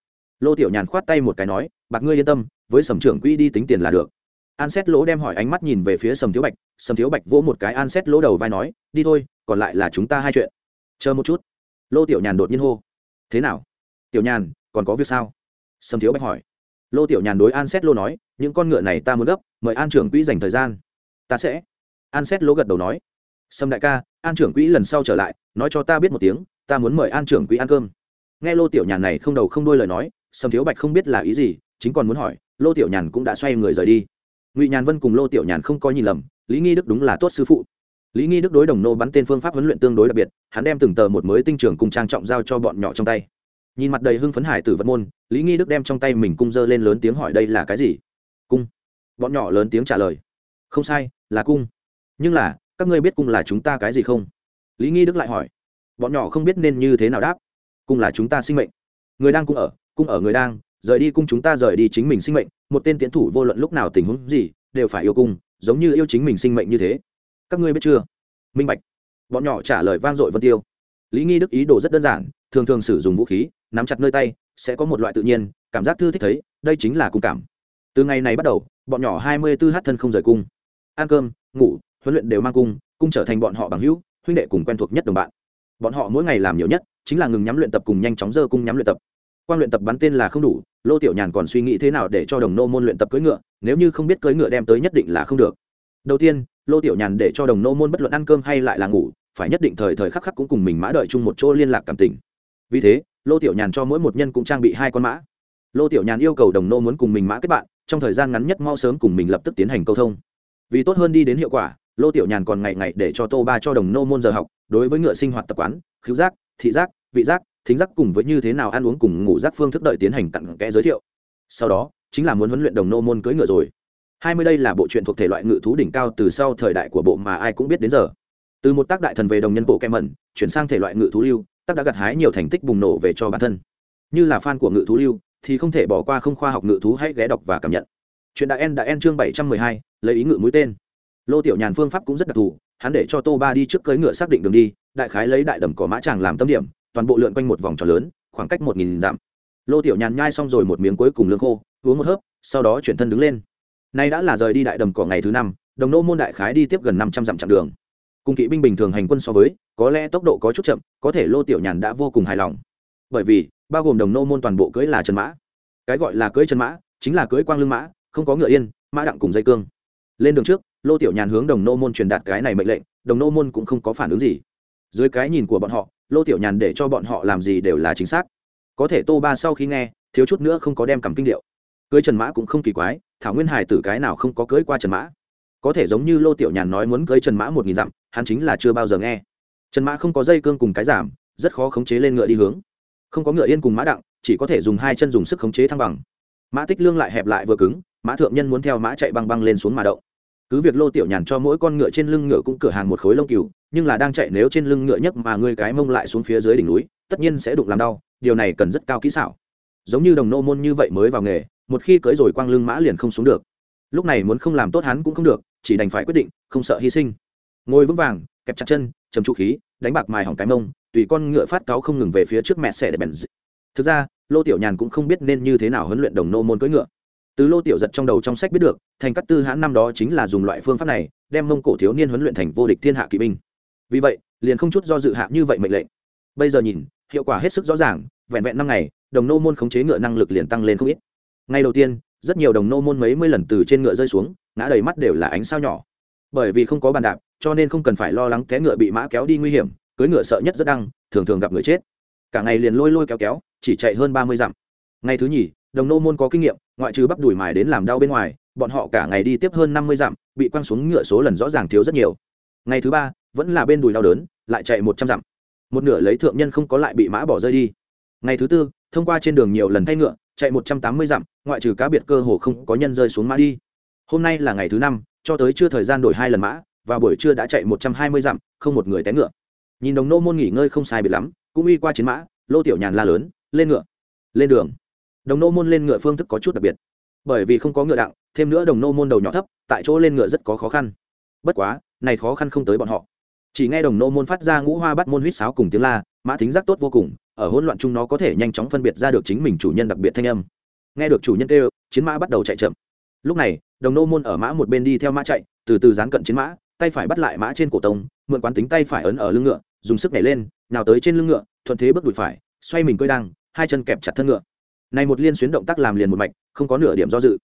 Lô tiểu nhàn khoát tay một cái nói, bạc ngươi yên tâm, với sầm trưởng quỹ đi tính tiền là được. An xét lỗ đem hỏi ánh mắt nhìn về phía sầm thiếu bạch, sầm thiếu bạch vỗ một cái an xét lỗ đầu vai nói, đi thôi, còn lại là chúng ta hai chuyện. Chờ một chút. Lô tiểu nhàn đột nhiên hô, thế nào? Tiểu nhàn, còn có việc sao? Sầm thiếu bạch hỏi. Lô tiểu nhàn đối an xét lô nói, những con ngựa này ta muốn gấp, mời an trưởng quỹ dành thời gian ta sẽ. An xét lô gật đầu nói. Sâm đại ca, an trưởng quỹ lần sau trở lại, nói cho ta biết một tiếng, ta muốn mời an trưởng quỹ ăn cơm. Nghe lô tiểu nhàn này không đầu không đuôi lời nói, sâm thiếu bạch không biết là ý gì, chính còn muốn hỏi, lô tiểu nhàn cũng đã xoay người rời đi. Ngụy nhàn vân cùng lô tiểu nhàn không có nhìn lầm, lý nghi đức đúng là tốt sư phụ. Lý nghi đức đối đồng nô bắn tên phương pháp huấn luyện tương đối đặc biệt, hắn đem từng tờ một mới tinh trường cùng trang trọng giao cho bọn nhỏ trong tay. Nhìn mặt đầy hưng phấn hải tử vật môn, lý nghi đức đem trong tay mình cung dơ lên lớn tiếng hỏi đây là cái gì? Cung. Bọn nhỏ lớn tiếng trả lời không sai, là cung. Nhưng là, các ngươi biết cung là chúng ta cái gì không? Lý nghi đức lại hỏi. Bọn nhỏ không biết nên như thế nào đáp. Cung là chúng ta sinh mệnh. Người đang cung ở cung ở người đang, rời đi cung chúng ta rời đi chính mình sinh mệnh. Một tên tiến thủ vô luận lúc nào tình huống gì, đều phải yêu cung, giống như yêu chính mình sinh mệnh như thế. Các ngươi biết chưa? Minh bạch. Bọn nhỏ trả lời vang dội vân tiêu. Lý nghi đức ý đồ rất đơn giản, thường thường sử dụng vũ khí, nắm chặt nơi tay, sẽ có một loại tự nhiên, cảm giác thư thích thấy, đây chính là cung cảm. Từ ngày này bắt đầu, bọn nhỏ hai mươi 24 h thân không rời cung ăn cơm, ngủ, huấn luyện đều mang cung cung trở thành bọn họ bằng hữu, huynh đệ cùng quen thuộc nhất đồng bạn. Bọn họ mỗi ngày làm nhiều nhất chính là ngừng nhắm luyện tập cùng nhanh chóng dơ cung nhắm luyện tập. Quan luyện tập bắn tên là không đủ, lô tiểu nhàn còn suy nghĩ thế nào để cho đồng nô môn luyện tập cưỡi ngựa, nếu như không biết cưỡi ngựa đem tới nhất định là không được. Đầu tiên, lô tiểu nhàn để cho đồng nô môn bất luận ăn cơm hay lại là ngủ, phải nhất định thời thời khắc khắc cũng cùng mình mã đợi chung một chỗ liên lạc cảm tình. Vì thế, lô tiểu nhàn cho mỗi một nhân cũng trang bị hai con mã. Lô tiểu nhàn yêu cầu đồng nô muốn cùng mình mã kết bạn, trong thời gian ngắn nhất mau sớm cùng mình lập tức tiến hành câu thông vì tốt hơn đi đến hiệu quả, lô tiểu nhàn còn ngày ngày để cho tô ba cho đồng nô môn giờ học, đối với ngựa sinh hoạt tập quán khứu giác, thị giác, vị giác, thính giác cùng với như thế nào ăn uống cùng ngủ giác phương thức đợi tiến hành cặn kẽ giới thiệu. Sau đó, chính là muốn huấn luyện đồng nô môn cưỡi ngựa rồi. Hai mươi đây là bộ truyện thuộc thể loại ngự thú đỉnh cao từ sau thời đại của bộ mà ai cũng biết đến giờ. Từ một tác đại thần về đồng nhân bộ kem mẩn, chuyển sang thể loại ngự thú lưu, tác đã gặt hái nhiều thành tích bùng nổ về cho bản thân. Như là fan của ngự thú lưu, thì không thể bỏ qua không khoa học ngự thú hãy ghé đọc và cảm nhận. Chuyện đã en đã en chương bảy trăm mười hai lấy ý ngự mũi tên. Lô tiểu nhàn phương pháp cũng rất đặc thù, hắn để cho tô ba đi trước cưỡi ngựa xác định đường đi, đại khái lấy đại đầm cỏ mã tràng làm tâm điểm, toàn bộ lượn quanh một vòng tròn lớn, khoảng cách một nghìn dặm. Lô tiểu nhàn nhai xong rồi một miếng cuối cùng lương khô, uống một hớp, sau đó chuyển thân đứng lên. Nay đã là rời đi đại đầm cỏ ngày thứ năm, đồng nô môn đại khái đi tiếp gần năm trăm dặm chặng đường. Cùng kỵ binh bình thường hành quân so với, có lẽ tốc độ có chút chậm, có thể lô tiểu nhàn đã vô cùng hài lòng. Bởi vì, bao gồm đồng nô môn toàn bộ cưới là chân mã. Cái gọi là cưới chân mã, chính là cưới quang lưng mã, không có ngựa yên, mã đặng cùng dây cương lên đường trước, lô tiểu nhàn hướng đồng nô môn truyền đạt cái này mệnh lệnh, đồng nô môn cũng không có phản ứng gì. Dưới cái nhìn của bọn họ, lô tiểu nhàn để cho bọn họ làm gì đều là chính xác. Có thể tô ba sau khi nghe, thiếu chút nữa không có đem cầm kinh điệu. Cưới trần mã cũng không kỳ quái, thảo nguyên hải tử cái nào không có cưới qua trần mã? Có thể giống như lô tiểu nhàn nói muốn cưới trần mã một nghìn dặm, hắn chính là chưa bao giờ nghe. Trần mã không có dây cương cùng cái giảm, rất khó khống chế lên ngựa đi hướng. Không có ngựa yên cùng mã đặng, chỉ có thể dùng hai chân dùng sức khống chế thăng bằng. Mã tích lương lại hẹp lại vừa cứng mã thượng nhân muốn theo mã chạy băng băng lên xuống mà động. cứ việc lô tiểu nhàn cho mỗi con ngựa trên lưng ngựa cũng cửa hàng một khối lông cừu, nhưng là đang chạy nếu trên lưng ngựa nhấc mà ngươi cái mông lại xuống phía dưới đỉnh núi, tất nhiên sẽ đụng làm đau, điều này cần rất cao kỹ xảo giống như đồng nô môn như vậy mới vào nghề, một khi cưới rồi quang lưng mã liền không xuống được lúc này muốn không làm tốt hắn cũng không được, chỉ đành phải quyết định, không sợ hy sinh ngồi vững vàng, kẹp chặt chân chầm trụ khí, đánh bạc mài hỏng cái mông, tùy con ngựa phát cáo không ngừng về phía trước mẹ xe để bèn dị. thực ra, lô tiểu nhàn cũng không biết nên như thế nào huấn luyện đồng nô môn cưỡi ngựa từ lô tiểu giật trong đầu trong sách biết được, thành cát tư hãn năm đó chính là dùng loại phương pháp này, đem mông cổ thiếu niên huấn luyện thành vô địch thiên hạ kỵ binh. Vì vậy, liền không chút do dự hạ như vậy mệnh lệnh. Bây giờ nhìn, hiệu quả hết sức rõ ràng, vẹn vẹn năm ngày, đồng nô môn khống chế ngựa năng lực liền tăng lên không ít. Ngay đầu tiên, rất nhiều đồng nô môn mấy mươi lần từ trên ngựa rơi xuống, ngã đầy mắt đều là ánh sao nhỏ. Bởi vì không có bàn đạp, cho nên không cần phải lo lắng té ngựa bị mã kéo đi nguy hiểm cưới ngựa sợ nhất rất đăng, thường thường gặp người chết. Cả ngày liền lôi lôi kéo kéo, chỉ chạy hơn ba mươi dặm. Ngày thứ nhì đồng nô môn có kinh nghiệm, ngoại trừ bắp đùi mài đến làm đau bên ngoài, bọn họ cả ngày đi tiếp hơn năm mươi dặm, bị quăng xuống ngựa số lần rõ ràng thiếu rất nhiều. Ngày thứ ba, vẫn là bên đùi đau đớn, lại chạy một trăm dặm. Một nửa lấy thượng nhân không có lại bị mã bỏ rơi đi. Ngày thứ tư, thông qua trên đường nhiều lần thay ngựa, chạy một trăm tám mươi dặm, ngoại trừ cá biệt cơ hồ không có nhân rơi xuống mã đi. Hôm nay là ngày thứ năm, cho tới chưa thời gian đổi hai lần mã, và buổi trưa đã chạy một trăm hai mươi dặm, không một người té ngựa. Nhìn đồng nô môn nghỉ ngơi không sai biệt lắm, cũng uy qua chiến mã, lô tiểu nhàn la lớn, lên ngựa. Lên đường đồng nô môn lên ngựa phương thức có chút đặc biệt. Bởi vì không có ngựa đặng, thêm nữa đồng nô môn đầu nhỏ thấp, tại chỗ lên ngựa rất có khó khăn. Bất quá, này khó khăn không tới bọn họ. Chỉ nghe đồng nô môn phát ra ngũ hoa bắt môn huýt sáo cùng tiếng la, mã thính giác tốt vô cùng, ở hỗn loạn chung nó có thể nhanh chóng phân biệt ra được chính mình chủ nhân đặc biệt thanh âm. Nghe được chủ nhân kêu, chiến mã bắt đầu chạy chậm. Lúc này, đồng nô môn ở mã một bên đi theo mã chạy, từ từ dán cận chiến mã, tay phải bắt lại mã trên cổ tông, mượn quán tính tay phải ấn ở lưng ngựa, dùng sức nhảy lên nào tới trên lưng ngựa, thuận thế bước đùi phải, xoay mình cơi đăng, hai chân kẹp chặt thân ngựa này một liên xuyến động tác làm liền một mạch, không có nửa điểm do dự.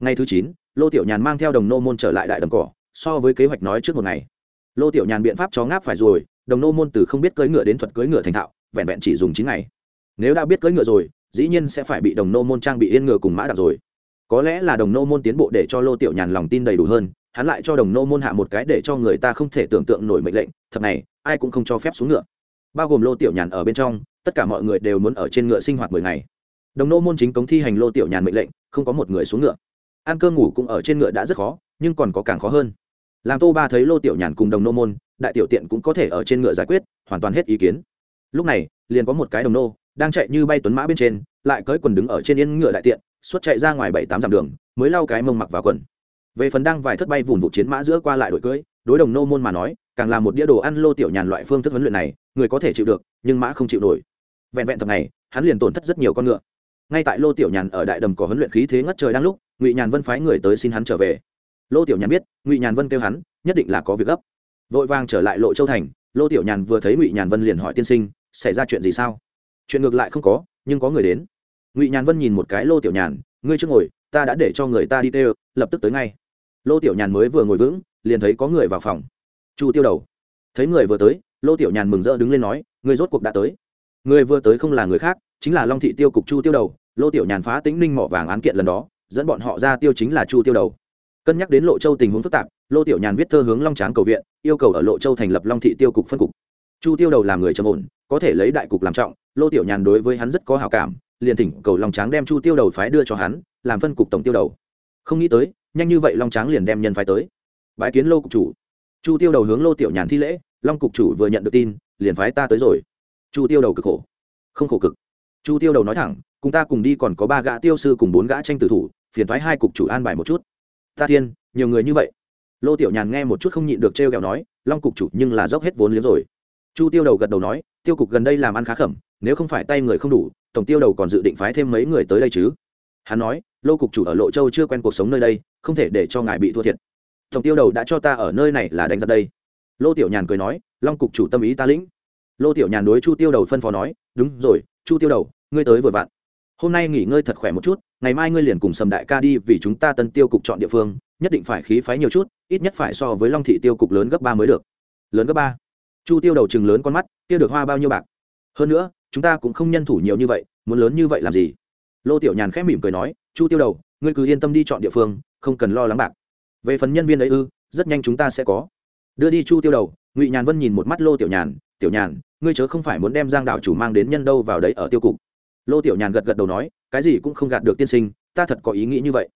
Ngày thứ chín, lô tiểu nhàn mang theo đồng nô môn trở lại đại đầm cỏ, so với kế hoạch nói trước một ngày. Lô tiểu nhàn biện pháp chó ngáp phải rồi, đồng nô môn từ không biết cưỡi ngựa đến thuật cưỡi ngựa thành thạo, vẹn vẹn chỉ dùng chín ngày. Nếu đã biết cưỡi ngựa rồi, dĩ nhiên sẽ phải bị đồng nô môn trang bị yên ngựa cùng mã đặc rồi. Có lẽ là đồng nô môn tiến bộ để cho lô tiểu nhàn lòng tin đầy đủ hơn, hắn lại cho đồng nô môn hạ một cái để cho người ta không thể tưởng tượng nổi mệnh lệnh thật này, ai cũng không cho phép xuống ngựa. Bao gồm lô tiểu nhàn ở bên trong, tất cả mọi người đều muốn ở trên ngựa sinh hoạt mười ngày đồng nô môn chính cống thi hành lô tiểu nhàn mệnh lệnh, không có một người xuống ngựa. Ăn cơm ngủ cũng ở trên ngựa đã rất khó, nhưng còn có càng khó hơn. Làm tô ba thấy lô tiểu nhàn cùng đồng nô môn, đại tiểu tiện cũng có thể ở trên ngựa giải quyết, hoàn toàn hết ý kiến. Lúc này, liền có một cái đồng nô đang chạy như bay tuấn mã bên trên, lại cởi quần đứng ở trên yên ngựa đại tiện, suốt chạy ra ngoài bảy tám dặm đường, mới lau cái mông mặc vào quần. Về phần đang vài thất bay vùn vụ chiến mã giữa qua lại đội cưỡi đối đồng nô môn mà nói, càng là một đĩa đồ ăn lô tiểu nhàn loại phương thức huấn luyện này, người có thể chịu được, nhưng mã không chịu nổi. Vẹn vẹn tập này hắn liền tổn thất rất nhiều con ngựa ngay tại lô tiểu nhàn ở đại đầm có huấn luyện khí thế ngất trời đang lúc, ngụy nhàn vân phái người tới xin hắn trở về. Lô tiểu nhàn biết, ngụy nhàn vân kêu hắn, nhất định là có việc gấp. Vội vàng trở lại lộ châu thành, lô tiểu nhàn vừa thấy ngụy nhàn vân liền hỏi tiên sinh, xảy ra chuyện gì sao? Chuyện ngược lại không có, nhưng có người đến. Ngụy nhàn vân nhìn một cái lô tiểu nhàn, ngươi trước ngồi, ta đã để cho người ta đi tê, lập tức tới ngay. Lô tiểu nhàn mới vừa ngồi vững, liền thấy có người vào phòng. Chu tiêu đầu. Thấy người vừa tới, lô tiểu nhàn mừng rỡ đứng lên nói người rốt cuộc đã tới. Người vừa tới không là người khác chính là long thị tiêu cục chu tiêu đầu, lô tiểu nhàn phá tính ninh mỏ vàng án kiện lần đó, dẫn bọn họ ra tiêu chính là chu tiêu đầu. Cân nhắc đến lộ châu tình huống phức tạp, lô tiểu nhàn viết thơ hướng long tráng cầu viện, yêu cầu ở lộ châu thành lập long thị tiêu cục phân cục. Chu tiêu đầu làm người trầm ổn, có thể lấy đại cục làm trọng, lô tiểu nhàn đối với hắn rất có hào cảm, liền thỉnh cầu long tráng đem chu tiêu đầu phái đưa cho hắn, làm phân cục tổng tiêu đầu. Không nghĩ tới, nhanh như vậy long tráng liền đem nhân phái tới. Bãi kiến lô cục chủ. Chu tiêu đầu hướng lô tiểu nhàn thi lễ, long cục chủ vừa nhận được tin, liền phái ta tới rồi. Chu tiêu đầu cực khổ. Không khổ cực chu tiêu đầu nói thẳng, cùng ta cùng đi còn có ba gã tiêu sư cùng bốn gã tranh tử thủ, phiền thoái hai cục chủ an bài một chút. Ta thiên, nhiều người như vậy. Lô tiểu nhàn nghe một chút không nhịn được t r e o kẹo nói, long cục chủ nhưng là dốc hết vốn liếng rồi. Chu tiêu đầu gật đầu nói, tiêu cục gần đây làm ăn khá khẩm, nếu không phải tay người không đủ, tổng tiêu đầu còn dự định phái thêm mấy người tới đây chứ. Hắn nói, lô cục chủ ở lộ châu chưa quen cuộc sống nơi đây, không thể để cho ngài bị thua thiệt. Tổng tiêu đầu đã cho ta ở nơi này là đánh giặc đây. Lô tiểu nhàn cười nói, long cục chủ tâm ý ta lĩnh. Lô tiểu nhàn đối chu tiêu đầu phân phó nói, đúng rồi, chu tiêu đầu ngươi tới vừa vặn. Hôm nay nghỉ ngơi thật khỏe một chút, ngày mai ngươi liền cùng sầm đại ca đi vì chúng ta tân tiêu cục chọn địa phương, nhất định phải khí phái nhiều chút, ít nhất phải so với long thị tiêu cục lớn gấp ba mới được. Lớn gấp ba? Chu tiêu đầu chừng lớn con mắt tiêu được hoa bao nhiêu bạc? Hơn nữa, chúng ta cũng không nhân thủ nhiều như vậy, muốn lớn như vậy làm gì? Lô tiểu nhàn khẽ mỉm cười nói, chu tiêu đầu, ngươi cứ yên tâm đi chọn địa phương, không cần lo lắng bạc. Về phần nhân viên ấy ư, rất nhanh chúng ta sẽ có. Đưa đi chu tiêu đầu, ngụy nhàn vân nhìn một mắt lô tiểu nhàn tiểu nhàn, ngươi chớ không phải muốn đem giang đạo chủ mang đến nhân đâu vào đấy ở tiêu cục lô tiểu nhàn gật gật đầu nói, cái gì cũng không gạt được tiên sinh, ta thật có ý nghĩ như vậy.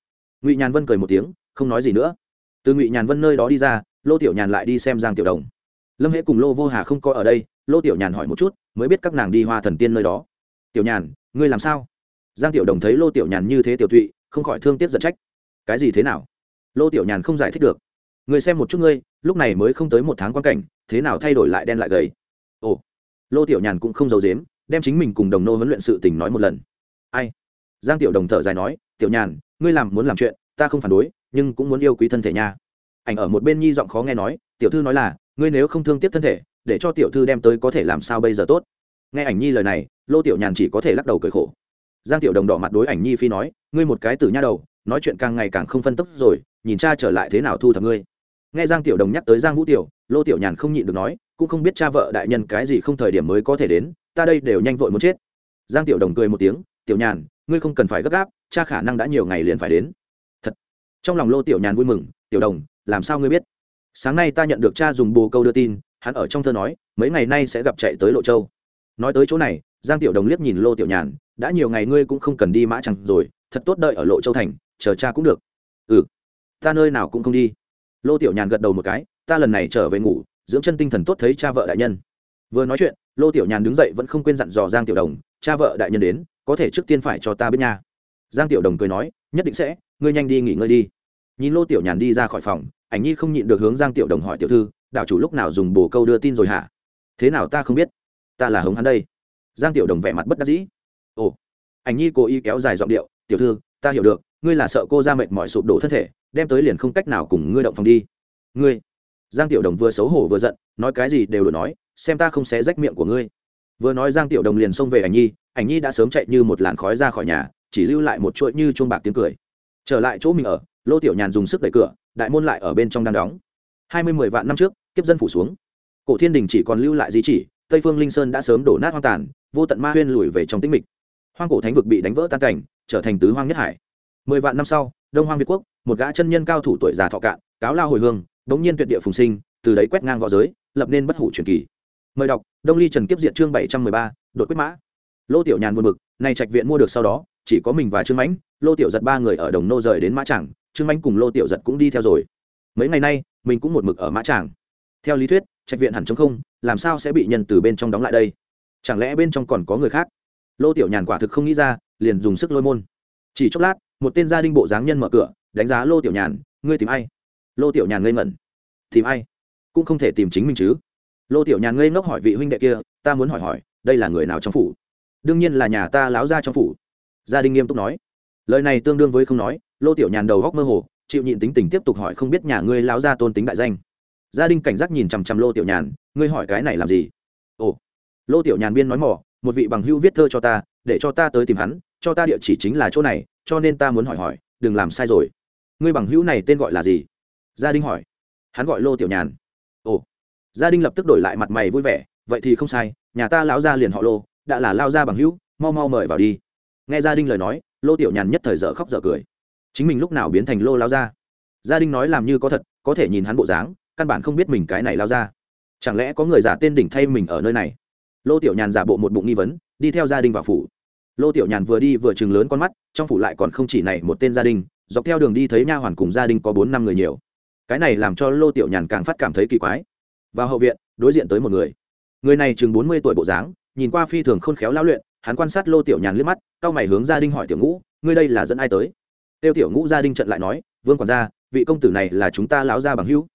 Ngụy nhàn vân cười một tiếng, không nói gì nữa. Từ ngụy nhàn vân nơi đó đi ra, lô tiểu nhàn lại đi xem giang tiểu đồng. Lâm hễ cùng lô vô hà không có ở đây, lô tiểu nhàn hỏi một chút, mới biết các nàng đi hoa thần tiên nơi đó. Tiểu nhàn, ngươi làm sao? Giang tiểu đồng thấy lô tiểu nhàn như thế tiểu thụy, không khỏi thương tiếc giận trách. Cái gì thế nào? Lô tiểu nhàn không giải thích được. Người xem một chút ngươi, lúc này mới không tới một tháng quan cảnh, thế nào thay đổi lại đen lại gầy? Ồ. Lô tiểu nhàn cũng không giấu dếm đem chính mình cùng đồng nô huấn luyện sự tình nói một lần. Ai? Giang tiểu đồng thở dài nói, tiểu nhàn, ngươi làm muốn làm chuyện, ta không phản đối, nhưng cũng muốn yêu quý thân thể nha. Ảnh ở một bên nhi giọng khó nghe nói, tiểu thư nói là, ngươi nếu không thương tiếc thân thể, để cho tiểu thư đem tới có thể làm sao bây giờ tốt? Nghe ảnh nhi lời này, lô tiểu nhàn chỉ có thể lắc đầu cười khổ. Giang tiểu đồng đỏ mặt đối ảnh nhi phi nói, ngươi một cái tử nha đầu, nói chuyện càng ngày càng không phân tốc rồi, nhìn cha trở lại thế nào thu thập ngươi. Nghe giang tiểu đồng nhắc tới giang vũ tiểu, lô tiểu nhàn không nhịn được nói, cũng không biết cha vợ đại nhân cái gì không thời điểm mới có thể đến ta đây đều nhanh vội muốn chết. Giang tiểu đồng cười một tiếng, tiểu nhàn, ngươi không cần phải gấp gáp, cha khả năng đã nhiều ngày liền phải đến. Thật. Trong lòng lô tiểu nhàn vui mừng, tiểu đồng, làm sao ngươi biết? Sáng nay ta nhận được cha dùng bồ câu đưa tin, hắn ở trong thơ nói, mấy ngày nay sẽ gặp chạy tới lộ châu. Nói tới chỗ này, giang tiểu đồng liếc nhìn lô tiểu nhàn, đã nhiều ngày ngươi cũng không cần đi mã chẳng rồi, thật tốt đợi ở lộ châu thành, chờ cha cũng được. Ừ ta nơi nào cũng không đi. Lô tiểu nhàn gật đầu một cái, ta lần này trở về ngủ, dưỡng chân tinh thần tốt thấy cha vợ đại nhân. Vừa nói chuyện lô tiểu nhàn đứng dậy vẫn không quên dặn dò giang tiểu đồng, cha vợ đại nhân đến, có thể trước tiên phải cho ta biết nha. Giang tiểu đồng cười nói, nhất định sẽ, ngươi nhanh đi nghỉ ngơi đi. Nhìn lô tiểu nhàn đi ra khỏi phòng, ảnh nhi không nhịn được hướng giang tiểu đồng hỏi, tiểu thư đạo chủ lúc nào dùng bồ câu đưa tin rồi hả? Thế nào ta không biết, ta là hống hắn đây. Giang tiểu đồng vẻ mặt bất đắc dĩ. Ồ. Ảnh nhi cố ý kéo dài giọng điệu, tiểu thư, ta hiểu được, ngươi là sợ cô ra mệt mỏi sụp đổ thân thể, đem tới liền không cách nào cùng ngươi động phòng đi. Ngươi? Giang tiểu đồng vừa xấu hổ vừa giận, nói cái gì đều đổi nói xem ta không xé rách miệng của ngươi. Vừa nói giang tiểu đồng liền xông về ảnh nhi ảnh nhi đã sớm chạy như một làn khói ra khỏi nhà, chỉ lưu lại một chuỗi như chuông bạc tiếng cười. Trở lại chỗ mình ở, lô tiểu nhàn dùng sức đẩy cửa, đại môn lại ở bên trong đang đóng. Hai mươi mười vạn năm trước, kiếp dân phủ xuống. Cổ thiên đình chỉ còn lưu lại di chỉ, tây phương linh sơn đã sớm đổ nát hoang tàn, vô tận ma huyên lùi về trong tĩnh mịch. Hoang cổ thánh vực bị đánh vỡ tan cảnh, trở thành tứ hoang nhất hải. Mười vạn năm sau, đông hoang việt quốc, một gã chân nhân cao thủ tuổi già thọ cạn, cáo lao hồi hương, đống nhiên tuyệt địa phùng sinh, từ đấy quét ngang v õ giới, lập nên bất hủ truyền kỳ mời đọc, đông ly trần kiếp diện chương bảy trăm mười ba đội quyết mã. Lô tiểu nhàn buồn bực, này trạch viện mua được sau đó, chỉ có mình và trương mãnh, lô tiểu giật ba người ở đồng nô rời đến mã tràng, trương mãnh cùng lô tiểu giật cũng đi theo rồi. Mấy ngày nay, mình cũng một mực ở mã tràng. Theo lý thuyết, trạch viện hẳn chống không, làm sao sẽ bị nhân từ bên trong đóng lại đây? Chẳng lẽ bên trong còn có người khác? Lô tiểu nhàn quả thực không nghĩ ra, liền dùng sức lôi môn. Chỉ chốc lát, một tên gia đình bộ dáng nhân mở cửa, đánh giá lô tiểu nhàn, ngươi tìm ai? Lô tiểu nhàn ngây ngẩn. Tìm ai? Cũng không thể tìm chính mình chứ lô tiểu nhàn ngây ngốc hỏi vị huynh đệ kia, ta muốn hỏi hỏi, đây là người nào trong phủ? Đương nhiên là nhà ta láo ra trong phủ. Gia đình nghiêm túc nói. Lời này tương đương với không nói, lô tiểu nhàn đầu góc mơ hồ, chịu nhịn tính tình tiếp tục hỏi không biết nhà ngươi láo ra tôn tính đại danh. Gia đình cảnh giác nhìn chằm chằm lô tiểu nhàn, ngươi hỏi cái này làm gì? Ồ. Lô tiểu nhàn biên nói mỏ, một vị bằng hữu viết thơ cho ta, để cho ta tới tìm hắn, cho ta địa chỉ chính là chỗ này, cho nên ta muốn hỏi hỏi, đừng làm sai rồi. Ngươi bằng hữu này tên gọi là gì? Gia đình hỏi. Hắn gọi lô tiểu nhàn. Ồ gia đình lập tức đổi lại mặt mày vui vẻ, vậy thì không sai, nhà ta lão gia liền họ lô, đã là lao gia bằng hữu, mau mau mời vào đi. Nghe gia đình lời nói, lô tiểu nhàn nhất thời dở khóc dở cười. Chính mình lúc nào biến thành lô lao gia. gia đình nói làm như có thật, có thể nhìn hắn bộ dáng, căn bản không biết mình cái này lao ra chẳng lẽ có người giả tên đỉnh thay mình ở nơi này? Lô tiểu nhàn giả bộ một bụng nghi vấn, đi theo gia đình vào phủ. Lô tiểu nhàn vừa đi vừa chừng lớn con mắt, trong phủ lại còn không chỉ này một tên gia đình dọc theo đường đi thấy nha hoàn cùng gia đình có bốn năm người nhiều. Cái này làm cho lô tiểu nhàn càng phát cảm thấy kỳ quái vào hậu viện, đối diện tới một người. Người này chừng bốn mươi tuổi bộ dáng, nhìn qua phi thường khôn khéo lao luyện, hắn quan sát lô tiểu nhàn liếc mắt cao mày hướng gia đình hỏi tiểu ngũ, ngươi đây là dẫn ai tới? Tiêu tiểu ngũ gia đình trận lại nói, vương quản gia, vị công tử này là chúng ta lão gia bằng hữu.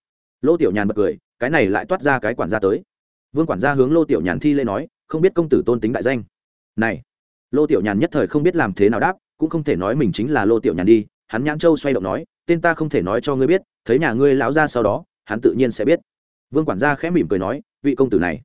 Lô tiểu nhàn bật cười, cái này lại toát ra cái quản gia tới. Vương quản gia hướng lô tiểu nhàn thi lê nói, không biết công tử tôn tính đại danh. Này. Lô tiểu nhàn nhất thời không biết làm thế nào đáp, cũng không thể nói mình chính là lô tiểu nhàn đi, hắn nhãn châu xoay động nói, tên ta không thể nói cho ngươi biết, thấy nhà ngươi lão ra sau đó, hắn tự nhiên sẽ biết vương quản gia khẽ mỉm cười nói, vị công tử này,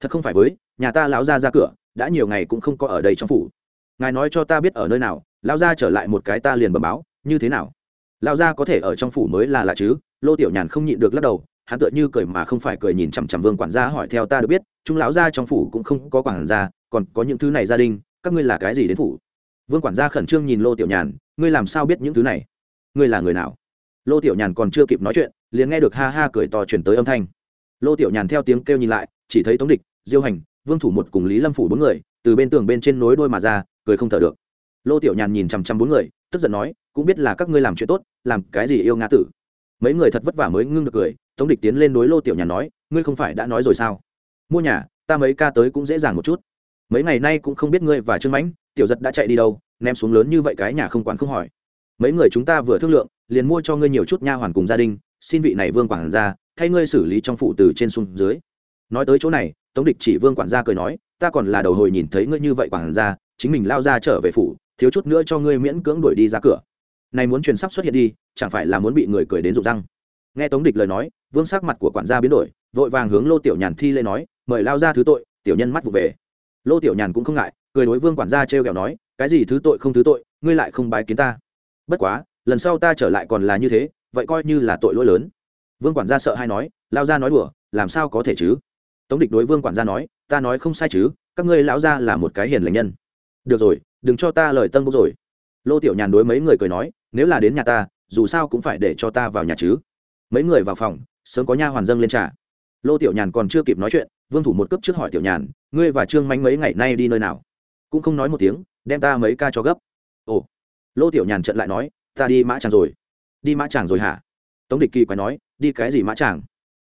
thật không phải với, nhà ta lão ra ra cửa, đã nhiều ngày cũng không có ở đây trong phủ. Ngài nói cho ta biết ở nơi nào, lão gia trở lại một cái ta liền bẩm báo, như thế nào? Lão gia có thể ở trong phủ mới là lạ chứ? Lô tiểu nhàn không nhịn được lắc đầu, hắn tựa như cười mà không phải cười nhìn chằm chằm vương quản gia hỏi theo ta được biết, chúng lão gia trong phủ cũng không có quản gia, còn có những thứ này gia đình, các ngươi là cái gì đến phủ? Vương quản gia khẩn trương nhìn lô tiểu nhàn, ngươi làm sao biết những thứ này? Ngươi là người nào? Lô tiểu nhàn còn chưa kịp nói chuyện, liền nghe được ha ha cười to chuyển tới âm thanh lô tiểu nhàn theo tiếng kêu nhìn lại, chỉ thấy tống địch, diêu hành, vương thủ một cùng lý lâm phủ bốn người, từ bên tường bên trên nối đôi mà ra, cười không thở được. Lô tiểu nhàn nhìn chằm chằm bốn người, tức giận nói, cũng biết là các ngươi làm chuyện tốt, làm cái gì yêu ngã tử? Mấy người thật vất vả mới ngưng được cười, tống địch tiến lên đối lô tiểu nhàn nói, ngươi không phải đã nói rồi sao? Mua nhà, ta mấy ca tới cũng dễ dàng một chút. Mấy ngày nay cũng không biết ngươi và trương mãnh, tiểu giật đã chạy đi đâu, ném xuống lớn như vậy cái nhà không quản không hỏi. Mấy người chúng ta vừa thương lượng, liền mua cho ngươi nhiều chút nha hoàn cùng gia đình, xin vị này vương quản ra thay ngươi xử lý trong phụ từ trên xuống dưới. Nói tới chỗ này, tống địch chỉ vương quản gia cười nói, ta còn là đầu hồi nhìn thấy ngươi như vậy quản gia, chính mình lao ra trở về phủ, thiếu chút nữa cho ngươi miễn cưỡng đuổi đi ra cửa. Này muốn truyền sắp xuất hiện đi, chẳng phải là muốn bị người cười đến rụng răng. Nghe tống địch lời nói, vương sắc mặt của quản gia biến đổi, vội vàng hướng lô tiểu nhàn thi lê nói, mời lao ra thứ tội, tiểu nhân mắt vụ về. Lô tiểu nhàn cũng không ngại, cười đối vương quản gia trêu ghẹo nói, cái gì thứ tội không thứ tội, ngươi lại không bái kiến ta. Bất quá, lần sau ta trở lại còn là như thế, vậy coi như là tội lỗi lớn vương quản gia sợ hay nói lao ra nói đùa, làm sao có thể chứ? Tống địch đối vương quản gia nói, ta nói không sai chứ, các ngươi lão ra là một cái hiền lành nhân. Được rồi, đừng cho ta lời tân bốc rồi. Lô tiểu nhàn đối mấy người cười nói, nếu là đến nhà ta, dù sao cũng phải để cho ta vào nhà chứ. Mấy người vào phòng, sớm có nha hoàn dâng lên trà. Lô tiểu nhàn còn chưa kịp nói chuyện, vương thủ một cấp trước hỏi tiểu nhàn, ngươi và trương mánh mấy ngày nay đi nơi nào? Cũng không nói một tiếng, đem ta mấy ca cho gấp. Ồ. Lô tiểu nhàn trận lại nói, ta đi mã tràng rồi. Đi mã tràng rồi hả? Tống địch kỳ quay nói đi cái gì mã chàng?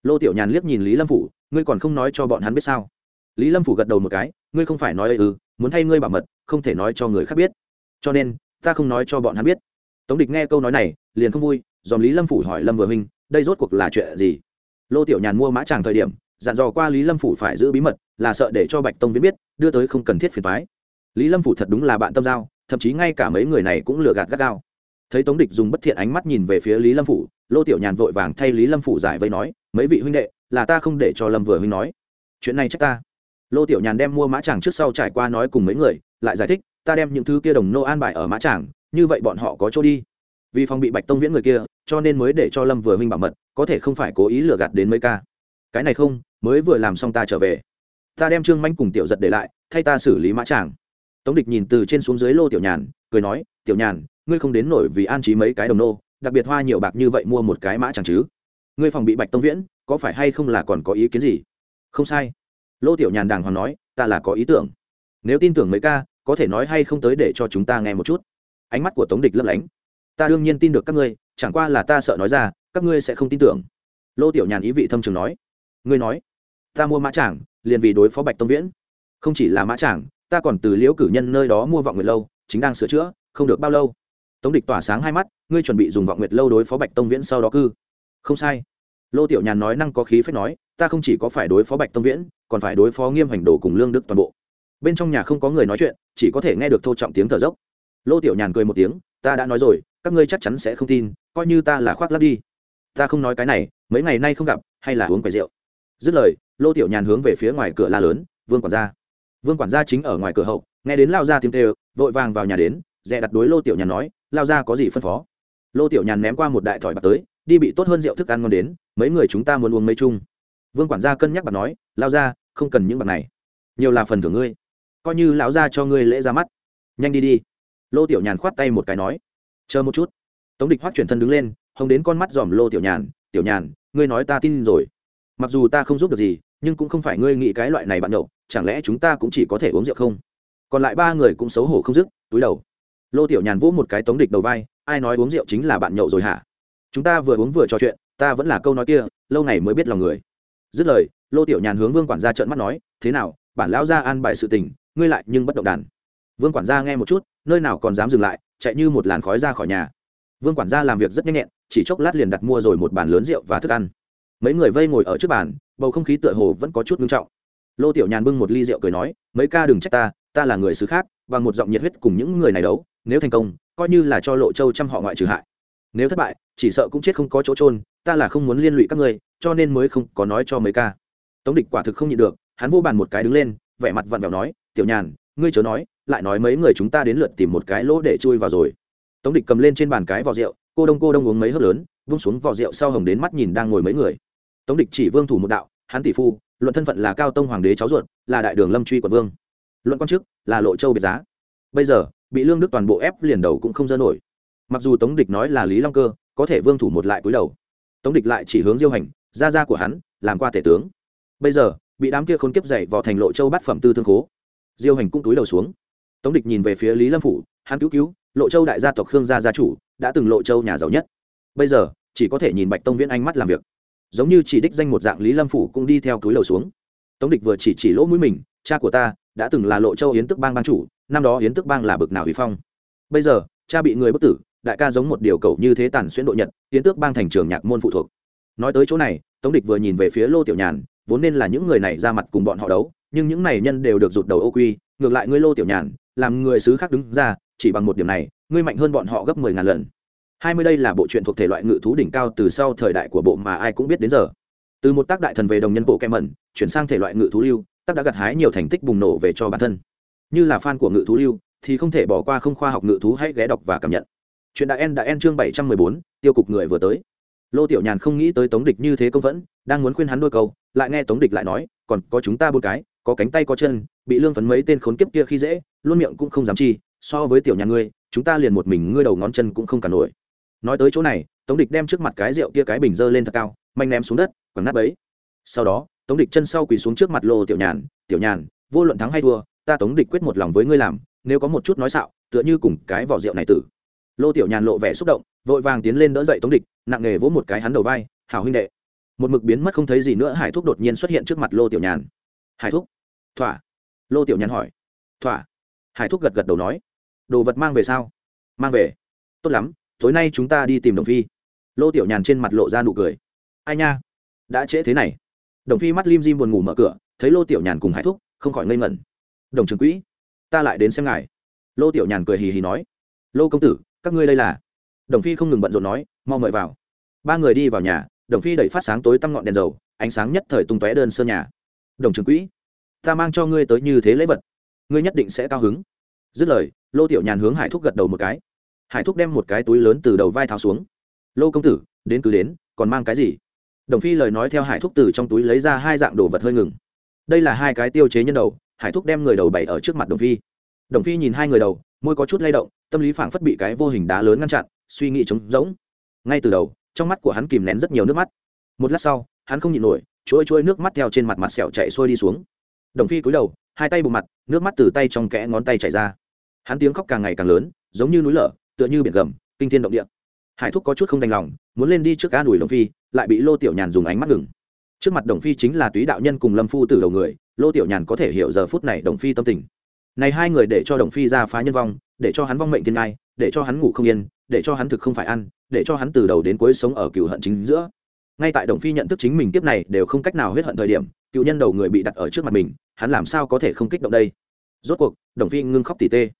lô tiểu nhàn liếc nhìn lý lâm phủ, ngươi còn không nói cho bọn hắn biết sao? Lý lâm phủ gật đầu một cái, ngươi không phải nói ừ muốn thay ngươi bảo mật, không thể nói cho người khác biết. Cho nên, ta không nói cho bọn hắn biết. Tống địch nghe câu nói này, liền không vui, dòm lý lâm phủ hỏi lâm vừa minh đây rốt cuộc là chuyện gì? Lô tiểu nhàn mua mã chàng thời điểm, dặn dò qua lý lâm phủ phải giữ bí mật, là sợ để cho bạch tông viễn biết, đưa tới không cần thiết phiền thoái lý lâm phủ thật đúng là bạn tâm giao, thậm chí ngay cả mấy người này cũng lừa gạt gắt gao thấy tống địch dùng bất thiện ánh mắt nhìn về phía lý lâm phủ, lô tiểu nhàn vội vàng thay lý lâm phủ giải vây nói, mấy vị huynh đệ, là ta không để cho lâm vừa huynh nói. Chuyện này trách ta. Lô tiểu nhàn đem mua mã tràng trước sau trải qua nói cùng mấy người, lại giải thích, ta đem những thứ kia đồng nô an bài ở mã tràng, như vậy bọn họ có chỗ đi. Vì phòng bị bạch tông viễn người kia, cho nên mới để cho lâm vừa huynh bảo mật, có thể không phải cố ý lừa gạt đến mấy ca. Cái này không, mới vừa làm xong ta trở về. Ta đem trương manh cùng tiểu giật để lại, thay ta xử lý mã tràng. Tống địch nhìn từ trên xuống dưới lô tiểu nhàn, cười nói, tiểu nhàn ngươi không đến nổi vì an trí mấy cái đồng nô, đặc biệt hoa nhiều bạc như vậy mua một cái mã chẳng chứ. Ngươi phòng bị bạch tông viễn, có phải hay không là còn có ý kiến gì? Không sai. Lô tiểu nhàn đàng hoàng nói, ta là có ý tưởng. Nếu tin tưởng mấy ca, có thể nói hay không tới để cho chúng ta nghe một chút. Ánh mắt của tống địch lấp lánh. Ta đương nhiên tin được các ngươi, chẳng qua là ta sợ nói ra, các ngươi sẽ không tin tưởng. Lô tiểu nhàn ý vị thâm trường nói. Ngươi nói, ta mua mã trảng liền vì đối phó bạch tông viễn. Không chỉ là mã trảng ta còn từ liễu cử nhân nơi đó mua vọng nguyệt lâu, chính đang sửa chữa, không được bao lâu tống địch tỏa sáng hai mắt, ngươi chuẩn bị dùng vọng nguyệt lâu đối phó bạch tông viễn sau đó cư. Không sai. Lô tiểu nhàn nói năng có khí phép nói, ta không chỉ có phải đối phó bạch tông viễn, còn phải đối phó nghiêm hành đồ cùng lương đức toàn bộ. Bên trong nhà không có người nói chuyện, chỉ có thể nghe được thô trọng tiếng thở dốc. Lô tiểu nhàn cười một tiếng, ta đã nói rồi, các ngươi chắc chắn sẽ không tin, coi như ta là khoác lắp đi. Ta không nói cái này, mấy ngày nay không gặp, hay là uống quầy rượu. Dứt lời, lô tiểu nhàn hướng về phía ngoài cửa la lớn, vương quản gia. Vương quản gia chính ở ngoài cửa hậu, nghe đến lao ra tiếng kêu, vội vàng vào nhà đến, dè đặt đối lô tiểu nhàn nói lao ra có gì phân phó? Lô tiểu nhàn ném qua một đại thỏi bạc tới, đi bị tốt hơn rượu thức ăn ngon đến, mấy người chúng ta muốn uống mấy chung. Vương quản gia cân nhắc bạc nói, lao ra, không cần những bạc này. Nhiều là phần thưởng ngươi. Coi như lão ra cho ngươi lễ ra mắt. Nhanh đi đi. Lô tiểu nhàn khoát tay một cái nói, chờ một chút. Tống địch hoắt chuyển thân đứng lên, hồng đến con mắt dòm lô tiểu nhàn tiểu nhàn, ngươi nói ta tin rồi. Mặc dù ta không giúp được gì, nhưng cũng không phải ngươi nghĩ cái loại này bạn nhậu, chẳng lẽ chúng ta cũng chỉ có thể uống rượu không? Còn lại ba người cũng xấu hổ không dứt, túi đầu lô tiểu nhàn vỗ một cái tống địch đầu vai, ai nói uống rượu chính là bạn nhậu rồi hả? Chúng ta vừa uống vừa trò chuyện, ta vẫn là câu nói kia, lâu ngày mới biết lòng người. Dứt lời, lô tiểu nhàn hướng vương quản gia trợn mắt nói, thế nào, bản lão gia an bài sự tình, ngươi lại nhưng bất động đàn. Vương quản gia nghe một chút, nơi nào còn dám dừng lại, chạy như một làn khói ra khỏi nhà. Vương quản gia làm việc rất nhanh nhẹn, chỉ chốc lát liền đặt mua rồi một bàn lớn rượu và thức ăn. Mấy người vây ngồi ở trước bàn, bầu không khí tựa hồ vẫn có chút ngưng trọng. Lô tiểu nhàn bưng một ly rượu cười nói, mấy ca đừng trách ta ta là người xứ khác, bằng một giọng nhiệt huyết cùng những người này đấu nếu thành công, coi như là cho lộ châu chăm họ ngoại trừ hại. Nếu thất bại, chỉ sợ cũng chết không có chỗ trôn ta là không muốn liên lụy các ngươi, cho nên mới không có nói cho mấy ca. Tống địch quả thực không nhịn được, hắn vô bàn một cái đứng lên, vẻ mặt vặn vẹo nói, tiểu nhàn, ngươi chớ nói, lại nói mấy người chúng ta đến lượt tìm một cái lỗ để chui vào rồi. Tống địch cầm lên trên bàn cái vò rượu, cô đông cô đông uống mấy hớp lớn, vung xuống vò rượu sau hồng đến mắt nhìn đang ngồi mấy người. Tống địch chỉ vương thủ một đạo, hắn tỷ phu, luận thân phận là cao tông hoàng đế cháu ruột, là đại đường lâm truy quận vương. Luận quan chức, là lộ châu biệt giá. Bây giờ bị lương đức toàn bộ ép liền đầu cũng không dơ nổi. Mặc dù tống địch nói là lý long cơ, có thể vương thủ một lại cúi đầu. Tống địch lại chỉ hướng diêu hành gia gia của hắn, làm qua tể tướng. Bây giờ, bị đám kia khốn kiếp dậy vào thành lộ châu bát phẩm tư thương khố. Diêu hành cũng túi đầu xuống. Tống địch nhìn về phía lý lâm phủ, hắn cứu cứu, lộ châu đại gia tộc khương gia gia chủ, đã từng lộ châu nhà giàu nhất. Bây giờ, chỉ có thể nhìn bạch tông viễn ánh mắt làm việc. Giống như chỉ đích danh một dạng lý lâm phủ cũng đi theo túi lầu xuống. Tống địch vừa chỉ chỉ lỗ mũi mình, cha của ta, đã từng là lộ châu yến tức bang ban chủ năm đó yến tức bang là bực nào huy phong. Bây giờ, cha bị người bất tử, đại ca giống một điều cầu như thế tàn xuyên độ nhật, yến tước bang thành trường nhạc môn phụ thuộc. Nói tới chỗ này, tống địch vừa nhìn về phía lô tiểu nhàn, vốn nên là những người này ra mặt cùng bọn họ đấu, nhưng những này nhân đều được rụt đầu ô quy, ngược lại ngươi lô tiểu nhàn, làm người xứ khác đứng ra, chỉ bằng một điểm này, ngươi mạnh hơn bọn họ gấp mười ngàn lần. Hai mươi đây là bộ truyện thuộc thể loại ngự thú đỉnh cao từ sau thời đại của bộ mà ai cũng biết đến giờ. Từ một tác đại thần về đồng nhân bộ kem mẩn, chuyển sang thể loại ngự thú lưu, tác đã gặt hái nhiều thành tích bùng nổ về cho bản thân như là fan của ngự thú lưu, thì không thể bỏ qua không khoa học ngự thú hãy ghé đọc và cảm nhận. Chuyện đã en đã en chương bảy trăm mười bốn, tiêu cục người vừa tới. Lô tiểu nhàn không nghĩ tới tống địch như thế công vẫn, đang muốn khuyên hắn đôi câu, lại nghe tống địch lại nói, còn có chúng ta bốn cái, có cánh tay có chân, bị lương phấn mấy tên khốn kiếp kia khi dễ, luôn miệng cũng không dám chi, so với tiểu nhà ngươi, chúng ta liền một mình ngươi đầu ngón chân cũng không cả nổi. Nói tới chỗ này, tống địch đem trước mặt cái rượu kia cái bình dơ lên thật cao manh ném xuống đất, quẳng nát bấy sau đó, tống địch chân sau quỳ xuống trước mặt lô tiểu nhàn tiểu nhàn, vô luận thắng hay thua ta tống địch quyết một lòng với ngươi làm, nếu có một chút nói xạo, tựa như cùng cái vỏ rượu này tử. Lô tiểu nhàn lộ vẻ xúc động, vội vàng tiến lên đỡ dậy tống địch, nặng nghề vỗ một cái hắn đầu vai, hảo huynh đệ. Một mực biến mất không thấy gì nữa, hải thúc đột nhiên xuất hiện trước mặt lô tiểu nhàn. Hải thúc? Thỏa. Lô tiểu nhàn hỏi. Thỏa. Hải thúc gật gật đầu nói. Đồ vật mang về sao? Mang về. Tốt lắm, tối nay chúng ta đi tìm đồng phi. Lô tiểu nhàn trên mặt lộ ra nụ cười. Ai nha, đã trễ thế này. Đồng phi mắt lim dim buồn ngủ mở cửa, thấy lô tiểu nhàn cùng hải thúc, không khỏi ngây ngẩn đồng trường quỹ, ta lại đến xem ngài. Lô tiểu nhàn cười hì hì nói. Lô công tử, các ngươi đây là? Đồng phi không ngừng bận rộn nói, mau mời vào. Ba người đi vào nhà, đồng phi đẩy phát sáng tối tăm ngọn đèn dầu, ánh sáng nhất thời tung tóe đơn sơ nhà. Đồng trường quỹ, ta mang cho ngươi tới như thế lễ vật, ngươi nhất định sẽ cao hứng. Dứt lời, lô tiểu nhàn hướng hải thúc gật đầu một cái. Hải thúc đem một cái túi lớn từ đầu vai tháo xuống. Lô công tử, đến cứ đến, còn mang cái gì? Đồng phi lời nói theo hải thúc từ trong túi lấy ra hai dạng đồ vật hơi ngừng. Đây là hai cái tiêu chế nhân đầu hải thúc đem người đầu bày ở trước mặt đồng phi. Đồng phi nhìn hai người đầu, môi có chút lay động, tâm lý phảng phất bị cái vô hình đá lớn ngăn chặn, suy nghĩ trống rỗng. Ngay từ đầu, trong mắt của hắn kìm nén rất nhiều nước mắt. Một lát sau, hắn không nhịn nổi, chuỗi chuỗi nước mắt theo trên mặt mặt sẹo chạy xuôi đi xuống. Đồng phi cúi đầu, hai tay bụng mặt, nước mắt từ tay trong kẽ ngón tay chảy ra. Hắn tiếng khóc càng ngày càng lớn, giống như núi lở, tựa như biển gầm, kinh thiên động địa. Hải thúc có chút không đành lòng, muốn lên đi trước cá đùi đồng phi, lại bị lô tiểu nhàn dùng ánh mắt ngừng trước mặt đồng phi chính là túy đạo nhân cùng lâm phu từ đầu người, lô tiểu nhàn có thể hiểu giờ phút này đồng phi tâm tình. Này hai người để cho đồng phi ra phá nhân vong, để cho hắn vong mệnh thiên ai để cho hắn ngủ không yên, để cho hắn thực không phải ăn, để cho hắn từ đầu đến cuối sống ở cựu hận chính giữa. Ngay tại đồng phi nhận thức chính mình kiếp này đều không cách nào huyết hận thời điểm, cựu nhân đầu người bị đặt ở trước mặt mình, hắn làm sao có thể không kích động đây? Rốt cuộc, đồng phi ngưng khóc tỉ tê.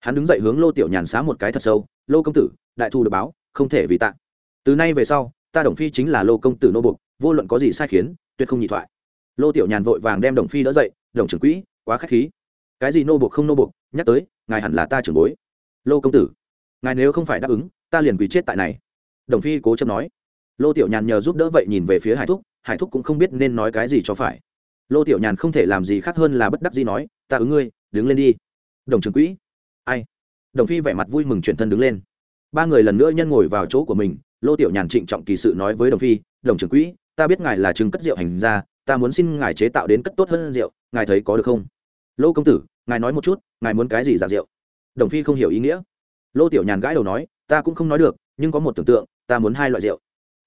Hắn đứng dậy hướng lô tiểu nhàn xá một cái thật sâu, lô công tử, đại thu được báo, không thể vì tạ. Từ nay về sau, ta đồng phi chính là lô công tử nô bục vô luận có gì sai khiến tuyệt không nhị thoại. Lô tiểu nhàn vội vàng đem đồng phi đỡ dậy đồng trưởng quỹ quá k h á c h khí. Cái gì nô buộc không nô buộc, nhắc tới ngài hẳn là ta trưởng bối. Lô công tử ngài nếu không phải đáp ứng ta liền quỳ chết tại này. Đồng phi cố chấp nói. Lô tiểu nhàn nhờ giúp đỡ vậy nhìn về phía hải thúc hải thúc cũng không biết nên nói cái gì cho phải. Lô tiểu nhàn không thể làm gì khác hơn là bất đắc gì nói ta ứng ngươi đứng lên đi. Đồng trưởng quỹ. Ai? Đồng phi vẻ mặt vui mừng chuyển thân đứng lên. Ba người lần nữa nhân ngồi vào chỗ của mình lô tiểu nhàn trịnh trọng kỳ sự nói với đồng phi đồng trưởng quỹ ta biết ngài là chứng cất rượu hành ra ta muốn xin ngài chế tạo đến cất tốt hơn rượu, ngài thấy có được không? Lô công tử, ngài nói một chút, ngài muốn cái gì giả rượu? Đồng phi không hiểu ý nghĩa. Lô tiểu nhàn gãi đầu nói, ta cũng không nói được, nhưng có một tưởng tượng, ta muốn hai loại rượu.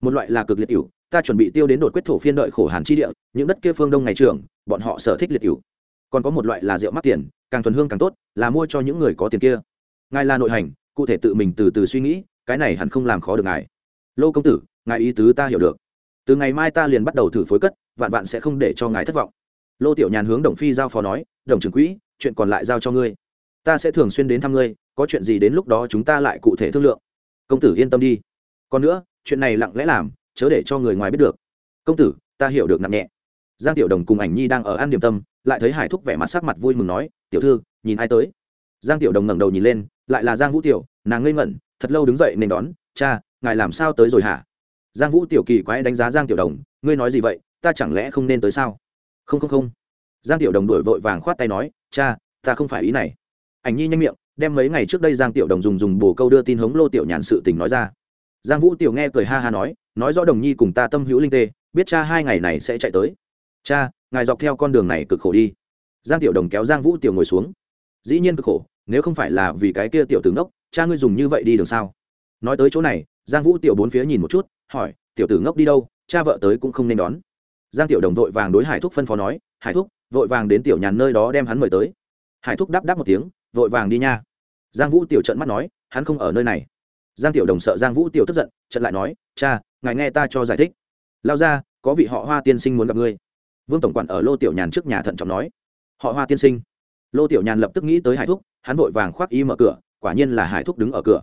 Một loại là cực liệt cửu ta chuẩn bị tiêu đến đột quyết thổ phiên đợi khổ hàn chi địa, những đất kia phương đông ngày trường, bọn họ sở thích liệt cửu còn có một loại là rượu mắc tiền, càng thuần hương càng tốt, là mua cho những người có tiền kia. Ngài là nội hành, cụ thể tự mình từ từ suy nghĩ, cái này hẳn không làm khó được ngài. Lô công tử, ngài ý tứ ta hiểu được từ ngày mai ta liền bắt đầu thử phối cất, vạn vạn sẽ không để cho ngài thất vọng. Lô tiểu nhàn hướng đồng phi giao phó nói, đồng trưởng quỹ, chuyện còn lại giao cho ngươi. Ta sẽ thường xuyên đến thăm ngươi, có chuyện gì đến lúc đó chúng ta lại cụ thể thương lượng. Công tử yên tâm đi. Còn nữa, chuyện này lặng lẽ làm, chớ để cho người ngoài biết được. Công tử, ta hiểu được nặng nhẹ. Giang tiểu đồng cùng ảnh nhi đang ở ăn điểm tâm, lại thấy hải thúc vẻ mặt sắc mặt vui mừng nói, tiểu thư, nhìn ai tới? Giang tiểu đồng ngẩng đầu nhìn lên, lại là giang vũ tiểu, nàng ngây ngẩn, thật lâu đứng dậy nên đón, cha, ngài làm sao tới rồi hả? Giang vũ tiểu kỳ quái đánh giá giang tiểu đồng, ngươi nói gì vậy? Ta chẳng lẽ không nên tới sao? Không không không. Giang tiểu đồng đổi vội vàng khoát tay nói, cha, ta không phải ý này. Ảnh nhi nhanh miệng, đem mấy ngày trước đây giang tiểu đồng dùng dùng bồ câu đưa tin hống lô tiểu nhàn sự tình nói ra. Giang vũ tiểu nghe cười ha ha nói nói rõ đồng nhi cùng ta tâm hữu linh tê, biết cha hai ngày này sẽ chạy tới. Cha, ngài dọc theo con đường này cực khổ đi. Giang tiểu đồng kéo giang vũ tiểu ngồi xuống. Dĩ nhiên cực khổ, nếu không phải là vì cái kia tiểu tướng đốc cha ngươi dùng như vậy đi đường sao? Nói tới chỗ này, giang vũ tiểu bốn phía nhìn một chút hỏi, tiểu tử ngốc đi đâu? Cha vợ tới cũng không nên đón. Giang tiểu đồng vội vàng đối hải thúc phân phó nói, hải thúc, vội vàng đến tiểu nhàn nơi đó đem hắn mời tới. Hải thúc đáp đáp một tiếng, vội vàng đi nha. Giang vũ tiểu trận mắt nói, hắn không ở nơi này. Giang tiểu đồng sợ giang vũ tiểu tức giận trận lại nói, cha, ngài nghe ta cho giải thích. Lao ra, có vị họ hoa tiên sinh muốn gặp ngươi. Vương tổng quản ở lô tiểu nhàn trước nhà thận trọng nói, họ hoa tiên sinh. Lô tiểu nhàn lập tức nghĩ tới hải thúc, hắn vội vàng khoác y mở cửa, quả nhiên là hải thúc đứng ở cửa.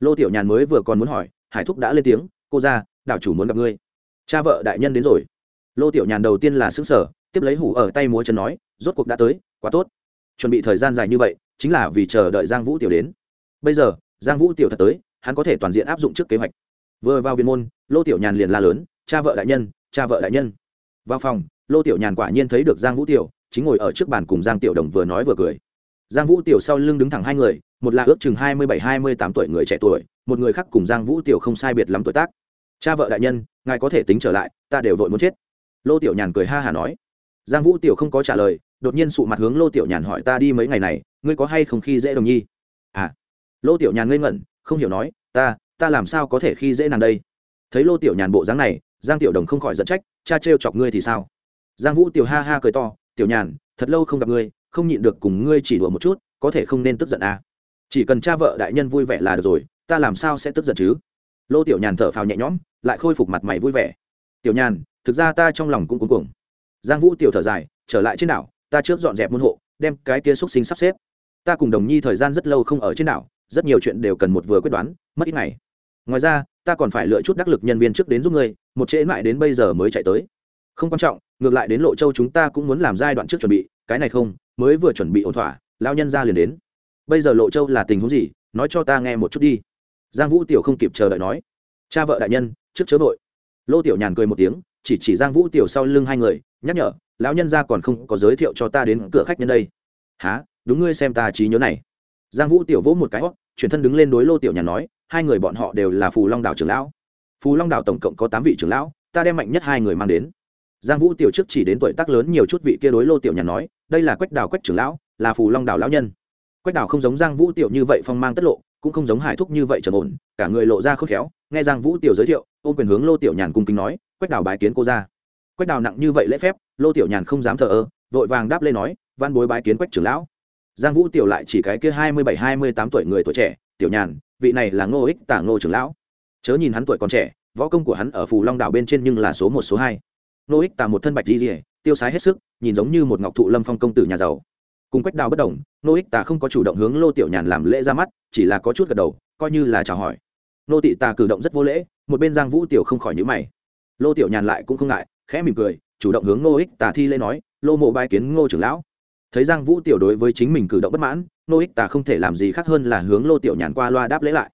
Lô tiểu nhàn mới vừa còn muốn hỏi, hải thúc đã lên tiếng cô ra, đảo chủ muốn gặp ngươi. Cha vợ đại nhân đến rồi. Lô tiểu nhàn đầu tiên là xứng sở tiếp lấy hủ ở tay múa chân nói, rốt cuộc đã tới, quá tốt. Chuẩn bị thời gian dài như vậy, chính là vì chờ đợi giang vũ tiểu đến. Bây giờ, giang vũ tiểu thật tới, hắn có thể toàn diện áp dụng trước kế hoạch. Vừa vào viên môn, lô tiểu nhàn liền la lớn, cha vợ đại nhân, cha vợ đại nhân. Vào phòng, lô tiểu nhàn quả nhiên thấy được giang vũ tiểu, chính ngồi ở trước bàn cùng giang tiểu đồng vừa nói vừa cười. Giang vũ tiểu sau lưng đứng thẳng hai người, một là ước chừng hai mươi bảy, hai mươi tám tuổi người trẻ tuổi, một người khác cùng giang vũ tiểu không sai biệt lắm tuổi tác cha vợ đại nhân, ngài có thể tính trở lại, ta đều vội muốn chết. Lô tiểu nhàn cười ha hả nói. Giang vũ tiểu không có trả lời, đột nhiên sụ mặt hướng lô tiểu nhàn hỏi ta đi mấy ngày này, ngươi có hay không khi dễ đồng nhi? À. Lô tiểu nhàn ngây ngẩn, không hiểu nói, ta ta làm sao có thể khi dễ nàng đây? Thấy lô tiểu nhàn bộ dáng này, giang tiểu đồng không khỏi giận trách, cha trêu chọc ngươi thì sao? Giang vũ tiểu ha ha cười to, tiểu nhàn, thật lâu không gặp ngươi, không nhịn được cùng ngươi chỉ đùa một chút, có thể không nên tức giận à. chỉ cần cha vợ đại nhân vui vẻ là được rồi, ta làm sao sẽ tức giận chứ? Lô tiểu nhàn thở phào nhẹ nhõm, lại khôi phục mặt mày vui vẻ. Tiểu nhàn, thực ra ta trong lòng cũng cuống cuồng. Giang vũ tiểu thở dài, trở lại trên đảo, ta trước dọn dẹp môn hộ, đem cái kia xúc sinh sắp xếp. Ta cùng đồng nhi thời gian rất lâu không ở trên đảo, rất nhiều chuyện đều cần một vừa quyết đoán, mất ít ngày. Ngoài ra, ta còn phải lựa chút đắc lực nhân viên trước đến giúp ngươi, một trễ mãi đến bây giờ mới chạy tới. Không quan trọng, ngược lại đến lộ châu chúng ta cũng muốn làm giai đoạn trước chuẩn bị, cái này không, mới vừa chuẩn bị ổn thỏa lao nhân ra liền đến. Bây giờ lộ châu là tình huống gì, nói cho ta nghe một chút đi giang vũ tiểu không kịp chờ đợi nói, cha vợ đại nhân, trước chớ vội. Lô tiểu nhàn cười một tiếng, chỉ chỉ giang vũ tiểu sau lưng hai người, nhắc nhở, lão nhân ra còn không có giới thiệu cho ta đến cửa khách nhân đây. Há đúng ngươi xem ta trí nhớ này. Giang vũ tiểu vỗ một cái hót chuyển thân đứng lên đối lô tiểu nhàn nói, hai người bọn họ đều là phù long đảo trưởng lão. Phù long đảo tổng cộng có tám vị trưởng lão, ta đem mạnh nhất hai người mang đến. Giang vũ tiểu trước chỉ đến tuổi tác lớn nhiều chút vị kia đối lô tiểu nhàn nói, đây là quách đào quách trưởng lão, là phù long đảo lão nhân. Quách đào không giống giang vũ tiểu như vậy phong mang tất lộ cũng không giống hải thúc như vậy trầm ổn, cả người lộ ra khớp khéo, nghe giang vũ tiểu giới thiệu, ôm quyền hướng lô tiểu nhàn cung kính nói, quách đào bái kiến cô ra. Quách đào nặng như vậy lễ phép, lô tiểu nhàn không dám thờ ơ, vội vàng đáp lên nói, văn bối bái kiến quách trưởng lão. Giang vũ tiểu lại chỉ cái kia hai mươi bảy, hai mươi tám tuổi người tuổi trẻ, tiểu nhàn, vị này là ngô ích tả ngô trưởng lão. Chớ nhìn hắn tuổi còn trẻ, võ công của hắn ở phù long đảo bên trên nhưng là số một, số hai. Ngô ích tả một thân bạch di rỉa tiêu sái hết sức, nhìn giống như một ngọc thụ lâm phong công tử nhà giàu cùng quách đào bất đồng, nô ích tà không có chủ động hướng lô tiểu nhàn làm lễ ra mắt, chỉ là có chút gật đầu, coi như là chào hỏi. Nô tị tà cử động rất vô lễ, một bên giang vũ tiểu không khỏi nhữ mày. Lô tiểu nhàn lại cũng không ngại, khẽ mỉm cười, chủ động hướng nô ích tà thi lễ nói, lô mộ bái kiến ngô trưởng lão. Thấy giang vũ tiểu đối với chính mình cử động bất mãn, nô ích tà không thể làm gì khác hơn là hướng lô tiểu nhàn qua loa đáp lễ lại.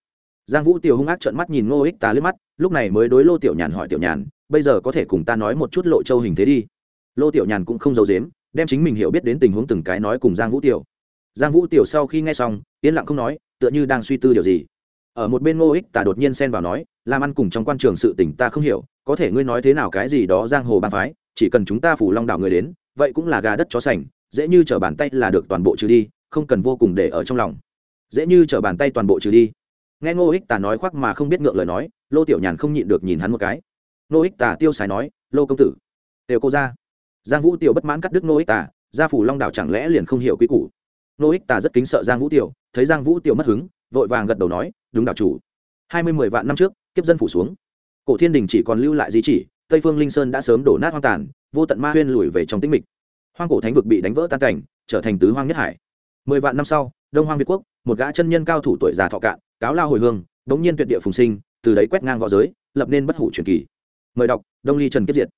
Giang vũ tiểu hung ác trợn mắt nhìn nô ích tà lướt mắt, lúc này mới đối lô tiểu nhàn hỏi tiểu nhàn, bây giờ có thể cùng ta nói một chút lộ châu hình thế đi? Lô tiểu nhàn cũng không giấu dếm đem chính mình hiểu biết đến tình huống từng cái nói cùng giang vũ tiểu. Giang vũ tiểu sau khi nghe xong, yên lặng không nói, tựa như đang suy tư điều gì. Ở một bên ngô ích tà đột nhiên xen vào nói làm ăn cùng trong quan trường sự tỉnh ta không hiểu, có thể ngươi nói thế nào cái gì đó giang hồ bang phái, chỉ cần chúng ta phủ long đảo người đến, vậy cũng là gà đất chó sành, dễ như t bàn tay là được toàn bộ trừ đi, không cần vô cùng để ở trong lòng. Dễ như t bàn tay toàn bộ trừ đi. Nghe ngô ích tà nói khoác mà không biết ngượng lời nói, lô tiểu nhàn không nhịn được nhìn hắn một cái. Ngô ích tà tiêu xài nói, lô công tử, đều cô ra giang vũ tiểu bất mãn cắt đứt Nô ích tà, gia phủ long đảo chẳng lẽ liền không hiểu quy củ? Nô ích tà rất kính sợ giang vũ tiểu, thấy giang vũ tiểu mất hứng, vội vàng gật đầu nói, đúng đạo chủ. Hai mươi mười vạn năm trước, kiếp dân phủ xuống. Cổ thiên đình chỉ còn lưu lại di chỉ, tây phương linh sơn đã sớm đổ nát hoang tàn, vô tận ma huyên lùi về trong tĩnh mịch. Hoang cổ thánh vực bị đánh vỡ tan cảnh, trở thành tứ hoang nhất hải. Mười vạn năm sau, đông hoang việt quốc, một gã chân nhân cao thủ tuổi già thọ cạn, cáo lao hồi hương, bỗng nhiên tuyệt địa phùng sinh, từ đấy quét ngang v õ giới, lập nên bất hủ truyền kỳ. Mời đọc, đông ly trần kiếp diệt.